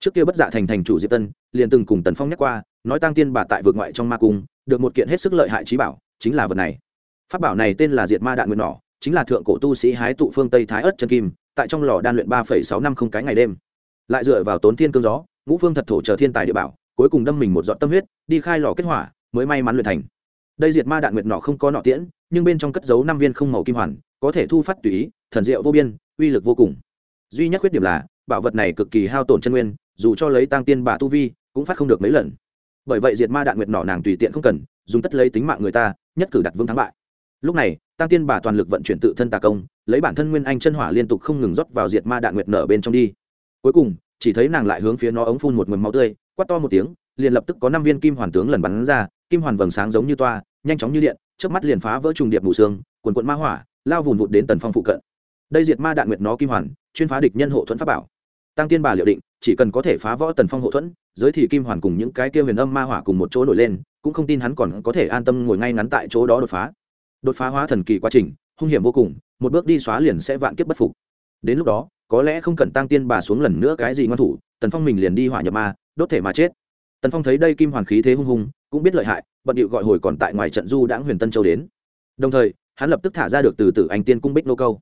Trước kia bất dạ thành thành chủ diệp tân, liền từng cùng tần phong nhắc qua, nói tăng tiên bà tại vượt ngoại trong ma cung, được một kiện hết sức lợi hại trí bảo, chính là vật này. Pháp bảo này tên là diệt ma đạn nguyện nỏ, chính là thượng cổ tu sĩ hái tụ phương tây thái ất chân kim, tại trong lò đan luyện ba phẩy sáu năm không cái ngày đêm. Lại dựa vào tốn thiên cương gió, ngũ phương thật thổ chờ thiên tài địa bảo, cuối cùng đâm mình một giọt tâm huyết, đi khai lò kết hỏa, mới may mắn luyện thành. Đây diệt ma đạn nguyệt nọ không có nọ tiễn, nhưng bên trong cất giấu năm viên không màu kim hoàn, có thể thu phát tùy ý, thần diệu vô biên, uy lực vô cùng duy nhất khuyết điểm là, bảo vật này cực kỳ hao tổn chân nguyên, dù cho lấy tăng tiên bà tu vi, cũng phát không được mấy lần. Bởi vậy diệt ma đạn nguyệt nọ nàng tùy tiện không cần, dùng tất lấy tính mạng người ta, nhất cử đặt vương thắng bại. Lúc này, tăng tiên bà toàn lực vận chuyển tự thân tà công, lấy bản thân nguyên anh chân hỏa liên tục không ngừng rót vào diệt ma đạn nguyệt nở bên trong đi. Cuối cùng, chỉ thấy nàng lại hướng phía nó ống phun một mầm máu tươi, quát to một tiếng, liền lập tức có năm viên kim hoàn tướng lần bắn ra, kim hoàn vầng sáng giống như toa, nhanh chóng như điện trước mắt liền phá vỡ trùng điệp mù xương quần quận ma hỏa, lao vùn vụt đến tần phong phụ cận. Đây diệt ma đạn nguyệt nó kim hoàn chuyên phá địch nhân hộ thuẫn pháp bảo. Tăng tiên bà liệu định, chỉ cần có thể phá võ tần phong hộ thuẫn, giới thì kim hoàn cùng những cái kia huyền âm ma hỏa cùng một chỗ nổi lên, cũng không tin hắn còn có thể an tâm ngồi ngay ngắn tại chỗ đó đột phá. Đột phá hóa thần kỳ quá trình, hung hiểm vô cùng, một bước đi xóa liền sẽ vạn kiếp bất phục. Đến lúc đó, có lẽ không cần tăng tiên bà xuống lần nữa cái gì ngoan thủ, tần phong mình liền đi hỏa nhập ma, đốt thể mà chết. Tần phong thấy đây kim hoàn khí thế hung hùng, cũng biết lợi hại, bận điệu gọi hồi còn tại ngoài trận du đãng huyền tân châu đến. Đồng thời, hắn lập tức thả ra được từ tử anh tiên cung bích nô câu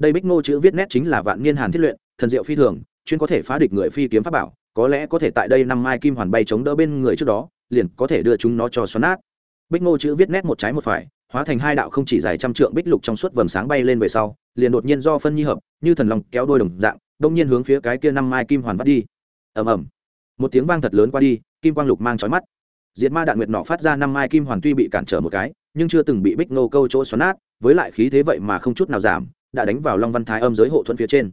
đây bích Ngô chữ viết nét chính là vạn niên hàn thiết luyện, thần diệu phi thường, chuyên có thể phá địch người phi kiếm pháp bảo, có lẽ có thể tại đây năm mai kim hoàn bay chống đỡ bên người trước đó, liền có thể đưa chúng nó cho xoắn nát. Bích ngô chữ viết nét một trái một phải, hóa thành hai đạo không chỉ dài trăm trượng bích lục trong suốt vầng sáng bay lên về sau, liền đột nhiên do phân nhi hợp, như thần lòng kéo đôi đồng dạng, đông nhiên hướng phía cái kia năm mai kim hoàn vắt đi. Ầm ầm. Một tiếng vang thật lớn qua đi, kim quang lục mang trói mắt. Diệt ma đạn nguyệt nọ phát ra năm mai kim hoàn tuy bị cản trở một cái, nhưng chưa từng bị bích Ngô câu chỗ xoắn nát, với lại khí thế vậy mà không chút nào giảm đã đánh vào long văn thái âm giới hộ thuẫn phía trên.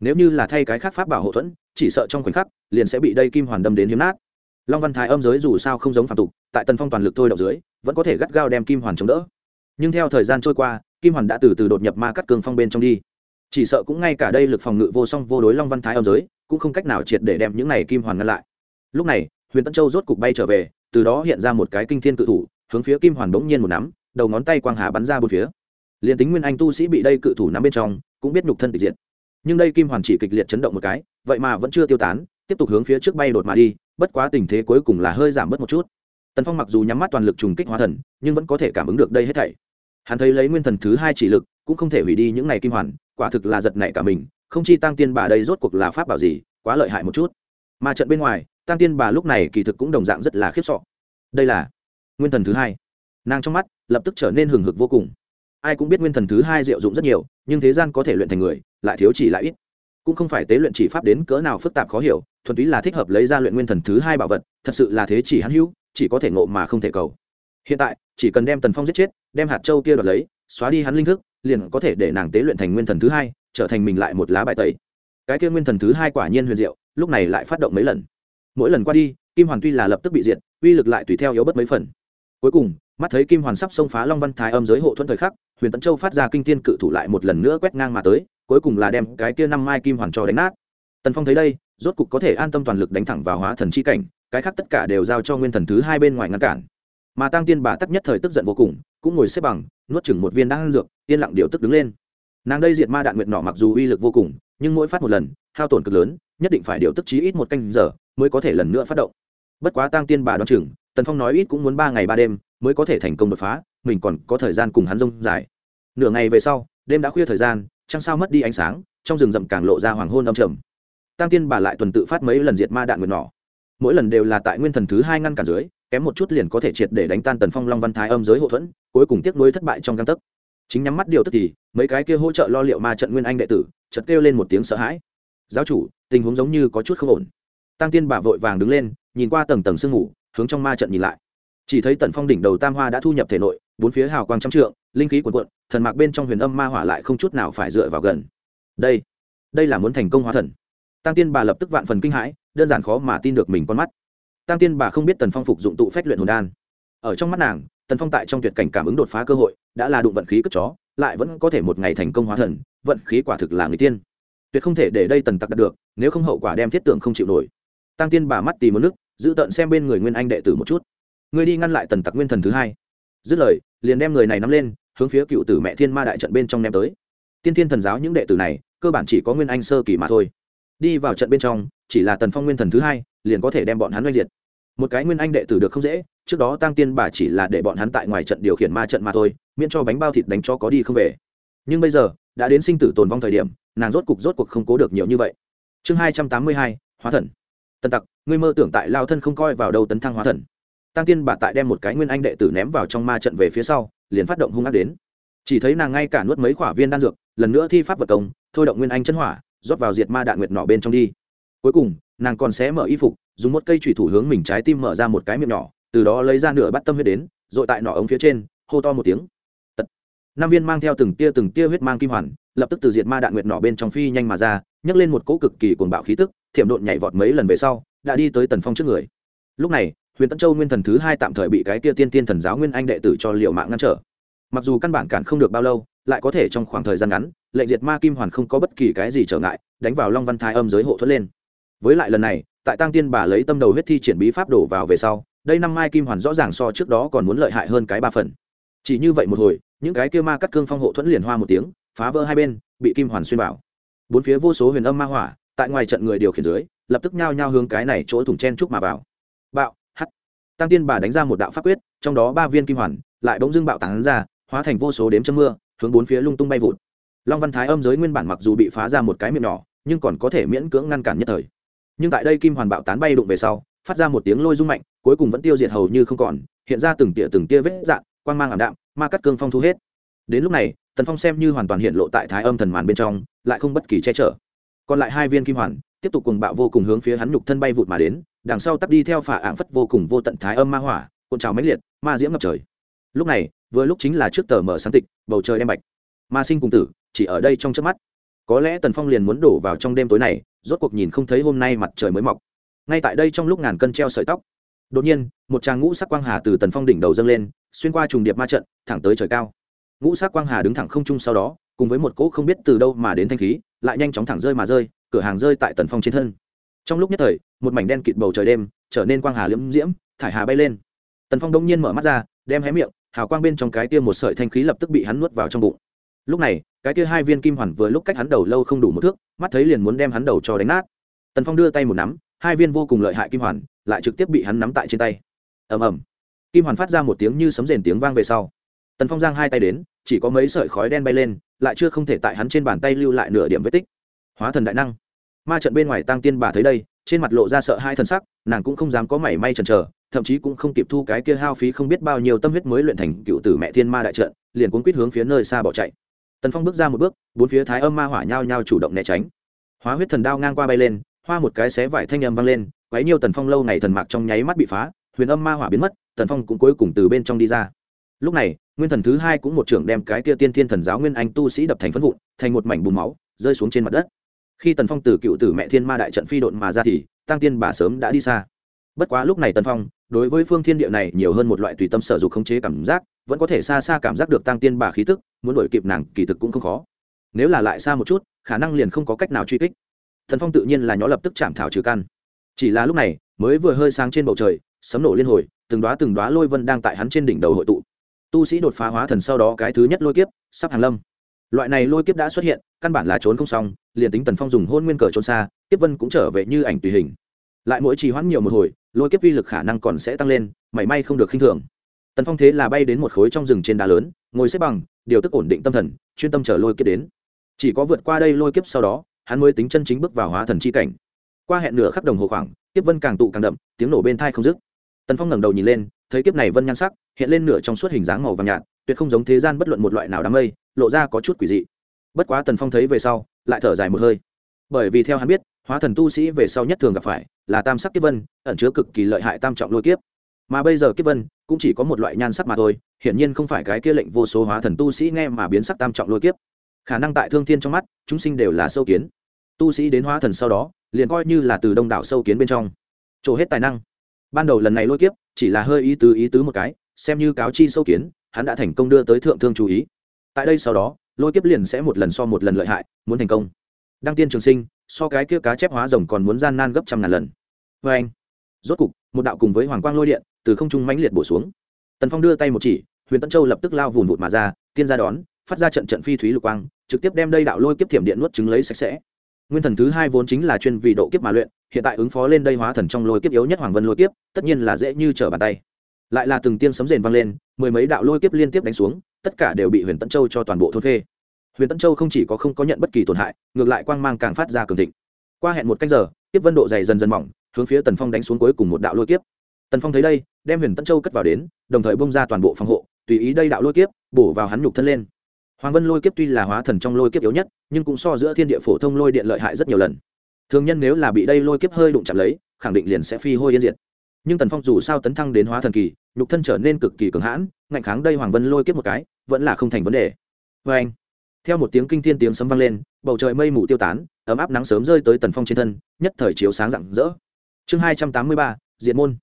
Nếu như là thay cái khác pháp bảo hộ thuẫn, chỉ sợ trong khoảnh khắc, liền sẽ bị đây kim hoàn đâm đến hiếm nát. Long văn thái âm giới dù sao không giống phản tục, tại tần phong toàn lực thôi đậu dưới, vẫn có thể gắt gao đem kim hoàn chống đỡ. Nhưng theo thời gian trôi qua, kim hoàn đã từ từ đột nhập ma cắt cường phong bên trong đi. Chỉ sợ cũng ngay cả đây lực phòng ngự vô song vô đối long văn thái âm giới, cũng không cách nào triệt để đem những này kim hoàn ngăn lại. Lúc này, huyền tân châu rốt cục bay trở về, từ đó hiện ra một cái kinh thiên cự thủ, hướng phía kim hoàn bỗng nhiên một nắm, đầu ngón tay quang hà bắn ra bốn phía liền tính nguyên anh tu sĩ bị đây cự thủ nắm bên trong, cũng biết nhục thân tịch diệt. Nhưng đây kim hoàn chỉ kịch liệt chấn động một cái, vậy mà vẫn chưa tiêu tán, tiếp tục hướng phía trước bay đột mà đi, bất quá tình thế cuối cùng là hơi giảm bớt một chút. Tần phong mặc dù nhắm mắt toàn lực trùng kích hóa thần, nhưng vẫn có thể cảm ứng được đây hết thảy. Hắn thấy lấy nguyên thần thứ hai chỉ lực, cũng không thể hủy đi những này kim hoàn, quả thực là giật nảy cả mình, không chi tăng tiên bà đây rốt cuộc là pháp bảo gì, quá lợi hại một chút. Mà trận bên ngoài tăng tiên bà lúc này kỳ thực cũng đồng dạng rất là khiếp sọ đây là nguyên thần thứ hai. Nàng trong mắt lập tức trở nên hừng hực vô cùng ai cũng biết nguyên thần thứ hai diệu dụng rất nhiều, nhưng thế gian có thể luyện thành người, lại thiếu chỉ lại ít. Cũng không phải tế luyện chỉ pháp đến cỡ nào phức tạp khó hiểu, thuần túy là thích hợp lấy ra luyện nguyên thần thứ hai bảo vật, thật sự là thế chỉ hắn hữu, chỉ có thể ngộ mà không thể cầu. Hiện tại, chỉ cần đem tần phong giết chết, đem hạt châu kia đoạt lấy, xóa đi hắn linh thức, liền có thể để nàng tế luyện thành nguyên thần thứ hai, trở thành mình lại một lá bài tẩy. Cái kia nguyên thần thứ hai quả nhiên huyền diệu, lúc này lại phát động mấy lần. Mỗi lần qua đi, kim hoàn tuy là lập tức bị diệt, uy lực lại tùy theo yếu bất mấy phần. Cuối cùng mắt thấy kim hoàn sắp xông phá long văn thái âm giới hộ thuẫn thời khắc, huyền tấn châu phát ra kinh thiên cự thủ lại một lần nữa quét ngang mà tới, cuối cùng là đem cái kia năm mai kim hoàn cho đánh nát. Tần phong thấy đây, rốt cục có thể an tâm toàn lực đánh thẳng vào hóa thần chi cảnh, cái khác tất cả đều giao cho nguyên thần thứ hai bên ngoài ngăn cản. Mà tăng tiên bà tắc nhất thời tức giận vô cùng, cũng ngồi xếp bằng, nuốt chừng một viên đan dược, yên lặng điều tức đứng lên. Nàng đây diệt ma đạn nguyệt nọ mặc dù uy lực vô cùng, nhưng mỗi phát một lần, hao tổn cực lớn, nhất định phải điều tức chí ít một canh giờ, mới có thể lần nữa phát động. Bất quá tăng tiên bà đoán chừng, tần phong nói ít cũng muốn ba ngày ba đêm mới có thể thành công đột phá mình còn có thời gian cùng hắn rông dài. Nửa ngày về sau đêm đã khuya thời gian trăng sao mất đi ánh sáng trong rừng rậm càng lộ ra hoàng hôn âm trầm. Tăng tiên bà lại tuần tự phát mấy lần diệt ma đạn nguyệt nỏ. Mỗi lần đều là tại nguyên thần thứ hai ngăn cản dưới kém một chút liền có thể triệt để đánh tan tần phong long văn thái âm giới hậu thuẫn cuối cùng tiếc nuối thất bại trong găng tấc. Chính nhắm mắt điều tức thì mấy cái kia hỗ trợ lo liệu ma trận nguyên anh đệ tử chợt kêu lên một tiếng sợ hãi. Giáo chủ tình huống giống như có chút không ổn. Tăng tiên bà vội vàng đứng lên nhìn qua tầng tầng sương ngủ, hướng trong ma trận nhìn lại chỉ thấy tần phong đỉnh đầu tam hoa đã thu nhập thể nội, bốn phía hào quang trăm trượng, linh khí cuồn cuộn, thần mạc bên trong huyền âm ma hỏa lại không chút nào phải dựa vào gần. Đây đây là muốn thành công hóa thần. Tăng tiên bà lập tức vạn phần kinh hãi, đơn giản khó mà tin được mình con mắt. Tăng tiên bà không biết tần phong phục dụng tụ phép luyện hồn đan. Ở trong mắt nàng, tần phong tại trong tuyệt cảnh cảm ứng đột phá cơ hội, đã là đụng vận khí cất chó, lại vẫn có thể một ngày thành công hóa thần, vận khí quả thực là người tiên. Tuyệt không thể để đây tần tặc đạt được, nếu không hậu quả đem thiết tưởng không chịu nổi. Tăng tiên bà mắt tìm một nước, giữ tận xem bên người nguyên anh đệ tử một chút ngươi đi ngăn lại tần tặc nguyên thần thứ hai. Dứt lời, liền đem người này nắm lên, hướng phía cựu tử mẹ thiên ma đại trận bên trong ném tới. Tiên thiên thần giáo những đệ tử này, cơ bản chỉ có nguyên anh sơ kỳ mà thôi. Đi vào trận bên trong, chỉ là tần phong nguyên thần thứ hai, liền có thể đem bọn hắn oanh diệt. Một cái nguyên anh đệ tử được không dễ, trước đó tăng tiên bà chỉ là để bọn hắn tại ngoài trận điều khiển ma trận mà thôi, miễn cho bánh bao thịt đánh cho có đi không về. Nhưng bây giờ, đã đến sinh tử tồn vong thời điểm, nàng rốt cục rốt cuộc không cố được nhiều như vậy. Chương hai trăm tám mươi hai, hóa thần. Tần tặc, ngươi mơ tưởng tại lao thân không coi vào đâu tấn thăng hóa thần tăng tiên bà tại đem một cái nguyên anh đệ tử ném vào trong ma trận về phía sau, liền phát động hung ác đến. Chỉ thấy nàng ngay cả nuốt mấy quả viên đan dược, lần nữa thi pháp vật công, thôi động nguyên anh chân hỏa, rót vào diệt ma đạn nguyệt nỏ bên trong đi. Cuối cùng, nàng còn sẽ mở y phục, dùng một cây thủy thủ hướng mình trái tim mở ra một cái miệng nhỏ, từ đó lấy ra nửa bắt tâm huyết đến, rồi tại nỏ ống phía trên, hô to một tiếng. Tật. năm viên mang theo từng tia từng tia huyết mang kim hoàn, lập tức từ diệt ma đạn nguyệt nỏ bên trong phi nhanh mà ra, nhấc lên một cỗ cực kỳ cuồng bạo khí tức, thiểm độn nhảy vọt mấy lần về sau, đã đi tới tần phong trước người. Lúc này huyền tân châu nguyên thần thứ hai tạm thời bị cái tia tiên tiên thần giáo nguyên anh đệ tử cho liệu mạng ngăn trở. Mặc dù căn bản cản không được bao lâu, lại có thể trong khoảng thời gian ngắn, lệnh diệt ma kim hoàn không có bất kỳ cái gì trở ngại, đánh vào long văn thái âm giới hộ thuẫn lên. Với lại lần này, tại tăng tiên bà lấy tâm đầu huyết thi triển bí pháp đổ vào về sau, đây năm mai kim hoàn rõ ràng so trước đó còn muốn lợi hại hơn cái ba phần. Chỉ như vậy một hồi, những cái kia ma cắt cương phong hộ thuẫn liền hoa một tiếng, phá vỡ hai bên, bị kim hoàn xuyên vào. Bốn phía vô số huyền âm ma hỏa, tại ngoài trận người điều khiển dưới, lập tức nhao nhao hướng cái này chỗ thủng chen trúc mà vào. Bạo tăng tiên bà đánh ra một đạo pháp quyết, trong đó ba viên kim hoàn, lại bỗng dưng bạo tán ra, hóa thành vô số đếm chân mưa, hướng bốn phía lung tung bay vụt. Long văn thái âm giới nguyên bản mặc dù bị phá ra một cái miệng nhỏ, nhưng còn có thể miễn cưỡng ngăn cản nhất thời. Nhưng tại đây kim hoàn bạo tán bay đụng về sau, phát ra một tiếng lôi rung mạnh, cuối cùng vẫn tiêu diệt hầu như không còn, hiện ra từng tia từng tia vết dạn quang mang ảm đạm, ma cắt cương phong thu hết. Đến lúc này, tần phong xem như hoàn toàn hiện lộ tại thái âm thần màn bên trong, lại không bất kỳ che chở. Còn lại hai viên kim hoàn, tiếp tục cùng bạo vô cùng hướng phía hắn nhục thân bay vụt mà đến đằng sau tắt đi theo phả ạng phất vô cùng vô tận thái âm ma hỏa, cuộn trào mãnh liệt, ma diễm ngập trời. Lúc này, vừa lúc chính là trước tờ mở sáng tịch, bầu trời đen bạch. Ma sinh cùng tử, chỉ ở đây trong trước mắt. Có lẽ tần phong liền muốn đổ vào trong đêm tối này, rốt cuộc nhìn không thấy hôm nay mặt trời mới mọc. Ngay tại đây trong lúc ngàn cân treo sợi tóc, đột nhiên, một tràng ngũ sắc quang hà từ tần phong đỉnh đầu dâng lên, xuyên qua trùng điệp ma trận, thẳng tới trời cao. Ngũ sắc quang hà đứng thẳng không trung sau đó, cùng với một cỗ không biết từ đâu mà đến thanh khí, lại nhanh chóng thẳng rơi mà rơi, cửa hàng rơi tại tần phong trên thân trong lúc nhất thời, một mảnh đen kịt bầu trời đêm trở nên quang hà liễm diễm, thải hà bay lên. Tần phong đông nhiên mở mắt ra, đem hé miệng, hào quang bên trong cái kia một sợi thanh khí lập tức bị hắn nuốt vào trong bụng. Lúc này, cái kia hai viên kim hoàn vừa lúc cách hắn đầu lâu không đủ một thước, mắt thấy liền muốn đem hắn đầu cho đánh nát. Tần phong đưa tay một nắm, hai viên vô cùng lợi hại kim hoàn lại trực tiếp bị hắn nắm tại trên tay. Ầm ầm. Kim hoàn phát ra một tiếng như sấm rền tiếng vang về sau. Tần phong giang hai tay đến, chỉ có mấy sợi khói đen bay lên, lại chưa không thể tại hắn trên bàn tay lưu lại nửa điểm vết tích. Hóa thần đại năng ma trận bên ngoài tăng tiên bà thấy đây, trên mặt lộ ra sợ hai thần sắc, nàng cũng không dám có mảy may chần chờ, thậm chí cũng không kịp thu cái kia hao phí không biết bao nhiêu tâm huyết mới luyện thành cựu tử mẹ thiên ma đại trận, liền cuốn quýt hướng phía nơi xa bỏ chạy. Tần phong bước ra một bước, bốn phía thái âm ma hỏa nhao nhao chủ động né tránh. Hóa huyết thần đao ngang qua bay lên, hoa một cái xé vải thanh âm vang lên, quấy nhiều tần phong lâu ngày thần mạc trong nháy mắt bị phá, huyền âm ma hỏa biến mất, tần phong cũng cuối cùng từ bên trong đi ra. Lúc này, nguyên thần thứ hai cũng một trưởng đem cái kia tiên thiên thần giáo nguyên anh tu sĩ đập thành phân vụn, thành một mảnh bùn máu, rơi xuống trên mặt đất khi tần phong từ cựu tử mẹ thiên ma đại trận phi độn mà ra thì tăng tiên bà sớm đã đi xa. Bất quá lúc này tần phong, đối với phương thiên địa này nhiều hơn một loại tùy tâm sở dục khống chế cảm giác, vẫn có thể xa xa cảm giác được tăng tiên bà khí tức, muốn đổi kịp nàng kỳ thực cũng không khó. Nếu là lại xa một chút, khả năng liền không có cách nào truy kích. Thần phong tự nhiên là nhỏ lập tức chạm thảo trừ căn. Chỉ là lúc này, mới vừa hơi sáng trên bầu trời, sấm nổ liên hồi, từng đoá từng đoá lôi vân đang tại hắn trên đỉnh đầu hội tụ. Tu sĩ đột phá hóa thần sau đó cái thứ nhất lôi kiếp, sắp hàng lâm. Loại này lôi kiếp đã xuất hiện căn bản là trốn không xong, liền tính tần phong dùng hôn nguyên cờ trốn xa, kiếp vân cũng trở về như ảnh tùy hình. Lại mỗi trì hoãn nhiều một hồi, lôi kiếp uy lực khả năng còn sẽ tăng lên, mảy may không được khinh thường. Tần phong thế là bay đến một khối trong rừng trên đá lớn, ngồi xếp bằng, điều tức ổn định tâm thần, chuyên tâm chờ lôi kiếp đến. Chỉ có vượt qua đây lôi kiếp sau đó, hắn mới tính chân chính bước vào hóa thần chi cảnh. Qua hẹn nửa khắc đồng hồ khoảng, kiếp vân càng tụ càng đậm, tiếng nổ bên thai không dứt. Tần phong ngẩng đầu nhìn lên, thấy kiếp này vân nhan sắc, hiện lên nửa trong suốt hình dáng màu vàng nhạt, tuyệt không giống thế gian bất luận một loại nào đám mây, lộ ra có chút quỷ dị bất quá tần phong thấy về sau, lại thở dài một hơi. Bởi vì theo hắn biết, hóa thần tu sĩ về sau nhất thường gặp phải là tam sắc kiếp vân, ẩn chứa cực kỳ lợi hại tam trọng lôi kiếp. Mà bây giờ kiếp vân cũng chỉ có một loại nhan sắc mà thôi, hiển nhiên không phải cái kia lệnh vô số hóa thần tu sĩ nghe mà biến sắc tam trọng lôi kiếp. Khả năng tại thương thiên trong mắt, chúng sinh đều là sâu kiến. Tu sĩ đến hóa thần sau đó, liền coi như là từ đông đảo sâu kiến bên trong. Trổ hết tài năng. Ban đầu lần này lôi kiếp, chỉ là hơi ý tứ ý tứ một cái, xem như cáo chi sâu kiến, hắn đã thành công đưa tới thượng thương chú ý. Tại đây sau đó lôi kiếp liền sẽ một lần so một lần lợi hại, muốn thành công. Đăng tiên trường sinh, so cái kia cá chép hóa rồng còn muốn gian nan gấp trăm ngàn lần. Vê anh, rốt cục, một đạo cùng với hoàng quang lôi điện từ không trung mãnh liệt bổ xuống. Tần phong đưa tay một chỉ, huyền tân châu lập tức lao vùn vụt mà ra, tiên ra đón, phát ra trận trận phi thúy lục quang, trực tiếp đem đây đạo lôi kiếp thiểm điện nuốt trứng lấy sạch sẽ. Nguyên thần thứ hai vốn chính là chuyên vì độ kiếp mà luyện, hiện tại ứng phó lên đây hóa thần trong lôi kiếp yếu nhất hoàng vân lôi kiếp, tất nhiên là dễ như trở bàn tay. Lại là từng tiên sấm rền vang lên, mười mấy đạo lôi kiếp liên tiếp đánh xuống tất cả đều bị huyền tân châu cho toàn bộ thôn phê. Huyền tân châu không chỉ có không có nhận bất kỳ tổn hại, ngược lại quang mang càng phát ra cường thịnh. Qua hẹn một canh giờ, tiếp vân độ dày dần dần mỏng, hướng phía tần phong đánh xuống cuối cùng một đạo lôi kiếp. Tần phong thấy đây, đem huyền tân châu cất vào đến, đồng thời bông ra toàn bộ phòng hộ, tùy ý đây đạo lôi kiếp, bổ vào hắn nhục thân lên. Hoàng vân lôi kiếp tuy là hóa thần trong lôi kiếp yếu nhất, nhưng cũng so giữa thiên địa phổ thông lôi điện lợi hại rất nhiều lần. Thường nhân nếu là bị đây lôi kiếp hơi đụng chạm lấy, khẳng định liền sẽ phi hôi yên diệt. Nhưng tần phong dù sao tấn thăng đến hóa thần kỳ, nhục thân trở nên cực kỳ cường hãn ngạnh kháng đây hoàng vân lôi kiếp một cái, vẫn là không thành vấn đề. Vê anh, theo một tiếng kinh thiên tiếng sấm vang lên, bầu trời mây mù tiêu tán, ấm áp nắng sớm rơi tới tần phong trên thân, nhất thời chiếu sáng rạng rỡ. Chương hai trăm tám mươi ba diện môn.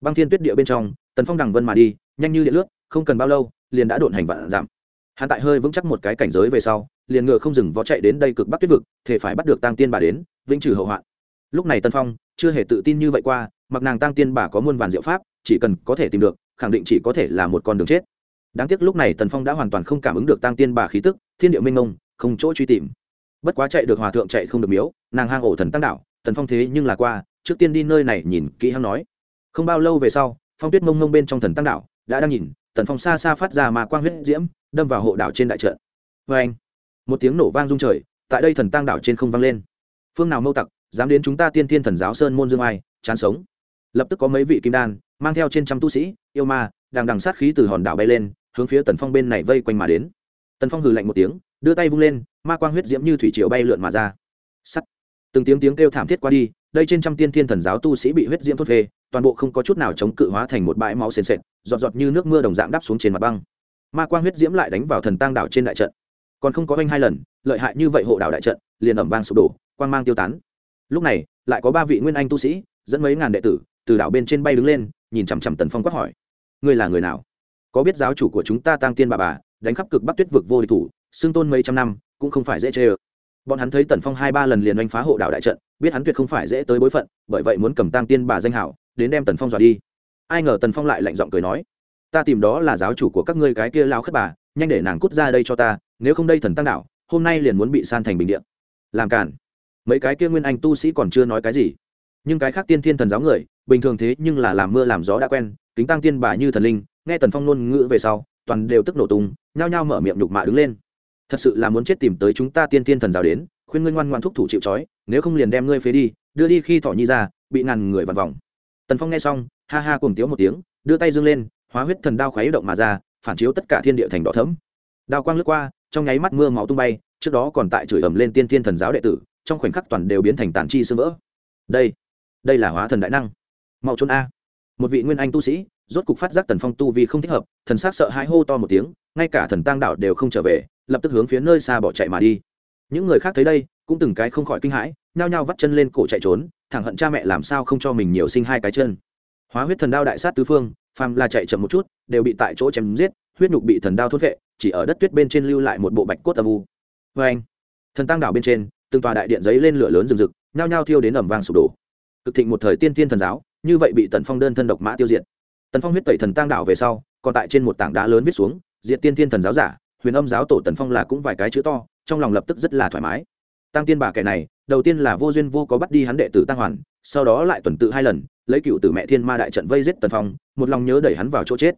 Băng thiên tuyết địa bên trong, tần phong đằng vân mà đi, nhanh như điện lướt, không cần bao lâu, liền đã độn hành vạn giảm. Hắn tại hơi vững chắc một cái cảnh giới về sau, liền ngựa không dừng vó chạy đến đây cực bắc tuyết vực, thể phải bắt được tăng tiên bà đến, vĩnh trừ hậu hoạn. Lúc này tân phong chưa hề tự tin như vậy qua, mặc nàng tăng tiên bà có muôn vàn diệu pháp, chỉ cần có thể tìm được khẳng định chỉ có thể là một con đường chết. Đáng tiếc lúc này tần phong đã hoàn toàn không cảm ứng được tăng tiên bà khí tức, thiên địa minh ngông, không chỗ truy tìm. Bất quá chạy được hòa thượng chạy không được miếu, nàng hang ổ thần tăng đạo, tần phong thế nhưng là qua, trước tiên đi nơi này nhìn kỹ hăng nói. Không bao lâu về sau, phong tuyết mông mông bên trong thần tăng đạo đã đang nhìn, tần phong xa xa phát ra mà quang huyết diễm, đâm vào hộ đảo trên đại trận. Vê anh, một tiếng nổ vang rung trời, tại đây thần tăng đảo trên không vang lên. Phương nào mâu tặc, dám đến chúng ta tiên thiên thần giáo sơn môn dương ai, chán sống. Lập tức có mấy vị kim đan mang theo trên trăm tu sĩ, yêu ma, đang đằng sát khí từ hòn đảo bay lên, hướng phía tần phong bên này vây quanh mà đến. Tần phong hừ lạnh một tiếng, đưa tay vung lên, ma quang huyết diễm như thủy triều bay lượn mà ra. Sắt. Từng tiếng tiếng kêu thảm thiết qua đi, đây trên trăm tiên thiên thần giáo tu sĩ bị huyết diễm thốt phê, toàn bộ không có chút nào chống cự hóa thành một bãi máu sền sệt, giọt giọt như nước mưa đồng dạng đắp xuống trên mặt băng. Ma quang huyết diễm lại đánh vào thần tang đảo trên đại trận. Còn không có oanh hai lần, lợi hại như vậy hộ đảo đại trận, liền ẩm vang sụp đổ, quang mang tiêu tán. Lúc này, lại có ba vị nguyên anh tu sĩ, dẫn mấy ngàn đệ tử, từ đảo bên trên bay đứng lên nhìn chằm chằm tần phong quát hỏi. Ngươi là người nào? Có biết giáo chủ của chúng ta tăng tiên bà bà, đánh khắp cực bắc tuyết vực vô địch thủ, xưng tôn mấy trăm năm, cũng không phải dễ chê ơ. Bọn hắn thấy tần phong hai ba lần liền oanh phá hộ đảo đại trận, biết hắn tuyệt không phải dễ tới bối phận, bởi vậy muốn cầm tăng tiên bà danh hảo, đến đem tần phong dọa đi. Ai ngờ tần phong lại lạnh giọng cười nói, ta tìm đó là giáo chủ của các ngươi cái kia lao khất bà, nhanh để nàng cút ra đây cho ta, nếu không đây thần tăng đạo, hôm nay liền muốn bị san thành bình điện làm cản mấy cái kia nguyên anh tu sĩ còn chưa nói cái gì nhưng cái khác tiên thiên thần giáo người, bình thường thế nhưng là làm mưa làm gió đã quen, kính tăng tiên bà như thần linh, nghe tần phong ngôn ngữ về sau, toàn đều tức nổ tung, nhao nhao mở miệng nhục mạ đứng lên. Thật sự là muốn chết tìm tới chúng ta tiên thiên thần giáo đến, khuyên ngươi ngoan ngoan thúc thủ chịu trói, nếu không liền đem ngươi phế đi, đưa đi khi thỏ nhi ra, bị ngàn người vằn vòng. Tần phong nghe xong, ha ha cùng tiếu một tiếng, đưa tay dương lên, hóa huyết thần đao khuấy động mà ra, phản chiếu tất cả thiên địa thành đỏ thấm đao quang lướt qua, trong nháy mắt mưa máu tung bay, trước đó còn tại chửi ầm lên tiên thiên thần giáo đệ tử, trong khoảnh khắc toàn đều biến thành tàn chi sơ vỡ. Đây đây là hóa thần đại năng. Mau trốn a. Một vị nguyên anh tu sĩ, rốt cục phát giác tần phong tu vì không thích hợp, thần s á c sợ hãi hô to một tiếng, ngay cả thần tăng đạo đều không trở về, lập tức hướng phía nơi xa bỏ chạy mà đi. Những người khác thấy đây, cũng từng cái không khỏi kinh hãi, nhao nhao vắt chân lên cổ chạy trốn, thẳng hận cha mẹ làm sao không cho mình nhiều sinh hai cái chân. Hóa huyết thần đao đại sát tứ phương, phàm là chạy chậm một chút, đều bị tại chỗ chém giết, huyết nhục bị thần đao thốt vệ, chỉ ở đất tuyết bên trên lưu lại một bộ bạch cốt âm u. Vê anh thần tăng đảo bên trên, từng tòa đại điện giấy lên lửa lớn rừng rực, nhao nhao thiêu đến ẩm vàng sụp đổ cực thịnh một thời tiên tiên thần giáo, như vậy bị tần phong đơn thân độc mã tiêu diệt. Tần phong huyết tẩy thần tăng đảo về sau, còn tại trên một tảng đá lớn viết xuống diện tiên tiên thần giáo giả, huyền âm giáo tổ tần phong là cũng vài cái chữ to, trong lòng lập tức rất là thoải mái. Tăng tiên bà kẻ này, đầu tiên là vô duyên vô có bắt đi hắn đệ tử tăng hoàn, sau đó lại tuần tự hai lần, lấy cựu tử mẹ thiên ma đại trận vây giết tần phong, một lòng nhớ đẩy hắn vào chỗ chết.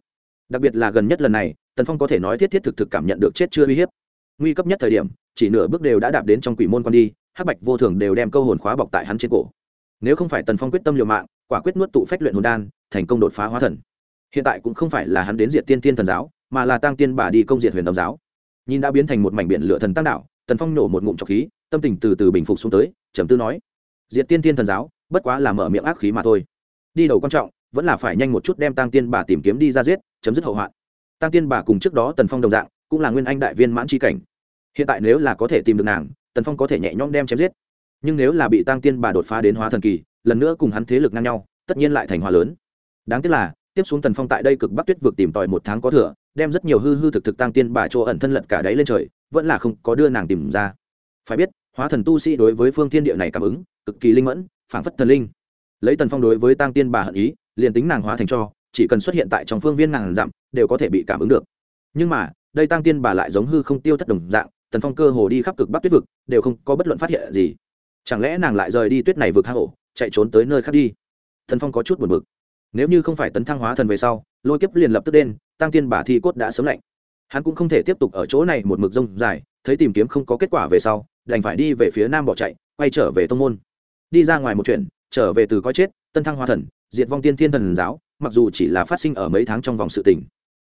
Đặc biệt là gần nhất lần này, tần phong có thể nói thiết thiết thực thực cảm nhận được chết chưa uy hiếp. Nguy cấp nhất thời điểm, chỉ nửa bước đều đã đạp đến trong quỷ môn con đi, hắc bạch vô thường đều đem câu hồn khóa bọc tại hắn trên cổ nếu không phải tần phong quyết tâm liều mạng, quả quyết nuốt tụ phách luyện hồn đan, thành công đột phá hóa thần. Hiện tại cũng không phải là hắn đến diệt tiên tiên thần giáo, mà là tăng tiên bà đi công diệt huyền đồng giáo. Nhìn đã biến thành một mảnh biển lửa thần tăng đạo, tần phong nổ một ngụm trọc khí, tâm tình từ từ bình phục xuống tới, trầm tư nói, diệt tiên tiên thần giáo, bất quá là mở miệng ác khí mà thôi. Đi đầu quan trọng, vẫn là phải nhanh một chút đem tăng tiên bà tìm kiếm đi ra giết, chấm dứt hậu hoạn. Tăng tiên bà cùng trước đó tần phong đồng dạng, cũng là nguyên anh đại viên mãn tri cảnh. Hiện tại nếu là có thể tìm được nàng, tần phong có thể nhẹ nhõm đem chém giết nhưng nếu là bị tăng tiên bà đột phá đến hóa thần kỳ, lần nữa cùng hắn thế lực ngang nhau, tất nhiên lại thành hóa lớn. Đáng tiếc là, tiếp xuống tần phong tại đây cực bắc tuyết vực tìm tòi một tháng có thừa, đem rất nhiều hư hư thực thực tăng tiên bà chỗ ẩn thân lận cả đáy lên trời, vẫn là không có đưa nàng tìm ra. Phải biết, hóa thần tu sĩ đối với phương thiên địa này cảm ứng, cực kỳ linh mẫn, phảng phất thần linh. Lấy tần phong đối với tăng tiên bà hận ý, liền tính nàng hóa thành cho, chỉ cần xuất hiện tại trong phương viên ngàn dặm, đều có thể bị cảm ứng được. Nhưng mà, đây tăng tiên bà lại giống hư không tiêu thất đồng dạng, tần phong cơ hồ đi khắp cực bắc tuyết vực, đều không có bất luận phát hiện gì chẳng lẽ nàng lại rời đi tuyết này vực hang ổ, chạy trốn tới nơi khác đi? Thần phong có chút buồn bực. Nếu như không phải tấn thăng hóa thần về sau, lôi kiếp liền lập tức đen tăng tiên bà thi cốt đã sớm lạnh. Hắn cũng không thể tiếp tục ở chỗ này một mực rông dài, thấy tìm kiếm không có kết quả về sau, đành phải đi về phía nam bỏ chạy, quay trở về tông môn. Đi ra ngoài một chuyện, trở về từ coi chết, tân thăng hóa thần, diệt vong tiên thiên thần giáo, mặc dù chỉ là phát sinh ở mấy tháng trong vòng sự tình.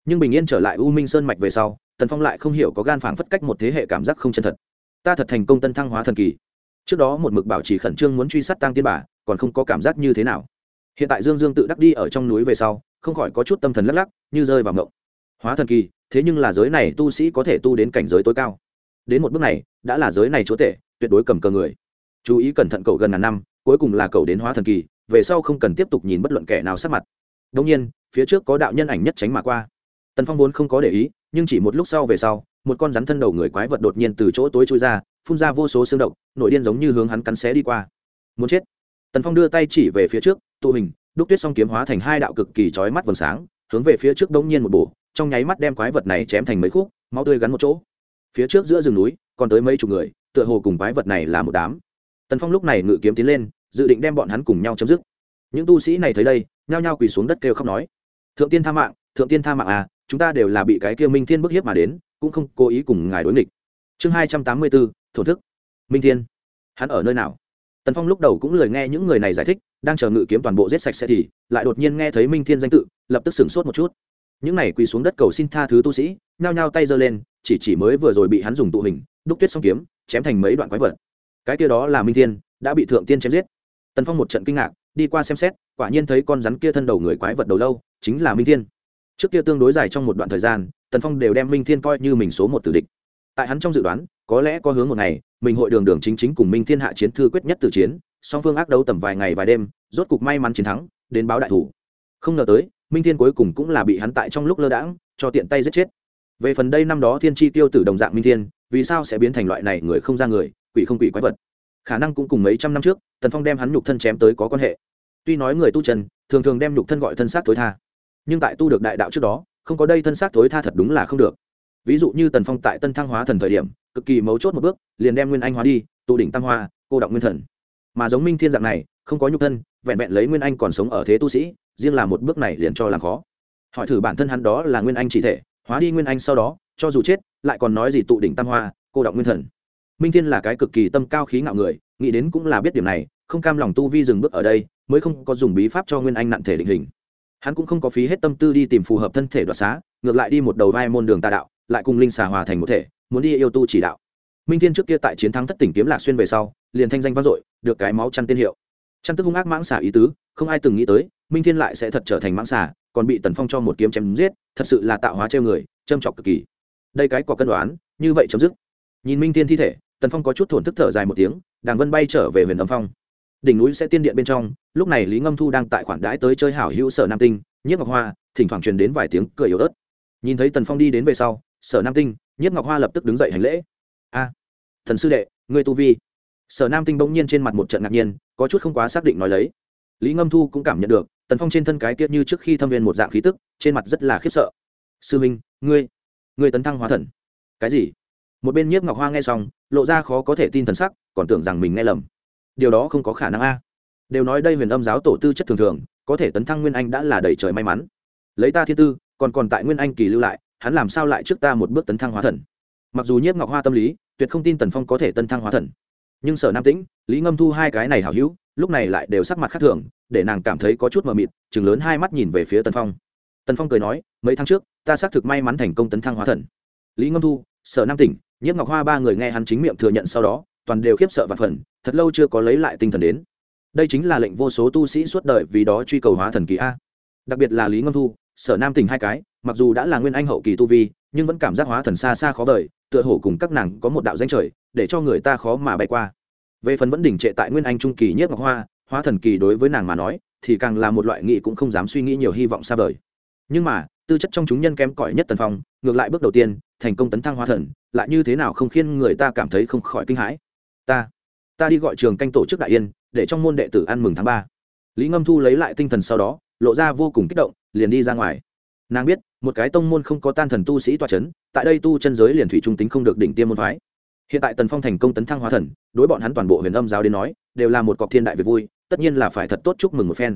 Nhưng bình yên trở lại u minh sơn mạch về sau, tần phong lại không hiểu có gan phảng phất cách một thế hệ cảm giác không chân thật. Ta thật thành công tân thăng hóa thần kỳ trước đó một mực bảo trì khẩn trương muốn truy sát tăng tiên bà, còn không có cảm giác như thế nào. Hiện tại dương dương tự đắc đi ở trong núi về sau, không khỏi có chút tâm thần lắc lắc, như rơi vào ngộng. Hóa thần kỳ, thế nhưng là giới này tu sĩ có thể tu đến cảnh giới tối cao. Đến một bước này, đã là giới này chúa tể, tuyệt đối cầm cờ người. Chú ý cẩn thận cậu gần ngàn năm, cuối cùng là cậu đến hóa thần kỳ, về sau không cần tiếp tục nhìn bất luận kẻ nào sát mặt. Đông nhiên, phía trước có đạo nhân ảnh nhất tránh mà qua. Tần phong vốn không có để ý, nhưng chỉ một lúc sau về sau một con rắn thân đầu người quái vật đột nhiên từ chỗ tối trôi ra, phun ra vô số xương động nội điên giống như hướng hắn cắn xé đi qua. Muốn chết. Tần phong đưa tay chỉ về phía trước, tụ hình, đúc tuyết song kiếm hóa thành hai đạo cực kỳ chói mắt vầng sáng, hướng về phía trước đông nhiên một bổ, trong nháy mắt đem quái vật này chém thành mấy khúc, máu tươi gắn một chỗ. Phía trước giữa rừng núi, còn tới mấy chục người, tựa hồ cùng quái vật này là một đám. Tần phong lúc này ngự kiếm tiến lên, dự định đem bọn hắn cùng nhau chấm dứt. Những tu sĩ này thấy đây, nhao nhao quỳ xuống đất kêu khóc nói, thượng tiên tha mạng, thượng tiên tha mạng à chúng ta đều là bị cái kia minh thiên bức hiếp mà đến cũng không cố ý cùng ngài đối nghịch. Chương hai trăm tám mươi bốn thổ thức. Minh thiên, hắn ở nơi nào? Tần phong lúc đầu cũng lời nghe những người này giải thích, đang chờ ngự kiếm toàn bộ giết sạch sẽ thì lại đột nhiên nghe thấy minh thiên danh tự, lập tức sửng sốt một chút. Những này quỳ xuống đất cầu xin tha thứ tu sĩ, nhao nhao tay giơ lên, chỉ chỉ mới vừa rồi bị hắn dùng tụ hình, đúc tuyết xong kiếm, chém thành mấy đoạn quái vật. Cái kia đó là minh thiên, đã bị thượng tiên chém giết. Tần phong một trận kinh ngạc, đi qua xem xét, quả nhiên thấy con rắn kia thân đầu người quái vật đầu lâu, chính là minh thiên. Trước kia tương đối dài trong một đoạn thời gian tần phong đều đem minh thiên coi như mình số một tử địch. Tại hắn trong dự đoán, có lẽ có hướng một ngày, mình hội đường đường chính chính cùng minh thiên hạ chiến thư quyết nhất từ chiến, song phương ác đấu tầm vài ngày vài đêm, rốt cục may mắn chiến thắng, đến báo đại thủ. Không ngờ tới, minh thiên cuối cùng cũng là bị hắn tại trong lúc lơ đãng, cho tiện tay giết chết. Về phần đây năm đó thiên chi tiêu tử đồng dạng minh thiên, vì sao sẽ biến thành loại này người không ra người, quỷ không quỷ quái vật? Khả năng cũng cùng mấy trăm năm trước, tần phong đem hắn nhục thân chém tới có quan hệ. Tuy nói người tu trần, thường thường đem nhục thân gọi thân xác tối tha, nhưng tại tu được đại đạo trước đó không có đây thân xác tối tha thật đúng là không được. Ví dụ như tần phong tại tân thăng hóa thần thời điểm, cực kỳ mấu chốt một bước, liền đem nguyên anh hóa đi, tụ đỉnh tam hoa, cô động nguyên thần. Mà giống minh thiên dạng này, không có nhục thân, vẹn vẹn lấy nguyên anh còn sống ở thế tu sĩ, riêng là một bước này liền cho làm khó. Hỏi thử bản thân hắn đó là nguyên anh chỉ thể, hóa đi nguyên anh sau đó, cho dù chết, lại còn nói gì tụ đỉnh tam hoa, cô động nguyên thần. Minh thiên là cái cực kỳ tâm cao khí ngạo người, nghĩ đến cũng là biết điểm này, không cam lòng tu vi dừng bước ở đây, mới không có dùng bí pháp cho nguyên anh nặng thể định hình hắn cũng không có phí hết tâm tư đi tìm phù hợp thân thể đoạt xá, ngược lại đi một đầu vai môn đường tà đạo, lại cùng linh xà hòa thành một thể, muốn đi yêu tu chỉ đạo. Minh thiên trước kia tại chiến thắng thất tỉnh kiếm lạc xuyên về sau, liền thanh danh vang dội, được cái máu chăn tên hiệu. Chăn tức hung ác mãng xà ý tứ, không ai từng nghĩ tới, minh thiên lại sẽ thật trở thành mãng xà, còn bị tần phong cho một kiếm chém giết, thật sự là tạo hóa treo người, châm chọc cực kỳ. Đây cái có cân đoán, như vậy chấm dứt. Nhìn minh thiên thi thể, tần phong có chút thổn thức thở dài một tiếng, đàng vân bay trở về huyền âm phong. Đỉnh núi sẽ tiên điện bên trong lúc này lý ngâm thu đang tại khoản đãi tới chơi hảo hữu sở nam tinh, nhiếp ngọc hoa, thỉnh thoảng truyền đến vài tiếng cười yếu ớt. Nhìn thấy tần phong đi đến về sau, sở nam tinh, nhiếp ngọc hoa lập tức đứng dậy hành lễ. A, thần sư đệ, ngươi tu vi. Sở nam tinh bỗng nhiên trên mặt một trận ngạc nhiên, có chút không quá xác định nói lấy. Lý ngâm thu cũng cảm nhận được, tần phong trên thân cái tiết như trước khi thâm viên một dạng khí tức, trên mặt rất là khiếp sợ. Sư minh, ngươi ngươi tấn thăng hóa thần. Cái gì? Một bên nhiếp ngọc hoa nghe xong, lộ ra khó có thể tin thần sắc, còn tưởng rằng mình nghe lầm. Điều đó không có khả năng a đều nói đây huyền âm giáo tổ tư chất thường thường, có thể tấn thăng nguyên anh đã là đầy trời may mắn. Lấy ta thiên tư, còn còn tại nguyên anh kỳ lưu lại, hắn làm sao lại trước ta một bước tấn thăng hóa thần? Mặc dù nhiếp ngọc hoa tâm lý, tuyệt không tin tần phong có thể tân thăng hóa thần. Nhưng sở nam tĩnh, lý ngâm thu hai cái này hảo hữu, lúc này lại đều sắc mặt khác thường, để nàng cảm thấy có chút mờ mịt chừng lớn hai mắt nhìn về phía tần phong. Tần phong cười nói, mấy tháng trước, ta xác thực may mắn thành công tấn thăng hóa thần. Lý ngâm thu, sở nam tỉnh nhiếp ngọc hoa ba người nghe hắn chính miệng thừa nhận sau đó, toàn đều khiếp sợ và phần thật lâu chưa có lấy lại tinh thần đến đây chính là lệnh vô số tu sĩ suốt đời vì đó truy cầu hóa thần kỳ a. Đặc biệt là lý ngâm thu, sở nam tỉnh hai cái, mặc dù đã là nguyên anh hậu kỳ tu vi, nhưng vẫn cảm giác hóa thần xa xa khó vời, tựa hồ cùng các nàng có một đạo danh trời, để cho người ta khó mà bay qua. Về phần vẫn đỉnh trệ tại nguyên anh trung kỳ nhất ngọc hoa, hóa thần kỳ đối với nàng mà nói, thì càng là một loại nghị cũng không dám suy nghĩ nhiều hy vọng xa vời. Nhưng mà, tư chất trong chúng nhân kém cỏi nhất tần phong, ngược lại bước đầu tiên, thành công tấn thăng hóa thần, lại như thế nào không khiến người ta cảm thấy không khỏi kinh hãi. Ta ta đi gọi trường canh tổ chức đại yên để trong môn đệ tử ăn mừng tháng ba. Lý ngâm thu lấy lại tinh thần sau đó, lộ ra vô cùng kích động, liền đi ra ngoài. Nàng biết, một cái tông môn không có tan thần tu sĩ toa c h ấ n tại đây tu chân giới liền thủy trung tính không được đỉnh tiêm môn phái. Hiện tại tần phong thành công tấn thăng hóa thần, đối bọn hắn toàn bộ huyền âm giáo đến nói, đều là một cọc thiên đại về vui, tất nhiên là phải thật tốt chúc mừng một phen.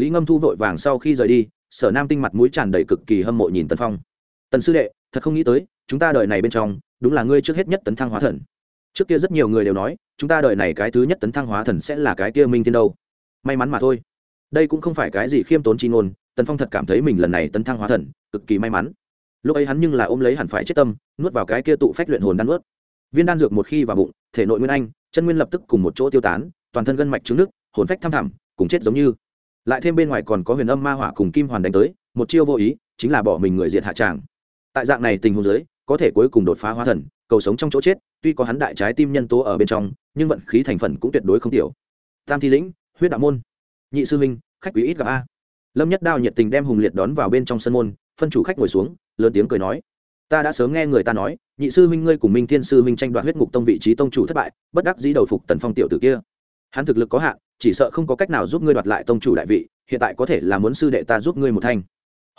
Lý ngâm thu vội vàng sau khi rời đi, sở nam tinh mặt mũi tràn đầy cực kỳ hâm mộ nhìn tần phong. Tần sư đệ, thật không nghĩ tới, chúng ta đợi này bên trong, đúng là ngươi trước hết nhất tấn thăng hóa thần trước kia rất nhiều người đều nói, chúng ta đợi này cái thứ nhất tấn thăng hóa thần sẽ là cái kia minh thiên đâu. May mắn mà thôi. Đây cũng không phải cái gì khiêm tốn chi ngôn, tần phong thật cảm thấy mình lần này tấn thăng hóa thần, cực kỳ may mắn. Lúc ấy hắn nhưng là ôm lấy hẳn phải chết tâm, nuốt vào cái kia tụ phách luyện hồn đan nuốt. Viên đan dược một khi vào bụng, thể nội nguyên anh, chân nguyên lập tức cùng một chỗ tiêu tán, toàn thân gân mạch trứng nước, hồn phách thăm thẳm, cùng chết giống như. Lại thêm bên ngoài còn có huyền âm ma hỏa cùng kim hoàn đánh tới, một chiêu vô ý, chính là bỏ mình người diệt hạ tràng. Tại dạng này tình huống giới có thể cuối cùng đột phá hóa thần cầu sống trong chỗ chết, tuy có hắn đại trái tim nhân tố ở bên trong, nhưng vận khí thành phần cũng tuyệt đối không tiểu. Tam thi lĩnh, huyết đạo môn. Nhị sư huynh, khách quý ít gặp a. Lâm nhất đao nhiệt tình đem hùng liệt đón vào bên trong sân môn, phân chủ khách ngồi xuống, lớn tiếng cười nói. Ta đã sớm nghe người ta nói, nhị sư huynh ngươi cùng minh thiên sư huynh tranh đoạt huyết ngục tông vị trí tông chủ thất bại, bất đắc dĩ đầu phục tần phong tiểu tử kia. Hắn thực lực có hạn, chỉ sợ không có cách nào giúp ngươi đoạt lại tông chủ đại vị, hiện tại có thể là muốn sư đệ ta giúp ngươi một thanh.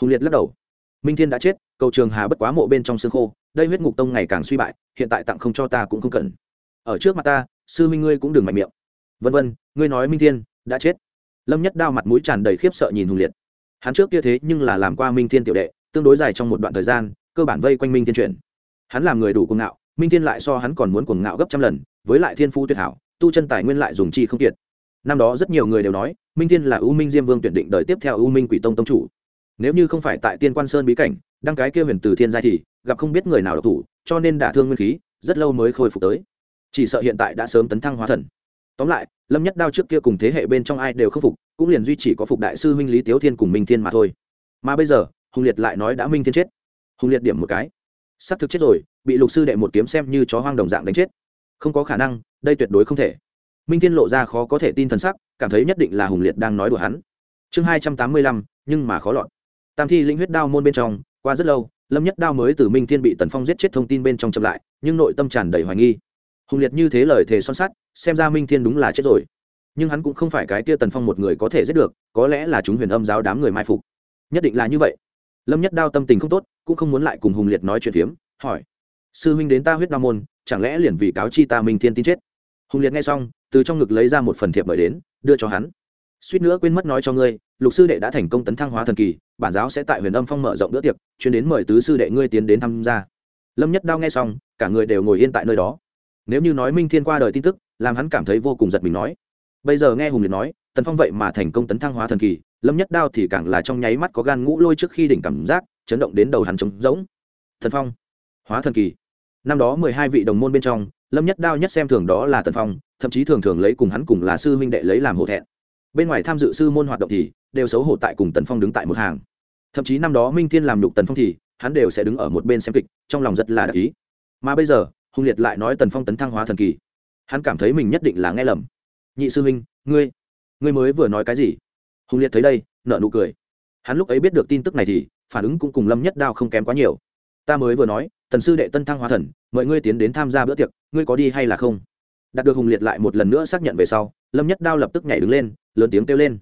Hùng liệt lắc đầu minh thiên đã chết, cầu trường hà bất quá mộ bên trong xương khô, đây huyết ngục tông ngày càng suy bại, hiện tại tặng không cho ta cũng không cần. Ở trước mặt ta, sư minh ngươi cũng đừng mạnh miệng. Vân vân, ngươi nói minh thiên đã chết. Lâm nhất đao mặt mũi tràn đầy khiếp sợ nhìn hùng liệt. Hắn trước kia thế nhưng là làm qua minh thiên tiểu đệ, tương đối dài trong một đoạn thời gian, cơ bản vây quanh minh thiên chuyển. hắn làm người đủ cuồng ngạo, minh thiên lại so hắn còn muốn cuồng ngạo gấp trăm lần, với lại thiên phu tuyệt hảo, tu chân tài nguyên lại dùng chi không kiệt. Năm đó rất nhiều người đều nói, minh thiên là u minh diêm vương tuyển định đời tiếp theo u minh quỷ tông tông chủ nếu như không phải tại tiên quan sơn bí cảnh, đăng cái kia huyền từ thiên giai thì gặp không biết người nào độc thủ, cho nên đả thương nguyên khí, rất lâu mới khôi phục tới. Chỉ sợ hiện tại đã sớm tấn thăng hóa thần. Tóm lại, lâm nhất đao trước kia cùng thế hệ bên trong ai đều không phục, cũng liền duy chỉ có phục đại sư minh lý tiếu thiên cùng minh thiên mà thôi. Mà bây giờ, hùng liệt lại nói đã minh thiên chết. Hùng liệt điểm một cái. Sắp thực chết rồi, bị lục sư đệ một kiếm xem như chó hoang đồng dạng đánh chết. Không có khả năng, đây tuyệt đối không thể. Minh thiên lộ ra khó có thể tin t h ầ n sắc, cảm thấy nhất định là hùng liệt đang nói đùa hắn. Chương hai trăm tám mươi lăm, nhưng mà khó lọt tam thi lĩnh huyết đao môn bên trong, qua rất lâu, lâm nhất đao mới từ minh thiên bị tần phong giết chết thông tin bên trong chậm lại, nhưng nội tâm tràn đầy hoài nghi. Hùng liệt như thế lời thề son sắt, xem ra minh thiên đúng là chết rồi. Nhưng hắn cũng không phải cái tia tần phong một người có thể giết được, có lẽ là chúng huyền âm giáo đám người mai phục. Nhất định là như vậy. Lâm nhất đao tâm tình không tốt, cũng không muốn lại cùng hùng liệt nói chuyện phiếm, hỏi sư huynh đến ta huyết đao môn, chẳng lẽ liền vì cáo chi ta minh thiên tin chết? Hùng liệt nghe xong, từ trong ngực lấy ra một phần thiệp mời đến, đưa cho hắn. Suýt nữa quên mất nói cho ngươi lục sư đệ đã thành công tấn thăng hóa thần kỳ, bản giáo sẽ tại huyền âm phong mở rộng bữa tiệc, chuyên đến mời tứ sư đệ ngươi tiến đến tham gia. Lâm nhất đao nghe xong, cả người đều ngồi yên tại nơi đó. Nếu như nói minh thiên qua đời tin tức, làm hắn cảm thấy vô cùng giật mình nói. Bây giờ nghe hùng liệt nói, tần phong vậy mà thành công tấn thăng hóa thần kỳ, lâm nhất đao thì càng là trong nháy mắt có gan ngũ lôi trước khi đỉnh cảm giác, chấn động đến đầu hắn trống rỗng. Thần phong, hóa thần kỳ. Năm đó mười hai vị đồng môn bên trong, lâm nhất đao nhất xem thường đó là tần phong, thậm chí thường thường lấy cùng hắn cùng là sư huynh đệ lấy làm hổ thẹn bên ngoài tham dự sư môn hoạt động thì, đều xấu hổ tại cùng tần phong đứng tại một hàng. Thậm chí năm đó minh thiên làm nhục tần phong thì, hắn đều sẽ đứng ở một bên xem kịch, trong lòng rất là đặc ý. Mà bây giờ, hùng liệt lại nói tần phong tấn thăng hóa thần kỳ. Hắn cảm thấy mình nhất định là nghe lầm. Nhị sư huynh, ngươi ngươi mới vừa nói cái gì? Hùng liệt thấy đây nợ nụ cười. Hắn lúc ấy biết được tin tức này thì, phản ứng cũng cùng lâm nhất đao không kém quá nhiều. Ta mới vừa nói, tần sư đệ tân thăng hóa thần mời ngươi tiến đến tham gia bữa tiệc, ngươi có đi hay là không? Đạt được hùng liệt lại một lần nữa xác nhận về sau lâm nhất đao lập tức nhảy đứng lên, lớn tiếng kêu lên.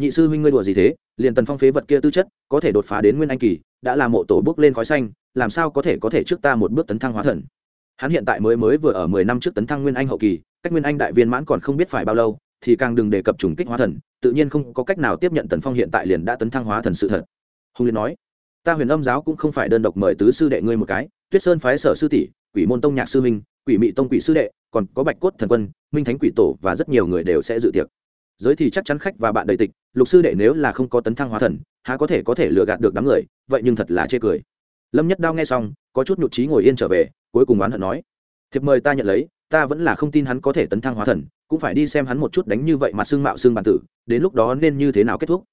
Nhị sư huynh ngươi đùa gì thế? Liền tần phong phế vật kia tư chất, có thể đột phá đến nguyên anh kỳ, đã là mộ tổ bước lên khói xanh, làm sao có thể có thể trước ta một bước tấn thăng hóa thần? Hắn hiện tại mới mới vừa ở mười năm trước tấn thăng nguyên anh hậu kỳ, cách nguyên anh đại viên mãn còn không biết phải bao lâu, thì càng đừng đề cập trùng kích hóa thần, tự nhiên không có cách nào tiếp nhận tần phong hiện tại liền đã tấn thăng hóa thần sự thật. Hùng Liên nói, ta huyền âm giáo cũng không phải đơn độc mời tứ sư đệ ngươi một cái, tuyết sơn phái sở sư tỷ, quỷ môn tông nhạc sư minh quỷ mị tông quỷ sư đệ còn có bạch cốt thần quân, minh thánh quỷ tổ và rất nhiều người đều sẽ dự tiệc. Giới thì chắc chắn khách và bạn đầy tịch, lục sư đệ nếu là không có tấn thăng hóa thần, há có thể có thể lừa gạt được đám người, vậy nhưng thật là chê cười. Lâm nhất đao nghe xong, có chút nhụt trí ngồi yên trở về, cuối cùng oán hận nói, thiệp mời ta nhận lấy, ta vẫn là không tin hắn có thể tấn thăng hóa thần, cũng phải đi xem hắn một chút đánh như vậy mà xương mạo xương bản tử, đến lúc đó nên như thế nào kết thúc.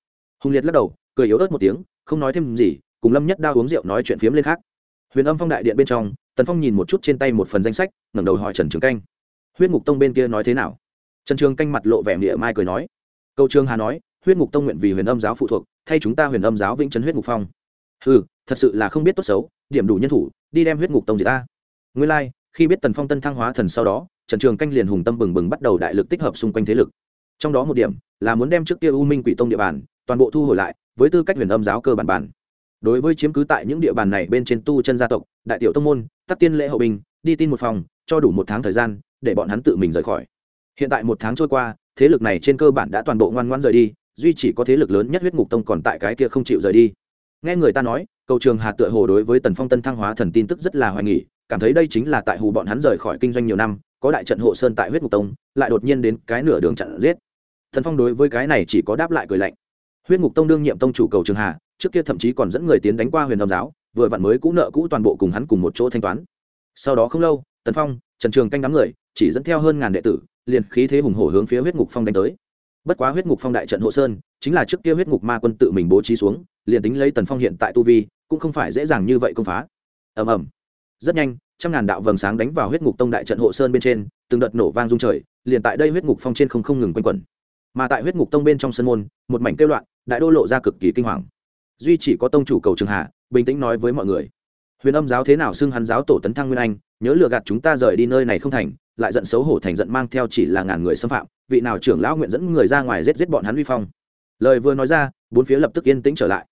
Hùng liệt lắc đầu, cười yếu ớt một tiếng, không nói thêm gì, cùng lâm nhất đao uống rượu nói chuyện phiếm lên khác. Huyền âm phong đại điện bên trong tần phong nhìn một chút trên tay một phần danh sách ngẩng đầu hỏi trần trường canh. Huyết ngục tông bên kia nói thế nào? Trần trường canh mặt lộ vẻ nghĩa mai cười nói. Câu trương hà nói huyết ngục tông nguyện vì huyền âm giáo phụ thuộc thay chúng ta huyền âm giáo vĩnh trấn huyết ngục phong. Ừ thật sự là không biết tốt xấu điểm đủ nhân thủ đi đem huyết ngục tông gì ta. Nguyên lai、like, khi biết tần phong tân thăng hóa thần sau đó trần trường canh liền hùng tâm bừng bừng bắt đầu đại lực tích hợp xung quanh thế lực. Trong đó một điểm là muốn đem trước kia u minh quỷ tông địa bàn toàn bộ thu hồi lại với tư cách huyền âm giáo cơ bản bản. Đối với chiếm cứ tại những địa bàn này bên trên tu chân gia tộc đại tiểu tông môn, tắc tiên lễ hậu bình đi tin một phòng, cho đủ một tháng thời gian, để bọn hắn tự mình rời khỏi. Hiện tại một tháng trôi qua, thế lực này trên cơ bản đã toàn bộ ngoan ngoãn rời đi, duy chỉ có thế lực lớn nhất huyết ngục tông còn tại cái kia không chịu rời đi. Nghe người ta nói, cầu trường hà tựa hồ đối với tần phong tân thăng hóa thần tin tức rất là hoài nghỉ cảm thấy đây chính là tại hù bọn hắn rời khỏi kinh doanh nhiều năm, có đại trận hộ sơn tại huyết ngục tông, lại đột nhiên đến cái nửa đường chặn giết. Thần phong đối với cái này chỉ có đáp lại cười lạnh. Huyết ngục tông đương nhiệm tông chủ cầu trường hà, trước kia thậm chí còn dẫn người tiến đánh qua huyền âm giáo vừa vặn mới cũ nợ cũ toàn bộ cùng hắn cùng một chỗ thanh toán. Sau đó không lâu, tần phong, trần trường canh đám người, chỉ dẫn theo hơn ngàn đệ tử, liền khí thế hùng hổ hướng phía huyết ngục phong đánh tới. Bất quá huyết ngục phong đại trận hộ sơn, chính là trước kia huyết ngục ma quân tự mình bố trí xuống, liền tính lấy tần phong hiện tại tu vi, cũng không phải dễ dàng như vậy công phá. Ầm ầm. Rất nhanh, trăm ngàn đạo vầng sáng đánh vào huyết ngục tông đại trận hộ sơn bên trên, từng đợt nổ vang rung trời, liền tại đây huyết ngục phong trên không không ngừng quanh quẩn. Mà tại huyết ngục tông bên trong sân môn, một mảnh kêu loạn, đại đô lộ ra cực kỳ kinh hoàng. Duy chỉ có tông chủ cầu trường hạ bình tĩnh nói với mọi người. Huyền âm giáo thế nào xưng hắn giáo tổ tấn thăng nguyên anh, nhớ lừa gạt chúng ta rời đi nơi này không thành, lại giận xấu hổ thành giận mang theo chỉ là ngàn người xâm phạm, vị nào trưởng lão nguyện dẫn người ra ngoài giết giết bọn hắn uy phong. Lời vừa nói ra, bốn phía lập tức yên tĩnh trở lại.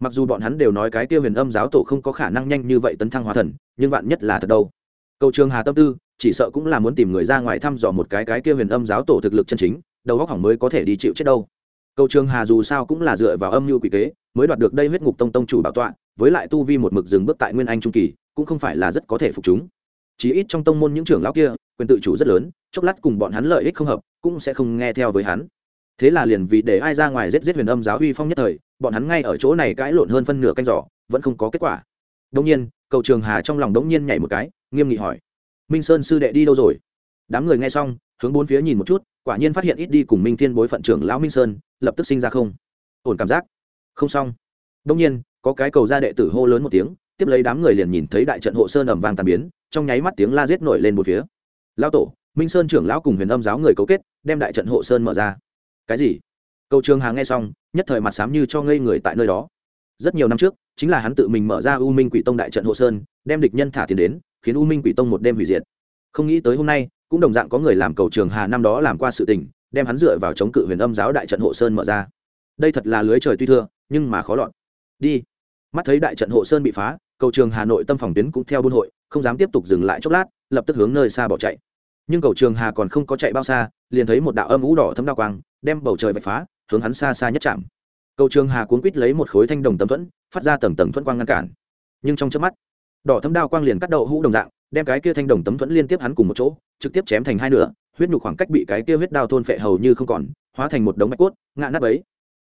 Mặc dù bọn hắn đều nói cái tiêu huyền âm giáo tổ không có khả năng nhanh như vậy tấn thăng hóa thần, nhưng vạn nhất là thật đâu. Cầu trường hà tâm tư, chỉ sợ cũng là muốn tìm người ra ngoài thăm dò một cái cái kia huyền âm giáo tổ thực lực chân chính, đầu góc hỏng mới có thể đi chịu chết đâu. Cầu trường hà dù sao cũng là dựa vào âm mưu quỷ kế, mới đoạt được đây huyết ngục tông tông chủ bảo tọa với lại tu vi một mực dừng bước tại nguyên anh trung kỳ, cũng không phải là rất có thể phục chúng. Chí ít trong tông môn những trưởng lão kia, quyền tự chủ rất lớn, chốc lát cùng bọn hắn lợi ích không hợp, cũng sẽ không nghe theo với hắn. Thế là liền vì để ai ra ngoài giết giết huyền âm giáo uy phong nhất thời, bọn hắn ngay ở chỗ này cãi lộn hơn phân nửa canh giỏ vẫn không có kết quả. Đông nhiên, cầu trường hà trong lòng đống nhiên nhảy một cái, nghiêm nghị hỏi, minh sơn sư đệ đi đâu rồi? Đám người nghe xong, hướng bốn phía nhìn một chút, quả nhiên phát hiện ít đi cùng minh thiên bối phận trưởng lão minh sơn, lập tức sinh ra không ổn cảm giác. Không xong. Đông nhiên có cái cầu ra đệ tử hô lớn một tiếng, tiếp lấy đám người liền nhìn thấy đại trận hộ sơn ẩm vàng tàn biến, trong nháy mắt tiếng la giết nổi lên một phía. Lao tổ, minh sơn trưởng lão cùng huyền âm giáo người cấu kết, đem đại trận hộ sơn mở ra. Cái gì? Cầu trường hà nghe xong, nhất thời mặt sám như cho ngây người tại nơi đó. Rất nhiều năm trước, chính là hắn tự mình mở ra u minh quỷ tông đại trận hộ sơn, đem địch nhân thả tiền đến, khiến u minh quỷ tông một đêm hủy diệt. Không nghĩ tới hôm nay, cũng đồng dạng có người làm cầu trường hà năm đó làm qua sự tình, đem hắn dựa vào chống cự huyền âm giáo đại trận hộ sơn mở ra. Đây thật là lưới trời tuy thưa, nhưng mà khó lọt. Đi mắt thấy đại trận hộ sơn bị phá, cầu trường hà nội tâm phòng tuyến cũng theo buôn hội, không dám tiếp tục dừng lại chốc lát, lập tức hướng nơi xa bỏ chạy. Nhưng cầu trường hà còn không có chạy bao xa, liền thấy một đạo âm ú đỏ thấm đao quang, đem bầu trời vạch phá, hướng hắn xa xa nhất chạm. Cầu trường hà cuốn quít lấy một khối thanh đồng tấm thuẫn, phát ra tầng tầng thuẫn quang ngăn cản. Nhưng trong chớp mắt, đỏ thấm đao quang liền cắt đậu hũ đồng dạng, đem cái kia thanh đồng tấm thuẫn liên tiếp hắn cùng một chỗ, trực tiếp chém thành hai nửa, huyết nhục khoảng cách bị cái kia huyết đao thôn phệ hầu như không còn, hóa thành một đống mạch cốt, ngã nát ấy